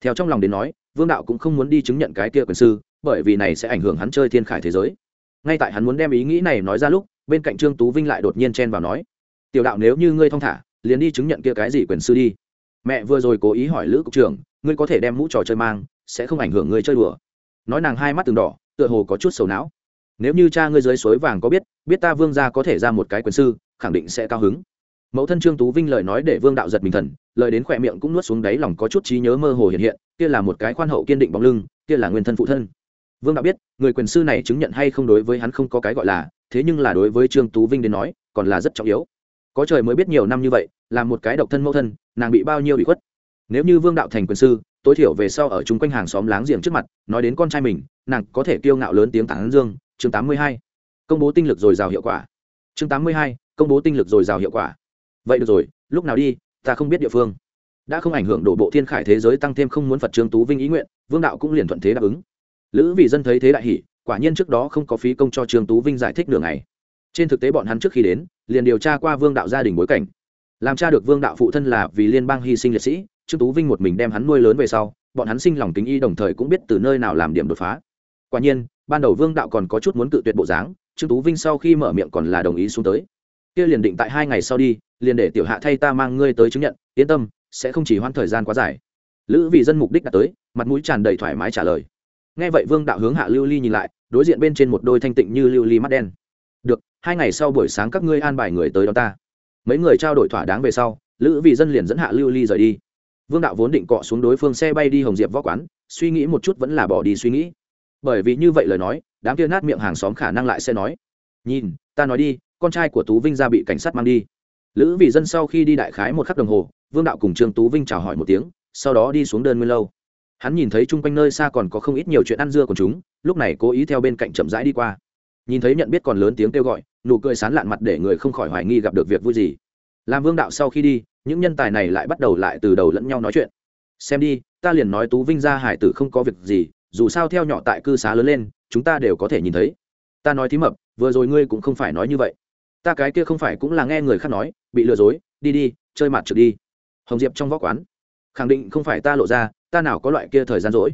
Theo trong lòng đến nói, vương đạo cũng không muốn đi chứng nhận cái kia quyền sư, bởi vì này sẽ ảnh hưởng hắn chơi thiên khải thế giới ngay tại hắn muốn đem ý nghĩ này nói ra lúc, bên cạnh trương tú vinh lại đột nhiên chen vào nói, tiểu đạo nếu như ngươi thong thả, liền đi chứng nhận kia cái gì quyền sư đi. Mẹ vừa rồi cố ý hỏi lữ cục trưởng, ngươi có thể đem mũ trò chơi mang, sẽ không ảnh hưởng ngươi chơi đùa. Nói nàng hai mắt từng đỏ, tựa hồ có chút sầu não. Nếu như cha ngươi dưới suối vàng có biết biết ta vương gia có thể ra một cái quyền sư, khẳng định sẽ cao hứng. Mẫu thân trương tú vinh lời nói để vương đạo giật mình thần, lời đến khỏe miệng cũng nuốt xuống đáy lòng có chút trí nhớ mơ hồ hiện hiện, kia là một cái khoan hậu kiên định bóng lưng, kia là nguyên thân phụ thân vương đạo biết, người quyền sư này chứng nhận hay không đối với hắn không có cái gọi là, thế nhưng là đối với trương tú vinh đến nói, còn là rất trọng yếu. Có trời mới biết nhiều năm như vậy, là một cái độc thân mẫu thân, nàng bị bao nhiêu bị khuất. Nếu như vương đạo thành quyền sư, tối thiểu về sau ở chung quanh hàng xóm láng giềng trước mặt, nói đến con trai mình, nàng có thể kiêu ngạo lớn tiếng tản dương, chương tám mươi hai, công bố tinh lực dồi dào hiệu quả. Chương tám mươi hai, công bố tinh lực dồi dào hiệu quả. Vậy được rồi, lúc nào đi, ta không biết địa phương. Đã không ảnh hưởng đổ bộ thiên khải thế giới tăng thêm không muốn phật trương tú vinh ý nguyện, vương đạo cũng liền thuận thế đáp ứng lữ vì dân thấy thế đại hỷ quả nhiên trước đó không có phí công cho trương tú vinh giải thích đường này trên thực tế bọn hắn trước khi đến, liền điều tra qua vương đạo gia đình bối cảnh. Làm cha được vương đạo phụ thân là vì liên bang hy sinh liệt sĩ, trương tú vinh một mình đem hắn nuôi lớn về sau, bọn hắn sinh lòng kính y đồng thời cũng biết từ nơi nào làm điểm đột phá. Quả nhiên, ban đầu vương đạo còn có chút muốn cự tuyệt bộ dáng, trương tú vinh sau khi mở miệng còn là đồng ý xuống tới. Kia liền định tại hai ngày sau đi, liền để tiểu hạ thay ta mang ngươi tới chứng nhận, yên tâm, sẽ không chỉ hoãn thời gian quá dài. Lữ vì dân mục đích đã tới, mặt mũi tràn đầy thoải mái trả lời nghe vậy vương đạo hướng hạ lưu ly nhìn lại, đối diện bên trên một đôi thanh tịnh như lưu ly mắt đen. Được, hai ngày sau buổi sáng các ngươi an bài người tới đó ta. Mấy người trao đổi thỏa đáng về sau, lữ vì dân liền dẫn hạ lưu ly rời đi. Vương đạo vốn định cọ xuống đối phương xe bay đi hồng diệp võ quán, suy nghĩ một chút vẫn là bỏ đi suy nghĩ. Bởi vì như vậy lời nói, đám kia nát miệng hàng xóm khả năng lại sẽ nói, nhìn, ta nói đi, con trai của tú vinh ra bị cảnh sát mang đi. Lữ vì dân sau khi đi đại khái một khắc đồng hồ, vương đạo cùng trương tú vinh chào hỏi một tiếng, sau đó đi xuống đơn nguyên lâu hắn nhìn thấy chung quanh nơi xa còn có không ít nhiều chuyện ăn dưa của chúng, lúc này cố ý theo bên cạnh chậm rãi đi qua. Nhìn thấy nhận biết còn lớn tiếng kêu gọi, nụ cười sán lạn mặt để người không khỏi hoài nghi gặp được việc vui gì. Làm vương đạo sau khi đi, những nhân tài này lại bắt đầu lại từ đầu lẫn nhau nói chuyện. Xem đi, ta liền nói tú vinh ra hải tử không có việc gì, dù sao theo nhỏ tại cư xá lớn lên, chúng ta đều có thể nhìn thấy. Ta nói thí mập, vừa rồi ngươi cũng không phải nói như vậy. Ta cái kia không phải cũng là nghe người khác nói, bị lừa dối, đi đi, chơi mặt trượt đi. Hồng diệp trong võ quán. Khẳng định không phải ta lộ ra ta nào có loại kia thời gian rỗi?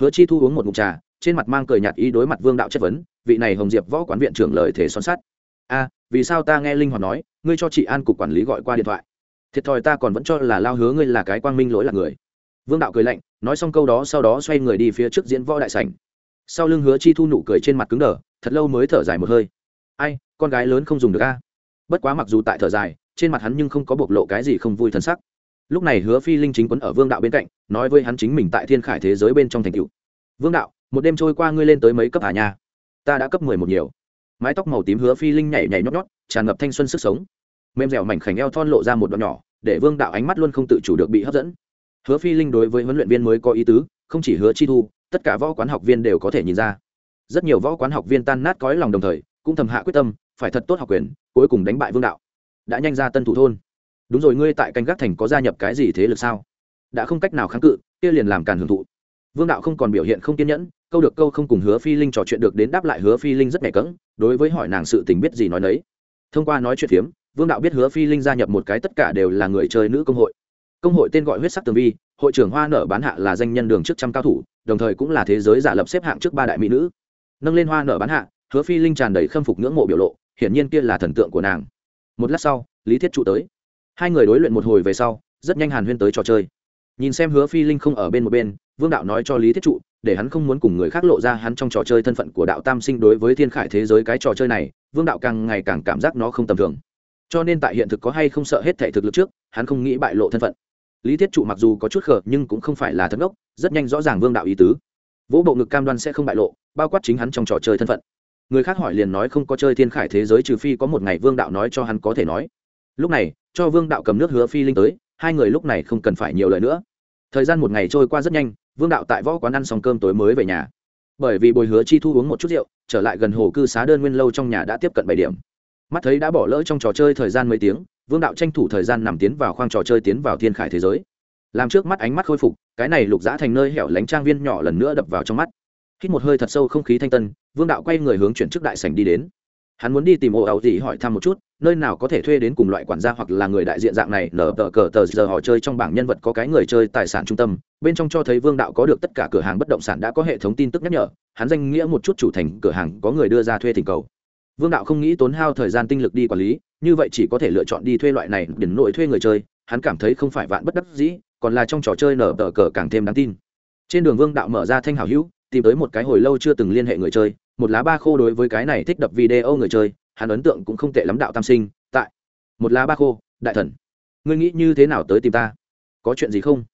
Hứa chi thu uống một mục trà, trên mặt mang cười nhạt ý đối mặt vương đạo chất vấn, vị này hồng diệp võ quán viện trưởng lời thể son sắt. A, vì sao ta nghe linh hoạt nói, ngươi cho chị an cục quản lý gọi qua điện thoại? Thiệt thòi ta còn vẫn cho là lao hứa ngươi là cái quang minh lỗi là người. Vương đạo cười lạnh, nói xong câu đó sau đó xoay người đi phía trước diễn võ đại sảnh. Sau lưng hứa chi thu nụ cười trên mặt cứng đờ, thật lâu mới thở dài một hơi. Ai, con gái lớn không dùng được a. Bất quá mặc dù tại thở dài, trên mặt hắn nhưng không có bộc lộ cái gì không vui thân sắc lúc này hứa phi linh chính quấn ở vương đạo bên cạnh, nói với hắn chính mình tại thiên khải thế giới bên trong thành cựu vương đạo, một đêm trôi qua ngươi lên tới mấy cấp hà nha? Ta đã cấp mười một nhiều. Mái tóc màu tím hứa phi linh nhảy nhảy nhót nhót, tràn ngập thanh xuân sức sống. Mềm dẻo mảnh khảnh eo thon lộ ra một đoạn nhỏ, để vương đạo ánh mắt luôn không tự chủ được bị hấp dẫn. Hứa phi linh đối với huấn luyện viên mới có ý tứ, không chỉ hứa chi thu, tất cả võ quán học viên đều có thể nhìn ra. Rất nhiều võ quán học viên tan nát cõi lòng đồng thời, cũng thầm hạ quyết tâm, phải thật tốt học quyền, cuối cùng đánh bại vương đạo. Đã nhanh ra tân thủ thôn đúng rồi, ngươi tại canh gác thành có gia nhập cái gì thế lực sao? Đã không cách nào kháng cự, kia liền làm càn hưởng thụ. Vương đạo không còn biểu hiện không kiên nhẫn, câu được câu không cùng hứa phi linh trò chuyện được đến đáp lại hứa phi linh rất nhạy cỡng đối với hỏi nàng sự tình biết gì nói nấy. Thông qua nói chuyện phiếm, vương đạo biết hứa phi linh gia nhập một cái tất cả đều là người chơi nữ công hội. Công hội tên gọi huyết sắc tường vi, hội trưởng hoa nở bán hạ là danh nhân đường trước trăm cao thủ, đồng thời cũng là thế giới giả lập xếp hạng trước ba đại mỹ nữ. Nâng lên hoa nở bán hạ, hứa phi linh tràn đầy khâm phục ngưỡng mộ biểu lộ, hiển nhiên kia là thần tượng của nàng. Một lát sau, lý thiết trụ tới hai người đối luyện một hồi về sau, rất nhanh hàn huyên tới trò chơi. Nhìn xem hứa phi linh không ở bên một bên, vương đạo nói cho lý thiết trụ, để hắn không muốn cùng người khác lộ ra hắn trong trò chơi thân phận của đạo tam sinh đối với thiên khải thế giới cái trò chơi này, vương đạo càng ngày càng cảm giác nó không tầm thường. Cho nên tại hiện thực có hay không sợ hết thể thực lực trước, hắn không nghĩ bại lộ thân phận. Lý thiết trụ mặc dù có chút khờ, nhưng cũng không phải là thất ngốc, rất nhanh rõ ràng vương đạo ý tứ. Vỗ bộ ngực cam đoan sẽ không bại lộ, bao quát chính hắn trong trò chơi thân phận. Người khác hỏi liền nói không có chơi thiên khải thế giới trừ phi có một ngày vương đạo nói cho hắn có thể nói lúc này, cho vương đạo cầm nước hứa phi linh tới, hai người lúc này không cần phải nhiều lời nữa. Thời gian một ngày trôi qua rất nhanh, vương đạo tại võ quán ăn xong cơm tối mới về nhà. Bởi vì bồi hứa chi thu uống một chút rượu, trở lại gần hồ cư xá đơn nguyên lâu trong nhà đã tiếp cận bảy điểm. Mắt thấy đã bỏ lỡ trong trò chơi thời gian mấy tiếng, vương đạo tranh thủ thời gian nằm tiến vào khoang trò chơi tiến vào thiên khải thế giới. Làm trước mắt ánh mắt khôi phục, cái này lục dã thành nơi hẻo lánh trang viên nhỏ lần nữa đập vào trong mắt. Hít một hơi thật sâu không khí thanh tân, vương đạo quay người hướng chuyển trước đại sảnh đi đến hắn muốn đi tìm ồ ảo gì hỏi thăm một chút, nơi nào có thể thuê đến cùng loại quản gia hoặc là người đại diện dạng này, nở tờ cờ tờ giờ họ chơi trong bảng nhân vật có cái người chơi tài sản trung tâm, bên trong cho thấy vương đạo có được tất cả cửa hàng bất động sản đã có hệ thống tin tức nhắc nhở, hắn danh nghĩa một chút chủ thành cửa hàng có người đưa ra thuê thỉnh cầu. Vương đạo không nghĩ tốn hao thời gian tinh lực đi quản lý, như vậy chỉ có thể lựa chọn đi thuê loại này để nội thuê người chơi, hắn cảm thấy không phải vạn bất đắc dĩ, còn là trong trò chơi nở tờ cờ càng thêm đáng tin. Trên đường vương đạo mở ra thanh hảo hữu, tìm tới một cái hồi lâu chưa từng liên hệ người chơi một lá ba khô đối với cái này thích đập video người chơi, hắn ấn tượng cũng không tệ lắm đạo tam sinh, tại. Một lá ba khô, đại thần. Ngươi nghĩ như thế nào tới tìm ta? Có chuyện gì không?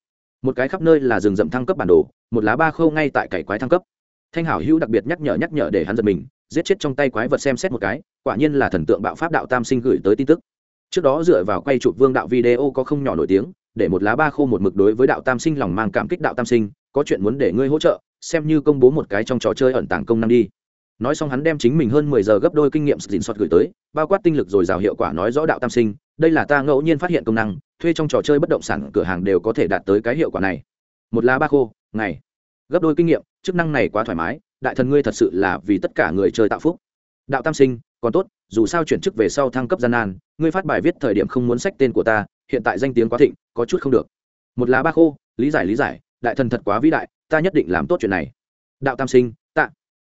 Một cái khắp nơi là rừng rậm thăng cấp bản đồ, một lá ba khô ngay tại cải quái thăng cấp. Thanh hảo hữu đặc biệt nhắc nhở nhắc nhở để hắn giật mình, giết chết trong tay quái vật xem xét một cái, quả nhiên là thần tượng bạo pháp đạo tam sinh gửi tới tin tức. Trước đó dựa vào quay chụp vương đạo video có không nhỏ nổi tiếng, để một lá ba khô một mực đối với đạo tam sinh lòng mang cảm kích đạo tam sinh, có chuyện muốn để ngươi hỗ trợ, xem như công bố một cái trong trò chơi ẩn tàng công năng đi nói xong hắn đem chính mình hơn mười giờ gấp đôi kinh nghiệm dịn soát gửi tới, bao quát tinh lực rồi rào hiệu quả nói rõ đạo tam sinh, đây là ta ngẫu nhiên phát hiện công năng, thuê trong trò chơi bất động sản cửa hàng đều có thể đạt tới cái hiệu quả này. Một lá ba khô, ngày. Gấp đôi kinh nghiệm, chức năng này quá thoải mái, đại thần ngươi thật sự là vì tất cả người chơi tạo phúc. Đạo tam sinh, còn tốt, dù sao chuyển chức về sau thăng cấp gian nan, ngươi phát bài viết thời điểm không muốn sách tên của ta, hiện tại danh tiếng quá thịnh, có chút không được. Một lá ba khô, lý giải lý giải, đại thần thật quá vĩ đại, ta nhất định làm tốt chuyện này. Đạo tam sinh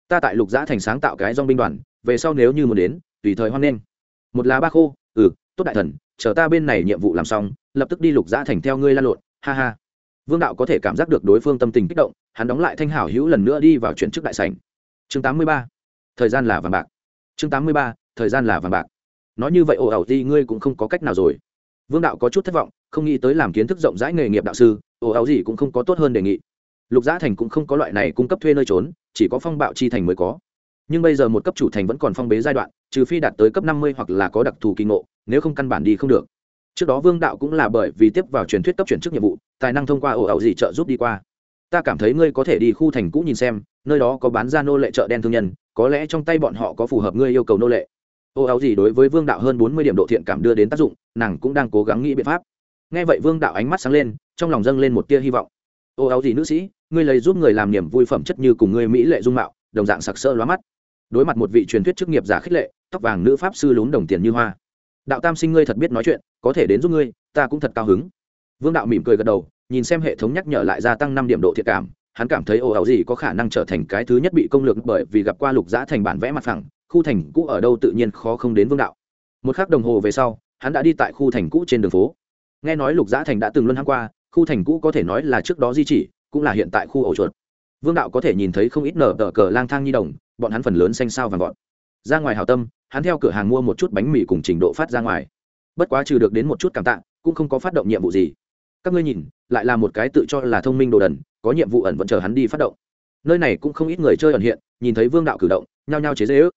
ta tại lục giã thành sáng tạo cái dong binh đoàn, về sau nếu như muốn đến, tùy thời hoan nghênh. Một lá ba khô ừ tốt đại thần, chờ ta bên này nhiệm vụ làm xong, lập tức đi lục giã thành theo ngươi la lộn, ha ha. Vương đạo có thể cảm giác được đối phương tâm tình kích động, hắn đóng lại thanh hảo hữu lần nữa đi vào chuyển chức đại sảnh. Chương tám mươi ba, thời gian là vàng bạc. Chương tám mươi ba, thời gian là vàng bạc. Nói như vậy, ồ ẩu gì ngươi cũng không có cách nào rồi. Vương đạo có chút thất vọng, không nghĩ tới làm kiến thức rộng rãi nghề nghiệp đạo sư, ồ ẩu gì cũng không có tốt hơn đề nghị lục giã thành cũng không có loại này cung cấp thuê nơi trốn, chỉ có phong bạo chi thành mới có. Nhưng bây giờ một cấp chủ thành vẫn còn phong bế giai đoạn, trừ phi đạt tới cấp năm mươi hoặc là có đặc thù kỳ ngộ, nếu không căn bản đi không được. Trước đó vương đạo cũng là bởi vì tiếp vào truyền thuyết cấp chuyển chức nhiệm vụ, tài năng thông qua ổ ẩu gì trợ giúp đi qua. Ta cảm thấy ngươi có thể đi khu thành cũ nhìn xem, nơi đó có bán ra nô lệ chợ đen thương nhân, có lẽ trong tay bọn họ có phù hợp ngươi yêu cầu nô lệ. Ô áo gì đối với vương đạo hơn bốn mươi điểm độ thiện cảm đưa đến tác dụng, nàng cũng đang cố gắng nghĩ biện pháp. Nghe vậy vương đạo ánh mắt sáng lên, trong lòng dâng lên một tia hy vọng. Ô áo gì nữ sĩ ngươi lấy giúp người làm niềm vui phẩm chất như cùng ngươi mỹ lệ dung mạo, đồng dạng sặc sỡ lóa mắt. Đối mặt một vị truyền thuyết chức nghiệp giả khích lệ, tóc vàng nữ pháp sư lún đồng tiền như hoa. Đạo tam sinh ngươi thật biết nói chuyện, có thể đến giúp ngươi, ta cũng thật cao hứng. Vương đạo mỉm cười gật đầu, nhìn xem hệ thống nhắc nhở lại gia tăng năm điểm độ thiệt cảm, hắn cảm thấy ồ ảo gì có khả năng trở thành cái thứ nhất bị công lược bởi vì gặp qua lục giã thành bản vẽ mặt phẳng, khu thành cũ ở đâu tự nhiên khó không đến vương đạo. Một k h ắ c đồng hồ về sau, hắn đã đi tại khu thành cũ trên đường phố. Nghe nói lục giã thành đã từng luân hăng qua, khu thành cũ có thể nói là trước đó di chỉ cũng là hiện tại khu ổ chuột. Vương đạo có thể nhìn thấy không ít nở tờ cờ lang thang nhi đồng, bọn hắn phần lớn xanh sao vàng gọn ra ngoài hào tâm, hắn theo cửa hàng mua một chút bánh mì cùng trình độ phát ra ngoài. Bất quá trừ được đến một chút cảm tạ, cũng không có phát động nhiệm vụ gì. Các ngươi nhìn, lại là một cái tự cho là thông minh đồ đần, có nhiệm vụ ẩn vẫn chờ hắn đi phát động. Nơi này cũng không ít người chơi ẩn hiện, nhìn thấy vương đạo cử động, nhao nhao chế dễ ước.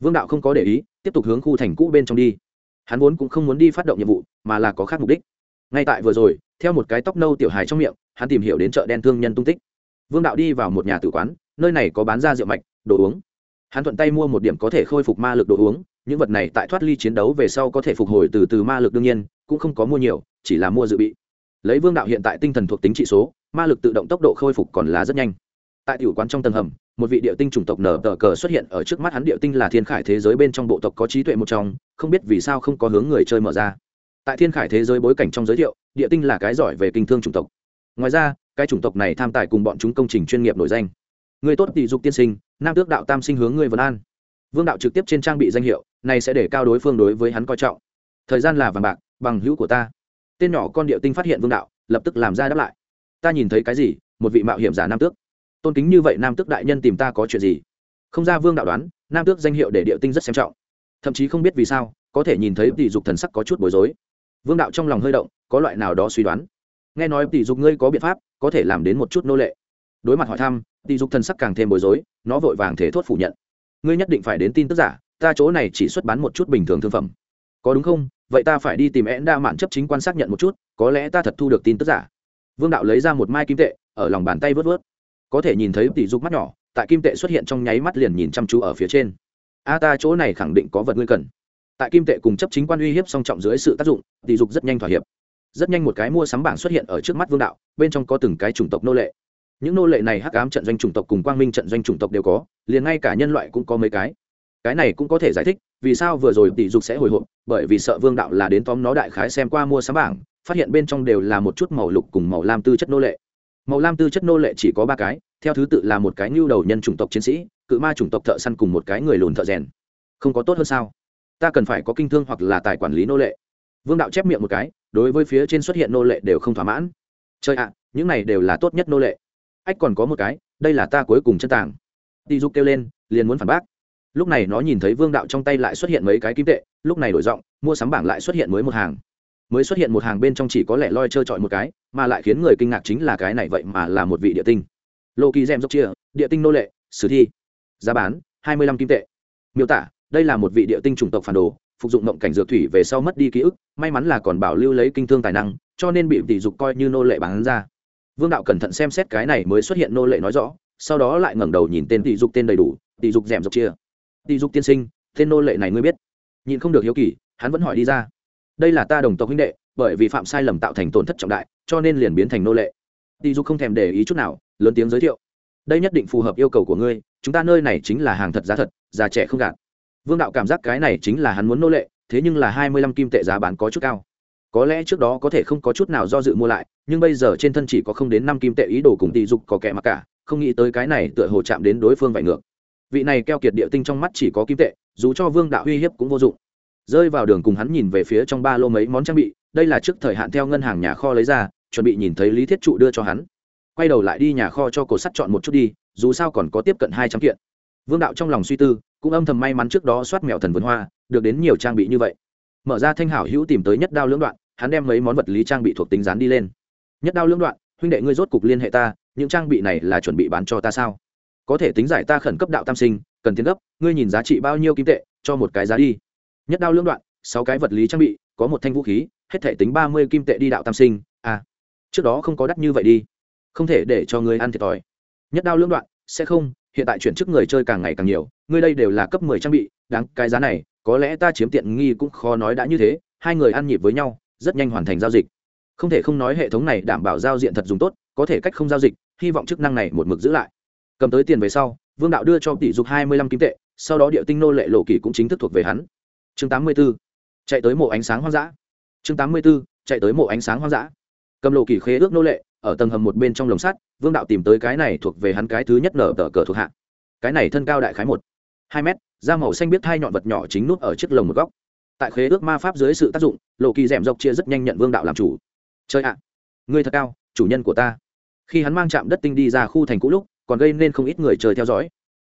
Vương đạo không có để ý, tiếp tục hướng khu thành cũ bên trong đi. Hắn vốn cũng không muốn đi phát động nhiệm vụ, mà là có khác mục đích ngay tại vừa rồi, theo một cái tóc nâu tiểu hài trong miệng, hắn tìm hiểu đến chợ đen thương nhân tung tích. Vương đạo đi vào một nhà tử quán, nơi này có bán ra rượu mạch, đồ uống. Hắn thuận tay mua một điểm có thể khôi phục ma lực đồ uống, những vật này tại thoát ly chiến đấu về sau có thể phục hồi từ từ ma lực đương nhiên, cũng không có mua nhiều, chỉ là mua dự bị. Lấy vương đạo hiện tại tinh thần thuộc tính trị số, ma lực tự động tốc độ khôi phục còn là rất nhanh. Tại tiểu quán trong tầng hầm, một vị địa tinh chủng tộc nở tờ cờ xuất hiện ở trước mắt hắn địa tinh là thiên khải thế giới bên trong bộ tộc có trí tuệ một trong, không biết vì sao không có hướng người chơi mở ra tại thiên khải thế giới bối cảnh trong giới thiệu, địa tinh là cái giỏi về kinh thương chủng tộc. Ngoài ra, cái chủng tộc này tham tài cùng bọn chúng công trình chuyên nghiệp nổi danh. Người tốt tỷ dục tiên sinh, nam tước đạo tam sinh hướng người vân an. Vương đạo trực tiếp trên trang bị danh hiệu, này sẽ để cao đối phương đối với hắn coi trọng. Thời gian là vàng bạc, bằng hữu của ta. Tên nhỏ con địa tinh phát hiện vương đạo, lập tức làm ra đáp lại. Ta nhìn thấy cái gì? Một vị mạo hiểm giả nam tước. Tôn kính như vậy nam tước đại nhân tìm ta có chuyện gì? Không ra vương đạo đoán, nam tước danh hiệu để địa tinh rất xem trọng. Thậm chí không biết vì sao, có thể nhìn thấy tỷ dục thần sắc có chút bối rối vương đạo trong lòng hơi động, có loại nào đó suy đoán. Nghe nói tỷ dục ngươi có biện pháp, có thể làm đến một chút nô lệ. Đối mặt hỏi thăm, tỷ dục thần sắc càng thêm bối rối, nó vội vàng thể thốt phủ nhận. Ngươi nhất định phải đến tin tức giả, ta chỗ này chỉ xuất bán một chút bình thường thương phẩm. Có đúng không? Vậy ta phải đi tìm én đa mạn chấp chính quan xác nhận một chút, có lẽ ta thật thu được tin tức giả. Vương đạo lấy ra một mai kim tệ, ở lòng bàn tay vớt vớt. Có thể nhìn thấy tỷ dục mắt nhỏ, tại kim tệ xuất hiện trong nháy mắt liền nhìn chăm chú ở phía trên. A, ta chỗ này khẳng định có vật ngươi cần tại kim tệ cùng chấp chính quan uy hiếp song trọng dưới sự tác dụng tỷ dục rất nhanh thỏa hiệp. Rất nhanh một cái mua sắm bảng xuất hiện ở trước mắt vương đạo, bên trong có từng cái chủng tộc nô lệ. Những nô lệ này hắc ám trận doanh chủng tộc cùng quang minh trận doanh chủng tộc đều có, liền ngay cả nhân loại cũng có mấy cái. Cái này cũng có thể giải thích vì sao vừa rồi tỷ dục sẽ hồi hộp, bởi vì sợ vương đạo là đến tóm nó đại khái xem qua mua sắm bảng, phát hiện bên trong đều là một chút màu lục cùng màu lam tư chất nô lệ. Màu lam tư chất nô lệ chỉ có ba cái, theo thứ tự là một cái nhu đầu nhân chủng tộc chiến sĩ, cự ma chủng tộc thợ săn cùng một cái người lùn thợ rèn. Không có tốt hơn sao? Ta cần phải có kinh thương hoặc là tài quản lý nô lệ. Vương đạo chép miệng một cái, đối với phía trên xuất hiện nô lệ đều không thỏa mãn. Chơi ạ, những này đều là tốt nhất nô lệ. Ách còn có một cái, đây là ta cuối cùng chân tàng. Đi dục kêu lên, liền muốn phản bác. Lúc này nó nhìn thấy vương đạo trong tay lại xuất hiện mấy cái kim tệ, lúc này đổi giọng, mua sắm bảng lại xuất hiện mới một hàng. Mới xuất hiện một hàng bên trong chỉ có lẻ loi trơ trọi một cái, mà lại khiến người kinh ngạc chính là cái này vậy mà là một vị địa tinh. Lô kỳ gem dốc chia, địa tinh nô lệ, sử thi. Giá bán, hai mươi lăm kim tệ. Miêu tả đây là một vị địa tinh chủng tộc phản đồ, phục dụng mộng cảnh dược thủy về sau mất đi ký ức, may mắn là còn bảo lưu lấy kinh thương tài năng, cho nên bị tỷ dục coi như nô lệ bán ra. Vương đạo cẩn thận xem xét cái này mới xuất hiện nô lệ nói rõ, sau đó lại ngẩng đầu nhìn tên tỷ dục tên đầy đủ, tỷ dục rèm dục chia. Tỷ dục tiên sinh, tên nô lệ này ngươi biết. Nhìn không được hiếu kỳ, hắn vẫn hỏi đi ra. Đây là ta đồng tộc huynh đệ, bởi vì phạm sai lầm tạo thành tổn thất trọng đại, cho nên liền biến thành nô lệ. Tỷ dục không thèm để ý chút nào, lớn tiếng giới thiệu. Đây nhất định phù hợp yêu cầu của ngươi, chúng ta nơi này chính là hàng thật giá thật, già trẻ không gạt vương đạo cảm giác cái này chính là hắn muốn nô lệ, thế nhưng là hai mươi lăm kim tệ giá bán có chút cao. Có lẽ trước đó có thể không có chút nào do dự mua lại, nhưng bây giờ trên thân chỉ có không đến năm kim tệ ý đồ cùng tỷ dục có kẻ mặc cả, không nghĩ tới cái này tựa hồ chạm đến đối phương vải ngược. Vị này keo kiệt địa tinh trong mắt chỉ có kim tệ, dù cho vương đạo uy hiếp cũng vô dụng. Rơi vào đường cùng hắn nhìn về phía trong ba lô mấy món trang bị, đây là trước thời hạn theo ngân hàng nhà kho lấy ra, chuẩn bị nhìn thấy lý thiết trụ đưa cho hắn. Quay đầu lại đi nhà kho cho cổ sắt chọn một chút đi, dù sao còn có tiếp cận hai trăm kiện vương đạo trong lòng suy tư, cũng âm thầm may mắn trước đó soát mèo thần vườn hoa, được đến nhiều trang bị như vậy. Mở ra thanh hảo hữu tìm tới nhất đao lưỡng đoạn, hắn đem mấy món vật lý trang bị thuộc tính rán đi lên. Nhất đao lưỡng đoạn, huynh đệ ngươi rốt cục liên hệ ta, những trang bị này là chuẩn bị bán cho ta sao? Có thể tính giải ta khẩn cấp đạo tam sinh, cần tiến gấp, ngươi nhìn giá trị bao nhiêu kim tệ, cho một cái giá đi. Nhất đao lưỡng đoạn, sáu cái vật lý trang bị, có một thanh vũ khí, hết thể tính ba mươi kim tệ đi đạo tam sinh à trước đó không có đắt như vậy đi, không thể để cho ngươi ăn thiệt thòi. Nhất đao lưỡng đoạn, sẽ không hiện tại chuyển chức người chơi càng ngày càng nhiều ngươi đây đều là cấp mười trang bị, đáng cái giá này, có lẽ ta chiếm tiện nghi cũng khó nói đã như thế, hai người ăn nhịp với nhau, rất nhanh hoàn thành giao dịch. Không thể không nói hệ thống này đảm bảo giao diện thật dùng tốt, có thể cách không giao dịch, hy vọng chức năng này một mực giữ lại. Cầm tới tiền về sau, vương đạo đưa cho tỷ dục hai mươi lăm kim tệ, sau đó địa tinh nô lệ lộ kỳ cũng chính thức thuộc về hắn. Chương tám mươi b ố chạy tới mộ ánh sáng hoang dã. Chương tám mươi b ố chạy tới mộ ánh sáng hoang dã. Cầm lộ kỳ khế ước nô lệ ở tầng hầm một bên trong lồng sắt, vương đạo tìm tới cái này thuộc về hắn cái thứ nhất nở tờ cờ thuộc hạ. Cái này thân cao đại khái một, hai mét, da màu xanh biết hai nhọn vật nhỏ chính nút ở chiếc lồng một góc. Tại khế ước ma pháp dưới sự tác dụng, lộ kỳ d ẻ m dọc chia rất nhanh nhận vương đạo làm chủ. Chơi ạ, ngươi thật cao, chủ nhân của ta. Khi hắn mang chạm đất tinh đi ra khu thành cũ lúc, còn gây nên không ít người chơi theo dõi.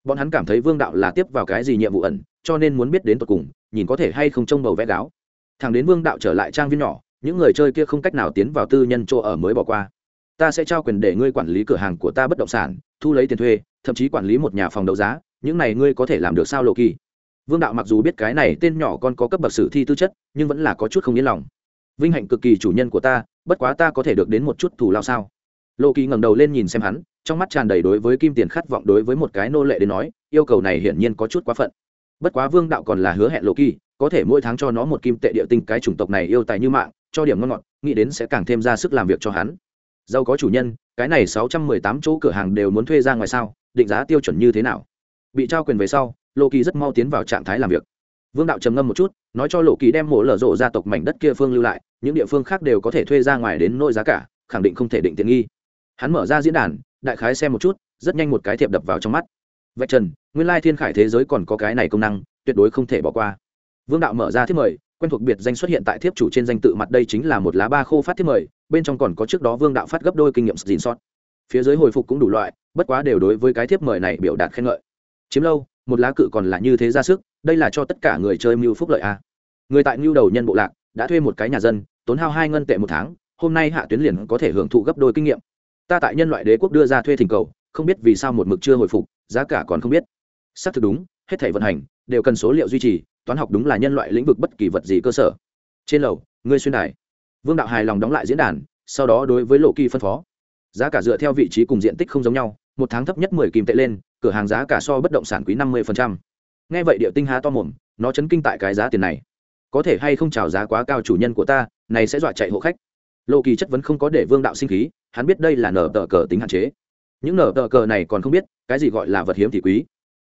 Bọn hắn cảm thấy vương đạo là tiếp vào cái gì nhiệm vụ ẩn, cho nên muốn biết đến tột cùng, nhìn có thể hay không trông bầu vẽ gáo. Thằng đến vương đạo trở lại trang viên nhỏ, những người chơi kia không cách nào tiến vào tư nhân chỗ ở mới bỏ qua ta sẽ trao quyền để ngươi quản lý cửa hàng của ta bất động sản, thu lấy tiền thuê, thậm chí quản lý một nhà phòng đấu giá, những này ngươi có thể làm được sao lộ kỳ? Vương đạo mặc dù biết cái này tên nhỏ con có cấp bậc sử thi tư chất, nhưng vẫn là có chút không yên lòng. Vinh hạnh cực kỳ chủ nhân của ta, bất quá ta có thể được đến một chút thù lao sao? Lộ kỳ ngẩng đầu lên nhìn xem hắn, trong mắt tràn đầy đối với kim tiền khát vọng đối với một cái nô lệ đến nói, yêu cầu này hiển nhiên có chút quá phận. Bất quá vương đạo còn là hứa hẹn lộ kỳ, có thể mỗi tháng cho nó một kim tệ địa tinh cái chủng tộc này yêu tài như mạng, cho điểm ngon ngọt, nghĩ đến sẽ càng thêm ra sức làm việc cho hắn giàu có chủ nhân, cái này sáu trăm mười tám chỗ cửa hàng đều muốn thuê ra ngoài sao? Định giá tiêu chuẩn như thế nào? Bị trao quyền về sau, lộ kỳ rất mau tiến vào trạng thái làm việc. Vương đạo trầm ngâm một chút, nói cho lộ kỳ đem mổ lở rộ gia tộc mảnh đất kia phương lưu lại, những địa phương khác đều có thể thuê ra ngoài đến nỗi giá cả, khẳng định không thể định tiện nghi. Hắn mở ra diễn đàn, đại khái xem một chút, rất nhanh một cái thiệp đập vào trong mắt. Vạch trần, nguyên lai thiên khải thế giới còn có cái này công năng, tuyệt đối không thể bỏ qua. Vương đạo mở ra thiếp mời, quen thuộc biệt danh xuất hiện tại thiếp chủ trên danh tự mặt đây chính là một lá ba khô phát thiếp mời bên trong còn có trước đó vương đạo phát gấp đôi kinh nghiệm dìn sót. Phía dưới hồi phục cũng đủ loại, bất quá đều đối với cái thiếp mời này biểu đạt khen ngợi. Chiếm lâu, một lá cự còn là như thế ra sức, đây là cho tất cả người chơi mưu phúc lợi a người tại mưu đầu nhân bộ lạc, đã thuê một cái nhà dân, tốn hao hai ngân tệ một tháng, hôm nay hạ tuyến liền có thể hưởng thụ gấp đôi kinh nghiệm. Ta tại nhân loại đế quốc đưa ra thuê thỉnh cầu, không biết vì sao một mực chưa hồi phục, giá cả còn không biết. Xác thực đúng, hết thể vận hành, đều cần số liệu duy trì, toán học đúng là nhân loại lĩnh vực bất kỳ vật gì cơ sở. Trên lầu, ngươi xuyên đài vương đạo hài lòng đóng lại diễn đàn, sau đó đối với lộ kỳ phân phó. Giá cả dựa theo vị trí cùng diện tích không giống nhau, một tháng thấp nhất mười kìm tệ lên, cửa hàng giá cả so bất động sản quý năm mươi nghe vậy địa tinh há to mồm, nó chấn kinh tại cái giá tiền này. Có thể hay không trào giá quá cao chủ nhân của ta, này sẽ dọa chạy hộ khách. Lộ kỳ chất vấn không có để vương đạo sinh khí, hắn biết đây là nở tờ cờ tính hạn chế. Những nở tờ cờ này còn không biết, cái gì gọi là vật hiếm thì quý.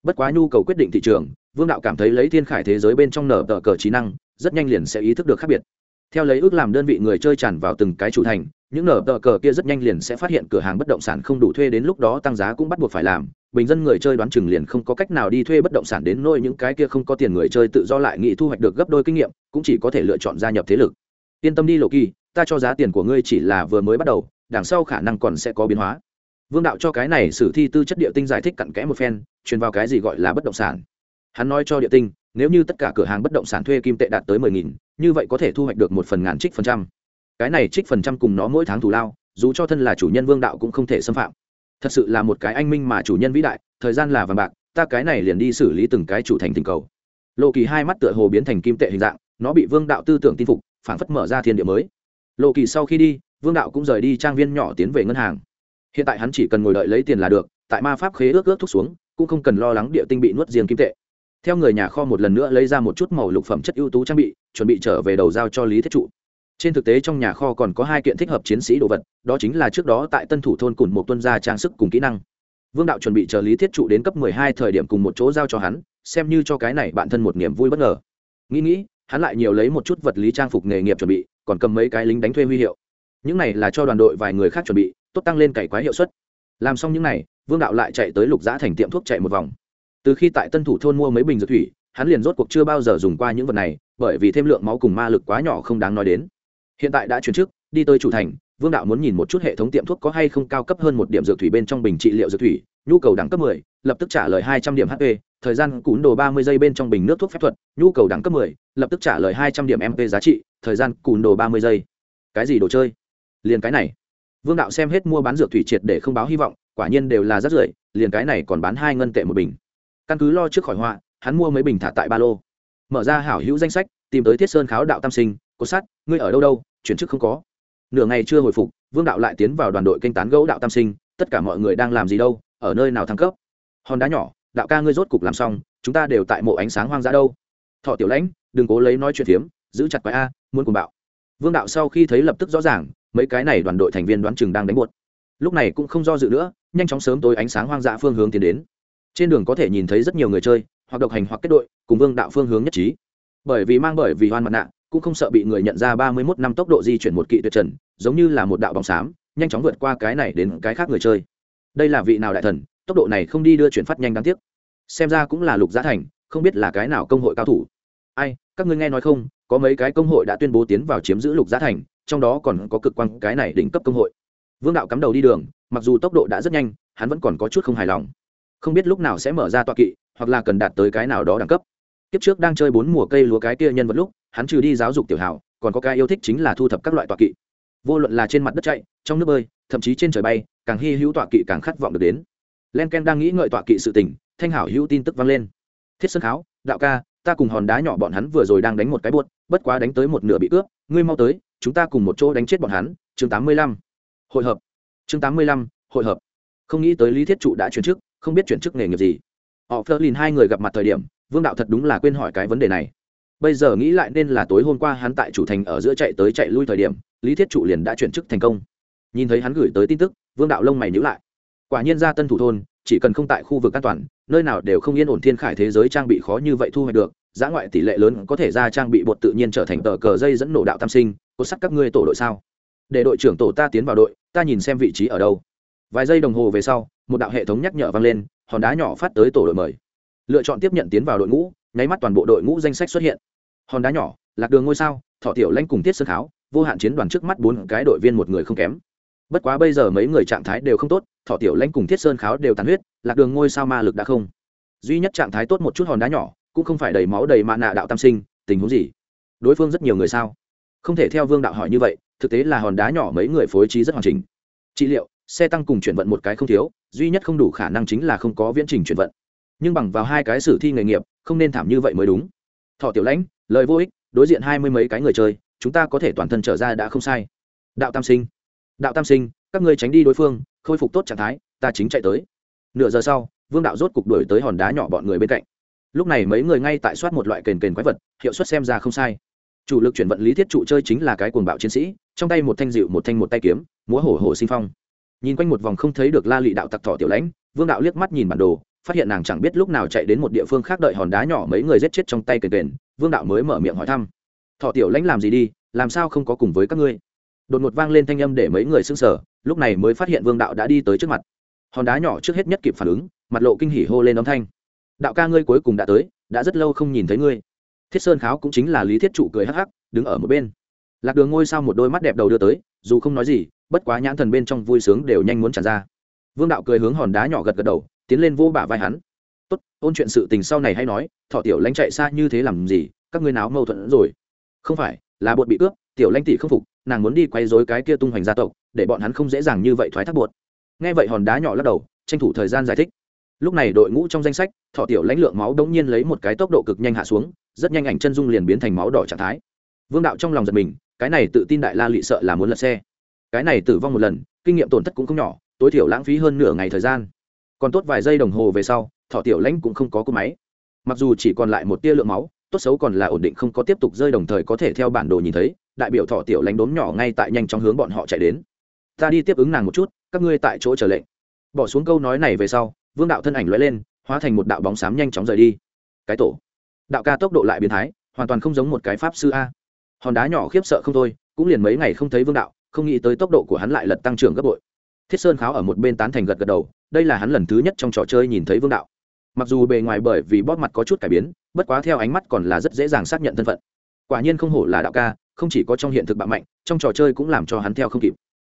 Bất quá nhu cầu quyết định thị trường, vương đạo cảm thấy lấy thiên khải thế giới bên trong nở tờ cờ trí năng, rất nhanh liền sẽ ý thức được khác biệt theo lấy ước làm đơn vị người chơi tràn vào từng cái chủ thành, những nở tờ cờ kia rất nhanh liền sẽ phát hiện cửa hàng bất động sản không đủ thuê đến lúc đó tăng giá cũng bắt buộc phải làm. Bình dân người chơi đoán chừng liền không có cách nào đi thuê bất động sản đến nôi những cái kia không có tiền người chơi tự do lại nghĩ thu hoạch được gấp đôi kinh nghiệm, cũng chỉ có thể lựa chọn gia nhập thế lực. Yên tâm đi, lộ kỳ, ta cho giá tiền của ngươi chỉ là vừa mới bắt đầu, đằng sau khả năng còn sẽ có biến hóa. Vương đạo cho cái này sử thi tư chất địa tinh giải thích cặn kẽ một phen, truyền vào cái gì gọi là bất động sản. Hắn nói cho địa tinh, nếu như tất cả cửa hàng bất động sản thuê kim tệ đạt tới mười nghìn như vậy có thể thu hoạch được một phần ngàn trích phần trăm. Cái này trích phần trăm cùng nó mỗi tháng thù lao, dù cho thân là chủ nhân vương đạo cũng không thể xâm phạm. Thật sự là một cái anh minh mà chủ nhân vĩ đại, thời gian là vàng bạc, ta cái này liền đi xử lý từng cái chủ thành tình cầu. Lộ kỳ hai mắt tựa hồ biến thành kim tệ hình dạng, nó bị vương đạo tư tưởng tin phục phản phất mở ra thiên địa mới. Lộ kỳ sau khi đi, vương đạo cũng rời đi trang viên nhỏ tiến về ngân hàng. Hiện tại hắn chỉ cần ngồi đợi lấy tiền là được, tại ma pháp khế ước ước thúc xuống, cũng không cần lo lắng địa tinh bị nuốt riêng kim tệ theo người nhà kho một lần nữa lấy ra một chút màu lục phẩm chất ưu tú trang bị, chuẩn bị trở về đầu giao cho lý thiết trụ. Trên thực tế trong nhà kho còn có hai kiện thích hợp chiến sĩ đồ vật, đó chính là trước đó tại tân thủ thôn cùng một tuân gia trang sức cùng kỹ năng. Vương đạo chuẩn bị chờ lý thiết trụ đến cấp mười hai thời điểm cùng một chỗ giao cho hắn, xem như cho cái này bản thân một niềm vui bất ngờ. Nghĩ nghĩ, hắn lại nhiều lấy một chút vật lý trang phục nghề nghiệp chuẩn bị, còn cầm mấy cái lính đánh thuê huy hiệu. Những này là cho đoàn đội vài người khác chuẩn bị, tốt tăng lên cày quái hiệu suất. Làm xong những này, vương đạo lại chạy tới lục giã thành tiệm thuốc chạy một vòng từ khi tại tân thủ thôn mua mấy bình dược thủy hắn liền rốt cuộc chưa bao giờ dùng qua những vật này bởi vì thêm lượng máu cùng ma lực quá nhỏ không đáng nói đến. Hiện tại đã chuyển chức đi tới chủ thành vương đạo muốn nhìn một chút hệ thống tiệm thuốc có hay không cao cấp hơn một điểm dược thủy bên trong bình trị liệu dược thủy nhu cầu đẳng cấp 10, lập tức trả lời 200 điểm hp thời gian cún đồ 30 giây bên trong bình nước thuốc phép thuật nhu cầu đẳng cấp 10, lập tức trả lời 200 điểm mp giá trị thời gian cún đồ 30 giây. Cái gì đồ chơi? Liền cái này. Vương đạo xem hết mua bán dược thủy triệt để không báo hy vọng quả nhiên đều là rất rưởi liền cái này còn bán hai ngân tệ một bình căn cứ lo trước khỏi họa, hắn mua mấy bình thả tại ba lô. Mở ra hảo hữu danh sách, tìm tới thiết sơn kháo đạo tam sinh cốt sát ngươi ở đâu đâu, chuyển chức không có. Nửa ngày chưa hồi phục, vương đạo lại tiến vào đoàn đội kênh tán gấu đạo tam sinh, tất cả mọi người đang làm gì đâu, ở nơi nào thăng cấp? Hòn đá nhỏ, đạo ca ngươi rốt cục làm xong, chúng ta đều tại mộ ánh sáng hoang dã đâu. Thọ tiểu lãnh, đừng cố lấy nói chuyện phiếm, giữ chặt quái a, muốn cùng bạo. Vương đạo sau khi thấy lập tức rõ ràng, mấy cái này đoàn đội thành viên đoán chừng đang đánh buột. Lúc này cũng không do dự nữa, nhanh chóng sớm tối ánh sáng hoang dã phương hướng tiến đến trên đường có thể nhìn thấy rất nhiều người chơi, hoặc độc hành hoặc kết đội, cùng vương đạo phương hướng nhất trí. Bởi vì mang bởi vì hoan mặt nạ, cũng không sợ bị người nhận ra ba mươi mốt năm tốc độ di chuyển một kỵ tuyệt trần, giống như là một đạo bóng xám, nhanh chóng vượt qua cái này đến cái khác người chơi. Đây là vị nào đại thần, tốc độ này không đi đưa chuyển phát nhanh đáng tiếc. Xem ra cũng là lục giá thành, không biết là cái nào công hội cao thủ. Ai, các ngươi nghe nói không, có mấy cái công hội đã tuyên bố tiến vào chiếm giữ lục giá thành, trong đó còn có cực quan cái này đỉnh cấp công hội. Vương đạo cắm đầu đi đường, mặc dù tốc độ đã rất nhanh, hắn vẫn còn có chút không hài lòng không biết lúc nào sẽ mở ra tọa kỵ, hoặc là cần đạt tới cái nào đó đẳng cấp. Kiếp trước đang chơi bốn mùa cây lúa cái kia nhân vật lúc, hắn trừ đi giáo dục tiểu hảo còn có cái yêu thích chính là thu thập các loại tọa kỵ. Vô luận là trên mặt đất chạy, trong nước bơi, thậm chí trên trời bay, càng hy hữu tọa kỵ càng khát vọng được đến. Len ken đang nghĩ ngợi tọa kỵ sự tình, thanh hảo hữu tin tức vang lên. Thiết sơn kháo, đạo ca, ta cùng hòn đá nhỏ bọn hắn vừa rồi đang đánh một cái buốt bất quá đánh tới một nửa bị cướp, ngươi mau tới, chúng ta cùng một chỗ đánh chết bọn hắn. Chương tám mươi lăm. Hội hợp. Chương tám mươi lăm, hội hợp. Không nghĩ tới lý thiết trụ đã chuyển chức không biết chuyển chức nghề nghiệp gì. Họ phơ lìn hai người gặp mặt thời điểm, vương đạo thật đúng là quên hỏi cái vấn đề này. Bây giờ nghĩ lại nên là tối hôm qua hắn tại chủ thành ở giữa chạy tới chạy lui thời điểm, lý thiết trụ liền đã chuyển chức thành công. Nhìn thấy hắn gửi tới tin tức, vương đạo lông mày nhữ lại. Quả nhiên ra tân thủ thôn, chỉ cần không tại khu vực an toàn, nơi nào đều không yên ổn thiên khải thế giới trang bị khó như vậy thu hoạch được, giá ngoại tỷ lệ lớn có thể ra trang bị bột tự nhiên trở thành tờ cờ dây dẫn nổ đạo tam sinh, có sắc các ngươi tổ đội sao? Để đội trưởng tổ ta tiến vào đội, ta nhìn xem vị trí ở đâu vài giây đồng hồ về sau, một đạo hệ thống nhắc nhở vang lên, hòn đá nhỏ phát tới tổ đội mời. Lựa chọn tiếp nhận tiến vào đội ngũ, nháy mắt toàn bộ đội ngũ danh sách xuất hiện. Hòn đá nhỏ, lạc đường ngôi sao, thọ tiểu lanh cùng tiết sơn kháo, vô hạn chiến đoàn trước mắt bốn cái đội viên một người không kém. Bất quá bây giờ mấy người trạng thái đều không tốt, thọ tiểu lanh cùng thiết sơn kháo đều tàn huyết, lạc đường ngôi sao ma lực đã không. Duy nhất trạng thái tốt một chút hòn đá nhỏ, cũng không phải đầy máu đầy mạ nạ đạo tam sinh, tình huống gì? Đối phương rất nhiều người sao? Không thể theo vương đạo hỏi như vậy, thực tế là hòn đá nhỏ mấy người phối trí rất hoàn chỉnh. Trị liệu xe tăng cùng chuyển vận một cái không thiếu, duy nhất không đủ khả năng chính là không có viễn trình chuyển vận. Nhưng bằng vào hai cái sử thi nghề nghiệp, không nên thảm như vậy mới đúng. Thọ tiểu lãnh, lời vô ích, đối diện hai mươi mấy cái người chơi, chúng ta có thể toàn thân trở ra đã không sai. Đạo tam sinh. Đạo tam sinh, các ngươi tránh đi đối phương, khôi phục tốt trạng thái, ta chính chạy tới. Nửa giờ sau, vương đạo rốt cục đuổi tới hòn đá nhỏ bọn người bên cạnh. Lúc này mấy người ngay tại soát một loại kền kền quái vật, hiệu suất xem ra không sai. Chủ lực chuyển vận lý thiết trụ chơi chính là cái cuồng bạo chiến sĩ, trong tay một thanh dịu một thanh một tay kiếm, múa hổ hổ sinh phong nhìn quanh một vòng không thấy được la lị đạo tặc thỏ tiểu lãnh, vương đạo liếc mắt nhìn bản đồ, phát hiện nàng chẳng biết lúc nào chạy đến một địa phương khác đợi hòn đá nhỏ mấy người giết chết trong tay kền kền, vương đạo mới mở miệng hỏi thăm. Thọ tiểu lãnh làm gì đi, làm sao không có cùng với các ngươi? Đột ngột vang lên thanh âm để mấy người sững sờ, lúc này mới phát hiện vương đạo đã đi tới trước mặt. Hòn đá nhỏ trước hết nhất kịp phản ứng, mặt lộ kinh hỉ hô lên âm thanh. Đạo ca ngươi cuối cùng đã tới, đã rất lâu không nhìn thấy ngươi. Thiết sơn kháo cũng chính là lý thiết trụ cười hắc hắc, đứng ở một bên. Lạc đường ngôi sao một đôi mắt đẹp đầu đưa tới, dù không nói gì bất quá nhãn thần bên trong vui sướng đều nhanh muốn tràn ra. Vương đạo cười hướng hòn đá nhỏ gật gật đầu, tiến lên vô bả vai hắn. Tốt, ôn chuyện sự tình sau này hay nói, thọ tiểu lãnh chạy xa như thế làm gì, các ngươi náo mâu thuẫn rồi. Không phải, là bột bị cướp, tiểu lãnh tỷ không phục, nàng muốn đi quay dối cái kia tung hoành gia tộc, để bọn hắn không dễ dàng như vậy thoái thác bột. Nghe vậy hòn đá nhỏ lắc đầu, tranh thủ thời gian giải thích. Lúc này đội ngũ trong danh sách, thọ tiểu lãnh lượng máu đống nhiên lấy một cái tốc độ cực nhanh hạ xuống, rất nhanh ảnh chân dung liền biến thành máu đỏ trạng thái. Vương đạo trong lòng giật mình, cái này tự tin đại la lị sợ là muốn lật xe cái này tử vong một lần, kinh nghiệm tổn thất cũng không nhỏ, tối thiểu lãng phí hơn nửa ngày thời gian. Còn tốt vài giây đồng hồ về sau, thọ tiểu lãnh cũng không có cỗ máy. Mặc dù chỉ còn lại một tia lượng máu, tốt xấu còn là ổn định không có tiếp tục rơi đồng thời có thể theo bản đồ nhìn thấy, đại biểu thọ tiểu lãnh đốm nhỏ ngay tại nhanh chóng hướng bọn họ chạy đến. Ta đi tiếp ứng nàng một chút, các ngươi tại chỗ chờ lệnh. Bỏ xuống câu nói này về sau, vương đạo thân ảnh lóe lên, hóa thành một đạo bóng xám nhanh chóng rời đi. Cái tổ. Đạo ca tốc độ lại biến thái, hoàn toàn không giống một cái pháp sư a. Hòn đá nhỏ khiếp sợ không thôi, cũng liền mấy ngày không thấy vương đạo không nghĩ tới tốc độ của hắn lại lật tăng trưởng gấp bội. Thiết sơn kháo ở một bên tán thành gật gật đầu, đây là hắn lần thứ nhất trong trò chơi nhìn thấy vương đạo. Mặc dù bề ngoài bởi vì bóp mặt có chút cải biến, bất quá theo ánh mắt còn là rất dễ dàng xác nhận thân phận. Quả nhiên không hổ là đạo ca, không chỉ có trong hiện thực bạo mạnh, trong trò chơi cũng làm cho hắn theo không kịp.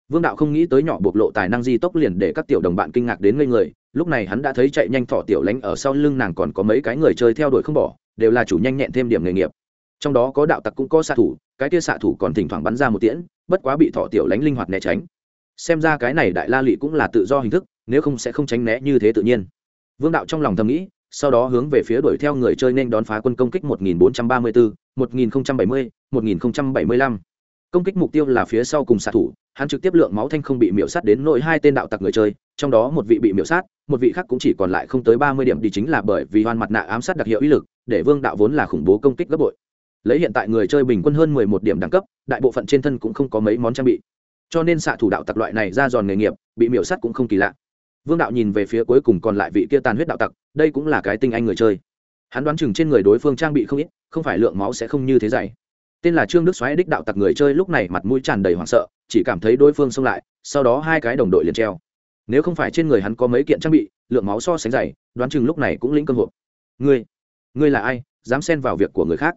Vương đạo không nghĩ tới nhỏ bộc lộ tài năng di tốc liền để các tiểu đồng bạn kinh ngạc đến ngây người, lúc này hắn đã thấy chạy nhanh thỏ tiểu lánh ở sau lưng nàng còn có mấy cái người chơi theo đuổi không bỏ, đều là chủ nhanh nhẹn thêm điểm nghề nghiệp. Trong đó có đạo tặc cũng có xạ thủ, cái kia xạ thủ còn thỉnh thoảng bắn ra một tiễn bất quá bị thọ tiểu lánh linh hoạt né tránh. Xem ra cái này đại la lụy cũng là tự do hình thức nếu không sẽ không tránh né như thế tự nhiên. Vương đạo trong lòng thầm nghĩ sau đó hướng về phía đuổi theo người chơi nên đón phá quân công kích 1434, 1070, 1075. công kích mục tiêu là phía sau cùng xạ thủ hắn trực tiếp lượng máu thanh không bị miễu sát đến nội hai tên đạo tặc người chơi trong đó một vị bị miễu sát một vị khác cũng chỉ còn lại không tới ba mươi điểm đi chính là bởi vì hoan mặt nạ ám sát đặc hiệu uy lực để vương đạo vốn là khủng bố công kích gấp bội lấy hiện tại người chơi bình quân hơn mười một điểm đẳng cấp, đại bộ phận trên thân cũng không có mấy món trang bị. Cho nên xạ thủ đạo tặc loại này ra giòn nghề nghiệp, bị miểu sát cũng không kỳ lạ. Vương đạo nhìn về phía cuối cùng còn lại vị kia tàn huyết đạo tặc, đây cũng là cái tinh anh người chơi. Hắn đoán chừng trên người đối phương trang bị không ít, không phải lượng máu sẽ không như thế dày. Tên là trương đức xoáy đích đạo tặc người chơi lúc này mặt mũi tràn đầy hoảng sợ, chỉ cảm thấy đối phương xông lại, sau đó hai cái đồng đội liền treo. Nếu không phải trên người hắn có mấy kiện trang bị, lượng máu so sánh dày, đoán chừng lúc này cũng lĩnh cơn hội ngươi ngươi là ai? Dám xen vào việc của người khác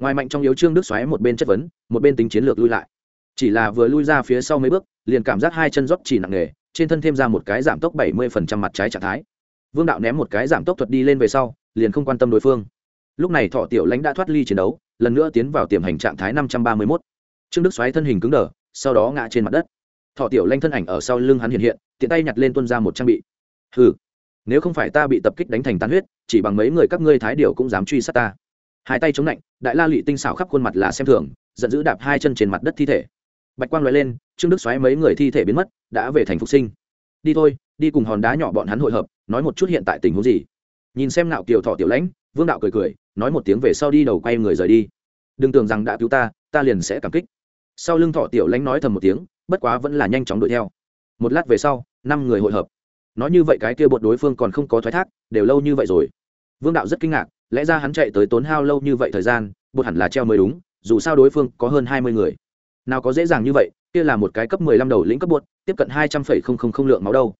ngoài mạnh trong yếu trương đức xoáy một bên chất vấn, một bên tính chiến lược lui lại. Chỉ là vừa lui ra phía sau mấy bước, liền cảm giác hai chân rót chỉ nặng nề, trên thân thêm ra một cái giảm tốc bảy mươi phần trăm mặt trái trạng thái. Vương đạo ném một cái giảm tốc thuật đi lên về sau, liền không quan tâm đối phương. Lúc này thọ tiểu lãnh đã thoát ly chiến đấu, lần nữa tiến vào tiềm hành trạng thái năm trăm ba mươi mốt. Trương đức xoáy thân hình cứng đờ, sau đó ngã trên mặt đất. Thọ tiểu lanh thân ảnh ở sau lưng hắn hiện hiện, tiện tay nhặt lên tuân ra một trang bị. Hừ, nếu không phải ta bị tập kích đánh thành tan huyết, chỉ bằng mấy người các ngươi thái điều cũng dám truy sát ta hai tay chống lạnh, đại la lụy tinh xảo khắp khuôn mặt là xem thường, giận dữ đạp hai chân trên mặt đất thi thể. Bạch quang loại lên, trương đức xoáy mấy người thi thể biến mất, đã về thành phục sinh. Đi thôi, đi cùng hòn đá nhỏ bọn hắn hội hợp, nói một chút hiện tại tình huống gì. Nhìn xem nạo kiều thọ tiểu lãnh, vương đạo cười cười, nói một tiếng về sau đi đầu quay người rời đi. Đừng tưởng rằng đã cứu ta ta liền sẽ cảm kích. Sau lưng thọ tiểu lãnh nói thầm một tiếng, bất quá vẫn là nhanh chóng đuổi theo. Một lát về sau, năm người hội hợp. Nói như vậy cái kia bột đối phương còn không có thoái thác, đều lâu như vậy rồi vương đạo rất kinh ngạc, lẽ ra hắn chạy tới tốn hao lâu như vậy thời gian bột hẳn là treo mới đúng, dù sao đối phương có hơn hai mươi người. Nào có dễ dàng như vậy, kia là một cái cấp mười lăm đầu lĩnh cấp bột tiếp cận hai trăm phẩy không không không lượng máu đâu.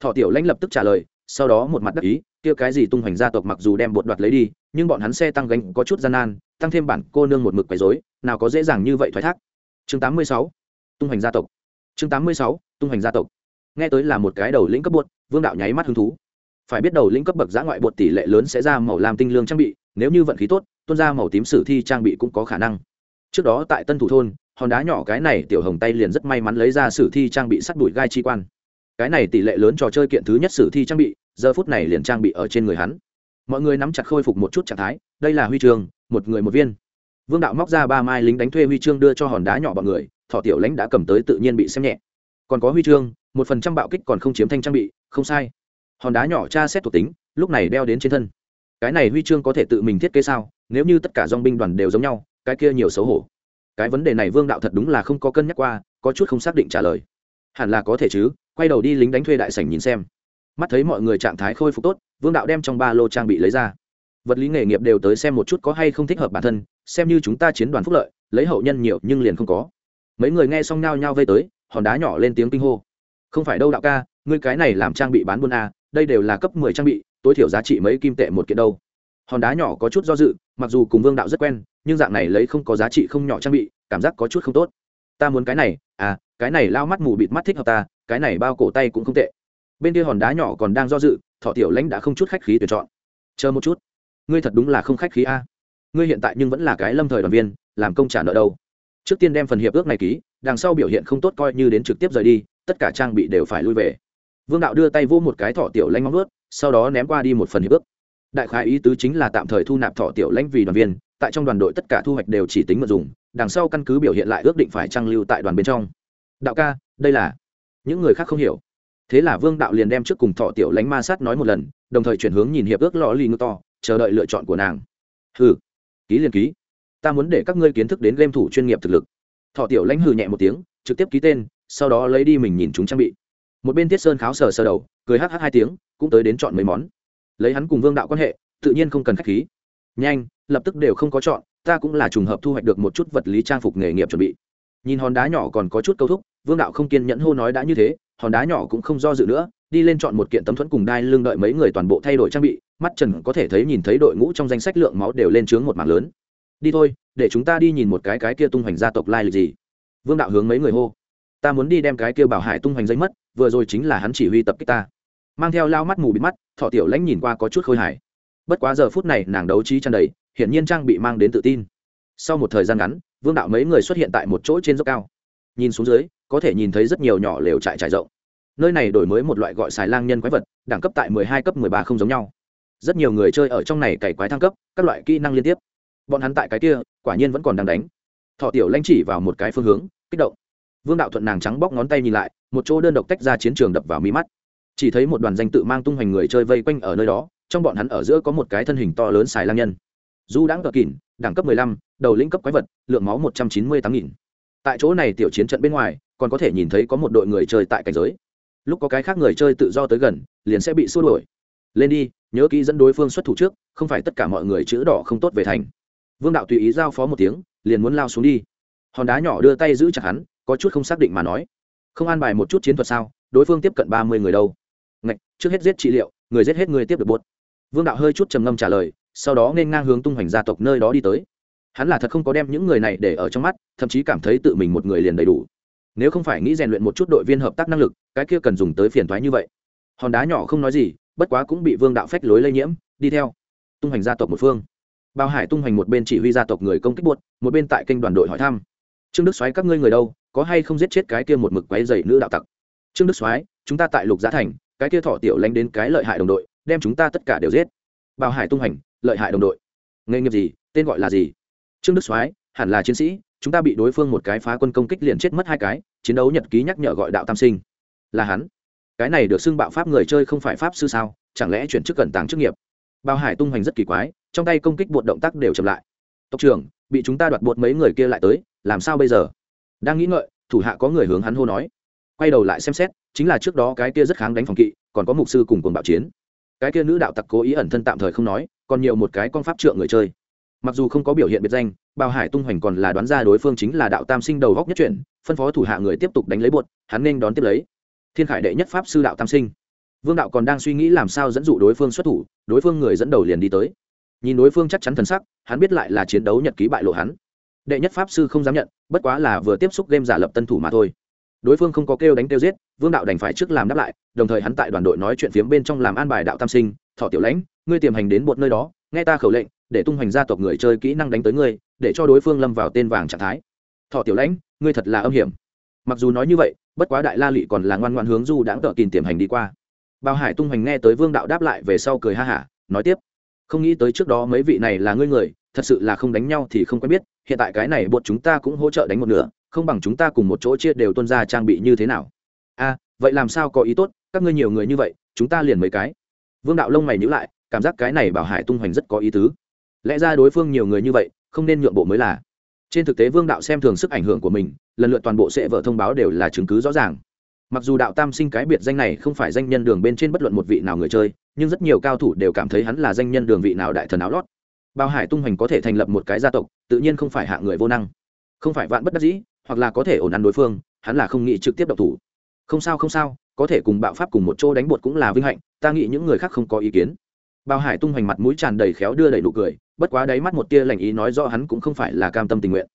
Thọ tiểu lãnh lập tức trả lời, sau đó một mặt đắc ý, kia cái gì tung hoành gia tộc mặc dù đem bột đoạt lấy đi, nhưng bọn hắn xe tăng gánh có chút gian nan, tăng thêm bản cô nương một mực quấy rối, nào có dễ dàng như vậy thoái thác. Chương tám mươi sáu, tung hoành gia tộc. Chương tám mươi sáu, tung hoành gia tộc. Nghe tới là một cái đầu lĩnh cấp bột vương đạo nháy mắt hứng thú phải biết đầu lĩnh cấp bậc giã ngoại bột tỷ lệ lớn sẽ ra màu làm tinh lương trang bị, nếu như vận khí tốt, tuân ra màu tím sử thi trang bị cũng có khả năng. Trước đó tại tân thủ thôn, hòn đá nhỏ cái này tiểu hồng tay liền rất may mắn lấy ra sử thi trang bị sắt đùi gai chi quan. Cái này tỷ lệ lớn trò chơi kiện thứ nhất sử thi trang bị, giờ phút này liền trang bị ở trên người hắn. Mọi người nắm chặt khôi phục một chút trạng thái, đây là huy chương, một người một viên. Vương đạo móc ra ba mai lính đánh thuê huy chương đưa cho hòn đá nhỏ bọn người thọ tiểu lãnh đã cầm tới tự nhiên bị xem nhẹ. Còn có huy chương, một phần trăm bạo kích còn không chiếm thanh trang bị, không sai hòn đá nhỏ tra xét thuộc tính, lúc này đeo đến trên thân. Cái này huy chương có thể tự mình thiết kế sao? Nếu như tất cả dong binh đoàn đều giống nhau, cái kia nhiều xấu hổ. Cái vấn đề này vương đạo thật đúng là không có cân nhắc qua, có chút không xác định trả lời. Hẳn là có thể chứ, quay đầu đi lính đánh thuê đại sảnh nhìn xem. Mắt thấy mọi người trạng thái khôi phục tốt, vương đạo đem trong ba lô trang bị lấy ra. Vật lý nghề nghiệp đều tới xem một chút có hay không thích hợp bản thân, xem như chúng ta chiến đoàn phúc lợi, lấy hậu nhân nhiều nhưng liền không có. Mấy người nghe xong nhao nhao vây tới, hòn đá nhỏ lên tiếng kinh hô. Không phải đâu đạo ca, ngươi cái này làm trang bị bán buôn a đây đều là cấp mười trang bị, tối thiểu giá trị mấy kim tệ một kiện đâu. Hòn đá nhỏ có chút do dự, mặc dù cùng vương đạo rất quen, nhưng dạng này lấy không có giá trị không nhỏ trang bị, cảm giác có chút không tốt. Ta muốn cái này à cái này lao mắt mù bịt mắt thích hợp ta, cái này bao cổ tay cũng không tệ. Bên kia hòn đá nhỏ còn đang do dự, thọ tiểu lãnh đã không chút khách khí tuyển chọn. Chờ một chút. Ngươi thật đúng là không khách khí a. Ngươi hiện tại nhưng vẫn là cái lâm thời đoàn viên, làm công trả nợ đâu. Trước tiên đem phần hiệp ước này ký, đằng sau biểu hiện không tốt coi như đến trực tiếp rời đi, tất cả trang bị đều phải lui về vương đạo đưa tay vô một cái thọ tiểu lãnh móng ướt sau đó ném qua đi một phần hiệp ước. Đại khái ý tứ chính là tạm thời thu nạp thọ tiểu lãnh vì đoàn viên, tại trong đoàn đội tất cả thu hoạch đều chỉ tính mật dùng, đằng sau căn cứ biểu hiện lại ước định phải trang lưu tại đoàn bên trong. Đạo ca, đây là những người khác không hiểu. Thế là vương đạo liền đem trước cùng thọ tiểu lánh ma sát nói một lần, đồng thời chuyển hướng nhìn hiệp ước lò lì ngựa to, chờ đợi lựa chọn của nàng. Hừ, ký liền ký. Ta muốn để các ngươi kiến thức đến game thủ chuyên nghiệp thực lực. Thọ tiểu lãnh hừ nhẹ một tiếng, trực tiếp ký tên, sau đó lấy đi mình nhìn chúng trang bị một bên tiết sơn kháo sờ sờ đầu, cười hh hai tiếng, cũng tới đến chọn mấy món. Lấy hắn cùng vương đạo quan hệ, tự nhiên không cần k h á c h khí. Nhanh, lập tức đều không có chọn, ta cũng là trùng hợp thu hoạch được một chút vật lý trang phục nghề nghiệp chuẩn bị. Nhìn hòn đá nhỏ còn có chút câu thúc, vương đạo không kiên nhẫn hô nói đã như thế, hòn đá nhỏ cũng không do dự nữa, đi lên chọn một kiện tấm thuẫn cùng đai lưng đợi mấy người toàn bộ thay đổi trang bị, mắt trần có thể thấy nhìn thấy đội ngũ trong danh sách lượng máu đều lên trướng một mảng lớn. Đi thôi, để chúng ta đi nhìn một cái cái kia tung hoành gia tộc lai lịch gì. Vương đạo hướng mấy người hô ta muốn đi đem cái kia bảo hải tung hoành dây mất, vừa rồi chính là hắn chỉ huy tập kích ta. Mang theo lao mắt mù bịt mắt, thọ tiểu lãnh nhìn qua có chút khôi hài. Bất quá giờ phút này nàng đấu trí tràn đầy, hiển nhiên trang bị mang đến tự tin. Sau một thời gian ngắn, vương đạo mấy người xuất hiện tại một chỗ trên dốc cao. Nhìn xuống dưới, có thể nhìn thấy rất nhiều nhỏ lều trại trải rộng. Nơi này đổi mới một loại gọi xài lang nhân quái vật, đẳng cấp tại mười hai cấp mười ba không giống nhau. Rất nhiều người chơi ở trong này cày quái thăng cấp, các loại kỹ năng liên tiếp. Bọn hắn tại cái kia, quả nhiên vẫn còn đang đánh. Thọ tiểu lanh chỉ vào một cái phương hướng, kích động vương đạo thuận nàng trắng bóc ngón tay nhìn lại, một chỗ đơn độc tách ra chiến trường đập vào mi mắt. Chỉ thấy một đoàn danh tự mang tung hoành người chơi vây quanh ở nơi đó, trong bọn hắn ở giữa có một cái thân hình to lớn xài lang nhân. Du đãng cờ kỉn đẳng cấp mười lăm, đầu lĩnh cấp quái vật, lượng máu một trăm chín mươi tám nghìn. Tại chỗ này tiểu chiến trận bên ngoài, còn có thể nhìn thấy có một đội người chơi tại cảnh giới. Lúc có cái khác người chơi tự do tới gần, liền sẽ bị xua đuổi. Lên đi, nhớ kỹ dẫn đối phương xuất thủ trước, không phải tất cả mọi người chữ đỏ không tốt về thành. Vương đạo tùy ý giao phó một tiếng, liền muốn lao xuống đi. Hòn đá nhỏ đưa tay giữ chặt hắn có chút không xác định mà nói. Không an bài một chút chiến thuật sao? Đối phương tiếp cận ba mươi người đâu? Ngạch, trước hết giết trị liệu, người giết hết người tiếp được buốt. Vương đạo hơi chút trầm ngâm trả lời, sau đó nên ngang hướng tung hoành gia tộc nơi đó đi tới. Hắn là thật không có đem những người này để ở trong mắt, thậm chí cảm thấy tự mình một người liền đầy đủ. Nếu không phải nghĩ rèn luyện một chút đội viên hợp tác năng lực, cái kia cần dùng tới phiền thoái như vậy. Hòn đá nhỏ không nói gì, bất quá cũng bị vương đạo phách lối lây nhiễm, đi theo. Tung hoành gia tộc một phương. Bao hải tung hoành một bên chỉ huy gia tộc người công kích buốt, một bên tại kênh đoàn đội hỏi thăm. Trương đức xoáy các ngươi người đâu? Có hay không giết chết cái kia một mực quấy dày nữ đạo tặc? Trương đức soái, chúng ta tại lục giá thành, cái kia thọ tiểu lánh đến cái lợi hại đồng đội, đem chúng ta tất cả đều giết. Bao hải tung hành, lợi hại đồng đội. Nghề nghiệp gì, tên gọi là gì? Trương đức soái, hẳn là chiến sĩ, chúng ta bị đối phương một cái phá quân công kích liền chết mất hai cái, chiến đấu nhật ký nhắc nhở gọi đạo tam sinh. Là hắn. Cái này được xưng bạo pháp người chơi không phải pháp sư sao, chẳng lẽ chuyển chức cẩn tàng chức nghiệp? Bao hải tung hành rất kỳ quái, trong tay công kích bột động tác đều chậm lại. Tộc trưởng, bị chúng ta đoạt bột mấy người kia lại tới, làm sao bây giờ? Đang nghĩ ngợi, thủ hạ có người hướng hắn hô nói. Quay đầu lại xem xét, chính là trước đó cái kia rất kháng đánh phòng kỵ, còn có mục sư cùng cùng bạo chiến. Cái kia nữ đạo tặc cố ý ẩn thân tạm thời không nói, còn nhiều một cái con pháp trượng người chơi. Mặc dù không có biểu hiện biệt danh bao hải tung hoành còn là đoán ra đối phương chính là đạo tam sinh đầu góc nhất chuyển phân phó thủ hạ người tiếp tục đánh lấy bột hắn nên đón tiếp lấy. Thiên khải đệ nhất pháp sư đạo tam sinh. Vương đạo còn đang suy nghĩ làm sao dẫn dụ đối phương xuất thủ, đối phương người dẫn đầu liền đi tới. Nhìn đối phương chắc chắn thần sắc, hắn biết lại là chiến đấu nhật ký bại lộ hắn đệ nhất pháp sư không dám nhận, bất quá là vừa tiếp xúc game giả lập tân thủ mà thôi. Đối phương không có kêu đánh kêu giết, vương đạo đành phải trước làm đáp lại, đồng thời hắn tại đoàn đội nói chuyện phiếm bên trong làm an bài đạo tam sinh, thọ tiểu lãnh, ngươi tiềm hành đến một nơi đó, nghe ta khẩu lệnh, để tung hoành gia tộc người chơi kỹ năng đánh tới ngươi, để cho đối phương lâm vào tên vàng trạng thái. Thọ tiểu lãnh, ngươi thật là âm hiểm. Mặc dù nói như vậy, bất quá đại la lị còn là ngoan ngoan hướng du đãng tợ kìn tiềm hành đi qua. Bao hải tung hoành nghe tới vương đạo đáp lại về sau cười ha hả, nói tiếp, không nghĩ tới trước đó mấy vị này là ngươi người, thật sự là không đánh nhau thì không quen biết hiện tại cái này bột chúng ta cũng hỗ trợ đánh một nửa, không bằng chúng ta cùng một chỗ chia đều tuân ra trang bị như thế nào. A vậy làm sao có ý tốt, các ngươi nhiều người như vậy, chúng ta liền mấy cái. Vương đạo lông mày nhữ lại, cảm giác cái này bảo hải tung hoành rất có ý tứ. Lẽ ra đối phương nhiều người như vậy, không nên nhượng bộ mới là. Trên thực tế vương đạo xem thường sức ảnh hưởng của mình, lần lượt toàn bộ sẽ vợ thông báo đều là chứng cứ rõ ràng. Mặc dù đạo tam sinh cái biệt danh này không phải danh nhân đường bên trên bất luận một vị nào người chơi, nhưng rất nhiều cao thủ đều cảm thấy hắn là danh nhân đường vị nào đại thần áo lót bao hải tung hoành có thể thành lập một cái gia tộc, tự nhiên không phải hạ người vô năng. Không phải vạn bất đắc dĩ, hoặc là có thể ổn ăn đối phương, hắn là không nghĩ trực tiếp độc thủ. Không sao không sao, có thể cùng bạo pháp cùng một chỗ đánh bột cũng là vinh hạnh, ta nghĩ những người khác không có ý kiến. Bao hải tung hoành mặt mũi tràn đầy khéo đưa đầy nụ cười, bất quá đáy mắt một tia lành ý nói rõ hắn cũng không phải là cam tâm tình nguyện.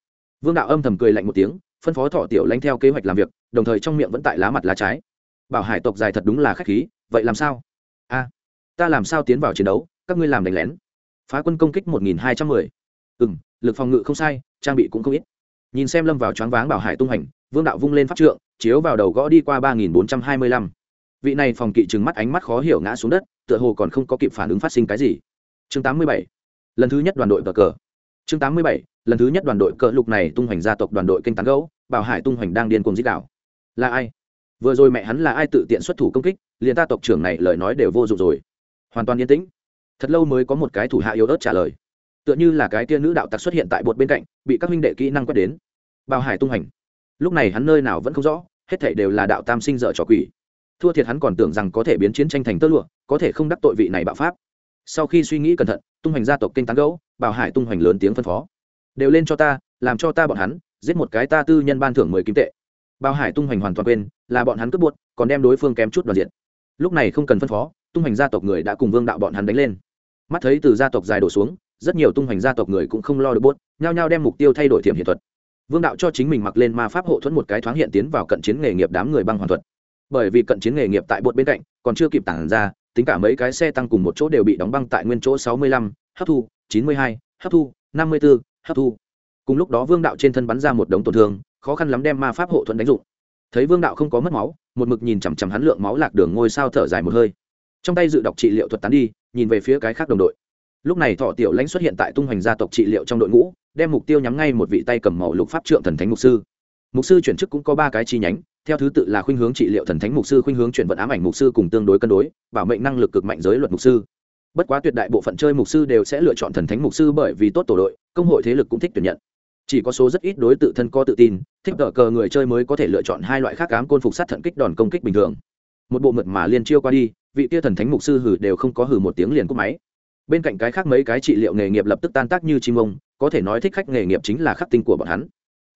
Vương đạo âm thầm cười lạnh một tiếng, phân phó thọ tiểu lanh theo kế hoạch làm việc, đồng thời trong miệng vẫn tại lá mặt lá trái. Bảo hải tộc dài thật đúng là khách khí, vậy làm sao? A, ta làm sao tiến vào chiến đấu, các ngươi làm đánh lén phá quân công kích một nghìn hai trăm mười. Ừ n lực phòng ngự không sai, trang bị cũng không ít. Nhìn xem lâm vào choáng váng bảo hải tung hành, vương đạo vung lên pháp trượng, chiếu vào đầu gõ đi qua ba nghìn bốn trăm hai mươi lăm. Vị này phòng kỵ trừng mắt ánh mắt khó hiểu ngã xuống đất, tựa hồ còn không có kịp phản ứng phát sinh cái gì. Chương tám mươi bảy, lần thứ nhất đoàn đội cờ cờ. Chương tám mươi bảy, lần thứ nhất đoàn đội cờ lục này tung hoành gia tộc đoàn đội kênh tán gấu bảo hải tung hoành đang điên cuồng dích đảo. Là ai? Vừa rồi mẹ hắn là ai tự tiện xuất thủ công kích, liền ta tộc trưởng này lời nói đều vô dụng rồi. Hoàn toàn yên tĩnh thật lâu mới có một cái thủ hạ yếu ớt trả lời. Tựa như là cái tia nữ đạo tặc xuất hiện tại bột bên cạnh, bị các huynh đệ kỹ năng quét đến. Bao hải tung hành. Lúc này hắn nơi nào vẫn không rõ, hết thảy đều là đạo tam sinh dở trò quỷ. Thua thiệt hắn còn tưởng rằng có thể biến chiến tranh thành tơ lụa, có thể không đắc tội vị này bạo pháp. Sau khi suy nghĩ cẩn thận, tung hoành gia tộc kinh tán gấu bảo hải tung hoành lớn tiếng phân phó. Đều lên cho ta, làm cho ta bọn hắn, giết một cái ta tư nhân ban thưởng mười kim tệ. Bảo hải tung hoành hoàn toàn quên, là bọn hắn cướp buốt còn đem đối phương kém chút đoàn diện. Lúc này không cần phân phó, tung hoành gia tộc người đã cùng vương đạo bọn hắn đánh lên mắt thấy từ gia tộc dài đổ xuống rất nhiều tung hoành gia tộc người cũng không lo được bốt nhao nhao đem mục tiêu thay đổi thiểm hiện thuật. Vương đạo cho chính mình mặc lên ma pháp hộ thuẫn một cái thoáng hiện tiến vào cận chiến nghề nghiệp đám người băng hoàn thuật. Bởi vì cận chiến nghề nghiệp tại bột bên cạnh còn chưa kịp tản ra tính cả mấy cái xe tăng cùng một chỗ đều bị đóng băng tại nguyên chỗ sáu mươi lăm hấp thu chín mươi hai hấp thu năm mươi 54, hấp thu. Cùng lúc đó vương đạo trên thân bắn ra một đống tổn thương khó khăn lắm đem ma pháp hộ thuẫn đánh dụng. Thấy vương đạo không có mất máu một mực nhìn chằm chằm hắn lượng máu lạc đường ngôi sao thở dài một hơi. Trong tay dự đọc trị liệu thuật tán đi nhìn về phía cái khác đồng đội. Lúc này thọ tiểu lãnh xuất hiện tại tung hoành gia tộc trị liệu trong đội ngũ, đem mục tiêu nhắm ngay một vị tay cầm màu lục pháp trượng thần thánh mục sư. Mục sư chuyển chức cũng có ba cái chi nhánh, theo thứ tự là khuynh hướng trị liệu thần thánh mục sư, khuynh hướng chuyển vận ám ảnh mục sư cùng tương đối cân đối, bảo mệnh năng lực cực mạnh giới luật mục sư. Bất quá tuyệt đại bộ phận chơi mục sư đều sẽ lựa chọn thần thánh mục sư bởi vì tốt tổ đội, công hội thế lực cũng thích tuyển nhận. Chỉ có số rất ít đối tự thân có tự tin, thích cờ cờ người chơi mới có thể lựa chọn hai loại khác ám côn phục sát thận kích đòn công kích bình thường. Một bộ mượt mà liên chiêu qua đi vị tia thần thánh mục sư hử đều không có hử một tiếng liền cúp máy. Bên cạnh cái khác mấy cái trị liệu nghề nghiệp lập tức tan tác như chim ông, có thể nói thích khách nghề nghiệp chính là khắc tinh của bọn hắn.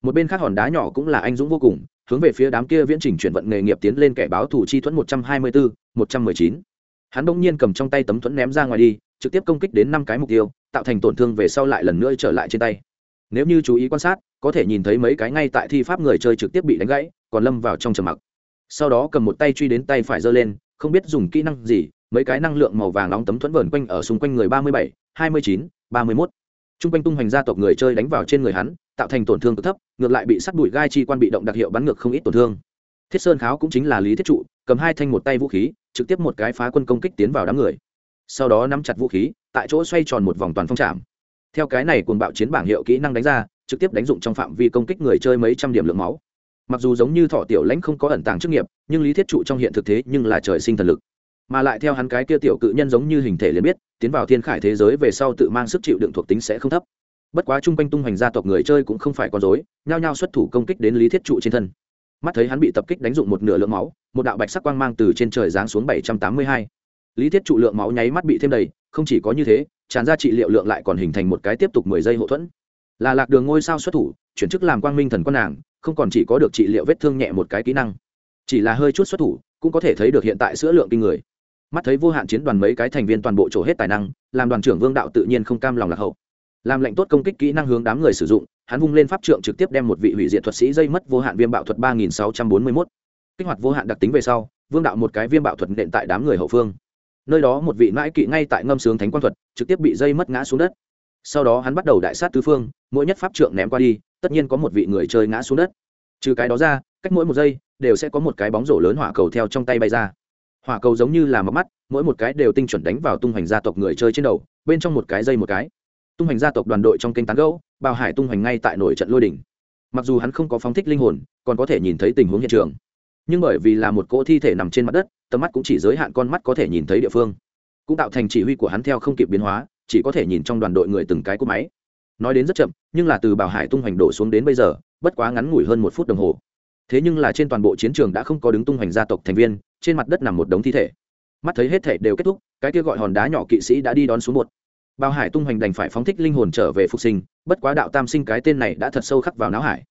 Một bên khác hòn đá nhỏ cũng là anh dũng vô cùng, hướng về phía đám kia viễn trình chuyển vận nghề nghiệp tiến lên kẻ báo thủ chi thuẫn một trăm hai mươi bốn một trăm mười chín. Hắn bỗng nhiên cầm trong tay tấm thuẫn ném ra ngoài đi, trực tiếp công kích đến năm cái mục tiêu, tạo thành tổn thương về sau lại lần nữa trở lại trên tay. Nếu như chú ý quan sát, có thể nhìn thấy mấy cái ngay tại thi pháp người chơi trực tiếp bị đánh gãy, còn lâm vào trong trầm mặc. Sau đó cầm một tay truy đến tay phải giơ lên không biết dùng kỹ năng gì, mấy cái năng lượng màu vàng nóng tấm thuẫn vờn quanh ở xung quanh người ba mươi bảy, hai mươi chín, ba mươi mốt. Chung quanh tung hoành gia tộc người chơi đánh vào trên người hắn, tạo thành tổn thương cực thấp, ngược lại bị sắt bụi gai chi quan bị động đặc hiệu bắn ngược không ít tổn thương. Thiết sơn kháo cũng chính là lý thiết trụ, cầm hai thanh một tay vũ khí, trực tiếp một cái phá quân công kích tiến vào đám người. Sau đó nắm chặt vũ khí, tại chỗ xoay tròn một vòng toàn phong trạm. Theo cái này cuồng bạo chiến bảng hiệu kỹ năng đánh ra, trực tiếp đánh dụng trong phạm vi công kích người chơi mấy trăm điểm lượng máu mặc dù giống như thọ tiểu lãnh không có ẩn tàng chức nghiệp, nhưng lý thiết trụ trong hiện thực thế nhưng là trời sinh thần lực. Mà lại theo hắn cái kia tiểu cự nhân giống như hình thể liền biết, tiến vào thiên khải thế giới về sau tự mang sức chịu đựng thuộc tính sẽ không thấp. Bất quá chung quanh tung hoành gia tộc người chơi cũng không phải con dối nhao nhao xuất thủ công kích đến lý thiết trụ trên thân. Mắt thấy hắn bị tập kích đánh dụng một nửa lượng máu, một đạo bạch sắc quang mang từ trên trời giáng xuống bảy trăm tám mươi hai. Lý thiết trụ lượng máu nháy mắt bị thêm đầy, không chỉ có như thế, tràn ra trị liệu lượng lại còn hình thành một cái tiếp tục mười giây hậu thuẫn. Là lạc đường ngôi sao xuất thủ, chuyển chức làm quang minh thần quan nàng không còn chỉ có được trị liệu vết thương nhẹ một cái kỹ năng. Chỉ là hơi chút xuất thủ, cũng có thể thấy được hiện tại sữa lượng kinh người. Mắt thấy vô hạn chiến đoàn mấy cái thành viên toàn bộ trổ hết tài năng, làm đoàn trưởng vương đạo tự nhiên không cam lòng lạc hậu. Làm lệnh tốt công kích kỹ năng hướng đám người sử dụng, hắn vung lên pháp trượng trực tiếp đem một vị hủy diệt thuật sĩ dây mất vô hạn viêm bạo thuật ba nghìn sáu trăm bốn mươi mốt. Kích hoạt vô hạn đặc tính về sau, vương đạo một cái viêm bạo thuật nện tại đám người hậu phương. Nơi đó một vị mãi kỵ ngay tại ngâm sướng thánh quang thuật, trực tiếp bị dây mất ngã xuống đất. Sau đó hắn bắt đầu đại sát tứ phương, mỗi nhất pháp trượng ném qua đi tất nhiên có một vị người chơi ngã xuống đất. Trừ cái đó ra, cách mỗi một giây đều sẽ có một cái bóng rổ lớn hỏa cầu theo trong tay bay ra. Hỏa cầu giống như là mắm mắt, mỗi một cái đều tinh chuẩn đánh vào tung hoành gia tộc người chơi trên đầu, bên trong một cái dây một cái. Tung hoành gia tộc đoàn đội trong kênh tán gẫu bào hải tung hoành ngay tại nổi trận lôi đỉnh. Mặc dù hắn không có phóng thích linh hồn, còn có thể nhìn thấy tình huống hiện trường. Nhưng bởi vì là một cỗ thi thể nằm trên mặt đất, tầm mắt cũng chỉ giới hạn con mắt có thể nhìn thấy địa phương. Cũng tạo thành chỉ huy của hắn theo không kịp biến hóa, chỉ có thể nhìn trong đoàn đội người từng cái cỗ máy nói đến rất chậm, nhưng là từ bảo hải tung hoành đổ xuống đến bây giờ, bất quá ngắn ngủi hơn một phút đồng hồ. Thế nhưng là trên toàn bộ chiến trường đã không có đứng tung hoành gia tộc thành viên, trên mặt đất nằm một đống thi thể. Mắt thấy hết thể đều kết thúc, cái kia gọi hòn đá nhỏ kỵ sĩ đã đi đón xuống một. Bao hải tung hoành đành phải phóng thích linh hồn trở về phục sinh, bất quá đạo tam sinh cái tên này đã thật sâu khắc vào não hải.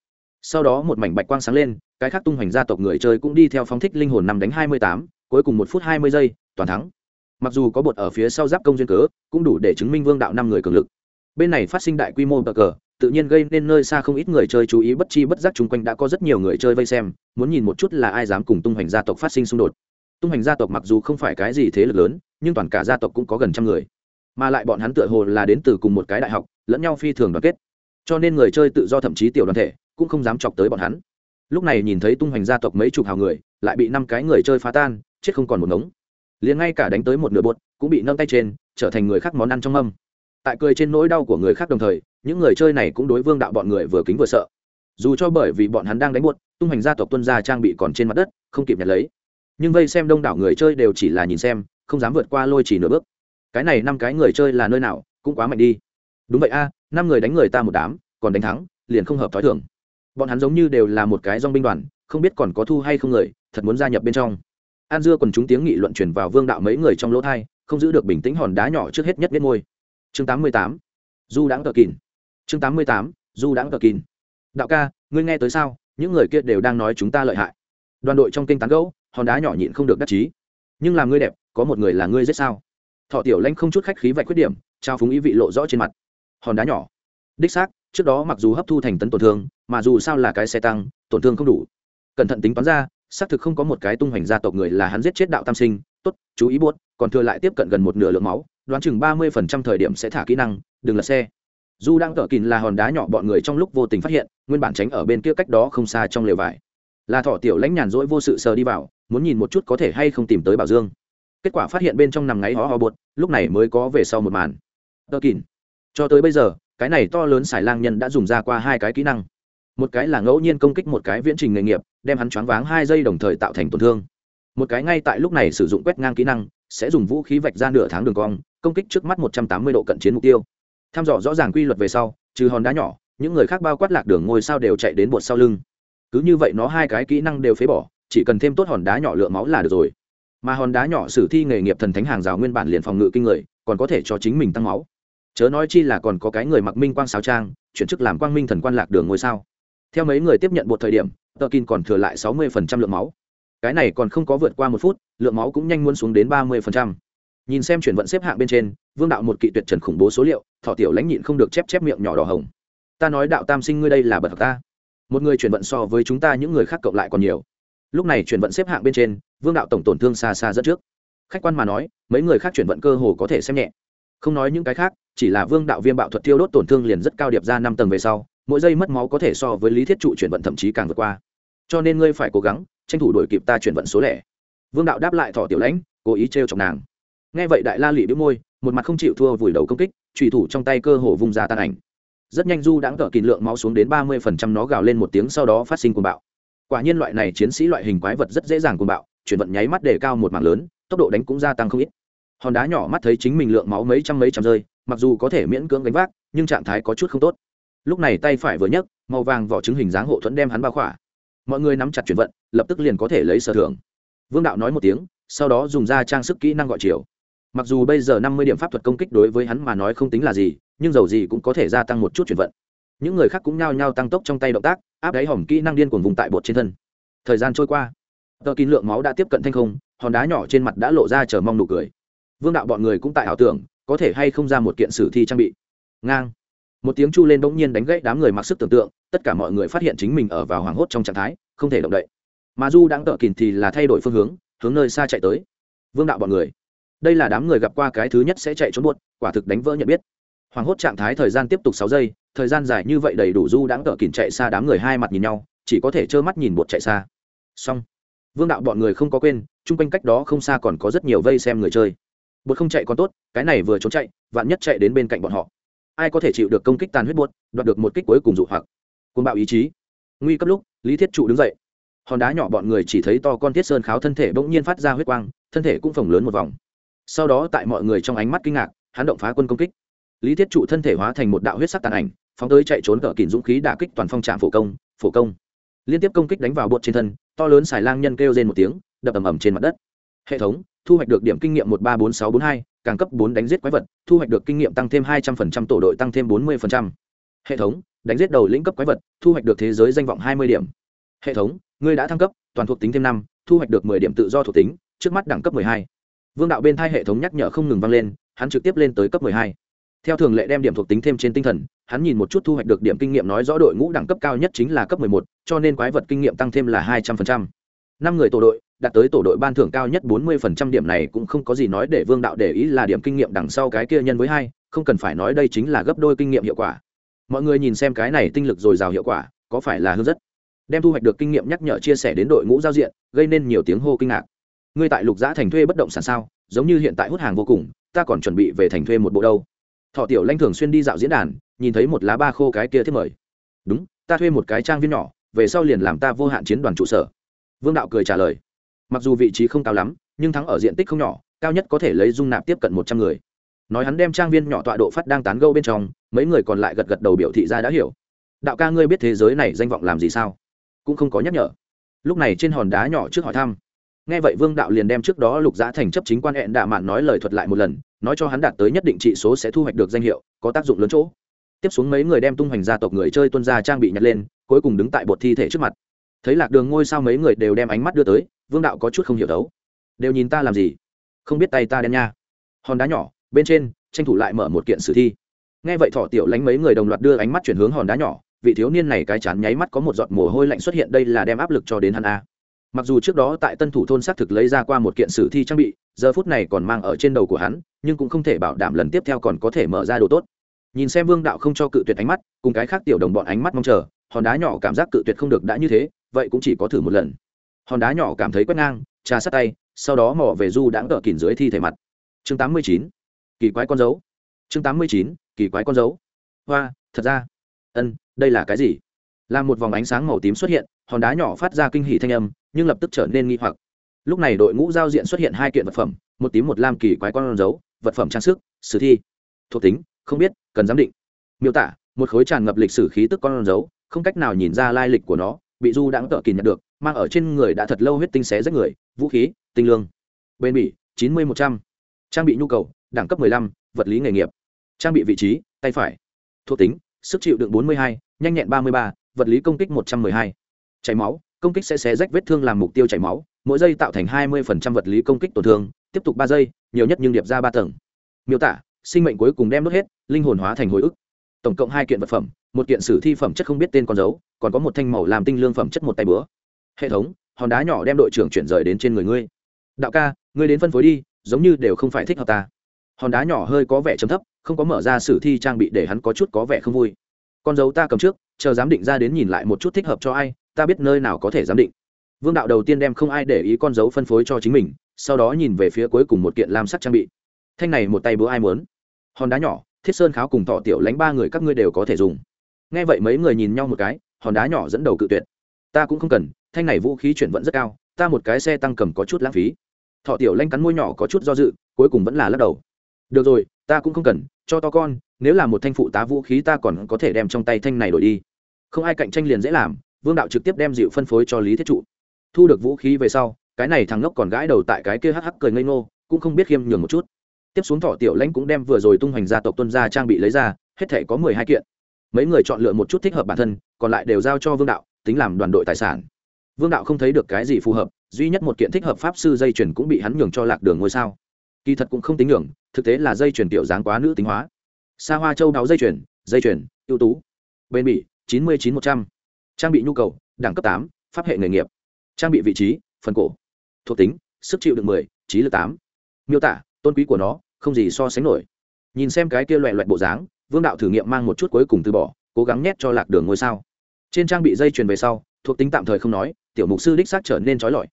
Sau đó một mảnh bạch quang sáng lên, cái khác tung hoành gia tộc người chơi cũng đi theo phóng thích linh hồn năm đánh hai mươi tám, cuối cùng một phút hai mươi giây, toàn thắng. Mặc dù có bột ở phía sau giáp công duyên cớ, cũng đủ để chứng minh vương đạo năm người cường lực bên này phát sinh đại quy mô bờ cờ, tự nhiên gây nên nơi xa không ít người chơi chú ý bất chi bất giác chung quanh đã có rất nhiều người chơi vây xem, muốn nhìn một chút là ai dám cùng tung hoành gia tộc phát sinh xung đột. Tung hoành gia tộc mặc dù không phải cái gì thế lực lớn, nhưng toàn cả gia tộc cũng có gần trăm người. Mà lại bọn hắn tựa hồ là đến từ cùng một cái đại học, lẫn nhau phi thường đoàn kết. Cho nên người chơi tự do thậm chí tiểu đoàn thể, cũng không dám chọc tới bọn hắn. Lúc này nhìn thấy tung hoành gia tộc mấy chục hào người, lại bị năm cái người chơi phá tan, chết không còn một ngống. Liền ngay cả đánh tới một nửa bột, cũng bị nâng tay trên, trở thành người khác món ăn trong mâm tại cười trên nỗi đau của người khác đồng thời, những người chơi này cũng đối vương đạo bọn người vừa kính vừa sợ. Dù cho bởi vì bọn hắn đang đánh buốt, tung hành gia tộc tuân gia trang bị còn trên mặt đất, không kịp nhặt lấy. Nhưng vây xem đông đảo người chơi đều chỉ là nhìn xem, không dám vượt qua lôi chỉ nửa bước. Cái này năm cái người chơi là nơi nào, cũng quá mạnh đi. Đúng vậy a, năm người đánh người ta một đám, còn đánh thắng, liền không hợp t h ó i thường. Bọn hắn giống như đều là một cái dong binh đoàn, không biết còn có thu hay không người, thật muốn gia nhập bên trong. An dưa còn chúng tiếng nghị luận truyền vào vương đạo mấy người trong lỗ thai không giữ được bình tĩnh hòn đá nhỏ trước hết nhất biết ngôi chương tám mươi tám, du đãng tờ kín chương tám mươi tám, du đãng tờ kín đạo ca, ngươi nghe tới sao? Những người kia đều đang nói chúng ta lợi hại. Đoàn đội trong kênh tán gấu hòn đá nhỏ nhịn không được đắc chí. Nhưng làm ngươi đẹp, có một người là ngươi giết sao? Thọ tiểu lanh không chút khách khí vạch khuyết điểm, trao phúng ý vị lộ rõ trên mặt. Hòn đá nhỏ. Đích xác, trước đó mặc dù hấp thu thành tấn tổn thương, mà dù sao là cái xe tăng, tổn thương không đủ. Cẩn thận tính toán ra, xác thực không có một cái tung hoành gia tộc người là hắn giết chết đạo tam sinh. Tốt, chú ý buốt, còn thừa lại tiếp cận gần một nửa lượng máu đoán chừng ba mươi phần trăm thời điểm sẽ thả kỹ năng, đừng là xe. Dù đang tở kín là hòn đá nhỏ bọn người trong lúc vô tình phát hiện, nguyên bản tránh ở bên kia cách đó không xa trong lều vải. Là Thỏ tiểu lãnh nhàn rỗi vô sự sờ đi vào, muốn nhìn một chút có thể hay không tìm tới bảo dương. Kết quả phát hiện bên trong nằm ngáy hó ho bột, lúc này mới có về sau một màn. Tơ kín cho tới bây giờ, cái này to lớn xài lang nhân đã dùng ra qua hai cái kỹ năng. Một cái là ngẫu nhiên công kích một cái viễn trình nghề nghiệp, đem hắn choáng váng hai giây đồng thời tạo thành tổn thương. Một cái ngay tại lúc này sử dụng quét ngang kỹ năng sẽ dùng vũ khí vạch ra nửa tháng đường cong, công kích trước mắt một trăm tám mươi độ cận chiến mục tiêu. Tham dò rõ ràng quy luật về sau, trừ hòn đá nhỏ, những người khác bao quát lạc đường ngôi sao đều chạy đến bột sau lưng. Cứ như vậy nó hai cái kỹ năng đều phế bỏ, chỉ cần thêm tốt hòn đá nhỏ lượng máu là được rồi. Mà hòn đá nhỏ sử thi nghề nghiệp thần thánh hàng rào nguyên bản liền phòng ngự kinh người, còn có thể cho chính mình tăng máu. Chớ nói chi là còn có cái người mặc minh quang sáo trang, chuyển chức làm quang minh thần quan lạc đường ngôi sao. Theo mấy người tiếp nhận một thời điểm tờ kin còn thừa lại sáu mươi lượng máu cái này còn không có vượt qua một phút, lượng máu cũng nhanh muốn xuống đến ba mươi nhìn xem chuyển vận xếp hạng bên trên, vương đạo một kỵ tuyệt trần khủng bố số liệu thọ tiểu lãnh nhịn không được chép chép miệng nhỏ đỏ hồng. Ta nói đạo tam sinh ngươi đây là bật ta. Một người chuyển vận so với chúng ta những người khác cộng lại còn nhiều. Lúc này chuyển vận xếp hạng bên trên, vương đạo tổng tổn thương xa xa dẫn trước. Khách quan mà nói, mấy người khác chuyển vận cơ hồ có thể xem nhẹ. Không nói những cái khác, chỉ là vương đạo viêm bạo thuật tiêu đốt tổn thương liền rất cao điệp ra năm tầng về sau, mỗi giây mất máu có thể so với lý thiết trụ chuyển vận thậm chí càng vượt qua. Cho nên ngươi phải cố gắng tranh thủ đổi kịp ta chuyển vận số lẻ. Vương đạo đáp lại thỏ tiểu lãnh, cố ý trêu chọc nàng. Nghe vậy đại la lị bĩu môi, một mặt không chịu thua vùi đầu công kích, trùy thủ trong tay cơ hồ vùng ra tan ảnh. Rất nhanh du đãng cỡ kín lượng máu xuống đến ba mươi phần trăm nó gào lên một tiếng sau đó phát sinh cuồng bạo. Quả nhiên loại này chiến sĩ loại hình quái vật rất dễ dàng cuồng bạo, chuyển vận nháy mắt để cao một mảng lớn, tốc độ đánh cũng gia tăng không ít. Hòn đá nhỏ mắt thấy chính mình lượng máu mấy trăm mấy trăm rơi, mặc dù có thể miễn cưỡng gánh vác, nhưng trạng thái có chút không tốt. Lúc này tay phải vừa nhấc, màu vàng vỏ trứng hình dáng hộ thuẫn đem hắn bao khỏa. Mọi người nắm chặt chuyển vận lập tức liền có thể lấy sở thưởng. Vương đạo nói một tiếng, sau đó dùng ra trang sức kỹ năng gọi chiều. Mặc dù bây giờ năm mươi điểm pháp thuật công kích đối với hắn mà nói không tính là gì, nhưng dầu gì cũng có thể gia tăng một chút chuyển vận. Những người khác cũng nhao nhao tăng tốc trong tay động tác, áp đáy hỏng kỹ năng điên cuồng vùng tại bột trên thân. Thời gian trôi qua, tờ kín lượng máu đã tiếp cận thanh không, hòn đá nhỏ trên mặt đã lộ ra chờ mong nụ cười. Vương đạo bọn người cũng tại ảo tưởng, có thể hay không ra một kiện sử thi trang bị. Ngang. Một tiếng chu lên bỗng nhiên đánh gãy đám người mặc sức tưởng tượng, tất cả mọi người phát hiện chính mình ở vào hoảng hốt trong trạng thái, không thể động đậy mà du đang tợ kìn thì là thay đổi phương hướng hướng nơi xa chạy tới. Vương đạo bọn người. Đây là đám người gặp qua cái thứ nhất sẽ chạy trốn buốt, quả thực đánh vỡ nhận biết. Hoảng hốt trạng thái thời gian tiếp tục sáu giây, thời gian dài như vậy đầy đủ du đang tợ kìn chạy xa đám người hai mặt nhìn nhau, chỉ có thể trơ mắt nhìn bột chạy xa. Xong. Vương đạo bọn người không có quên, chung quanh cách đó không xa còn có rất nhiều vây xem người chơi. Bột không chạy còn tốt, cái này vừa trốn chạy, vạn nhất chạy đến bên cạnh bọn họ. Ai có thể chịu được công kích tàn huyết bột đoạt được một kích cuối cùng dụ hoặc. Côn bạo ý chí. Nguy cấp lúc, lý thiết trụ đứng dậy hòn đá nhỏ bọn người chỉ thấy to con thiết sơn kháo thân thể bỗng nhiên phát ra huyết quang, thân thể cũng phồng lớn một vòng. Sau đó tại mọi người trong ánh mắt kinh ngạc, hắn động phá quân công kích. Lý thiết trụ thân thể hóa thành một đạo huyết sắc tàn ảnh, phóng tới chạy trốn cỡ kìm dũng khí đả kích toàn phong trạm phổ công phổ công. Liên tiếp công kích đánh vào bột trên thân, to lớn xài lang nhân kêu trên một tiếng, đập ầm ầm trên mặt đất. Hệ thống, thu hoạch được điểm kinh nghiệm một ba bốn sáu bốn hai, càng cấp bốn đánh giết quái vật, thu hoạch được kinh nghiệm tăng thêm hai trăm phần trăm, tổ đội tăng thêm bốn mươi phần trăm. Hệ thống, đánh giết đầu lĩnh cấp quái vật, thu hoạch được thế giới danh vọng hai mươi điểm. Hệ thống ngươi đã thăng cấp, toàn thuộc tính thêm năm, thu hoạch được mười điểm tự do thuộc tính, trước mắt đẳng cấp mười hai. Vương đạo bên thai hệ thống nhắc nhở không ngừng vang lên, hắn trực tiếp lên tới cấp mười hai. Theo thường lệ đem điểm thuộc tính thêm trên tinh thần, hắn nhìn một chút thu hoạch được điểm kinh nghiệm nói rõ đội ngũ đẳng cấp cao nhất chính là cấp mười một, cho nên quái vật kinh nghiệm tăng thêm là hai trăm phần trăm. Năm người tổ đội, đạt tới tổ đội ban thưởng cao nhất bốn mươi phần trăm điểm này cũng không có gì nói để vương đạo để ý là điểm kinh nghiệm đằng sau cái kia nhân với hai, không cần phải nói đây chính là gấp đôi kinh nghiệm hiệu quả. Mọi người nhìn xem cái này tinh lực dồi dào hiệu quả, có phải là hướng rất? Đem thu hoạch được kinh nghiệm nhắc nhở chia sẻ đến đội ngũ giao diện, gây nên nhiều tiếng hô kinh ngạc. Ngươi tại lục giã thành thuê bất động sản sao? Giống như hiện tại hút hàng vô cùng, ta còn chuẩn bị về thành thuê một bộ đâu. Thọ tiểu lanh thường xuyên đi dạo diễn đàn, nhìn thấy một lá ba khô cái kia thiết mời. Đúng, ta thuê một cái trang viên nhỏ, về sau liền làm ta vô hạn chiến đoàn trụ sở. Vương đạo cười trả lời. Mặc dù vị trí không cao lắm, nhưng thắng ở diện tích không nhỏ, cao nhất có thể lấy dung nạp tiếp cận một trăm người. Nói hắn đem trang viên nhỏ tọa độ phát đang tán gâu bên trong, mấy người còn lại gật gật đầu biểu thị ra đã hiểu. Đạo ca ngươi biết thế giới này danh vọng làm gì sao? Cũng không có nhắc nhở. Lúc này trên hòn đá nhỏ trước hỏi thăm. Nghe vậy vương đạo liền đem trước đó lục giã thành chấp chính quan hẹn đạ mạn nói lời thuật lại một lần, nói cho hắn đạt tới nhất định trị số sẽ thu hoạch được danh hiệu, có tác dụng lớn chỗ. Tiếp xuống mấy người đem tung hoành gia tộc người chơi tuân gia trang bị nhặt lên, cuối cùng đứng tại bột thi thể trước mặt. Thấy lạc đường ngôi sao mấy người đều đem ánh mắt đưa tới, vương đạo có chút không hiểu đấu. Đều nhìn ta làm gì? Không biết tay ta đen nha. Hòn đá nhỏ, bên trên, tranh thủ lại mở một kiện sử thi. Nghe vậy thọ tiểu lánh mấy người đồng loạt đưa ánh mắt chuyển hướng hòn đá nhỏ vị thiếu niên này cái chán nháy mắt có một giọt mồ hôi lạnh xuất hiện, đây là đem áp lực cho đến hắn a. Mặc dù trước đó tại tân thủ thôn xác thực lấy ra qua một kiện sử thi trang bị, giờ phút này còn mang ở trên đầu của hắn, nhưng cũng không thể bảo đảm lần tiếp theo còn có thể mở ra đồ tốt. Nhìn xem vương đạo không cho cự tuyệt ánh mắt, cùng cái khác tiểu đồng bọn ánh mắt mong chờ, hòn đá nhỏ cảm giác cự tuyệt không được đã như thế, vậy cũng chỉ có thử một lần. Hòn đá nhỏ cảm thấy quét ngang, trà sát tay, sau đó mò về du đãng cỡ kìm dưới thi thể mặt. Chương tám mươi chín, kỳ quái con dấu. Chương tám mươi chín, kỳ quái con dấu. Hoa, thật ra ân, đây là cái gì? Là một vòng ánh sáng màu tím xuất hiện, hòn đá nhỏ phát ra kinh hỉ thanh âm, nhưng lập tức trở nên nghi hoặc. Lúc này đội ngũ giao diện xuất hiện hai kiện vật phẩm, một tím một lam kỳ quái con dấu vật phẩm trang sức, sử thi. Thuộc tính, không biết, cần giám định. Miêu tả, một khối tràn ngập lịch sử khí tức con dấu không cách nào nhìn ra lai lịch của nó, bị du đãng tợ kỳ nhận được, mang ở trên người đã thật lâu huyết tinh xé rách người, vũ khí, tinh lương. Bên bỉ, chín mươi một trăm. Trang bị nhu cầu, đẳng cấp lăm, vật lý nghề nghiệp. Trang bị vị trí, tay phải. Thuộc tính sức chịu đựng bốn mươi hai, nhanh nhẹn ba mươi ba, vật lý công kích một trăm m ư ơ i hai. Chảy máu, công kích sẽ xé rách vết thương làm mục tiêu chảy máu, mỗi giây tạo thành hai mươi vật lý công kích tổn thương, tiếp tục ba giây, nhiều nhất nhưng điệp ra ba tầng. Miêu tả, sinh mệnh cuối cùng đem đốt hết, linh hồn hóa thành hồi ức. Tổng cộng hai kiện vật phẩm, một kiện sử thi phẩm chất không biết tên con dấu, còn có một thanh màu làm tinh lương phẩm chất một tay bữa hệ thống, hòn đá nhỏ đem đội trưởng chuyển rời đến trên người ngươi. Đạo ca, ngươi đến phân phối đi, giống như đều không phải thích hợp ta hòn đá nhỏ hơi có vẻ chấm thấp, không có mở ra sử thi trang bị để hắn có chút có vẻ không vui. Con dấu ta cầm trước, chờ giám định ra đến nhìn lại một chút thích hợp cho ai, ta biết nơi nào có thể giám định. Vương đạo đầu tiên đem không ai để ý con dấu phân phối cho chính mình, sau đó nhìn về phía cuối cùng một kiện lam sắc trang bị. Thanh này một tay búa ai muốn? Hòn đá nhỏ, thiết sơn kháo cùng thọ tiểu lánh ba người các ngươi đều có thể dùng. Nghe vậy mấy người nhìn nhau một cái, hòn đá nhỏ dẫn đầu cự tuyệt. Ta cũng không cần, thanh này vũ khí chuyển vận rất cao, ta một cái xe tăng cầm có chút lãng phí. Thọ tiểu lanh cắn môi nhỏ có chút do dự, cuối cùng vẫn là lắc đầu được rồi, ta cũng không cần, cho to con, nếu là một thanh phụ tá vũ khí ta còn có thể đem trong tay thanh này đổi đi. Không ai cạnh tranh liền dễ làm, vương đạo trực tiếp đem dịu phân phối cho lý thiết trụ. Thu được vũ khí về sau, cái này thằng ngốc còn gãi đầu tại cái kia hắc hắc cười ngây ngô, cũng không biết khiêm nhường một chút. Tiếp xuống thọ tiểu lãnh cũng đem vừa rồi tung hoành gia tộc tuân gia trang bị lấy ra, hết thể có mười hai kiện. Mấy người chọn lựa một chút thích hợp bản thân, còn lại đều giao cho vương đạo, tính làm đoàn đội tài sản. Vương đạo không thấy được cái gì phù hợp, duy nhất một kiện thích hợp pháp sư dây chuyển cũng bị hắn nhường cho lạc đường ngôi sao. Kỳ thật cũng không tính nhường thực tế là dây chuyền tiểu dáng quá nữ tính hóa. Xa hoa châu đáo dây chuyền dây chuyền, ưu tú. Bên bỉ, chín mươi chín một trăm. Trang bị nhu cầu, đẳng cấp tám, pháp hệ nghề nghiệp. Trang bị vị trí, phần cổ. Thuộc tính, sức chịu được mười, trí lực tám. Miêu tả, tôn quý của nó, không gì so sánh nổi. Nhìn xem cái kia loẹ loẹt bộ dáng, vương đạo thử nghiệm mang một chút cuối cùng từ bỏ, cố gắng nhét cho lạc đường ngôi sao. Trên trang bị dây chuyền về sau, thuộc tính tạm thời không nói, tiểu mục sư đích xác trở nên trói lọi.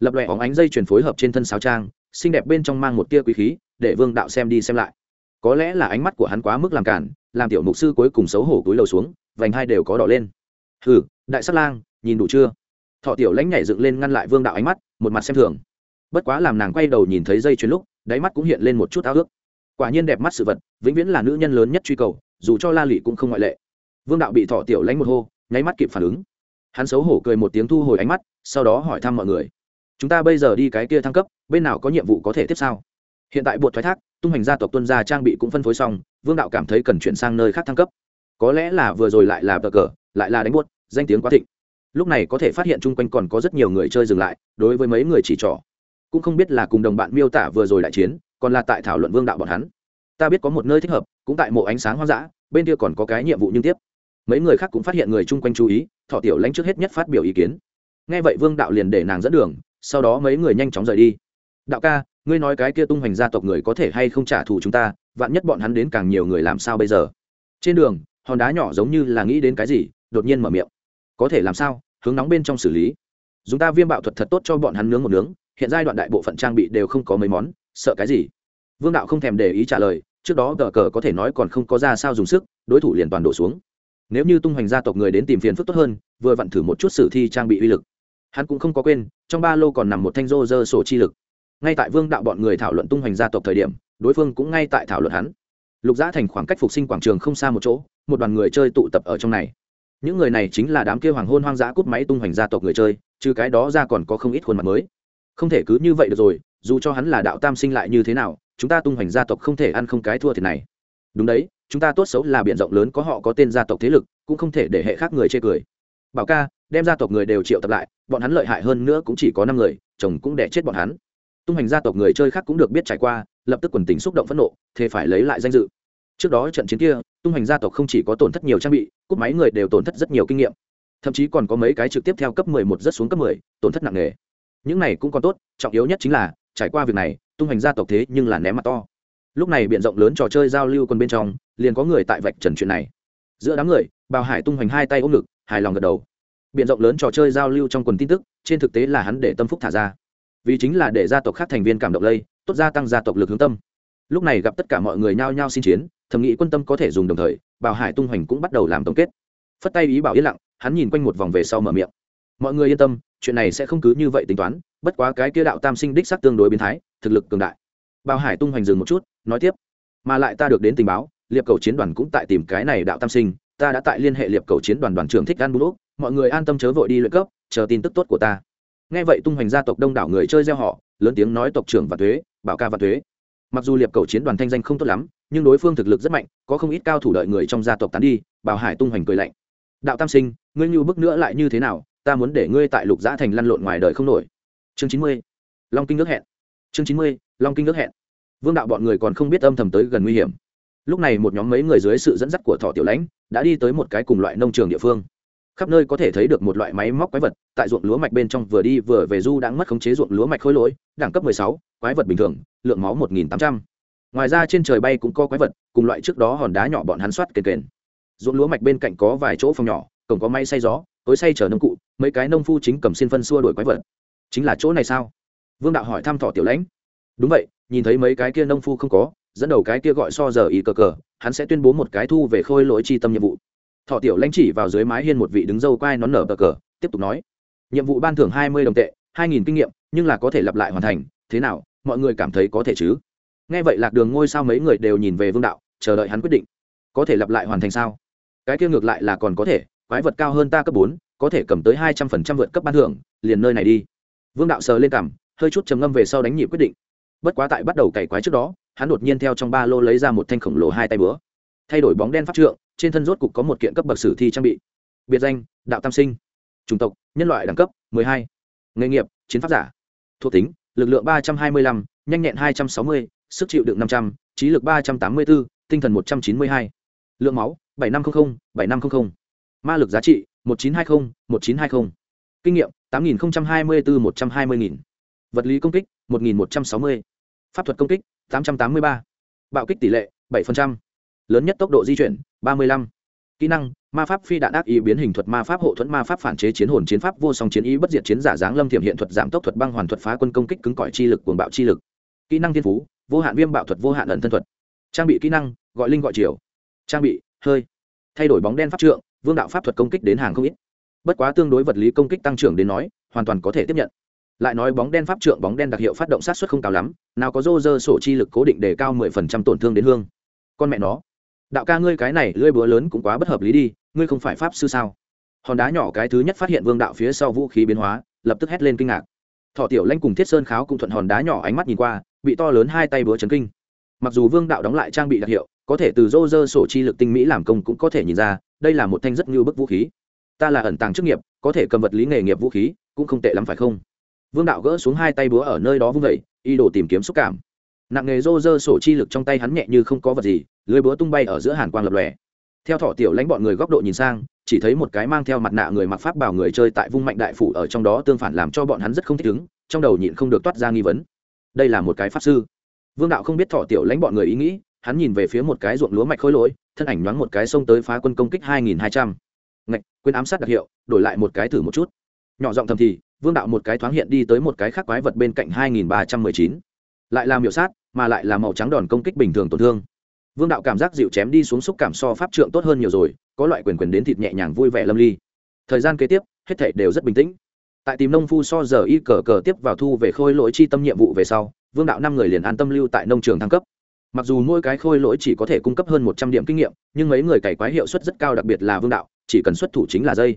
Lập lòe óng ánh dây chuyền phối hợp trên thân sáo trang xinh đẹp bên trong mang một tia quý khí, để vương đạo xem đi xem lại. Có lẽ là ánh mắt của hắn quá mức làm cản, làm tiểu mục sư cuối cùng xấu hổ túi lầu xuống, vành hai đều có đỏ lên. Hừ, đại sát lang, nhìn đủ chưa? Thọ tiểu lãnh nhảy dựng lên ngăn lại vương đạo ánh mắt, một mặt xem thường. Bất quá làm nàng quay đầu nhìn thấy dây chuyền lúc, đáy mắt cũng hiện lên một chút ao ước. Quả nhiên đẹp mắt sự vật, vĩnh viễn là nữ nhân lớn nhất truy cầu, dù cho la lụy cũng không ngoại lệ. Vương đạo bị thọ tiểu lãnh một hô, nháy mắt kịp phản ứng. Hắn xấu hổ cười một tiếng thu hồi ánh mắt, sau đó hỏi thăm mọi người chúng ta bây giờ đi cái kia thăng cấp, bên nào có nhiệm vụ có thể tiếp sao hiện tại buộc thoái thác, tung hành gia tộc tuân gia trang bị cũng phân phối xong, vương đạo cảm thấy cần chuyển sang nơi khác thăng cấp. Có lẽ là vừa rồi lại là bờ cờ, lại là đánh buốt, danh tiếng quá thịnh. Lúc này có thể phát hiện chung quanh còn có rất nhiều người chơi dừng lại, đối với mấy người chỉ trỏ. Cũng không biết là cùng đồng bạn miêu tả vừa rồi đại chiến, còn là tại thảo luận vương đạo bọn hắn. Ta biết có một nơi thích hợp, cũng tại mộ ánh sáng hoang dã, bên kia còn có cái nhiệm vụ nhưng tiếp. Mấy người khác cũng phát hiện người chung quanh chú ý, thọ tiểu lãnh trước hết nhất phát biểu ý kiến. Nghe vậy vương đạo liền để nàng dẫn đường sau đó mấy người nhanh chóng rời đi. Đạo ca, ngươi nói cái kia tung hoành gia tộc người có thể hay không trả thù chúng ta, vạn nhất bọn hắn đến càng nhiều người làm sao bây giờ? Trên đường, hòn đá nhỏ giống như là nghĩ đến cái gì, đột nhiên mở miệng. Có thể làm sao? Hướng nóng bên trong xử lý. Dùng ta viêm bạo thuật thật tốt cho bọn hắn nướng một nướng, hiện giai đoạn đại bộ phận trang bị đều không có mấy món, sợ cái gì? Vương đạo không thèm để ý trả lời, trước đó cờ cờ có thể nói còn không có ra sao dùng sức, đối thủ liền toàn đổ xuống. Nếu như tung hoành gia tộc người đến tìm phiền phức tốt hơn, vừa vặn thử một chút sử thi trang bị uy lực hắn cũng không có quên, trong ba lô còn nằm một thanh rô rơ sổ chi lực. Ngay tại vương đạo bọn người thảo luận tung hoành gia tộc thời điểm, đối phương cũng ngay tại thảo luận hắn. Lục giã thành khoảng cách phục sinh quảng trường không xa một chỗ, một đoàn người chơi tụ tập ở trong này. Những người này chính là đám kia hoàng hôn hoang dã cút máy tung hoành gia tộc người chơi, trừ cái đó ra còn có không ít khuôn mặt mới. Không thể cứ như vậy được rồi, dù cho hắn là đạo tam sinh lại như thế nào, chúng ta tung hoành gia tộc không thể ăn không cái thua thiệt này. Đúng đấy, chúng ta tốt xấu là b i ể n rộng lớn có họ có tên gia tộc thế lực, cũng không thể để hệ khác người chê cười. Bảo ca đem gia tộc người đều triệu tập lại bọn hắn lợi hại hơn nữa cũng chỉ có năm người chồng cũng đẻ chết bọn hắn. Tung hành gia tộc người chơi khác cũng được biết trải qua lập tức quần tính xúc động phẫn nộ thế phải lấy lại danh dự. Trước đó trận chiến kia tung hành gia tộc không chỉ có tổn thất nhiều trang bị cúp máy người đều tổn thất rất nhiều kinh nghiệm. Thậm chí còn có mấy cái trực tiếp theo cấp 11 rất xuống cấp 10, tổn thất nặng nề. Những này cũng còn tốt trọng yếu nhất chính là trải qua việc này tung hành gia tộc thế nhưng là ném mặt to. Lúc này biện rộng lớn trò chơi giao lưu quân bên trong liền có người tại vạch trần chuyện này. Giữa đám người bào hải tung hoành hai tay ôm ngực hài lòng gật đầu biện rộng lớn trò chơi giao lưu trong quần tin tức, trên thực tế là hắn để tâm phúc thả ra. Vì chính là để gia tộc khác thành viên cảm động lây, tốt gia tăng gia tộc lực hướng tâm. Lúc này gặp tất cả mọi người nhao nhao xin chiến, thầm nghĩ quân tâm có thể dùng đồng thời, bảo hải tung hoành cũng bắt đầu làm tổng kết. Phất tay ý bảo yên lặng, hắn nhìn quanh một vòng về sau mở miệng. Mọi người yên tâm, chuyện này sẽ không cứ như vậy tính toán, bất quá cái kia đạo tam sinh đích sắc tương đối biến thái, thực lực cường đại. Bảo hải tung hoành dừng một chút, nói tiếp. Mà lại ta được đến tình báo, liệp cầu chiến đoàn cũng tại tìm cái này đạo tam sinh ta đã tại liên hệ liệp cầu chiến đoàn đoàn trưởng thích gan bút mọi người an tâm chớ vội đi luyện cấp, chờ tin tức tốt của ta. Nghe vậy tung hoành gia tộc đông đảo người chơi gieo họ lớn tiếng nói tộc trưởng và thuế, bảo ca và thuế. Mặc dù liệp cầu chiến đoàn thanh danh không tốt lắm, nhưng đối phương thực lực rất mạnh, có không ít cao thủ đợi người trong gia tộc tán đi, bảo hải tung hoành cười lạnh. Đạo tam sinh, ngươi như bức nữa lại như thế nào, ta muốn để ngươi tại lục giã thành lăn lộn ngoài đời không nổi. Chương chín mươi, long kinh nước hẹn. Chương chín mươi, long kinh nước hẹn. Vương đạo bọn người còn không biết âm thầm tới gần nguy hiểm lúc này một nhóm mấy người dưới sự dẫn dắt của thọ tiểu lãnh đã đi tới một cái cùng loại nông trường địa phương. Khắp nơi có thể thấy được một loại máy móc quái vật tại ruộng lúa mạch bên trong vừa đi vừa về du đã mất khống chế ruộng lúa mạch khối lỗi đẳng cấp 16, quái vật bình thường lượng máu 1.800. ngoài ra trên trời bay cũng có quái vật cùng loại trước đó hòn đá nhỏ bọn hắn soát kền kền. Ruộng lúa mạch bên cạnh có vài chỗ phòng nhỏ cổng có máy xay gió tối xay chở nông cụ mấy cái nông phu chính cầm xin phân xua đuổi quái vật. Chính là chỗ này sao? Vương đạo hỏi thăm thọ tiểu lãnh. Đúng vậy nhìn thấy mấy cái kia nông phu không có dẫn đầu cái kia gọi so giờ y cờ cờ, hắn sẽ tuyên bố một cái thu về khôi lỗi tri tâm nhiệm vụ. Thọ tiểu lãnh chỉ vào dưới mái hiên một vị đứng dâu quai nón nở bờ cờ, tiếp tục nói, nhiệm vụ ban thưởng hai mươi đồng tệ, hai nghìn kinh nghiệm, nhưng là có thể lặp lại hoàn thành, thế nào, mọi người cảm thấy có thể chứ? Nghe vậy lạc đường ngôi sao mấy người đều nhìn về vương đạo, chờ đợi hắn quyết định, có thể lặp lại hoàn thành sao? Cái kia ngược lại là còn có thể, quái vật cao hơn ta cấp bốn, có thể cầm tới hai trăm phần trăm vượt cấp ban thưởng, liền nơi này đi. Vương đạo sờ lên cằm, hơi chút trầm ngâm về sau đánh nhịp quyết định. Bất quá tại bắt đầu cày quái trước đó hắn đột nhiên theo trong ba lô lấy ra một thanh khổng lồ hai tay búa thay đổi bóng đen pháp trượng trên thân rốt cục có một kiện cấp bậc sử thi trang bị biệt danh đạo tam sinh chủng tộc nhân loại đẳng cấp 12. nghề nghiệp chiến pháp giả thuộc tính lực lượng 325, nhanh nhẹn 260, sức chịu đựng 500, trí lực 384, tinh thần 192. lượng máu 7500, 7500. ma lực giá trị 1920, 1920. kinh nghiệm 8024 120.000. vật lý công kích 1160. pháp thuật công kích 883. bạo kích tỷ lệ 7% lớn nhất tốc độ di chuyển 35. kỹ năng, ma pháp phi đạn ác ý biến hình thuật ma pháp hộ thuẫn ma pháp phản chế chiến hồn chiến pháp vô song chiến ý bất diệt chiến giả dáng lâm thiểm hiện thuật giảm tốc thuật băng hoàn thuật phá quân công kích cứng cỏi chi lực cuồng bạo chi lực. Kỹ năng thiên phú, vô hạn viêm bạo thuật vô hạn ẩn thân thuật. Trang bị kỹ năng, gọi linh gọi chiều trang bị, hơi. Thay đổi bóng đen pháp trượng, vương đạo pháp thuật công kích đến hàng không ít. Bất quá tương đối vật lý công kích tăng trưởng đến nói, hoàn toàn có thể tiếp nhận lại nói bóng đen pháp trượng bóng đen đặc hiệu phát động sát xuất không cao lắm, nào có rô rơ sổ chi lực cố định để cao mười phần trăm tổn thương đến hương. Con mẹ nó, đạo ca ngươi cái này lưỡi búa lớn cũng quá bất hợp lý đi, ngươi không phải pháp sư sao? Hòn đá nhỏ cái thứ nhất phát hiện vương đạo phía sau vũ khí biến hóa, lập tức hét lên kinh ngạc. Thọ tiểu lanh cùng thiết sơn kháo cùng thuận hòn đá nhỏ ánh mắt nhìn qua, bị to lớn hai tay búa chấn kinh. Mặc dù vương đạo đóng lại trang bị đặc hiệu, có thể từ rô rơ sổ chi lực tinh mỹ làm công cũng có thể nhìn ra, đây là một thanh rất như bức vũ khí. Ta là ẩn tàng chức nghiệp, có thể cầm vật lý nghề nghiệp vũ khí, cũng không tệ lắm phải không? Vương đạo gỡ xuống hai tay búa ở nơi đó vung vẩy y đồ tìm kiếm xúc cảm. Nặng nghề rô rơ sổ chi lực trong tay hắn nhẹ như không có vật gì, lưới búa tung bay ở giữa hàn quang lập lòe. Theo thọ tiểu lãnh bọn người góc độ nhìn sang, chỉ thấy một cái mang theo mặt nạ người mặc pháp bảo người chơi tại vung mạnh đại phủ ở trong đó tương phản làm cho bọn hắn rất không thích ứng, trong đầu nhịn không được toát ra nghi vấn. Đây là một cái pháp sư. Vương đạo không biết thọ tiểu lãnh bọn người ý nghĩ, hắn nhìn về phía một cái ruộng lúa mạch khối lỗi, thân ảnh nhoáng một cái xông tới phá quân công kích hai nghìn hai trăm. Ngạch quên ám sát đặc hiệu, đổi lại một cái thử một chút. Nhỏ giọng thầm thì vương đạo một cái thoáng hiện đi tới một cái khác quái vật bên cạnh hai nghìn ba trăm mười chín. Lại làm hiệu sát, mà lại là màu trắng đòn công kích bình thường tổn thương. Vương đạo cảm giác dịu chém đi xuống xúc cảm so pháp trượng tốt hơn nhiều rồi, có loại quyền quyền đến thịt nhẹ nhàng vui vẻ lâm ly. Thời gian kế tiếp, hết thảy đều rất bình tĩnh. Tại tìm nông phu so giờ y cờ cờ tiếp vào thu về khôi lỗi chi tâm nhiệm vụ về sau, vương đạo năm người liền an tâm lưu tại nông trường thăng cấp. Mặc dù mỗi cái khôi lỗi chỉ có thể cung cấp hơn một trăm điểm kinh nghiệm, nhưng mấy người cày quái hiệu suất rất cao đặc biệt là vương đạo, chỉ cần xuất thủ chính là dây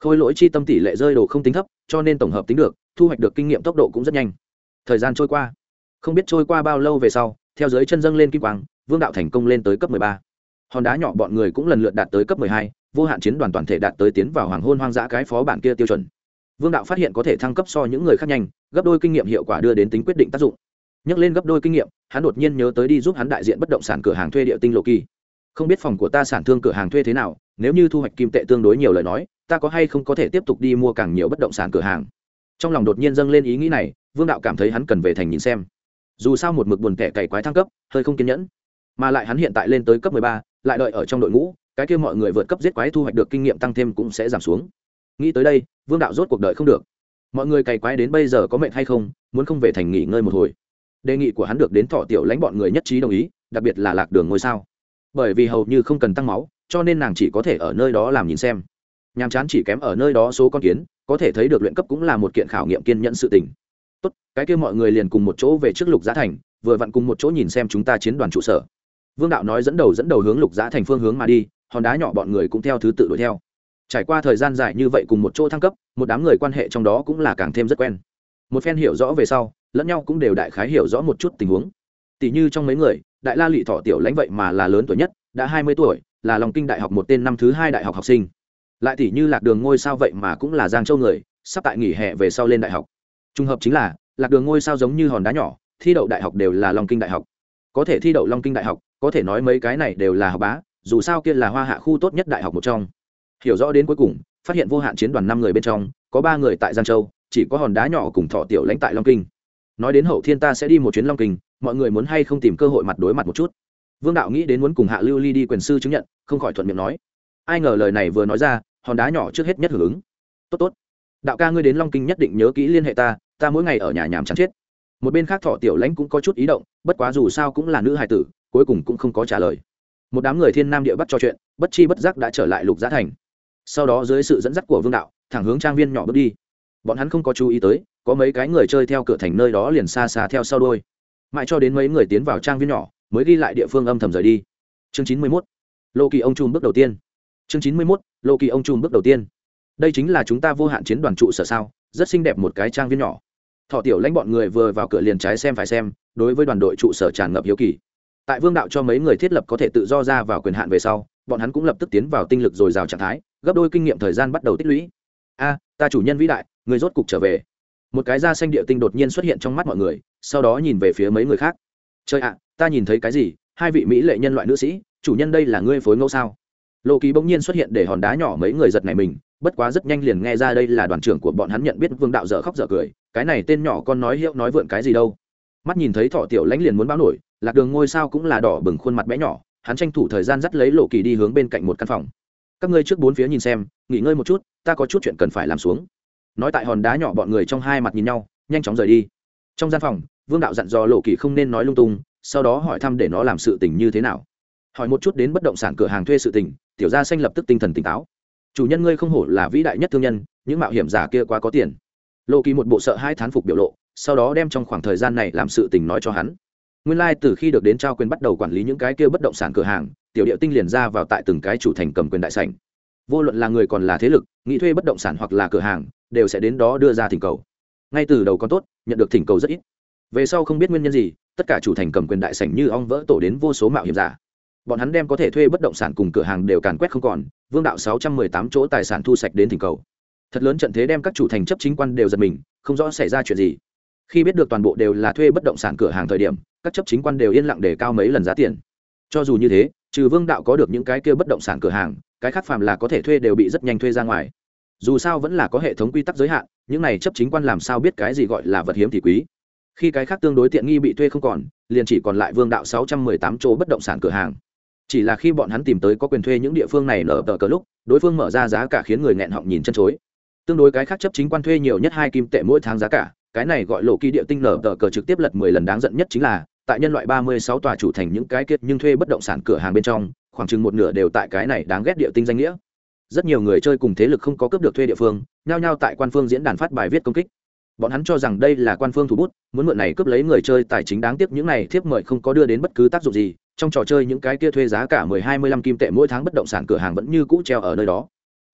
khôi lỗi chi tâm tỷ lệ rơi đồ không tính thấp, cho nên tổng hợp tính được, thu hoạch được kinh nghiệm tốc độ cũng rất nhanh. Thời gian trôi qua. Không biết trôi qua bao lâu về sau, theo giới chân dâng lên kim quang, vương đạo thành công lên tới cấp ba. Hòn đá nhỏ bọn người cũng lần lượt đạt tới cấp hai, vô hạn chiến đoàn toàn thể đạt tới tiến vào hoàng hôn hoang dã cái phó bản kia tiêu chuẩn. Vương đạo phát hiện có thể thăng cấp so những người khác nhanh, gấp đôi kinh nghiệm hiệu quả đưa đến tính quyết định tác dụng. Nhắc lên gấp đôi kinh nghiệm, hắn đột nhiên nhớ tới đi giúp hắn đại diện bất động sản cửa hàng thuê địa tinh lộ kỳ. Không biết phòng của ta sản thương cửa hàng thuê thế nào, nếu như thu hoạch kim tệ tương đối nhiều lời nói ta có hay không có thể tiếp tục đi mua càng nhiều bất động sản cửa hàng? Trong lòng đột nhiên dâng lên ý nghĩ này, vương đạo cảm thấy hắn cần về thành nhìn xem. Dù sao một mực buồn kẻ cày quái thăng cấp, hơi không kiên nhẫn. Mà lại hắn hiện tại lên tới cấp mười ba, lại đợi ở trong đội ngũ, cái kia mọi người vượt cấp giết quái thu hoạch được kinh nghiệm tăng thêm cũng sẽ giảm xuống. Nghĩ tới đây, vương đạo rốt cuộc đời không được. Mọi người cày quái đến bây giờ có mệnh hay không, muốn không về thành nghỉ ngơi một hồi. Đề nghị của hắn được đến thọ tiểu lãnh bọn người nhất trí đồng ý, đặc biệt là lạc đường ngôi sao. Bởi vì hầu như không cần tăng máu, cho nên nàng chỉ có thể ở nơi đó làm nhìn xem nhàm chán chỉ kém ở nơi đó số con kiến, có thể thấy được luyện cấp cũng là một kiện khảo nghiệm kiên nhẫn sự tình. Tốt, cái kia mọi người liền cùng một chỗ về trước lục giá thành, vừa vặn cùng một chỗ nhìn xem chúng ta chiến đoàn trụ sở. Vương đạo nói dẫn đầu dẫn đầu hướng lục giá thành phương hướng mà đi, hòn đá nhỏ bọn người cũng theo thứ tự đuổi theo. Trải qua thời gian dài như vậy cùng một chỗ thăng cấp, một đám người quan hệ trong đó cũng là càng thêm rất quen. Một phen hiểu rõ về sau, lẫn nhau cũng đều đại khái hiểu rõ một chút tình huống. Tỷ như trong mấy người, đại la lị thọ tiểu lãnh vậy mà là lớn tuổi nhất, đã hai mươi tuổi, là lòng kinh đại học một tên năm thứ hai đại học học sinh lại tỷ như lạc đường ngôi sao vậy mà cũng là giang châu người, sắp tại nghỉ hè về sau lên đại học. Trùng hợp chính là, lạc đường ngôi sao giống như hòn đá nhỏ, thi đậu đại học đều là long kinh đại học. Có thể thi đậu long kinh đại học, có thể nói mấy cái này đều là học bá, dù sao kia là hoa hạ khu tốt nhất đại học một trong. Hiểu rõ đến cuối cùng, phát hiện vô hạn chiến đoàn năm người bên trong, có ba người tại giang châu, chỉ có hòn đá nhỏ cùng thọ tiểu lãnh tại long kinh. Nói đến hậu thiên ta sẽ đi một chuyến long kinh, mọi người muốn hay không tìm cơ hội mặt đối mặt một chút? Vương đạo nghĩ đến muốn cùng hạ lưu ly đi quyền sư chứng nhận, không khỏi thuận miệng nói. Ai ngờ lời này vừa nói ra hòn đá nhỏ trước hết nhất hưởng ứng. Tốt tốt. Đạo ca ngươi đến long kinh nhất định nhớ kỹ liên hệ ta ta mỗi ngày ở nhà nhàm chán chết. Một bên khác thọ tiểu lãnh cũng có chút ý động, bất quá dù sao cũng là nữ hài tử, cuối cùng cũng không có trả lời. Một đám người thiên nam địa bắt trò chuyện, bất chi bất giác đã trở lại lục giá thành. Sau đó dưới sự dẫn dắt của vương đạo, thẳng hướng trang viên nhỏ bước đi. Bọn hắn không có chú ý tới, có mấy cái người chơi theo cửa thành nơi đó liền xa xa theo sau đôi mãi cho đến mấy người tiến vào trang viên nhỏ, mới ghi lại địa phương âm thầm rời đi. Chương chín mươi mốt. Lô kỳ ông trùm bước đầu tiên chương chín mươi mốt, lô kỳ ông trùm bước đầu tiên. Đây chính là chúng ta vô hạn chiến đoàn trụ sở sao, rất xinh đẹp một cái trang viên nhỏ. Thọ tiểu lãnh bọn người vừa vào cửa liền trái xem phải xem, đối với đoàn đội trụ sở tràn ngập hiếu kỳ. Tại vương đạo cho mấy người thiết lập có thể tự do ra vào quyền hạn về sau, bọn hắn cũng lập tức tiến vào tinh lực dồi dào trạng thái, gấp đôi kinh nghiệm thời gian bắt đầu tích lũy. A, ta chủ nhân vĩ đại, người rốt cục trở về. Một cái da xanh địa tinh đột nhiên xuất hiện trong mắt mọi người, sau đó nhìn về phía mấy người khác. Chơi ạ, ta nhìn thấy cái gì? Hai vị mỹ lệ nhân loại nữ sĩ, chủ nhân đây là ngươi phối ngẫu sao? Lộ kỳ bỗng nhiên xuất hiện để hòn đá nhỏ mấy người giật này mình, bất quá rất nhanh liền nghe ra đây là đoàn trưởng của bọn hắn nhận biết vương đạo dở khóc dở cười, cái này tên nhỏ con nói hiệu nói vượn cái gì đâu. Mắt nhìn thấy thọ tiểu lãnh liền muốn báo nổi, lạc đường ngôi sao cũng là đỏ bừng khuôn mặt bé nhỏ, hắn tranh thủ thời gian dắt lấy lộ kỳ đi hướng bên cạnh một căn phòng. Các ngươi trước bốn phía nhìn xem, nghỉ ngơi một chút, ta có chút chuyện cần phải làm xuống. Nói tại hòn đá nhỏ bọn người trong hai mặt nhìn nhau, nhanh chóng rời đi. Trong gian phòng, vương đạo dặn dò lộ kỳ không nên nói lung tung, sau đó hỏi thăm để nó làm sự tình như thế nào hỏi một chút đến bất động sản cửa hàng thuê sự tình, tiểu gia xanh lập tức tinh thần tỉnh táo. Chủ nhân ngươi không hổ là vĩ đại nhất thương nhân, những mạo hiểm giả kia quá có tiền. Lộ kỳ một bộ sợ hai thán phục biểu lộ, sau đó đem trong khoảng thời gian này làm sự tình nói cho hắn. Nguyên lai từ khi được đến trao quyền bắt đầu quản lý những cái kia bất động sản cửa hàng, tiểu điệu tinh liền ra vào tại từng cái chủ thành cầm quyền đại sảnh. Vô luận là người còn là thế lực, nghĩ thuê bất động sản hoặc là cửa hàng, đều sẽ đến đó đưa ra thỉnh cầu. Ngay từ đầu còn tốt, nhận được thỉnh cầu rất ít. Về sau không biết nguyên nhân gì, tất cả chủ thành cầm quyền đại sảnh như ong vỡ tổ đến vô số mạo hiểm giả bọn hắn đem có thể thuê bất động sản cùng cửa hàng đều càn quét không còn, vương đạo sáu trăm mười tám chỗ tài sản thu sạch đến thỉnh cầu. Thật lớn trận thế đem các chủ thành chấp chính quan đều giật mình, không rõ xảy ra chuyện gì. Khi biết được toàn bộ đều là thuê bất động sản cửa hàng thời điểm, các chấp chính quan đều yên lặng để cao mấy lần giá tiền. Cho dù như thế, trừ vương đạo có được những cái kia bất động sản cửa hàng, cái khác phàm là có thể thuê đều bị rất nhanh thuê ra ngoài. Dù sao vẫn là có hệ thống quy tắc giới hạn, những này chấp chính quan làm sao biết cái gì gọi là vật hiếm thì quý. Khi cái khác tương đối tiện nghi bị thuê không còn, liền chỉ còn lại vương đạo sáu trăm mười tám chỗ bất động sản cửa hàng chỉ là khi bọn hắn tìm tới có quyền thuê những địa phương này nở tờ cờ lúc, đối phương mở ra giá cả khiến người nghẹn họng nhìn chân chối. Tương đối cái khác chấp chính quan thuê nhiều nhất hai kim tệ mỗi tháng giá cả, cái này gọi lộ kỳ địa tinh nở tờ cờ trực tiếp lật mười lần đáng giận nhất chính là, tại nhân loại ba mươi sáu tòa chủ thành những cái kiệt nhưng thuê bất động sản cửa hàng bên trong, khoảng chừng một nửa đều tại cái này đáng ghét địa tinh danh nghĩa. Rất nhiều người chơi cùng thế lực không có cấp được thuê địa phương, nhao nhao tại quan phương diễn đàn phát bài viết công kích. Bọn hắn cho rằng đây là quan phương thủ bút, muốn mượn này cướp lấy người chơi tài chính đáng tiếc những này thiếp mời không có đưa đến bất cứ tác dụng gì trong trò chơi những cái kia thuê giá cả mười hai mươi lăm kim tệ mỗi tháng bất động sản cửa hàng vẫn như cũ treo ở nơi đó.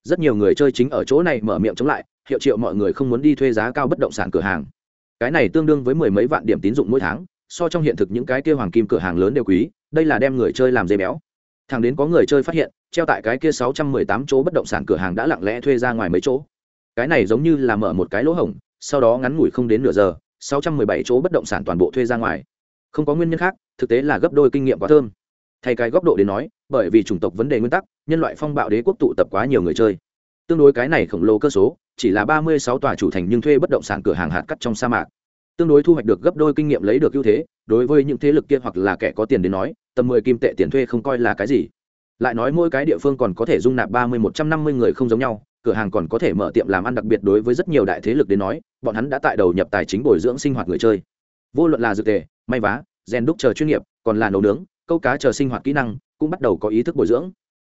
Rất nhiều người chơi chính ở chỗ này mở miệng chống lại, hiệu triệu mọi người không muốn đi thuê giá cao bất động sản cửa hàng. Cái này tương đương với mười mấy vạn điểm tín dụng mỗi tháng, so trong hiện thực những cái kia hoàng kim cửa hàng lớn đều quý, đây là đem người chơi làm dây béo. Thằng đến có người chơi phát hiện, treo tại cái kia sáu trăm mười tám chỗ bất động sản cửa hàng đã lặng lẽ thuê ra ngoài mấy chỗ. Cái này giống như là mở một cái lỗ hổng, sau đó ngắn ngủi không đến nửa giờ, sáu trăm mười bảy chỗ bất động sản toàn bộ thuê ra ngoài. Không có nguyên nhân khác thực tế là gấp đôi kinh nghiệm quá thơm. Thay cái góc độ đến nói, bởi vì chủng tộc vấn đề nguyên tắc, nhân loại phong bạo đế quốc tụ tập quá nhiều người chơi. Tương đối cái này khổng lồ cơ số, chỉ là ba mươi sáu tòa chủ thành nhưng thuê bất động sản cửa hàng hạt cắt trong sa mạc. Tương đối thu hoạch được gấp đôi kinh nghiệm lấy được ưu thế, đối với những thế lực kia hoặc là kẻ có tiền đến nói, tầm mười kim tệ tiền thuê không coi là cái gì. Lại nói mỗi cái địa phương còn có thể dung nạp ba mươi một trăm năm mươi người không giống nhau, cửa hàng còn có thể mở tiệm làm ăn đặc biệt đối với rất nhiều đại thế lực đến nói, bọn hắn đã tại đầu nhập tài chính bồi dưỡng sinh hoạt người chơi. Vô luận là dược tề, may vá rèn đúc chờ chuyên nghiệp, còn là nấu nướng, câu cá chờ sinh hoạt kỹ năng, cũng bắt đầu có ý thức bồi dưỡng.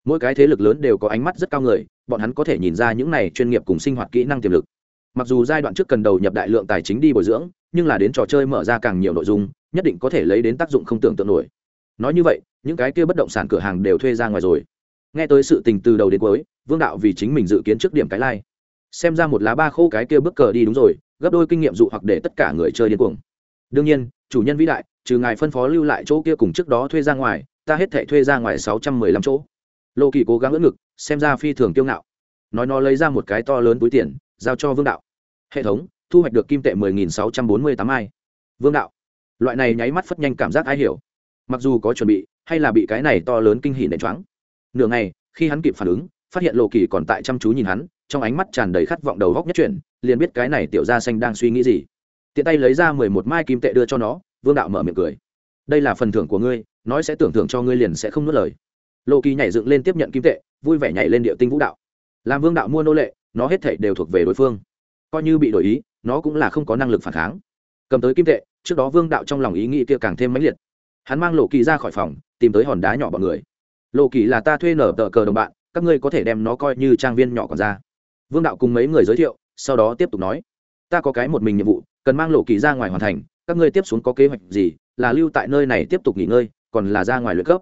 Mỗi cái thế lực lớn đều có ánh mắt rất cao người, bọn hắn có thể nhìn ra những này chuyên nghiệp cùng sinh hoạt kỹ năng tiềm lực. Mặc dù giai đoạn trước cần đầu nhập đại lượng tài chính đi bồi dưỡng, nhưng là đến trò chơi mở ra càng nhiều nội dung, nhất định có thể lấy đến tác dụng không tưởng tượng nổi. Nói như vậy, những cái kia bất động sản cửa hàng đều thuê ra ngoài rồi. Nghe tới sự tình từ đầu đến cuối, vương đạo vì chính mình dự kiến trước điểm cái lai、like. xem ra một lá ba khô cái kia bước cờ đi đúng rồi, gấp đôi kinh nghiệm dụ hoặc để tất cả người chơi điên cuồng. Đương nhiên chủ nhân vĩ đại, trừ ngài phân phó lưu lại chỗ kia cùng trước đó thuê ra ngoài, ta hết thể thuê ra ngoài sáu trăm mười lăm chỗ. Lộ kỳ cố gắng ưỡn ngực, xem ra phi thường kiêu ngạo. Nói nó lấy ra một cái to lớn túi tiền, giao cho vương đạo. Hệ thống, thu hoạch được kim tệ mười nghìn sáu trăm bốn mươi tám ai. Vương đạo. Loại này nháy mắt phất nhanh cảm giác ai hiểu. Mặc dù có chuẩn bị, hay là bị cái này to lớn kinh hỉ nện choáng. Nửa ngày, khi hắn kịp phản ứng, phát hiện lộ kỳ còn tại chăm chú nhìn hắn, trong ánh mắt tràn đầy khát vọng đầu góc nhất chuyển, liền biết cái này tiểu gia xanh đang suy nghĩ gì tiện tay lấy ra mười một mai kim tệ đưa cho nó, vương đạo mở miệng cười. Đây là phần thưởng của ngươi, nói sẽ tưởng thưởng cho ngươi liền sẽ không nuốt lời. Lộ kỳ nhảy dựng lên tiếp nhận kim tệ, vui vẻ nhảy lên địa tinh vũ đạo. Làm vương đạo mua nô lệ, nó hết thảy đều thuộc về đối phương. Coi như bị đổi ý, nó cũng là không có năng lực phản kháng. Cầm tới kim tệ, trước đó vương đạo trong lòng ý nghĩ kia càng thêm mãnh liệt. Hắn mang lộ kỳ ra khỏi phòng, tìm tới hòn đá nhỏ bọn người. Lộ kỳ là ta thuê nở tờ cờ đồng bạn, các ngươi có thể đem nó coi như trang viên nhỏ còn ra. Vương đạo cùng mấy người giới thiệu, sau đó tiếp tục nói, ta có cái một mình nhiệm vụ cần mang lộ kỳ ra ngoài hoàn thành các ngươi tiếp xuống có kế hoạch gì là lưu tại nơi này tiếp tục nghỉ ngơi còn là ra ngoài luyện cấp.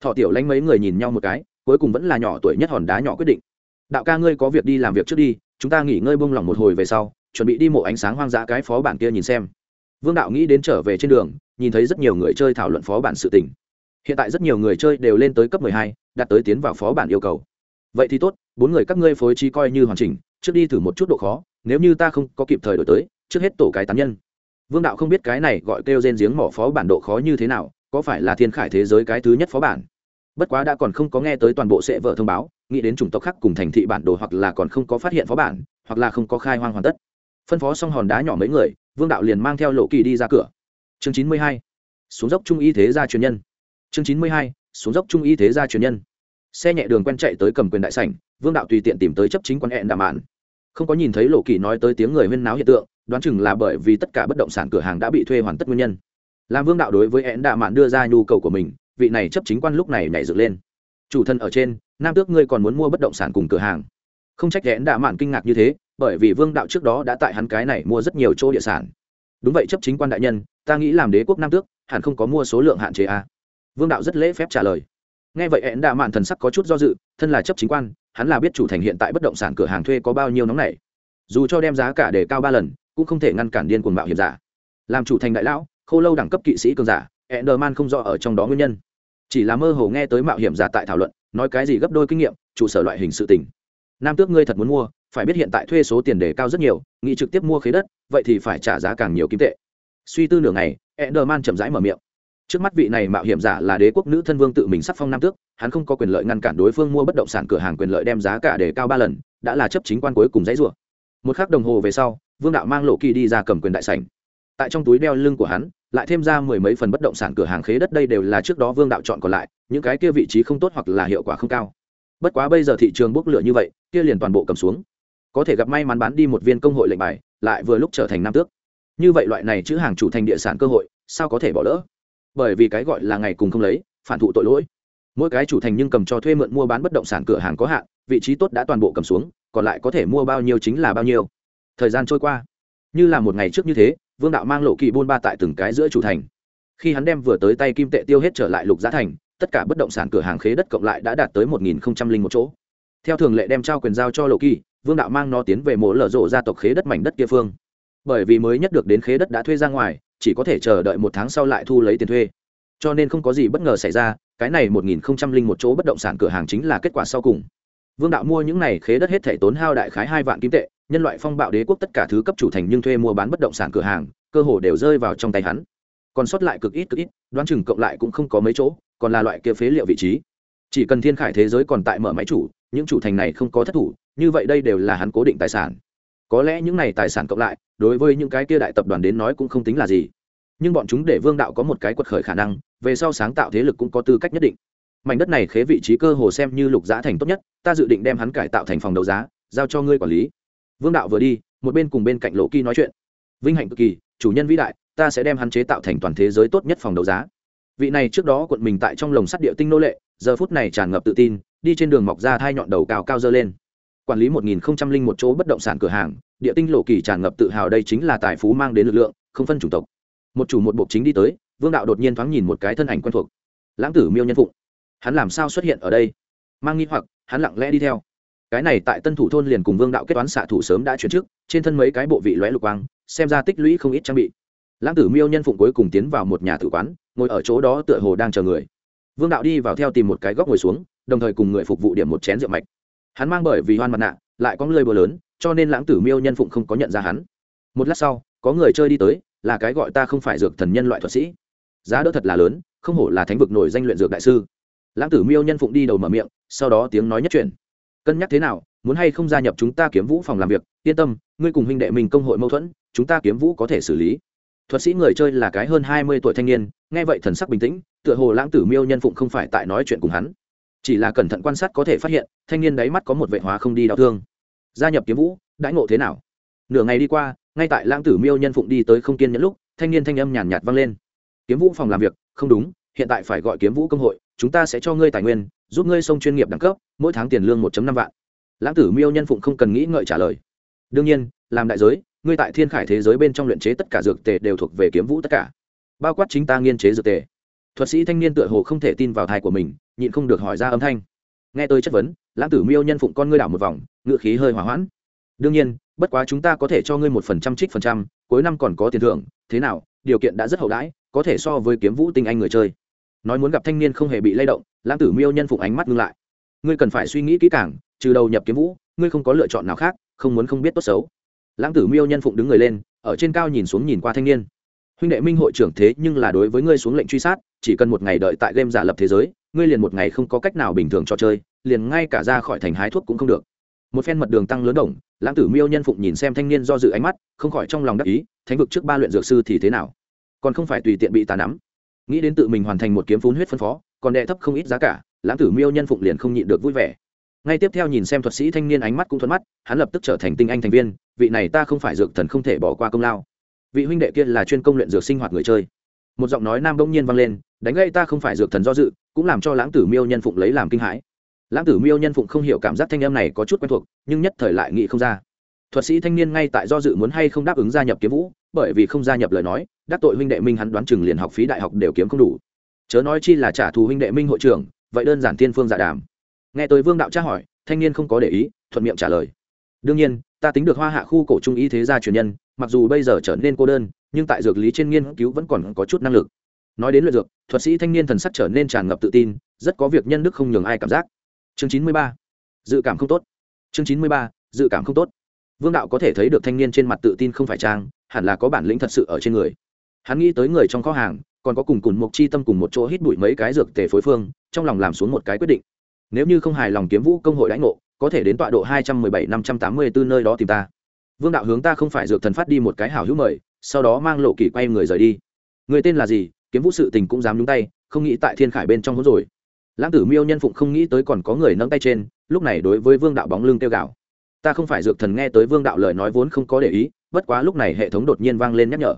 Thọ tiểu lãnh mấy người nhìn nhau một cái cuối cùng vẫn là nhỏ tuổi nhất hòn đá nhỏ quyết định. Đạo ca ngươi có việc đi làm việc trước đi chúng ta nghỉ ngơi bông lỏng một hồi về sau chuẩn bị đi mộ ánh sáng hoang dã cái phó bản kia nhìn xem. Vương đạo nghĩ đến trở về trên đường nhìn thấy rất nhiều người chơi thảo luận phó bản sự tình. Hiện tại rất nhiều người chơi đều lên tới cấp mười hai, đạt tới tiến vào phó bản yêu cầu. Vậy thì tốt bốn người các ngươi phối trí coi như hoàn chỉnh trước đi thử một chút độ khó nếu như ta không có kịp thời đổi tới trước hết tổ cái tán nhân. Vương đạo không biết cái này gọi kêu gen giếng mỏ phó bản độ khó như thế nào, có phải là thiên khải thế giới cái thứ nhất phó bản? Bất quá đã còn không có nghe tới toàn bộ sệ vợ thông báo, nghĩ đến chủng tộc khác cùng thành thị bản đồ hoặc là còn không có phát hiện phó bản, hoặc là không có khai hoang hoàn tất. Phân phó xong hòn đá nhỏ mấy người, vương đạo liền mang theo lộ kỳ đi ra cửa. Chương chín mươi hai, xuống dốc trung y thế gia truyền nhân. Chương chín mươi hai, xuống dốc trung y thế gia truyền nhân. Xe nhẹ đường quen chạy tới cầm quyền đại sảnh, vương đạo tùy tiện tìm tới chấp chính quan hẹn đàm mạn. Không có nhìn thấy lộ kỳ nói tới tiếng người huyên náo hiện tượng đoán chừng là bởi vì tất cả bất động sản cửa hàng đã bị thuê hoàn tất nguyên nhân. Làm vương đạo đối với én đạ mạn đưa ra nhu cầu của mình, vị này chấp chính quan lúc này nhảy dựng lên. Chủ thân ở trên, nam tước ngươi còn muốn mua bất động sản cùng cửa hàng? Không trách én đạ mạn kinh ngạc như thế, bởi vì vương đạo trước đó đã tại hắn cái này mua rất nhiều chỗ địa sản. Đúng vậy, chấp chính quan đại nhân, ta nghĩ làm đế quốc nam tước, hẳn không có mua số lượng hạn chế a à. vương đạo rất lễ phép trả lời. Nghe vậy, én đạ mạn thần sắc có chút do dự, thân là chấp chính quan, hắn là biết chủ thành hiện tại bất động sản cửa hàng thuê có bao nhiêu nóng này dù cho đem giá cả để cao ba lần cũng không thể ngăn cản điên cuồng mạo hiểm giả. Làm chủ thành đại lão, khô lâu đẳng cấp kỵ sĩ cường giả, Enderman không rõ ở trong đó nguyên nhân. Chỉ là mơ hồ nghe tới mạo hiểm giả tại thảo luận, nói cái gì gấp đôi kinh nghiệm, trụ sở loại hình sự tình. Nam tước ngươi thật muốn mua, phải biết hiện tại thuê số tiền đề cao rất nhiều, nghĩ trực tiếp mua khế đất, vậy thì phải trả giá càng nhiều kim tệ. Suy tư nửa ngày, enderman chậm rãi mở miệng. Trước mắt vị này mạo hiểm giả là đế quốc nữ thân vương tự mình sắc phong nam tước, hắn không có quyền lợi ngăn cản đối phương mua bất động sản cửa hàng quyền lợi đem giá cả để cao ba lần, đã là chấp chính quan cuối cùng dãy rủa. Một khắc đồng hồ về sau vương đạo mang lộ kỳ đi ra cầm quyền đại sảnh. Tại trong túi đeo lưng của hắn, lại thêm ra mười mấy phần bất động sản cửa hàng khế đất đây đều là trước đó vương đạo chọn còn lại, những cái kia vị trí không tốt hoặc là hiệu quả không cao. Bất quá bây giờ thị trường bốc lửa như vậy, kia liền toàn bộ cầm xuống. Có thể gặp may mắn bán đi một viên công hội lệnh bài, lại vừa lúc trở thành nam tước. Như vậy loại này chữ hàng chủ thành địa sản cơ hội, sao có thể bỏ lỡ? Bởi vì cái gọi là ngày cùng không lấy, phản thụ tội lỗi. Mỗi cái chủ thành nhưng cầm cho thuê mượn mua bán bất động sản cửa hàng có hạn, vị trí tốt đã toàn bộ cầm xuống, còn lại có thể mua bao nhiêu chính là bao nhiêu thời gian trôi qua. Như là một ngày trước như thế, vương đạo mang lộ kỳ Bôn ba tại từng cái giữa chủ thành. Khi hắn đem vừa tới tay kim tệ tiêu hết trở lại lục giá thành, tất cả bất động sản cửa hàng khế đất cộng lại đã đạt tới một nghìn một chỗ. Theo thường lệ đem trao quyền giao cho lộ kỳ, vương đạo mang nó tiến về mộ lở rộ gia tộc khế đất mảnh đất kia phương. Bởi vì mới nhất được đến khế đất đã thuê ra ngoài, chỉ có thể chờ đợi một tháng sau lại thu lấy tiền thuê. Cho nên không có gì bất ngờ xảy ra, cái này một nghìn một chỗ bất động sản cửa hàng chính là kết quả sau cùng. Vương đạo mua những này khế đất hết thể tốn hao đại khái hai vạn kim tệ nhân loại phong bạo đế quốc tất cả thứ cấp chủ thành nhưng thuê mua bán bất động sản cửa hàng, cơ hồ đều rơi vào trong tay hắn. Còn sót lại cực ít cực ít, đoán chừng cộng lại cũng không có mấy chỗ, còn là loại kia phế liệu vị trí. Chỉ cần thiên khải thế giới còn tại mở máy chủ, những chủ thành này không có thất thủ, như vậy đây đều là hắn cố định tài sản. Có lẽ những này tài sản cộng lại, đối với những cái kia đại tập đoàn đến nói cũng không tính là gì. Nhưng bọn chúng để vương đạo có một cái quật khởi khả năng, về sau sáng tạo thế lực cũng có tư cách nhất định. Mảnh đất này khế vị trí cơ hồ xem như lục giá thành tốt nhất, ta dự định đem hắn cải tạo thành phòng đấu giá, giao cho ngươi quản lý vương đạo vừa đi, một bên cùng bên cạnh lộ kỳ nói chuyện. Vinh hạnh cực kỳ, chủ nhân vĩ đại, ta sẽ đem hắn chế tạo thành toàn thế giới tốt nhất phòng đấu giá. Vị này trước đó quận mình tại trong lồng sắt địa tinh nô lệ, giờ phút này tràn ngập tự tin, đi trên đường mọc ra thai nhọn đầu cao cao dơ lên. Quản lý một nghìn một chỗ bất động sản cửa hàng, địa tinh lộ kỳ tràn ngập tự hào đây chính là tài phú mang đến lực lượng, không phân chủng tộc. Một chủ một bộ chính đi tới, vương đạo đột nhiên thoáng nhìn một cái thân ảnh quen thuộc. Lãng tử miêu nhân phụng. Hắn làm sao xuất hiện ở đây? Mang nghi hoặc, hắn lặng lẽ đi theo cái này tại tân thủ thôn liền cùng vương đạo kết toán xạ thủ sớm đã chuyển trước, trên thân mấy cái bộ vị lóe lục quang, xem ra tích lũy không ít trang bị. Lãng tử miêu nhân phụng cuối cùng tiến vào một nhà tử quán, ngồi ở chỗ đó tựa hồ đang chờ người. Vương đạo đi vào theo tìm một cái góc ngồi xuống, đồng thời cùng người phục vụ điểm một chén rượu mạch. Hắn mang bởi vì hoan mặt nạ, lại có lơi bờ lớn, cho nên lãng tử miêu nhân phụng không có nhận ra hắn. Một lát sau, có người chơi đi tới, là cái gọi ta không phải dược thần nhân loại thuật sĩ. Giá đỡ thật là lớn, không hổ là thánh vực nổi danh luyện dược đại sư. Lãng tử miêu nhân phụng đi đầu mở miệng, sau đó tiếng nói nhất truyền cân nhắc thế nào, muốn hay không gia nhập chúng ta kiếm vũ phòng làm việc, yên tâm, ngươi cùng huynh đệ mình công hội mâu thuẫn, chúng ta kiếm vũ có thể xử lý. Thuật sĩ người chơi là cái hơn hai mươi tuổi thanh niên, nghe vậy thần sắc bình tĩnh, tựa hồ lãng tử miêu nhân phụng không phải tại nói chuyện cùng hắn. Chỉ là cẩn thận quan sát có thể phát hiện, thanh niên đáy mắt có một vệ hóa không đi đau thương. Gia nhập kiếm vũ, đãi ngộ thế nào? Nửa ngày đi qua, ngay tại lãng tử miêu nhân phụng đi tới không kiên nhẫn lúc, thanh niên thanh âm nhàn nhạt vang lên. Kiếm vũ phòng làm việc, không đúng, hiện tại phải gọi kiếm vũ công hội, chúng ta sẽ cho ngươi tài nguyên giúp ngươi sông chuyên nghiệp đẳng cấp, mỗi tháng tiền lương một năm vạn. Lãng tử miêu nhân phụng không cần nghĩ ngợi trả lời. Đương nhiên, làm đại giới, ngươi tại thiên khải thế giới bên trong luyện chế tất cả dược tề đều thuộc về kiếm vũ tất cả. Bao quát chính ta nghiên chế dược tề. Thuật sĩ thanh niên tựa hồ không thể tin vào thai của mình, nhịn không được hỏi ra âm thanh. Nghe tôi chất vấn, lãng tử miêu nhân phụng con ngươi đảo một vòng ngựa khí hơi hỏa hoãn. Đương nhiên, bất quá chúng ta có thể cho ngươi một phần trăm trích phần trăm, cuối năm còn có tiền thưởng, thế nào, điều kiện đã rất hậu đãi, có thể so với kiếm vũ tinh anh người chơi nói muốn gặp thanh niên không hề bị lay động, lãng tử miêu nhân phụng ánh mắt ngưng lại. Ngươi cần phải suy nghĩ kỹ càng, trừ đầu nhập kiếm vũ, ngươi không có lựa chọn nào khác, không muốn không biết tốt xấu. Lãng tử miêu nhân phụng đứng người lên, ở trên cao nhìn xuống nhìn qua thanh niên. Huynh đệ minh hội trưởng thế nhưng là đối với ngươi xuống lệnh truy sát, chỉ cần một ngày đợi tại game giả lập thế giới, ngươi liền một ngày không có cách nào bình thường trò chơi, liền ngay cả ra khỏi thành hái thuốc cũng không được. Một phen mật đường tăng lớn đồng, lãng tử miêu nhân phụng nhìn xem thanh niên do dự ánh mắt, không khỏi trong lòng đắc ý, thánh vực trước ba luyện dược sư thì thế nào? Còn không phải tùy tiện bị tà nắm nghĩ đến tự mình hoàn thành một kiếm phun huyết phân phó, còn đệ thấp không ít giá cả, lãng tử miêu nhân phụng liền không nhịn được vui vẻ. Ngay tiếp theo nhìn xem thuật sĩ thanh niên ánh mắt cũng thuận mắt, hắn lập tức trở thành tinh anh thành viên, vị này ta không phải dược thần không thể bỏ qua công lao. Vị huynh đệ kia là chuyên công luyện dược sinh hoạt người chơi. Một giọng nói nam đông nhiên vang lên, đánh gây ta không phải dược thần do dự, cũng làm cho lãng tử miêu nhân phụng lấy làm kinh hãi. Lãng tử miêu nhân phụng không hiểu cảm giác thanh âm này có chút quen thuộc, nhưng nhất thời lại nghĩ không ra thuật sĩ thanh niên ngay tại do dự muốn hay không đáp ứng gia nhập kiếm vũ, bởi vì không gia nhập lời nói, đắc tội huynh đệ minh hắn đoán chừng liền học phí đại học đều kiếm không đủ. Chớ nói chi là trả thù huynh đệ minh hội trưởng, vậy đơn giản thiên phương giả đàm. Nghe tới vương đạo tra hỏi, thanh niên không có để ý, thuận miệng trả lời. Đương nhiên, ta tính được hoa hạ khu cổ trung y thế gia truyền nhân, mặc dù bây giờ trở nên cô đơn, nhưng tại dược lý trên nghiên cứu vẫn còn có chút năng lực. Nói đến luyện dược, thuật sĩ thanh niên thần sắc trở nên tràn ngập tự tin, rất có việc nhân đức không nhường ai cảm giác. Chương chín mươi ba, dự cảm không tốt. Chương chín mươi ba, dự cảm không tốt vương đạo có thể thấy được thanh niên trên mặt tự tin không phải trang, hẳn là có bản lĩnh thật sự ở trên người. Hắn nghĩ tới người trong kho hàng, còn có cùng cùng một chi tâm cùng một chỗ hít bụi mấy cái dược tề phối phương, trong lòng làm xuống một cái quyết định. Nếu như không hài lòng kiếm vũ công hội đãi ngộ, có thể đến tọa độ hai trăm mười bảy năm trăm tám mươi bốn nơi đó tìm ta. Vương đạo hướng ta không phải dược thần phát đi một cái hảo hữu mời, sau đó mang lộ kỳ quay người rời đi. Người tên là gì? Kiếm vũ sự tình cũng dám nhúng tay, không nghĩ tại thiên khải bên trong hố rồi. Lãng tử miêu nhân phụng không nghĩ tới còn có người nâng tay trên, lúc này đối với vương đạo bóng lưng kêu gạo ta không phải dược thần nghe tới vương đạo lời nói vốn không có để ý, bất quá lúc này hệ thống đột nhiên vang lên nhắc nhở.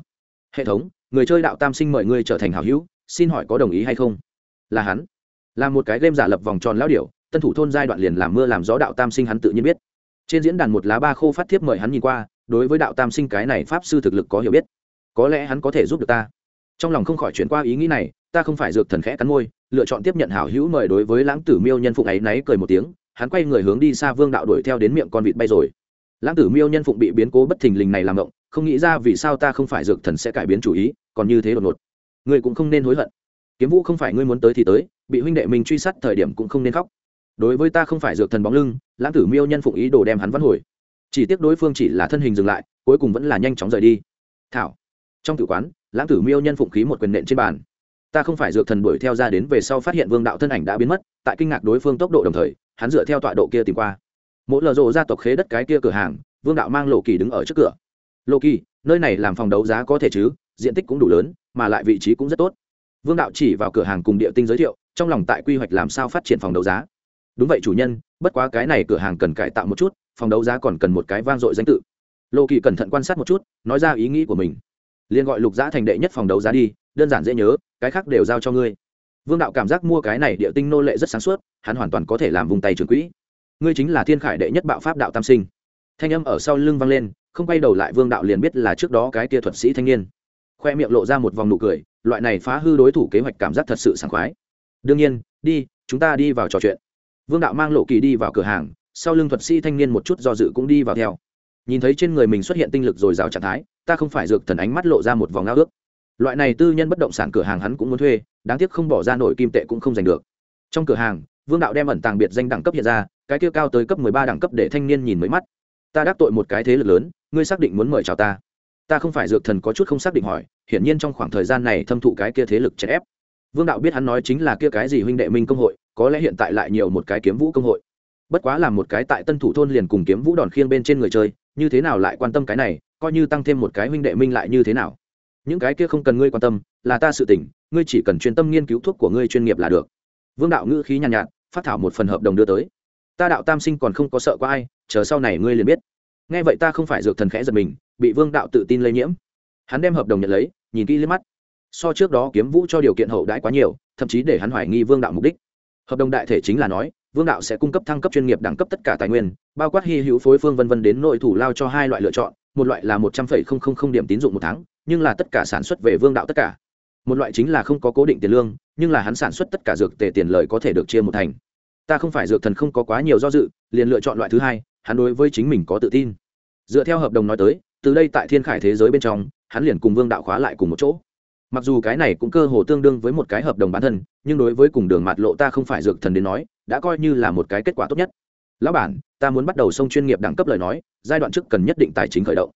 Hệ thống, người chơi đạo tam sinh mời ngươi trở thành hảo hữu, xin hỏi có đồng ý hay không? Là hắn. Là một cái game giả lập vòng tròn lão điểu, tân thủ thôn giai đoạn liền làm mưa làm gió đạo tam sinh hắn tự nhiên biết. Trên diễn đàn một lá ba khô phát thiếp mời hắn nhìn qua, đối với đạo tam sinh cái này pháp sư thực lực có hiểu biết. Có lẽ hắn có thể giúp được ta. Trong lòng không khỏi chuyển qua ý nghĩ này, ta không phải dược thần khẽ cắn môi, lựa chọn tiếp nhận hảo hữu mời đối với lãng tử miêu nhân phụng ấy náy cười một tiếng hắn quay người hướng đi xa vương đạo đuổi theo đến miệng con vịt bay rồi. Lãng tử miêu nhân phụng bị biến cố bất thình lình này làm động không nghĩ ra vì sao ta không phải dược thần sẽ cải biến chủ ý, còn như thế đột ngột. Ngươi cũng không nên hối hận. Kiếm vũ không phải ngươi muốn tới thì tới, bị huynh đệ mình truy sát thời điểm cũng không nên khóc. Đối với ta không phải dược thần bóng lưng, lãng tử miêu nhân phụng ý đồ đem hắn văn hồi. Chỉ tiếc đối phương chỉ là thân hình dừng lại, cuối cùng vẫn là nhanh chóng rời đi. Thảo. Trong tử quán, lãng tử miêu nhân phụng khí một quyền nện trên bàn. Ta không phải dược thần đuổi theo ra đến về sau phát hiện vương đạo thân ảnh đã biến mất tại kinh ngạc đối phương tốc độ đồng thời, hắn dựa theo tọa độ kia tìm qua. Mỗi lờ rộ ra tộc khế đất cái kia cửa hàng, vương đạo mang lộ kỳ đứng ở trước cửa. Lộ kỳ, nơi này làm phòng đấu giá có thể chứ? Diện tích cũng đủ lớn, mà lại vị trí cũng rất tốt. Vương đạo chỉ vào cửa hàng cùng địa tinh giới thiệu, trong lòng tại quy hoạch làm sao phát triển phòng đấu giá. Đúng vậy chủ nhân, bất quá cái này cửa hàng cần cải tạo một chút, phòng đấu giá còn cần một cái vang dội danh tự. Lộ kỳ cẩn thận quan sát một chút, nói ra ý nghĩ của mình. Liền gọi lục giã thành đệ nhất phòng đấu giá đi, đơn giản dễ nhớ, cái khác đều giao cho ngươi vương đạo cảm giác mua cái này địa tinh nô lệ rất sáng suốt, hắn hoàn toàn có thể làm vùng tay trường quỹ. Ngươi chính là thiên khải đệ nhất bạo pháp đạo tam sinh. Thanh âm ở sau lưng vang lên, không quay đầu lại vương đạo liền biết là trước đó cái tia thuật sĩ thanh niên. Khoe miệng lộ ra một vòng nụ cười, loại này phá hư đối thủ kế hoạch cảm giác thật sự sảng khoái. Đương nhiên, đi, chúng ta đi vào trò chuyện. Vương đạo mang lộ kỳ đi vào cửa hàng, sau lưng thuật sĩ thanh niên một chút do dự cũng đi vào theo. Nhìn thấy trên người mình xuất hiện tinh lực dồi dào trạng thái, ta không phải dược thần ánh mắt lộ ra một vòng ngao ước loại này tư nhân bất động sản cửa hàng hắn cũng muốn thuê, đáng tiếc không bỏ ra nổi kim tệ cũng không giành được. Trong cửa hàng, vương đạo đem ẩn tàng biệt danh đẳng cấp hiện ra, cái kia cao tới cấp mười ba đẳng cấp để thanh niên nhìn mới mắt. Ta đắc tội một cái thế lực lớn, ngươi xác định muốn mời chào ta. Ta không phải dược thần có chút không xác định hỏi, hiển nhiên trong khoảng thời gian này thâm thụ cái kia thế lực chèn ép. Vương đạo biết hắn nói chính là kia cái gì huynh đệ minh công hội, có lẽ hiện tại lại nhiều một cái kiếm vũ công hội. Bất quá là một cái tại tân thủ thôn liền cùng kiếm vũ đòn khiêng bên trên người chơi, như thế nào lại quan tâm cái này, coi như tăng thêm một cái huynh đệ minh lại như thế nào những cái kia không cần ngươi quan tâm là ta sự tỉnh ngươi chỉ cần chuyên tâm nghiên cứu thuốc của ngươi chuyên nghiệp là được. Vương đạo ngữ khí nhàn nhạt, nhạt phát thảo một phần hợp đồng đưa tới. Ta đạo tam sinh còn không có sợ có ai chờ sau này ngươi liền biết. Nghe vậy ta không phải dược thần khẽ giật mình bị vương đạo tự tin lây nhiễm. Hắn đem hợp đồng nhận lấy nhìn kỹ lên mắt. So trước đó kiếm vũ cho điều kiện hậu đãi quá nhiều thậm chí để hắn hoài nghi vương đạo mục đích. Hợp đồng đại thể chính là nói vương đạo sẽ cung cấp thăng cấp chuyên nghiệp đẳng cấp tất cả tài nguyên bao quát hy hữu phối phương vân vân đến nội thủ lao cho hai loại lựa chọn một loại là một trăm phẩy không không không điểm tín dụng một tháng nhưng là tất cả sản xuất về vương đạo tất cả. Một loại chính là không có cố định tiền lương, nhưng là hắn sản xuất tất cả dược tề tiền lời có thể được chia một thành. Ta không phải dược thần không có quá nhiều do dự, liền lựa chọn loại thứ hai, hắn đối với chính mình có tự tin. Dựa theo hợp đồng nói tới, từ đây tại thiên khải thế giới bên trong, hắn liền cùng vương đạo khóa lại cùng một chỗ. Mặc dù cái này cũng cơ hồ tương đương với một cái hợp đồng bản thân, nhưng đối với cùng đường mạt lộ ta không phải dược thần đến nói, đã coi như là một cái kết quả tốt nhất. Lão bản, ta muốn bắt đầu sông chuyên nghiệp đẳng cấp lời nói, giai đoạn trước cần nhất định tài chính khởi động.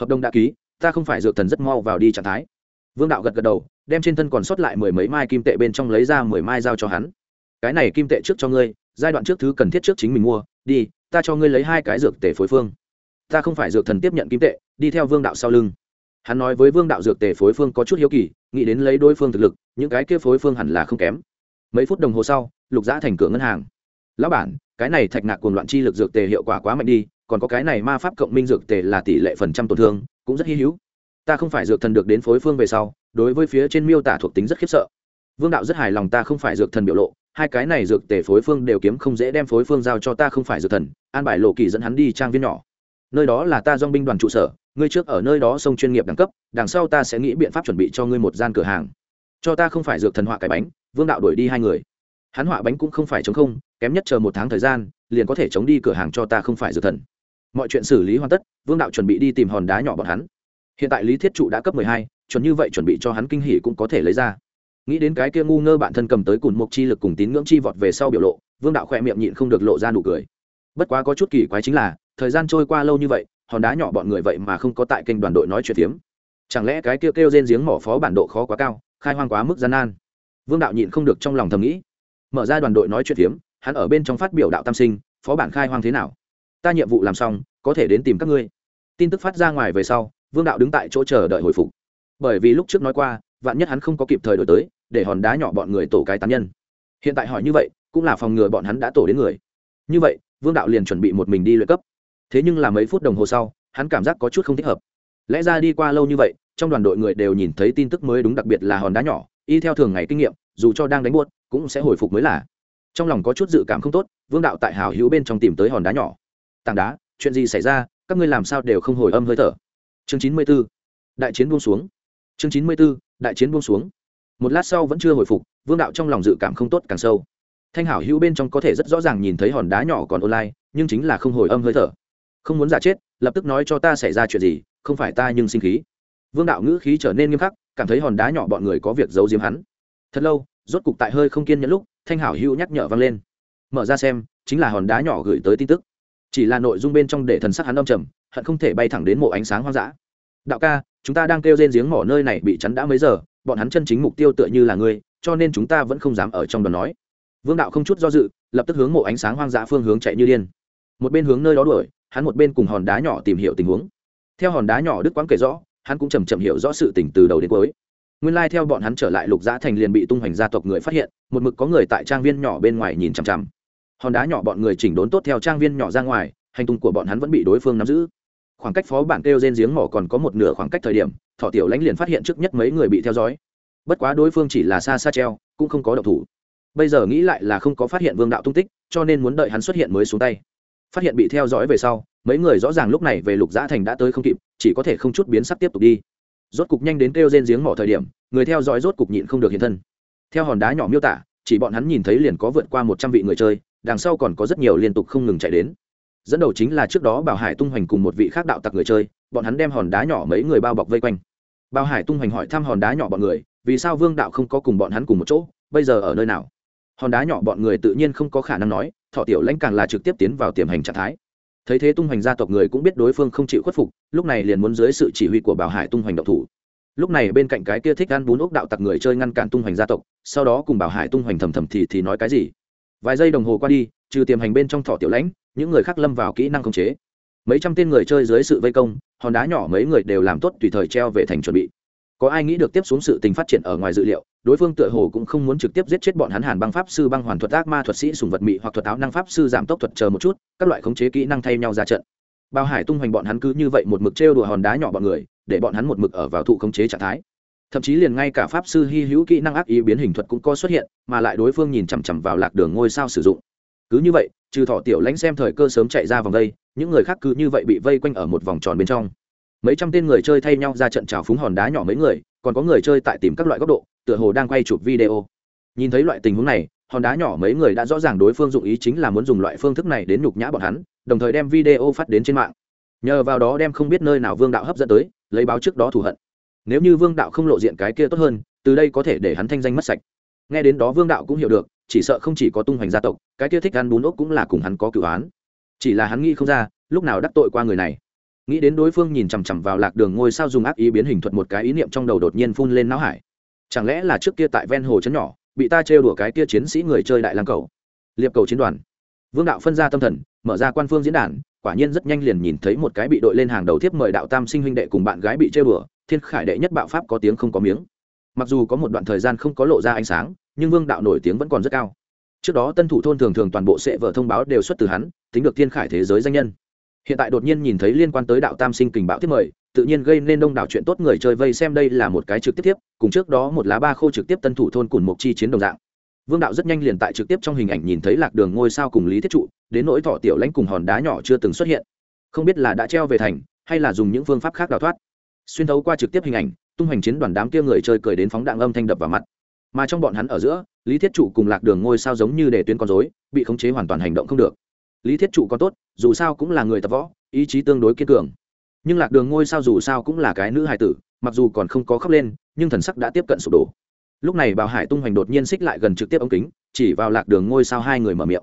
Hợp đồng đã ký ta không phải dược thần rất mau vào đi trạng thái. Vương đạo gật gật đầu, đem trên thân còn sót lại mười mấy mai kim tệ bên trong lấy ra mười mai giao cho hắn. Cái này kim tệ trước cho ngươi, giai đoạn trước thứ cần thiết trước chính mình mua, đi, ta cho ngươi lấy hai cái dược tể phối phương. Ta không phải dược thần tiếp nhận kim tệ, đi theo vương đạo sau lưng. Hắn nói với vương đạo dược tể phối phương có chút hiếu kỳ, nghĩ đến lấy đối phương thực lực, những cái kia phối phương hẳn là không kém. Mấy phút đồng hồ sau, lục giã thành cửa ngân hàng. Lão bản, cái này thạch nạc cuồng loạn chi lực dược tề hiệu quả quá mạnh đi, còn có cái này ma pháp cộng minh dược tề là tỷ lệ phần trăm tổn thương cũng rất hy hữu. Ta không phải dược thần được đến phối phương về sau, đối với phía trên miêu tả thuộc tính rất khiếp sợ. Vương đạo rất hài lòng ta không phải dược thần biểu lộ, hai cái này dược tể phối phương đều kiếm không dễ đem phối phương giao cho ta không phải dược thần, an bài lộ kỳ dẫn hắn đi trang viên nhỏ. Nơi đó là ta dong binh đoàn trụ sở, ngươi trước ở nơi đó sông chuyên nghiệp đẳng cấp, đằng sau ta sẽ nghĩ biện pháp chuẩn bị cho ngươi một gian cửa hàng. Cho ta không phải dược thần họa cái bánh, vương đạo đuổi đi hai người. Hắn họa bánh cũng không phải chống không, kém nhất chờ một tháng thời gian, liền có thể chống đi cửa hàng cho ta không phải dược thần mọi chuyện xử lý hoàn tất vương đạo chuẩn bị đi tìm hòn đá nhỏ bọn hắn. Hiện tại lý thiết trụ đã cấp mười hai chuẩn như vậy chuẩn bị cho hắn kinh hỉ cũng có thể lấy ra. Nghĩ đến cái kia ngu ngơ bản thân cầm tới cùn mục chi lực cùng tín ngưỡng chi vọt về sau biểu lộ vương đạo khỏe miệng nhịn không được lộ ra nụ cười. Bất quá có chút kỳ quái chính là thời gian trôi qua lâu như vậy hòn đá nhỏ bọn người vậy mà không có tại kênh đoàn đội nói chuyện phiếm. Chẳng lẽ cái kia kêu, kêu rên giếng mỏ phó bản độ khó quá cao khai hoang quá mức gian nan? Vương đạo nhịn không được trong lòng thầm nghĩ. Mở ra đoàn đội nói chuyện phiếm hắn ở bên trong phát biểu đạo tam sinh phó bản khai hoang thế nào? Ta nhiệm vụ làm xong, có thể đến tìm các ngươi. Tin tức phát ra ngoài về sau, vương đạo đứng tại chỗ chờ đợi hồi phục. Bởi vì lúc trước nói qua, vạn nhất hắn không có kịp thời đổi tới, để hòn đá nhỏ bọn người tổ cái tán nhân. Hiện tại hỏi như vậy, cũng là phòng ngừa bọn hắn đã tổ đến người. Như vậy, vương đạo liền chuẩn bị một mình đi luyện cấp. Thế nhưng là mấy phút đồng hồ sau, hắn cảm giác có chút không thích hợp. Lẽ ra đi qua lâu như vậy, trong đoàn đội người đều nhìn thấy tin tức mới đúng đặc biệt là hòn đá nhỏ, y theo thường ngày kinh nghiệm, dù cho đang đánh buốt, cũng sẽ hồi phục mới là. Trong lòng có chút dự cảm không tốt, vương đạo tại hào hữu bên trong tìm tới hòn đá nhỏ tảng đá, chuyện gì xảy ra, các ngươi làm sao đều không hồi âm hơi thở. Chương chín mươi b ố đại chiến buông xuống. Chương chín mươi b ố đại chiến buông xuống. Một lát sau vẫn chưa hồi phục, vương đạo trong lòng dự cảm không tốt càng sâu. Thanh hảo hữu bên trong có thể rất rõ ràng nhìn thấy hòn đá nhỏ còn online, nhưng chính là không hồi âm hơi thở. Không muốn giả chết, lập tức nói cho ta xảy ra chuyện gì, không phải ta nhưng sinh khí. Vương đạo ngữ khí trở nên nghiêm khắc, cảm thấy hòn đá nhỏ bọn người có việc giấu diếm hắn. Thật lâu, rốt cục tại hơi không kiên nhẫn lúc, thanh hảo hữu nhắc nhở vang lên. Mở ra xem, chính là hòn đá nhỏ gửi tới tin tức chỉ là nội dung bên trong để thần sắc hắn âm trầm, hận không thể bay thẳng đến mộ ánh sáng hoang dã. Đạo ca, chúng ta đang kêu trên giếng mỏ nơi này bị chắn đã mấy giờ, bọn hắn chân chính mục tiêu tựa như là ngươi, cho nên chúng ta vẫn không dám ở trong đoàn nói. Vương đạo không chút do dự, lập tức hướng mộ ánh sáng hoang dã phương hướng chạy như điên. Một bên hướng nơi đó đuổi, hắn một bên cùng hòn đá nhỏ tìm hiểu tình huống. Theo hòn đá nhỏ đức Quán kể rõ, hắn cũng chầm chậm hiểu rõ sự tình từ đầu đến cuối. Nguyên lai theo bọn hắn trở lại lục dã thành liền bị tung hoành gia tộc người phát hiện, một mực có người tại trang viên nhỏ bên ngoài nhìn chằm chằm hòn đá nhỏ bọn người chỉnh đốn tốt theo trang viên nhỏ ra ngoài, hành tung của bọn hắn vẫn bị đối phương nắm giữ. Khoảng cách phó bản kêu trên giếng mỏ còn có một nửa khoảng cách thời điểm, thọ tiểu lãnh liền phát hiện trước nhất mấy người bị theo dõi. Bất quá đối phương chỉ là xa xa treo, cũng không có độc thủ. Bây giờ nghĩ lại là không có phát hiện vương đạo tung tích, cho nên muốn đợi hắn xuất hiện mới xuống tay. Phát hiện bị theo dõi về sau, mấy người rõ ràng lúc này về lục giã thành đã tới không kịp, chỉ có thể không chút biến sắc tiếp tục đi. Rốt cục nhanh đến kêu trên giếng mỏ thời điểm, người theo dõi rốt cục nhịn không được hiện thân. Theo hòn đá nhỏ miêu tả, chỉ bọn hắn nhìn thấy liền có vượt qua một trăm vị người chơi đằng sau còn có rất nhiều liên tục không ngừng chạy đến. Dẫn đầu chính là trước đó bảo hải tung hoành cùng một vị khác đạo tặc người chơi, bọn hắn đem hòn đá nhỏ mấy người bao bọc vây quanh. Bảo hải tung hoành hỏi thăm hòn đá nhỏ bọn người, vì sao vương đạo không có cùng bọn hắn cùng một chỗ, bây giờ ở nơi nào? Hòn đá nhỏ bọn người tự nhiên không có khả năng nói, thọ tiểu lãnh càng là trực tiếp tiến vào tiềm hành trạng thái. Thấy thế tung hoành gia tộc người cũng biết đối phương không chịu khuất phục, lúc này liền muốn dưới sự chỉ huy của bảo hải tung hoành độc thủ. Lúc này bên cạnh cái kia thích ăn bún ốc đạo tặc người chơi ngăn cản tung hoành gia tộc, sau đó cùng bảo hải tung hoành thầm thầm thì thì nói cái gì? Vài giây đồng hồ qua đi, trừ tiềm hành bên trong thọ tiểu lãnh, những người khác lâm vào kỹ năng khống chế. Mấy trăm tên người chơi dưới sự vây công, hòn đá nhỏ mấy người đều làm tốt tùy thời treo về thành chuẩn bị. Có ai nghĩ được tiếp xuống sự tình phát triển ở ngoài dự liệu, đối phương tựa hồ cũng không muốn trực tiếp giết chết bọn hắn hàn băng pháp sư, băng hoàn thuật, ác ma thuật sĩ, sùng vật mị hoặc thuật áo năng pháp sư giảm tốc thuật chờ một chút, các loại khống chế kỹ năng thay nhau ra trận. Bao hải tung hoành bọn hắn cứ như vậy một mực trêu đùa hòn đá nhỏ bọn người, để bọn hắn một mực ở vào thụ khống chế trạng thái thậm chí liền ngay cả pháp sư hy hữu kỹ năng ác ý biến hình thuật cũng có xuất hiện, mà lại đối phương nhìn chằm chằm vào lạc đường ngôi sao sử dụng. Cứ như vậy, trừ thọ tiểu lãnh xem thời cơ sớm chạy ra vòng đây, những người khác cứ như vậy bị vây quanh ở một vòng tròn bên trong. Mấy trăm tên người chơi thay nhau ra trận trào phúng hòn đá nhỏ mấy người, còn có người chơi tại tìm các loại góc độ, tựa hồ đang quay chụp video. Nhìn thấy loại tình huống này, hòn đá nhỏ mấy người đã rõ ràng đối phương dụng ý chính là muốn dùng loại phương thức này đến nhục nhã bọn hắn, đồng thời đem video phát đến trên mạng. Nhờ vào đó đem không biết nơi nào vương đạo hấp dẫn tới, lấy báo trước đó thù hận nếu như vương đạo không lộ diện cái kia tốt hơn, từ đây có thể để hắn thanh danh mất sạch. Nghe đến đó vương đạo cũng hiểu được, chỉ sợ không chỉ có tung hoành gia tộc, cái kia thích ăn bún ốc cũng là cùng hắn có cựu án. Chỉ là hắn nghĩ không ra, lúc nào đắc tội qua người này. Nghĩ đến đối phương nhìn chằm chằm vào lạc đường ngôi sao dùng ác ý biến hình thuật một cái ý niệm trong đầu đột nhiên phun lên não hải. Chẳng lẽ là trước kia tại ven hồ trấn nhỏ, bị ta trêu đùa cái kia chiến sĩ người chơi đại lang cầu? Liệp cầu chiến đoàn. Vương đạo phân ra tâm thần, mở ra quan phương diễn đàn, quả nhiên rất nhanh liền nhìn thấy một cái bị đội lên hàng đầu tiếp mời đạo tam sinh huynh đệ cùng bạn gái bị trêu đùa thiên khải đệ nhất bạo pháp có tiếng không có miếng. Mặc dù có một đoạn thời gian không có lộ ra ánh sáng, nhưng vương đạo nổi tiếng vẫn còn rất cao. Trước đó tân thủ thôn thường thường toàn bộ sẽ vở thông báo đều xuất từ hắn, tính được thiên khải thế giới danh nhân. Hiện tại đột nhiên nhìn thấy liên quan tới đạo tam sinh kình bạo tiếp mời, tự nhiên gây nên đông đảo chuyện tốt người chơi vây xem đây là một cái trực tiếp tiếp, cùng trước đó một lá ba khô trực tiếp tân thủ thôn cùng một chi chiến đồng dạng. Vương đạo rất nhanh liền tại trực tiếp trong hình ảnh nhìn thấy lạc đường ngôi sao cùng lý thiết trụ, đến nỗi thọ tiểu lãnh cùng hòn đá nhỏ chưa từng xuất hiện. Không biết là đã treo về thành, hay là dùng những phương pháp khác đào thoát xuyên thấu qua trực tiếp hình ảnh, tung hành chiến đoàn đám kia người chơi cười đến phóng đạn âm thanh đập vào mặt. Mà trong bọn hắn ở giữa, lý thiết trụ cùng lạc đường ngôi sao giống như để tuyến con dối bị khống chế hoàn toàn hành động không được. Lý thiết trụ có tốt, dù sao cũng là người tập võ, ý chí tương đối kiên cường. Nhưng lạc đường ngôi sao dù sao cũng là cái nữ hài tử, mặc dù còn không có khóc lên, nhưng thần sắc đã tiếp cận sụp đổ. Lúc này Bào hải tung hoành đột nhiên xích lại gần trực tiếp ống kính, chỉ vào lạc đường ngôi sao hai người mở miệng.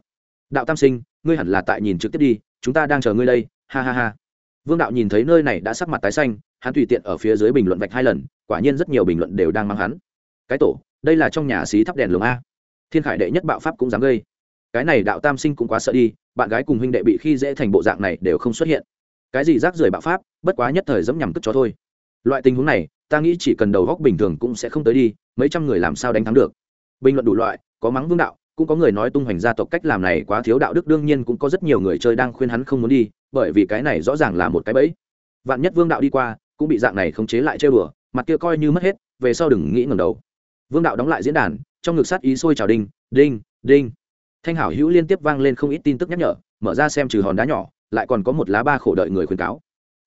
Đạo tam sinh, ngươi hẳn là tại nhìn trực tiếp đi, chúng ta đang chờ ngươi đây, ha ha ha. Vương đạo nhìn thấy nơi này đã sắc mặt tái xanh hắn tùy tiện ở phía dưới bình luận vạch hai lần, quả nhiên rất nhiều bình luận đều đang mang hắn. Cái tổ, đây là trong nhà xí thắp đèn lồng a. Thiên khải đệ nhất bạo pháp cũng dám gây. Cái này đạo tam sinh cũng quá sợ đi, bạn gái cùng huynh đệ bị khi dễ thành bộ dạng này đều không xuất hiện. Cái gì rác rưởi bạo pháp, bất quá nhất thời dẫm nhằm cất cho thôi. Loại tình huống này, ta nghĩ chỉ cần đầu góc bình thường cũng sẽ không tới đi, mấy trăm người làm sao đánh thắng được. Bình luận đủ loại, có mắng vương đạo, cũng có người nói tung hoành gia tộc cách làm này quá thiếu đạo đức, đương nhiên cũng có rất nhiều người chơi đang khuyên hắn không muốn đi, bởi vì cái này rõ ràng là một cái bẫy. Vạn nhất vương đạo đi qua cũng bị dạng này khống chế lại chơi bừa mặt kia coi như mất hết, về sau đừng nghĩ ngầm đầu. Vương đạo đóng lại diễn đàn, trong ngực sát ý sôi trào đinh đinh đinh. Thanh hảo hữu liên tiếp vang lên không ít tin tức nhắc nhở, mở ra xem trừ hòn đá nhỏ, lại còn có một lá ba khổ đợi người khuyên cáo.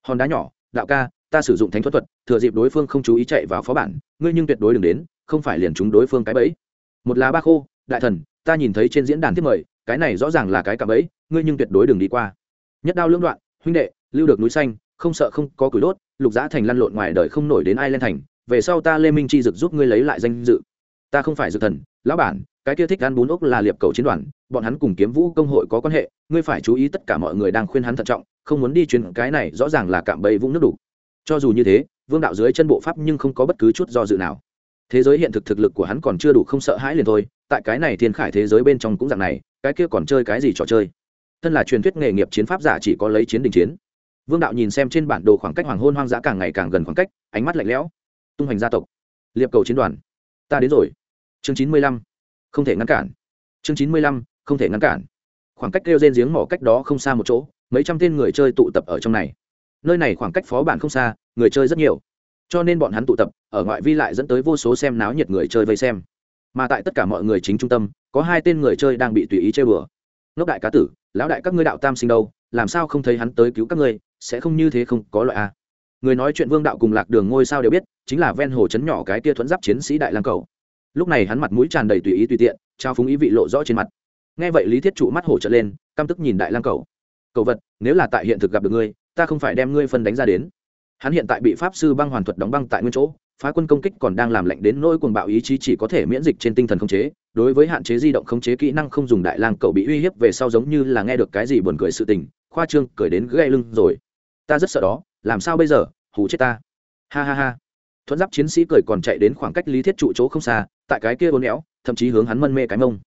Hòn đá nhỏ, đạo ca, ta sử dụng thánh thuật thuật, thừa dịp đối phương không chú ý chạy vào phó bản, ngươi nhưng tuyệt đối đừng đến, không phải liền chúng đối phương cái bẫy. Một lá ba khô, đại thần, ta nhìn thấy trên diễn đàn tiếp mời, cái này rõ ràng là cái cạm bẫy, ngươi nhưng tuyệt đối đừng đi qua. Nhất đao lưỡng đoạn, huynh đệ, lưu được núi xanh không sợ không có củi đốt, lục giã thành lăn lộn ngoài đời không nổi đến ai lên thành, về sau ta lê minh chi dực giúp ngươi lấy lại danh dự. Ta không phải dực thần, lão bản, cái kia thích ăn bún ốc là liệp cầu chiến đoàn, bọn hắn cùng kiếm vũ công hội có quan hệ, ngươi phải chú ý tất cả mọi người đang khuyên hắn thận trọng, không muốn đi chuyến cái này rõ ràng là cạm bẫy vũng nước đủ. Cho dù như thế, vương đạo dưới chân bộ pháp nhưng không có bất cứ chút do dự nào. Thế giới hiện thực thực lực của hắn còn chưa đủ không sợ hãi liền thôi, tại cái này thiên khải thế giới bên trong cũng dạng này, cái kia còn chơi cái gì trò chơi? Thân là truyền thuyết nghề nghiệp chiến pháp giả chỉ có lấy chiến đình chiến vương đạo nhìn xem trên bản đồ khoảng cách hoàng hôn hoang dã càng ngày càng gần khoảng cách, ánh mắt lạnh lẽo. Tung hoành gia tộc, liệp cầu chiến đoàn. Ta đến rồi. Chương chín mươi lăm, không thể ngăn cản. Chương chín mươi lăm, không thể ngăn cản. Khoảng cách kêu trên giếng mỏ cách đó không xa một chỗ, mấy trăm tên người chơi tụ tập ở trong này. Nơi này khoảng cách phó bản không xa, người chơi rất nhiều. Cho nên bọn hắn tụ tập, ở ngoại vi lại dẫn tới vô số xem náo nhiệt người chơi vây xem. Mà tại tất cả mọi người chính trung tâm, có hai tên người chơi đang bị tùy ý chơi bừa. Ngốc đại cá tử, lão đại các ngươi đạo tam sinh đâu, làm sao không thấy hắn tới cứu các ngươi sẽ không như thế không có loại a. Người nói chuyện vương đạo cùng lạc đường ngôi sao đều biết, chính là ven hồ chấn nhỏ cái tia thuẫn giáp chiến sĩ đại lang cầu. Lúc này hắn mặt mũi tràn đầy tùy ý tùy tiện, trao phúng ý vị lộ rõ trên mặt. Nghe vậy lý thiết trụ mắt hổ trở lên, căm tức nhìn đại lang cầu. Cầu vật, nếu là tại hiện thực gặp được ngươi, ta không phải đem ngươi phân đánh ra đến. Hắn hiện tại bị pháp sư băng hoàn thuật đóng băng tại nguyên chỗ, phá quân công kích còn đang làm lạnh đến nỗi cuồng bạo ý chí chỉ có thể miễn dịch trên tinh thần khống chế, đối với hạn chế di động khống chế kỹ năng không dùng đại lang Cầu bị uy hiếp về sau giống như là nghe được cái gì buồn cười sự tình, khoa trương cười đến gãy lưng rồi ta rất sợ đó, làm sao bây giờ, hù chết ta. Ha ha ha. Thuẫn giáp chiến sĩ cười còn chạy đến khoảng cách lý thiết trụ chỗ không xa, tại cái kia bốn éo, thậm chí hướng hắn mân mê cái mông.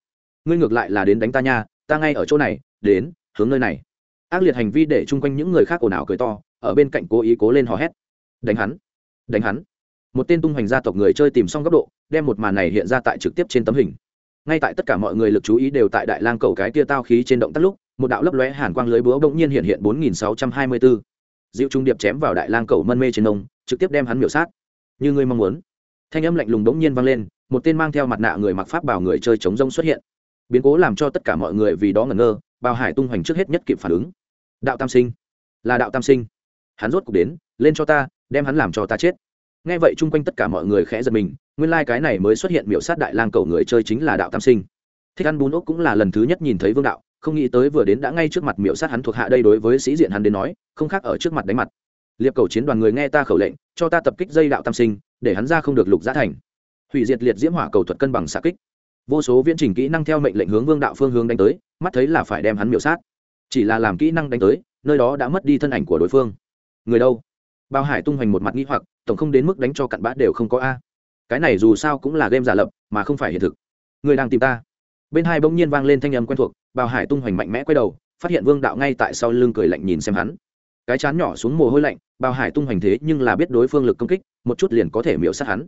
Ngươi ngược lại là đến đánh ta nha, ta ngay ở chỗ này, đến, hướng nơi này. Ác liệt hành vi để chung quanh những người khác ồn ào cười to, ở bên cạnh cố ý cố lên hò hét. Đánh hắn đánh hắn. Một tên tung hoành gia tộc người chơi tìm xong góc độ, đem một màn này hiện ra tại trực tiếp trên tấm hình. Ngay tại tất cả mọi người lực chú ý đều tại đại lang cầu cái kia tao khí trên động tắt lúc, một đạo lấp lóe hàn quang lưới búa bỗng nhiên hiện hiện 4624 dịu trung điệp chém vào đại lang cầu mân mê trên nông trực tiếp đem hắn miểu sát. Như ngươi mong muốn. Thanh âm lạnh lùng bỗng nhiên vang lên, một tên mang theo mặt nạ người mặc pháp bảo người chơi chống rông xuất hiện. Biến cố làm cho tất cả mọi người vì đó ngẩn ngơ bao hải tung hoành trước hết nhất kịp phản ứng. Đạo tam sinh. Là đạo tam sinh. Hắn rốt cục đến, lên cho ta, đem hắn làm cho ta chết. Nghe vậy chung quanh tất cả mọi người khẽ giật mình, nguyên lai、like、cái này mới xuất hiện miểu sát đại lang cầu người chơi chính là đạo tam sinh. Thích ăn bún ốc cũng là lần thứ nhất nhìn thấy vương đạo không nghĩ tới vừa đến đã ngay trước mặt miểu sát hắn thuộc hạ đây đối với sĩ diện hắn đến nói, không khác ở trước mặt đánh mặt. Liệp cầu chiến đoàn người nghe ta khẩu lệnh, cho ta tập kích dây đạo tam sinh, để hắn ra không được lục giá thành. Hủy diệt liệt diễm hỏa cầu thuật cân bằng xạ kích. Vô số viễn trình kỹ năng theo mệnh lệnh hướng vương đạo phương hướng đánh tới, mắt thấy là phải đem hắn miểu sát. Chỉ là làm kỹ năng đánh tới, nơi đó đã mất đi thân ảnh của đối phương. Người đâu? Bao hải tung hoành một mặt nghĩ hoặc, tổng không đến mức đánh cho cặn bã đều không có a. Cái này dù sao cũng là game giả lập, mà không phải hiện thực. Người đang tìm ta bên hai bỗng nhiên vang lên thanh âm quen thuộc bao hải tung hoành mạnh mẽ quay đầu, phát hiện vương đạo ngay tại sau lưng cười lạnh nhìn xem hắn. Cái chán nhỏ xuống mồ hôi lạnh bao hải tung hoành thế nhưng là biết đối phương lực công kích, một chút liền có thể miễu sát hắn.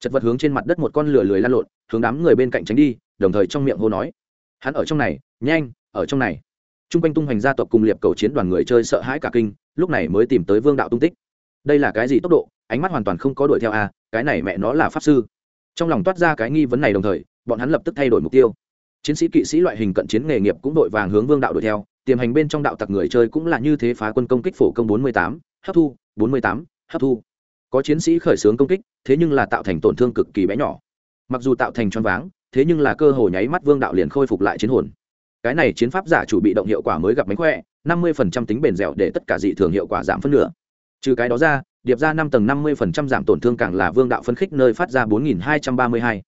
Chật vật hướng trên mặt đất một con lửa lười lan lộn, hướng đám người bên cạnh tránh đi, đồng thời trong miệng hô nói. Hắn ở trong này, nhanh, ở trong này. T r u n g quanh tung hoành gia tộc cùng liệp cầu chiến đoàn người chơi sợ hãi cả kinh, lúc này mới tìm tới vương đạo tung tích. Đây là cái gì tốc độ? Ánh mắt hoàn toàn không có đuổi theo a cái này mẹ nó là pháp sư. Trong lòng toát ra cái nghi vấn này đồng thời, bọn hắn lập tức thay đổi mục tiêu chiến sĩ kỵ sĩ loại hình cận chiến nghề nghiệp cũng đội vàng hướng vương đạo đuổi theo, tiềm hành bên trong đạo tặc người chơi cũng là như thế phá quân công kích phổ công bốn mươi tám, hấp thu, bốn mươi tám, hấp thu. Có chiến sĩ khởi xướng công kích, thế nhưng là tạo thành tổn thương cực kỳ bé nhỏ. Mặc dù tạo thành choáng váng, thế nhưng là cơ hồ nháy mắt vương đạo liền khôi phục lại chiến hồn. Cái này chiến pháp giả chủ bị động hiệu quả mới gặp mánh khỏe, năm mươi tính bền dẻo để tất cả dị thường hiệu quả giảm phân nửa. Trừ cái đó ra, điệp ra năm tầng năm mươi giảm tổn thương càng là vương đạo phân khích nơi phát ra bốn nghìn hai trăm ba mươi hai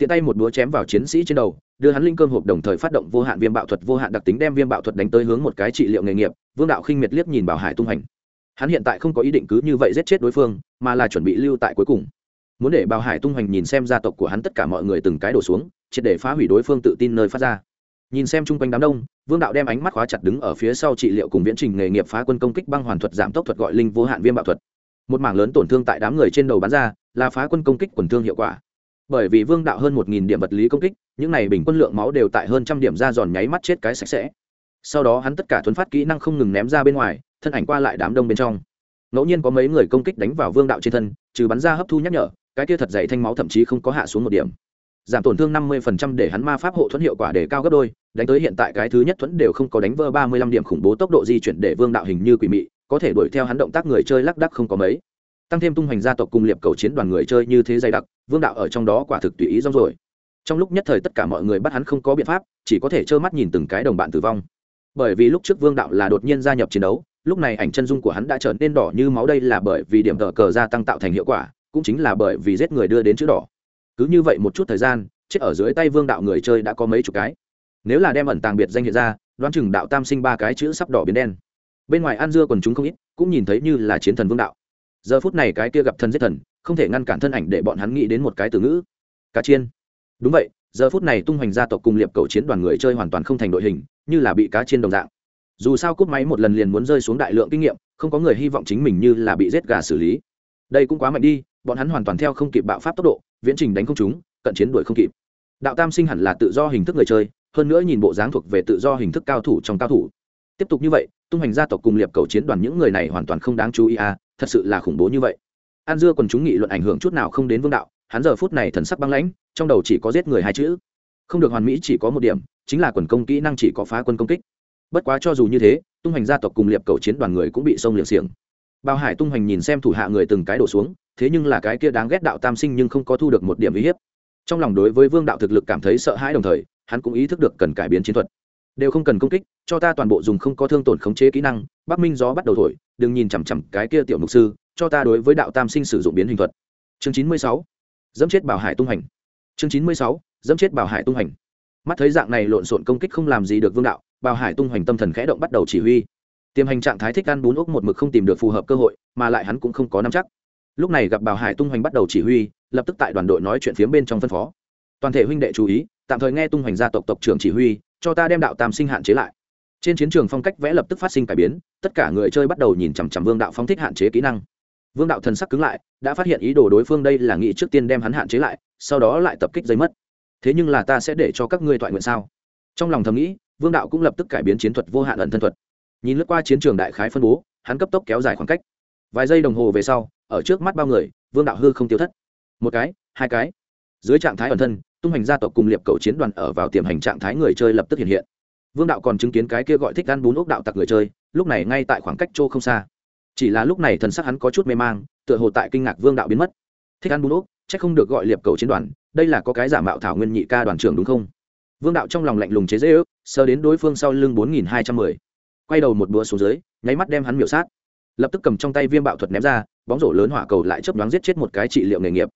tiện tay một búa chém vào chiến sĩ trên đầu, đưa hắn linh cơm hộp đồng thời phát động vô hạn viêm bạo thuật, vô hạn đặc tính đem viêm bạo thuật đánh tới hướng một cái trị liệu nghề nghiệp, vương đạo khinh miệt liếc nhìn bảo hải tung hành. Hắn hiện tại không có ý định cứ như vậy giết chết đối phương, mà là chuẩn bị lưu tại cuối cùng. Muốn để bảo hải tung hành nhìn xem gia tộc của hắn tất cả mọi người từng cái đổ xuống, triệt để phá hủy đối phương tự tin nơi phát ra. Nhìn xem chung quanh đám đông, vương đạo đem ánh mắt khóa chặt đứng ở phía sau trị liệu cùng viễn trình nghề nghiệp phá quân công kích băng hoàn thuật giảm tốc thuật gọi linh vô hạn viêm bạo thuật. Một mảng lớn tổn thương tại đám người trên đầu bắn ra, là phá quân công kích quần thương hiệu quả bởi vì vương đạo hơn một nghìn điểm vật lý công kích, những này bình quân lượng máu đều tại hơn trăm điểm ra giòn nháy mắt chết cái sạch sẽ. Sau đó hắn tất cả thuấn phát kỹ năng không ngừng ném ra bên ngoài, thân ảnh qua lại đám đông bên trong. Ngẫu nhiên có mấy người công kích đánh vào vương đạo trên thân, trừ bắn ra hấp thu nhắc nhở, cái kia thật dày thanh máu thậm chí không có hạ xuống một điểm. Giảm tổn thương năm mươi phần trăm để hắn ma pháp hộ thuẫn hiệu quả để cao gấp đôi, đánh tới hiện tại cái thứ nhất thuẫn đều không có đánh vỡ ba mươi lăm điểm khủng bố tốc độ di chuyển để vương đạo hình như quỷ mị, có thể đuổi theo hắn động tác người chơi lắc đắc không có mấy tăng thêm tung hoành gia tộc cùng liệp cầu chiến đoàn người chơi như thế dày đặc, vương đạo ở trong đó quả thực tùy ý rong rồi trong lúc nhất thời tất cả mọi người bắt hắn không có biện pháp, chỉ có thể trơ mắt nhìn từng cái đồng bạn tử vong. Bởi vì lúc trước vương đạo là đột nhiên gia nhập chiến đấu, lúc này ảnh chân dung của hắn đã trở nên đỏ như máu đây là bởi vì điểm tờ cờ gia tăng tạo thành hiệu quả, cũng chính là bởi vì giết người đưa đến chữ đỏ. Cứ như vậy một chút thời gian, chết ở dưới tay vương đạo người chơi đã có mấy chục cái. Nếu là đem ẩn tàng biệt danh hiện ra, đoán chừng đạo tam sinh ba cái chữ sắp đỏ biến đen. Bên ngoài an dưa còn chúng không ít, cũng nhìn thấy như là chiến thần vương đạo giờ phút này cái kia gặp thần giết thần, không thể ngăn cản thân ảnh để bọn hắn nghĩ đến một cái từ ngữ. Cá chiên. Đúng vậy, giờ phút này tung hoành gia tộc cùng liệp cầu chiến đoàn người chơi hoàn toàn không thành đội hình, như là bị cá chiên đồng dạng. Dù sao cúp máy một lần liền muốn rơi xuống đại lượng kinh nghiệm, không có người hy vọng chính mình như là bị giết gà xử lý. Đây cũng quá mạnh đi, bọn hắn hoàn toàn theo không kịp bạo pháp tốc độ, viễn trình đánh không chúng cận chiến đuổi không kịp. Đạo tam sinh hẳn là tự do hình thức người chơi, hơn nữa nhìn bộ dáng thuộc về tự do hình thức cao thủ trong cao thủ. Tiếp tục như vậy, tung hành gia tộc cùng liệp cầu chiến đoàn những người này hoàn toàn không đáng chú ý à thật sự là khủng bố như vậy. An dưa còn chúng nghị luận ảnh hưởng chút nào không đến vương đạo, hắn giờ phút này thần sắc băng lãnh, trong đầu chỉ có giết người hai chữ. Không được hoàn mỹ chỉ có một điểm, chính là quần công kỹ năng chỉ có phá quân công kích. Bất quá cho dù như thế, tung hành gia tộc cùng liệp cầu chiến đoàn người cũng bị sông liệng xiềng. Bao hải tung hành nhìn xem thủ hạ người từng cái đổ xuống, thế nhưng là cái kia đáng ghét đạo tam sinh nhưng không có thu được một điểm uy hiếp. Trong lòng đối với vương đạo thực lực cảm thấy sợ hãi đồng thời, hắn cũng ý thức được cần cải biến chiến thuật. Đều không cần công kích, cho ta toàn bộ dùng không có thương tổn khống chế kỹ năng, bắc minh gió bắt đầu thổi đừng nhìn chằm chằm cái kia tiểu mục sư, cho ta đối với đạo tam sinh sử dụng biến hình thuật. Chương chín mươi sáu. Dẫm chết bảo hải tung hành. Chương chín mươi sáu. Dẫm chết bảo hải tung hành. Mắt thấy dạng này lộn xộn công kích không làm gì được vương đạo, bảo hải tung hoành tâm thần khẽ động bắt đầu chỉ huy. Tiềm hành trạng thái thích ăn bún ốc một mực không tìm được phù hợp cơ hội, mà lại hắn cũng không có nắm chắc. Lúc này gặp bảo hải tung hoành bắt đầu chỉ huy, lập tức tại đoàn đội nói chuyện phía bên trong phân phó. Toàn thể huynh đệ chú ý, tạm thời nghe tung hoành gia tộc tộc trưởng chỉ huy, cho ta đem đạo tam sinh hạn chế lại trên chiến trường phong cách vẽ lập tức phát sinh cải biến, tất cả người chơi bắt đầu nhìn chằm chằm vương đạo phong thích hạn chế kỹ năng. Vương đạo thần sắc cứng lại, đã phát hiện ý đồ đối phương đây là nghĩ trước tiên đem hắn hạn chế lại, sau đó lại tập kích giấy mất. Thế nhưng là ta sẽ để cho các ngươi thoại nguyện sao? Trong lòng thầm nghĩ, vương đạo cũng lập tức cải biến chiến thuật vô hạn ẩn thân thuật. Nhìn lướt qua chiến trường đại khái phân bố, hắn cấp tốc kéo dài khoảng cách. Vài giây đồng hồ về sau, ở trước mắt bao người, vương đạo hư không tiêu thất. Một cái, hai cái. Dưới trạng thái ẩn thân, tung hành gia tộc cùng liệp cầu chiến đoàn ở vào tiềm hành trạng thái người chơi lập tức hiện hiện vương đạo còn chứng kiến cái kia gọi thích ăn bún ốc đạo tặc người chơi, lúc này ngay tại khoảng cách chỗ không xa. Chỉ là lúc này thần sắc hắn có chút mê mang, tựa hồ tại kinh ngạc vương đạo biến mất. Thích ăn bún ốc c h ắ c không được gọi liệp cầu chiến đoàn, đây là có cái giả mạo thảo nguyên nhị ca đoàn trưởng đúng không? Vương đạo trong lòng lạnh lùng chế dễ ước sơ đến đối phương sau lưng bốn nghìn hai trăm mười. Quay đầu một búa xuống dưới, nháy mắt đem hắn miểu sát. Lập tức cầm trong tay viêm bạo thuật ném ra, bóng rổ lớn hỏa cầu lại chấp đoán giết chết một cái trị liệu nghề nghiệp.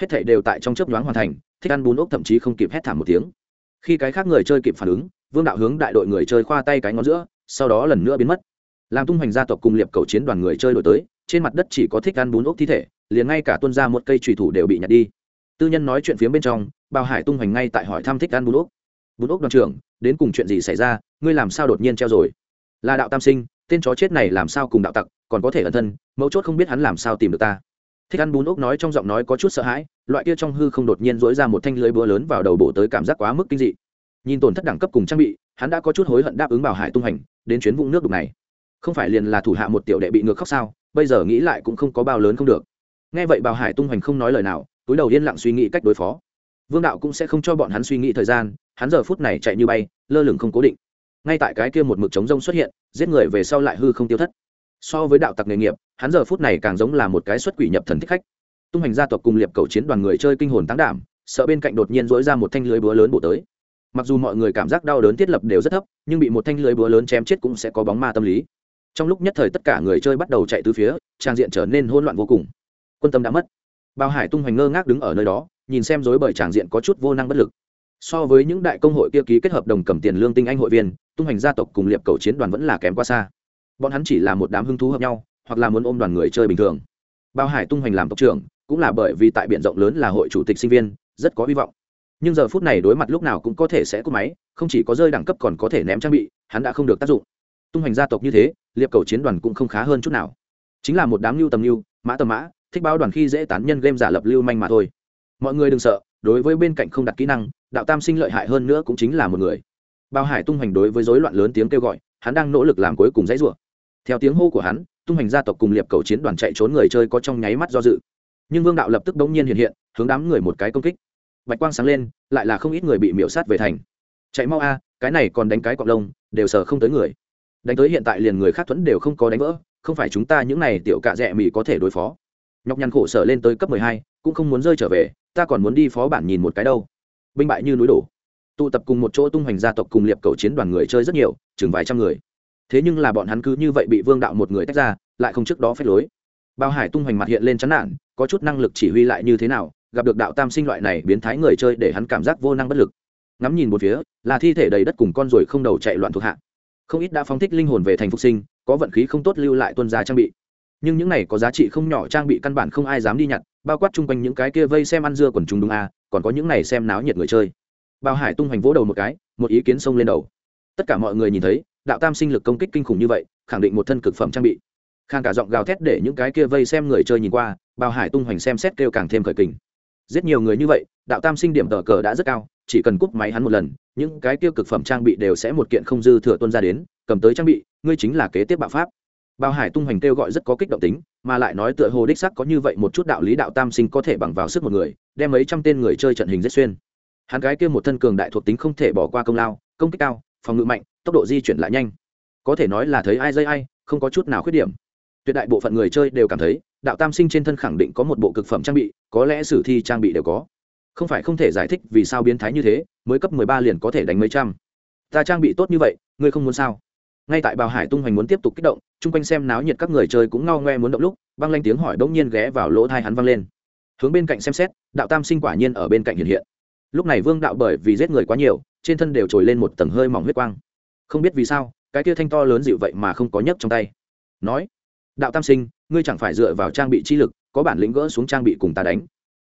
Hết thảy đều tại trong chấp đoán hoàn thành, thích ăn bún ốc thậm chí không kịp hét thảm một tiếng. Khi cái khác người chơi kịp phản ứng vương đạo hướng đại đội người chơi khoa tay cái ngón giữa, sau đó lần nữa biến mất. Làm tung hoành gia tộc cùng liệp cầu chiến đoàn người chơi đổi tới, trên mặt đất chỉ có thích ăn bún ốc thi thể, liền ngay cả tuân ra một cây trùy thủ đều bị nhặt đi. Tư nhân nói chuyện phía bên trong bao hải tung hoành ngay tại hỏi thăm thích ăn bún ốc. Bún ốc đoàn trưởng, đến cùng chuyện gì xảy ra, ngươi làm sao đột nhiên treo rồi? Là đạo tam sinh, tên chó chết này làm sao cùng đạo tặc, còn có thể ẩn thân, mấu chốt không biết hắn làm sao tìm được ta. Thích ăn bún ốc nói trong giọng nói có chút sợ hãi, loại kia trong hư không đột nhiên dối ra một thanh lưới búa lớn vào đầu bộ tới cảm giác quá mức kinh dị nhìn tổn thất đẳng cấp cùng trang bị, hắn đã có chút hối hận đáp ứng bảo hải tung hành, đến chuyến vũng nước đục này. Không phải liền là thủ hạ một tiểu đệ bị ngược khóc sao, bây giờ nghĩ lại cũng không có bao lớn không được. Nghe vậy bảo hải tung hành không nói lời nào, túi đầu yên lặng suy nghĩ cách đối phó. Vương đạo cũng sẽ không cho bọn hắn suy nghĩ thời gian, hắn giờ phút này chạy như bay, lơ lửng không cố định. Ngay tại cái kia một mực chống rông xuất hiện, giết người về sau lại hư không tiêu thất. So với đạo tặc nghề nghiệp, hắn giờ phút này càng giống là một cái xuất quỷ nhập thần thích khách. Tung hành gia tộc cùng liệp cầu chiến đoàn người chơi kinh hồn tăng đảm, sợ bên cạnh đột nhiên dỗi ra một thanh lưới búa lớn bổ tới mặc dù mọi người cảm giác đau đớn thiết lập đều rất thấp, nhưng bị một thanh lưới búa lớn chém chết cũng sẽ có bóng ma tâm lý. Trong lúc nhất thời tất cả người chơi bắt đầu chạy từ phía, trang diện trở nên hỗn loạn vô cùng. Quân tâm đã mất. Bao hải tung hoành ngơ ngác đứng ở nơi đó, nhìn xem dối bởi tràng diện có chút vô năng bất lực. So với những đại công hội kia ký kết hợp đồng cầm tiền lương tinh anh hội viên, tung hoành gia tộc cùng liệp cầu chiến đoàn vẫn là kém quá xa. Bọn hắn chỉ là một đám hưng thú hợp nhau, hoặc là muốn ôm đoàn người chơi bình thường. Bao hải tung hoành làm tộc trưởng, cũng là bởi vì tại biển rộng lớn là hội chủ tịch sinh viên, rất có hy vọng nhưng giờ phút này đối mặt lúc nào cũng có thể sẽ cúp máy, không chỉ có rơi đẳng cấp còn có thể ném trang bị, hắn đã không được tác dụng. Tung hành gia tộc như thế, liệp cầu chiến đoàn cũng không khá hơn chút nào. Chính là một đám lưu tầm lưu, mã tầm mã, thích báo đoàn khi dễ tán nhân game giả lập lưu manh mà thôi. Mọi người đừng sợ, đối với bên cạnh không đặt kỹ năng, đạo tam sinh lợi hại hơn nữa cũng chính là một người. Bao hải tung hành đối với rối loạn lớn tiếng kêu gọi, hắn đang nỗ lực làm cuối cùng dãy rủa. Theo tiếng hô của hắn, tung hành gia tộc cùng liệp cầu chiến đoàn chạy trốn người chơi có trong nháy mắt do dự. Nhưng vương đạo lập tức đống nhiên hiện hiện, hướng đám người một cái công kích bạch quang sáng lên, lại là không ít người bị miễu sát về thành. Chạy mau a, cái này còn đánh cái cọc lông, đều sờ không tới người. Đánh tới hiện tại liền người khác thuẫn đều không có đánh vỡ, không phải chúng ta những này tiểu cạ rẽ mỹ có thể đối phó. Nhọc nhằn khổ sở lên tới cấp mười hai, cũng không muốn rơi trở về, ta còn muốn đi phó bản nhìn một cái đâu. Binh bại như núi đổ. Tụ tập cùng một chỗ tung hoành gia tộc cùng liệp cầu chiến đoàn người chơi rất nhiều, chừng vài trăm người. Thế nhưng là bọn hắn cứ như vậy bị vương đạo một người tách ra, lại không trước đó phép lối. Bao hải tung hoành mặt hiện lên chán nản, có chút năng lực chỉ huy lại như thế nào gặp được đạo tam sinh loại này biến thái người chơi để hắn cảm giác vô năng bất lực. Ngắm nhìn một phía là thi thể đầy đất cùng con ruồi không đầu chạy loạn thuộc hạ. Không ít đã phóng thích linh hồn về thành phục sinh có vận khí không tốt lưu lại tuân gia trang bị. Nhưng những này có giá trị không nhỏ trang bị căn bản không ai dám đi nhặt bao quát chung quanh những cái kia vây xem ăn dưa quần chúng đúng a à, còn có những này xem náo nhiệt người chơi. Bao hải tung hoành vỗ đầu một cái một ý kiến xông lên đầu. Tất cả mọi người nhìn thấy đạo tam sinh lực công kích kinh khủng như vậy khẳng định một thân cực phẩm trang bị. Khang cả giọng gào thét để những cái kia vây xem người chơi nhìn qua bao hải tung hoành xem xét kêu càng thêm khởi kình giết nhiều người như vậy, đạo tam sinh điểm tờ cờ đã rất cao, chỉ cần cúp máy hắn một lần, những cái tiêu cực phẩm trang bị đều sẽ một kiện không dư thừa tuân ra đến, cầm tới trang bị, ngươi chính là kế tiếp bạo pháp. Bao hải tung hoành kêu gọi rất có kích động tính, mà lại nói tựa hồ đích sắc có như vậy một chút đạo lý đạo tam sinh có thể bằng vào sức một người, đem mấy trăm tên người chơi trận hình rất xuyên. Hắn cái kia một thân cường đại thuộc tính không thể bỏ qua công lao, công kích cao, phòng ngự mạnh, tốc độ di chuyển lại nhanh. Có thể nói là thấy ai dây ai, không có chút nào khuyết điểm tuyệt đại bộ phận người chơi đều cảm thấy, đạo tam sinh trên thân khẳng định có một bộ cực phẩm trang bị, có lẽ sử thi trang bị đều có. Không phải không thể giải thích vì sao biến thái như thế, mới cấp mười ba liền có thể đánh mấy trăm. Ta trang bị tốt như vậy, ngươi không muốn sao? Ngay tại bào hải tung hoành muốn tiếp tục kích động, chung quanh xem náo nhiệt các người chơi cũng ngao ngoe muốn động lúc văng lanh tiếng hỏi bỗng nhiên ghé vào lỗ thai hắn văng lên. Hướng bên cạnh xem xét, đạo tam sinh quả nhiên ở bên cạnh hiện hiện. Lúc này vương đạo bởi vì giết người quá nhiều, trên thân đều trồi lên một tầng hơi mỏng huyết quang. Không biết vì sao, cái kia thanh to lớn dịu vậy mà không có nhấc trong tay. Nói đạo tam sinh, ngươi chẳng phải dựa vào trang bị chi lực, có bản lĩnh gỡ xuống trang bị cùng ta đánh.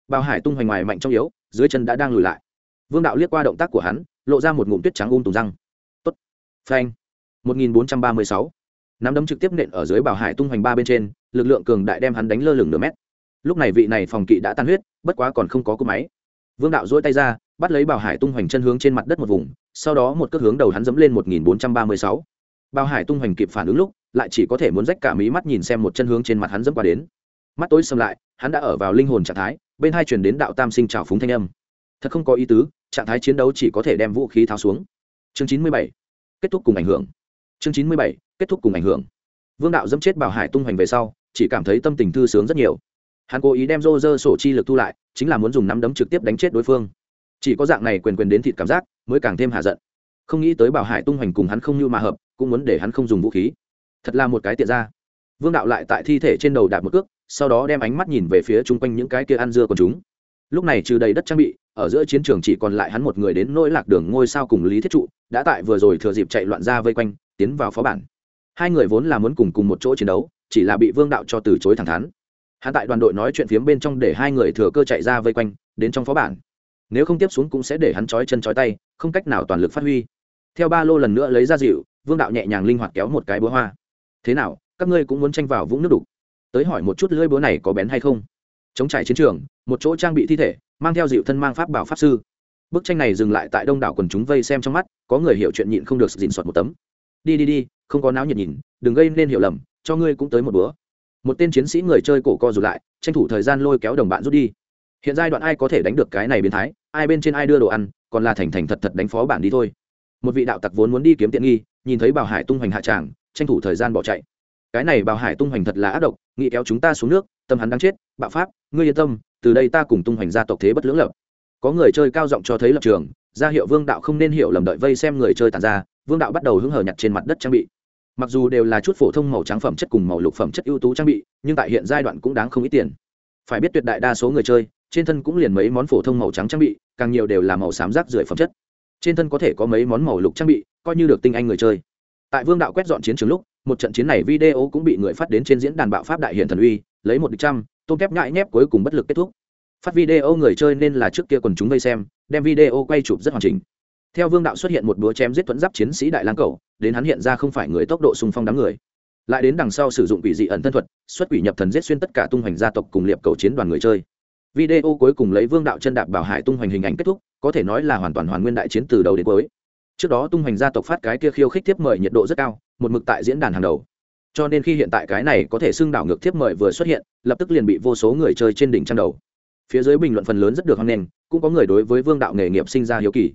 Bào hải tung hoành ngoài mạnh trong yếu, dưới chân đã đang lùi lại. Vương đạo liếc qua động tác của hắn, lộ ra một ngụm tuyết trắng um tùng răng. Tốt. Phanh. 1436. nắm đấm trực tiếp nện ở dưới bảo hải tung hoành ba bên trên, lực lượng cường đại đem hắn đánh lơ lửng nửa mét. Lúc này vị này phòng kỵ đã tan huyết, bất quá còn không có cú máy. Vương đạo dỗi tay ra, bắt lấy bảo hải tung hoành chân hướng trên mặt đất một vùng, sau đó một cước hướng đầu hắn dẫm lên 1436. bảo hải tung hoành kịp phản ứng lúc lại chỉ có thể muốn rách cả mí mắt nhìn xem một chân hướng trên mặt hắn dẫm qua đến. Mắt tối xâm lại, hắn đã ở vào linh hồn trạng thái, bên hai chuyển đến đạo tam sinh trào phúng thanh âm. Thật không có ý tứ, trạng thái chiến đấu chỉ có thể đem vũ khí tháo xuống. Chương chín mươi bảy, kết thúc cùng ảnh hưởng. Chương chín mươi bảy, kết thúc cùng ảnh hưởng. Vương đạo dẫm chết bảo hải tung hoành về sau, chỉ cảm thấy tâm tình thư sướng rất nhiều. Hắn cố ý đem rô rơ sổ chi lực thu lại, chính là muốn dùng nắm đấm trực tiếp đánh chết đối phương. Chỉ có dạng này quyền quyền đến thịt cảm giác, mới càng thêm hạ giận. Không nghĩ tới bảo hải tung hoành cùng hắn không như mà hợp, cũng muốn để hắn không dùng vũ khí thật là một cái tiện ra. Vương đạo lại tại thi thể trên đầu đạp một cước, sau đó đem ánh mắt nhìn về phía chung quanh những cái kia ăn dưa của chúng. Lúc này trừ đầy đất trang bị, ở giữa chiến trường chỉ còn lại hắn một người đến nỗi lạc đường ngôi sao cùng lý thiết trụ, đã tại vừa rồi thừa dịp chạy loạn ra vây quanh, tiến vào phó bản. Hai người vốn là muốn cùng cùng một chỗ chiến đấu, chỉ là bị vương đạo cho từ chối thẳng thắn. Hắn tại đoàn đội nói chuyện phiếm bên trong để hai người thừa cơ chạy ra vây quanh, đến trong phó bản. Nếu không tiếp xuống cũng sẽ để hắn trói chân trói tay, không cách nào toàn lực phát huy. Theo ba lô lần nữa lấy ra dịu, vương đạo nhẹ nhàng linh hoạt kéo một cái búa hoa thế nào, các ngươi cũng muốn tranh vào vũng nước đục. Tới hỏi một chút lưỡi búa này có bén hay không. Chống trải chiến trường, một chỗ trang bị thi thể, mang theo dịu thân mang pháp bảo pháp sư. Bức tranh này dừng lại tại đông đảo quần chúng vây xem trong mắt, có người hiểu chuyện nhịn không được dịn soạt một tấm. Đi đi đi, không có náo nhiệt nhìn, đừng gây nên hiểu lầm, cho ngươi cũng tới một bữa. Một tên chiến sĩ người chơi cổ co rụt lại, tranh thủ thời gian lôi kéo đồng bạn rút đi. Hiện giai đoạn ai có thể đánh được cái này biến thái, ai bên trên ai đưa đồ ăn, còn là thành thành thật thật đánh phó bản đi thôi. Một vị đạo tặc vốn muốn đi kiếm tiện nghi, nhìn thấy bảo hải tung hoành hạ tràng tranh thủ thời gian bỏ chạy. Cái này Bào hải tung hoành thật là ác độc, nghĩ kéo chúng ta xuống nước, tâm hắn đang chết, bạo pháp, ngươi yên tâm, từ đây ta cùng tung hoành gia tộc thế bất lưỡng lập. Có người chơi cao giọng cho thấy lập trường, ra hiệu vương đạo không nên hiểu lầm đợi vây xem người chơi tàn ra, vương đạo bắt đầu hứng hở nhặt trên mặt đất trang bị. Mặc dù đều là chút phổ thông màu trắng phẩm chất cùng màu lục phẩm chất ưu tú trang bị, nhưng tại hiện giai đoạn cũng đáng không ít tiền. Phải biết tuyệt đại đa số người chơi, trên thân cũng liền mấy món phổ thông màu trắng trang bị, càng nhiều đều là màu xám rác rưởi phẩm chất. Trên thân có thể có mấy món màu lục trang bị, coi như được tinh anh người chơi tại vương đạo quét dọn chiến trường lúc, một trận chiến này video cũng bị người phát đến trên diễn đàn bạo pháp đại hiển thần uy, lấy một địch trăm, tôm kép nhãi nhép cuối cùng bất lực kết thúc. Phát video người chơi nên là trước kia quần chúng vây xem, đem video quay chụp rất hoàn chỉnh. Theo vương đạo xuất hiện một búa chém giết thuẫn giáp chiến sĩ đại lang cầu, đến hắn hiện ra không phải người tốc độ xung phong đám người. Lại đến đằng sau sử dụng quỷ dị ẩn thân thuật, xuất quỷ nhập thần giết xuyên tất cả tung hoành gia tộc cùng liệp cầu chiến đoàn người chơi. Video cuối cùng lấy vương đạo chân đạp bảo hải tung hoành hình ảnh kết thúc, có thể nói là hoàn toàn hoàn nguyên đại chiến từ đầu đến cuối trước đó tung hoành gia tộc phát cái kia khiêu khích tiếp mời nhiệt độ rất cao, một mực tại diễn đàn hàng đầu. Cho nên khi hiện tại cái này có thể xưng đảo ngược thiếp mời vừa xuất hiện, lập tức liền bị vô số người chơi trên đỉnh trang đầu. Phía dưới bình luận phần lớn rất được hoan nghênh, cũng có người đối với vương đạo nghề nghiệp sinh ra hiếu kỳ.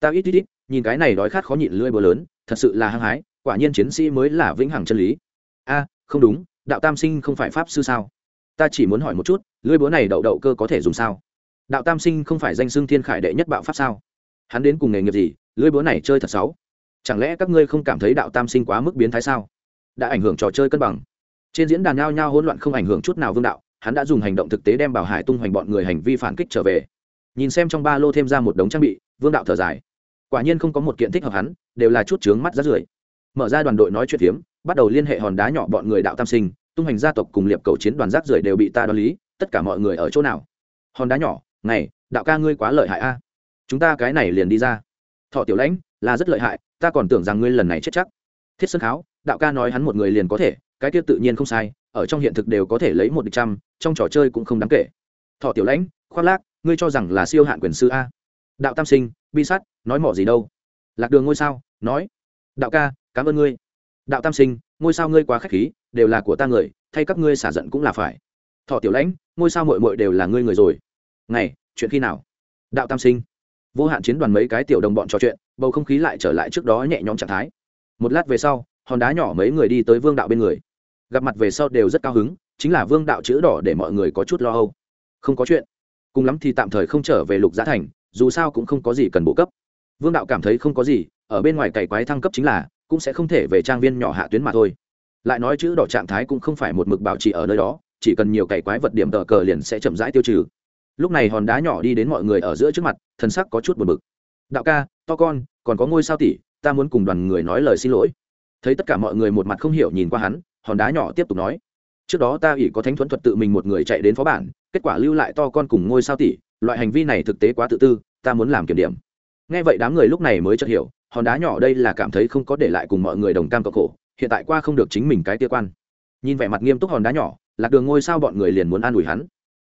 Ta ít ít ít, nhìn cái này đói khát khó nhịn lưỡi búa lớn, thật sự là hăng hái, quả nhiên chiến sĩ mới là vĩnh hằng chân lý. A, không đúng, đạo tam sinh không phải pháp sư sao? Ta chỉ muốn hỏi một chút, lưỡi búa này đậu đậu cơ có thể dùng sao? Đạo tam sinh không phải danh xưng thiên khải đệ nhất bạo pháp sao? Hắn đến cùng nghề nghiệp gì lưỡi búa này chơi thật xấu. Chẳng lẽ các ngươi không cảm thấy đạo tam sinh quá mức biến thái sao? Đã ảnh hưởng trò chơi cân bằng. Trên diễn đàn nhao nhao hỗn loạn không ảnh hưởng chút nào vương đạo, hắn đã dùng hành động thực tế đem bảo hải tung hoành bọn người hành vi phản kích trở về. Nhìn xem trong ba lô thêm ra một đống trang bị, vương đạo thở dài. Quả nhiên không có một kiện thích hợp hắn, đều là chút chướng mắt rát rưởi. Mở ra đoàn đội nói chuyện phiếm, bắt đầu liên hệ hòn đá nhỏ bọn người đạo tam sinh, tung hoành gia tộc cùng liệp cầu chiến đoàn rác rưởi đều bị ta đoán lý, tất cả mọi người ở chỗ nào? Hòn đá nhỏ, này, đạo ca ngươi quá lợi hại a. Chúng ta cái này liền đi ra thọ tiểu lãnh, là rất lợi hại, ta còn tưởng rằng ngươi lần này chết chắc. Thiết sơn kháo, đạo ca nói hắn một người liền có thể, cái kia tự nhiên không sai, ở trong hiện thực đều có thể lấy một địch trăm, trong trò chơi cũng không đáng kể. Thọ tiểu lãnh, khoác lác, ngươi cho rằng là siêu hạn quyền sư a. Đạo tam sinh, bi sắt nói mỏ gì đâu? Lạc đường ngôi sao, nói, đạo ca, cảm ơn ngươi. Đạo tam sinh, ngôi sao ngươi quá k h á c h khí, đều là của ta người, thay các ngươi xả giận cũng là phải. Thọ tiểu lãnh, ngôi sao mội mội đều là ngươi người rồi. Ngày, chuyện khi nào? Đạo tam sinh vô hạn chiến đoàn mấy cái tiểu đồng bọn trò chuyện, bầu không khí lại trở lại trước đó nhẹ nhõm trạng thái. Một lát về sau, hòn đá nhỏ mấy người đi tới vương đạo bên người. Gặp mặt về sau đều rất cao hứng, chính là vương đạo chữ đỏ để mọi người có chút lo âu. Không có chuyện. Cùng lắm thì tạm thời không trở về lục giá thành, dù sao cũng không có gì cần bổ cấp. Vương đạo cảm thấy không có gì, ở bên ngoài cày quái thăng cấp chính là, cũng sẽ không thể về trang viên nhỏ hạ tuyến mà thôi. Lại nói chữ đỏ trạng thái cũng không phải một mực bảo trì ở nơi đó, chỉ cần nhiều cày quái vật điểm tờ cờ liền sẽ chậm rãi tiêu trừ lúc này hòn đá nhỏ đi đến mọi người ở giữa trước mặt, thần sắc có chút buồn bực. Đạo ca, to con, còn có ngôi sao tỷ, ta muốn cùng đoàn người nói lời xin lỗi. Thấy tất cả mọi người một mặt không hiểu nhìn qua hắn, hòn đá nhỏ tiếp tục nói, trước đó ta ỉ có thánh thuẫn thuật tự mình một người chạy đến phó bản, kết quả lưu lại to con cùng ngôi sao tỷ, loại hành vi này thực tế quá tự tư, ta muốn làm kiểm điểm. Nghe vậy đám người lúc này mới chợt hiểu, hòn đá nhỏ đây là cảm thấy không có để lại cùng mọi người đồng cam cộng khổ, hiện tại qua không được chính mình cái tia quan. Nhìn vẻ mặt nghiêm túc hòn đá nhỏ, lạc đường ngôi sao bọn người liền muốn an ủi hắn.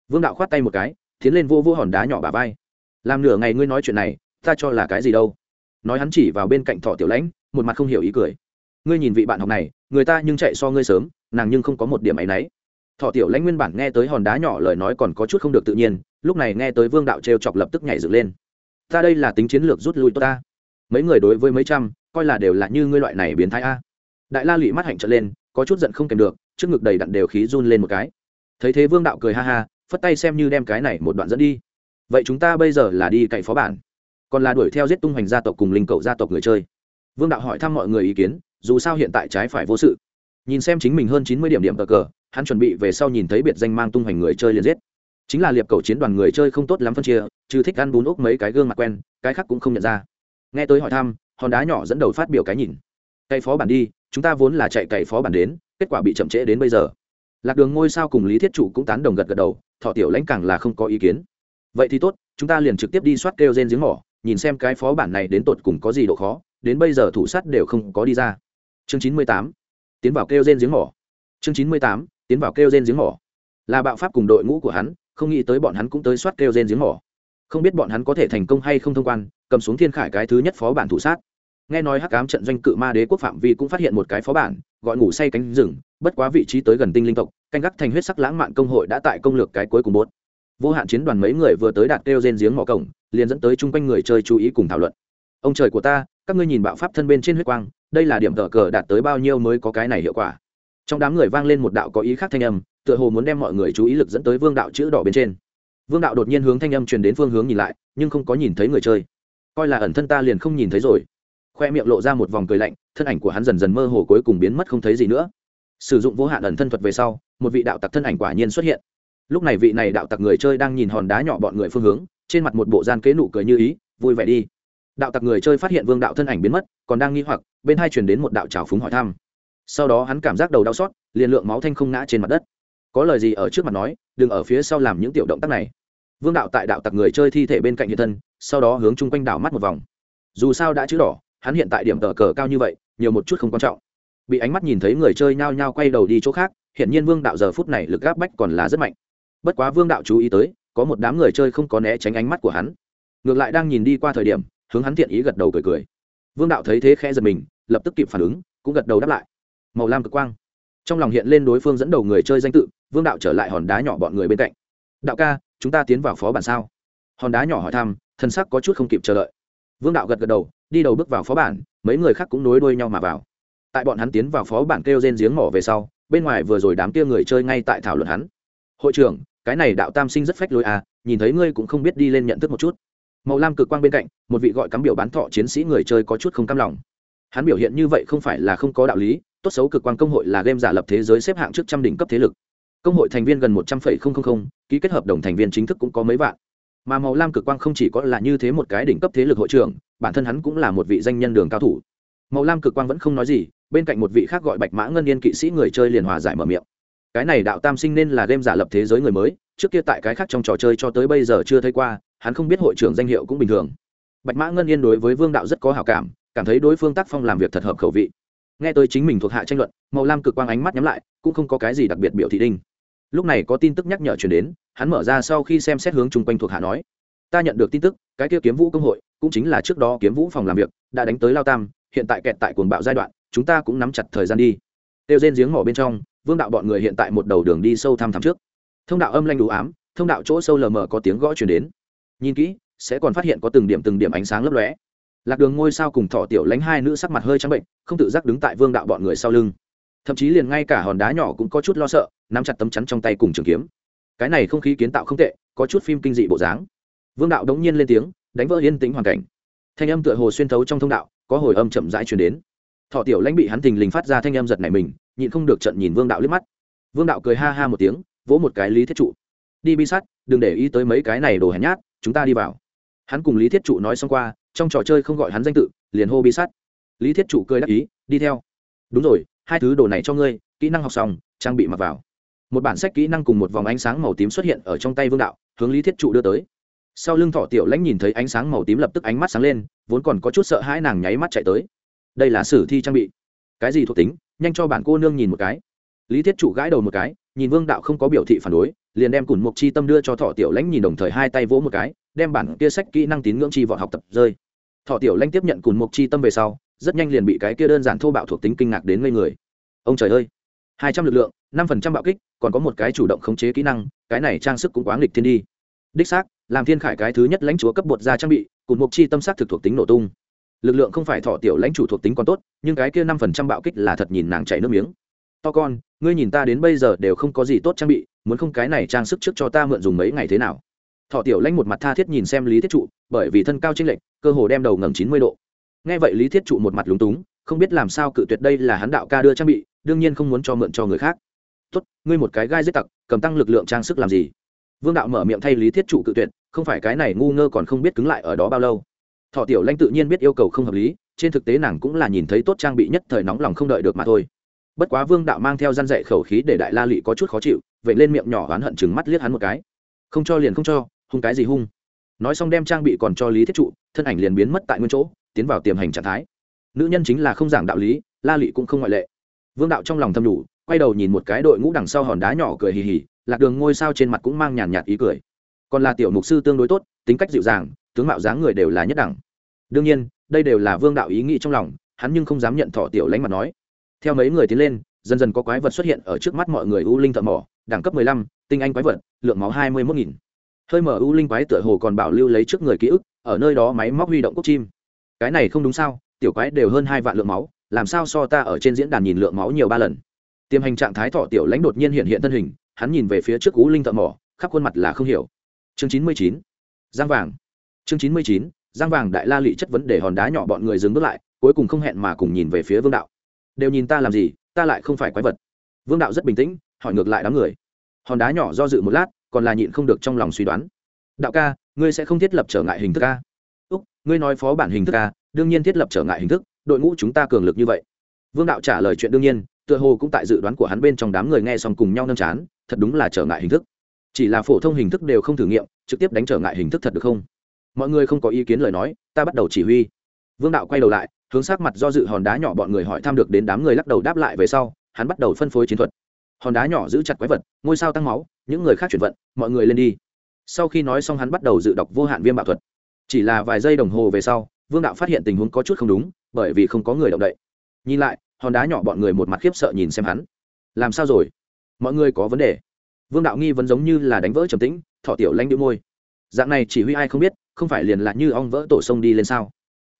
Vương đạo khoát tay một cái tiến lên vô vô hòn đá nhỏ bà vai. Làm nửa ngày ngươi nói chuyện này, ta cho là cái gì đâu? Nói hắn chỉ vào bên cạnh thọ tiểu lãnh, một mặt không hiểu ý cười. Ngươi nhìn vị bạn học này, người ta nhưng chạy so ngươi sớm, nàng nhưng không có một điểm áy náy thọ tiểu lãnh nguyên bản nghe tới hòn đá nhỏ lời nói còn có chút không được tự nhiên, lúc này nghe tới vương đạo t r e o chọc lập tức nhảy dựng lên. Ta đây là tính chiến lược rút lui tốt ta. Mấy người đối với mấy trăm, coi là đều là như ngươi loại này biến thái a. Đại la lụy mắt hạnh trở lên, có chút giận không kèm được, trước ngực đầy đặn đều khí run lên một cái. Thấy thế vương đạo cười ha ha phất tay xem như đem cái này một đoạn dẫn đi. Vậy chúng ta bây giờ là đi cậy phó bản, còn là đuổi theo giết tung hoành gia tộc cùng linh cầu gia tộc người chơi. Vương đạo hỏi thăm mọi người ý kiến, dù sao hiện tại trái phải vô sự. Nhìn xem chính mình hơn chín mươi điểm điểm cờ cờ, hắn chuẩn bị về sau nhìn thấy biệt danh mang tung hoành người chơi liền giết. Chính là liệp cầu chiến đoàn người chơi không tốt lắm phân chia chứ thích ăn bún ốc mấy cái gương mặt quen, cái khác cũng không nhận ra. Nghe tới hỏi thăm, hòn đá nhỏ dẫn đầu phát biểu cái nhìn. Cậy phó bản đi, chúng ta vốn là chạy cậy phó bản đến, kết quả bị chậm trễ đến bây giờ lạc đường ngôi sao cùng lý thiết chủ cũng tán đồng gật gật đầu, thọ tiểu lãnh càng là không có ý kiến. Vậy thì tốt, chúng ta liền trực tiếp đi soát kêu gen giếng mỏ, nhìn xem cái phó bản này đến tột cùng có gì độ khó, đến bây giờ thủ sát đều không có đi ra. Chương chín mươi tám, tiến vào kêu gen giếng mỏ. Chương chín mươi tám, tiến vào kêu gen giếng mỏ. Là bạo pháp cùng đội ngũ của hắn, không nghĩ tới bọn hắn cũng tới soát kêu gen giếng mỏ. Không biết bọn hắn có thể thành công hay không thông quan, cầm xuống thiên khải cái thứ nhất phó bản thủ sát nghe nói hắc ám trận doanh cự ma đế quốc phạm vi cũng phát hiện một cái phó bản, gọi ngủ say cánh rừng, bất quá vị trí tới gần tinh linh tộc, canh gác thành huyết sắc lãng mạn công hội đã tại công lược cái cuối cùng bốt. Vô hạn chiến đoàn mấy người vừa tới đạt kêu rên giếng mỏ cổng, liền dẫn tới chung quanh người chơi chú ý cùng thảo luận. Ông trời của ta, các ngươi nhìn bạo pháp thân bên trên huyết quang, đây là điểm tờ cờ đạt tới bao nhiêu mới có cái này hiệu quả? Trong đám người vang lên một đạo có ý khác thanh âm, tựa hồ muốn đem mọi người chú ý lực dẫn tới vương đạo chữ đỏ bên trên. Vương đạo đột nhiên hướng thanh âm truyền đến phương hướng nhìn lại, nhưng không có nhìn thấy người chơi. Coi là ẩn thân ta liền không nhìn thấy rồi khoe miệng lộ ra một vòng cười lạnh, thân ảnh của hắn dần dần mơ hồ cuối cùng biến mất không thấy gì nữa. Sử dụng vô hạn ẩn thân thuật về sau, một vị đạo tặc thân ảnh quả nhiên xuất hiện. Lúc này vị này đạo tặc người chơi đang nhìn hòn đá nhỏ bọn người phương hướng, trên mặt một bộ gian kế nụ cười như ý, vui vẻ đi. Đạo tặc người chơi phát hiện vương đạo thân ảnh biến mất, còn đang nghi hoặc, bên hai truyền đến một đạo trào phúng hỏi thăm. Sau đó hắn cảm giác đầu đau xót, liền lượng máu thanh không ngã trên mặt đất. Có lời gì ở trước mặt nói, đừng ở phía sau làm những tiểu động tác này. Vương đạo tại đạo tặc người chơi thi thể bên cạnh hiện thân, sau đó hướng chung quanh đảo mắt một vòng. Dù sao đã chữ đỏ hắn hiện tại điểm tờ cờ cao như vậy, nhiều một chút không quan trọng. Bị ánh mắt nhìn thấy người chơi nhao nhao quay đầu đi chỗ khác hiện nhiên vương đạo giờ phút này lực gáp bách còn là rất mạnh. Bất quá vương đạo chú ý tới, có một đám người chơi không có né tránh ánh mắt của hắn. Ngược lại đang nhìn đi qua thời điểm, hướng hắn thiện ý gật đầu cười cười. Vương đạo thấy thế khẽ giật mình, lập tức kịp phản ứng, cũng gật đầu đáp lại. Màu lam cực quang. Trong lòng hiện lên đối phương dẫn đầu người chơi danh tự, vương đạo trở lại hòn đá nhỏ bọn người bên cạnh. Đạo ca, chúng ta tiến vào phó bản sao? Hòn đá nhỏ hỏi thăm, thân sắc có chút không kịp chờ đợi. Vương đạo gật gật đầu đi đầu bước vào phó bản, mấy người khác cũng nối đuôi nhau mà vào. Tại bọn hắn tiến vào phó bản kêu rên giếng mỏ về sau, bên ngoài vừa rồi đám kia người chơi ngay tại thảo luận hắn. Hội trưởng, cái này đạo tam sinh rất phách lối à nhìn thấy ngươi cũng không biết đi lên nhận thức một chút. Màu lam cực quang bên cạnh, một vị gọi cắm biểu bán thọ chiến sĩ người chơi có chút không cam lòng. Hắn biểu hiện như vậy không phải là không có đạo lý, tốt xấu cực quang công hội là game giả lập thế giới xếp hạng trước trăm đỉnh cấp thế lực. Công hội thành viên gần một trăm linh ký kết hợp đồng thành viên chính thức cũng có mấy vạn mà màu lam cực quang không chỉ có là như thế một cái đỉnh cấp thế lực hội trưởng, bản thân hắn cũng là một vị danh nhân đường cao thủ. Màu lam cực quang vẫn không nói gì, bên cạnh một vị khác gọi bạch mã ngân yên kỵ sĩ người chơi liền hòa giải mở miệng. Cái này đạo tam sinh nên là game giả lập thế giới người mới, trước kia tại cái khác trong trò chơi cho tới bây giờ chưa thấy qua, hắn không biết hội trưởng danh hiệu cũng bình thường. Bạch mã ngân yên đối với vương đạo rất có hào cảm cảm thấy đối phương tác phong làm việc thật hợp khẩu vị. Nghe tới chính mình thuộc hạ tranh luận, màu lam cực quang ánh mắt nhắm lại, cũng không có cái gì đặc biệt biểu thị đinh lúc này có tin tức nhắc nhở chuyển đến, hắn mở ra sau khi xem xét hướng chung quanh thuộc hạ nói. Ta nhận được tin tức, cái kia kiếm vũ công hội, cũng chính là trước đó kiếm vũ phòng làm việc, đã đánh tới lao tam, hiện tại kẹt tại cuồng bạo giai đoạn, chúng ta cũng nắm chặt thời gian đi. Tiêu rên giếng mỏ bên trong, vương đạo bọn người hiện tại một đầu đường đi sâu thăm thẳm trước. Thông đạo âm lanh đủ ám, thông đạo chỗ sâu lờ mờ có tiếng gõ chuyển đến. Nhìn kỹ, sẽ còn phát hiện có từng điểm từng điểm ánh sáng lấp lóe. Lạc đường ngôi sao cùng thọ tiểu lánh hai nữ sắc mặt hơi trắng bệnh, không tự giác đứng tại vương đạo bọn người sau lưng. Thậm chí liền ngay cả hòn đá nhỏ cũng có chút lo sợ nắm chặt tấm chắn trong tay cùng trường kiếm. Cái này không khí kiến tạo không tệ, có chút phim kinh dị bộ dáng. Vương đạo đống nhiên lên tiếng, đánh vỡ yên tĩnh hoàn cảnh. Thanh âm tựa hồ xuyên thấu trong thông đạo, có hồi âm chậm rãi truyền đến. Thọ tiểu lãnh bị hắn thình lình phát ra thanh âm giật này mình, nhịn không được trận nhìn vương đạo liếc mắt. Vương đạo cười ha ha một tiếng, vỗ một cái lý thiết trụ. Đi bi sắt đừng để ý tới mấy cái này đồ hèn nhát, chúng ta đi vào. Hắn cùng lý thiết trụ nói xong qua, trong trò chơi không gọi hắn danh tự, liền hô bi sắt lý thiết trụ cười đáp ý, đi theo. Đúng rồi, hai thứ đồ này cho ngươi, kỹ năng học xong, trang bị mặc vào một bản sách kỹ năng cùng một vòng ánh sáng màu tím xuất hiện ở trong tay vương đạo, hướng lý thiết trụ đưa tới. Sau lưng thọ tiểu lãnh nhìn thấy ánh sáng màu tím lập tức ánh mắt sáng lên, vốn còn có chút sợ hãi nàng nháy mắt chạy tới. Đây là sử thi trang bị. Cái gì thuộc tính? Nhanh cho bản cô nương nhìn một cái. Lý thiết trụ gãi đầu một cái, nhìn vương đạo không có biểu thị phản đối, liền đem cùn mục chi tâm đưa cho thọ tiểu lãnh nhìn đồng thời hai tay vỗ một cái, đem bản kia sách kỹ năng tín ngưỡng chi vọt học tập rơi. Thọ tiểu lãnh tiếp nhận cùn mục chi tâm về sau, rất nhanh liền bị cái kia đơn giản thô bạo thuộc tính kinh ngạc đến ngây người. Ông trời ơi! Hai trăm lực lượng, năm phần trăm bạo kích còn có một cái chủ động khống chế kỹ năng, cái này trang sức cũng quá nghịch thiên đi. Đích xác, làm thiên khải cái thứ nhất lãnh chúa cấp bột ra trang bị cùng mục chi tâm sắc thực thuộc tính nổ tung. Lực lượng không phải thọ tiểu lãnh chủ thuộc tính còn tốt, nhưng cái kia năm phần trăm bạo kích là thật nhìn nàng chảy nước miếng. To con, ngươi nhìn ta đến bây giờ đều không có gì tốt trang bị, muốn không cái này trang sức trước cho ta mượn dùng mấy ngày thế nào? Thọ tiểu lãnh một mặt tha thiết nhìn xem lý thiết trụ, bởi vì thân cao chênh lệch, cơ hồ đem đầu ngầm chín mươi độ. Nghe vậy lý thiết trụ một mặt lúng túng, không biết làm sao cự tuyệt đây là hắn đạo ca đưa trang bị, đương nhiên không muốn cho mượn cho người khác tốt, ngươi một cái gai giết tặc, cầm tăng lực lượng trang sức làm gì? Vương đạo mở miệng thay lý thiết trụ cự tuyệt, không phải cái này ngu ngơ còn không biết cứng lại ở đó bao lâu. Thọ tiểu lanh tự nhiên biết yêu cầu không hợp lý, trên thực tế nàng cũng là nhìn thấy tốt trang bị nhất thời nóng lòng không đợi được mà thôi. Bất quá vương đạo mang theo răn dạy khẩu khí để đại la lị có chút khó chịu, vậy lên miệng nhỏ oán hận chừng mắt liếc hắn một cái. Không cho liền không cho, hung cái gì hung? Nói xong đem trang bị còn cho lý thiết trụ, thân ảnh liền biến mất tại nguyên chỗ, tiến vào tiềm hành trạng thái. Nữ nhân chính là không giảng đạo lý, la lị cũng không ngoại lệ. Vương đạo trong lòng thầm đủ quay đầu nhìn một cái đội ngũ đằng sau hòn đá nhỏ cười hì hì, lạc đường ngôi sao trên mặt cũng mang nhàn nhạt ý cười. Còn là tiểu mục sư tương đối tốt, tính cách dịu dàng, tướng mạo dáng người đều là nhất đẳng. Đương nhiên, đây đều là vương đạo ý nghĩ trong lòng, hắn nhưng không dám nhận thọ tiểu lánh mặt nói. Theo mấy người tiến lên, dần dần có quái vật xuất hiện ở trước mắt mọi người u linh thợ mỏ, đẳng cấp mười lăm, tinh anh quái vật, lượng máu hai mươi mốt nghìn. Hơi mở u linh quái tựa hồ còn bảo lưu lấy trước người ký ức, ở nơi đó máy móc huy động cốc chim. Cái này không đúng sao, tiểu quái đều hơn hai vạn lượng máu, làm sao so ta ở trên diễn đàn nhìn lượng máu nhiều ba lần? Tiềm hành trạng thái thọ tiểu lãnh đột nhiên hiện hiện thân hình, hắn nhìn về phía trước cú linh thợ mỏ, khắp khuôn mặt là không hiểu. Chương chín mươi chín, giang vàng. Chương chín mươi chín, giang vàng đại la lị chất vấn để hòn đá nhỏ bọn người dừng bước lại, cuối cùng không hẹn mà cùng nhìn về phía vương đạo. Đều nhìn ta làm gì, ta lại không phải quái vật. Vương đạo rất bình tĩnh, hỏi ngược lại đám người. Hòn đá nhỏ do dự một lát, còn là nhịn không được trong lòng suy đoán. Đạo ca, ngươi sẽ không thiết lập trở ngại hình thức ca úc, ngươi nói phó bản hình thức ca đương nhiên thiết lập trở ngại hình thức, đội ngũ chúng ta cường lực như vậy. Vương đạo trả lời chuyện đương nhiên tựa hồ cũng tại dự đoán của hắn bên trong đám người nghe xong cùng nhau nâng chán, thật đúng là trở ngại hình thức. Chỉ là phổ thông hình thức đều không thử nghiệm, trực tiếp đánh trở ngại hình thức thật được không? Mọi người không có ý kiến lời nói, ta bắt đầu chỉ huy. Vương đạo quay đầu lại, hướng sát mặt do dự hòn đá nhỏ bọn người hỏi thăm được đến đám người lắc đầu đáp lại về sau, hắn bắt đầu phân phối chiến thuật. Hòn đá nhỏ giữ chặt quái vật, ngôi sao tăng máu, những người khác chuyển vận, mọi người lên đi. Sau khi nói xong hắn bắt đầu dự đọc vô hạn viêm bạo thuật. Chỉ là vài giây đồng hồ về sau, vương đạo phát hiện tình huống có chút không đúng, bởi vì không có người động đậy. Nhìn lại hòn đá nhỏ bọn người một mặt khiếp sợ nhìn xem hắn. Làm sao rồi? Mọi người có vấn đề? Vương đạo nghi vẫn giống như là đánh vỡ trầm tĩnh thọ tiểu lanh đĩu môi. Dạng này chỉ huy ai không biết, không phải liền là như ong vỡ tổ sông đi lên sao?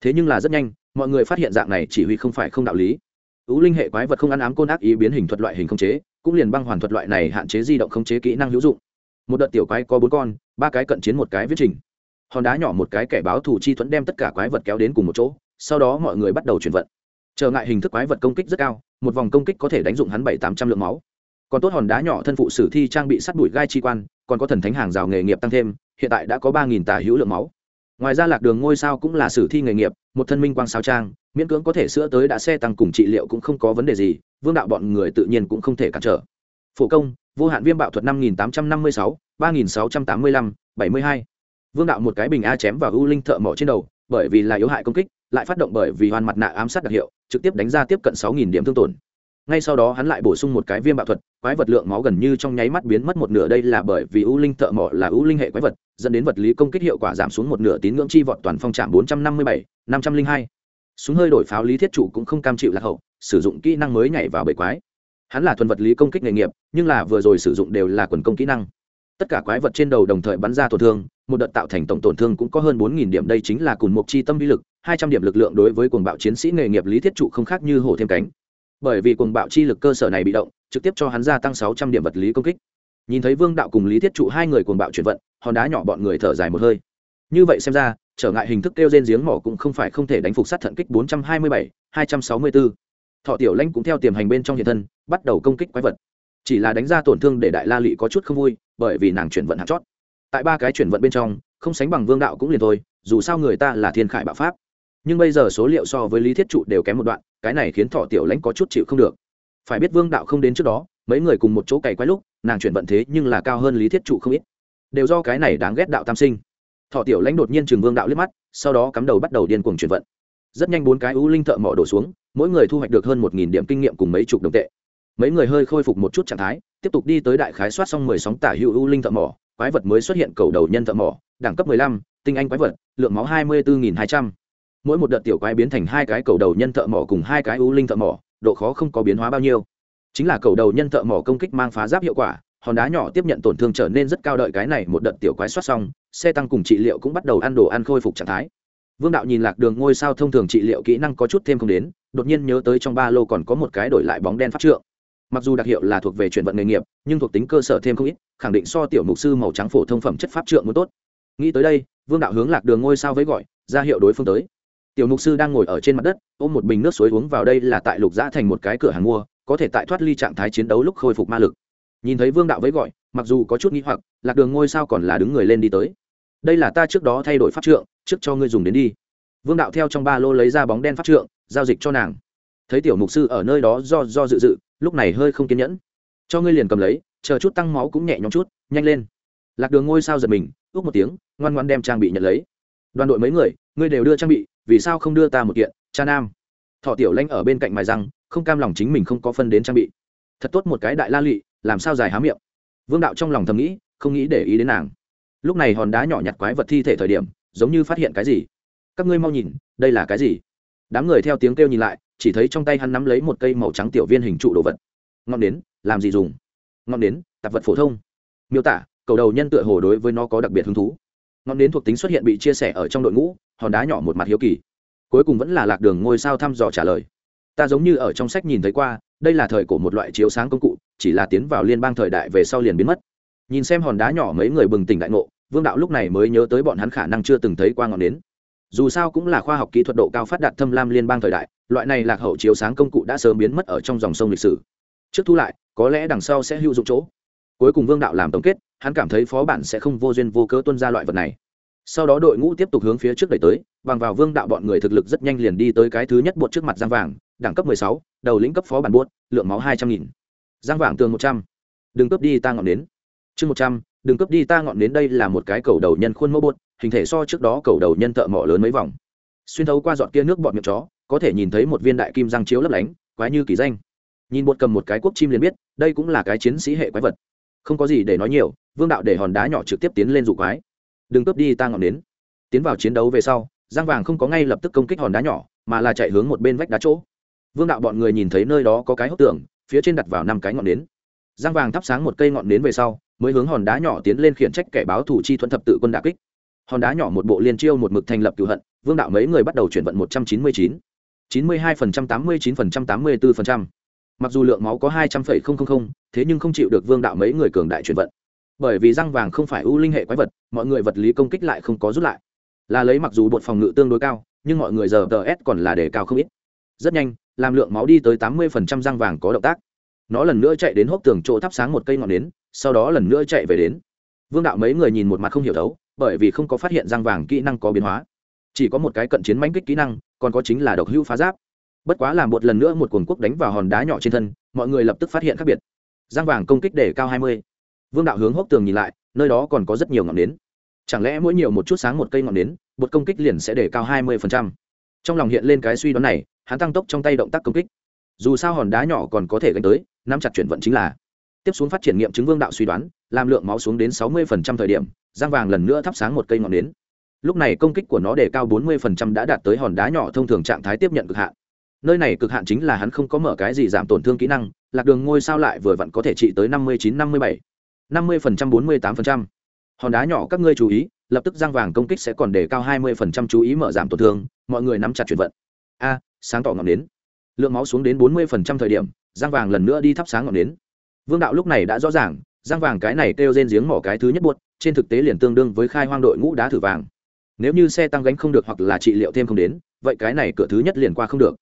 Thế nhưng là rất nhanh, mọi người phát hiện dạng này chỉ huy không phải không đạo lý. Ú linh hệ quái vật không ăn ám côn ác ý biến hình thuật loại hình không chế, cũng liền băng hoàn thuật loại này hạn chế di động không chế kỹ năng hữu dụng. Một đợt tiểu quái có bốn con, ba cái cận chiến một cái viết trình. Hòn đá nhỏ một cái kẻ báo thủ chi thuẫn đem tất cả quái vật kéo đến cùng một chỗ, sau đó mọi người bắt đầu chuyển vận trở ngại hình thức quái vật công kích rất cao, một vòng công kích có thể đánh dụng hắn bảy tám trăm lượng máu. Còn tốt hòn đá nhỏ thân phụ sử thi trang bị sắt đuổi gai chi quan, còn có thần thánh hàng rào nghề nghiệp tăng thêm, hiện tại đã có ba nghìn tả hữu lượng máu. Ngoài ra lạc đường ngôi sao cũng là sử thi nghề nghiệp, một thân minh quang sao trang, miễn cưỡng có thể sữa tới đã xe tăng cùng trị liệu cũng không có vấn đề gì, vương đạo bọn người tự nhiên cũng không thể cản trở. Phổ công, vô hạn viêm bạo thuật năm nghìn tám trăm năm mươi sáu, ba nghìn sáu trăm tám mươi lăm, bảy mươi hai. Vương đạo một cái bình a chém vào u linh thợ mỏ trên đầu, bởi vì là yếu hại công kích lại phát động bởi vì hoàn mặt nạ ám sát đặc hiệu, trực tiếp đánh ra tiếp cận sáu nghìn điểm thương tổn. Ngay sau đó hắn lại bổ sung một cái viêm bạo thuật, quái vật lượng máu gần như trong nháy mắt biến mất một nửa, đây là bởi vì ưu linh thợ mỏ là ưu linh hệ quái vật, dẫn đến vật lý công kích hiệu quả giảm xuống một nửa tín ngưỡng chi vọt toàn phong trạm bốn trăm năm mươi bảy, năm trăm linh hai. Súng hơi đổi pháo lý thiết chủ cũng không cam chịu lạc hậu, sử dụng kỹ năng mới nhảy vào bể quái. Hắn là thuần vật lý công kích nghề nghiệp, nhưng là vừa rồi sử dụng đều là quần công kỹ năng. Tất cả quái vật trên đầu đồng thời bắn ra tổn thương, một đợt tạo thành tổng tổn thương cũng có hơn bốn nghìn điểm, đây chính là cùng một chi tâm vi lực hai trăm điểm lực lượng đối với cuồng bạo chiến sĩ nghề nghiệp lý thiết trụ không khác như hổ thêm cánh. Bởi vì cuồng bạo chi lực cơ sở này bị động, trực tiếp cho hắn gia tăng sáu trăm điểm vật lý công kích. Nhìn thấy vương đạo cùng lý thiết trụ hai người cuồng bạo chuyển vận, hòn đá nhỏ bọn người thở dài một hơi. Như vậy xem ra, trở ngại hình thức kêu trên giếng mỏ cũng không phải không thể đánh phục sát thận kích bốn trăm hai mươi bảy, hai trăm sáu mươi bốn. Thọ tiểu lanh cũng theo tiềm hành bên trong hiện thân, bắt đầu công kích quái vật. Chỉ là đánh ra tổn thương để đại la lị có chút không vui, bởi vì nàng chuyển vận hạt chót. Tại ba cái chuyển vận bên trong, không sánh bằng vương đạo cũng liền thôi, dù sao người ta là thiên khải bạo pháp nhưng bây giờ số liệu so với lý thiết trụ đều kém một đoạn, cái này khiến thọ tiểu lãnh có chút chịu không được. Phải biết vương đạo không đến trước đó, mấy người cùng một chỗ cày quái lúc, nàng chuyển vận thế nhưng là cao hơn lý thiết trụ không ít. Đều do cái này đáng ghét đạo tam sinh. Thọ tiểu lãnh đột nhiên trường vương đạo liếc mắt, sau đó cắm đầu bắt đầu điên cuồng chuyển vận. Rất nhanh bốn cái ưu linh thợ mỏ đổ xuống, mỗi người thu hoạch được hơn một điểm kinh nghiệm cùng mấy chục đồng tệ. Mấy người hơi khôi phục một chút trạng thái, tiếp tục đi tới đại khái soát xong mười sóng tả hữu ưu linh thợ mỏ, quái vật mới xuất hiện cầu đầu nhân thợ mỏ, đẳng cấp mười lăm, tinh anh quái vật, lượng máu hai mươi bốn nghìn hai trăm mỗi một đợt tiểu quái biến thành hai cái cầu đầu nhân thợ mỏ cùng hai cái ưu linh thợ mỏ, độ khó không có biến hóa bao nhiêu. Chính là cầu đầu nhân thợ mỏ công kích mang phá giáp hiệu quả, hòn đá nhỏ tiếp nhận tổn thương trở nên rất cao đợi cái này một đợt tiểu quái soát xong, xe tăng cùng trị liệu cũng bắt đầu ăn đồ ăn khôi phục trạng thái. Vương đạo nhìn lạc đường ngôi sao thông thường trị liệu kỹ năng có chút thêm không đến, đột nhiên nhớ tới trong ba lô còn có một cái đổi lại bóng đen pháp trượng. Mặc dù đặc hiệu là thuộc về chuyển vận nghề nghiệp, nhưng thuộc tính cơ sở thêm không ít, khẳng định so tiểu mục sư màu trắng phổ thông phẩm chất pháp trượng muốn tốt. Nghĩ tới đây, vương đạo hướng lạc đường ngôi sao với gọi, ra hiệu đối phương tới tiểu mục sư đang ngồi ở trên mặt đất, ôm một bình nước suối uống vào đây là tại lục giã thành một cái cửa hàng mua, có thể tại thoát ly trạng thái chiến đấu lúc khôi phục ma lực. Nhìn thấy vương đạo với gọi, mặc dù có chút nghĩ hoặc, lạc đường ngôi sao còn là đứng người lên đi tới. Đây là ta trước đó thay đổi pháp trượng, trước cho ngươi dùng đến đi. Vương đạo theo trong ba lô lấy ra bóng đen pháp trượng, giao dịch cho nàng. Thấy tiểu mục sư ở nơi đó do do dự dự, lúc này hơi không kiên nhẫn. Cho ngươi liền cầm lấy, chờ chút tăng máu cũng nhẹ nhõm chút, nhanh lên. Lạc đường ngôi sao giật mình úp một tiếng, ngoan ngoan đem trang bị nhận lấy. Đoàn đội mấy người, ngươi đều đưa trang bị vì sao không đưa ta một kiện, cha nam? Thọ tiểu lanh ở bên cạnh mài răng, không cam lòng chính mình không có phân đến trang bị. Thật tốt một cái đại la lị, làm sao dài há miệng? Vương đạo trong lòng thầm nghĩ, không nghĩ để ý đến nàng. Lúc này hòn đá nhỏ nhặt quái vật thi thể thời điểm, giống như phát hiện cái gì. Các ngươi mau nhìn, đây là cái gì? Đám người theo tiếng kêu nhìn lại, chỉ thấy trong tay hắn nắm lấy một cây màu trắng tiểu viên hình trụ đồ vật. Ngọn nến, làm gì dùng? Ngọn nến, tạp vật phổ thông. Miêu tả, cầu đầu nhân tựa hồ đối với nó có đặc biệt hứng thú ngọn nến thuộc tính xuất hiện bị chia sẻ ở trong đội ngũ, hòn đá nhỏ một mặt hiếu kỳ. Cuối cùng vẫn là lạc đường ngôi sao thăm dò trả lời. Ta giống như ở trong sách nhìn thấy qua, đây là thời của một loại chiếu sáng công cụ, chỉ là tiến vào liên bang thời đại về sau liền biến mất. Nhìn xem hòn đá nhỏ mấy người bừng tỉnh đại ngộ, vương đạo lúc này mới nhớ tới bọn hắn khả năng chưa từng thấy qua ngọn nến. Dù sao cũng là khoa học kỹ thuật độ cao phát đạt thâm lam liên bang thời đại, loại này lạc hậu chiếu sáng công cụ đã sớm biến mất ở trong dòng sông lịch sử. Trước thu lại, có lẽ đằng sau sẽ hữu dụng chỗ cuối cùng vương đạo làm tổng kết, hắn cảm thấy phó bản sẽ không vô duyên vô cớ tuân ra loại vật này. Sau đó đội ngũ tiếp tục hướng phía trước đẩy tới, bằng vào vương đạo bọn người thực lực rất nhanh liền đi tới cái thứ nhất bột trước mặt giang vàng, đẳng cấp mười sáu, đầu lĩnh cấp phó bản buốt lượng máu hai trăm nghìn. Giang vàng tường một trăm. Đừng cướp đi ta ngọn đến chương một trăm, đừng cướp đi ta ngọn đến đây là một cái cầu đầu nhân khuôn mẫu bột, hình thể so trước đó cầu đầu nhân thợ mỏ lớn mấy vòng. Xuyên thấu qua dọn kia nước bọt miệng chó, có thể nhìn thấy một viên đại kim răng chiếu lấp lánh, quái như kỳ danh. Nhìn bột cầm một cái quốc chim liền biết, đây cũng là cái chiến sĩ hệ quái vật không có gì để nói nhiều, vương đạo để hòn đá nhỏ trực tiếp tiến lên dụ quái. Đừng cướp đi ta ngọn đến tiến vào chiến đấu về sau, giang vàng không có ngay lập tức công kích hòn đá nhỏ, mà là chạy hướng một bên vách đá chỗ. Vương đạo bọn người nhìn thấy nơi đó có cái hốc tường, phía trên đặt vào năm cái ngọn nến. Giang vàng thắp sáng một cây ngọn nến về sau, mới hướng hòn đá nhỏ tiến lên khiển trách kẻ báo thủ chi thuận thập tự quân đà kích. Hòn đá nhỏ một bộ liên chiêu một mực thành lập cựu hận, vương đạo mấy người bắt đầu chuyển vận một trăm chín mươi chín. chín mươi hai phần trăm, tám mươi chín phần trăm, tám mươi bốn phần trăm mặc dù lượng máu có hai trăm phẩy không không không, thế nhưng không chịu được vương đạo mấy người cường đại chuyển vận. Bởi vì răng vàng không phải ưu linh hệ quái vật, mọi người vật lý công kích lại không có rút lại. Là lấy mặc dù bột phòng ngự tương đối cao, nhưng mọi người giờ tờ s còn là đề cao không ít. Rất nhanh, làm lượng máu đi tới tám mươi phần trăm răng vàng có động tác. Nó lần nữa chạy đến hốc tường chỗ thắp sáng một cây ngọn nến, sau đó lần nữa chạy về đến. Vương đạo mấy người nhìn một mặt không hiểu thấu, bởi vì không có phát hiện răng vàng kỹ năng có biến hóa. Chỉ có một cái cận chiến mãnh kích kỹ năng, còn có chính là độc hưu phá giáp bất quá làm một lần nữa một cuồng quốc đánh vào hòn đá nhỏ trên thân, mọi người lập tức phát hiện khác biệt. Giang vàng công kích để cao hai mươi. Vương đạo hướng hốc tường nhìn lại, nơi đó còn có rất nhiều ngọn nến. Chẳng lẽ mỗi nhiều một chút sáng một cây ngọn nến bột công kích liền sẽ để cao hai mươi trong lòng hiện lên cái suy đoán này, hắn tăng tốc trong tay động tác công kích. Dù sao hòn đá nhỏ còn có thể gánh tới, nắm chặt chuyển vận chính là. Tiếp xuống phát triển nghiệm chứng vương đạo suy đoán, làm lượng máu xuống đến sáu mươi thời điểm, giang vàng lần nữa thắp sáng một cây ngọn nến. Lúc này công kích của nó để cao bốn mươi đã đạt tới hòn đá nhỏ thông thường trạng thái tiếp nhận cực hạn nơi này cực hạn chính là hắn không có mở cái gì giảm tổn thương kỹ năng lạc đường ngôi sao lại vừa vặn có thể trị tới năm mươi chín năm mươi bảy. năm mươi phần trăm bốn mươi tám phần trăm, hòn đá nhỏ các ngươi chú ý lập tức giang vàng công kích sẽ còn đề cao hai mươi phần trăm chú ý mở giảm tổn thương mọi người nắm chặt chuyển vận. A sáng tỏ ngọn nến. Lượng máu xuống đến bốn mươi phần trăm thời điểm giang vàng lần nữa đi thắp sáng ngọn nến. Vương đạo lúc này đã rõ ràng giang vàng cái này kêu rên giếng mỏ cái thứ nhất buốt trên thực tế liền tương đương với khai hoang đội ngũ đá thử vàng. Nếu như xe tăng gánh không được hoặc là trị liệu thêm không đến vậy cái này cửa thứ nhất liền qua không được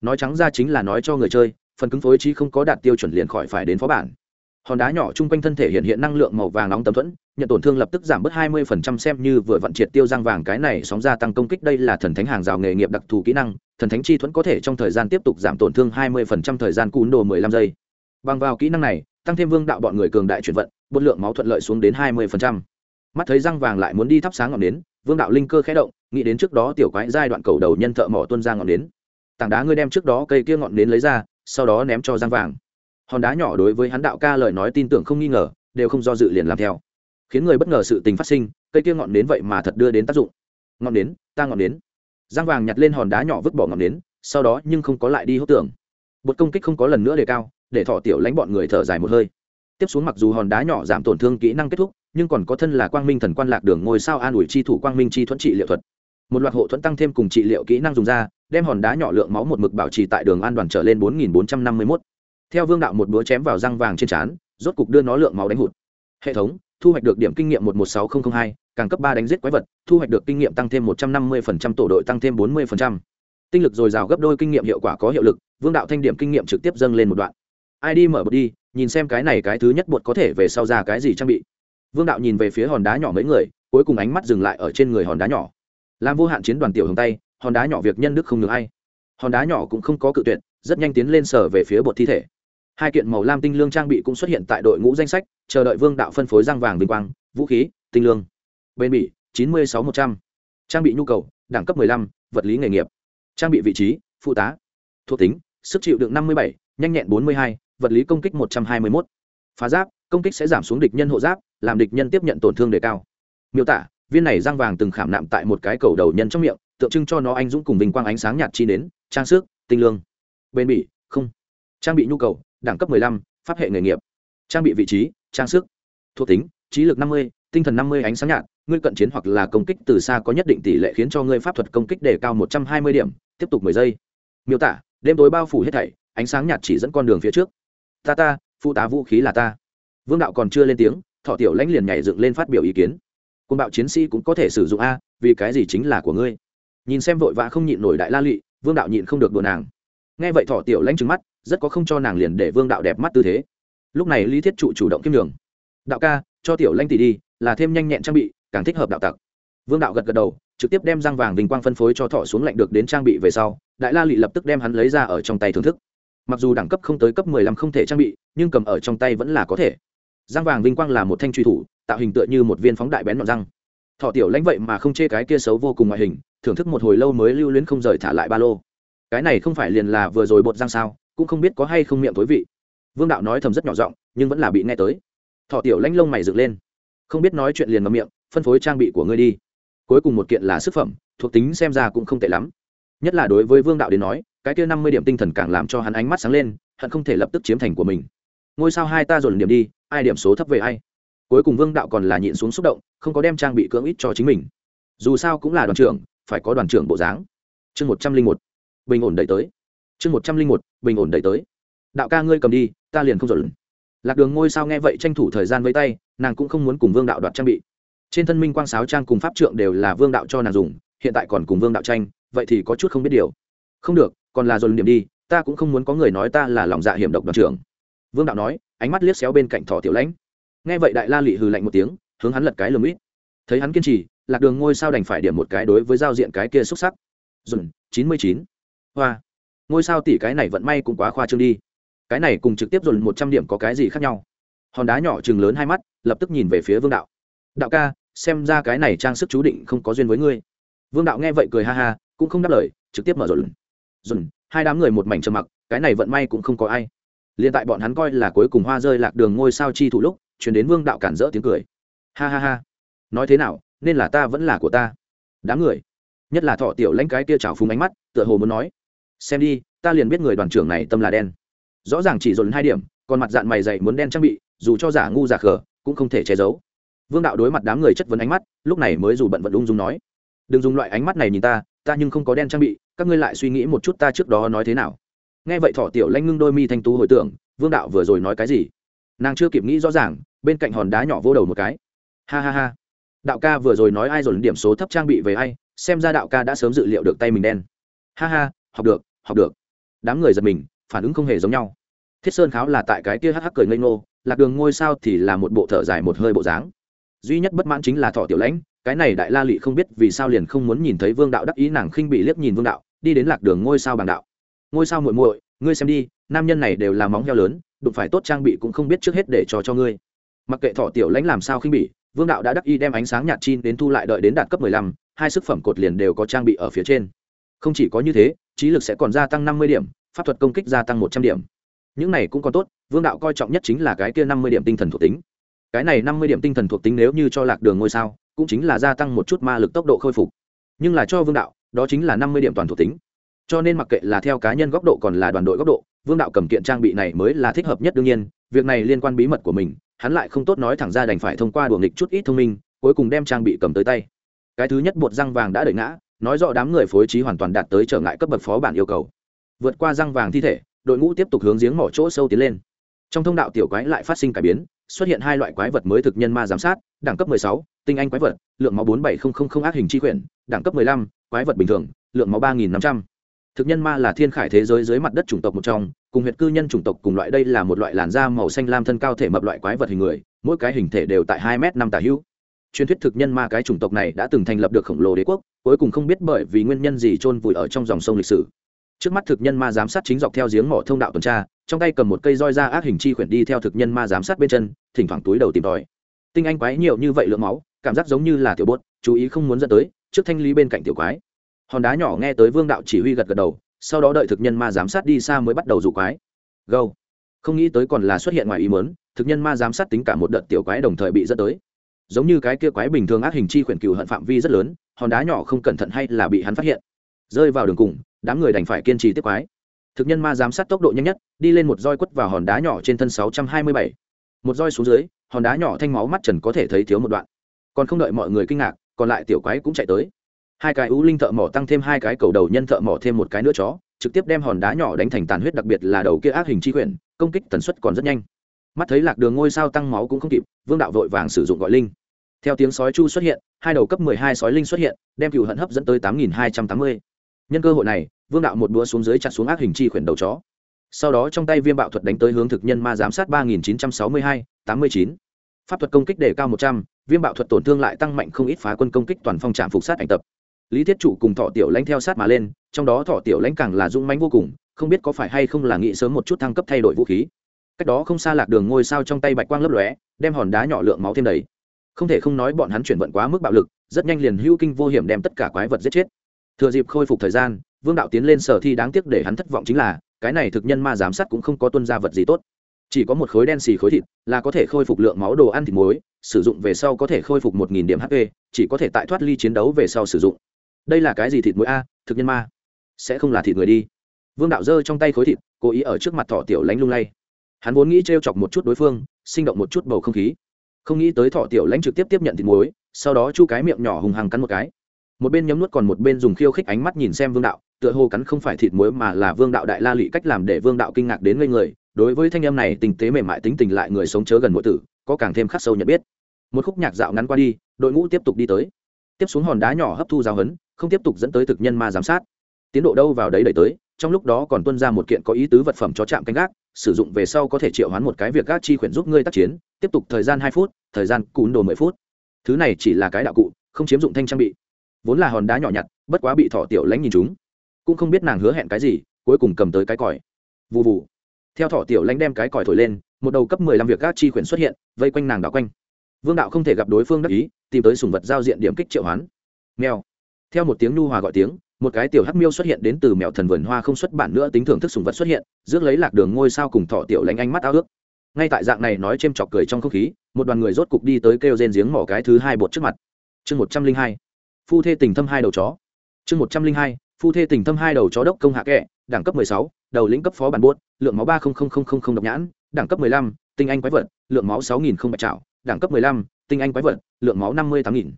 nói trắng ra chính là nói cho người chơi, phần cứng phối trí không có đạt tiêu chuẩn liền khỏi phải đến phó bản. Hòn đá nhỏ chung quanh thân thể hiện hiện năng lượng màu vàng nóng tấm thuẫn, nhận tổn thương lập tức giảm bớt 20% xem như vừa vận triệt tiêu răng vàng cái này sóng ra tăng công kích đây là thần thánh hàng rào nghề nghiệp đặc thù kỹ năng, thần thánh chi thuẫn có thể trong thời gian tiếp tục giảm tổn thương 20% thời gian cún đồ 15 giây. Bằng vào kỹ năng này, tăng thêm vương đạo bọn người cường đại chuyển vận, bột lượng máu thuận lợi xuống đến 20%. mắt thấy răng vàng lại muốn đi thắp sáng ngọn nến, vương đạo linh cơ khẽ động, nghĩ đến trước đó tiểu quái giai đoạn cầu đầu nhân thợ mỏ tuân ra ngọn nến tảng đá ngươi đem trước đó cây kia ngọn nến lấy ra, sau đó ném cho giang vàng. Hòn đá nhỏ đối với hắn đạo ca lời nói tin tưởng không nghi ngờ, đều không do dự liền làm theo. Khiến người bất ngờ sự tình phát sinh, cây kia ngọn nến vậy mà thật đưa đến tác dụng. Ngọn nến, ta ngọn nến. Giang vàng nhặt lên hòn đá nhỏ vứt bỏ ngọn nến, sau đó nhưng không có lại đi hốt tưởng. Bột công kích không có lần nữa đề cao, để thọ tiểu lãnh bọn người thở dài một hơi. Tiếp xuống mặc dù hòn đá nhỏ giảm tổn thương kỹ năng kết thúc, nhưng còn có thân là quang minh thần quan lạc đường ngôi sao an ủi chi thủ quang minh chi thuẫn trị liệu thuật. Một loạt hộ thuẫn tăng thêm cùng trị liệu kỹ năng dùng ra đem hòn đá nhỏ lượng máu một mực bảo trì tại đường an đoàn trở lên bốn nghìn bốn trăm năm mươi mốt. Theo vương đạo một búa chém vào răng vàng trên trán, rốt cục đưa nó lượng máu đánh hụt. Hệ thống, thu hoạch được điểm kinh nghiệm một một sáu nghìn hai, càng cấp ba đánh giết quái vật, thu hoạch được kinh nghiệm tăng thêm một trăm năm mươi tổ đội tăng thêm bốn mươi tinh lực dồi dào gấp đôi kinh nghiệm hiệu quả có hiệu lực, vương đạo thanh điểm kinh nghiệm trực tiếp dâng lên một đoạn. Id mở bột đi, nhìn xem cái này cái thứ nhất bột có thể về sau ra cái gì trang bị. Vương đạo nhìn về phía hòn đá nhỏ mấy người, cuối cùng ánh mắt dừng lại ở trên người hòn đá nhỏ. Làm vô hạn chiến đoàn tiểu hồng tay hòn đá nhỏ việc nhân đức không được hay hòn đá nhỏ cũng không có cự tuyệt, rất nhanh tiến lên sở về phía bột thi thể. Hai kiện màu lam tinh lương trang bị cũng xuất hiện tại đội ngũ danh sách, chờ đợi vương đạo phân phối răng vàng vinh quang, vũ khí, tinh lương. Bên bỉ, chín mươi sáu một trăm. Trang bị nhu cầu, đẳng cấp lăm, vật lý nghề nghiệp. Trang bị vị trí, phụ tá. Thuộc tính, sức chịu đựng năm mươi bảy, nhanh nhẹn bốn mươi hai, vật lý công kích một trăm hai mươi một phá giáp, công kích sẽ giảm xuống địch nhân hộ giáp, làm địch nhân tiếp nhận tổn thương đề cao. Miêu tả, viên này răng vàng từng khảm nạm tại một cái cầu đầu nhân trong miệng tượng trưng cho nó anh dũng cùng vinh quang ánh sáng nhạt chi đến trang sức tinh lương. Bên bỉ không. Trang bị nhu cầu đẳng cấp 15, pháp hệ nghề nghiệp. Trang bị vị trí trang sức. Thuộc tính trí lực 50, tinh thần 50 ánh sáng nhạt ngươi cận chiến hoặc là công kích từ xa có nhất định tỷ lệ khiến cho ngươi pháp thuật công kích đề cao 120 điểm tiếp tục 10 giây. Miêu tả đêm tối bao phủ hết thảy ánh sáng nhạt chỉ dẫn con đường phía trước. Ta ta phụ tá vũ khí là ta. Vương đạo còn chưa lên tiếng thọ tiểu lãnh liền nhảy dựng lên phát biểu ý kiến. Côn bạo chiến sĩ cũng có thể sử dụng a vì cái gì chính là của ngươi? Nhìn xem vội vã không nhịn nổi đại la lị, vương đạo nhịn không được đùa nàng. Nghe vậy thọ tiểu lãnh trừng mắt, rất có không cho nàng liền để vương đạo đẹp mắt tư thế. Lúc này lý thiết trụ chủ động kiếm đường đạo ca, cho tiểu lãnh tỷ đi, là thêm nhanh nhẹn trang bị, càng thích hợp đạo tặc. Vương đạo gật gật đầu, trực tiếp đem răng vàng vinh quang phân phối cho thọ xuống lạnh được đến trang bị về sau, đại la lị lập tức đem hắn lấy ra ở trong tay thưởng thức. Mặc dù đẳng cấp không tới cấp mười lăm không thể trang bị, nhưng cầm ở trong tay vẫn là có thể. Răng vàng vinh quang là một thanh truy thủ, tạo hình tựa như một viên phóng đại bén ngọn răng. Thọ tiểu lãnh vậy mà không chê cái kia xấu vô cùng ngoại hình thưởng thức một hồi lâu mới lưu luyến không rời thả lại ba lô. Cái này không phải liền là vừa rồi bột răng sao, cũng không biết có hay không miệng tối vị. Vương đạo nói thầm rất nhỏ giọng, nhưng vẫn là bị nghe tới. Thọ tiểu lãnh lông mày dựng lên. Không biết nói chuyện liền ngậm miệng, phân phối trang bị của ngươi đi. Cuối cùng một kiện là sức phẩm, thuộc tính xem ra cũng không tệ lắm. Nhất là đối với vương đạo đến nói, cái kia năm mươi điểm tinh thần càng làm cho hắn ánh mắt sáng lên, hận không thể lập tức chiếm thành của mình. Ngôi sao hai ta dồn điểm đi, ai điểm số thấp về ai. Cuối cùng vương đạo còn là nhịn xuống xúc động, không có đem trang bị cưỡng ít cho chính mình. Dù sao cũng là đoàn trưởng phải có đoàn trưởng bộ dáng. Chương một trăm linh một, bình ổn đẩy tới. Chương một trăm linh một, bình ổn đẩy tới. Đạo ca ngươi cầm đi, ta liền không dồn lạc đường ngôi sao nghe vậy tranh thủ thời gian với tay, nàng cũng không muốn cùng vương đạo đoạt trang bị. Trên thân minh quang sáo trang cùng pháp trượng đều là vương đạo cho nàng dùng, hiện tại còn cùng vương đạo tranh, vậy thì có chút không biết điều. Không được, còn là dồn điểm đi, ta cũng không muốn có người nói ta là lòng dạ hiểm độc đoàn trưởng. Vương đạo nói, ánh mắt liếc xéo bên cạnh thỏ tiểu lãnh. Nghe vậy đại la lị hừ lạnh một tiếng, hướng hắn lật cái lầm ít thấy hắn kiên trì lạc đường ngôi sao đành phải điểm một cái đối với giao diện cái kia xuất sắc. Dùn, chín mươi chín. Hoa. Ngôi sao tỷ cái này vận may cũng quá khoa trương đi. Cái này cùng trực tiếp dồn một trăm điểm có cái gì khác nhau? Hòn đá nhỏ chừng lớn hai mắt, lập tức nhìn về phía vương đạo. Đạo ca, xem ra cái này trang sức chú định không có duyên với ngươi. Vương đạo nghe vậy cười ha ha, cũng không đáp lời, trực tiếp mở dồn. Dồn, hai đám người một mảnh trầm mặc, cái này vận may cũng không có ai. Liền tại bọn hắn coi là cuối cùng hoa rơi lạc đường ngôi sao chi thủ lúc chuyển đến vương đạo cản rỡ tiếng cười. Ha ha ha. Nói thế nào nên là ta vẫn là của ta. Đám người, nhất là thọ tiểu lãnh cái kia trào phúng ánh mắt, tựa hồ muốn nói, xem đi, ta liền biết người đoàn trưởng này tâm là đen. Rõ ràng chỉ dồn hai điểm, còn mặt dạng mày dày muốn đen trang bị, dù cho giả ngu giả khờ, cũng không thể che giấu. Vương đạo đối mặt đám người chất vấn ánh mắt, lúc này mới dù bận vận ung dung nói, đừng dùng loại ánh mắt này nhìn ta ta nhưng không có đen trang bị, các ngươi lại suy nghĩ một chút ta trước đó nói thế nào. Nghe vậy thọ tiểu lanh ngưng đôi mi thanh tú hồi tưởng, vương đạo vừa rồi nói cái gì? Nàng chưa kịp nghĩ rõ ràng, bên cạnh hòn đá nhỏ vô đầu một cái. Ha ha ha đạo ca vừa rồi nói ai rồi điểm số thấp trang bị về ai, xem ra đạo ca đã sớm dự liệu được tay mình đen. Ha ha, học được học được. Đám người giật mình, phản ứng không hề giống nhau. Thiết sơn kháo là tại cái kia hắc hắc cười ngây ngô, lạc đường ngôi sao thì là một bộ thở dài một hơi bộ dáng. Duy nhất bất mãn chính là thọ tiểu lãnh, cái này đại la lị không biết vì sao liền không muốn nhìn thấy vương đạo đắc ý nàng khinh bị liếc nhìn vương đạo, đi đến lạc đường ngôi sao bằng đạo. Ngôi sao muội muội, ngươi xem đi, nam nhân này đều là móng heo lớn, đụng phải tốt trang bị cũng không biết trước hết để cho cho ngươi. Mặc kệ thọ tiểu lãnh làm sao khinh bỉ vương đạo đã đắc y đem ánh sáng nhạt chi đến thu lại đợi đến đạt cấp mười lăm, hai sức phẩm cột liền đều có trang bị ở phía trên. Không chỉ có như thế, trí lực sẽ còn gia tăng năm mươi điểm, pháp thuật công kích gia tăng một trăm điểm. Những này cũng còn tốt, vương đạo coi trọng nhất chính là cái kia năm mươi điểm tinh thần thuộc tính. Cái này năm mươi điểm tinh thần thuộc tính nếu như cho lạc đường ngôi sao, cũng chính là gia tăng một chút ma lực tốc độ khôi phục. Nhưng là cho vương đạo, đó chính là năm mươi điểm toàn thuộc tính. Cho nên mặc kệ là theo cá nhân góc độ còn là đoàn đội góc độ, vương đạo cầm kiện trang bị này mới là thích hợp nhất đương nhiên, việc này liên quan bí mật của mình hắn lại không tốt nói thẳng ra đành phải thông qua đùa nghịch chút ít thông minh cuối cùng đem trang bị cầm tới tay. Cái thứ nhất bột răng vàng đã đợi ngã nói rõ đám người phối trí hoàn toàn đạt tới trở ngại cấp bậc phó bản yêu cầu. Vượt qua răng vàng thi thể đội ngũ tiếp tục hướng giếng mỏ chỗ sâu tiến lên. Trong thông đạo tiểu quái lại phát sinh cải biến xuất hiện hai loại quái vật mới thực nhân ma giám sát đẳng cấp 16, tinh anh quái vật lượng máu 47000 ác hình chi quyển đẳng cấp 15, quái vật bình thường lượng máu 3500. thực nhân ma là thiên khải thế giới dưới mặt đất chủng tộc một trong cùng huyệt cư nhân chủng tộc cùng loại, đây là một loại làn da màu xanh lam thân cao thể mập loại quái vật hình người, mỗi cái hình thể đều tại hai m năm tả hữu. Truyền thuyết thực nhân ma cái chủng tộc này đã từng thành lập được khổng lồ đế quốc, cuối cùng không biết bởi vì nguyên nhân gì chôn vùi ở trong dòng sông lịch sử. Trước mắt thực nhân ma giám sát chính dọc theo giếng mỏ thông đạo tuần tra, trong tay cầm một cây roi da ác hình chi khuyển đi theo thực nhân ma giám sát bên chân, thỉnh thoảng túi đầu tìm tòi. Tinh anh quái nhiều như vậy lượng máu, cảm giác giống như là tiểu bốt, chú ý không muốn dẫn tới, trước thanh lý bên cạnh tiểu quái. Hòn đá nhỏ nghe tới vương đạo chỉ huy gật gật đầu sau đó đợi thực nhân ma giám sát đi xa mới bắt đầu dụ quái. Gâu không nghĩ tới còn là xuất hiện ngoài ý mớn thực nhân ma giám sát tính cả một đợt tiểu quái đồng thời bị dẫn tới. Giống như cái kia quái bình thường ác hình chi khuyển cừu hận phạm vi rất lớn, hòn đá nhỏ không cẩn thận hay là bị hắn phát hiện. Rơi vào đường cùng, đám người đành phải kiên trì tiếp quái. Thực nhân ma giám sát tốc độ nhanh nhất, đi lên một roi quất vào hòn đá nhỏ trên thân sáu trăm hai mươi bảy. Một roi xuống dưới, hòn đá nhỏ thanh máu mắt trần có thể thấy thiếu một đoạn. Còn không đợi mọi người kinh ngạc, còn lại tiểu quái cũng chạy tới hai cái ú linh thợ mỏ tăng thêm hai cái cầu đầu nhân thợ mỏ thêm một cái nữa chó, trực tiếp đem hòn đá nhỏ đánh thành tàn huyết đặc biệt là đầu kia ác hình chi quyển, công kích tần suất còn rất nhanh. Mắt thấy lạc đường ngôi sao tăng máu cũng không kịp, vương đạo vội vàng sử dụng gọi linh. Theo tiếng sói chu xuất hiện, hai đầu cấp mười hai sói linh xuất hiện, đem cựu hận hấp dẫn tới tám nghìn hai trăm tám mươi. Nhân cơ hội này, vương đạo một đũa xuống dưới chặt xuống ác hình chi quyển đầu chó. Sau đó trong tay viêm bạo thuật đánh tới hướng thực nhân ma giám sát ba nghìn chín trăm sáu mươi hai, tám mươi chín. Pháp thuật công kích đề cao một trăm, viêm bạo thuật tổn thương lại tăng mạnh không ít phá quân công kích toàn phong trạm phục sát ảnh tập lý thiết chủ cùng thọ tiểu lãnh theo sát mà lên, trong đó thọ tiểu lãnh càng là dung mánh vô cùng, không biết có phải hay không là nghĩ sớm một chút thăng cấp thay đổi vũ khí. Cách đó không xa lạc đường ngôi sao trong tay bạch quang lấp lóe, đem hòn đá nhỏ lượng máu thêm đầy. Không thể không nói bọn hắn chuyển vận quá mức bạo lực, rất nhanh liền hưu kinh vô hiểm đem tất cả quái vật giết chết. Thừa dịp khôi phục thời gian, vương đạo tiến lên sở thi đáng tiếc để hắn thất vọng chính là, cái này thực nhân ma giám sát cũng không có tuân ra vật gì tốt. Chỉ có một khối đen xì khối thịt là có thể khôi phục lượng máu đồ ăn thịt muối, sử dụng về sau có thể khôi phục một nghìn điểm hp chỉ có thể tại thoát ly chiến đấu về sau sử dụng đây là cái gì thịt muối a, thực nhân ma? Sẽ không là thịt người đi. Vương đạo giơ trong tay khối thịt, cố ý ở trước mặt thọ tiểu lãnh lung lay. Hắn vốn nghĩ t chọc một chút đối phương, sinh động một chút bầu không khí. Không nghĩ tới thọ tiểu lãnh trực tiếp tiếp nhận thịt muối, sau đó chu cái miệng nhỏ hùng hằng cắn một cái. Một bên nhấm nuốt còn một bên dùng khiêu khích ánh mắt nhìn xem vương đạo, tựa hồ cắn không phải thịt muối mà là vương đạo đại la lụy cách làm để vương đạo kinh ngạc đến ngây người. Đối với thanh em này, tình tế mềm mại tính tình lại người sống chớ gần mỗi tử, có càng thêm khắc sâu nhận biết. Một khúc nhạc dạo ngắn qua đi, đội ngũ tiếp tục đi tới. Tiếp xuống hòn đá nhỏ hấp thu giáo hấn không tiếp tục dẫn tới thực nhân ma giám sát. Tiến độ đâu vào đấy đẩy tới, trong lúc đó còn tuân ra một kiện có ý tứ vật phẩm cho trạm canh gác, sử dụng về sau có thể triệu hoán một cái việc gác chi khuyển giúp ngươi tác chiến, tiếp tục thời gian hai phút, thời gian cún đồ mười phút. Thứ này chỉ là cái đạo cụ, không chiếm dụng thanh trang bị. Vốn là hòn đá nhỏ nhặt, bất quá bị thỏ tiểu lãnh nhìn chúng. Cũng không biết nàng hứa hẹn cái gì, cuối cùng cầm tới cái còi. Vụ vụ theo thỏ tiểu lãnh đem cái còi thổi lên, một đầu cấp mười lăm việc gác chi khuyển xuất hiện, vây quanh nàng đảo quanh. Vương đạo không thể gặp đối phương đắc ý, tìm tới sùng vật giao diện điểm kích triệu hoán. Mèo theo một tiếng nu hòa gọi tiếng, một cái tiểu hắc miêu xuất hiện đến từ mèo thần vườn hoa không xuất bản nữa tính thưởng thức sùng vật xuất hiện, rước lấy lạc đường ngôi sao cùng thọ tiểu lánh ánh mắt ao ước. Ngay tại dạng này nói c h ê m chọc cười trong không khí, một đoàn người rốt cục đi tới kêu rên giếng mỏ cái thứ hai bột trước mặt. Chương một trăm linh hai, phu thê tình thâm hai đầu chó. Chương một trăm linh hai, phu thê tình thâm hai đầu chó đốc công hạ kệ, đẳng cấp mười sáu, đầu lĩnh cấp phó bản buốt, lượng máu ba độc nhãn, đẳng cấp mười lăm, tinh anh quái vật, lượng máu sáu nghìn không bạch trạo đẳng cấp mười lăm, tinh anh quái vật, lượng máu năm mươi tám nghìn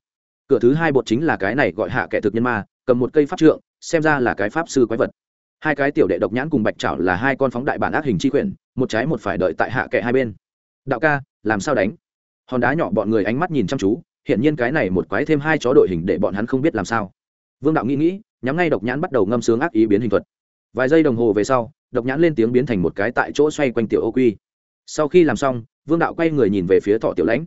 cửa thứ hai bột chính là cái này gọi hạ kẻ thực nhân ma, cầm một cây pháp trượng, xem ra là cái pháp sư quái vật. Hai cái tiểu đệ độc nhãn cùng bạch trảo là hai con phóng đại bản ác hình chi quyển, một trái một phải đợi tại hạ kệ hai bên. Đạo ca, làm sao đánh? Hòn đá nhỏ bọn người ánh mắt nhìn chăm chú hiện nhiên cái này một quái thêm hai chó đội hình để bọn hắn không biết làm sao. Vương đạo nghĩ nghĩ, nhắm ngay độc nhãn bắt đầu ngâm sướng ác ý biến hình thuật. Vài giây đồng hồ về sau, độc nhãn lên tiếng biến thành một cái tại chỗ xoay quanh tiểu ô quy. Sau khi làm xong, vương đạo quay người nhìn về phía thọ tiểu lãnh.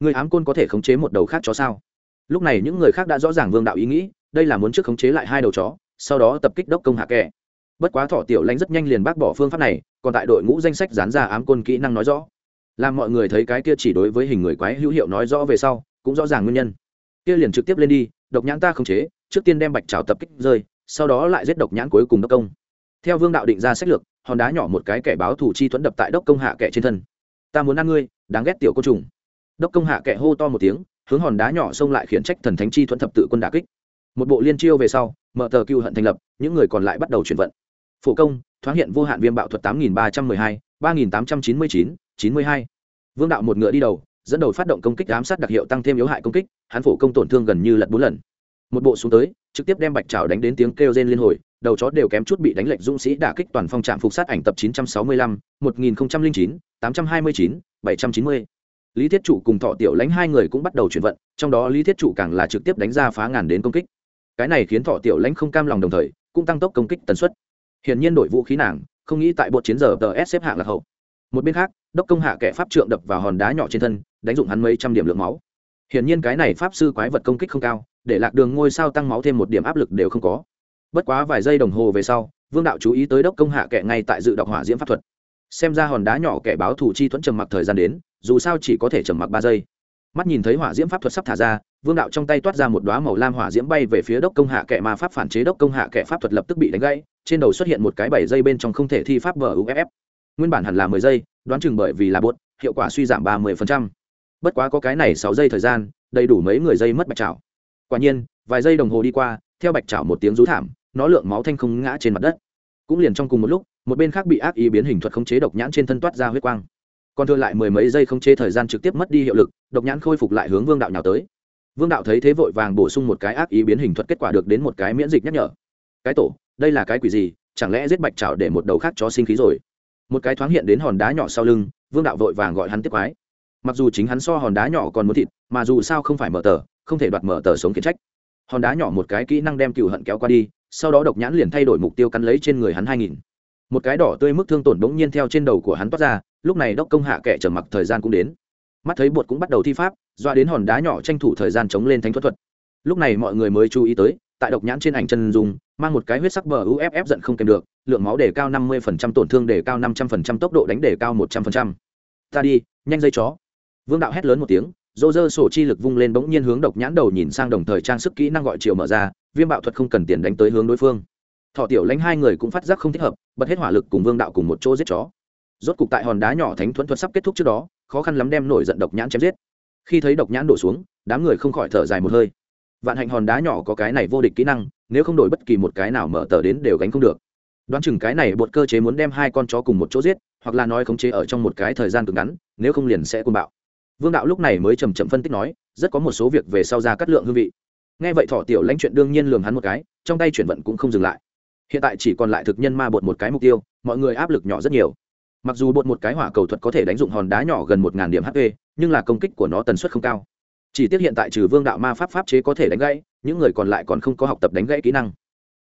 Người ám côn có thể khống chế một đầu khác chó sao? Lúc này những người khác đã rõ ràng vương đạo ý nghĩ, đây là muốn trước khống chế lại hai đầu chó, sau đó tập kích đốc công hạ kẻ. Bất quá thỏ tiểu lãnh rất nhanh liền bác bỏ phương pháp này, còn tại đội ngũ danh sách dán ra ám côn kỹ năng nói rõ. Làm mọi người thấy cái kia chỉ đối với hình người quái hữu hiệu nói rõ về sau, cũng rõ ràng nguyên nhân. Kia liền trực tiếp lên đi, độc nhãn ta khống chế, trước tiên đem bạch trào tập kích rơi, sau đó lại giết độc nhãn cuối cùng đốc công. Theo vương đạo định ra sách lược, hòn đá nhỏ một cái kẻ báo thủ chi thuẫn đập tại đốc công hạ kẻ trên thân. Ta muốn ăn ngươi, đáng ghét tiểu côn trùng. Đốc công hạ kẻ hô to một tiếng hướng hòn đá nhỏ xông lại khiển trách thần thánh chi thuẫn thập tự quân đà kích. Một bộ liên chiêu về sau mở tờ cựu hận thành lập những người còn lại bắt đầu chuyển vận. Phổ công thoáng hiện vô hạn viêm bạo thuật tám nghìn ba trăm mười hai ba nghìn tám trăm chín mươi chín chín mươi hai. Vương đạo một ngựa đi đầu dẫn đầu phát động công kích ám sát đặc hiệu tăng thêm yếu hại công kích hắn phổ công tổn thương gần như lật bốn lần. Một bộ xuống tới trực tiếp đem bạch trào đánh đến tiếng kêu rên liên hồi đầu chó đều kém chút bị đánh lệnh dũng sĩ đả kích toàn phong trạm phục sát ảnh tập 965, 1009, 829, 790. Lý Thiết Chủ cùng Thọ Tiểu Lãnh hai người cũng bắt đầu chuyển vận, trong đó Lý Thiết Chủ càng là trực tiếp đánh ra phá ngàn đến công kích. Cái này khiến Thọ Tiểu Lãnh không cam lòng đồng thời, cũng tăng tốc công kích tần suất. Hiển nhiên đổi vũ khí nàng, không nghĩ tại bộ chiến giờ DS xếp hạng là hậu. Một bên khác, đốc công hạ kẻ pháp trượng đập vào hòn đá nhỏ trên thân, đánh dụng hắn mấy trăm điểm lượng máu. Hiển nhiên cái này pháp sư quái vật công kích không cao, để lạc đường ngôi sao tăng máu thêm một điểm áp lực đều không có bất quá vài giây đồng hồ về sau vương đạo chú ý tới đốc công hạ kẻ ngay tại dự đọc hỏa diễm pháp thuật xem ra hòn đá nhỏ kẻ báo thủ chi thuẫn trầm mặc thời gian đến, dù sao chỉ có thể trầm mặc ba giây. Mắt nhìn thấy hỏa diễm pháp thuật sắp thả ra, vương đạo trong tay toát ra một đoá màu lam hỏa diễm bay về phía đốc công hạ kẻ ma pháp phản chế đốc công hạ kẻ pháp thuật lập tức bị đánh gãy, trên đầu xuất hiện một cái bảy giây bên trong không thể thi pháp bờ uff nguyên bản hẳn là mười giây, đoán chừng bởi vì là buốt hiệu quả suy giảm ba mươi phần trăm. Bất quá có cái này sáu giây thời gian, đầy đủ mấy người giây mất bạch trảo. Quả nhiên, vài giây đồng hồ đi qua, theo bạch trảo một tiếng rú thảm, nó lượng máu thanh không ngã trên mặt đất. Cũng liền trong cùng một lúc một bên khác bị ác ý biến hình thuật khống chế độc nhãn trên thân toát ra huyết quang. Còn thừa lại mười mấy giây khống chế thời gian trực tiếp mất đi hiệu lực, độc nhãn khôi phục lại hướng vương đạo nhào tới. Vương đạo thấy thế vội vàng bổ sung một cái ác ý biến hình thuật kết quả được đến một cái miễn dịch nhắc nhở. Cái tổ, đây là cái quỷ gì? Chẳng lẽ giết bạch trào để một đầu khác cho sinh khí rồi? Một cái thoáng hiện đến hòn đá nhỏ sau lưng, vương đạo vội vàng gọi hắn tiếp quái. Mặc dù chính hắn so hòn đá nhỏ còn muốn thịt, mà dù sao không phải mở tờ, không thể đoạt mở tờ sống kiến trách. Hòn đá nhỏ một cái kỹ năng đem cựu hận kéo qua đi, sau đó độc nhãn liền thay đổi mục tiêu cắn lấy trên người hắn hai nghìn một cái đỏ tươi mức thương tổn bỗng nhiên theo trên đầu của hắn toát ra, lúc này đốc công hạ kẻ trở mặc thời gian cũng đến. Mắt thấy bột cũng bắt đầu thi pháp, doa đến hòn đá nhỏ tranh thủ thời gian chống lên thánh thuật thuật. Lúc này mọi người mới chú ý tới, tại độc nhãn trên ảnh chân dùng mang một cái huyết sắc bờ uff giận không kèm được, lượng máu đề cao năm mươi tổn thương đề cao năm trăm linh tốc độ đánh đề cao một trăm linh ta đi, nhanh dây chó. Vương đạo hét lớn một tiếng dô dơ sổ chi lực vung lên bỗng nhiên hướng độc nhãn đầu nhìn sang đồng thời trang sức kỹ năng gọi triệu mở ra, viêm bạo thuật không cần tiền đánh tới hướng đối phương thọ tiểu lãnh hai người cũng phát giác không thích hợp, bật hết hỏa lực cùng vương đạo cùng một chỗ giết chó. Rốt cục tại hòn đá nhỏ thánh thuẫn thuật sắp kết thúc trước đó, khó khăn lắm đem nổi giận độc nhãn chém giết. Khi thấy độc nhãn đổ xuống, đám người không khỏi thở dài một hơi. Vạn hạnh hòn đá nhỏ có cái này vô địch kỹ năng, nếu không đổi bất kỳ một cái nào mở tờ đến đều gánh không được. Đoán chừng cái này bột cơ chế muốn đem hai con chó cùng một chỗ giết, hoặc là nói khống chế ở trong một cái thời gian cực ngắn, nếu không liền sẽ côn bạo. Vương đạo lúc này mới chầm chậm phân tích nói, rất có một số việc về sau ra cắt lượng hương vị. Nghe vậy thọ tiểu lãnh chuyện đương nhiên lường hắn một cái, trong tay chuyển vận cũng không dừng lại hiện tại chỉ còn lại thực nhân ma bột một cái mục tiêu, mọi người áp lực nhỏ rất nhiều. Mặc dù bột một cái hỏa cầu thuật có thể đánh dụng hòn đá nhỏ gần một điểm hp nhưng là công kích của nó tần suất không cao. Chỉ tiếc hiện tại trừ vương đạo ma pháp pháp chế có thể đánh gãy, những người còn lại còn không có học tập đánh gãy kỹ năng.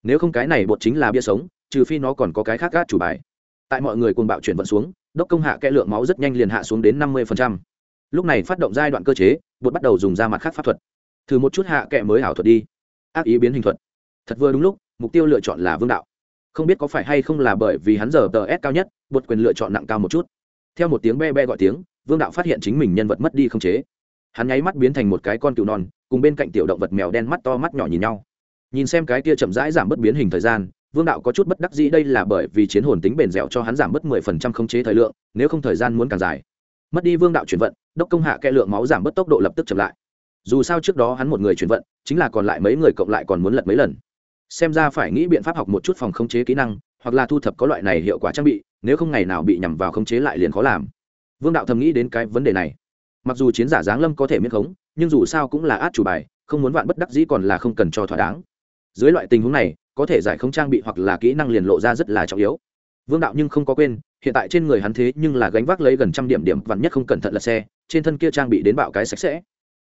Nếu không cái này bột chính là bia sống, trừ phi nó còn có cái khác gác chủ bài. Tại mọi người cùng bạo chuyển vận xuống, đốc công hạ kẽ lượng máu rất nhanh liền hạ xuống đến năm mươi lúc này phát động giai đoạn cơ chế, bột bắt đầu dùng ra mặt khác pháp thuật. Thử một chút hạ kẽ mới ảo thuật đi. Ác ý biến hình thuật thật vừa đúng lúc, mục tiêu lựa chọn là vương đạo. Không biết có phải hay không là bởi vì hắn giờ tờ s cao nhất, bột quyền lựa chọn nặng cao một chút. Theo một tiếng be be gọi tiếng, vương đạo phát hiện chính mình nhân vật mất đi không chế. Hắn nháy mắt biến thành một cái con cừu non, cùng bên cạnh tiểu động vật mèo đen mắt to mắt nhỏ nhìn nhau. Nhìn xem cái kia chậm rãi giảm bớt biến hình thời gian, vương đạo có chút bất đắc dĩ đây là bởi vì chiến hồn tính bền dẻo cho hắn giảm bớt mười phần trăm không chế thời lượng, nếu không thời gian muốn càng dài. Mất đi vương đạo chuyển vận, đốc công hạ kẽ lượng máu giảm bớt tốc độ lập tức chậm lại. Dù sao trước đó hắn một người chuyển vận, chính là còn lại mấy người cộng lại còn muốn lật mấy lần xem ra phải nghĩ biện pháp học một chút phòng khống chế kỹ năng, hoặc là thu thập có loại này hiệu quả trang bị, nếu không ngày nào bị nhằm vào khống chế lại liền khó làm. Vương đạo thầm nghĩ đến cái vấn đề này. Mặc dù chiến giả giáng lâm có thể miễn khống, nhưng dù sao cũng là át chủ bài, không muốn vạn bất đắc dĩ còn là không cần cho thỏa đáng. Dưới loại tình huống này, có thể giải không trang bị hoặc là kỹ năng liền lộ ra rất là trọng yếu. Vương đạo nhưng không có quên, hiện tại trên người hắn thế nhưng là gánh vác lấy gần trăm điểm điểm vặn nhất không cẩn thận lật xe, trên thân kia trang bị đến bạo cái sạch sẽ.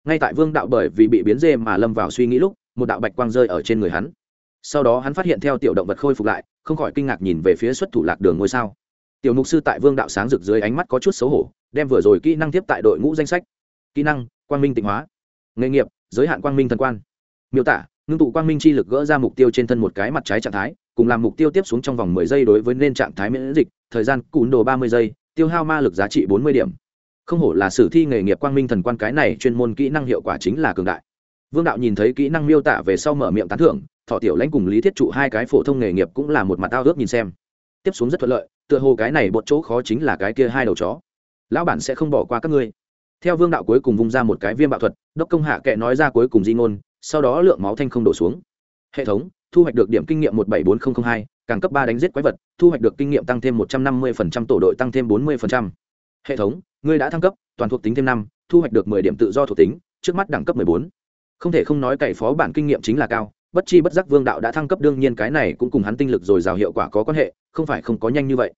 Ngay tại vương đạo bởi vì bị biến dê mà lâm vào suy nghĩ lúc, một đạo bạch quang rơi ở trên người hắn sau đó hắn phát hiện theo tiểu động vật khôi phục lại, không khỏi kinh ngạc nhìn về phía xuất thủ lạc đường ngôi sao. Tiểu mục sư tại vương đạo sáng rực dưới ánh mắt có chút xấu hổ, đem vừa rồi kỹ năng tiếp tại đội ngũ danh sách. Kỹ năng, quang minh tịnh hóa. Nghề nghiệp, giới hạn quang minh thần quan. Miêu tả, ngưng tụ quang minh chi lực gỡ ra mục tiêu trên thân một cái mặt trái trạng thái, cùng làm mục tiêu tiếp xuống trong vòng mười giây đối với nên trạng thái miễn dịch, thời gian cùn đồ ba mươi giây, tiêu hao ma lực giá trị bốn mươi điểm. Không hổ là sử thi nghề nghiệp quang minh thần quan cái này chuyên môn kỹ năng hiệu quả chính là cường đại. Vương đạo nhìn thấy kỹ năng miêu tả về sau mở miệng tán thưởng thọ tiểu lãnh cùng lý thiết trụ hai cái phổ thông nghề nghiệp cũng là một mặt tao ước nhìn xem. Tiếp xuống rất thuận lợi, tựa hồ cái này bột chỗ khó chính là cái kia hai đầu chó. Lão bản sẽ không bỏ qua các ngươi. Theo vương đạo cuối cùng vung ra một cái viêm bạo thuật, đốc công hạ kệ nói ra cuối cùng di ngôn, sau đó lượng máu thanh không đổ xuống. Hệ thống, thu hoạch được điểm kinh nghiệm một bảy bốn nghìn hai, càng cấp ba đánh giết quái vật, thu hoạch được kinh nghiệm tăng thêm một trăm năm mươi tổ đội tăng thêm bốn mươi hệ thống, ngươi đã thăng cấp, toàn thuộc tính thêm năm, thu hoạch được mười điểm tự do thuộc tính, trước mắt đẳng cấp mười bốn. Không thể không nói cậy phó bản kinh nghiệm chính là cao bất chi bất giác vương đạo đã thăng cấp, đương nhiên cái này cũng cùng hắn tinh lực rồi rào hiệu quả có quan hệ, không phải không có nhanh như vậy.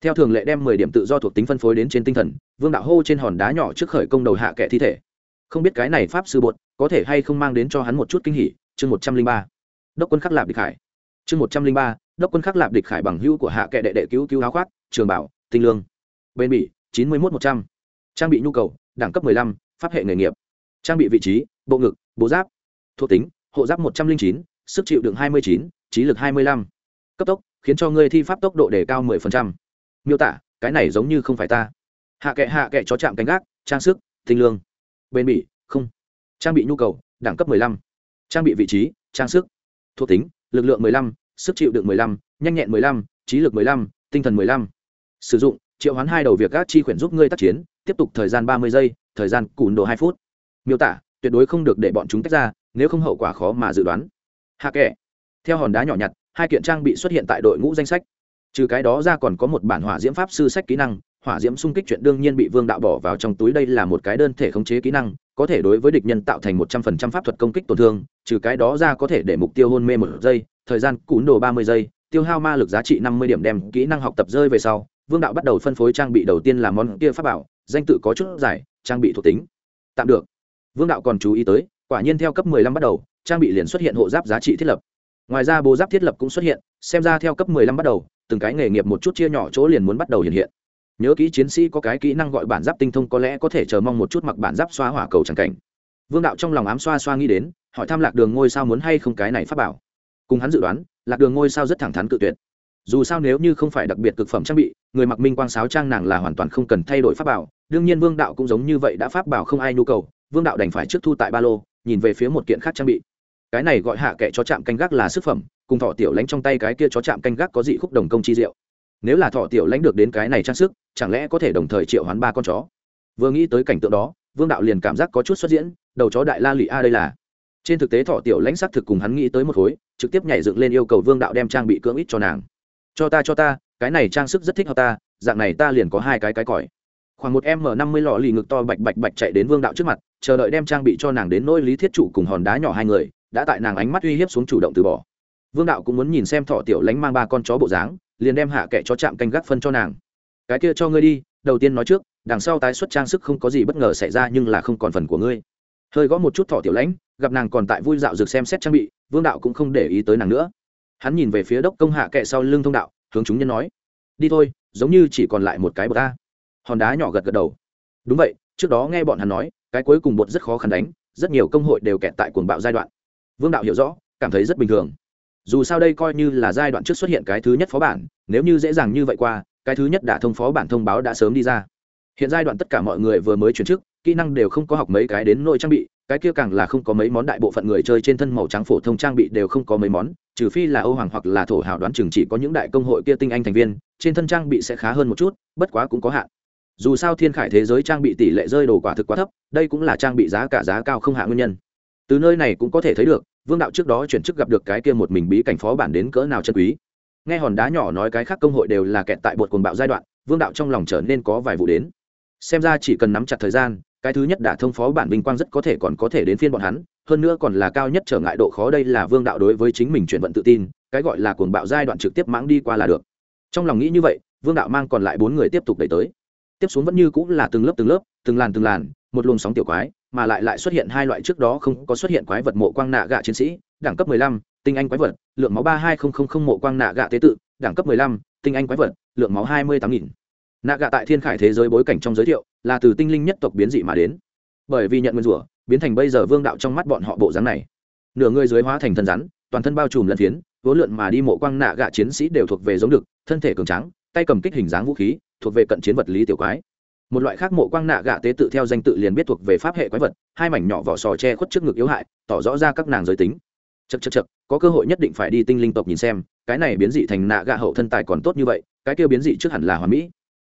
Theo thường lệ đem mười điểm tự do thuộc tính phân phối đến trên tinh thần, vương đạo hô trên hòn đá nhỏ trước khởi công đầu hạ kẻ thi thể. Không biết cái này pháp sư bột có thể hay không mang đến cho hắn một chút kinh hỉ, chương một trăm linh ba. Đốc quân khắc lạp địch khải chương một trăm linh ba, đốc quân khắc lạp địch khải bằng hữu của hạ kệ đệ đệ cứu cứu áo khoác, trường bảo, tinh lương. Bên bỉ, chín mươi một một trăm. Trang bị nhu cầu, đẳng cấp mười lăm, pháp hệ nghề nghiệp. Trang bị vị trí, bộ ngực bố giáp. Thuộc tính hộ giáp một trăm linh chín, sức chịu đựng hai mươi chín, trí lực hai mươi lăm. Cấp tốc, khiến cho ngươi thi pháp tốc độ đề cao mười phần trăm. Miêu tả, cái này giống như không phải ta. Hạ kệ hạ kệ chó chạm cánh gác, trang sức, tinh lương. Bên bỉ, không. Trang bị nhu cầu, đẳng cấp mười lăm. Trang bị vị trí, trang sức. Thuộc tính, lực lượng mười lăm, sức chịu đựng mười lăm, nhanh nhẹn mười lăm, trí lực mười lăm, tinh thần mười lăm. Sử dụng, triệu hoán hai đầu việc gác chi khuyển giúp ngươi tác chiến, tiếp tục thời gian ba mươi giây, thời gian cùn độ hai phút. Miêu tả, tuyệt đối không được để bọn chúng tách ra nếu không hậu quả khó mà dự đoán. Hạ kệ. Theo hòn đá nhỏ nhặt, hai kiện trang bị xuất hiện tại đội ngũ danh sách. Trừ cái đó ra còn có một bản hỏa diễm pháp sư sách kỹ năng, hỏa diễm xung kích chuyện đương nhiên bị vương đạo bỏ vào trong túi, đây là một cái đơn thể khống chế kỹ năng, có thể đối với địch nhân tạo thành một trăm phần trăm pháp thuật công kích tổn thương, trừ cái đó ra có thể để mục tiêu hôn mê một giây, thời gian cún đồ ba mươi giây, tiêu hao ma lực giá trị năm mươi điểm đem kỹ năng học tập rơi về sau, vương đạo bắt đầu phân phối trang bị đầu tiên là món kia pháp bảo, danh tự có chút giải trang bị thuộc tính. Tạm được. Vương đạo còn chú ý tới quả nhiên theo cấp mười lăm bắt đầu, trang bị liền xuất hiện hộ giáp giá trị thiết lập. Ngoài ra bộ giáp thiết lập cũng xuất hiện, xem ra theo cấp mười lăm bắt đầu, từng cái nghề nghiệp một chút chia nhỏ chỗ liền muốn bắt đầu hiện hiện. Nhớ kỹ chiến sĩ có cái kỹ năng gọi bản giáp tinh thông có lẽ có thể chờ mong một chút mặc bản giáp xoa hỏa cầu chẳng cảnh. Vương đạo trong lòng ám xoa xoa nghĩ đến, hỏi tham lạc đường ngôi sao muốn hay không cái này phát bảo. Cùng hắn dự đoán, lạc đường ngôi sao rất thẳng thắn cự tuyệt. Dù sao nếu như không phải đặc biệt cực phẩm trang bị, người mặc minh quang sáo trang nàng là hoàn toàn không cần thay đổi pháp bảo. Đương nhiên vương đạo cũng giống như vậy đã pháp bảo không ai nhu cầu. Vương đạo đành phải trước thu tại ba lô nhìn về phía một kiện khác trang bị. Cái này gọi hạ kệ cho chạm canh gác là sức phẩm, cùng thọ tiểu lãnh trong tay cái kia cho chạm canh gác có dị khúc đồng công chi diệu. Nếu là thọ tiểu lãnh được đến cái này trang sức, chẳng lẽ có thể đồng thời triệu hoán ba con chó? Vừa nghĩ tới cảnh tượng đó, vương đạo liền cảm giác có chút xuất diễn, đầu chó đại la lụy a đây là. Trên thực tế thọ tiểu lãnh xác thực cùng hắn nghĩ tới một khối, trực tiếp nhảy dựng lên yêu cầu vương đạo đem trang bị cưỡng ít cho nàng. Cho ta cho ta, cái này trang sức rất thích hợp ta, dạng này ta liền có hai cái cái còi khoảng một m năm mươi lọ lì ngực to bạch bạch bạch chạy đến vương đạo trước mặt, chờ đợi đem trang bị cho nàng đến nỗi lý thiết Chủ cùng hòn đá nhỏ hai người, đã tại nàng ánh mắt uy hiếp xuống chủ động từ bỏ. Vương đạo cũng muốn nhìn xem thọ tiểu lánh mang ba con chó bộ dáng, liền đem hạ kệ cho chạm canh gác phân cho nàng. Cái kia cho ngươi đi, đầu tiên nói trước, đằng sau tái xuất trang sức không có gì bất ngờ xảy ra nhưng là không còn phần của ngươi. Hơi gõ một chút thọ tiểu lãnh, gặp nàng còn tại vui dạo rực xem xét trang bị, vương đạo cũng không để ý tới nàng nữa. Hắn nhìn về phía đốc công hạ kệ sau lưng thông đạo, hướng chúng nhân nói, đi thôi, giống như chỉ còn lại một cái bờ ta hòn đá nhỏ gật gật đầu. Đúng vậy, trước đó nghe bọn hắn nói, cái cuối cùng bột rất khó khăn đánh, rất nhiều công hội đều kẹt tại cuồng bạo giai đoạn. Vương đạo hiểu rõ, cảm thấy rất bình thường. Dù sao đây coi như là giai đoạn trước xuất hiện cái thứ nhất phó bản, nếu như dễ dàng như vậy qua, cái thứ nhất đã thông phó bản thông báo đã sớm đi ra. Hiện giai đoạn tất cả mọi người vừa mới chuyển chức, kỹ năng đều không có học mấy cái đến nội trang bị, cái kia càng là không có mấy món đại bộ phận người chơi trên thân màu trắng phổ thông trang bị đều không có mấy món, trừ phi là âu hoàng hoặc là thổ hào đoán chừng chỉ có những đại công hội kia tinh anh thành viên, trên thân trang bị sẽ khá hơn một chút, bất quá cũng có hạn dù sao thiên khải thế giới trang bị tỷ lệ rơi đồ quả thực quá thấp, đây cũng là trang bị giá cả giá cao không hạ nguyên nhân. Từ nơi này cũng có thể thấy được, vương đạo trước đó chuyển chức gặp được cái kia một mình bí cảnh phó bản đến cỡ nào chân quý. Nghe hòn đá nhỏ nói cái khác công hội đều là kẹt tại bột cồn bạo giai đoạn, vương đạo trong lòng trở nên có vài vụ đến. Xem ra chỉ cần nắm chặt thời gian, cái thứ nhất đã thông phó bản vinh quang rất có thể còn có thể đến phiên bọn hắn, hơn nữa còn là cao nhất trở ngại độ khó đây là vương đạo đối với chính mình chuyển vận tự tin, cái gọi là cuồng bạo giai đoạn trực tiếp mãng đi qua là được. Trong lòng nghĩ như vậy, vương đạo mang còn lại bốn người tiếp tục đẩy tới tiếp xuống vẫn như cũng là từng lớp từng lớp từng làn từng làn một luồng sóng tiểu quái mà lại lại xuất hiện hai loại trước đó không có xuất hiện quái vật mộ quang nạ gạ chiến sĩ đẳng cấp 15, tinh anh quái vật lượng máu ba hai không không không mộ quang nạ gạ tế tự đẳng cấp 15, tinh anh quái vật lượng máu hai mươi tám nghìn. Nạ gạ tại thiên khải thế giới bối cảnh trong giới thiệu là từ tinh linh nhất tộc biến dị mà đến. Bởi vì nhận nguyên rủa biến thành bây giờ vương đạo trong mắt bọn họ bộ dáng này. Nửa người dưới hóa thành thân rắn toàn thân bao trùm lân phiến vốn lượn mà đi mộ quang nạ gạ chiến sĩ đều thuộc về giống được thân thể cường tráng, tay cầm kích hình dáng vũ khí thuộc về cận chiến vật lý tiểu quái. Một loại khác mộ quang nạ gạ tế tự theo danh tự liền biết thuộc về pháp hệ quái vật, hai mảnh nhỏ vỏ sò che khuất trước ngực yếu hại, tỏ rõ ra các nàng giới tính. Chật chật chật có cơ hội nhất định phải đi tinh linh tộc nhìn xem, cái này biến dị thành nạ gạ hậu thân tài còn tốt như vậy, cái kia biến dị trước hẳn là hoàn mỹ.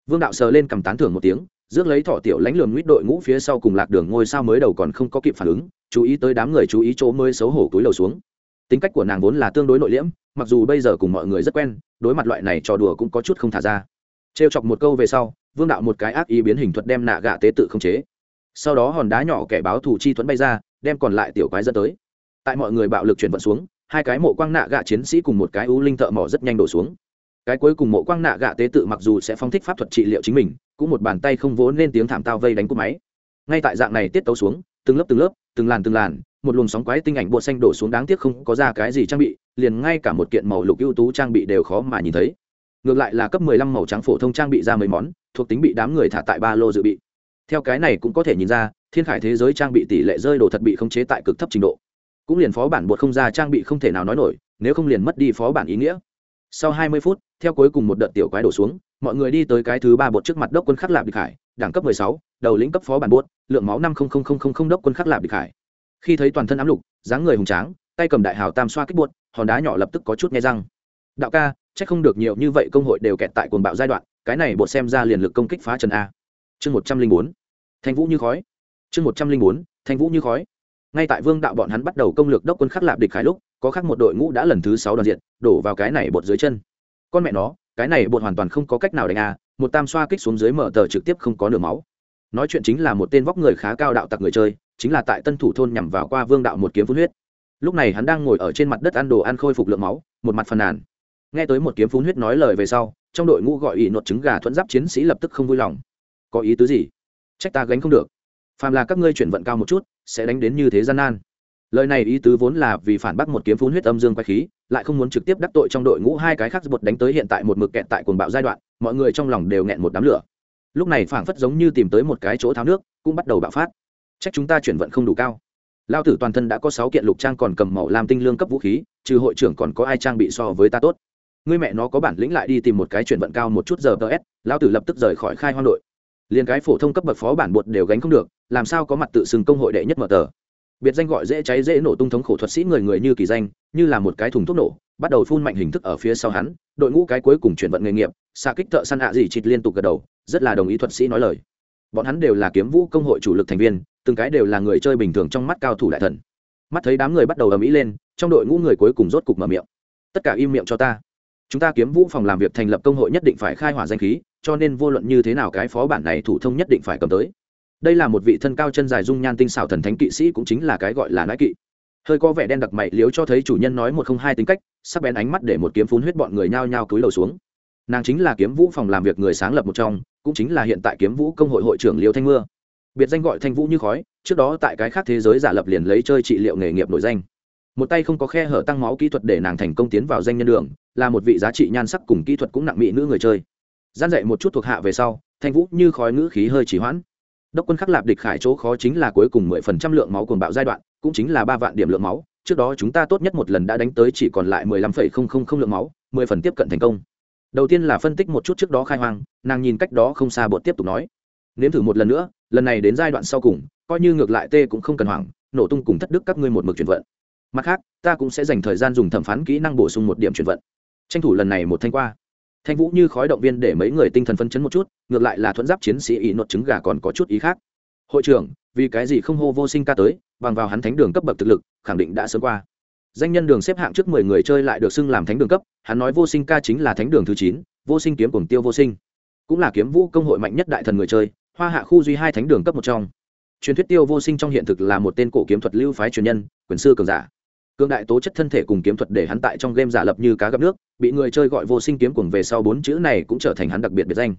Vương đạo sờ lên cầm tán thưởng một tiếng, rước lấy thỏ tiểu lánh lường nguyết đội ngũ phía sau cùng lạc đường ngôi sao mới đầu còn không có kịp phản ứng, chú ý tới đám người chú ý chỗ mới xấu hổ túi lầu xuống. Tính cách của nàng vốn là tương đối nội liễm, mặc dù bây giờ cùng mọi người rất quen, đối mặt loại này trò đùa cũng có chút không thả ra trêu chọc một câu về sau, vương đạo một cái ác ý biến hình thuật đem nạ gạ tế tự không chế. Sau đó hòn đá nhỏ kẻ báo thủ chi thuẫn bay ra, đem còn lại tiểu quái dẫn tới. Tại mọi người bạo lực chuyển vận xuống, hai cái mộ quang nạ gạ chiến sĩ cùng một cái ưu linh thợ mỏ rất nhanh đổ xuống. Cái cuối cùng mộ quang nạ gạ tế tự mặc dù sẽ phóng thích pháp thuật trị liệu chính mình, cũng một bàn tay không vỗ nên tiếng thảm tao vây đánh cúp máy. Ngay tại dạng này tiết tấu xuống, từng lớp từng lớp, từng làn từng làn, một luồng sóng quái tinh ảnh bột xanh đổ xuống đáng tiếc không có ra cái gì trang bị, liền ngay cả một kiện màu lục ưu tú trang bị đều khó mà nhìn thấy ngược lại là cấp 15 màu trắng phổ thông trang bị ra mấy món thuộc tính bị đám người thả tại ba lô dự bị. Theo cái này cũng có thể nhìn ra thiên khải thế giới trang bị tỷ lệ rơi đồ thật bị khống chế tại cực thấp trình độ. Cũng liền phó bản bột không ra trang bị không thể nào nói nổi nếu không liền mất đi phó bản ý nghĩa. Sau 20 phút theo cuối cùng một đợt tiểu quái đổ xuống mọi người đi tới cái thứ ba bột trước mặt đốc quân khắc lạp địch hải đẳng cấp 16, đầu lĩnh cấp phó bản bột lượng máu năm đốc quân khắc lạp địch hải. Khi thấy toàn thân ám lục dáng người hùng tráng tay cầm đại hào tam xoa kích buộc hòn đá nhỏ lập tức có chút nghe răng. Đạo ca chắc không được nhiều như vậy công hội đều kẹt tại cuồng bạo giai đoạn, cái này bột xem ra liền lực công kích phá trần a. Chương một trăm linh bốn, thanh vũ như khói. Chương một trăm linh bốn, thanh vũ như khói. Ngay tại vương đạo bọn hắn bắt đầu công lược đốc quân khắc lạp địch khải lúc, có khác một đội ngũ đã lần thứ sáu đoàn diện, đổ vào cái này bột dưới chân. Con mẹ nó, cái này bột hoàn toàn không có cách nào đánh a, một tam xoa kích xuống dưới mở tờ trực tiếp không có nửa máu. Nói chuyện chính là một tên vóc người khá cao đạo tặc người chơi, chính là tại tân thủ thôn nhằm vào qua vương đạo một kiếm phun huyết. Lúc này hắn đang ngồi ở trên mặt đất ăn đồ ăn khôi phục lượng máu, một mặt phàn nàn nghe tới một kiếm phun huyết nói lời về sau, trong đội ngũ gọi ỷ nột trứng gà thuẫn giáp chiến sĩ lập tức không vui lòng. Có ý tứ gì? Trách ta gánh không được. Phàm là các ngươi chuyển vận cao một chút, sẽ đánh đến như thế gian nan. Lời này ý tứ vốn là vì phản bác một kiếm phun huyết âm dương quay khí, lại không muốn trực tiếp đắc tội trong đội ngũ hai cái khác bột đánh tới hiện tại một mực kẹt tại cuồng bạo giai đoạn, mọi người trong lòng đều nghẹn một đám lửa. Lúc này phảng phất giống như tìm tới một cái chỗ tháo nước, cũng bắt đầu bạo phát. Trách chúng ta chuyển vận không đủ cao. Lao tử toàn thân đã có sáu kiện lục trang còn cầm màu làm tinh lương cấp vũ khí, trừ hội trưởng còn có ai trang bị so với ta tốt? Ngươi mẹ nó có bản lĩnh lại đi tìm một cái chuyển vận cao một chút giờ ts Lão tử lập tức rời khỏi khai hoang đội. Liền cái phổ thông cấp bậc phó bản bột đều gánh không được, làm sao có mặt tự xưng công hội đệ nhất mở tờ. Biệt danh gọi dễ cháy dễ nổ tung thống khổ thuật sĩ người người như kỳ danh, như là một cái thùng thuốc nổ, bắt đầu phun mạnh hình thức ở phía sau hắn, đội ngũ cái cuối cùng chuyển vận nghề nghiệp xa kích thợ săn hạ gì chịt liên tục gật đầu, rất là đồng ý thuật sĩ nói lời. Bọn hắn đều là kiếm vũ công hội chủ lực thành viên, từng cái đều là người chơi bình thường trong mắt cao thủ đại thần. Mắt thấy đám người bắt đầu ầm ĩ lên, trong đội ngũ người cuối cùng rốt cục mở miệng. Tất cả im miệng cho ta chúng ta kiếm vũ phòng làm việc thành lập công hội nhất định phải khai hỏa danh khí, cho nên vô luận như thế nào cái phó bản này thủ thông nhất định phải cầm tới. Đây là một vị thân cao chân dài dung nhan tinh xảo thần thánh kỵ sĩ cũng chính là cái gọi là nãi kỵ. Hơi có vẻ đen đặc mày liếu cho thấy chủ nhân nói một không hai tính cách, sắc bén ánh mắt để một kiếm phun huyết bọn người nhao nhao cúi đầu xuống. Nàng chính là kiếm vũ phòng làm việc người sáng lập một trong, cũng chính là hiện tại kiếm vũ công hội hội trưởng liêu thanh mưa. Biệt danh gọi thanh vũ như khói, trước đó tại cái khác thế giới giả lập liền lấy chơi trị liệu nghề nghiệp nổi danh một tay không có khe hở tăng máu kỹ thuật để nàng thành công tiến vào danh nhân đường, là một vị giá trị nhan sắc cùng kỹ thuật cũng nặng mỹ nữ người chơi. Gian dạy một chút thuộc hạ về sau, thanh vũ như khói ngữ khí hơi chỉ hoãn. Đốc quân khắc lạp địch khải chỗ khó chính là cuối cùng mười phần trăm lượng máu cuồng bạo giai đoạn, cũng chính là ba vạn điểm lượng máu, trước đó chúng ta tốt nhất một lần đã đánh tới chỉ còn lại mười lăm phẩy không không không lượng máu, mười phần tiếp cận thành công. Đầu tiên là phân tích một chút trước đó khai hoang, nàng nhìn cách đó không xa bột tiếp tục nói. Nếm thử một lần nữa, lần này đến giai đoạn sau cùng, coi như ngược lại tê cũng không cần hoảng, nổ tung cùng thất đức các ngươi một mực chuyển vận mặt khác, ta cũng sẽ dành thời gian dùng thẩm phán kỹ năng bổ sung một điểm chuyển vận. Tranh thủ lần này một thanh qua. Thanh vũ như khói động viên để mấy người tinh thần phân chấn một chút, ngược lại là thuẫn giáp chiến sĩ ý nốt trứng gà còn có chút ý khác. Hội trưởng, vì cái gì không hô vô sinh ca tới, bằng vào hắn thánh đường cấp bậc thực lực, khẳng định đã sớm qua. Danh nhân đường xếp hạng trước mười người chơi lại được xưng làm thánh đường cấp, hắn nói vô sinh ca chính là thánh đường thứ chín, vô sinh kiếm cùng tiêu vô sinh. Cũng là kiếm vũ công hội mạnh nhất đại thần người chơi, hoa hạ khu duy hai thánh đường cấp một trong. Truyền thuyết tiêu vô sinh trong hiện thực là một tên cổ kiếm thuật lưu phái truyền nhân, quyền sư cường giả cương đại tố chất thân thể cùng kiếm thuật để hắn tại trong game giả lập như cá gặp nước, bị người chơi gọi vô sinh kiếm cuồng về sau bốn chữ này cũng trở thành hắn đặc biệt biệt danh.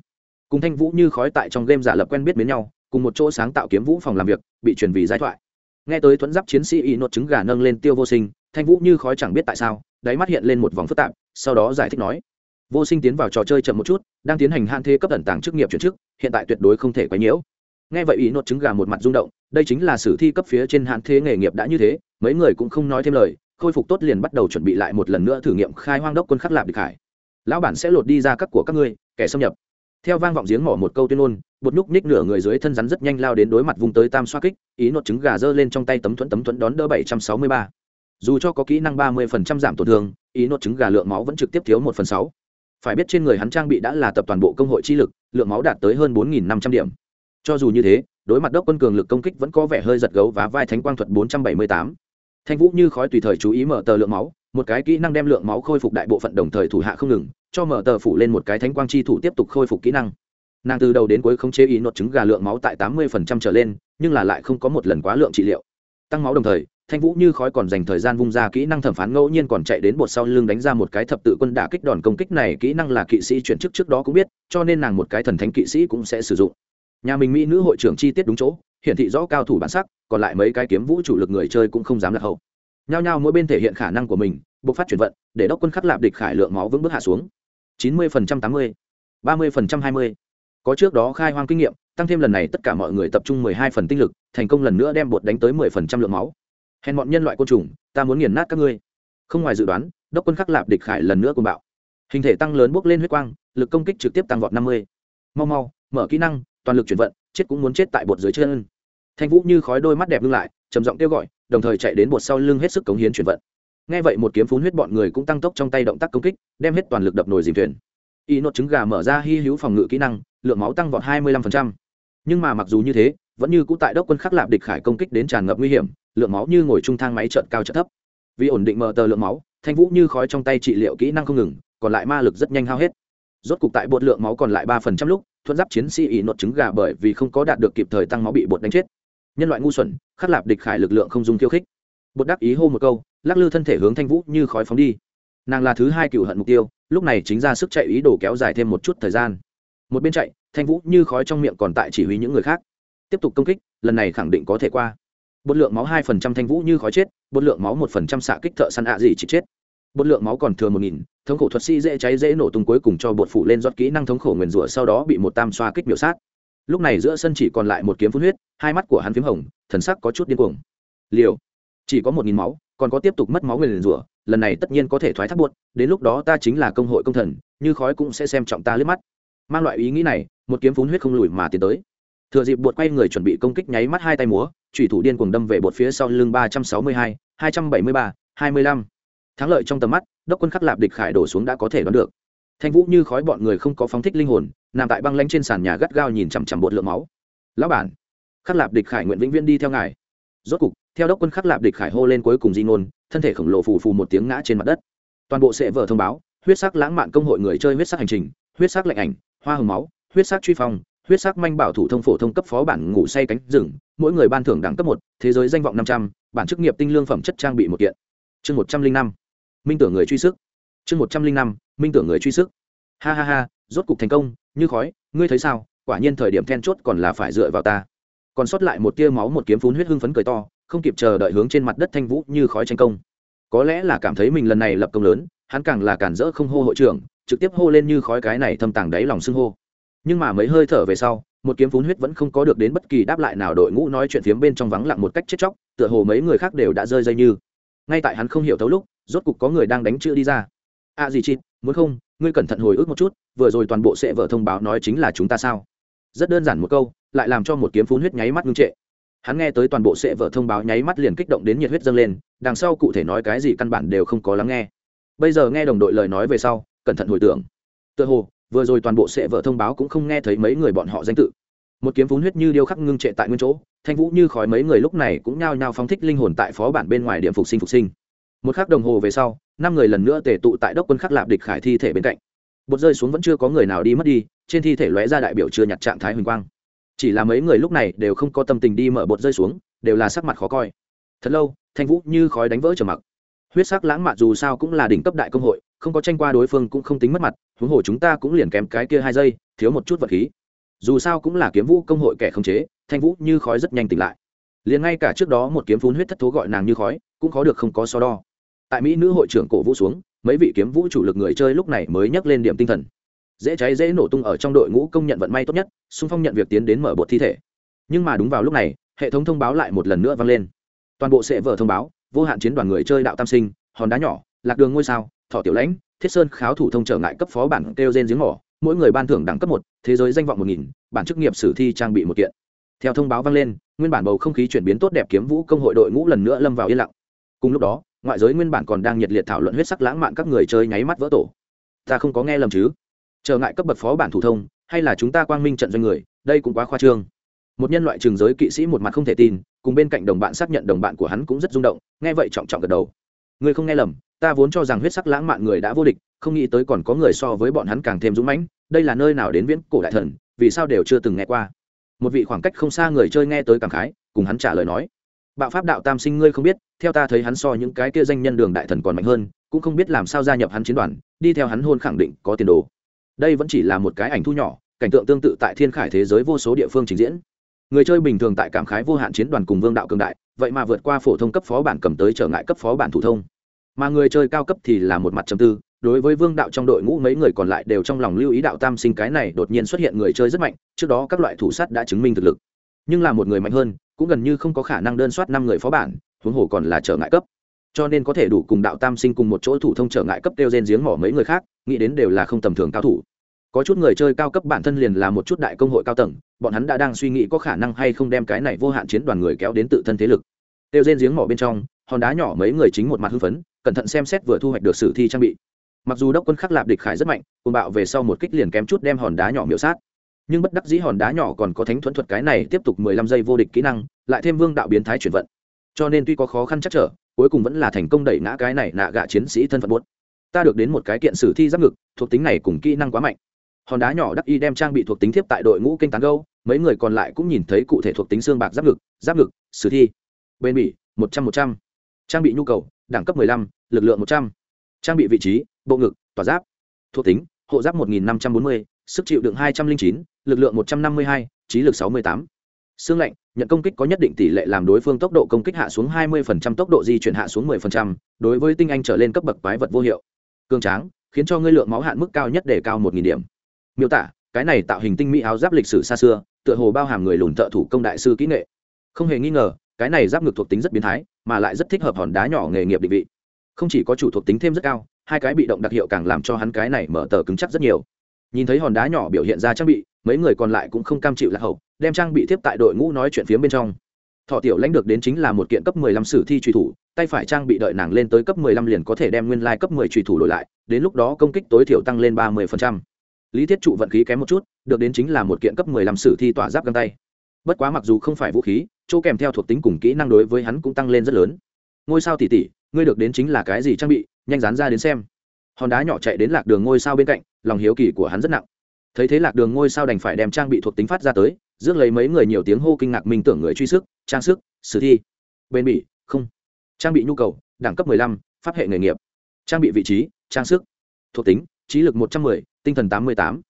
Cùng thanh vũ như khói tại trong game giả lập quen biết biến nhau, cùng một chỗ sáng tạo kiếm vũ phòng làm việc, bị truyền vì giai thoại. Nghe tới thuẫn giáp chiến sĩ y nốt trứng gà nâng lên tiêu vô sinh, thanh vũ như khói chẳng biết tại sao, đáy mắt hiện lên một vòng phức tạp, sau đó giải thích nói, vô sinh tiến vào trò chơi chậm một chút, đang tiến hành hạn thế cấp ẩn tàng chức nghiệp chuyển chức, hiện tại tuyệt đối không thể quấy nhiễu nghe vậy ý nốt trứng gà một mặt rung động, đây chính là sử thi cấp phía trên hạn thế nghề nghiệp đã như thế, mấy người cũng không nói thêm lời, khôi phục tốt liền bắt đầu chuẩn bị lại một lần nữa thử nghiệm khai hoang đốc quân khắc lạp địch hải. Lão bản sẽ lột đi ra các của các ngươi, kẻ xâm nhập. Theo vang vọng giếng mỏ một câu tuyên ngôn, bột nhúc ních nửa người dưới thân rắn rất nhanh lao đến đối mặt vùng tới tam xoa kích, ý nốt trứng gà giơ lên trong tay tấm thuẫn tấm thuẫn đón đỡ bảy trăm sáu mươi ba. Dù cho có kỹ năng ba mươi phần trăm giảm tổn thương, ý nốt trứng gà lượng máu vẫn trực tiếp thiếu một phần sáu. Phải biết trên người hắn trang bị đã là tập toàn bộ công hội chi lực, lượng máu đạt tới hơn bốn nghìn năm trăm điểm cho dù như thế, đối mặt đốc quân cường lực công kích vẫn có vẻ hơi giật gấu và vai thánh quang thuật bốn trăm bảy mươi tám. Thanh vũ như khói tùy thời chú ý mở tờ lượng máu, một cái kỹ năng đem lượng máu khôi phục đại bộ phận đồng thời thủ hạ không ngừng, cho mở tờ phủ lên một cái thánh quang chi thủ tiếp tục khôi phục kỹ năng. Nàng từ đầu đến cuối không chế ý nốt trứng gà lượng máu tại tám mươi trở lên, nhưng là lại không có một lần quá lượng trị liệu. Tăng máu đồng thời, thanh vũ như khói còn dành thời gian vung ra kỹ năng thẩm phán ngẫu nhiên còn chạy đến bột sau lưng đánh ra một cái thập tự quân đả kích đòn công kích này, kỹ năng là kỵ sĩ chuyển chức trước đó cũng biết, cho nên nàng một cái thần thánh kỵ sĩ cũng sẽ sử dụng nhà mình mỹ nữ hội trưởng chi tiết đúng chỗ, hiển thị rõ cao thủ bản sắc, còn lại mấy cái kiếm vũ chủ lực người chơi cũng không dám lạc hậu. Nhao nhao mỗi bên thể hiện khả năng của mình, bộc phát chuyển vận, để đốc quân khắc lạp địch khải lượng máu vững bước hạ xuống. Chín mươi tám mươi, ba mươi hai mươi. Có trước đó khai hoang kinh nghiệm, tăng thêm lần này tất cả mọi người tập trung mười hai phần tinh lực, thành công lần nữa đem bột đánh tới mười phần trăm lượng máu. Hèn bọn nhân loại côn trùng, ta muốn nghiền nát các ngươi. Không ngoài dự đoán, đốc quân khắc lạp địch khải lần nữa cùng bạo. Hình thể tăng lớn bốc lên huyết quang, lực công kích trực tiếp tăng vọt năm mươi. Mau mau, mở kỹ năng toàn lực chuyển vận, chết cũng muốn chết tại bột dưới chân. Thanh vũ như khói đôi mắt đẹp ngưng lại, trầm giọng kêu gọi, đồng thời chạy đến bột sau lưng hết sức cống hiến chuyển vận. Nghe vậy một kiếm phun huyết bọn người cũng tăng tốc trong tay động tác công kích, đem hết toàn lực đập nồi dìm thuyền. Y nốt trứng gà mở ra hy hữu phòng ngự kỹ năng, lượng máu tăng vọt hai mươi lăm nhưng mà mặc dù như thế, vẫn như cũ tại đốc quân khắc lạp địch khải công kích đến tràn ngập nguy hiểm, lượng máu như ngồi trung thang máy trợn cao trợt thấp. Vì ổn định mờ tờ lượng máu, thanh vũ như khói trong tay trị liệu kỹ năng không ngừng, còn lại ma lực rất nhanh hao hết. Rốt cục tại bột lượng máu còn lại ba phần trăm lúc thuận giáp chiến sĩ ỉ nốt trứng gà bởi vì không có đạt được kịp thời tăng máu bị bột đánh chết. Nhân loại ngu xuẩn, khắc lạp địch khải lực lượng không dùng khiêu khích. Bột đáp ý hô một câu, lắc lư thân thể hướng thanh vũ như khói phóng đi. Nàng là thứ hai cựu hận mục tiêu, lúc này chính ra sức chạy ý đồ kéo dài thêm một chút thời gian. Một bên chạy, thanh vũ như khói trong miệng còn tại chỉ huy những người khác. Tiếp tục công kích, lần này khẳng định có thể qua. Bột lượng máu hai phần trăm thanh vũ như khói chết, bột lượng máu một phần trăm xạ kích thợ săn ạ gì chỉ chết. Bột lượng máu còn thừa một nghìn thống khổ thuật sĩ dễ cháy dễ nổ tung cuối cùng cho bột phủ lên rót kỹ năng thống khổ nguyền rủa sau đó bị một tam xoa kích biểu sát. Lúc này giữa sân chỉ còn lại một kiếm phun huyết, hai mắt của hắn p h í m hồng, thần sắc có chút điên cuồng. Liều. Chỉ có một nghìn máu, còn có tiếp tục mất máu nguyền rủa, lần này tất nhiên có thể thoái thác buốt đến lúc đó ta chính là công hội công thần, như khói cũng sẽ xem trọng ta lướt mắt. Mang loại ý nghĩ này, một kiếm phun huyết không lùi mà tiến tới. Thừa dịp bột quay người chuẩn bị công kích nháy mắt hai tay múa thủy thủ điên cuồng đâm về bột phía sau lưng ba trăm sáu mươi hai hai trăm bảy mươi ba, hai mươi lăm thắng lợi trong tầm mắt, đốc quân khắc lạp địch khải đổ xuống đã có thể đoán được. Thanh vũ như khói bọn người không có phóng thích linh hồn, nằm tại băng lanh trên sàn nhà gắt gao nhìn chằm chằm bột lượng máu. Lão bản, khắc lạp địch khải nguyện vĩnh viên đi theo ngài. Rốt cục, theo đốc quân khắc lạp địch khải hô lên cuối cùng di ngôn, thân thể khổng lồ phù phù một tiếng ngã trên mặt đất. Toàn bộ sệ vở thông báo, huyết sắc lãng mạn công hội người chơi huyết sắc hành trình, huyết sắc lạnh ảnh, hoa hồng máu, huyết sắc truy phong, huyết sắc manh bảo thủ thông phổ thông cấp phó bản ngủ say cánh rừng, mỗi người ban thưởng đẳng cấp một, thế giới danh vọng năm trăm, bản chức nghiệp tinh lương phẩm chất trang bị một kiện. Chương một trăm linh năm minh tưởng người truy sức. Chương một trăm linh năm, minh tưởng người truy sức. Ha ha ha, rốt cục thành công, như khói, ngươi thấy sao? Quả nhiên thời điểm then chốt còn là phải dựa vào ta. Còn sót lại một tia máu một kiếm phun huyết hưng phấn cười to, không kịp chờ đợi hướng trên mặt đất thanh vũ như khói tranh công. Có lẽ là cảm thấy mình lần này lập công lớn, hắn càng là cản rỡ không hô hội trưởng, trực tiếp hô lên như khói cái này thâm tàng đáy lòng xưng hô. Nhưng mà mấy hơi thở về sau, một kiếm phun huyết vẫn không có được đến bất kỳ đáp lại nào đội ngũ nói chuyện phiếm bên trong vắng lặng một cách chết chóc, tựa hồ mấy người khác đều đã rơi dây như ngay tại hắn không hiểu thấu lúc, rốt cục có người đang đánh chữ đi ra. A gì chít muốn không, ngươi cẩn thận hồi ức một chút, vừa rồi toàn bộ sẽ vợ thông báo nói chính là chúng ta sao? Rất đơn giản một câu, lại làm cho một kiếm phun huyết nháy mắt ngưng trệ. Hắn nghe tới toàn bộ sẽ vợ thông báo nháy mắt liền kích động đến nhiệt huyết dâng lên, đằng sau cụ thể nói cái gì căn bản đều không có lắng nghe. Bây giờ nghe đồng đội lời nói về sau, cẩn thận hồi tưởng. Tự hồ, vừa rồi toàn bộ sẽ vợ thông báo cũng không nghe thấy mấy người bọn họ danh tự. Một kiếm phun huyết như điêu khắc ngưng trệ tại nguyên chỗ thanh vũ như khói mấy người lúc này cũng nhao nhao phóng thích linh hồn tại phó bản bên ngoài điểm phục sinh phục sinh. Một khắc đồng hồ về sau, năm người lần nữa tề tụ tại đốc quân khắc lạp địch khải thi thể bên cạnh. Bột rơi xuống vẫn chưa có người nào đi mất đi, trên thi thể lóe ra đại biểu chưa nhặt trạng thái huỳnh quang. Chỉ là mấy người lúc này đều không có tâm tình đi mở bột rơi xuống, đều là sắc mặt khó coi. Thật lâu, thanh vũ như khói đánh vỡ trở mặc. Huyết sắc lãng mạn dù sao cũng là đỉnh cấp đại công hội, không có tranh qua đối phương cũng không tính mất mặt, huống hồ chúng ta cũng liền kém cái kia hai giây, thiếu một chút vật khí dù sao cũng là kiếm vũ công hội kẻ không chế, thanh vũ như khói rất nhanh tỉnh lại. Liền ngay cả trước đó một kiếm phun huyết thất thố gọi nàng như khói, cũng khó được không có so đo. Tại mỹ nữ hội trưởng cổ vũ xuống, mấy vị kiếm vũ chủ lực người chơi lúc này mới nhắc lên điểm tinh thần. Dễ cháy dễ nổ tung ở trong đội ngũ công nhận vận may tốt nhất, xung phong nhận việc tiến đến mở bột thi thể. Nhưng mà đúng vào lúc này, hệ thống thông báo lại một lần nữa vang lên. Toàn bộ sẽ vở thông báo, vô hạn chiến đoàn người chơi đạo tam sinh, hòn đá nhỏ, lạc đường ngôi sao, thọ tiểu lãnh, thiết sơn kháo thủ thông trở ngại cấp phó bản kêu gen giếng mỏ mỗi người ban thưởng đẳng cấp một, thế giới danh vọng một nghìn, bản chức nghiệp sử thi trang bị một kiện. Theo thông báo vang lên, nguyên bản bầu không khí chuyển biến tốt đẹp kiếm vũ công hội đội ngũ lần nữa lâm vào yên lặng. Cùng lúc đó, ngoại giới nguyên bản còn đang nhiệt liệt thảo luận huyết sắc lãng mạn các người chơi nháy mắt vỡ tổ. Ta không có nghe lầm chứ? Trở ngại cấp bậc phó bản thủ thông, hay là chúng ta quang minh trận doanh người, đây cũng quá khoa trương. Một nhân loại trường giới kỵ sĩ một mặt không thể tin, cùng bên cạnh đồng bạn xác nhận đồng bạn của hắn cũng rất rung động, nghe vậy trọng trọng gật đầu. Ngươi không nghe lầm, ta vốn cho rằng huyết sắc lãng mạn người đã vô địch, không nghĩ tới còn có người so với bọn hắn càng thêm dũng mãnh, đây là nơi nào đến viễn cổ đại thần, vì sao đều chưa từng nghe qua. Một vị khoảng cách không xa người chơi nghe tới cảm khái, cùng hắn trả lời nói, bạo pháp đạo tam sinh ngươi không biết, theo ta thấy hắn so những cái kia danh nhân đường đại thần còn mạnh hơn, cũng không biết làm sao gia nhập hắn chiến đoàn, đi theo hắn hôn khẳng định có tiền đồ. Đây vẫn chỉ là một cái ảnh thu nhỏ, cảnh tượng tương tự tại thiên khải thế giới vô số địa phương trình diễn người chơi bình thường tại cảm khái vô hạn chiến đoàn cùng vương đạo cường đại, vậy mà vượt qua phổ thông cấp phó bản cầm tới trở ngại cấp phó bản thủ thông. Mà người chơi cao cấp thì là một mặt trầm tư, đối với vương đạo trong đội ngũ mấy người còn lại đều trong lòng lưu ý đạo tam sinh cái này đột nhiên xuất hiện người chơi rất mạnh, trước đó các loại thủ sắt đã chứng minh thực lực. Nhưng là một người mạnh hơn, cũng gần như không có khả năng đơn soát năm người phó bản, huống hồ còn là trở ngại cấp. Cho nên có thể đủ cùng đạo tam sinh cùng một chỗ thủ thông trở ngại cấp tiêu gen giếng mỏ mấy người khác, nghĩ đến đều là không tầm thường cao thủ có chút người chơi cao cấp bản thân liền là một chút đại công hội cao tầng, bọn hắn đã đang suy nghĩ có khả năng hay không đem cái này vô hạn chiến đoàn người kéo đến tự thân thế lực. Tiêu rên giếng mỏ bên trong, hòn đá nhỏ mấy người chính một mặt hưng phấn, cẩn thận xem xét vừa thu hoạch được sử thi trang bị. Mặc dù đốc quân khắc lạp địch khải rất mạnh cùng bạo về sau một kích liền kém chút đem hòn đá nhỏ miểu sát. Nhưng bất đắc dĩ hòn đá nhỏ còn có thánh thuẫn thuật cái này tiếp tục mười lăm giây vô địch kỹ năng, lại thêm vương đạo biến thái chuyển vận. Cho nên tuy có khó khăn chắc trở, cuối cùng vẫn là thành công đẩy ngã cái này nạ gạ chiến sĩ thân phận buốt. Ta được đến một cái kiện sử thi giáp ngực, thuộc tính này cùng kỹ năng quá mạnh hòn đá nhỏ đắc y đem trang bị thuộc tính thiếp tại đội ngũ kênh tán gâu mấy người còn lại cũng nhìn thấy cụ thể thuộc tính xương bạc giáp ngực giáp ngực sử thi bên bỉ một trăm một trăm. Trang bị nhu cầu đẳng cấp mười lăm lực lượng một trăm. Trang bị vị trí bộ ngực tỏa giáp. Thuộc tính hộ giáp một nghìn năm trăm bốn mươi sức chịu đựng hai trăm linh chín lực lượng một trăm năm mươi hai trí lực sáu mươi tám. Xương lạnh nhận công kích có nhất định tỷ lệ làm đối phương tốc độ công kích hạ xuống 20%, tốc độ di chuyển hạ xuống 10%, đối với tinh anh trở lên cấp bậc quái vật vô hiệu. Cường tráng khiến cho ngươi lượng máu hạn mức cao nhất để cao 1.000 điểm miêu tả, cái này tạo hình tinh mỹ áo giáp lịch sử xa xưa, tựa hồ bao hàm người lùn thợ thủ công đại sư kỹ nghệ. Không hề nghi ngờ, cái này giáp ngực thuộc tính rất biến thái, mà lại rất thích hợp hòn đá nhỏ nghề nghiệp định vị. Không chỉ có chủ thuộc tính thêm rất cao, hai cái bị động đặc hiệu càng làm cho hắn cái này mở tờ cứng chắc rất nhiều. Nhìn thấy hòn đá nhỏ biểu hiện ra trang bị, mấy người còn lại cũng không cam chịu lạc hậu, đem trang bị tiếp tại đội ngũ nói chuyện phía bên trong. Thọ tiểu lãnh được đến chính là một kiện cấp 15 sử thi truy thủ, tay phải trang bị đợi nàng lên tới cấp 15 liền có thể đem nguyên lai cấp 10 truy thủ đổi lại, đến lúc đó công kích tối thiểu tăng lên 30% lý thiết trụ vận khí kém một chút được đến chính là một kiện cấp 15 sử thi tỏa giáp găng tay. Bất quá mặc dù không phải vũ khí chỗ kèm theo thuộc tính cùng kỹ năng đối với hắn cũng tăng lên rất lớn. Ngôi sao tỷ tỷ ngươi được đến chính là cái gì trang bị nhanh dán ra đến xem. Hòn đá nhỏ chạy đến lạc đường ngôi sao bên cạnh lòng hiếu kỳ của hắn rất nặng. Thấy thế lạc đường ngôi sao đành phải đem trang bị thuộc tính phát ra tới rước lấy mấy người nhiều tiếng hô kinh ngạc mình tưởng người truy sức trang sức sử thi. Bên bị không. Trang bị nhu cầu đẳng cấp 15, pháp hệ nghề nghiệp. Trang bị vị trí trang sức thuộc tính trí lực 110, tinh thần 88.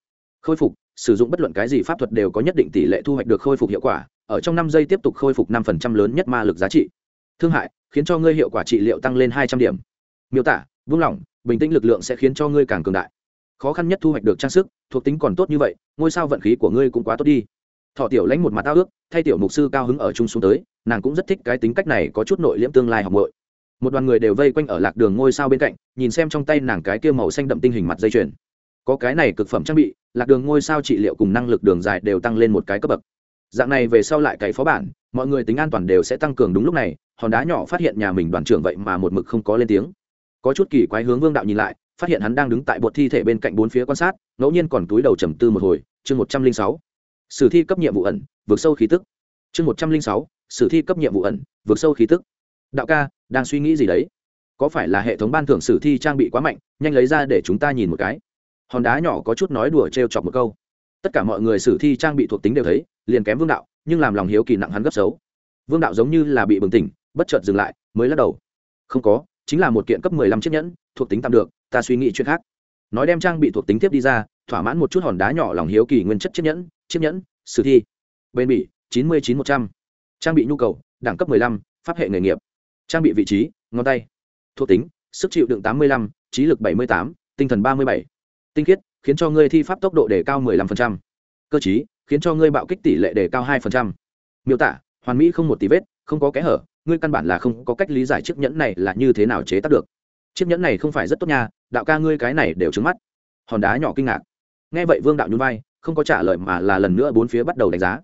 khôi phục sử dụng bất luận cái gì pháp thuật đều có nhất định tỷ lệ thu hoạch được khôi phục hiệu quả ở trong năm giây tiếp tục khôi phục 5% lớn nhất ma lực giá trị. Thương hại khiến cho ngươi hiệu quả trị liệu tăng lên 200 điểm. Miêu tả vung lỏng bình tĩnh lực lượng sẽ khiến cho ngươi càng cường đại. Khó khăn nhất thu hoạch được trang sức thuộc tính còn tốt như vậy ngôi sao vận khí của ngươi cũng quá tốt đi. Thọ tiểu lãnh một mặt tao ước thay tiểu mục sư cao hứng ở chung xuống tới nàng cũng rất thích cái tính cách này có chút nội liễm tương lai học bội một đoàn người đều vây quanh ở lạc đường ngôi sao bên cạnh, nhìn xem trong tay nàng cái kia màu xanh đậm tinh hình mặt dây chuyền. Có cái này cực phẩm trang bị, lạc đường ngôi sao trị liệu cùng năng lực đường dài đều tăng lên một cái cấp bậc. Dạng này về sau lại cày phó bản, mọi người tính an toàn đều sẽ tăng cường đúng lúc này, hòn đá nhỏ phát hiện nhà mình đoàn trưởng vậy mà một mực không có lên tiếng. Có chút kỳ quái hướng vương đạo nhìn lại, phát hiện hắn đang đứng tại bột thi thể bên cạnh bốn phía quan sát, ngẫu nhiên còn túi đầu trầm tư một hồi, chương một trăm linh sáu. Sử thi cấp nhiệm vụ ẩn, vượt sâu khí tức. Chương một trăm linh sáu, sử thi cấp nhiệm vụ ẩn, vượt sâu khí tức đạo ca, đang suy nghĩ gì đấy? Có phải là hệ thống ban thưởng sử thi trang bị quá mạnh, nhanh lấy ra để chúng ta nhìn một cái? Hòn đá nhỏ có chút nói đùa t r e o chọc một câu. Tất cả mọi người sử thi trang bị thuộc tính đều thấy, liền kém vương đạo, nhưng làm lòng hiếu kỳ nặng hắn gấp xấu. Vương đạo giống như là bị bừng tỉnh, bất chợt dừng lại, mới lắc đầu. Không có, chính là một kiện cấp mười lăm chiếc nhẫn, thuộc tính tạm được, ta suy nghĩ chuyện khác. Nói đem trang bị thuộc tính tiếp đi ra, thỏa mãn một chút hòn đá nhỏ lòng hiếu kỳ nguyên chất chiếc nhẫn chiếc nhẫn, sử thi. Bên bỉ, chín mươi chín một trăm. Trang bị nhu cầu, đẳng cấp mười lăm, pháp hệ nghề nghiệp trang bị vị trí, ngón tay. Thuộc tính, sức chịu đựng tám mươi lăm, trí lực bảy mươi tám, tinh thần ba mươi bảy. Tinh khiết, khiến cho ngươi thi pháp tốc độ đề cao 15%. cơ chí khiến cho ngươi bạo kích tỷ lệ đề cao 2%. miêu tả, hoàn mỹ không một tí vết, không có kẽ hở, ngươi căn bản là không có cách lý giải chiếc nhẫn này là như thế nào chế tác được. Chiếc nhẫn này không phải rất tốt nha, đạo ca ngươi cái này đều trứng mắt. Hòn đá nhỏ kinh ngạc. Nghe vậy vương đạo nhún vai, không có trả lời mà là lần nữa bốn phía bắt đầu đánh giá.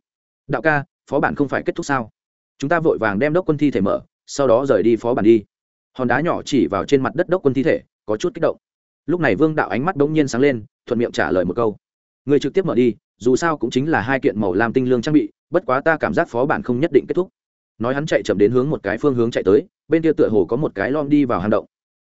Đạo ca, phó bản không phải kết thúc sao? Chúng ta vội vàng đem đốc quân thi thể mở sau đó rời đi phó bản đi. Hòn đá nhỏ chỉ vào trên mặt đất đốc quân thi thể, có chút kích động. Lúc này vương đạo ánh mắt bỗng nhiên sáng lên, thuận miệng trả lời một câu. Người trực tiếp mở đi, dù sao cũng chính là hai kiện màu làm tinh lương trang bị, bất quá ta cảm giác phó bản không nhất định kết thúc. Nói hắn chạy chậm đến hướng một cái phương hướng chạy tới, bên kia tựa hồ có một cái lom đi vào hang động.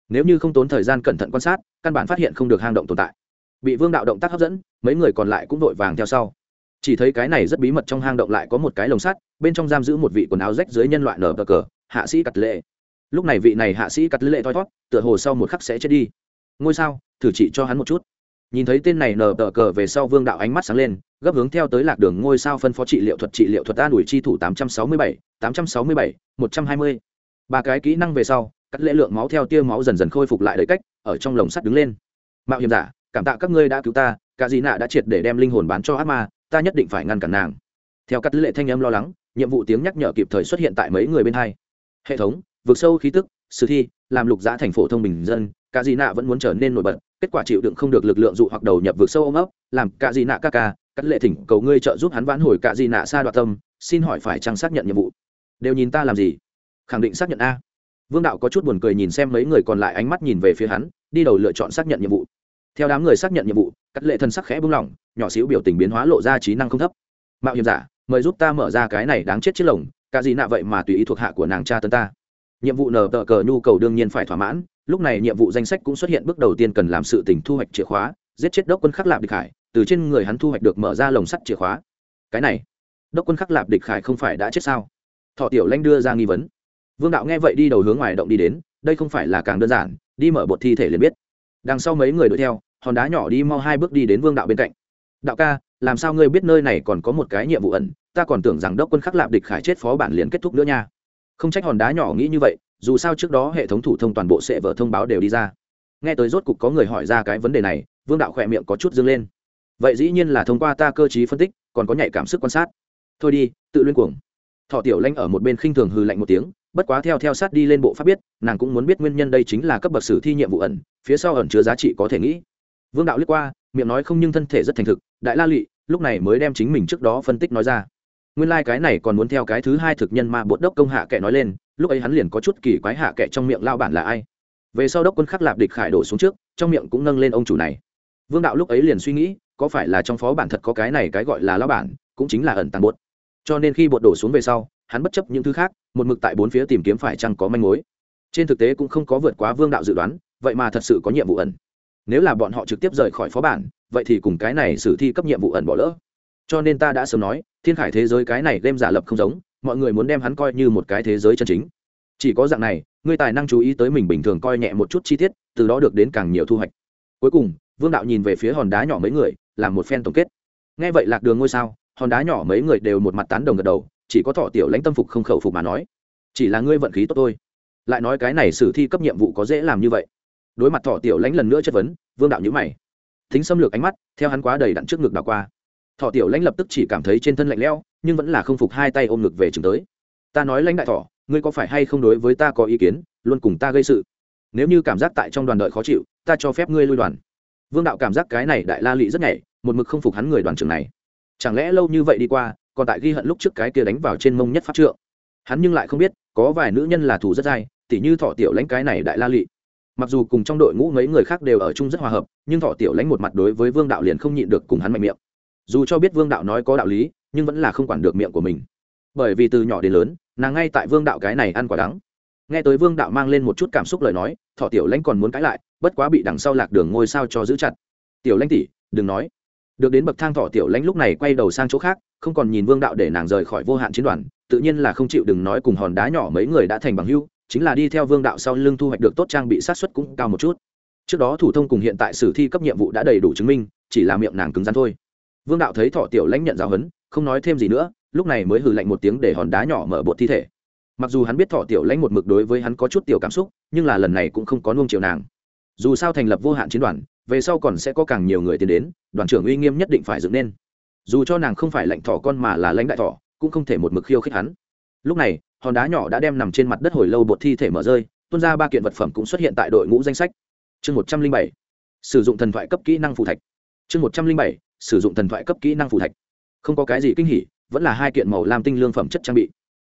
Nếu như không tốn thời gian cẩn thận quan sát, căn bản phát hiện không được hang động tồn tại. Bị vương đạo động tác hấp dẫn, mấy người còn lại cũng vội vàng theo sau. Chỉ thấy cái này rất bí mật trong hang động lại có một cái lồng sắt, bên trong giam giữ một vị quần áo rách dưới nhân loại nở cờ hạ sĩ cắt lệ. Lúc này vị này hạ sĩ cắt lệ thoi thót, tựa hồ sau một khắc sẽ chết đi. Ngôi sao, thử trị cho hắn một chút. Nhìn thấy tên này nở tờ cờ về sau vương đạo ánh mắt sáng lên, gấp hướng theo tới lạc đường ngôi sao phân phó trị liệu thuật trị liệu thuật an ủi chi thủ tám trăm sáu mươi bảy, tám trăm sáu mươi bảy, một trăm hai mươi. Ba cái kỹ năng về sau, cắt lệ lượng máu theo tia máu dần dần khôi phục lại đầy cách, ở trong lồng sắt đứng lên. Mạo hiểm giả, cảm tạ các ngươi đã cứu ta, cả dị nạ đã triệt để đem linh hồn bán cho ác ma, ta nhất định phải ngăn cản nàng. Theo cắt lệ thanh âm lo lắng, nhiệm vụ tiếng nhắc nhở kịp thời xuất hiện tại mấy người bên hai hệ thống, vượt sâu khí tức, sử thi, làm lục giã thành phổ thông bình dân, cả dị nạ vẫn muốn trở nên nổi bật, kết quả chịu đựng không được lực lượng dụ hoặc đầu nhập vượt sâu ôm ấp, làm cả dị nạ ca ca, cắt lệ thỉnh cầu ngươi trợ giúp hắn vãn hồi cả dị nạ xa đoạn tâm, xin hỏi phải chăng xác nhận nhiệm vụ? Đều nhìn ta làm gì? Khẳng định xác nhận a. Vương đạo có chút buồn cười nhìn xem mấy người còn lại ánh mắt nhìn về phía hắn, đi đầu lựa chọn xác nhận nhiệm vụ. Theo đám người xác nhận nhiệm vụ, cắt lệ thân sắc khẽ bung lỏng, nhỏ xíu biểu tình biến hóa lộ ra trí năng không thấp. Mạo hiểm giả, mời giúp ta mở ra cái này đáng chết chiếc lồng cả gì nạ vậy mà tùy ý thuộc hạ của nàng cha tân ta. Nhiệm vụ nở tờ cờ nhu cầu đương nhiên phải thỏa mãn, lúc này nhiệm vụ danh sách cũng xuất hiện bước đầu tiên cần làm sự tình thu hoạch chìa khóa, giết chết đốc quân khắc lạp địch khải từ trên người hắn thu hoạch được mở ra lồng sắt chìa khóa. Cái này, đốc quân khắc lạp địch khải không phải đã chết sao? Thọ tiểu lanh đưa ra nghi vấn. Vương đạo nghe vậy đi đầu hướng ngoài động đi đến, đây không phải là càng đơn giản, đi mở bột thi thể liền biết. Đằng sau mấy người đuổi theo, hòn đá nhỏ đi mau hai bước đi đến vương đạo bên cạnh. Đạo ca, làm sao ngươi biết nơi này còn có một cái nhiệm vụ ẩn ta còn tưởng rằng đốc quân khắc lạp địch khải chết phó bản liền kết thúc nữa nha. Không trách hòn đá nhỏ nghĩ như vậy, dù sao trước đó hệ thống thủ thông toàn bộ sệ vở thông báo đều đi ra. Nghe tới rốt cục có người hỏi ra cái vấn đề này, vương đạo khỏe miệng có chút dâng lên. Vậy dĩ nhiên là thông qua ta cơ chí phân tích, còn có nhạy cảm sức quan sát. Thôi đi, tự luyên cuồng. Thọ tiểu lanh ở một bên khinh thường hư lạnh một tiếng, bất quá theo theo sát đi lên bộ pháp biết, nàng cũng muốn biết nguyên nhân đây chính là cấp bậc sử thi nhiệm vụ ẩn, phía sau ẩn chứa giá trị có thể nghĩ. Vương đạo lướt qua, miệng nói không nhưng thân thể rất thành thực, đại la lụy, lúc này mới đem chính mình trước đó phân tích nói ra nguyên lai、like、cái này còn muốn theo cái thứ hai thực nhân mà bột đốc công hạ kệ nói lên, lúc ấy hắn liền có chút kỳ quái hạ kệ trong miệng lao bản là ai. Về sau đốc quân khắc lạp địch khải đổ xuống trước, trong miệng cũng nâng lên ông chủ này. Vương đạo lúc ấy liền suy nghĩ, có phải là trong phó bản thật có cái này cái gọi là lao bản, cũng chính là ẩn tàng bột. Cho nên khi bột đổ xuống về sau, hắn bất chấp những thứ khác, một mực tại bốn phía tìm kiếm phải chăng có manh mối. Trên thực tế cũng không có vượt quá vương đạo dự đoán, vậy mà thật sự có nhiệm vụ ẩn. Nếu là bọn họ trực tiếp rời khỏi phó bản, vậy thì cùng cái này xử thi cấp nhiệm vụ ẩn bỏ lỡ. Cho nên ta đã sớm nói thiên khải thế giới cái này đem giả lập không giống, mọi người muốn đem hắn coi như một cái thế giới chân chính. Chỉ có dạng này, người tài năng chú ý tới mình bình thường coi nhẹ một chút chi tiết, từ đó được đến càng nhiều thu hoạch. Cuối cùng, vương đạo nhìn về phía hòn đá nhỏ mấy người, làm một phen tổng kết. Nghe vậy lạc đường ngôi sao, hòn đá nhỏ mấy người đều một mặt tán đồng gật đầu, chỉ có thọ tiểu lãnh tâm phục không khẩu phục mà nói, chỉ là ngươi vận khí tốt thôi. Lại nói cái này sử thi cấp nhiệm vụ có dễ làm như vậy. Đối mặt thọ tiểu lãnh lần nữa chất vấn, vương đạo nhữ mày. Thính xâm lược ánh mắt, theo hắn quá đầy đặn trước ngực đảo qua thọ tiểu lãnh lập tức chỉ cảm thấy trên thân lạnh lẽo, nhưng vẫn là không phục hai tay ôm ngực về chừng tới. Ta nói lãnh đại thọ ngươi có phải hay không đối với ta có ý kiến, luôn cùng ta gây sự? Nếu như cảm giác tại trong đoàn đợi khó chịu, ta cho phép ngươi lui đoàn. Vương đạo cảm giác cái này đại la lị rất nhảy một mực không phục hắn người đoàn trưởng này. Chẳng lẽ lâu như vậy đi qua, còn tại ghi hận lúc trước cái kia đánh vào trên mông nhất pháp trượng? Hắn nhưng lại không biết, có vài nữ nhân là thủ rất dai, tỉ như thọ tiểu lãnh cái này đại la lị. Mặc dù cùng trong đội ngũ mấy người khác đều ở chung rất hòa hợp, nhưng thọ tiểu lãnh một mặt đối với vương đạo liền không nhịn được cùng hắn mạnh miệng dù cho biết vương đạo nói có đạo lý, nhưng vẫn là không quản được miệng của mình. Bởi vì từ nhỏ đến lớn, nàng ngay tại vương đạo cái này ăn quả đắng. Nghe tới vương đạo mang lên một chút cảm xúc lời nói thọ tiểu lãnh còn muốn cãi lại, bất quá bị đằng sau lạc đường ngôi sao cho giữ chặt. Tiểu lãnh tỷ, đừng nói. Được đến bậc thang thọ tiểu lãnh lúc này quay đầu sang chỗ khác, không còn nhìn vương đạo để nàng rời khỏi vô hạn chiến đoàn, tự nhiên là không chịu đừng nói cùng hòn đá nhỏ mấy người đã thành bằng hưu, chính là đi theo vương đạo sau lưng thu hoạch được tốt trang bị sát xuất cũng cao một chút. Trước đó thủ thông cùng hiện tại sử thi cấp nhiệm vụ đã đầy đủ chứng minh, chỉ là miệng nàng cứng rắn thôi vương đạo thấy thọ tiểu lãnh nhận giáo huấn, không nói thêm gì nữa, lúc này mới hừ lạnh một tiếng để hòn đá nhỏ mở bột thi thể. Mặc dù hắn biết thọ tiểu lãnh một mực đối với hắn có chút tiểu cảm xúc, nhưng là lần này cũng không có nuông chiều nàng. Dù sao thành lập vô hạn chiến đoàn, về sau còn sẽ có càng nhiều người tiến đến, đoàn trưởng uy nghiêm nhất định phải dựng nên. Dù cho nàng không phải lãnh thọ con mà là lãnh đại thọ, cũng không thể một mực khiêu khích hắn. Lúc này, hòn đá nhỏ đã đem nằm trên mặt đất hồi lâu bột thi thể mở rơi, tuôn ra ba kiện vật phẩm cũng xuất hiện tại đội ngũ danh sách. Chương một trăm linh bảy. Sử dụng thần thoại cấp kỹ năng phù thạch chương một trăm linh bảy sử dụng thần thoại cấp kỹ năng phù thạch. Không có cái gì kinh hỉ vẫn là hai kiện màu làm tinh lương phẩm chất trang bị.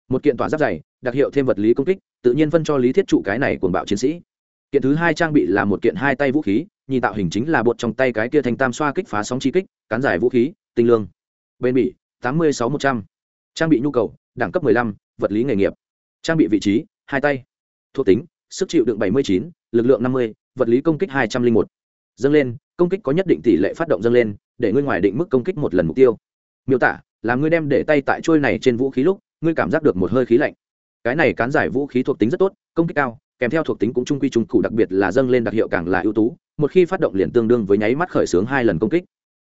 Một kiện tỏa giáp dày đặc hiệu thêm vật lý công kích tự nhiên phân cho lý thiết trụ cái này cuồng bạo chiến sĩ. Kiện thứ hai trang bị là một kiện hai tay vũ khí nhìn tạo hình chính là bột trong tay cái kia thành tam xoa kích phá sóng chi kích cán giải vũ khí tinh lương. Bên bị tám mươi sáu một trăm. Trang bị nhu cầu đẳng cấp 15, vật lý nghề nghiệp. Trang bị vị trí hai tay. Thuộc tính sức chịu đựng 79, lực lượng 50, vật lý công kích 201. dâng lên công kích có nhất định tỷ lệ phát động dâng lên, để ngươi ngoài định mức công kích một lần mục tiêu. Miêu tả là ngươi đem để tay tại trôi này trên vũ khí lúc, ngươi cảm giác được một hơi khí lạnh. Cái này cán giải vũ khí thuộc tính rất tốt, công kích cao, kèm theo thuộc tính cũng trung quy trung cụ đặc biệt là dâng lên đặc hiệu càng là ưu tú, một khi phát động liền tương đương với nháy mắt khởi xướng hai lần công kích.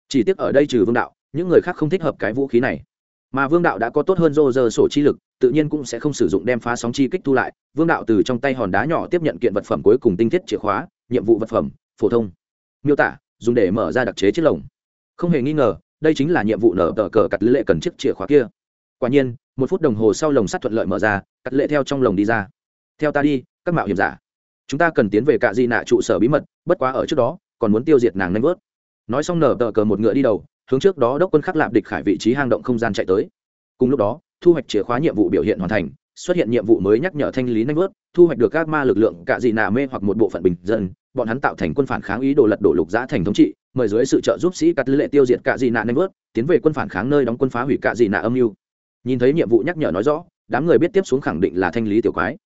Chỉ tiếc ở đây trừ vương đạo, những người khác không thích hợp cái vũ khí này. Mà vương đạo đã có tốt hơn rô rơ sổ chi lực, tự nhiên cũng sẽ không sử dụng đem phá sóng chi kích thu lại. Vương đạo từ trong tay hòn đá nhỏ tiếp nhận kiện vật phẩm cuối cùng tinh thiết chìa khóa, nhiệm vụ vật phẩm, phổ thông miêu tả, dùng để mở ra đặc chế chiếc lồng. Không hề nghi ngờ, đây chính là nhiệm vụ nở tờ cờ cắt lệ cần chiếc chìa khóa kia. Quả nhiên, một phút đồng hồ sau lồng sắt thuận lợi mở ra, cắt lệ theo trong lồng đi ra. Theo ta đi, các mạo hiểm giả. Chúng ta cần tiến về cạ di nạ trụ sở bí mật, bất quá ở trước đó, còn muốn tiêu diệt nàng nanh vớt. Nói xong nở tờ cờ một ngựa đi đầu, hướng trước đó đốc quân khắc lạp địch khải vị trí hang động không gian chạy tới. Cùng lúc đó, thu hoạch chìa khóa nhiệm vụ biểu hiện hoàn thành, xuất hiện nhiệm vụ mới nhắc nhở thanh lý nanh vớt, thu hoạch được các ma lực lượng cạ dị nạ mê hoặc một bộ phận bình dân bọn hắn tạo thành quân phản kháng ý đồ lật đổ lục giã thành thống trị, mời dưới sự trợ giúp sĩ cắt lệ tiêu diệt cạ dị nạ nanh vớt, tiến về quân phản kháng nơi đóng quân phá hủy cạ dị nạ âm mưu. Nhìn thấy nhiệm vụ nhắc nhở nói rõ, đám người biết tiếp xuống khẳng định là thanh lý tiểu quái.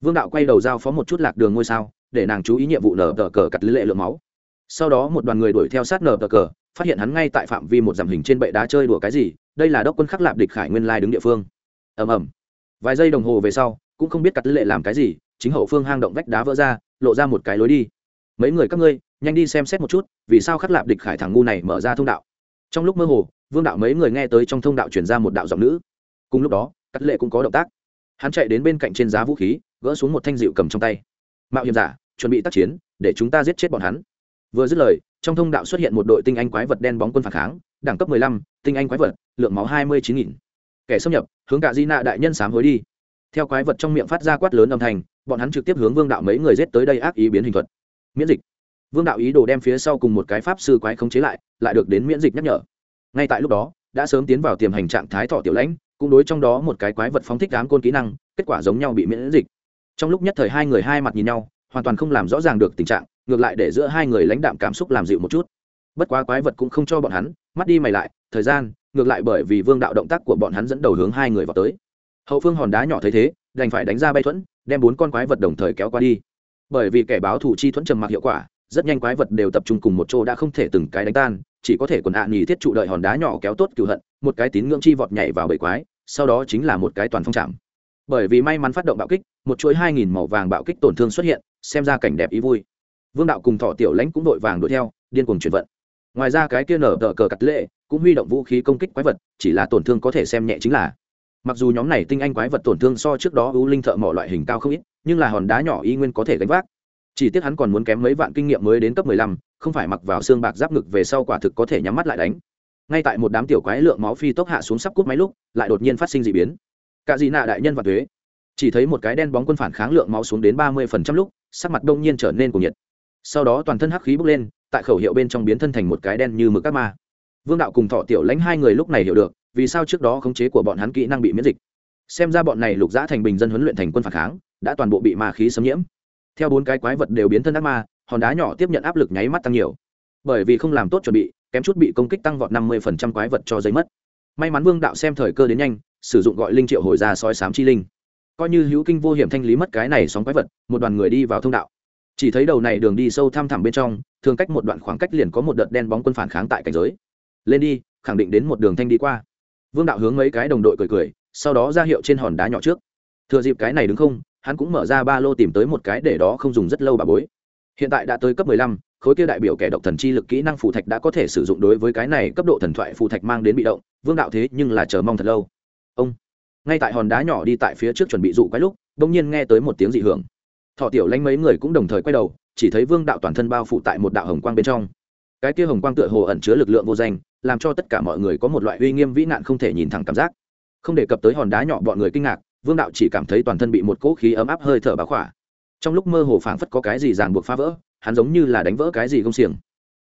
Vương đạo quay đầu giao phó một chút lạc đường ngôi sao, để nàng chú ý nhiệm vụ nở tờ cờ cắt lệ lượng máu. Sau đó một đoàn người đuổi theo sát nở tờ cờ, phát hiện hắn ngay tại phạm vi một dặm hình trên bệ đá chơi đùa cái gì, đây là đốc quân khắc lạp địch khải nguyên lai đứng địa phương. Ầm ầm. Vài giây đồng hồ về sau, cũng không biết cắt lệ làm cái gì, chính hậu phương hang động vách đá vỡ ra, lộ ra một cái lối đi mấy người các ngươi nhanh đi xem xét một chút vì sao khắc lạp địch khải thằng ngu này mở ra thông đạo. Trong lúc mơ hồ vương đạo mấy người nghe tới trong thông đạo chuyển ra một đạo giọng nữ. Cùng lúc đó cắt lệ cũng có động tác. Hắn chạy đến bên cạnh trên giá vũ khí gỡ xuống một thanh dịu cầm trong tay. Mạo hiểm giả chuẩn bị tác chiến để chúng ta giết chết bọn hắn. Vừa dứt lời trong thông đạo xuất hiện một đội tinh anh quái vật đen bóng quân phản kháng đẳng cấp 15, tinh anh quái vật lượng máu 29.000. kẻ xâm nhập hướng cả di nạ đại nhân sám hối đi. Theo quái vật trong miệng phát ra quát lớn âm thanh bọn hắn trực tiếp hướng vương đạo mấy người giết tới đây ác ý biến hình thuật miễn dịch. Vương đạo ý đồ đem phía sau cùng một cái pháp sư quái khống chế lại lại được đến miễn dịch nhắc nhở. Ngay tại lúc đó, đã sớm tiến vào tiềm hành trạng thái thọ tiểu lãnh, cũng đối trong đó một cái quái vật phóng thích đám côn kỹ năng, kết quả giống nhau bị miễn dịch. Trong lúc nhất thời hai người hai mặt nhìn nhau, hoàn toàn không làm rõ ràng được tình trạng, ngược lại để giữa hai người lãnh đạm cảm xúc làm dịu một chút. Bất quá quái vật cũng không cho bọn hắn, mắt đi mày lại, thời gian, ngược lại bởi vì vương đạo động tác của bọn hắn dẫn đầu hướng hai người vào tới. Hậu phương hòn đá nhỏ thấy thế, đành phải đánh ra bay thuẫn, đem bốn con quái vật đồng thời kéo qua đi bởi vì kẻ báo thủ chi thuẫn trầm mặc hiệu quả, rất nhanh quái vật đều tập trung cùng một chỗ đã không thể từng cái đánh tan, chỉ có thể quần ạ à nghỉ thiết trụ đợi hòn đá nhỏ kéo tốt cựu hận, một cái tín ngưỡng chi vọt nhảy vào bầy quái, sau đó chính là một cái toàn phong trạm bởi vì may mắn phát động bạo kích, một chuỗi hai nghìn màu vàng bạo kích tổn thương xuất hiện, xem ra cảnh đẹp ý vui. Vương đạo cùng thọ tiểu lãnh cũng đội vàng đuổi theo, điên cuồng chuyển vận. Ngoài ra cái kia nở đỡ cờ cắt lệ cũng huy động vũ khí công kích quái vật, chỉ là tổn thương có thể xem nhẹ chính là. Mặc dù nhóm này tinh anh quái vật tổn thương so trước đó ưu linh thợ mỏ loại hình cao không ít nhưng là hòn đá nhỏ y nguyên có thể gánh vác. Chỉ tiếc hắn còn muốn kém mấy vạn kinh nghiệm mới đến cấp mười lăm, không phải mặc vào xương bạc giáp ngực về sau quả thực có thể nhắm mắt lại đánh. Ngay tại một đám tiểu quái lượng máu phi tốc hạ xuống sắp cút máy lúc, lại đột nhiên phát sinh d ị biến. Cả dị nạ đại nhân và thuế. Chỉ thấy một cái đen bóng quân phản kháng lượng máu xuống đến ba mươi phần trăm lúc, sắc mặt đông nhiên trở nên cuồng nhiệt. Sau đó toàn thân hắc khí bốc lên, tại khẩu hiệu bên trong biến thân thành một cái đen như mực các ma. Vương đạo cùng thọ tiểu lãnh hai người lúc này hiểu được, vì sao trước đó khống chế của bọn hắn kỹ năng bị miễn dịch. Xem ra bọn này lục giã thành bình dân huấn luyện thành quân phản kháng đã toàn bộ bị ma khí xâm nhiễm. Theo bốn cái quái vật đều biến thân ác ma, hòn đá nhỏ tiếp nhận áp lực nháy mắt tăng nhiều. Bởi vì không làm tốt chuẩn bị, kém chút bị công kích tăng vọt năm mươi phần trăm quái vật cho giấy mất. May mắn vương đạo xem thời cơ đến nhanh, sử dụng gọi linh triệu hồi ra soi sám chi linh. Coi như hữu kinh vô hiểm thanh lý mất cái này sóng quái vật, một đoàn người đi vào thông đạo. Chỉ thấy đầu này đường đi sâu thăm thẳm bên trong, thường cách một đoạn khoảng cách liền có một đợt đen bóng quân phản kháng tại cảnh giới. Lên đi, khẳng định đến một đường thanh đi qua. Vương đạo hướng mấy cái đồng đội cười cười, sau đó ra hiệu trên hòn đá nhỏ trước. Thừa dịp cái này đứng không hắn cũng mở ra ba lô tìm tới một cái để đó không dùng rất lâu bà bối. Hiện tại đã tới cấp mười lăm, khối kia đại biểu kẻ độc thần chi lực kỹ năng phù thạch đã có thể sử dụng đối với cái này cấp độ thần thoại phù thạch mang đến bị động, vương đạo thế nhưng là chờ mong thật lâu. Ông, ngay tại hòn đá nhỏ đi tại phía trước chuẩn bị dụ quái lúc đ ỗ n g nhiên nghe tới một tiếng dị hưởng. Thọ tiểu lanh mấy người cũng đồng thời quay đầu, chỉ thấy vương đạo toàn thân bao phủ tại một đạo hồng quang bên trong. Cái kia hồng quang tựa hồ ẩn chứa lực lượng vô danh, làm cho tất cả mọi người có một loại uy nghiêm vĩ nạn không thể nhìn thẳng cảm giác. Không đề cập tới hòn đá nhỏ, bọn người kinh ngạc vương đạo chỉ cảm thấy toàn thân bị một cỗ khí ấm áp hơi thở bá khỏa. Trong lúc mơ hồ phảng phất có cái gì ràng buộc phá vỡ, hắn giống như là đánh vỡ cái gì công xiềng.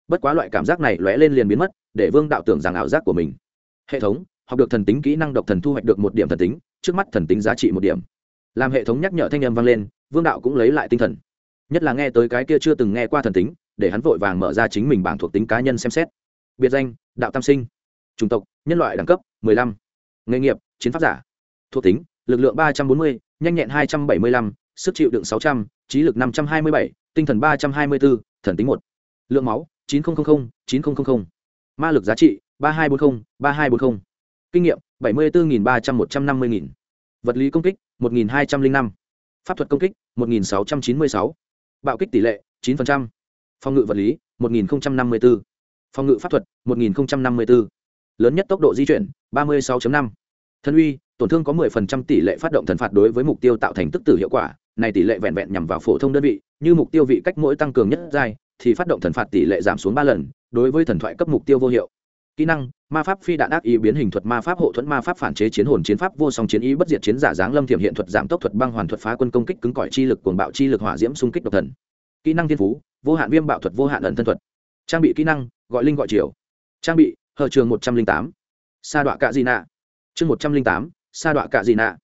Bất quá loại cảm giác này lóe lên liền biến mất, để vương đạo tưởng rằng ảo giác của mình. Hệ thống, học được thần tính kỹ năng độc thần thu hoạch được một điểm thần tính, trước mắt thần tính giá trị một điểm. Làm hệ thống nhắc nhở thanh âm vang lên, vương đạo cũng lấy lại tinh thần. Nhất là nghe tới cái kia chưa từng nghe qua thần tính, để hắn vội vàng mở ra chính mình bảng thuộc tính cá nhân xem xét. Biệt danh, đạo tam sinh. Chủng tộc, nhân loại đẳng cấp 15. nghề nghiệp, chiến pháp giả. Thuộc tính lực lượng 340, nhanh nhẹn 275, sức chịu đựng 600, trí lực 527, tinh thần 324, thần tính 1. lượng máu 9000, 9000. ma lực giá trị 3240, 3240 kinh nghiệm bảy mươi bốn ba trăm một trăm năm mươi nghìn. Vật lý công kích một nghìn hai trăm linh năm. Pháp thuật công kích một nghìn sáu trăm chín mươi sáu. Bạo kích tỷ lệ chín phòng ngự vật lý một nghìn năm mươi bốn phòng ngự pháp thuật một nghìn năm mươi bốn lớn nhất tốc độ di chuyển ba mươi sáu năm. Thân uy tổn thương có 10% tỷ lệ phát động thần phạt đối với mục tiêu tạo thành tức tử hiệu quả, này tỷ lệ vẹn vẹn nhằm vào phổ thông đơn vị, như mục tiêu vị cách mỗi tăng cường nhất giai, thì phát động thần phạt tỷ lệ giảm xuống ba lần, đối với thần thoại cấp mục tiêu vô hiệu. Kỹ năng, ma pháp phi đạn ác ý biến hình thuật ma pháp hộ thuẫn ma pháp phản chế chiến hồn chiến pháp vô song chiến ý bất diệt chiến giả giáng lâm thiểm hiện thuật giảm tốc thuật băng hoàn thuật phá quân công kích cứng cỏi chi lực cuồng bạo chi lực hỏa diễm xung kích độc thần. Kỹ năng thiên phú, vô hạn viêm bạo thuật vô hạn ẩn thân thuật. Trang bị kỹ năng, gọi linh gọi chiều trang bị, hờ trường một trăm linh tám. Sa đọa cạ di nạ chương một trăm linh tám sa đọa cạ dị nạ.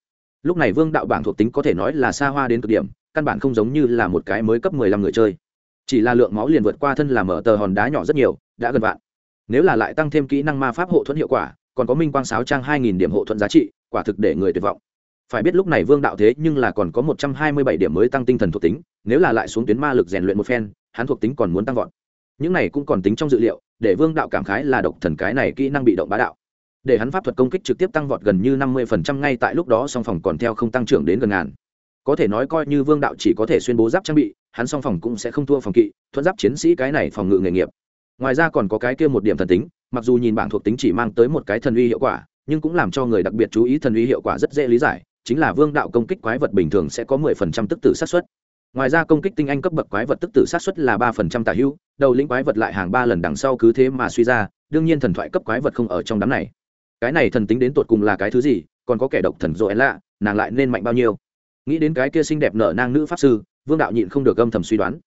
Lúc này vương đạo bảng thuộc tính có thể nói là xa hoa đến cực điểm, căn bản không giống như là một cái mới cấp mười lăm người chơi. Chỉ là lượng máu liền vượt qua thân làm ở tờ hòn đá nhỏ rất nhiều, đã gần vạn. Nếu là lại tăng thêm kỹ năng ma pháp hộ thuẫn hiệu quả, còn có minh quang sáo trang hai nghìn điểm hộ thuẫn giá trị, quả thực để người tuyệt vọng. Phải biết lúc này vương đạo thế nhưng là còn có một trăm hai mươi bảy điểm mới tăng tinh thần thuộc tính, nếu là lại xuống tuyến ma lực rèn luyện một phen, hắn thuộc tính còn muốn tăng vọt. Những này cũng còn tính trong dự liệu, để vương đạo cảm khái là độc thần cái này kỹ năng bị động bá đạo để hắn pháp thuật công kích trực tiếp tăng vọt gần như năm mươi phần trăm ngay tại lúc đó song phòng còn theo không tăng trưởng đến gần ngàn. Có thể nói coi như vương đạo chỉ có thể xuyên bố giáp trang bị, hắn song phòng cũng sẽ không thua phòng kỵ, thuận giáp chiến sĩ cái này phòng ngự nghề nghiệp. Ngoài ra còn có cái kia một điểm thần tính, mặc dù nhìn bảng thuộc tính chỉ mang tới một cái thần uy hiệu quả, nhưng cũng làm cho người đặc biệt chú ý thần uy hiệu quả rất dễ lý giải, chính là vương đạo công kích quái vật bình thường sẽ có mười phần trăm tức tử sát xuất ngoài ra công kích tinh anh cấp bậc quái vật tức tử sát xuất là ba phần trăm tả hữu, đầu lĩnh quái vật lại hàng ba lần đằng sau cứ thế mà suy ra, đương nhiên thần thoại cấp quái vật không ở trong đám này cái này thần tính đến tột cùng là cái thứ gì, còn có kẻ độc thần rồi lạ nàng lại nên mạnh bao nhiêu? Nghĩ đến cái kia xinh đẹp nở nang nữ pháp sư, vương đạo nhịn không được âm thầm suy đoán.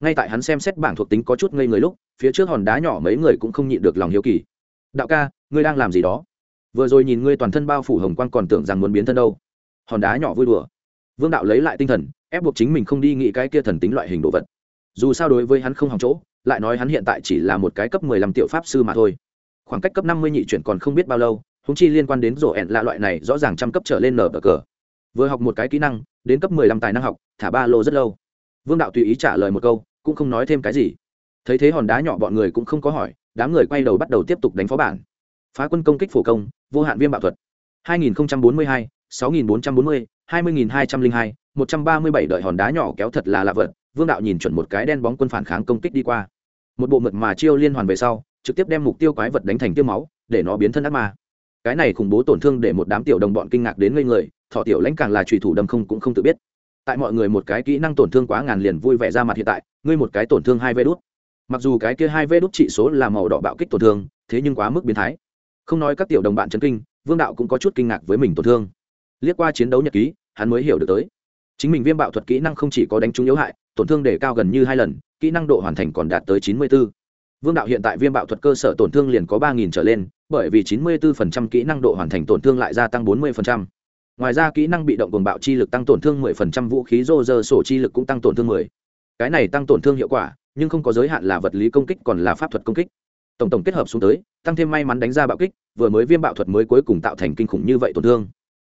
Ngay tại hắn xem xét bảng thuộc tính có chút ngây người lúc, phía trước hòn đá nhỏ mấy người cũng không nhịn được lòng hiếu kỳ. Đạo ca, ngươi đang làm gì đó? Vừa rồi nhìn ngươi toàn thân bao phủ hồng quang còn tưởng rằng muốn biến thân đâu. Hòn đá nhỏ vui đùa. Vương đạo lấy lại tinh thần, ép buộc chính mình không đi nghĩ cái kia thần tính loại hình đồ vật. Dù sao đối với hắn không hòng chỗ, lại nói hắn hiện tại chỉ là một cái cấp mười lăm tiểu pháp sư mà thôi khoảng cách cấp năm mươi nhị chuyển còn không biết bao lâu húng chi liên quan đến rổ ẹn là loại này rõ ràng trăm cấp trở lên nở bờ cờ. Vừa học một cái kỹ năng đến cấp mười lăm tài năng học thả ba lô rất lâu. Vương đạo tùy ý trả lời một câu cũng không nói thêm cái gì. Thấy thế hòn đá nhỏ bọn người cũng không có hỏi đám người quay đầu bắt đầu tiếp tục đánh phó bản. Phá quân công kích phổ công vô hạn viêm bạo thuật. 2042, 6440, 20202, 137 đợi hòn đá nhỏ kéo thật là lạ vật vương đạo nhìn chuẩn một cái đen bóng quân phản kháng công kích đi qua. Một bộ mượt mà chiêu liên hoàn về sau trực tiếp đem mục tiêu quái vật đánh thành tiêu máu, để nó biến thân ác ma. Cái này khủng bố tổn thương để một đám tiểu đồng bọn kinh ngạc đến ngây người, thọ tiểu lãnh càng là trùy thủ đâm không cũng không tự biết. Tại mọi người một cái kỹ năng tổn thương quá ngàn liền vui vẻ ra mặt hiện tại, ngươi một cái tổn thương hai vê đốt mặc dù cái kia hai vê đốt trị số là màu đỏ bạo kích tổn thương, thế nhưng quá mức biến thái. Không nói các tiểu đồng bạn chấn kinh, vương đạo cũng có chút kinh ngạc với mình tổn thương. Liếc qua chiến đấu nhật ký, hắn mới hiểu được tới. Chính mình viêm bạo thuật kỹ năng không chỉ có đánh trúng yếu hại, tổn thương để cao gần như hai lần, kỹ năng độ hoàn thành còn đạt tới chín mươi bốn vương đạo hiện tại viêm bạo thuật cơ sở tổn thương liền có ba nghìn trở lên, bởi vì chín mươi 94% kỹ năng độ hoàn thành tổn thương lại gia tăng bốn 40%. ngoài ra kỹ năng bị động cuồng bạo chi lực tăng tổn thương 10% vũ khí Roger sổ chi lực cũng tăng tổn thương 10. cái này tăng tổn thương hiệu quả, nhưng không có giới hạn là vật lý công kích còn là pháp thuật công kích tổng tổng kết hợp xuống tới, tăng thêm may mắn đánh ra bạo kích, vừa mới viêm bạo thuật mới cuối cùng tạo thành kinh khủng như vậy tổn thương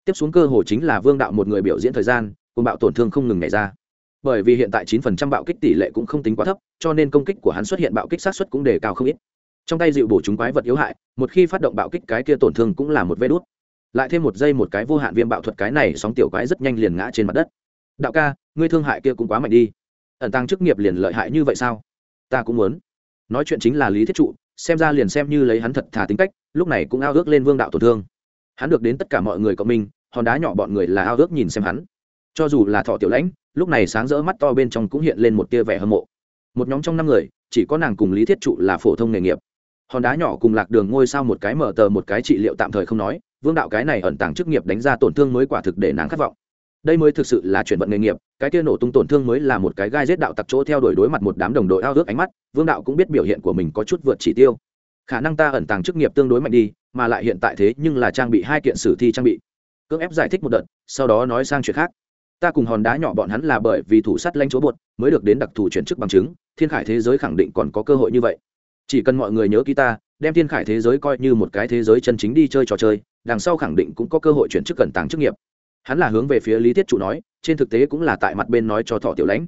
tiếp xuống cơ hồ chính là vương đạo một người biểu diễn thời gian cùng bạo tổn thương không ngừng nhảy ra bởi vì hiện tại 9% bạo kích tỷ lệ cũng không tính quá thấp cho nên công kích của hắn xuất hiện bạo kích sát xuất cũng đề cao không ít. Trong tay dịu bổ chúng quái vật yếu hại một khi phát động bạo kích cái kia tổn thương cũng là một vết đút. lại thêm một giây một cái vô hạn viêm bạo thuật cái này sóng tiểu quái rất nhanh liền ngã trên mặt đất. Đạo ca ngươi thương hại kia cũng quá mạnh đi. Ẩn tăng chức nghiệp liền lợi hại như vậy sao? Ta cũng muốn. Nói chuyện chính là lý thiết trụ xem ra liền xem như lấy hắn thật thà tính cách lúc này cũng ao ước lên vương đạo tổn thương. Hắn được đến tất cả mọi người cộng mình, hòn đá nhỏ bọn người là ao ước nhìn xem hắn. Cho dù là thọ tiểu lãnh lúc này sáng rỡ mắt to bên trong cũng hiện lên một tia vẻ hâm mộ. Một nhóm trong năm người, chỉ có nàng cùng lý thiết trụ là phổ thông nghề nghiệp. Hòn đá nhỏ cùng lạc đường ngôi sao một cái mở tờ một cái trị liệu tạm thời không nói, vương đạo cái này ẩn tàng chức nghiệp đánh ra tổn thương mới quả thực để nàng khát vọng. Đây mới thực sự là chuyển vận nghề nghiệp, cái kia nổ tung tổn thương mới là một cái gai giết đạo tặc chỗ theo đuổi đối mặt một đám đồng đội ao ước ánh mắt, vương đạo cũng biết biểu hiện của mình có chút vượt chỉ tiêu. Khả năng ta ẩn tàng chức nghiệp tương đối mạnh đi, mà lại hiện tại thế nhưng là trang bị hai kiện sử thi trang bị. Cưỡng ép giải thích một đợt, sau đó nói sang chuyện khác ta cùng hòn đá nhỏ bọn hắn là bởi vì thủ sắt lanh chúa bột mới được đến đặc thù chuyển chức bằng chứng, thiên khải thế giới khẳng định còn có cơ hội như vậy. Chỉ cần mọi người nhớ ký ta, đem thiên khải thế giới coi như một cái thế giới chân chính đi chơi trò chơi, đằng sau khẳng định cũng có cơ hội chuyển chức cẩn tàng chức nghiệp. Hắn là hướng về phía lý thiết chủ nói, trên thực tế cũng là tại mặt bên nói cho thọ tiểu lãnh.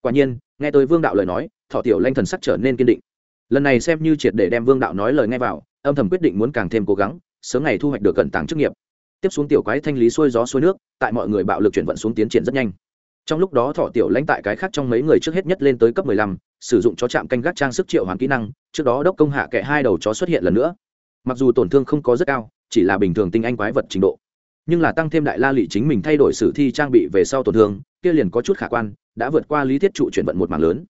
Quả nhiên, nghe tôi vương đạo lời nói, thọ tiểu lanh thần sắc trở nên kiên định. Lần này xem như triệt để đem vương đạo nói lời ngay vào, âm thầm quyết định muốn càng thêm cố gắng, sớm ngày thu hoạch được cẩn tàng chức nghiệp tiếp xuống tiểu quái thanh lý xuôi gió xuôi nước tại mọi người bạo lực chuyển vận xuống tiến triển rất nhanh. Trong lúc đó thọ tiểu lãnh tại cái khác trong mấy người trước hết nhất lên tới cấp 15, sử dụng cho chạm canh gác trang sức triệu hoàn kỹ năng trước đó đốc công hạ kệ hai đầu chó xuất hiện lần nữa. Mặc dù tổn thương không có rất cao chỉ là bình thường tinh anh quái vật trình độ. Nhưng là tăng thêm đại la lị chính mình thay đổi sử thi trang bị về sau tổn thương kia liền có chút khả quan đã vượt qua lý thiết trụ chuyển vận một mảng lớn.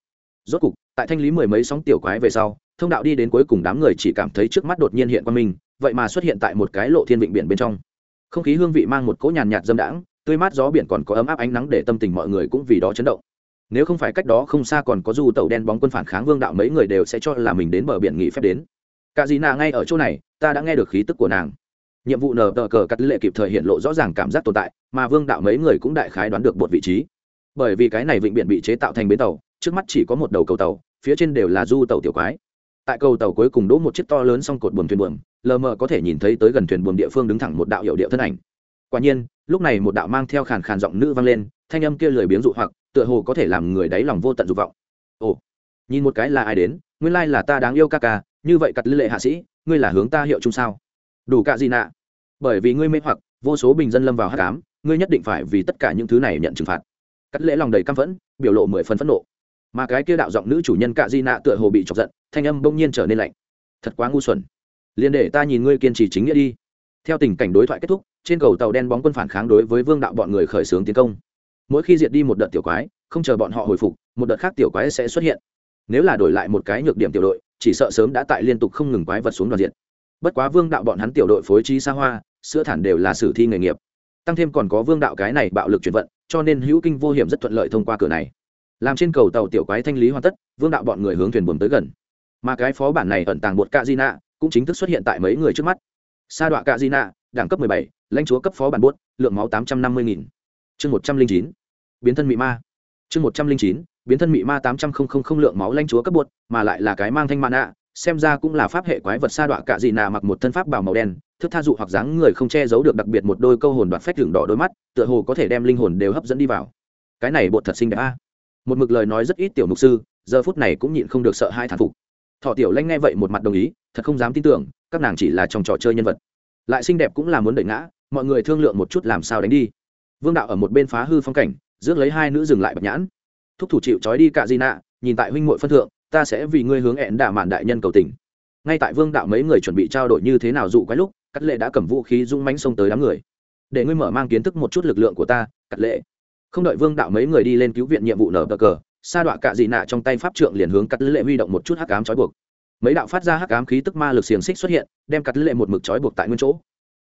Rốt cục tại thanh lý mười mấy sóng tiểu quái về sau thông đạo đi đến cuối cùng đám người chỉ cảm thấy trước mắt đột nhiên hiện qua mình vậy mà xuất hiện tại một cái lộ thiên vịnh biển bên trong không khí hương vị mang một cỗ nhàn nhạt dâm đãng, tươi mát gió biển còn có ấm áp ánh nắng để tâm tình mọi người cũng vì đó chấn động. Nếu không phải cách đó không xa còn có du tàu đen bóng quân phản kháng vương đạo mấy người đều sẽ cho là mình đến bờ biển nghỉ phép đến. Cả dì nà ngay ở chỗ này, ta đã nghe được khí tức của nàng. Nhiệm vụ nờ tờ cờ cắt lệ kịp thời hiện lộ rõ ràng cảm giác tồn tại, mà vương đạo mấy người cũng đại khái đoán được một vị trí. Bởi vì cái này vịnh biển bị chế tạo thành bến tàu, trước mắt chỉ có một đầu cầu tàu, phía trên đều là du tàu tiểu quái. Tại cầu tàu cuối cùng đỗ một chiếc to lớn song cột buồm thuyền buồm lờ mờ có thể nhìn thấy tới gần thuyền buồm địa phương đứng thẳng một đạo hiệu điệu thân ảnh. Quả nhiên, lúc này một đạo mang theo khàn khàn giọng nữ vang lên, thanh âm kia lười biếng dụ hoặc, tựa hồ có thể làm người đáy lòng vô tận dục vọng. Ồ, nhìn một cái là ai đến, nguyên lai là ta đáng yêu ca ca, như vậy cặt lệ hạ sĩ, ngươi là hướng ta hiệu chung sao? Đủ cả gì nạ? Bởi vì ngươi mê hoặc, vô số bình dân lâm vào hát cám ngươi nhất định phải vì tất cả những thứ này nhận trừng phạt. Cắt lễ lòng đầy căm phẫn, biểu lộ mười phần phẫn nộ. Mà cái kia đạo giọng nữ chủ nhân cạ di nạ tựa hồ bị chọc giận, thanh âm bỗng nhiên trở nên lạnh. Thật quá ngu xuẩn liền để ta nhìn ngươi kiên trì chính nghĩa đi. Theo tình cảnh đối thoại kết thúc, trên cầu tàu đen bóng quân phản kháng đối với vương đạo bọn người khởi xướng tiến công. Mỗi khi diệt đi một đợt tiểu quái, không chờ bọn họ hồi phục, một đợt khác tiểu quái sẽ xuất hiện. Nếu là đổi lại một cái nhược điểm tiểu đội, chỉ sợ sớm đã tại liên tục không ngừng quái vật xuống đoàn diện bất quá vương đạo bọn hắn tiểu đội phối trí xa hoa, sữa thản đều là sử thi nghề nghiệp. Tăng thêm còn có vương đạo cái này bạo lực chuyển vận, cho nên hữu kinh vô hiểm rất thuận lợi thông qua cửa này. Làm trên cầu tàu tiểu quái thanh lý hoàn tất, vương đạo bọn người hướng thuyền buồm tới gần. Mà cái phó bản này ẩn tàng một cạ di nạ cũng chính thức xuất hiện tại mấy người trước mắt sa đọa cạ di nạ đẳng cấp 17, lãnh chúa cấp phó bản buốt, lượng máu 850.000. chương 109. biến thân mị ma chương 109, biến thân mị ma 800 lượng máu lãnh chúa cấp buốt, mà lại là cái mang thanh mạn ạ xem ra cũng là pháp hệ quái vật sa đọa cạ di nạ mặc một thân pháp bào màu đen thức tha dụ hoặc dáng người không che giấu được đặc biệt một đôi câu hồn đoạt phách đường đỏ đôi mắt tựa hồ có thể đem linh hồn đều hấp dẫn đi vào cái này bột thật xinh đẹp a một mực lời nói rất ít tiểu mục sư giờ phút này cũng nhịn không được sợ hai thản phục thọ tiểu lanh nghe vậy một mặt đồng ý thật không dám tin tưởng, các nàng chỉ là trong trò chơi nhân vật. Lại xinh đẹp cũng là muốn đẩy ngã, mọi người thương lượng một chút làm sao đánh đi. Vương đạo ở một bên phá hư phong cảnh, rước lấy hai nữ dừng lại bạch nhãn. Thúc thủ chịu trói đi cả di nạ nhìn tại huynh muội phân thượng, ta sẽ vì ngươi hướng hẹn đả mạn đại nhân cầu tình. Ngay tại vương đạo mấy người chuẩn bị trao đổi như thế nào dụ quái lúc cắt lệ đã cầm vũ khí rung mánh xông tới đám người. Để ngươi mở mang kiến thức một chút lực lượng của ta cắt lệ. Không đợi vương đạo mấy người đi lên cứu viện nhiệm vụ nở bờ cờ, sa đọa cạ dị nạ trong tay pháp trượng liền hướng cắt lệ huy động một chút hắc ám trói buộc mấy đạo phát ra hắc ám khí tức ma lực xiềng xích xuất hiện, đem cắt lệ một mực trói buộc tại nguyên chỗ.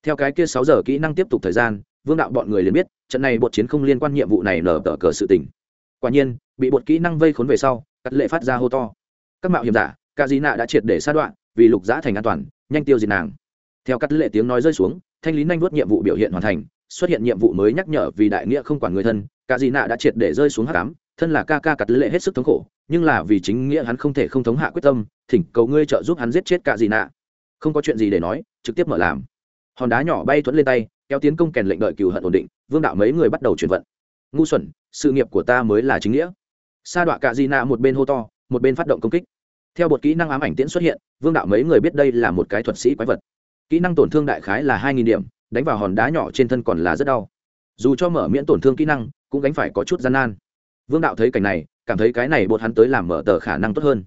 Theo cái kia sáu giờ kỹ năng tiếp tục thời gian, vương đạo bọn người liền biết, trận này bột chiến không liên quan nhiệm vụ này nở tờ cờ sự tình. Quả nhiên, bị bột kỹ năng vây khốn về sau, cắt lệ phát ra hô to. Các mạo hiểm giả, ca di nạ đã triệt để sát đoạn, vì lục giã thành an toàn, nhanh tiêu diệt nàng. Theo cắt lệ tiếng nói rơi xuống, thanh lý nhanh vuốt nhiệm vụ biểu hiện hoàn thành, xuất hiện nhiệm vụ mới nhắc nhở vì đại nghĩa không quản người thân, ca di nạ đã triệt để rơi xuống h tám thân là ca ca cắt lệ hết sức thống khổ, nhưng là vì chính nghĩa hắn không thể không thống hạ quyết tâm, thỉnh cầu ngươi trợ giúp hắn giết chết cả gì nạ. Không có chuyện gì để nói, trực tiếp mở làm. Hòn đá nhỏ bay thuẫn lên tay, kéo tiến công kèn lệnh đợi cừu hận ổn định, vương đạo mấy người bắt đầu chuyển vận. Ngu xuẩn, sự nghiệp của ta mới là chính nghĩa. Sa đọa cạ di nạ một bên hô to, một bên phát động công kích. Theo một kỹ năng ám ảnh tiễn xuất hiện, vương đạo mấy người biết đây là một cái thuật sĩ quái vật. Kỹ năng tổn thương đại khái là hai nghìn điểm, đánh vào hòn đá nhỏ trên thân còn là rất đau. Dù cho mở miễn tổn thương kỹ năng, cũng gánh phải có chút gian nan vương đạo thấy cảnh này, cảm thấy cái này bột hắn tới làm mở tờ khả năng tốt hơn.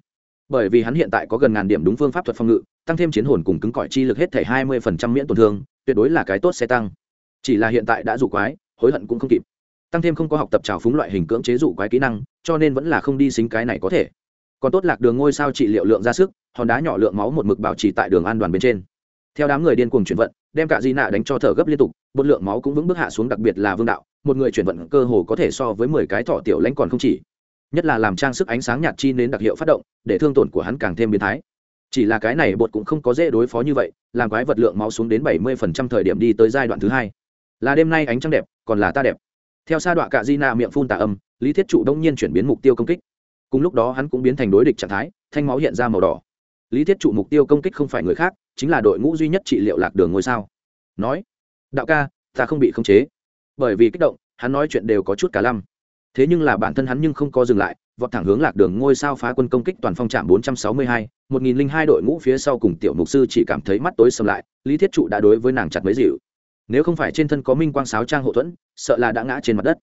Bởi vì hắn hiện tại có gần ngàn điểm đúng phương pháp thuật phòng ngự, tăng thêm chiến hồn cùng cứng cỏi chi lực hết thể hai mươi phần trăm miễn tổn thương, tuyệt đối là cái tốt sẽ tăng. Chỉ là hiện tại đã dụ quái, hối hận cũng không kịp. Tăng thêm không có học tập trào phúng loại hình cưỡng chế dụ quái kỹ năng, cho nên vẫn là không đi xính cái này có thể. Còn tốt lạc đường ngôi sao trị liệu lượng ra sức, hòn đá nhỏ lượng máu một mực bảo trì tại đường an đoàn bên trên theo đám người điên cuồng chuyển vận, đem cả di nạ đánh cho thở gấp liên tục một lượng máu cũng vững bước hạ xuống đặc biệt là vương đạo, một người chuyển vận cơ hồ có thể so với mười cái thỏ tiểu lãnh còn không chỉ. Nhất là làm trang sức ánh sáng nhạt chi đến đặc hiệu phát động, để thương tổn của hắn càng thêm biến thái. Chỉ là cái này bột cũng không có dễ đối phó như vậy, làm quái vật lượng máu xuống đến bảy mươi phần trăm thời điểm đi tới giai đoạn thứ hai. Là đêm nay ánh trăng đẹp, còn là ta đẹp. Theo sa đoạn cạ di nạ miệng phun tà âm, lý thiết trụ đông nhiên chuyển biến mục tiêu công kích. Cùng lúc đó hắn cũng biến thành đối địch trạng thái, thanh máu hiện ra màu đỏ lý thiết trụ mục tiêu công kích không phải người khác chính là đội ngũ duy nhất trị liệu lạc đường ngôi sao nói đạo ca ta không bị khống chế bởi vì kích động hắn nói chuyện đều có chút cả lăm thế nhưng là bản thân hắn nhưng không có dừng lại vọt thẳng hướng lạc đường ngôi sao phá quân công kích toàn phong trạm 462, 1002 đội ngũ phía sau cùng tiểu mục sư chỉ cảm thấy mắt tối sầm lại, Lý Thiết trụ đã đối với nàng chặt mấy dịu. Nếu không phải trên thân có minh quang sáo trang hộ thuẫn, sợ là đã ngã trên mặt đất.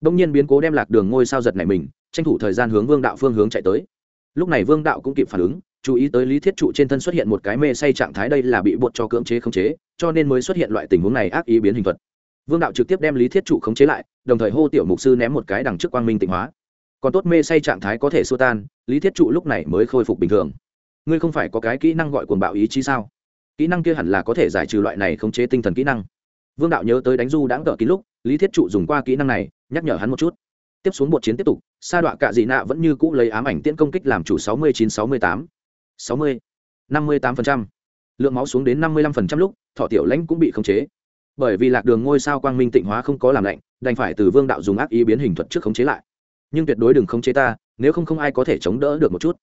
Đông nhiên biến cố đem lạc đường ngôi sao giật này mình, tranh thủ thời gian hướng Vương đạo phương hướng chạy tới. Lúc này Vương đạo cũng kịp phản ứng, chú ý tới Lý Thiết trụ trên thân xuất hiện một cái mê say trạng thái đây là bị buộc cho cưỡng chế khống chế, cho nên mới xuất hiện loại tình huống này ác ý biến hình thuật. Vương đạo trực tiếp đem Lý Thiết trụ khống chế lại, đồng thời hô tiểu mục sư ném một cái đằng trước quang minh tịnh hóa. Còn tốt mê say trạng thái có thể xua tan lý thiết trụ lúc này mới khôi phục bình thường. Ngươi không phải có cái kỹ năng gọi cuồng bạo ý chí sao? Kỹ năng kia hẳn là có thể giải trừ loại này khống chế tinh thần kỹ năng. Vương đạo nhớ tới đánh du đãng tợ ký lúc lý thiết trụ dùng qua kỹ năng này nhắc nhở hắn một chút. Tiếp xuống một chiến tiếp tục sa đọa cạ dị nạ vẫn như cũ lấy ám ảnh tiễn công kích làm chủ sáu mươi chín sáu mươi tám sáu mươi năm mươi tám lượng máu xuống đến năm mươi năm lúc, thọ tiểu lãnh cũng bị khống chế. Bởi vì lạc đường ngôi sao quang minh tịnh hóa không có làm lạnh, đành phải từ vương đạo dùng ác ý biến hình thuật trước khống chế lại. Nhưng tuyệt đối đừng khống chế ta, nếu không không ai có thể chống đỡ được một chút.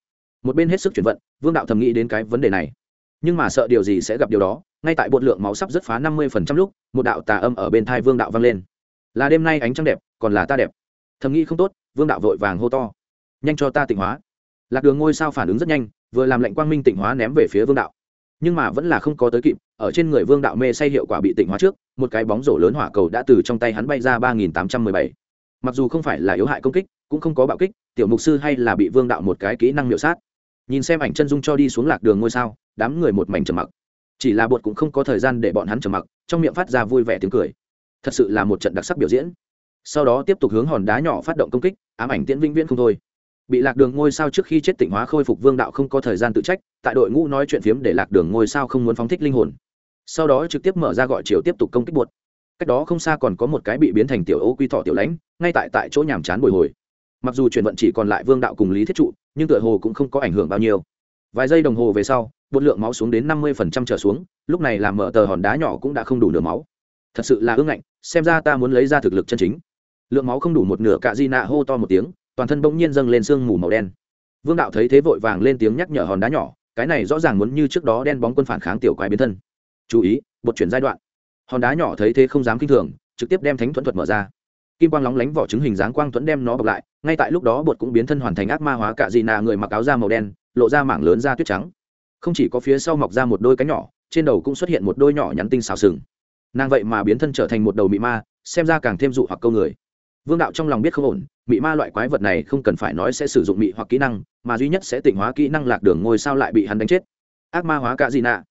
Một bên hết sức chuyển vận, vương đạo thầm nghĩ đến cái vấn đề này. Nhưng mà sợ điều gì sẽ gặp điều đó, ngay tại bột lượng máu sắp rất phá năm mươi phần trăm lúc, một đạo tà âm ở bên thai vương đạo vang lên. Là đêm nay ánh trăng đẹp, còn là ta đẹp. Thầm nghĩ không tốt, vương đạo vội vàng hô to. Nhanh cho ta tịnh hóa lạc đường ngôi sao phản ứng rất nhanh, vừa làm lệnh quang minh tịnh hóa ném về phía vương đạo. Nhưng mà vẫn là không có tới kịp, ở trên người vương đạo mê say hiệu quả bị tịnh hóa trước, một cái bóng rổ lớn hỏa cầu đã từ trong tay hắn bay ra ba nghìn tám trăm mười bảy. Mặc dù không phải là yếu hại công kích, cũng không có bạo kích, tiểu mục sư hay là bị vương đạo một cái kỹ năng miểu sát. Nhìn xem ảnh chân dung cho đi xuống lạc đường ngôi sao, đám người một mảnh trầm mặc. Chỉ là bột cũng không có thời gian để bọn hắn trầm mặc, trong miệng phát ra vui vẻ tiếng cười. Thật sự là một trận đặc sắc biểu diễn. Sau đó tiếp tục hướng hòn đá nhỏ phát động công kích, ám ảnh tiễn vĩnh viễn không thôi bị lạc đường ngôi sao trước khi chết tỉnh hóa khôi phục vương đạo không có thời gian tự trách, tại đội ngũ nói chuyện phiếm để lạc đường ngôi sao không muốn phóng thích linh hồn. Sau đó trực tiếp mở ra gọi chiều tiếp tục công kích buột cách đó không xa còn có một cái bị biến thành tiểu ô quy thọ tiểu lãnh, ngay tại tại chỗ nhàm chán bồi hồi. Mặc dù chuyển vận chỉ còn lại vương đạo cùng lý thiết trụ, nhưng tựa hồ cũng không có ảnh hưởng bao nhiêu. Vài giây đồng hồ về sau, bột lượng máu xuống đến năm mươi phần trăm trở xuống, lúc này làm mở tờ hòn đá nhỏ cũng đã không đủ nửa máu. Thật sự là ưng ngạnh, xem ra ta muốn lấy ra thực lực chân chính. Lượng máu không đủ một nửa cạ di nạ hô to một tiếng toàn thân bỗng nhiên dâng lên sương mù màu đen. Vương đạo thấy thế vội vàng lên tiếng nhắc nhở hòn đá nhỏ, cái này rõ ràng muốn như trước đó đen bóng quân phản kháng tiểu quái biến thân. Chú ý, bột chuyển giai đoạn. Hòn đá nhỏ thấy thế không dám kinh thường, trực tiếp đem thánh thuẫn thuật mở ra. Kim quang lóng lánh vỏ trứng hình dáng quang thuẫn đem nó bọc lại, ngay tại lúc đó bột cũng biến thân hoàn thành ác ma hóa cạ dị nà người mặc áo da màu đen, lộ ra mảng lớn da tuyết trắng. Không chỉ có phía sau mọc ra một đôi cánh nhỏ, trên đầu cũng xuất hiện một đôi nhỏ nhắn tinh xào sừng. Nàng vậy mà biến thân trở thành một đầu mị ma, xem ra càng thêm dụ hoặc câu người vương đạo trong lòng biết không ổn, mị ma loại quái vật này không cần phải nói sẽ sử dụng mị hoặc kỹ năng, mà duy nhất sẽ tỉnh hóa kỹ năng lạc đường ngôi sao lại bị hắn đánh chết. Ác ma hóa cả gì nạ?